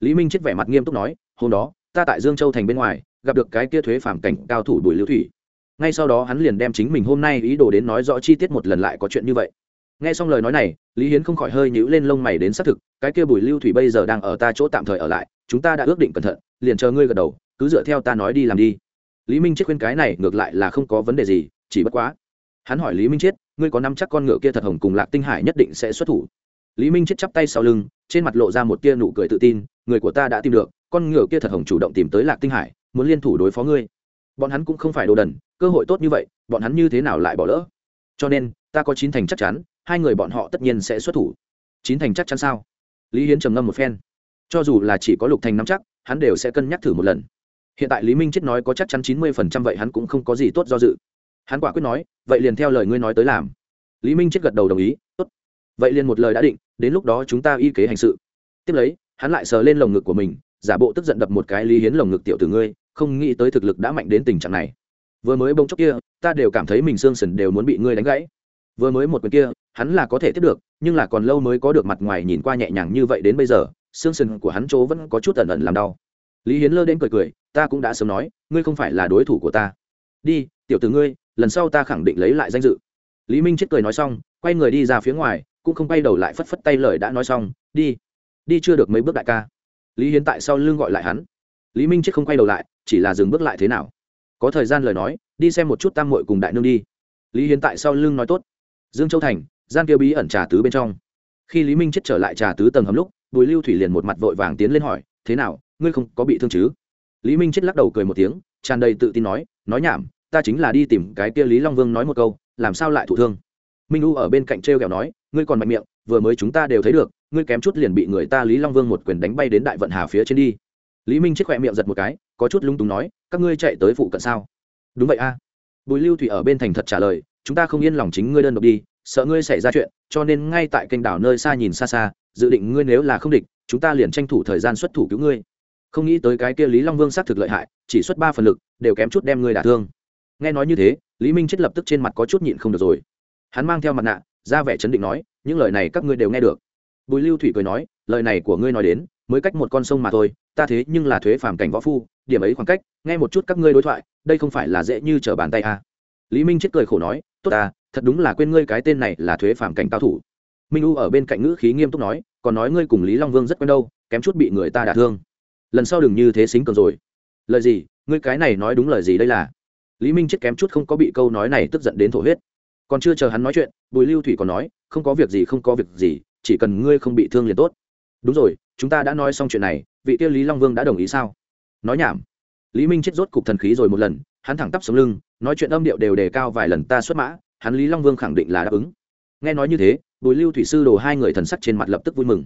Lý minh chết vẻ mặt nghiêm túc nói, hôm đó, ta tại dương châu thành bên ngoài gặp được cái kia thuế phản cảnh cao thủ bùi lưu thủy. Ngay sau đó hắn liền đem chính mình hôm nay ý đồ đến nói rõ chi tiết một lần lại có chuyện như vậy. Nghe xong lời nói này, lý hiến không khỏi hơi nhữ lên lông mày đến xác thực, cái kia bùi lưu thủy bây giờ đang ở ta chỗ tạm thời ở lại, chúng ta đã ước định cẩn thận, liền chờ ngươi gật đầu, cứ dựa theo ta nói đi làm đi. Lý minh chết khuyên cái này ngược lại là không có vấn đề gì, chỉ bất quá, hắn hỏi lý minh chết ngươi có nắm chắc con ngựa kia thật hồng cùng lạc tinh hải nhất định sẽ xuất thủ. Lý minh chết chắp tay sau lưng, trên mặt lộ ra một tia nụ cười tự tin, người của ta đã tìm được, con ngựa kia thật hồng chủ động tìm tới lạc tinh hải muốn liên thủ đối phó ngươi. Bọn hắn cũng không phải đồ đần, cơ hội tốt như vậy, bọn hắn như thế nào lại bỏ lỡ? Cho nên, ta có chín thành chắc chắn, hai người bọn họ tất nhiên sẽ xuất thủ. Chín thành chắc chắn sao? Lý hiến trầm ngâm một phen. Cho dù là chỉ có lục thành nắm chắc, hắn đều sẽ cân nhắc thử một lần. Hiện tại lý minh chết nói có chắc chắn chín mươi phần trăm vậy hắn cũng không có gì tốt do dự. Hắn quả quyết nói, vậy liền theo lời ngươi nói tới làm. Lý minh chết gật đầu đồng ý, tốt. Vậy liền một lời đã định, đến lúc đó chúng ta y kế hành sự. Tiếp lấy, hắn lại sờ lên lồng ngực của mình, giả bộ tức giận đập một cái lý hiến lồng ngực tiểu tử ngươi không nghĩ tới thực lực đã mạnh đến tình trạng này. Vừa mới bông chốc kia, ta đều cảm thấy mình xương sần đều muốn bị ngươi đánh gãy. Vừa mới một quyền kia, hắn là có thể tiếp được, nhưng là còn lâu mới có được mặt ngoài nhìn qua nhẹ nhàng như vậy đến bây giờ, xương sần của hắn chỗ vẫn có chút ẩn ẩn làm đau. Lý hiến lơ đến cười cười, ta cũng đã sớm nói, ngươi không phải là đối thủ của ta. Đi, tiểu tử ngươi, lần sau ta khẳng định lấy lại danh dự. Lý minh chết cười nói xong, quay người đi ra phía ngoài, cũng không quay đầu lại phất phất tay lời đã nói xong, đi. Đi chưa được mấy bước đại ca. Lý hiến tại sau lưng gọi lại hắn. Lý minh chết không quay đầu lại chỉ là dừng bước lại thế nào. Có thời gian lời nói, đi xem một chút tam mội cùng đại nương đi. Lý hiến tại sau lưng nói tốt. Dương châu thành, gian kia bí ẩn trà tứ bên trong. Khi lý minh chết trở lại trà tứ tầng hầm lúc, bùi lưu thủy liền một mặt vội vàng tiến lên hỏi, thế nào, ngươi không có bị thương chứ? Lý minh chết lắc đầu cười một tiếng, tràn đầy tự tin nói nói nhảm, ta chính là đi tìm cái kia lý long vương nói một câu, làm sao lại thụ thương? Minh u ở bên cạnh t r e o kẹo nói, ngươi còn mạnh miệng, vừa mới chúng ta đều thấy được, ngươi kém chút liền bị người ta lý long vương một quyền đánh bay đến đại vận hà phía trên đi lý minh chết khỏe miệng giật một cái, có chút lung túng nói, các ngươi chạy tới phụ cận sao? Đúng vậy a. Bùi lưu thủy ở bên thành thật trả lời, chúng ta không yên lòng chính ngươi đơn độc đi, sợ ngươi xảy ra chuyện, cho nên ngay tại kênh đảo nơi xa nhìn xa xa, dự định ngươi nếu là không địch, chúng ta liền tranh thủ thời gian xuất thủ cứu ngươi. Không nghĩ tới cái kia lý long vương xác thực lợi hại, chỉ xuất ba phần lực, đều kém chút đem ngươi đả thương. Nghe nói như thế, lý minh chết lập tức trên mặt có chút nhịn không được rồi. Hắn mang theo mặt nạ, ra vẻ chấn định nói, những lời này các ngươi đều nghe được. Bùi lưu thủy cười nói, lời này của ngươi nói đến mới cách một con sông mà thôi, ta thế nhưng là thuế phàm cảnh võ phu, điểm ấy khoảng cách, nghe một chút các ngươi đối thoại, đây không phải là dễ như trở bàn tay à. lý minh chết cười khổ nói, tốt ta, thật đúng là quên ngươi cái tên này là thuế phàm cảnh cao thủ. Minh u ở bên cạnh ngữ khí nghiêm túc nói, còn nói ngươi cùng lý long vương rất quen đâu, kém chút bị người ta đả thương. Lần sau đừng như thế xính cường rồi. Lời gì, ngươi cái này nói đúng lời gì đây là? Lý minh chết kém chút không có bị câu nói này tức giận đến thổ huyết. Còn chưa chờ hắn nói chuyện, bùi lưu thủy còn nói, không có việc gì, không có việc gì, chỉ cần ngươi không bị thương liền tốt đúng rồi, chúng ta đã nói xong chuyện này, vị tiêu lý long vương đã đồng ý sao? Nói nhảm. Lý minh chết rốt cục thần khí rồi một lần, hắn thẳng tắp sống lưng, nói chuyện âm điệu đều đề cao vài lần ta xuất mã, hắn lý long vương khẳng định là đáp ứng. Nghe nói như thế, bùi lưu thủy sư đồ hai người thần sắc trên mặt lập tức vui mừng.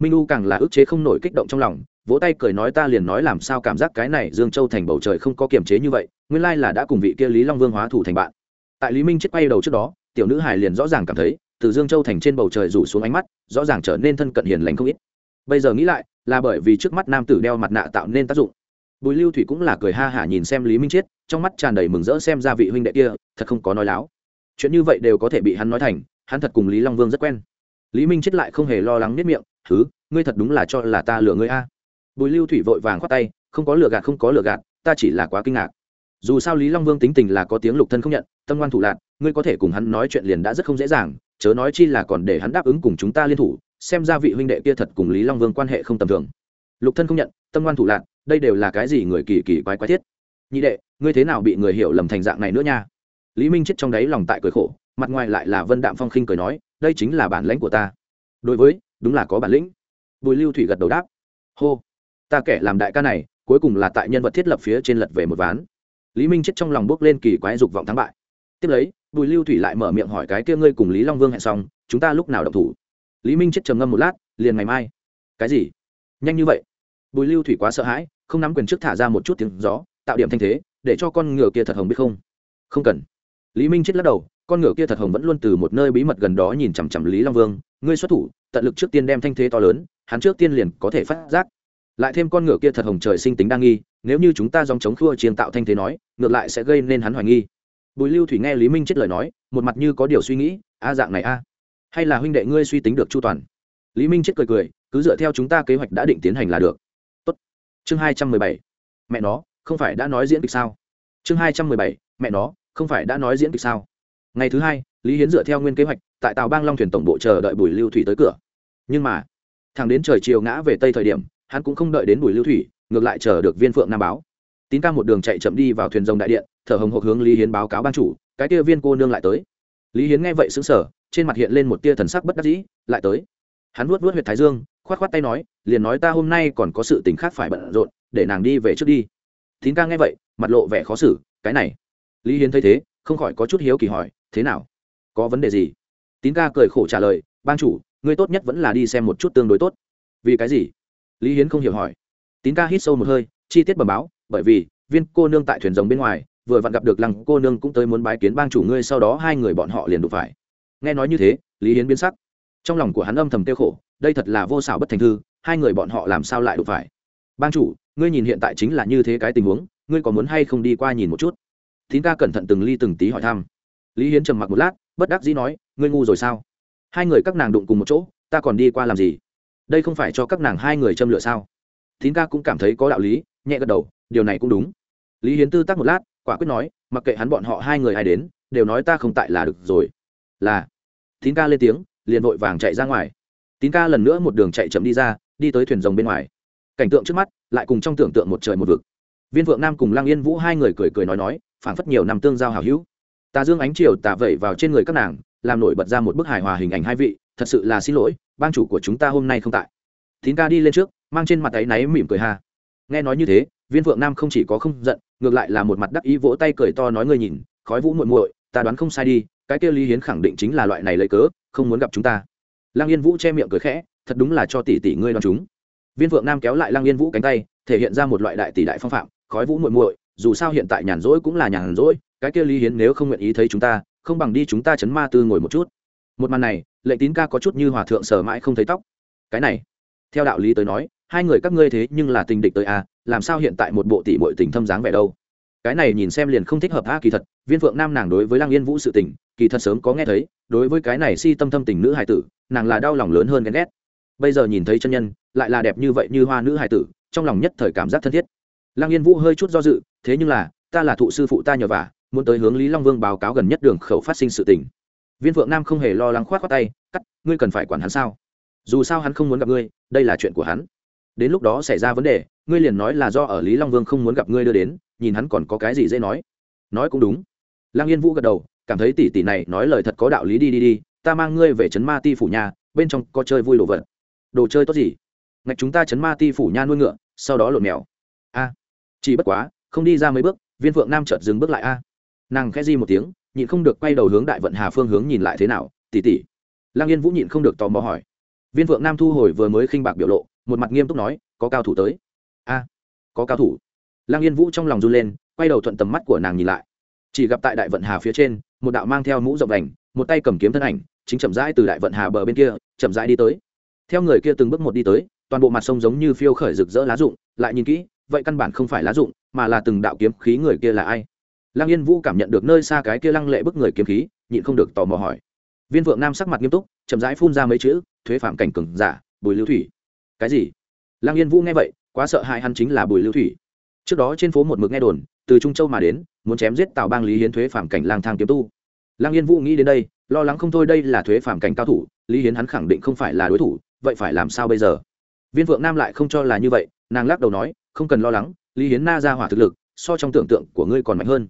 Minh u càng là ức chế không nổi kích động trong lòng, vỗ tay cười nói ta liền nói làm sao cảm giác cái này dương châu thành bầu trời không có kiềm chế như vậy, nguyên lai là đã cùng vị kia lý long vương hóa thủ thành bạn. Tại lý minh chết quay đầu trước đó, tiểu nữ hải liền rõ ràng cảm thấy, từ dương châu thành trên bầu trời rủ xuống ánh mắt, rõ ràng trở nên thân cận hiền lành không ít bây giờ nghĩ lại, là bởi vì trước mắt nam tử đeo mặt nạ tạo nên tác dụng. Bùi lưu thủy cũng là cười ha hả nhìn xem lý minh chết trong mắt tràn đầy mừng rỡ xem ra vị huynh đệ kia, thật không có nói láo. Chuyện như vậy đều có thể bị hắn nói thành, hắn thật cùng lý long vương rất quen. Lý minh chết lại không hề lo lắng nếp miệng thứ ngươi thật đúng là cho là ta lừa ngươi a? Bùi lưu thủy vội vàng khoát tay, không có lừa gạt, không có lừa gạt, ta chỉ là quá kinh ngạc. Dù sao lý long vương tính tình là có tiếng lục thân không nhận, tâm ngoan thủ lạc ngươi có thể cùng hắn nói chuyện liền đã rất không dễ dàng, chớ nói chi là còn để hắn đáp ứng cùng chúng ta liên thủ xem ra vị huynh đệ kia thật cùng lý long vương quan hệ không tầm thường. Lục thân không nhận, tâm ngoan thủ lạc đây đều là cái gì người kỳ kỳ quái quái thiết? Nhị đệ, ngươi thế nào bị người hiểu lầm thành dạng này nữa nha? Lý minh chết trong đáy lòng tại cười khổ, mặt ngoài lại là vân đạm phong khinh cười nói, đây chính là bản lãnh của ta. Đối với, đúng là có bản lĩnh. Bùi lưu thủy gật đầu đáp. Hô, ta kẻ làm đại ca này, cuối cùng là tại nhân vật thiết lập phía trên lật về một ván. Lý minh chết trong lòng bước lên kỳ quái dục vọng thắng bại. Tiếp lấy, bùi lưu thủy lại mở miệng hỏi cái kia ngươi cùng lý long vương hẹn xong, chúng ta lúc nào động thủ? Lý minh chết trầm ngâm một lát, liền ngày mai. Cái gì? Nhanh như vậy? Bùi lưu thủy quá sợ hãi, không nắm quyền trước thả ra một chút tiếng gió, tạo điểm thanh thế, để cho con ngựa kia thật hồng biết không? Không cần. Lý minh chết lắc đầu, con ngựa kia thật hồng vẫn luôn từ một nơi bí mật gần đó nhìn chằm chằm lý long vương, ngươi xuất thủ, tận lực trước tiên đem thanh thế to lớn, hắn trước tiên liền có thể phát giác. Lại thêm con ngựa kia thật hồng trời sinh tính đa nghi, nếu như chúng ta dòng chống khua chiến tạo thanh thế nói, ngược lại sẽ gây nên hắn hoài nghi. Bùi lưu thủy nghe lý minh chết lời nói, một mặt như có điều suy nghĩ, a dạng này a hay là huynh đệ ngươi suy tính được chu toàn? Lý minh chết cười cười, cứ dựa theo chúng ta kế hoạch đã định tiến hành là được. Tốt. chương hai trăm mười bảy. Mẹ nó, không phải đã nói diễn kịch sao? Chương hai trăm mười bảy. Mẹ nó, không phải đã nói diễn kịch sao? Ngày thứ hai, lý hiến dựa theo nguyên kế hoạch, tại tàu bang long thuyền tổng bộ chờ đợi bùi lưu thủy tới cửa. Nhưng mà, thằng đến trời chiều ngã về tây thời điểm, hắn cũng không đợi đến bùi lưu thủy, ngược lại chờ được viên phượng nam báo. Tín ca một đường chạy chậm đi vào thuyền rồng đại điện, thở hồng hộc hướng lý hiến báo cáo ban chủ, cái kia viên cô nương lại tới lý hiến nghe vậy xứng sở trên mặt hiện lên một tia thần sắc bất đắc dĩ, lại tới. Hắn vuốt vuốt huyệt thái dương, khoát khoát tay nói, liền nói ta hôm nay còn có sự tình khác phải bận rộn, để nàng đi về trước đi. Tín ca nghe vậy, mặt lộ vẻ khó xử, cái này. Lý hiến thấy thế, không khỏi có chút hiếu kỳ hỏi, thế nào? Có vấn đề gì? Tín ca cười khổ trả lời ban chủ, ngươi tốt nhất vẫn là đi xem một chút tương đối tốt. Vì cái gì? Lý hiến không hiểu hỏi. Tín ca hít sâu một hơi, chi tiết bẩm báo, bởi vì, viên cô nương tại thuyền rồng bên ngoài vừa vặn gặp được lăng cô nương cũng tới muốn bái kiến bang chủ ngươi, sau đó hai người bọn họ liền đụng phải. Nghe nói như thế, lý hiến biến sắc. Trong lòng của hắn âm thầm tiêu khổ, đây thật là vô xảo bất thành thư, hai người bọn họ làm sao lại đụng phải? Bang chủ, ngươi nhìn hiện tại chính là như thế cái tình huống, ngươi có muốn hay không đi qua nhìn một chút? Thín ca cẩn thận từng ly từng tí hỏi thăm. Lý hiến trầm mặc một lát, bất đắc dĩ nói, ngươi ngu rồi sao? Hai người các nàng đụng cùng một chỗ, ta còn đi qua làm gì? Đây không phải cho các nàng hai người châm lửa sao? Thín ca cũng cảm thấy có đạo lý, nhẹ gật đầu, điều này cũng đúng. Lý hiến tư tắc một lát quả quyết nói, mặc kệ hắn bọn họ hai người ai đến, đều nói ta không tại là được rồi. Là, tín ca lên tiếng, liền vội vàng chạy ra ngoài. Tín ca lần nữa một đường chạy chậm đi ra, đi tới thuyền rồng bên ngoài. Cảnh tượng trước mắt, lại cùng trong tưởng tượng một trời một vực. Viên vượng nam cùng lang yên vũ hai người cười cười nói nói, phảng phất nhiều năm tương giao hào hữu. Tà dương ánh chiều tà vẩy vào trên người các nàng, làm nổi bật ra một bức hài hòa hình ảnh hai vị, thật sự là xin lỗi, bang chủ của chúng ta hôm nay không tại. Tín ca đi lên trước, mang trên mặt áy náy mỉm cười ha. Nghe nói như thế, viên vượng nam không chỉ có không giận ngược lại là một mặt đắc ý vỗ tay cười to nói ngươi nhìn, khói vũ muội muội, ta đoán không sai đi, cái kia lý hiến khẳng định chính là loại này lấy cớ, không muốn gặp chúng ta. Lăng yên vũ che miệng cười khẽ, thật đúng là cho tỷ tỷ ngươi đoán chúng. Viên vượng nam kéo lại lăng yên vũ cánh tay, thể hiện ra một loại đại tỷ đại phong phạm, khói vũ muội muội, dù sao hiện tại nhàn rỗi cũng là nhàn rỗi, cái kia lý hiến nếu không nguyện ý thấy chúng ta, không bằng đi chúng ta chấn ma tư ngồi một chút. Một màn này, lệ tín ca có chút như hòa thượng sở mãi không thấy tóc. Cái này, theo đạo lý tới nói hai người các ngươi thế nhưng là tình địch tới à làm sao hiện tại một bộ tỷ bội tình thâm dáng vẻ đâu? Cái này nhìn xem liền không thích hợp a kỳ thật, viên phượng nam nàng đối với lăng yên vũ sự tình, kỳ thật sớm có nghe thấy, đối với cái này si tâm thâm tình nữ hài tử, nàng là đau lòng lớn hơn ghen ghét. Bây giờ nhìn thấy chân nhân, lại là đẹp như vậy như hoa nữ hài tử, trong lòng nhất thời cảm giác thân thiết. Lăng yên vũ hơi chút do dự, thế nhưng là, ta là thụ sư phụ ta nhờ vả, muốn tới hướng lý long vương báo cáo gần nhất đường khẩu phát sinh sự tình. Viên phượng nam không hề lo lắng khoát khoát tay, cắt, ngươi cần phải quản hắn sao? Dù sao hắn không muốn gặp ngươi, đây là chuyện của hắn đến lúc đó xảy ra vấn đề, ngươi liền nói là do ở lý long vương không muốn gặp ngươi đưa đến, nhìn hắn còn có cái gì dễ nói. Nói cũng đúng. Lăng yên vũ gật đầu, cảm thấy tỷ tỷ này nói lời thật có đạo lý đi đi đi, ta mang ngươi về trấn ma ti phủ nhà, bên trong có chơi vui đồ vật. Đồ chơi tốt gì? Ngạch chúng ta trấn ma ti phủ nha nuôi ngựa, sau đó lộn mèo. A. Chỉ bất quá, không đi ra mấy bước, viên phượng nam chợt dừng bước lại a. Nàng khẽ di một tiếng, nhịn không được quay đầu hướng đại vận hà phương hướng nhìn lại thế nào, tỷ tỷ. Lăng yên vũ nhịn không được tò mò hỏi. Viên phượng nam thu hồi vừa mới khinh bạc biểu lộ một mặt nghiêm túc nói, có cao thủ tới. A, có cao thủ. Lăng yên vũ trong lòng run lên, quay đầu thuận tầm mắt của nàng nhìn lại. Chỉ gặp tại đại vận hà phía trên, một đạo mang theo mũ rộng đành, một tay cầm kiếm thân ảnh, chính chậm rãi từ đại vận hà bờ bên kia, chậm rãi đi tới. Theo người kia từng bước một đi tới, toàn bộ mặt sông giống như phiêu khởi rực rỡ lá rụng, lại nhìn kỹ, vậy căn bản không phải lá rụng, mà là từng đạo kiếm khí người kia là ai? Lăng yên vũ cảm nhận được nơi xa cái kia lăng lệ bức người kiếm khí, nhịn không được tò mò hỏi. Viên vượng nam sắc mặt nghiêm túc, chậm rãi phun ra mấy chữ, thuế phạm cảnh cừng giả, bùi lưu thủy cái gì? Lăng yên vũ nghe vậy, quá sợ hãi hắn chính là bùi lưu thủy. Trước đó trên phố một mực nghe đồn, từ trung châu mà đến, muốn chém giết tào bang lý hiến thuế phạm cảnh lang thang kiếm tu. Lăng yên vũ nghĩ đến đây, lo lắng không thôi đây là thuế phạm cảnh cao thủ, lý hiến hắn khẳng định không phải là đối thủ, vậy phải làm sao bây giờ? Viên vượng nam lại không cho là như vậy, nàng lắc đầu nói, không cần lo lắng, lý hiến na ra hỏa thực lực, so trong tưởng tượng của ngươi còn mạnh hơn.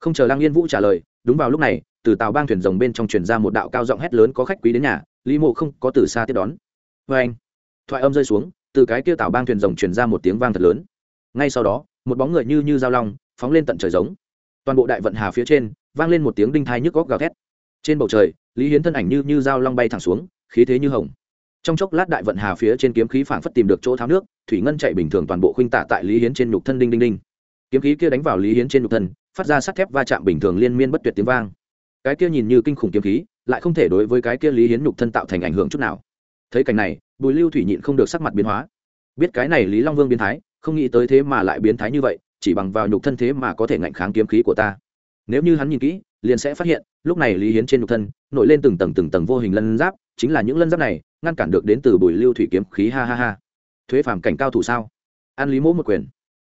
Không chờ lăng yên vũ trả lời, đúng vào lúc này, từ tàu bang thuyền rồng bên trong truyền ra một đạo cao giọng hét lớn có khách quý đến nhà, lý mộ không có từ xa tiếp đón. Vê anh thoại âm rơi xuống, từ cái kia tảo bang thuyền rồng truyền ra một tiếng vang thật lớn. Ngay sau đó, một bóng người như như dao long, phóng lên tận trời giống. Toàn bộ đại vận hà phía trên, vang lên một tiếng đinh thai nhức góc gào thét. Trên bầu trời, lý hiến thân ảnh như như dao long bay thẳng xuống, khí thế như hồng. Trong chốc lát đại vận hà phía trên kiếm khí phảng phất tìm được chỗ tháo nước, thủy ngân chạy bình thường toàn bộ khuynh tạ tại lý hiến trên nhục thân đinh đinh đinh. Kiếm khí kia đánh vào lý hiến trên nhục thân, phát ra sắt thép va chạm bình thường liên miên bất tuyệt tiếng vang. Cái kia nhìn như kinh khủng kiếm khí, lại không thể đối với cái kia lý hiến nhục thân tạo thành ảnh hưởng chút nào. Thấy cảnh này bùi lưu thủy nhịn không được sắc mặt biến hóa. Biết cái này lý long vương biến thái, không nghĩ tới thế mà lại biến thái như vậy, chỉ bằng vào nhục thân thế mà có thể ngạnh kháng kiếm khí của ta. Nếu như hắn nhìn kỹ, liền sẽ phát hiện, lúc này lý hiến trên nhục thân, nổi lên từng tầng từng tầng vô hình lân giáp, chính là những lân giáp này, ngăn cản được đến từ bùi lưu thủy kiếm khí, ha ha ha. Thuế phàm cảnh cao thủ sao? An lý mỗ một quyền.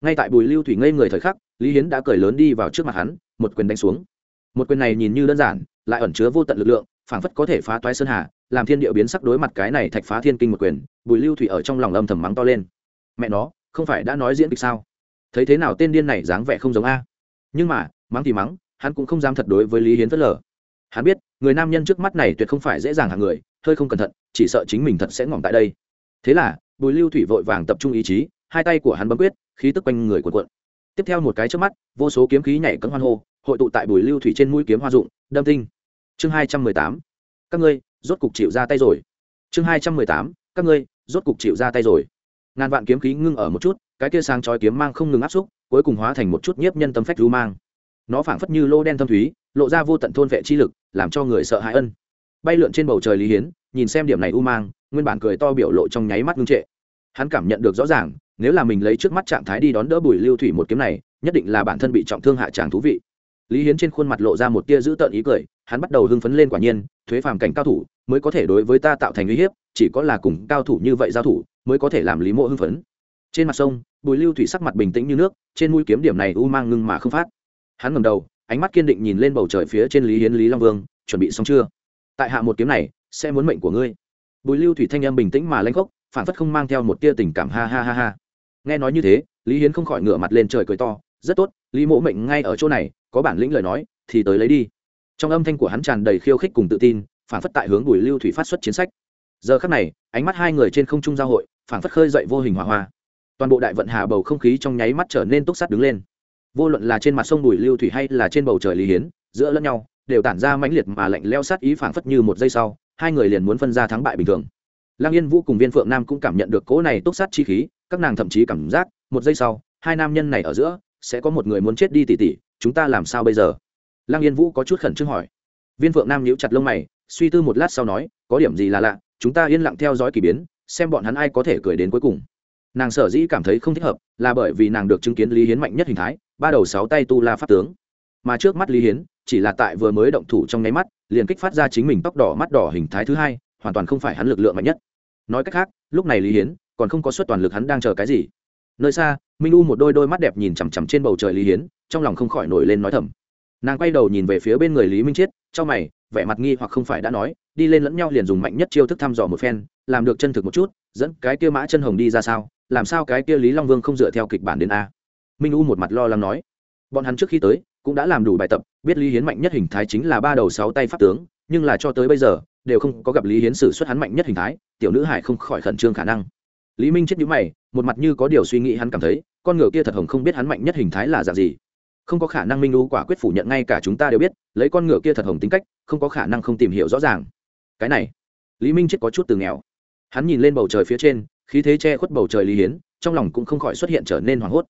Ngay tại bùi lưu thủy ngây người thời khắc, lý hiến đã cười lớn đi vào trước mặt hắn, một quyền đánh xuống. Một quyền này nhìn như đơn giản lại ẩn chứa vô tận lực lượng, phảng phất có thể phá toái sơn hà, làm thiên địa biến sắc đối mặt cái này thạch phá thiên kinh một quyền, bùi lưu thủy ở trong lòng âm thầm mắng to lên. Mẹ nó, không phải đã nói diễn kịch sao? Thấy thế nào tên điên này dáng vẻ không giống a? Nhưng mà, mắng thì mắng, hắn cũng không dám thật đối với lý hiến phớt lờ. Hắn biết, người nam nhân trước mắt này tuyệt không phải dễ dàng hàng người, hơi không cẩn thận, chỉ sợ chính mình thật sẽ ngỏm tại đây. Thế là, bùi lưu thủy vội vàng tập trung ý chí, hai tay của hắn bấm quyết, khí tức quanh người cuộn cuộn. Tiếp theo một cái trước mắt, vô số kiếm khí nhảy cấm hoan hô, hội tụ tại bùi lưu thủy trên mũi kiếm hoa dụng, đâm tinh chương hai trăm mười tám, các ngươi, rốt cục chịu ra tay rồi. Chương hai trăm mười tám, các ngươi, rốt cục chịu ra tay rồi. Ngàn vạn kiếm khí ngưng ở một chút, cái kia sáng chói kiếm mang không ngừng áp xúc, cuối cùng hóa thành một chút nhiếp nhân tâm phách lưu mang. Nó phảng phất như lô đen thâm thúy, lộ ra vô tận thôn vệ chi lực, làm cho người sợ hãi ân. Bay lượn trên bầu trời lý hiến, nhìn xem điểm này u mang, nguyên bản cười to biểu lộ trong nháy mắt ngưng trệ. Hắn cảm nhận được rõ ràng, nếu là mình lấy trước mắt trạng thái đi đón đỡ bùi lưu thủy một kiếm này, nhất định là bản thân bị trọng thương hạ tràng thú vị. Lý hiến trên khuôn mặt lộ ra một tia dữ tợn ý cười hắn bắt đầu hưng phấn lên quả nhiên, thuế phàm cảnh cao thủ mới có thể đối với ta tạo thành uy hiếp, chỉ có là cùng cao thủ như vậy giao thủ mới có thể làm lý mộ hưng phấn. Trên mặt sông, bùi lưu thủy sắc mặt bình tĩnh như nước, trên mũi kiếm điểm này u mang ngưng mà không phát. Hắn ngầm đầu, ánh mắt kiên định nhìn lên bầu trời phía trên lý hiến, lý long vương, chuẩn bị xong chưa? Tại hạ một kiếm này, sẽ muốn mệnh của ngươi. Bùi lưu thủy thanh âm bình tĩnh mà lanh khốc, phản phất không mang theo một tia tình cảm, ha ha ha ha. Nghe nói như thế, lý hiến không khỏi ngửa mặt lên trời cười to, rất tốt, lý mộ mệnh ngay ở chỗ này, có bản lĩnh lời nói, thì tới lấy đi trong âm thanh của hắn tràn đầy khiêu khích cùng tự tin, phản phất tại hướng bùi lưu thủy phát xuất chiến sách. Giờ khắc này, ánh mắt hai người trên không trung giao hội, phản phất khơi dậy vô hình hỏa hoa. Toàn bộ đại vận hà bầu không khí trong nháy mắt trở nên túc sắt đứng lên. Vô luận là trên mặt sông bùi lưu thủy hay là trên bầu trời lý hiến, giữa lẫn nhau, đều tản ra mãnh liệt mà lạnh leo sát ý phảng phất như một giây sau, hai người liền muốn phân ra thắng bại bình thường. Lăng yên vũ cùng viên phượng nam cũng cảm nhận được cỗ này túc sát chi khí, các nàng thậm chí cảm giác, một giây sau, hai nam nhân này ở giữa, sẽ có một người muốn chết đi tỉ tỉ, chúng ta làm sao bây giờ? Lăng yên vũ có chút khẩn trương hỏi. Viên phượng nam nhíu chặt lông mày, suy tư một lát sau nói, có điểm gì là lạ, chúng ta yên lặng theo dõi k ỳ biến, xem bọn hắn ai có thể cười đến cuối cùng. Nàng sở dĩ cảm thấy không thích hợp, là bởi vì nàng được chứng kiến lý hiến mạnh nhất hình thái, ba đầu sáu tay tu la pháp tướng. Mà trước mắt lý hiến, chỉ là tại vừa mới động thủ trong nháy mắt, liền kích phát ra chính mình tóc đỏ mắt đỏ hình thái thứ hai, hoàn toàn không phải hắn lực lượng mạnh nhất. Nói cách khác, lúc này lý hiến, còn không có suất toàn lực hắn đang chờ cái gì. Nơi xa, minh u một đôi đôi mắt đẹp nhìn chằm chằm trên bầu trời lý hiến, trong lòng không khỏi nổi lên nói thầm nàng quay đầu nhìn về phía bên người lý minh chiết Cho mày, vẻ mặt nghi hoặc không phải đã nói, đi lên lẫn nhau liền dùng mạnh nhất chiêu thức thăm dò một phen, làm được chân thực một chút, dẫn cái kia mã chân hồng đi ra sao, làm sao cái kia lý long vương không dựa theo kịch bản đến a. Minh u một mặt lo lắng nói. Bọn hắn trước khi tới, cũng đã làm đủ bài tập, biết lý hiến mạnh nhất hình thái chính là ba đầu sáu tay pháp tướng, nhưng là cho tới bây giờ, đều không có gặp lý hiến xử xuất hắn mạnh nhất hình thái, tiểu nữ hải không khỏi khẩn trương khả năng. Lý minh chết nhữ mày, một mặt như có điều suy nghĩ hắn cảm thấy, con ngựa kia thật hồng không biết hắn mạnh nhất hình thái là dạng gì không có khả năng minh u quả quyết phủ nhận ngay cả chúng ta đều biết, lấy con ngựa kia thật hồng tính cách, không có khả năng không tìm hiểu rõ ràng. Cái này, lý minh chết có chút từ nghèo. Hắn nhìn lên bầu trời phía trên, khí thế che khuất bầu trời lý hiến, trong lòng cũng không khỏi xuất hiện trở nên hoảng hốt.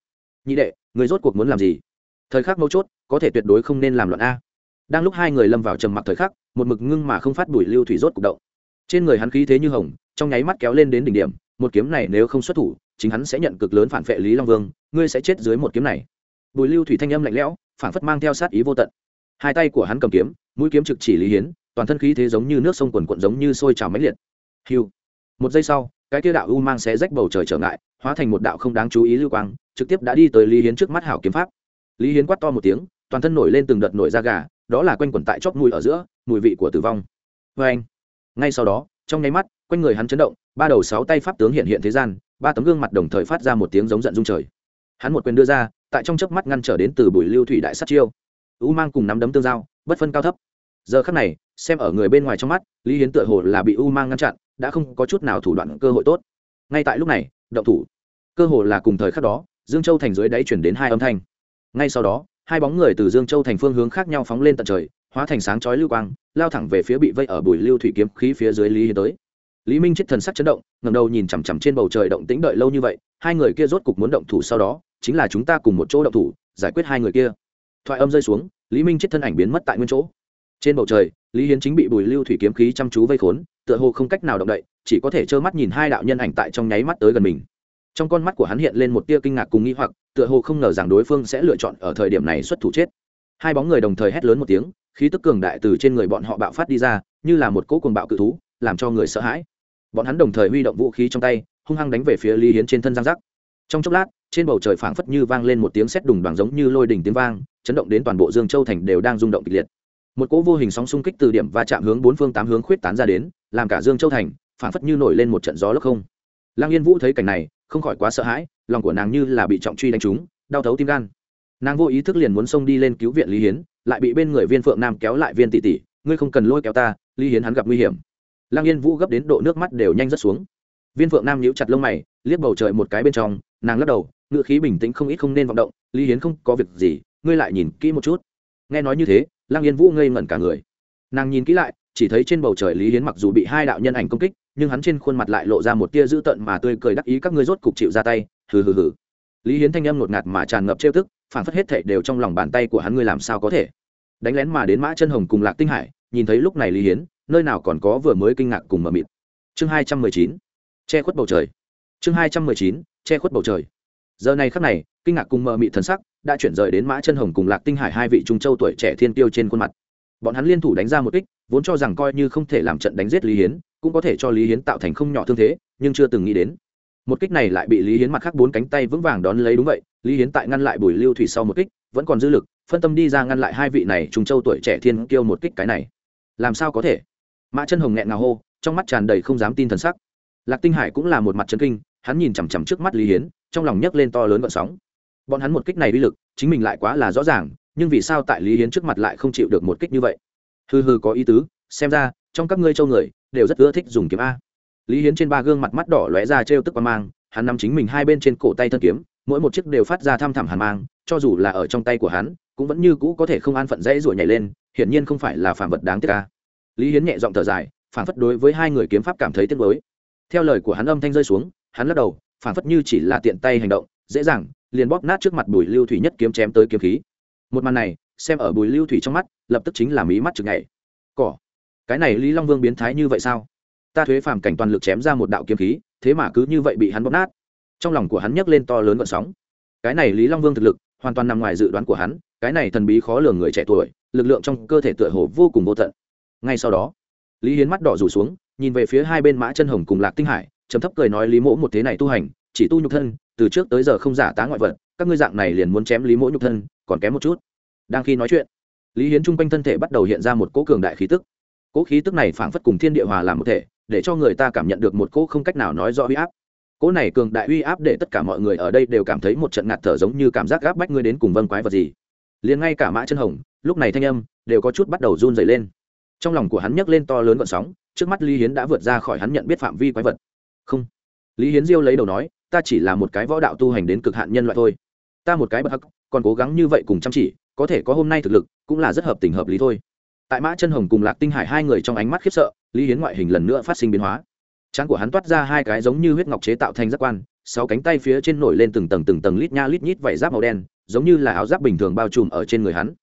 Nhị đệ, người rốt cuộc muốn làm gì? Thời khắc mấu chốt, có thể tuyệt đối không nên làm loạn a. Đang lúc hai người lâm vào trầm mặc thời khắc, một mực ngưng mà không phát bùi lưu thủy rốt cục động. Trên người hắn khí thế như hồng, trong nháy mắt kéo lên đến đỉnh điểm, một kiếm này nếu không xuất thủ, chính hắn sẽ nhận cực lớn phản vệ lý long vương, ngươi sẽ chết dưới một kiếm này bùi lưu thủy thanh âm lạnh lẽo phản phất mang theo sát ý vô tận. Hai tay của hắn cầm kiếm, mũi kiếm trực chỉ lý hiến, toàn thân khí thế giống như nước sông quần quận giống như sôi trào máy liệt. Hiu một giây sau, cái kia đạo u mang xé rách bầu trời trở ngại, hóa thành một đạo không đáng chú ý lưu quang, trực tiếp đã đi tới lý hiến trước mắt hảo kiếm pháp. Lý hiến quát to một tiếng, toàn thân nổi lên từng đợt nổi da gà, đó là quanh quẩn tại chóp mùi ở giữa, mùi vị của tử vong. Vê anh ngay sau đó, trong nháy mắt, quanh người hắn chấn động, ba đầu sáu tay pháp tướng hiện hiện thế gian, ba tấm gương mặt đồng thời phát ra một tiếng giống giận dung trời. Hắn một quyền đưa ra tại trong chớp mắt ngăn trở đến từ bùi lưu thủy đại sát chiêu. U mang cùng nắm đấm tương giao, bất phân cao thấp. Giờ khắc này, xem ở người bên ngoài trong mắt, lý hiến tựa hồ là bị u mang ngăn chặn, đã không có chút nào thủ đoạn cơ hội tốt. Ngay tại lúc này, động thủ. Cơ hồ là cùng thời khắc đó, dương châu thành dưới đáy chuyển đến hai âm thanh. Ngay sau đó, hai bóng người từ dương châu thành phương hướng khác nhau phóng lên tận trời, hóa thành sáng chói lưu quang, lao thẳng về phía bị vây ở bùi lưu thủy kiếm khí phía dưới lý hiến tới. Lý minh chết thần sắc chấn động ngầm đầu nhìn chằm chằm trên bầu trời động tĩnh đợi lâu như vậy, hai người kia rốt cục muốn động thủ sau đó chính là chúng ta cùng một chỗ động thủ, giải quyết hai người kia. Thoại âm rơi xuống, lý minh chết thân ảnh biến mất tại nguyên chỗ. Trên bầu trời, lý hiến chính bị bùi lưu thủy kiếm khí chăm chú vây khốn, tựa hồ không cách nào động đậy, chỉ có thể trơ mắt nhìn hai đạo nhân ảnh tại trong nháy mắt tới gần mình. Trong con mắt của hắn hiện lên một tia kinh ngạc cùng nghi hoặc, tựa hồ không ngờ rằng đối phương sẽ lựa chọn ở thời điểm này xuất thủ chết. Hai bóng người đồng thời hét lớn một tiếng, khí tức cường đại từ trên người bọn họ bạo phát đi ra, như là một cỗ cuồng bạo cự thú, làm cho người sợ hãi. Bọn hắn đồng thời huy động vũ khí trong tay, hung hăng đánh về phía lý hiến trên thân giang giác trong chốc lát trên bầu trời phảng phất như vang lên một tiếng sét đùng đoàn giống như lôi đỉnh tiếng vang, chấn động đến toàn bộ dương châu thành đều đang rung động kịch liệt. Một cỗ vô hình sóng xung kích từ điểm và chạm hướng bốn phương tám hướng khuyết tán ra đến, làm cả dương châu thành phảng phất như nổi lên một trận gió lốc không. Lang yên vũ thấy cảnh này, không khỏi quá sợ hãi, lòng của nàng như là bị trọng truy đánh trúng, đau thấu tim gan. Nàng vô ý thức liền muốn xông đi lên cứu viện lý hiến, lại bị bên người viên phượng nam kéo lại viên tỷ tỷ, ngươi không cần lôi kéo ta, lý hiến hắn gặp nguy hiểm. Lang yên vũ gấp đến độ nước mắt đều nhanh rất xuống. Viên phượng nam nhíu chặt lông mày, liếc bầu trời một cái bên trong, nàng lắc đầu ngựa khí bình tĩnh không ít không nên vọng động, lý hiến không có việc gì, ngươi lại nhìn kỹ một chút. Nghe nói như thế, lăng yên vũ ngây ngẩn cả người. Nàng nhìn kỹ lại, chỉ thấy trên bầu trời lý hiến mặc dù bị hai đạo nhân ảnh công kích, nhưng hắn trên khuôn mặt lại lộ ra một tia dữ tợn mà tươi cười đắc ý các ngươi rốt cục chịu ra tay, hừ hừ hừ. Lý hiến thanh âm ngột ngạt mà tràn ngập trêu tức phản phất hết thệ đều trong lòng bàn tay của hắn ngươi làm sao có thể. Đánh lén mà đến mã chân hồng cùng lạc tinh hải, nhìn thấy lúc này lý hiến, nơi nào còn có vừa mới kinh ngạc cùng mờ mịt. Chương hai trăm mười chín, che khuất bầu trời. Chương hai trăm mười chín, che khuất bầu trời giờ này khắc này, kinh ngạc cùng mờ mị thần sắc đã chuyển rời đến mã chân hồng cùng lạc tinh hải hai vị trung châu tuổi trẻ thiên tiêu trên khuôn mặt. Bọn hắn liên thủ đánh ra một kích, vốn cho rằng coi như không thể làm trận đánh giết lý hiến, cũng có thể cho lý hiến tạo thành không nhỏ thương thế, nhưng chưa từng nghĩ đến. Một kích này lại bị lý hiến mặt khác bốn cánh tay vững vàng đón lấy đúng vậy, lý hiến tại ngăn lại bùi lưu thủy sau một kích, vẫn còn dư lực, phân tâm đi ra ngăn lại hai vị này trùng châu tuổi trẻ thiên kiêu một kích cái này. Làm sao có thể? Mã chân hồng nghẹn ngào hô, trong mắt tràn đầy không dám tin thần sắc. Lạc tinh hải cũng là một mặt chân kinh hắn nhìn chằm chằm trước mắt lý hiến, trong lòng nhấc lên to lớn vận sóng. Bọn hắn một kích này uy lực, chính mình lại quá là rõ ràng, nhưng vì sao tại lý hiến trước mặt lại không chịu được một kích như vậy? Hừ hừ, có ý tứ, xem ra, trong các ngươi châu người, đều rất ưa thích dùng kiếm a. Lý hiến trên ba gương mặt mắt đỏ lóe ra trêu tức qua mang, hắn nắm chính mình hai bên trên cổ tay thân kiếm, mỗi một chiếc đều phát ra thăm thẳm hàn mang, cho dù là ở trong tay của hắn, cũng vẫn như cũ có thể không an phận dãy ruổi nhảy lên, hiển nhiên không phải là phản vật đáng tiếc ca lý hiến nhẹ giọng thở dài phản phất đối với hai người kiếm pháp cảm thấy tiếc mới theo lời của hắn âm thanh rơi xuống hắn lắc đầu phản phất như chỉ là tiện tay hành động, dễ dàng, liền bóp nát trước mặt bùi lưu thủy nhất kiếm chém tới kiếm khí. Một màn này, xem ở bùi lưu thủy trong mắt, lập tức chính là mí mắt chực nhảy. Cỏ, cái này lý long vương biến thái như vậy sao? Ta thuế phàm cảnh toàn lực chém ra một đạo kiếm khí, thế mà cứ như vậy bị hắn bóp nát. Trong lòng của hắn nhấc lên to lớn vận sóng. Cái này lý long vương thực lực, hoàn toàn nằm ngoài dự đoán của hắn, cái này thần bí khó lường người trẻ tuổi, lực lượng trong cơ thể tựa hồ vô cùng vô tận. Ngay sau đó, lý hiến mắt đỏ rủ xuống, nhìn về phía hai bên mã chân hồng cùng lạc tinh hải trầm thấp cười nói lý mỗ một thế này tu hành, chỉ tu nhục thân, từ trước tới giờ không giả tá ngoại vật, các ngươi dạng này liền muốn chém lý mỗ nhục thân, còn kém một chút. Đang khi nói chuyện, lý hiến trung quanh thân thể bắt đầu hiện ra một cỗ cường đại khí tức. Cỗ khí tức này phảng phất cùng thiên địa hòa làm một thể, để cho người ta cảm nhận được một cỗ không cách nào nói rõ uy áp. Cỗ này cường đại uy áp để tất cả mọi người ở đây đều cảm thấy một trận ngạt thở giống như cảm giác gáp bách ngươi đến cùng vân quái vật gì. Liền ngay cả mã chân hồng, lúc này thanh âm đều có chút bắt đầu run dày lên. Trong lòng của hắn nhấc lên to lớn vận sóng, trước mắt lý hiến đã vượt ra khỏi hắn nhận biết phạm vi quái vật không. Lý hiến diêu lấy đầu nói, ta chỉ là một cái võ đạo tu hành đến cực hạn nhân loại thôi. Ta một cái bất hắc, còn cố gắng như vậy cùng chăm chỉ, có thể có hôm nay thực lực, cũng là rất hợp tình hợp lý thôi. Tại mã chân hồng cùng lạc tinh hải hai người trong ánh mắt khiếp sợ, lý hiến ngoại hình lần nữa phát sinh biến hóa. Trán của hắn toát ra hai cái giống như huyết ngọc chế tạo thành giác quan, sáu cánh tay phía trên nổi lên từng tầng từng tầng lít nha lít nhít vảy giáp màu đen, giống như là áo giáp bình thường bao trùm ở trên người hắn.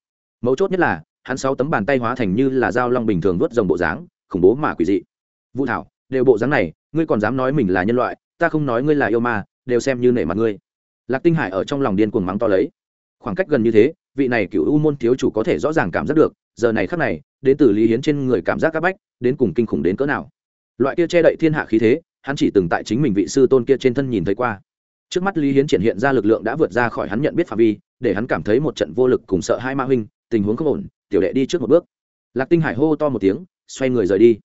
Mấu chốt nhất là, hắn sáu tấm bàn tay hóa thành như là dao long bình thường vớt rồng bộ dáng, khủng bố mà quỷ dị. Vũ thảo, đều bộ dáng này ngươi còn dám nói mình là nhân loại, ta không nói ngươi là yêu ma, đều xem như nể mặt ngươi. Lạc tinh hải ở trong lòng điên cuồng mắng to lấy. Khoảng cách gần như thế, vị này cựu u môn thiếu chủ có thể rõ ràng cảm giác được, giờ này khắc này, đến từ lý hiến trên người cảm giác c áp bách, đến cùng kinh khủng đến cỡ nào. Loại kia che đậy thiên hạ khí thế, hắn chỉ từng tại chính mình vị sư tôn kia trên thân nhìn thấy qua. Trước mắt lý hiến triển hiện ra lực lượng đã vượt ra khỏi hắn nhận biết phạm vi, để hắn cảm thấy một trận vô lực cùng sợ hai ma huynh, tình huống không ổn, tiểu đệ đi trước một bước. Lạc tinh hải hô to một tiếng, xoay người rời đi.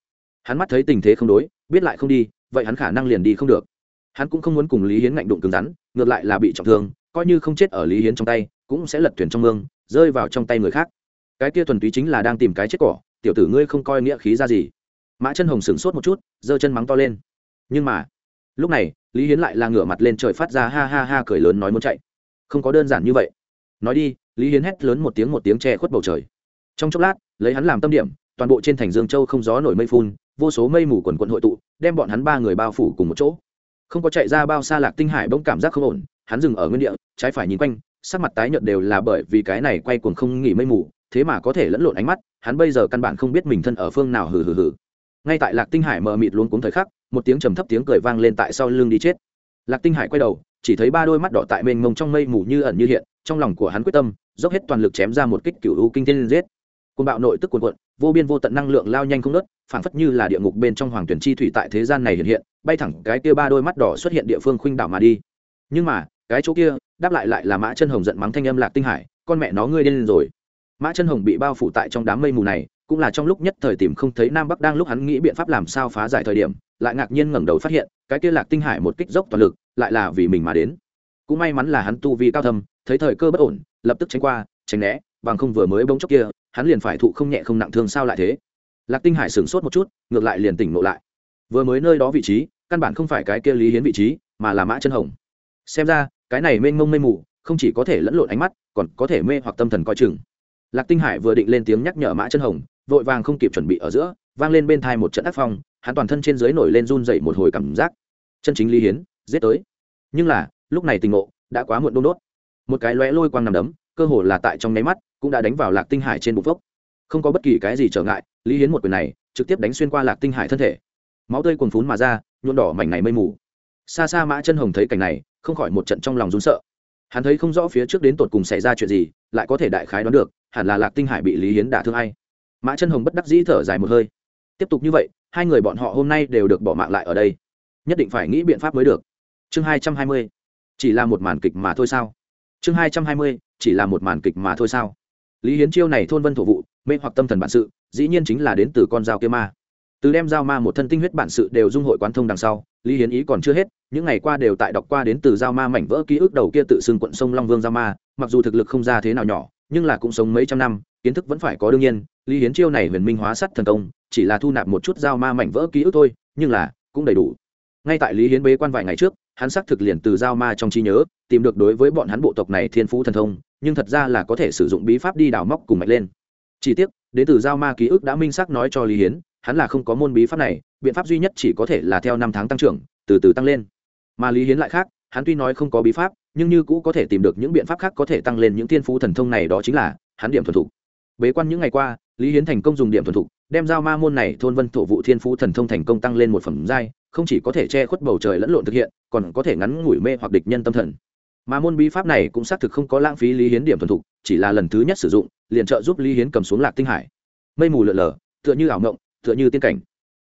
Hắn mắt thấy tình thế không đối, biết lại không đi vậy hắn khả năng liền đi không được. Hắn cũng không muốn cùng lý hiến ngạnh đụng cứng rắn, ngược lại là bị trọng thương, coi như không chết ở lý hiến trong tay, cũng sẽ lật thuyền trong mương, rơi vào trong tay người khác. Cái kia thuần túy chính là đang tìm cái chết cỏ, tiểu tử ngươi không coi nghĩa khí ra gì. Mã chân hồng sửng sốt một chút, giơ chân mắng to lên. Nhưng mà, lúc này, lý hiến lại là ngửa mặt lên trời phát ra ha ha ha cười lớn nói muốn chạy. Không có đơn giản như vậy. Nói đi, lý hiến hét lớn một tiếng một tiếng che khuất bầu trời. Trong chốc lát, lấy hắn làm tâm điểm, toàn bộ trên thành dương châu không gió nổi mây phun, vô số mây mù quần quận hội tụ đem bọn hắn ba người bao phủ cùng một chỗ. Không có chạy ra bao xa lạc tinh hải bỗng cảm giác không ổn, hắn dừng ở nguyên địa, trái phải nhìn quanh, sắc mặt tái nhợt đều là bởi vì cái này quay cuồng không nghỉ mây mù, thế mà có thể lẫn lộn ánh mắt, hắn bây giờ căn bản không biết mình thân ở phương nào hừ hừ hừ. Ngay tại lạc tinh hải mờ mịt luôn cuống thời khắc, một tiếng trầm thấp tiếng cười vang lên tại sau lưng đi chết. Lạc tinh hải quay đầu, chỉ thấy ba đôi mắt đỏ tại mênh mông trong mây mù như ẩn như hiện, trong lòng của hắn quyết tâm, dốc hết toàn lực chém ra một kích cựu u kinh thiên giết. Côn bạo nội tức cuồn cuộn vô biên vô tận năng lượng lao nhanh không nớt, phảng phất như là địa ngục bên trong hoàng tuyển chi thủy tại thế gian này hiện hiện, bay thẳng cái kia ba đôi mắt đỏ xuất hiện địa phương khuynh đảo mà đi. Nhưng mà, cái chỗ kia, đáp lại lại là mã chân hồng giận mắng thanh âm lạc tinh hải, con mẹ nó ngươi điên rồi. Mã chân hồng bị bao phủ tại trong đám mây mù này, cũng là trong lúc nhất thời tìm không thấy nam bắc đang lúc hắn nghĩ biện pháp làm sao phá giải thời điểm, lại ngạc nhiên ngẩng đầu phát hiện, cái kia lạc tinh hải một kích dốc toàn lực, lại là vì mình mà đến. Cũng may mắn là hắn tu vi cao thâm, thấy thời cơ bất ổn, lập tức tránh qua, tránh né, bằng không vừa mới bỗng chốc kia hắn liền phải thụ không nhẹ không nặng thương sao lại thế? Lạc tinh hải sửng sốt một chút, ngược lại liền tỉnh ngộ lại. Vừa mới nơi đó vị trí, căn bản không phải cái kia lý hiến vị trí, mà là mã chân hồng. Xem ra, cái này mênh mông mê mù, không chỉ có thể lẫn lộn ánh mắt, còn có thể mê hoặc tâm thần coi chừng. Lạc tinh hải vừa định lên tiếng nhắc nhở mã chân hồng, vội vàng không kịp chuẩn bị ở giữa, vang lên bên thai một trận ác phong, hắn toàn thân trên dưới nổi lên run dậy một hồi cảm giác. Chân chính lý hiến, giết tới. Nhưng là, lúc này tình ngộ, đã quá muộn đôn đốt. Một cái lóe lôi quang nằm đấm cơ hồ là tại trong nháy mắt, cũng đã đánh vào lạc tinh hải trên bụng phốc. Không có bất kỳ cái gì trở ngại, lý hiến một quyền này, trực tiếp đánh xuyên qua lạc tinh hải thân thể. Máu tươi cuồn phún mà ra nhuộn đỏ mảnh này mây mù. Xa xa mã chân hồng thấy cảnh này, không khỏi một trận trong lòng rún sợ. Hắn thấy không rõ phía trước đến tột cùng xảy ra chuyện gì, lại có thể đại khái đoán được, hẳn là lạc tinh hải bị lý hiến đả thương hay mã chân hồng bất đắc dĩ thở dài một hơi. Tiếp tục như vậy, hai người bọn họ hôm nay đều được bỏ mạng lại ở đây. Nhất định phải nghĩ biện pháp mới được. Chương hai trăm hai mươi. Chỉ là một màn kịch mà thôi sao? Chương hai trăm hai mươi chỉ là một màn kịch mà thôi sao? Lý hiến chiêu này thôn vân thổ vụ, mê hoặc tâm thần bản sự, dĩ nhiên chính là đến từ con dao kia ma. Từ đem dao ma một thân tinh huyết bản sự đều dung hội quán thông đằng sau, lý hiến ý còn chưa hết, những ngày qua đều tại đọc qua đến từ dao ma mảnh vỡ ký ức đầu kia tự xưng quận sông long vương dao ma, mặc dù thực lực không ra thế nào nhỏ, nhưng là cũng sống mấy trăm năm, kiến thức vẫn phải có đương nhiên, lý hiến chiêu này huyền minh hóa sắt thần công, chỉ là thu nạp một chút dao ma mảnh vỡ ký ức thôi, nhưng là cũng đầy đủ. Ngay tại lý hiến bế quan vài ngày trước hắn xác thực liền từ giao ma trong trí nhớ, tìm được đối với bọn hắn bộ tộc này thiên phú thần thông, nhưng thật ra là có thể sử dụng bí pháp đi đào móc cùng mạnh lên. Chỉ tiếc, đến từ giao ma ký ức đã minh xác nói cho lý hiến, hắn là không có môn bí pháp này, biện pháp duy nhất chỉ có thể là theo năm tháng tăng trưởng, từ từ tăng lên. Mà lý hiến lại khác, hắn tuy nói không có bí pháp, nhưng như cũ có thể tìm được những biện pháp khác có thể tăng lên những thiên phú thần thông này, đó chính là hắn điểm thuần thục. Bế quan những ngày qua, lý hiến thành công dùng điểm thuần thục đem giao ma môn này thôn vân thổ vụ thiên phú thần thông thành công tăng lên một phẩm giai, không chỉ có thể che khuất bầu trời lẫn lộn thực hiện, còn có thể ngắn ngủi mê hoặc địch nhân tâm thần. Mà môn bí pháp này cũng xác thực không có lãng phí lý hiến điểm thuần thục, chỉ là lần thứ nhất sử dụng, liền trợ giúp lý hiến cầm xuống lạc tinh hải. Mây mù lợn lờ tựa như ảo ngộng tựa như tiên cảnh.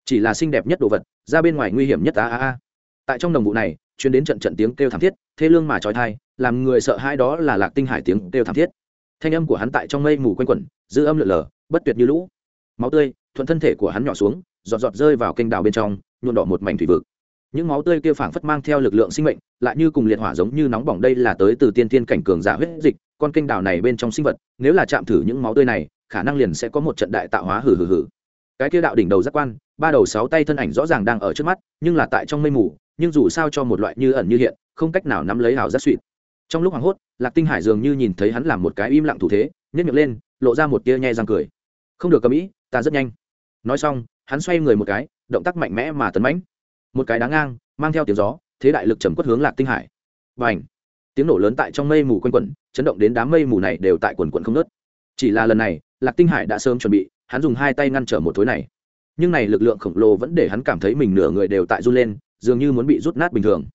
Chỉ là xinh đẹp nhất đồ vật, ra bên ngoài nguy hiểm nhất a a a. Tại trong đồng vụ này chuyến đến trận trận tiếng kêu thảm thiết, thê lương mà trói thai, làm người sợ hãi đó là lạc tinh hải tiếng kêu thảm thiết. Thanh âm của hắn tại trong mây mù quanh quẩn, dư âm lượn lờ bất tuyệt như lũ máu tươi, thuận thân thể của hắn nhỏ xuống, giọt giọt rơi vào kênh đào bên trong nhuộn đỏ một mảnh thủy vực. Những máu tươi kia phảng phất mang theo lực lượng sinh mệnh, lại như cùng liệt hỏa giống như nóng bỏng đây là tới từ tiên tiên cảnh cường giả huyết dịch, con kênh đào này bên trong sinh vật, nếu là chạm thử những máu tươi này, khả năng liền sẽ có một trận đại tạo hóa hử hử hử cái kia đạo đỉnh đầu giác quan, ba đầu sáu tay thân ảnh rõ ràng đang ở trước mắt, nhưng là tại trong mây mù, nhưng dù sao cho một loại như ẩn như hiện, không cách nào nắm lấy hào giác suỵt trong lúc hoảng hốt, lạc tinh hải dường như nhìn thấy hắn làm một cái im lặng thủ thế nhét miệng lên, lộ ra một tia nhe răng cười. Không được cầm ý ta rất nhanh. Nói xong, hắn xoay người một cái, động tác mạnh mẽ mà tấn mãnh. Một cái đá ngang, mang theo tiếng gió, thế đại lực chầm quất hướng lạc tinh hải. Và ảnh tiếng nổ lớn tại trong mây mù quanh quẩn, chấn động đến đám mây mù này đều tại quần quận không nớt chỉ là lần này, lạc tinh hải đã sớm chuẩn bị, hắn dùng hai tay ngăn trở một thối này. Nhưng này lực lượng khổng lồ vẫn để hắn cảm thấy mình nửa người đều tại run lên, dường như muốn bị rút nát bình thường.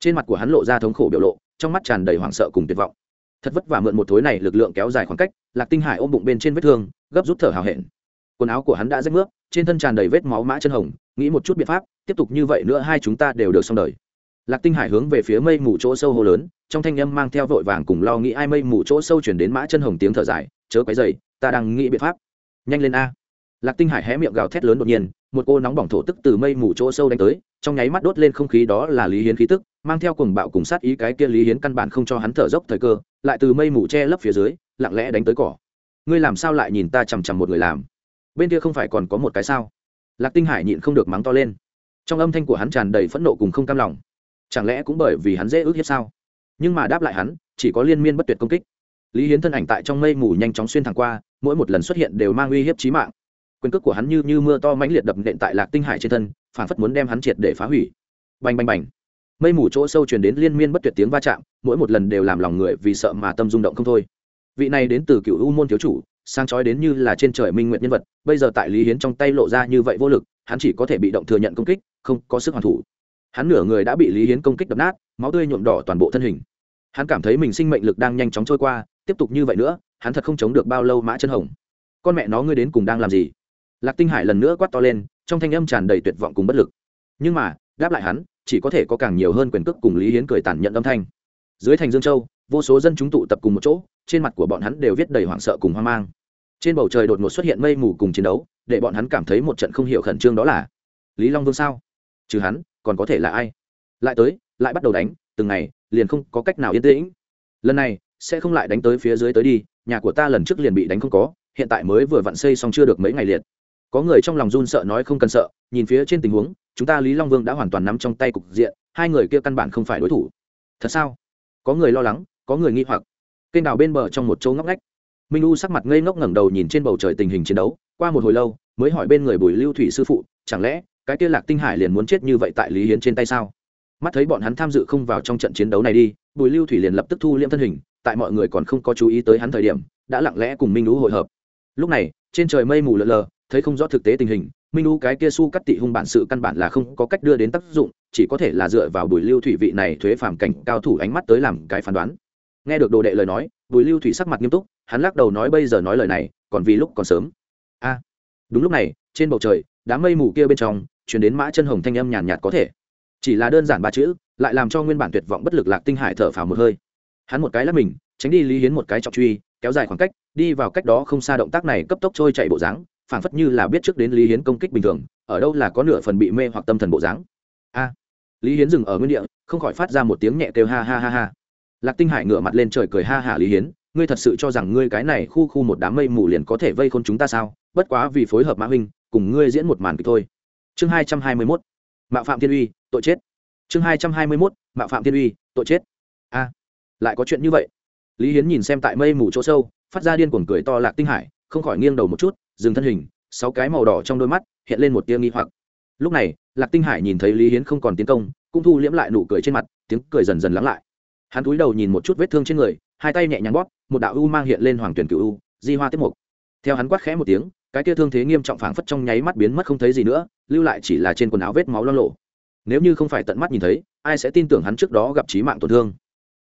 Trên mặt của hắn lộ ra thống khổ biểu lộ, trong mắt tràn đầy hoảng sợ cùng tuyệt vọng. Thật vất vả mượn một thối này lực lượng kéo dài khoảng cách, lạc tinh hải ôm bụng bên trên vết thương, gấp rút thở hào hẹn quần áo của hắn đã rách nước trên thân tràn đầy vết máu mã chân hồng, nghĩ một chút biện pháp, tiếp tục như vậy nữa hai chúng ta đều được xong đời. Lạc tinh hải hướng về phía mây mù chỗ sâu hồ lớn, trong thanh âm mang theo vội vàng cùng lo nghĩ ai mây mù chỗ sâu chuyển đến mã chân hồng tiếng thở dài, chớ quấy dày ta đang nghĩ biện pháp. Nhanh lên a. Lạc tinh hải hé miệng gào thét lớn đột nhiên, một cô nóng bỏng thổ tức từ mây mù chỗ sâu đánh tới, trong nháy mắt đốt lên không khí đó là lý hiến khí tức, mang theo cùng bạo cùng sát ý cái kia lý hiến căn bản không cho hắn thở dốc thời cơ, lại từ mây mù che lấp phía dưới, lặng lẽ đánh tới cỏ. Ngươi làm sao lại nhìn ta chằm chằm một người làm? Bên kia không phải còn có một cái sao? Lạc tinh hải nhịn không được mắng to lên. Trong âm thanh của hắn tràn đầy phẫn nộ cùng không cam lòng. Chẳng lẽ cũng bởi vì hắn dễ ước hiếp sao? Nhưng mà đáp lại hắn, chỉ có liên miên bất tuyệt công kích. Lý hiến thân ảnh tại trong mây mù nhanh chóng xuyên thẳng qua, mỗi một lần xuất hiện đều mang uy hiếp trí mạng. Quyền cước của hắn như như mưa to mãnh liệt đập nện tại lạc tinh hải trên thân, phản phất muốn đem hắn triệt để phá hủy. Bành bành bành. Mây mù chỗ sâu truyền đến liên miên bất tuyệt tiếng va chạm, mỗi một lần đều làm lòng người vì sợ mà tâm rung động không thôi. Vị này đến từ cựu u môn thiếu chủ sang chói đến như là trên trời minh nguyện nhân vật, bây giờ tại lý hiến trong tay lộ ra như vậy vô lực, hắn chỉ có thể bị động thừa nhận công kích, không có sức hoàn thủ. Hắn nửa người đã bị lý hiến công kích đập nát, máu tươi nhuộm đỏ toàn bộ thân hình. Hắn cảm thấy mình sinh mệnh lực đang nhanh chóng trôi qua, tiếp tục như vậy nữa, hắn thật không chống được bao lâu mã chân hồng. Con mẹ nó ngươi đến cùng đang làm gì? Lạc tinh hải lần nữa quát to lên, trong thanh âm tràn đầy tuyệt vọng cùng bất lực. Nhưng mà, đáp lại hắn, chỉ có thể có càng nhiều hơn quyền cước cùng lý hiến cười tàn nhận âm thanh. Dưới thành dương châu, vô số dân chúng tụ tập cùng một chỗ trên mặt của bọn hắn đều viết đầy hoảng sợ cùng hoang mang. Trên bầu trời đột ngột xuất hiện mây mù cùng chiến đấu, để bọn hắn cảm thấy một trận không hiểu khẩn trương đó là, lý long vương sao? Trừ hắn, còn có thể là ai? Lại tới, lại bắt đầu đánh, từng ngày, liền không có cách nào yên tĩnh. Lần này, sẽ không lại đánh tới phía dưới tới đi, nhà của ta lần trước liền bị đánh không có, hiện tại mới vừa vặn xây xong chưa được mấy ngày liệt. Có người trong lòng run sợ nói không cần sợ, nhìn phía trên tình huống, chúng ta lý long vương đã hoàn toàn nắm trong tay cục diện, hai người kia căn bản không phải đối thủ. Thật sao? Có người lo lắng, có người nghi hoặc kênh đào bên bờ trong một chỗ ngóc ngách. Minh u sắc mặt ngây ngốc ngẩng đầu nhìn trên bầu trời tình hình chiến đấu. Qua một hồi lâu, mới hỏi bên người bùi lưu thủy sư phụ, chẳng lẽ, cái kia lạc tinh hải liền muốn chết như vậy tại lý hiến trên tay sao? Mắt thấy bọn hắn tham dự không vào trong trận chiến đấu này đi, bùi lưu thủy liền lập tức thu liễm thân hình, tại mọi người còn không có chú ý tới hắn thời điểm, đã lặng lẽ cùng minh u hội hợp. Lúc này, trên trời mây mù lờ lờ, thấy không rõ thực tế tình hình, minh u cái kia su cắt tị hung bản sự căn bản là không có cách đưa đến tác dụng, chỉ có thể là dựa vào bùi lưu thủy vị này thuế phàm cảnh cao thủ ánh mắt tới làm cái phán đoán nghe được đồ đệ lời nói, bùi lưu thủy sắc mặt nghiêm túc, hắn lắc đầu nói bây giờ nói lời này, còn vì lúc còn sớm. A. Đúng lúc này, trên bầu trời, đám mây mù kia bên trong chuyển đến mã chân hồng thanh âm nhàn nhạt có thể. Chỉ là đơn giản ba chữ, lại làm cho nguyên bản tuyệt vọng bất lực lạc tinh hải thở phào một hơi. Hắn một cái lắp mình, tránh đi lý hiến một cái trọng truy, kéo dài khoảng cách, đi vào cách đó không xa động tác này cấp tốc trôi chạy bộ dáng, phảng phất như là biết trước đến lý hiến công kích bình thường, ở đâu là có nửa phần bị mê hoặc tâm thần bộ dáng. A. Lý hiến dừng ở nguyên địa, không khỏi phát ra một tiếng nhẹ kêu ha ha ha ha lạc tinh hải ngửa mặt lên trời cười ha hả lý hiến, ngươi thật sự cho rằng ngươi cái này khu khu một đám mây mù liền có thể vây khôn chúng ta sao? Bất quá vì phối hợp mã huynh, cùng ngươi diễn một màn kịch thôi. Chương hai trăm hai mươi mốt, mạo phạm thiên uy, tội chết. Chương hai trăm hai mươi mốt, mạo phạm thiên uy, tội chết. A, lại có chuyện như vậy. Lý hiến nhìn xem tại mây mù chỗ sâu, phát ra điên cuồng cười to lạc tinh hải, không khỏi nghiêng đầu một chút, dừng thân hình, sáu cái màu đỏ trong đôi mắt hiện lên một tia nghi hoặc. Lúc này, lạc tinh hải nhìn thấy lý hiến không còn tiến công, cũng thu liễm lại nụ cười trên mặt, tiếng cười dần dần lắng lại hắn cúi đầu nhìn một chút vết thương trên người, hai tay nhẹ nhàng bóp, một đạo u mang hiện lên hoàng tuyển cựu u, di hoa tiếp mục. Theo hắn quát khẽ một tiếng, cái kia thương thế nghiêm trọng phảng phất trong nháy mắt biến mất không thấy gì nữa, lưu lại chỉ là trên quần áo vết máu lo lộ nếu như không phải tận mắt nhìn thấy, ai sẽ tin tưởng hắn trước đó gặp trí mạng tổn thương?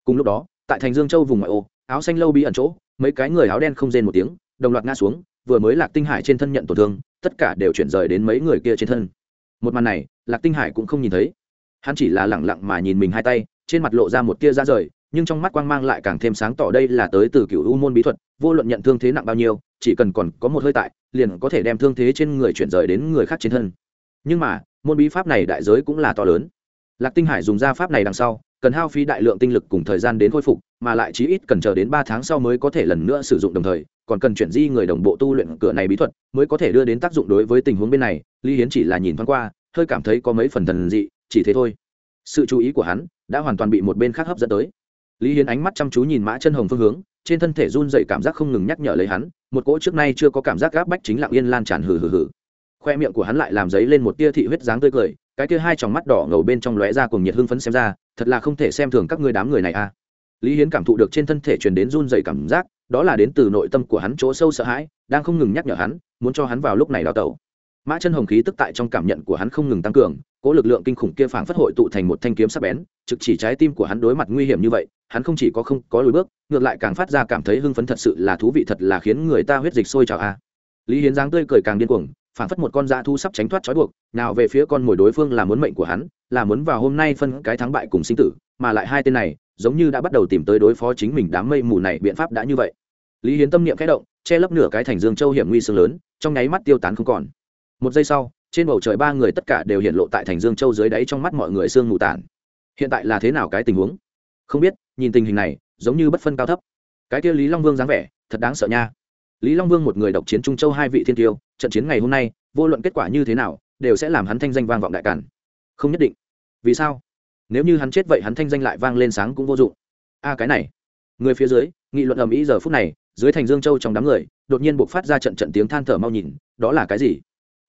Cùng lúc đó, tại thành dương châu vùng ngoại ô, áo xanh lâu bí ẩn chỗ, mấy cái người áo đen không rên một tiếng, đồng loạt ngã xuống, vừa mới lạc tinh hải trên thân nhận tổn thương, tất cả đều chuyển rời đến mấy người kia trên thân. Một màn này, lạc tinh hải cũng không nhìn thấy. Hắn chỉ là lẳng lặng mà nhìn mình hai tay trên mặt lộ ra một tia ra rời, nhưng trong mắt quang mang lại càng thêm sáng tỏ đây là tới từ cựu u môn bí thuật, vô luận nhận thương thế nặng bao nhiêu, chỉ cần còn có một hơi tại, liền có thể đem thương thế trên người chuyển rời đến người khác trên thân. Nhưng mà, môn bí pháp này đại giới cũng là to lớn. Lạc tinh hải dùng ra pháp này đằng sau, cần hao phí đại lượng tinh lực cùng thời gian đến khôi phục, mà lại chí ít cần chờ đến ba tháng sau mới có thể lần nữa sử dụng đồng thời, còn cần chuyển di người đồng bộ tu luyện cửa này bí thuật, mới có thể đưa đến tác dụng đối với tình huống bên này, lý hiến chỉ là nhìn thoáng qua, hơi cảm thấy có mấy phần thần dị, chỉ thế thôi sự chú ý của hắn đã hoàn toàn bị một bên khác hấp dẫn tới. Lý hiến ánh mắt chăm chú nhìn mã chân hồng phương hướng, trên thân thể run dậy cảm giác không ngừng nhắc nhở lấy hắn, một cỗ trước nay chưa có cảm giác gáp bách chính lặng yên lan tràn hừ hừ hừ. Khoe miệng của hắn lại làm giấy lên một tia thị huyết dáng tươi cười, cái kia hai tròng mắt đỏ ngầu bên trong lóe ra cùng nhiệt hưng phấn xem ra, thật là không thể xem thường các người đám người này a à. lý hiến cảm thụ được trên thân thể truyền đến run dậy cảm giác, đó là đến từ nội tâm của hắn chỗ sâu sợ hãi, đang không ngừng nhắc nhở hắn, muốn cho hắn vào lúc này đào tẩu mã chân hồng khí tức tại trong cảm nhận của hắn không ngừng tăng cường cỗ lực lượng kinh khủng kia phảng phất hội tụ thành một thanh kiếm sắc bén, trực chỉ trái tim của hắn đối mặt nguy hiểm như vậy, hắn không chỉ có không có lùi bước, ngược lại càng phát ra cảm thấy hưng phấn thật sự là thú vị thật là khiến người ta huyết dịch sôi trào a. Lý hiến giáng tươi cười càng điên cuồng, phảng phất một con dã thu sắp tránh thoát trói buộc, nào về phía con mồi đối phương là muốn mệnh của hắn, là muốn vào hôm nay phân cái thắng bại cùng sinh tử, mà lại hai tên này, giống như đã bắt đầu tìm tới đối phó chính mình đám mây mù này, biện pháp đã như vậy. Lý hiến tâm niệm khẽ động, che lấp nửa cái thành dương châu hiểm nguy sương lớn, trong nháy mắt tiêu tán không còn một giây sau, trên bầu trời ba người tất cả đều hiện lộ tại thành dương châu dưới đáy trong mắt mọi người sương mù tản hiện tại là thế nào cái tình huống? Không biết, nhìn tình hình này, giống như bất phân cao thấp. Cái kia lý long vương dáng vẻ, thật đáng sợ nha. Lý long vương một người độc chiến trung châu hai vị thiên tiêu, trận chiến ngày hôm nay, vô luận kết quả như thế nào, đều sẽ làm hắn thanh danh vang vọng đại cản không nhất định. Vì sao? Nếu như hắn chết vậy hắn thanh danh lại vang lên sáng cũng vô dụng. A, cái này. Người phía dưới, nghị luận ầm ĩ giờ phút này, dưới thành dương châu trong đám người, đột nhiên buộc phát ra trận trận tiếng than thở mau nhìn, đó là cái gì?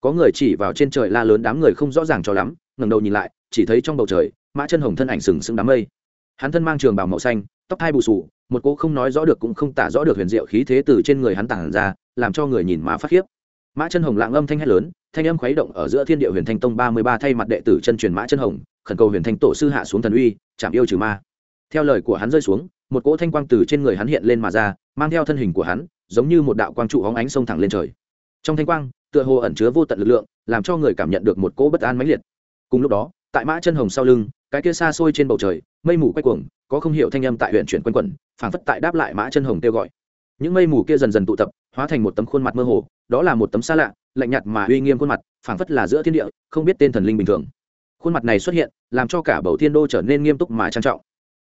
Có người chỉ vào trên trời la lớn đám người không rõ ràng cho lắm, ngẩng đầu nhìn lại, chỉ thấy trong bầu trời, mã chân hồng thân ảnh sừng sững đám mây. Hắn thân mang trường bào màu xanh, tóc hai bù sù một cô không nói rõ được cũng không tả rõ được huyền diệu khí thế từ trên người hắn tản ra, làm cho người nhìn mà phát khiếp. Mã chân hồng lạng âm thanh hét lớn, thanh âm khuấy động ở giữa thiên địa huyền thanh tông ba mươi ba thay mặt đệ tử chân truyền mã chân hồng, khẩn cầu huyền thanh tổ sư hạ xuống thần uy, chạm yêu trừ ma. Theo lời của hắn rơi xuống, một cỗ thanh quang từ trên người hắn hiện lên mà ra, mang theo thân hình của hắn, giống như một đạo quang trụ hóng ánh sông thẳng lên trời. Trong thanh quang tựa hồ ẩn chứa vô tận lực lượng, làm cho người cảm nhận được một cỗ bất an mãnh liệt. Cùng lúc đó, tại mã chân hồng sau lưng, cái kia xa xôi trên bầu trời, mây mù quay cuồng, có không hiểu thanh âm tại huyện chuyển quanh quẩn, phảng phất tại đáp lại mã chân hồng kêu gọi. Những mây mù kia dần dần tụ tập, hóa thành một tấm khuôn mặt mơ hồ, đó là một tấm xa lạ, lạnh nhạt mà uy nghiêm khuôn mặt, phảng phất là giữa thiên địa, không biết tên thần linh bình thường. Khuôn mặt này xuất hiện, làm cho cả bầu thiên đô trở nên nghiêm túc mà trang trọng.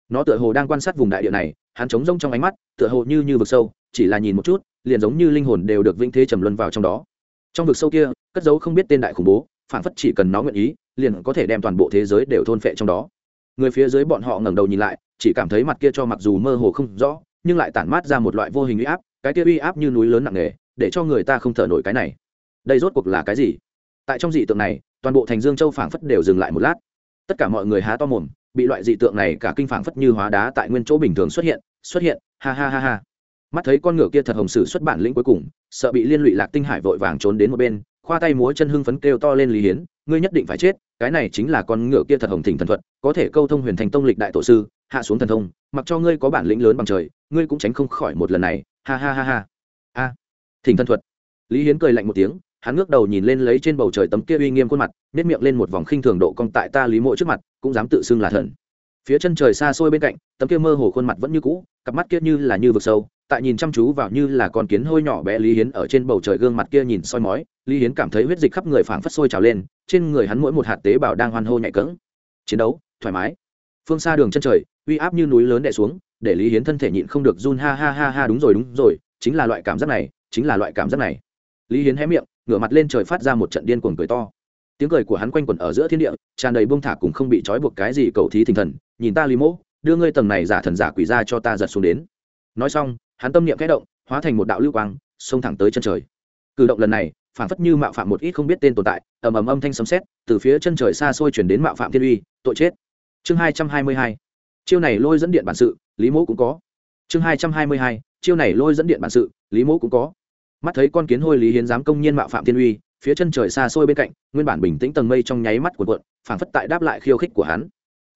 Nó tựa hồ đang quan sát vùng đại địa này, hắn trống rông trong ánh mắt, tựa hồ như như vực sâu, chỉ là nhìn một chút, liền giống như linh hồn đều được vinh thế trầm luân vào trong đó trong vực sâu kia, cất dấu không biết tên đại khủng bố, phảng phất chỉ cần nó nguyện ý, liền có thể đem toàn bộ thế giới đều thôn phệ trong đó. Người phía dưới bọn họ ngẩng đầu nhìn lại, chỉ cảm thấy mặt kia cho mặc dù mơ hồ không rõ, nhưng lại tản mát ra một loại vô hình uy áp, cái kia uy áp như núi lớn nặng nề, để cho người ta không thở nổi cái này. Đây rốt cuộc là cái gì? Tại trong dị tượng này, toàn bộ thành dương châu phảng phất đều dừng lại một lát. Tất cả mọi người há to mồm, bị loại dị tượng này cả kinh phảng phất như hóa đá tại nguyên chỗ bình thường xuất hiện xuất hiện, ha ha ha ha mắt thấy con ngựa kia thật hồng sử xuất bản lĩnh cuối cùng, sợ bị liên lụy lạc tinh hải vội vàng trốn đến một bên, khoa tay múa chân hưng phấn kêu to lên lý hiến, ngươi nhất định phải chết, cái này chính là con ngựa kia thật hồng thỉnh thần thuật, có thể câu thông huyền thành tông lịch đại tổ sư, hạ xuống thần thông, mặc cho ngươi có bản lĩnh lớn bằng trời, ngươi cũng tránh không khỏi một lần này. Ha ha ha ha. A, thỉnh thần thuật. Lý hiến cười lạnh một tiếng, hắn ngước đầu nhìn lên lấy trên bầu trời tấm kia uy nghiêm khuôn mặt nếp miệng lên một vòng khinh thường độ cong tại ta lý mộ trước mặt, cũng dám tự xưng là thần phía chân trời xa xôi bên cạnh, tấm kia mơ hồ khuôn mặt vẫn như cũ, cặp mắt kia như là như vực sâu, tại nhìn chăm chú vào như là con kiến hôi nhỏ bé lý hiến ở trên bầu trời gương mặt kia nhìn soi mói, lý hiến cảm thấy huyết dịch khắp người phảng phất sôi trào lên, trên người hắn mỗi một hạt tế bào đang hoan hô nhạy cỡng. Chiến đấu, thoải mái. Phương xa đường chân trời, uy áp như núi lớn đè xuống, để lý hiến thân thể nhịn không được run ha ha ha ha, đúng rồi đúng rồi, chính là loại cảm giác này, chính là loại cảm giác này. Lý hiến hé miệng, ngửa mặt lên trời phát ra một trận điên cuồng cười to tiếng cười của hắn quanh quẩn ở giữa thiên địa, tràn đầy bông thả cùng không bị trói buộc cái gì cầu thí thình thần, nhìn ta lý mỗ, đưa ngươi tầng này giả thần giả quỷ ra cho ta giật xuống đến. Nói xong, hắn tâm niệm kẽ động, hóa thành một đạo lưu quang, xông thẳng tới chân trời. Cử động lần này phản phất như mạo phạm một ít không biết tên tồn tại, ầm ầm âm thanh sấm sét, từ phía chân trời xa xôi chuyển đến mạo phạm thiên uy, tội chết. Chương hai trăm hai mươi hai. Chiêu này lôi dẫn điện bản sự, lý mỗ cũng có. Chương hai trăm hai mươi hai. Chiêu này lôi dẫn điện bản sự, lý mỗ cũng có. Mắt thấy con kiến hôi lý hiến dám công nhiên mạo phạm thiên uy phía chân trời xa xôi bên cạnh, nguyên bản bình tĩnh tầng mây trong nháy mắt của cuộn, phảng phất tại đáp lại khiêu khích của hắn.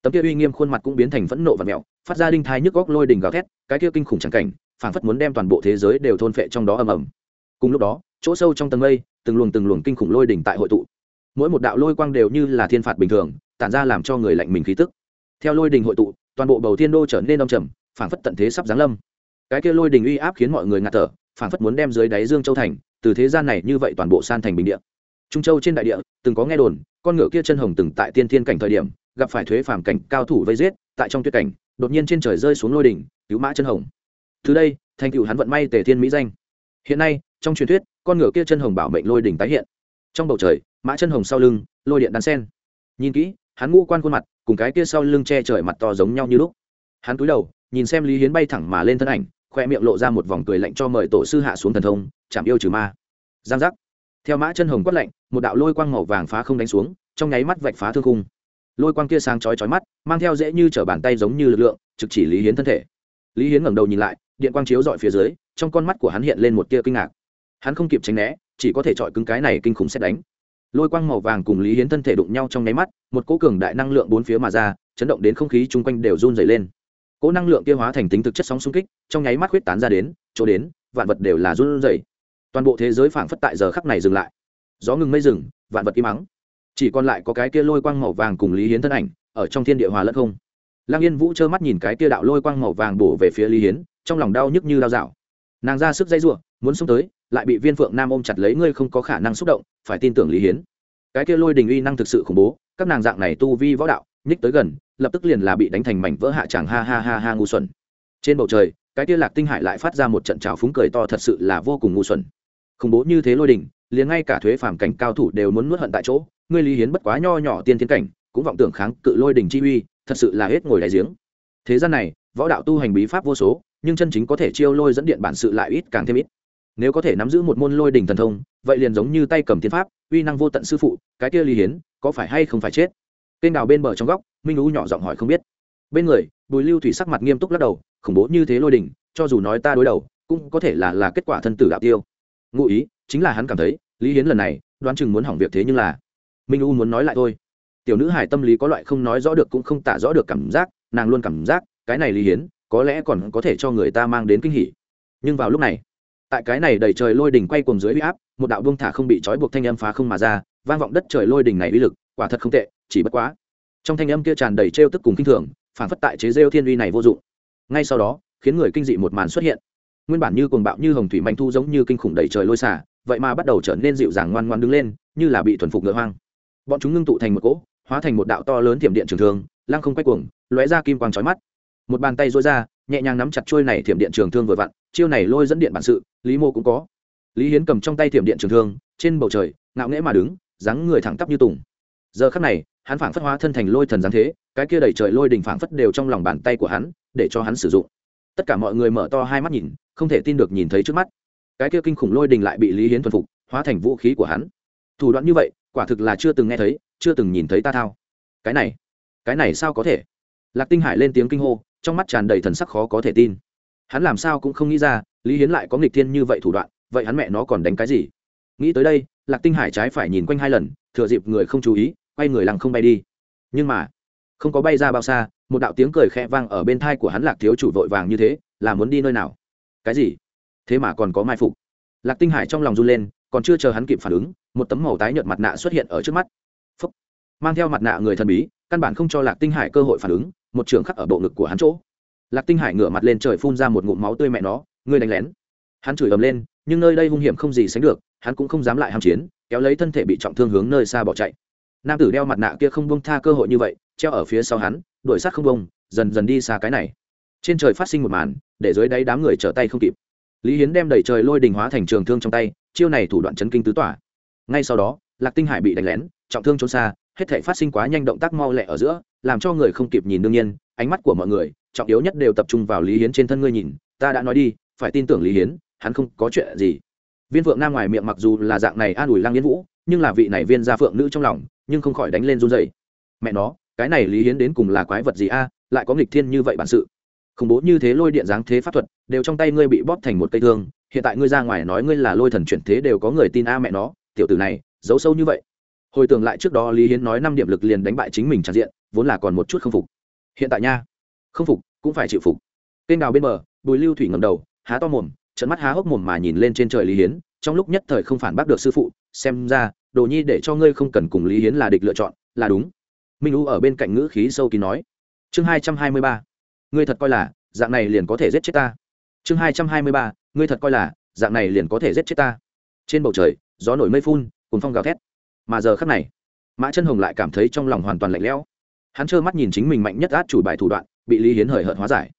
Tấm kia uy nghiêm khuôn mặt cũng biến thành phẫn nộ và mèo phát ra đinh thai nhức góc lôi đình gào thét, cái kia kinh khủng chẳng cảnh, phảng phất muốn đem toàn bộ thế giới đều thôn phệ trong đó ầm ầm. Cùng lúc đó, chỗ sâu trong tầng mây, từng luồng từng luồng kinh khủng lôi đỉnh tại hội tụ. Mỗi một đạo lôi quang đều như là thiên phạt bình thường, tản ra làm cho người lạnh mình khí tức. Theo lôi đình hội tụ, toàn bộ bầu thiên đô trở nên đông trầm, phảng phất tận thế sắp giáng lâm. Cái kia lôi đình uy áp khiến mọi người ngạt thở, phảng phất muốn đem dưới đáy dương châu thành từ thế gian này như vậy toàn bộ san thành bình địa. Trung châu trên đại địa, từng có nghe đồn, con ngựa kia chân hồng từng tại tiên thiên cảnh thời điểm, gặp phải thuế phàm cảnh cao thủ vây giết, tại trong tuyết cảnh, đột nhiên trên trời rơi xuống lôi đỉnh, cứu mã chân hồng. Từ đây, thành cựu hắn vận may tề thiên mỹ danh. Hiện nay, trong truyền thuyết, con ngựa kia chân hồng bảo mệnh lôi đỉnh tái hiện. Trong bầu trời, mã chân hồng sau lưng, lôi điện đan sen. Nhìn kỹ, hắn ngũ quan khuôn mặt, cùng cái kia sau lưng che trời mặt to giống nhau như lúc. Hắn cúi đầu, nhìn xem lý hiến bay thẳng mà lên thân ảnh khoe miệng lộ ra một vòng cười lạnh cho mời tổ sư hạ xuống thần thông chạm yêu trừ ma. Giang giác. Theo mã chân hồng quất lạnh, một đạo lôi quang màu vàng phá không đánh xuống, trong nháy mắt vạch phá thương khung. Lôi quang kia sáng chói chói mắt, mang theo dễ như t bàn tay giống như lực lượng, trực chỉ lý hiến thân thể. Lý hiến ngẩng đầu nhìn lại, điện quang chiếu dọi phía dưới, trong con mắt của hắn hiện lên một tia kinh ngạc. Hắn không kịp tránh né, chỉ có thể chọi cứng cái này kinh khủng xét đánh. Lôi quang màu vàng cùng lý hiến thân thể đụng nhau trong nháy mắt, một cỗ cường đại năng lượng bốn phía mà ra, chấn động đến không khí chung quanh đều run dày lên cỗ năng lượng kia hóa thành tính thực chất sóng xung kích, trong nháy mắt huyết tán ra đến, chỗ đến, vạn vật đều là run dày toàn bộ thế giới phảng phất tại giờ khắc này dừng lại. Gió ngừng mây rừng vạn vật im mắng chỉ còn lại có cái kia lôi quang màu vàng cùng lý hiến thân ảnh, ở trong thiên địa hòa lẫn không. Lăng yên vũ trơ mắt nhìn cái kia đạo lôi quang màu vàng bổ về phía lý hiến, trong lòng đau nhức như đau dạo. Nàng ra sức dây giụa muốn xông tới, lại bị viên phượng nam ôm chặt lấy, ngươi không có khả năng xúc động, phải tin tưởng lý hiến. Cái kia lôi đình uy năng thực sự khủng bố, các nàng dạng này tu vi võ đạo nhích tới gần, lập tức liền là bị đánh thành mảnh vỡ hạ chẳng ha ha ha ha ngu xuẩn. Trên bầu trời, cái kia lạc tinh hải lại phát ra một trận trào phúng cười to thật sự là vô cùng ngu xuẩn. Khủng bố như thế lôi đình, liền ngay cả thuế phàm cảnh cao thủ đều muốn nuốt hận tại chỗ, ngươi lý hiến bất quá nho nhỏ tiên tiến cảnh, cũng vọng tưởng kháng cự lôi đình chi uy, thật sự là hết ngồi đại giếng. Thế gian này, võ đạo tu hành bí pháp vô số, nhưng chân chính có thể chiêu lôi dẫn điện bản sự lại ít càng thêm ít. Nếu có thể nắm giữ một môn lôi đình thần thông, vậy liền giống như tay cầm thiên pháp, uy năng vô tận sư phụ, cái kia lý hiến, có phải hay không phải chết? Kênh đào bên bờ trong góc, minh ú nhỏ giọng hỏi không biết. Bên người, bùi lưu thủy sắc mặt nghiêm túc lắc đầu, khủng bố như thế lôi đình, cho dù nói ta đối đầu, cũng có thể là là kết quả thân tử đạo tiêu. Ngụ ý, chính là hắn cảm thấy, lý hiến lần này, đoán chừng muốn hỏng việc thế nhưng là, minh u muốn nói lại thôi. Tiểu nữ hải tâm lý có loại không nói rõ được cũng không tả rõ được cảm giác, nàng luôn cảm giác, cái này lý hiến, có lẽ còn có thể cho người ta mang đến kinh hỉ. Nhưng vào lúc này, tại cái này đầy trời lôi đỉnh quay cuồng dưới áp, một đạo bông thả không bị trói buộc thanh âm phá không mà ra vang vọng đất trời lôi đỉnh này uy lực, quả thật không tệ, chỉ bất quá. Trong thanh âm kia tràn đầy trêu tức cùng kinh thường, phản phất tại chế rêu thiên uy này vô dụng. Ngay sau đó, khiến người kinh dị một màn xuất hiện. Nguyên bản như cuồng bạo như hồng thủy manh thu giống như kinh khủng đầy trời lôi xả, vậy mà bắt đầu trở nên dịu dàng ngoan ngoan đứng lên, như là bị thuần phục ngựa hoang. Bọn chúng ngưng tụ thành một cỗ, hóa thành một đạo to lớn thiểm điện trường thương, lăng không quay cuồng, lóe ra kim quang trói mắt. Một bàn tay dối ra, nhẹ nhàng nắm chặt trôi này thiểm điện trường thương vừa vặn, chiêu này lôi dẫn điện bản sự, lý mô cũng có. Lý hiến cầm trong tay thiểm điện trường thương, trên bầu trời, ngạo nghễ mà đứng dáng người thẳng tắp như tùng. Giờ khắc này, hắn phảng phất hóa thân thành lôi thần giáng thế, cái kia đẩy trời lôi đỉnh phảng phất đều trong lòng bàn tay của hắn, để cho hắn sử dụng. Tất cả mọi người mở to hai mắt nhìn, không thể tin được nhìn thấy trước mắt. Cái kia kinh khủng lôi đình lại bị lý hiến thuần phục, hóa thành vũ khí của hắn. Thủ đoạn như vậy, quả thực là chưa từng nghe thấy, chưa từng nhìn thấy ta thao. Cái này cái này sao có thể? Lạc tinh hải lên tiếng kinh hô, trong mắt tràn đầy thần sắc khó có thể tin. Hắn làm sao cũng không nghĩ ra, lý hiến lại có nghịch thiên như vậy thủ đoạn, vậy hắn mẹ nó còn đánh cái gì? Nghĩ tới đây lạc tinh hải trái phải nhìn quanh hai lần, thừa dịp người không chú ý, quay người lăng không bay đi. Nhưng mà, không có bay ra bao xa, một đạo tiếng cười khẽ vang ở bên thai của hắn lạc thiếu chủ vội vàng như thế, là muốn đi nơi nào? Cái gì? Thế mà còn có mai phục. Lạc tinh hải trong lòng run lên, còn chưa chờ hắn kịp phản ứng, một tấm màu tái nhợt mặt nạ xuất hiện ở trước mắt. Phúc. mang theo mặt nạ người thần bí, căn bản không cho lạc tinh hải cơ hội phản ứng, một trường khắc ở bộ ngực của hắn chỗ. Lạc tinh hải ngửa mặt lên trời phun ra một ngụm máu tươi mẹ nó, ngươi đánh lén. Hắn chửi ầm lên nhưng nơi đây hung hiểm không gì sánh được, hắn cũng không dám lại ham chiến, kéo lấy thân thể bị trọng thương hướng nơi xa bỏ chạy. Nam tử đeo mặt nạ kia không bông tha cơ hội như vậy, treo ở phía sau hắn, đuổi sát không bông dần dần đi xa cái này. Trên trời phát sinh một màn, để dưới đáy đám người trở tay không kịp. Lý hiến đem đẩy trời lôi đình hóa thành trường thương trong tay, chiêu này thủ đoạn chấn kinh tứ tỏa ngay sau đó, lạc tinh hải bị đánh lén, trọng thương trốn xa, hết thể phát sinh quá nhanh động tác mau lẹ ở giữa, làm cho người không kịp nhìn đương nhiên, ánh mắt của mọi người, trọng yếu nhất đều tập trung vào lý hiến trên thân ngươi nhìn, ta đã nói đi, phải tin tưởng lý hiến hắn không có chuyện gì. Viên phượng nam ngoài miệng mặc dù là dạng này an ủi lăng yên vũ, nhưng là vị này viên gia phượng nữ trong lòng, nhưng không khỏi đánh lên run rẩy. mẹ nó, cái này lý hiến đến cùng là quái vật gì a, lại có nghịch thiên như vậy bản sự. Khủng bố như thế lôi điện giáng thế pháp thuật, đều trong tay ngươi bị bóp thành một cây thương, hiện tại ngươi ra ngoài nói ngươi là lôi thần chuyển thế đều có người tin a mẹ nó, tiểu tử này, giấu sâu như vậy. Hồi tưởng lại trước đó lý hiến nói năm điểm lực liền đánh bại chính mình tràn diện, vốn là còn một chút không phục. Hiện tại nha, không phục, cũng phải chịu phục. Kênh đào bên bờ, bùi lưu thủy ngầm đầu, há to mồm trận mắt há hốc mồm mà nhìn lên trên trời lý hiến, trong lúc nhất thời không phản bác được sư phụ, xem ra, đồ nhi để cho ngươi không cần cùng lý hiến là địch lựa chọn, là đúng. Minh u ở bên cạnh ngữ khí sâu kín nói. Chương hai trăm hai mươi ba, ngươi thật coi là, dạng này liền có thể giết chết ta. Chương hai trăm hai mươi ba, ngươi thật coi là, dạng này liền có thể giết chết ta. Trên bầu trời, gió nổi mây phun cùng phong gào thét. Mà giờ khắc này, mã chân hồng lại cảm thấy trong lòng hoàn toàn lạnh lẽo. Hắn trơ mắt nhìn chính mình mạnh nhất át chủ bài thủ đoạn, bị lý hiến hời hợt hóa giải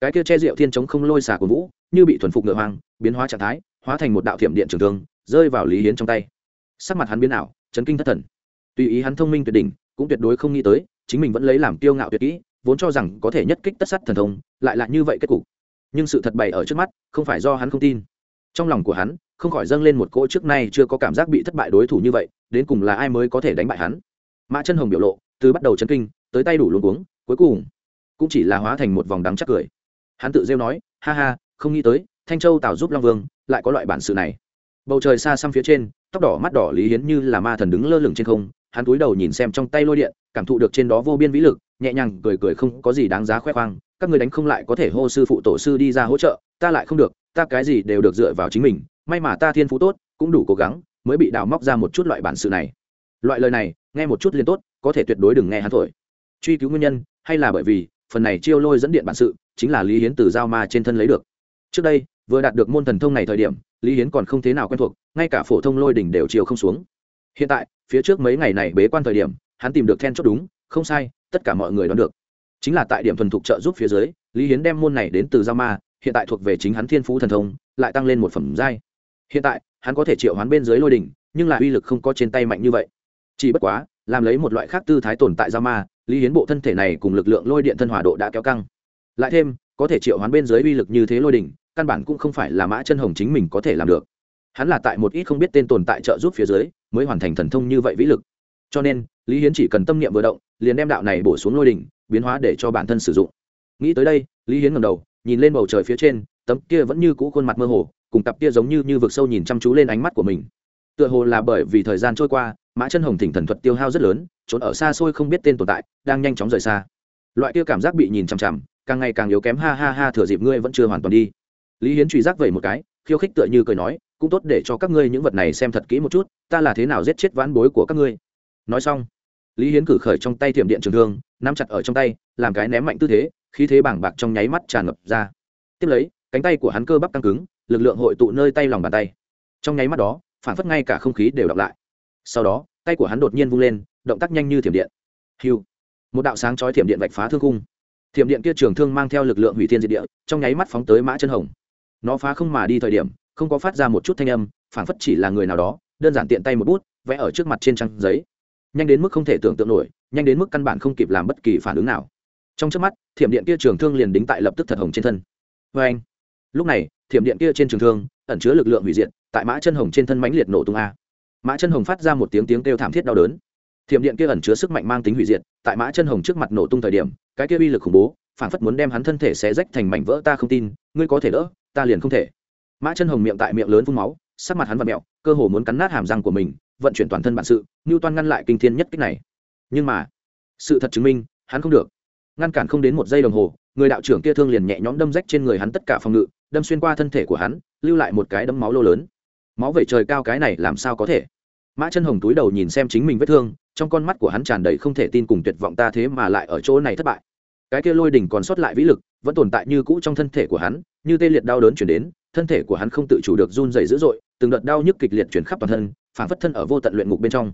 cái kia che rượu thiên chống không lôi xả của vũ, như bị thuần phục ngựa hoang, biến hóa trạng thái, hóa thành một đạo thiểm điện trường thương, rơi vào lý hiến trong tay. Sắc mặt hắn biến ảo, chấn kinh thất thần. Tùy ý hắn thông minh tuyệt đỉnh, cũng tuyệt đối không nghĩ tới, chính mình vẫn lấy làm tiêu ngạo tuyệt kỹ, vốn cho rằng có thể nhất kích tất sắt thần thông, lại là như vậy kết cục. Nhưng sự thật bày ở trước mắt, không phải do hắn không tin. Trong lòng của hắn, không khỏi dâng lên một cỗ trước nay chưa có cảm giác bị thất bại đối thủ như vậy, đến cùng là ai mới có thể đánh bại hắn? Mã chân hồng biểu lộ, từ bắt đầu chấn kinh, tới tay đủ luôn cuống, cuối cùng, cũng chỉ là hóa thành một vòng đắng chắc cười hắn tự rêu nói, ha ha, không nghĩ tới, thanh châu tào giúp long vương, lại có loại bản sự này. Bầu trời xa xăm phía trên, tóc đỏ mắt đỏ lý hiến như là ma thần đứng lơ lửng trên không, hắn cúi đầu nhìn xem trong tay lôi điện, cảm thụ được trên đó vô biên vĩ lực, nhẹ nhàng cười cười không có gì đáng giá khoe khoang, các người đánh không lại có thể hô sư phụ tổ sư đi ra hỗ trợ, ta lại không được, ta cái gì đều được dựa vào chính mình, may mà ta thiên phú tốt, cũng đủ cố gắng mới bị đào móc ra một chút loại bản sự này. Loại lời này, nghe một chút liền tốt, có thể tuyệt đối đừng nghe hắn thổi. Truy cứu nguyên nhân, hay là bởi vì, phần này chiêu lôi dẫn điện bản sự chính là lý hiến từ giao ma trên thân lấy được. Trước đây, vừa đạt được môn thần thông này thời điểm, lý hiến còn không thế nào quen thuộc, ngay cả phổ thông lôi đỉnh đều chiều không xuống. Hiện tại, phía trước mấy ngày này bế quan thời điểm, hắn tìm được then chốt đúng, không sai, tất cả mọi người đoán được. Chính là tại điểm thuần thục trợ giúp phía dưới, lý hiến đem môn này đến từ giao ma, hiện tại thuộc về chính hắn thiên phú thần thông, lại tăng lên một phẩm giai. Hiện tại, hắn có thể triệu hoán bên dưới lôi đỉnh, nhưng là uy lực không có trên tay mạnh như vậy. Chỉ bất quá, làm lấy một loại khác tư thái tồn tại giao ma, lý hiến bộ thân thể này cùng lực lượng lôi điện thân hỏa độ đã kéo căng lại thêm, có thể triệu hoán bên dưới uy lực như thế lôi đỉnh, căn bản cũng không phải là mã chân hồng chính mình có thể làm được. Hắn là tại một ít không biết tên tồn tại trợ giúp phía dưới, mới hoàn thành thần thông như vậy vĩ lực. Cho nên, lý hiến chỉ cần tâm niệm vừa động, liền đem đạo này bổ xuống lôi đỉnh, biến hóa để cho bản thân sử dụng. Nghĩ tới đây, lý hiến ngầm đầu, nhìn lên bầu trời phía trên, tấm kia vẫn như cũ khuôn mặt mơ hồ, cùng cặp kia giống như như vực sâu nhìn chăm chú lên ánh mắt của mình. Tựa hồ là bởi vì thời gian trôi qua, mã chân hồng thỉnh thần thuật tiêu hao rất lớn, trốn ở xa xôi không biết tên tồn tại, đang nhanh chóng rời xa. Loại kia cảm giác bị nhìn chằm chằm càng ngày càng yếu kém, ha ha ha, thừa dịp ngươi vẫn chưa hoàn toàn đi. Lý hiến truy giác vậy một cái, khiêu khích tựa như cười nói, cũng tốt để cho các ngươi những vật này xem thật kỹ một chút, ta là thế nào giết chết vãn bối của các ngươi? Nói xong, lý hiến cử khởi trong tay thiểm điện trường thương, nắm chặt ở trong tay, làm cái ném mạnh tư thế, khí thế bảng bạc trong nháy mắt tràn ngập ra. Tiếp lấy, cánh tay của hắn cơ bắp căng cứng, lực lượng hội tụ nơi tay lòng bàn tay. Trong nháy mắt đó, phản phất ngay cả không khí đều đọc lại. Sau đó, tay của hắn đột nhiên vung lên, động tác nhanh như thiểm điện. Hiu! Một đạo sáng chói thiểm điện vạch phá thương cung thiểm điện kia trường thương mang theo lực lượng hủy thiên diệt địa, trong nháy mắt phóng tới mã chân hồng. Nó phá không mà đi thời điểm, không có phát ra một chút thanh âm phản phất chỉ là người nào đó, đơn giản tiện tay một bút, vẽ ở trước mặt trên trang giấy. Nhanh đến mức không thể tưởng tượng nổi, nhanh đến mức căn bản không kịp làm bất kỳ phản ứng nào. Trong trước mắt, thiểm điện kia trường thương liền đính tại lập tức thật hồng trên thân. Vê anh, lúc này, thiểm điện kia trên trường thương, ẩn chứa lực lượng hủy diệt, tại mã chân hồng trên thân mãnh liệt nổ tung a. Mã chân hồng phát ra một tiếng tiếng kêu thảm thiết đau đớn. Thiểm điện kia ẩn chứa sức mạnh mang tính hủy diệt, tại mã chân hồng trước mặt nổ tung thời điểm cái kia uy lực khủng bố phản phất muốn đem hắn thân thể xé rách thành mảnh vỡ ta không tin, ngươi có thể đỡ, ta liền không thể. Mã chân hồng miệng tại miệng lớn phun máu, sắc mặt hắn và mẹo, cơ hồ muốn cắn nát hàm răng của mình, vận chuyển toàn thân bản sự ngưu toan ngăn lại kinh thiên nhất kích này. Nhưng mà, sự thật chứng minh, hắn không được. Ngăn cản không đến một giây đồng hồ, người đạo trưởng kia thương liền nhẹ nhõm đâm rách trên người hắn tất cả phòng ngự, đâm xuyên qua thân thể của hắn, lưu lại một cái đấm máu lô lớn. Máu vẩy trời cao cái này làm sao có thể? Mã chân hồng túi đầu nhìn xem chính mình vết thương trong con mắt của hắn tràn đầy không thể tin cùng tuyệt vọng ta thế mà lại ở chỗ này thất bại. Cái kia lôi đỉnh còn sót lại vĩ lực, vẫn tồn tại như cũ trong thân thể của hắn, như tê liệt đau đớn chuyển đến, thân thể của hắn không tự chủ được run dày dữ dội, từng đợt đau nhức kịch liệt chuyển khắp toàn thân, phản phất thân ở vô tận luyện ngục bên trong.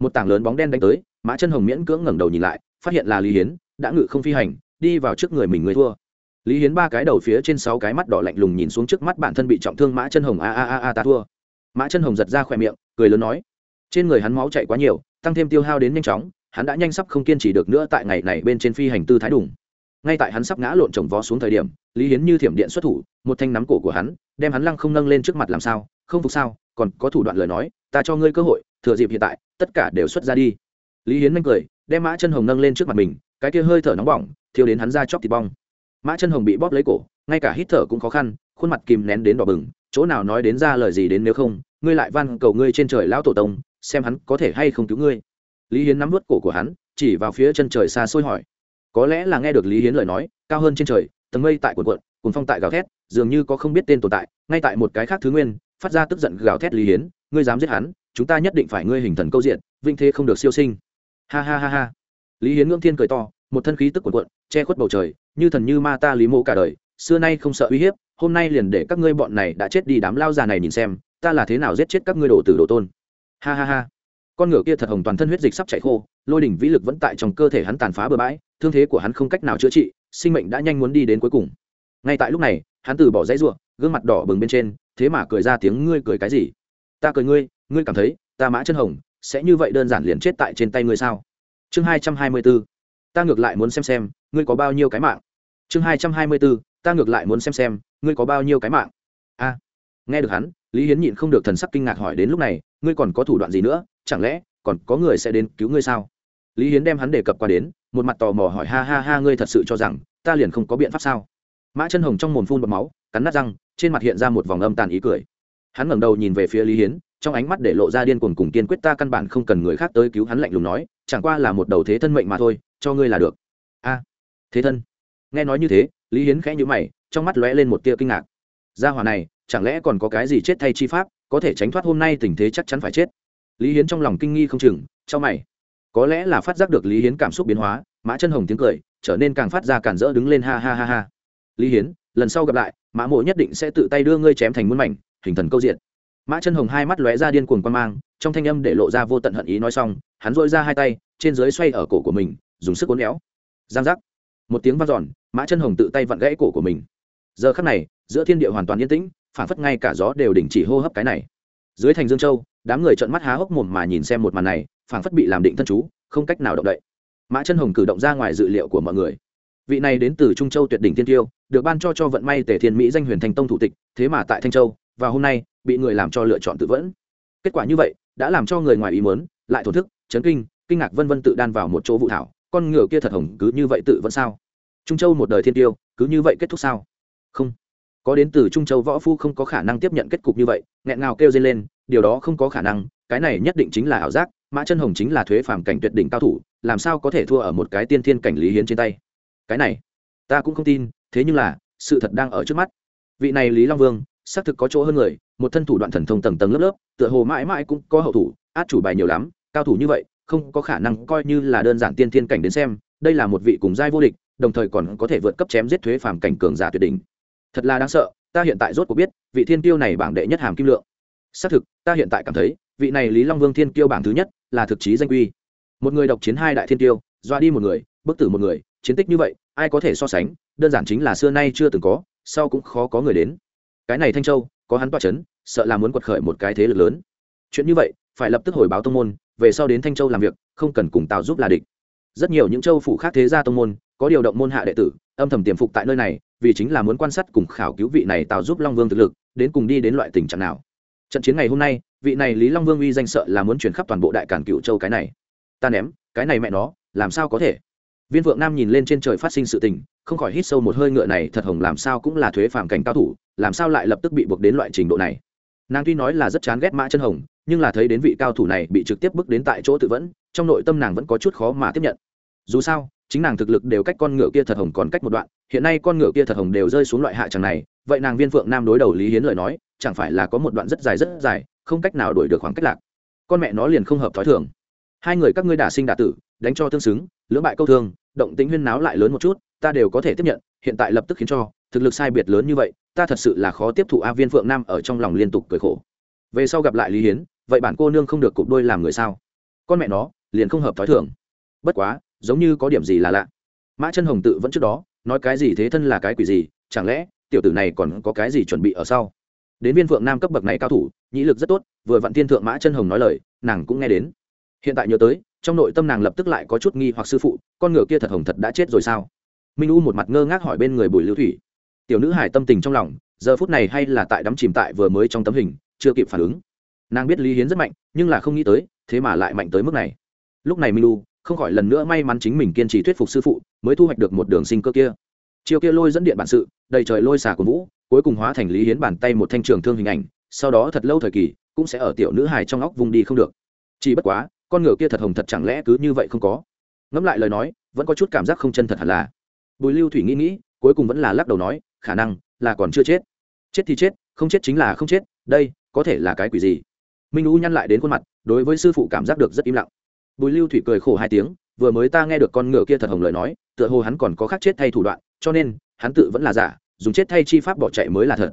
Một tảng lớn bóng đen đánh tới, mã chân hồng miễn cưỡng ngẩng đầu nhìn lại, phát hiện là lý hiến, đã ngự không phi hành, đi vào trước người mình người thua. Lý hiến ba cái đầu phía trên sáu cái mắt đỏ lạnh lùng nhìn xuống trước mắt bản thân bị trọng thương mã chân hồng, a a a a ta thua. Mã chân hồng giật ra khỏe miệng, cười lớn nói, trên người hắn máu chạy quá nhiều tăng thêm tiêu hao đến nhanh chóng, hắn đã nhanh sắp không kiên trì được nữa tại ngày này bên trên phi hành tư thái đủng ngay tại hắn sắp ngã lộn trồng vó xuống thời điểm, lý hiến như thiểm điện xuất thủ, một thanh nắm cổ của hắn, đem hắn lăng không nâng lên trước mặt làm sao, không phục sao, còn có thủ đoạn lời nói, ta cho ngươi cơ hội, thừa dịp hiện tại, tất cả đều xuất ra đi. Lý hiến nhanh cười, đem mã chân hồng nâng lên trước mặt mình, cái kia hơi thở nóng bỏng thiếu đến hắn ra chóc thịt bong. Mã chân hồng bị bóp lấy cổ, ngay cả hít thở cũng khó khăn, khuôn mặt kìm nén đến đỏ bừng, chỗ nào nói đến ra lời gì đến nếu không ngươi lại van cầu ngươi trên trời lão tổ tông, xem hắn có thể hay không cứu ngươi. Lý hiến nắm vớt cổ của hắn, chỉ vào phía chân trời xa xôi hỏi. Có lẽ là nghe được lý hiến lời nói, cao hơn trên trời, tầng mây tại cuộn cuộn cùng phong tại gào thét, dường như có không biết tên tồn tại, ngay tại một cái khác thứ nguyên, phát ra tức giận gào thét lý hiến, ngươi dám giết hắn, chúng ta nhất định phải ngươi hình thần câu diện vinh thế không được siêu sinh. Ha ha ha ha. Lý hiến ngưỡng thiên cười to, một thân khí tức cuộn cuộn, che khuất bầu trời, như thần như ma ta lý mộ cả đời, xưa nay không sợ uy hiếp, hôm nay liền để các ngươi bọn này đã chết đi đám lao già này nhìn xem ta là thế nào giết chết các ngươi đồ tử đồ tôn? Ha ha ha. Con ngựa kia thật hồng toàn thân huyết dịch sắp chảy khô, lôi đỉnh vĩ lực vẫn tại trong cơ thể hắn tàn phá bừa bãi, thương thế của hắn không cách nào chữa trị, sinh mệnh đã nhanh muốn đi đến cuối cùng. Ngay tại lúc này, hắn từ bỏ dãy ruộng, gương mặt đỏ bừng bên trên, thế mà cười ra tiếng ngươi cười cái gì? Ta cười ngươi ngươi cảm thấy, ta mã chân hồng, sẽ như vậy đơn giản liền chết tại trên tay ngươi sao? Chương hai trăm hai mươi b ta ngược lại muốn xem xem, ngươi có bao nhiêu cái mạng. Chương hai trăm hai mươi b ta ngược lại muốn xem xem, ngươi có bao nhiêu cái mạng. A, nghe được hắn lý hiến nhịn không được thần sắc kinh ngạc hỏi đến lúc này, ngươi còn có thủ đoạn gì nữa? Chẳng lẽ còn có người sẽ đến cứu ngươi sao? Lý hiến đem hắn đề cập qua đến, một mặt tò mò hỏi, ha ha ha, ngươi thật sự cho rằng ta liền không có biện pháp sao? Mã chân hồng trong mồm phun bọt máu, cắn nát răng, trên mặt hiện ra một vòng âm tàn ý cười. Hắn ngẩng đầu nhìn về phía lý hiến, trong ánh mắt để lộ ra điên cuồng cùng kiên quyết, ta căn bản không cần người khác tới cứu hắn, lạnh lùng nói, chẳng qua là một đầu thế thân mệnh mà thôi, cho ngươi là được. A, thế thân? Nghe nói như thế, lý hiến khẽ nhữ mày, trong mắt lóe lên một tia kinh ngạc. Gia hỏa này chẳng lẽ còn có cái gì chết thay chi pháp, có thể tránh thoát hôm nay tình thế chắc chắn phải chết? Lý hiến trong lòng kinh nghi không chừng trong mày. Có lẽ là phát giác được lý hiến cảm xúc biến hóa, mã chân hồng tiếng cười, trở nên càng phát ra cản rỡ đứng lên ha ha ha ha. Lý hiến, lần sau gặp lại, mã mộ nhất định sẽ tự tay đưa ngươi chém thành muôn mảnh, hình thần câu diện. Mã chân hồng hai mắt lóe ra điên cuồng quan mang, trong thanh âm để lộ ra vô tận hận ý nói xong, hắn dội ra hai tay, trên dưới xoay ở cổ của mình, dùng sức uốn éo. Giang giác. Một tiếng vang giòn mã chân hồng tự tay vặn gãy cổ của mình. Giờ khắc này, giữa thiên địa hoàn toàn yên tĩnh phản phất ngay cả gió đều đình chỉ hô hấp cái này. Dưới thành dương châu, đám người trợn mắt há hốc mồm mà nhìn xem một màn này phản phất bị làm định thân chú, không cách nào động đậy. Mã chân hồng cử động ra ngoài dự liệu của mọi người. Vị này đến từ trung châu tuyệt đỉnh thiên tiêu, được ban cho cho vận may tề thiên mỹ danh huyền thành tông thủ tịch, thế mà tại thanh châu, và hôm nay, bị người làm cho lựa chọn tự vẫn. Kết quả như vậy, đã làm cho người ngoài ý muốn, lại thổn thức, chấn kinh kinh ngạc vân vân tự đan vào một chỗ vụ thảo, con ngựa kia thật hồng cứ như vậy tự vẫn sao? Trung châu một đời thiên tiêu, cứ như vậy kết thúc sao? Không có đến từ trung châu võ phu không có khả năng tiếp nhận kết cục như vậy, nghẹn ngào kêu dây lên, điều đó không có khả năng, cái này nhất định chính là ảo giác, mã chân hồng chính là thuế phàm cảnh tuyệt đỉnh cao thủ, làm sao có thể thua ở một cái tiên thiên cảnh lý hiến trên tay? Cái này, ta cũng không tin, thế nhưng là, sự thật đang ở trước mắt. Vị này lý long vương, xác thực có chỗ hơn người, một thân thủ đoạn thần thông tầng tầng lớp lớp, tựa hồ mãi mãi cũng có hậu thủ, át chủ bài nhiều lắm, cao thủ như vậy, không có khả năng coi như là đơn giản tiên thiên cảnh đến xem, đây là một vị cùng giai vô địch, đồng thời còn có thể vượt cấp chém giết thuế phàm cảnh cường giả tuyệt đỉnh thật là đáng sợ, ta hiện tại rốt cuộc biết, vị thiên tiêu này bảng đệ nhất hàm kim lượng. Xác thực, ta hiện tại cảm thấy, vị này lý long vương thiên tiêu bảng thứ nhất là thực chí danh quy một người độc chiến hai đại thiên tiêu doa đi một người, bức tử một người, chiến tích như vậy, ai có thể so sánh, đơn giản chính là xưa nay chưa từng có, sau cũng khó có người đến. Cái này thanh châu, có hắn toa c h ấ n sợ là muốn quật khởi một cái thế lực lớn. Chuyện như vậy, phải lập tức hồi báo tông môn, về sau đến thanh châu làm việc, không cần cùng tào giúp là địch. Rất nhiều những châu phủ khác thế gia tông môn, có điều động môn hạ đệ tử, âm thầm tiềm phục tại nơi này vì chính là muốn quan sát cùng khảo cứu vị này tào giúp long vương thực lực, đến cùng đi đến loại tình trạng nào. Trận chiến ngày hôm nay, vị này lý long vương uy danh sợ là muốn chuyển khắp toàn bộ đại cản cựu châu cái này. Ta ném, cái này mẹ nó, làm sao có thể? Viên vượng nam nhìn lên trên trời phát sinh sự tình, không khỏi hít sâu một hơi ngựa này thật hồng làm sao cũng là thuế phàm cảnh cao thủ, làm sao lại lập tức bị buộc đến loại trình độ này? Nàng tuy nói là rất chán ghét mã chân hồng, nhưng là thấy đến vị cao thủ này bị trực tiếp bước đến tại chỗ tự vẫn, trong nội tâm nàng vẫn có chút khó mà tiếp nhận. Dù sao chính nàng thực lực đều cách con ngựa kia thật hồng còn cách một đoạn, hiện nay con ngựa kia thật hồng đều rơi xuống loại hạ tràng này, vậy nàng viên phượng nam đối đầu lý hiến lời nói, chẳng phải là có một đoạn rất dài rất dài, không cách nào đuổi được khoảng cách lạc. Con mẹ nó liền không hợp thói thường. Hai người các ngươi đả sinh đả tử, đánh cho tương xứng, lưỡng bại câu thương, động tính huyên náo lại lớn một chút, ta đều có thể tiếp nhận, hiện tại lập tức khiến cho, thực lực sai biệt lớn như vậy, ta thật sự là khó tiếp thụ a viên phượng nam ở trong lòng liên tục cười khổ. Về sau gặp lại lý hiến, vậy bản cô nương không được cục đôi làm người sao? Con mẹ nó, liền không hợp thói thường. Bất quá giống như có điểm gì là lạ. Mã chân hồng tự vẫn trước đó, nói cái gì thế thân là cái quỷ gì, chẳng lẽ tiểu tử này còn có cái gì chuẩn bị ở sau? Đến viên phượng nam cấp bậc này cao thủ, nhĩ lực rất tốt, vừa vặn thiên thượng mã chân hồng nói lời, nàng cũng nghe đến. Hiện tại nhớ tới, trong nội tâm nàng lập tức lại có chút nghi hoặc sư phụ, con ngựa kia thật hồng thật đã chết rồi sao? Minh u một mặt ngơ ngác hỏi bên người bùi lưu thủy. Tiểu nữ hải tâm tình trong lòng, giờ phút này hay là tại đắm chìm tại vừa mới trong tấm hình, chưa kịp phản ứng. Nàng biết lý hiến rất mạnh, nhưng là không nghĩ tới, thế mà lại mạnh tới mức này. Lúc này minh u không khỏi lần nữa may mắn chính mình kiên trì thuyết phục sư phụ, mới thu hoạch được một đường sinh cơ kia. Chiều kia lôi dẫn điện bản sự, đầy trời lôi xả của vũ, cuối cùng hóa thành lý hiến bàn tay một thanh trường thương hình ảnh, sau đó thật lâu thời kỳ, cũng sẽ ở tiểu nữ hài trong óc vùng đi không được. Chỉ bất quá, con ngựa kia thật hồng thật chẳng lẽ cứ như vậy không có? Ngẫm lại lời nói, vẫn có chút cảm giác không chân thật hẳn là. Bùi lưu thủy nghĩ nghĩ, cuối cùng vẫn là lắc đầu nói, khả năng là còn chưa chết. Chết thì chết, không chết chính là không chết, đây có thể là cái quỷ gì? Minh u nhăn lại đến khuôn mặt, đối với sư phụ cảm giác được rất im lặng bùi lưu thủy cười khổ hai tiếng, vừa mới ta nghe được con ngựa kia thật hồng lời nói, tựa hồ hắn còn có khác chết thay thủ đoạn, cho nên, hắn tự vẫn là giả, dùng chết thay chi pháp bỏ chạy mới là thật.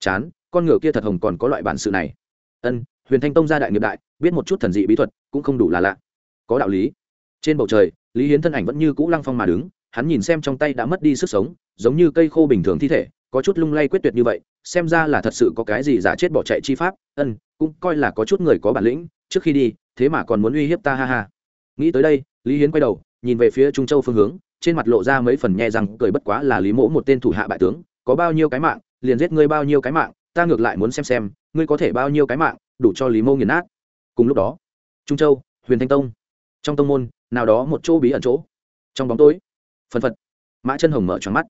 Chán, con ngựa kia thật hồng còn có loại bản sự này. Ân, huyền thanh tông gia đại nghiệp đại, biết một chút thần dị bí thuật, cũng không đủ là lạ. Có đạo lý. Trên bầu trời, lý hiến thân ảnh vẫn như cũ lăng phong mà đứng, hắn nhìn xem trong tay đã mất đi sức sống, giống như cây khô bình thường thi thể, có chút lung lay quyết tuyệt như vậy, xem ra là thật sự có cái gì giả chết bỏ chạy chi pháp, ân, cũng coi là có chút người có bản lĩnh, trước khi đi thế mà còn muốn uy hiếp ta, ha ha. Nghĩ tới đây, lý hiến quay đầu, nhìn về phía trung châu phương hướng, trên mặt lộ ra mấy phần nhẹ rằng cười bất quá là lý mỗ một tên thủ hạ bại tướng, có bao nhiêu cái mạng, liền giết ngươi bao nhiêu cái mạng, ta ngược lại muốn xem xem, ngươi có thể bao nhiêu cái mạng, đủ cho lý mô nghiền nát. Cùng lúc đó, trung châu, huyền thanh tông, trong tông môn, nào đó một chỗ bí ẩn chỗ. Trong bóng tối phân phật, mã chân hồng mở tròn mắt.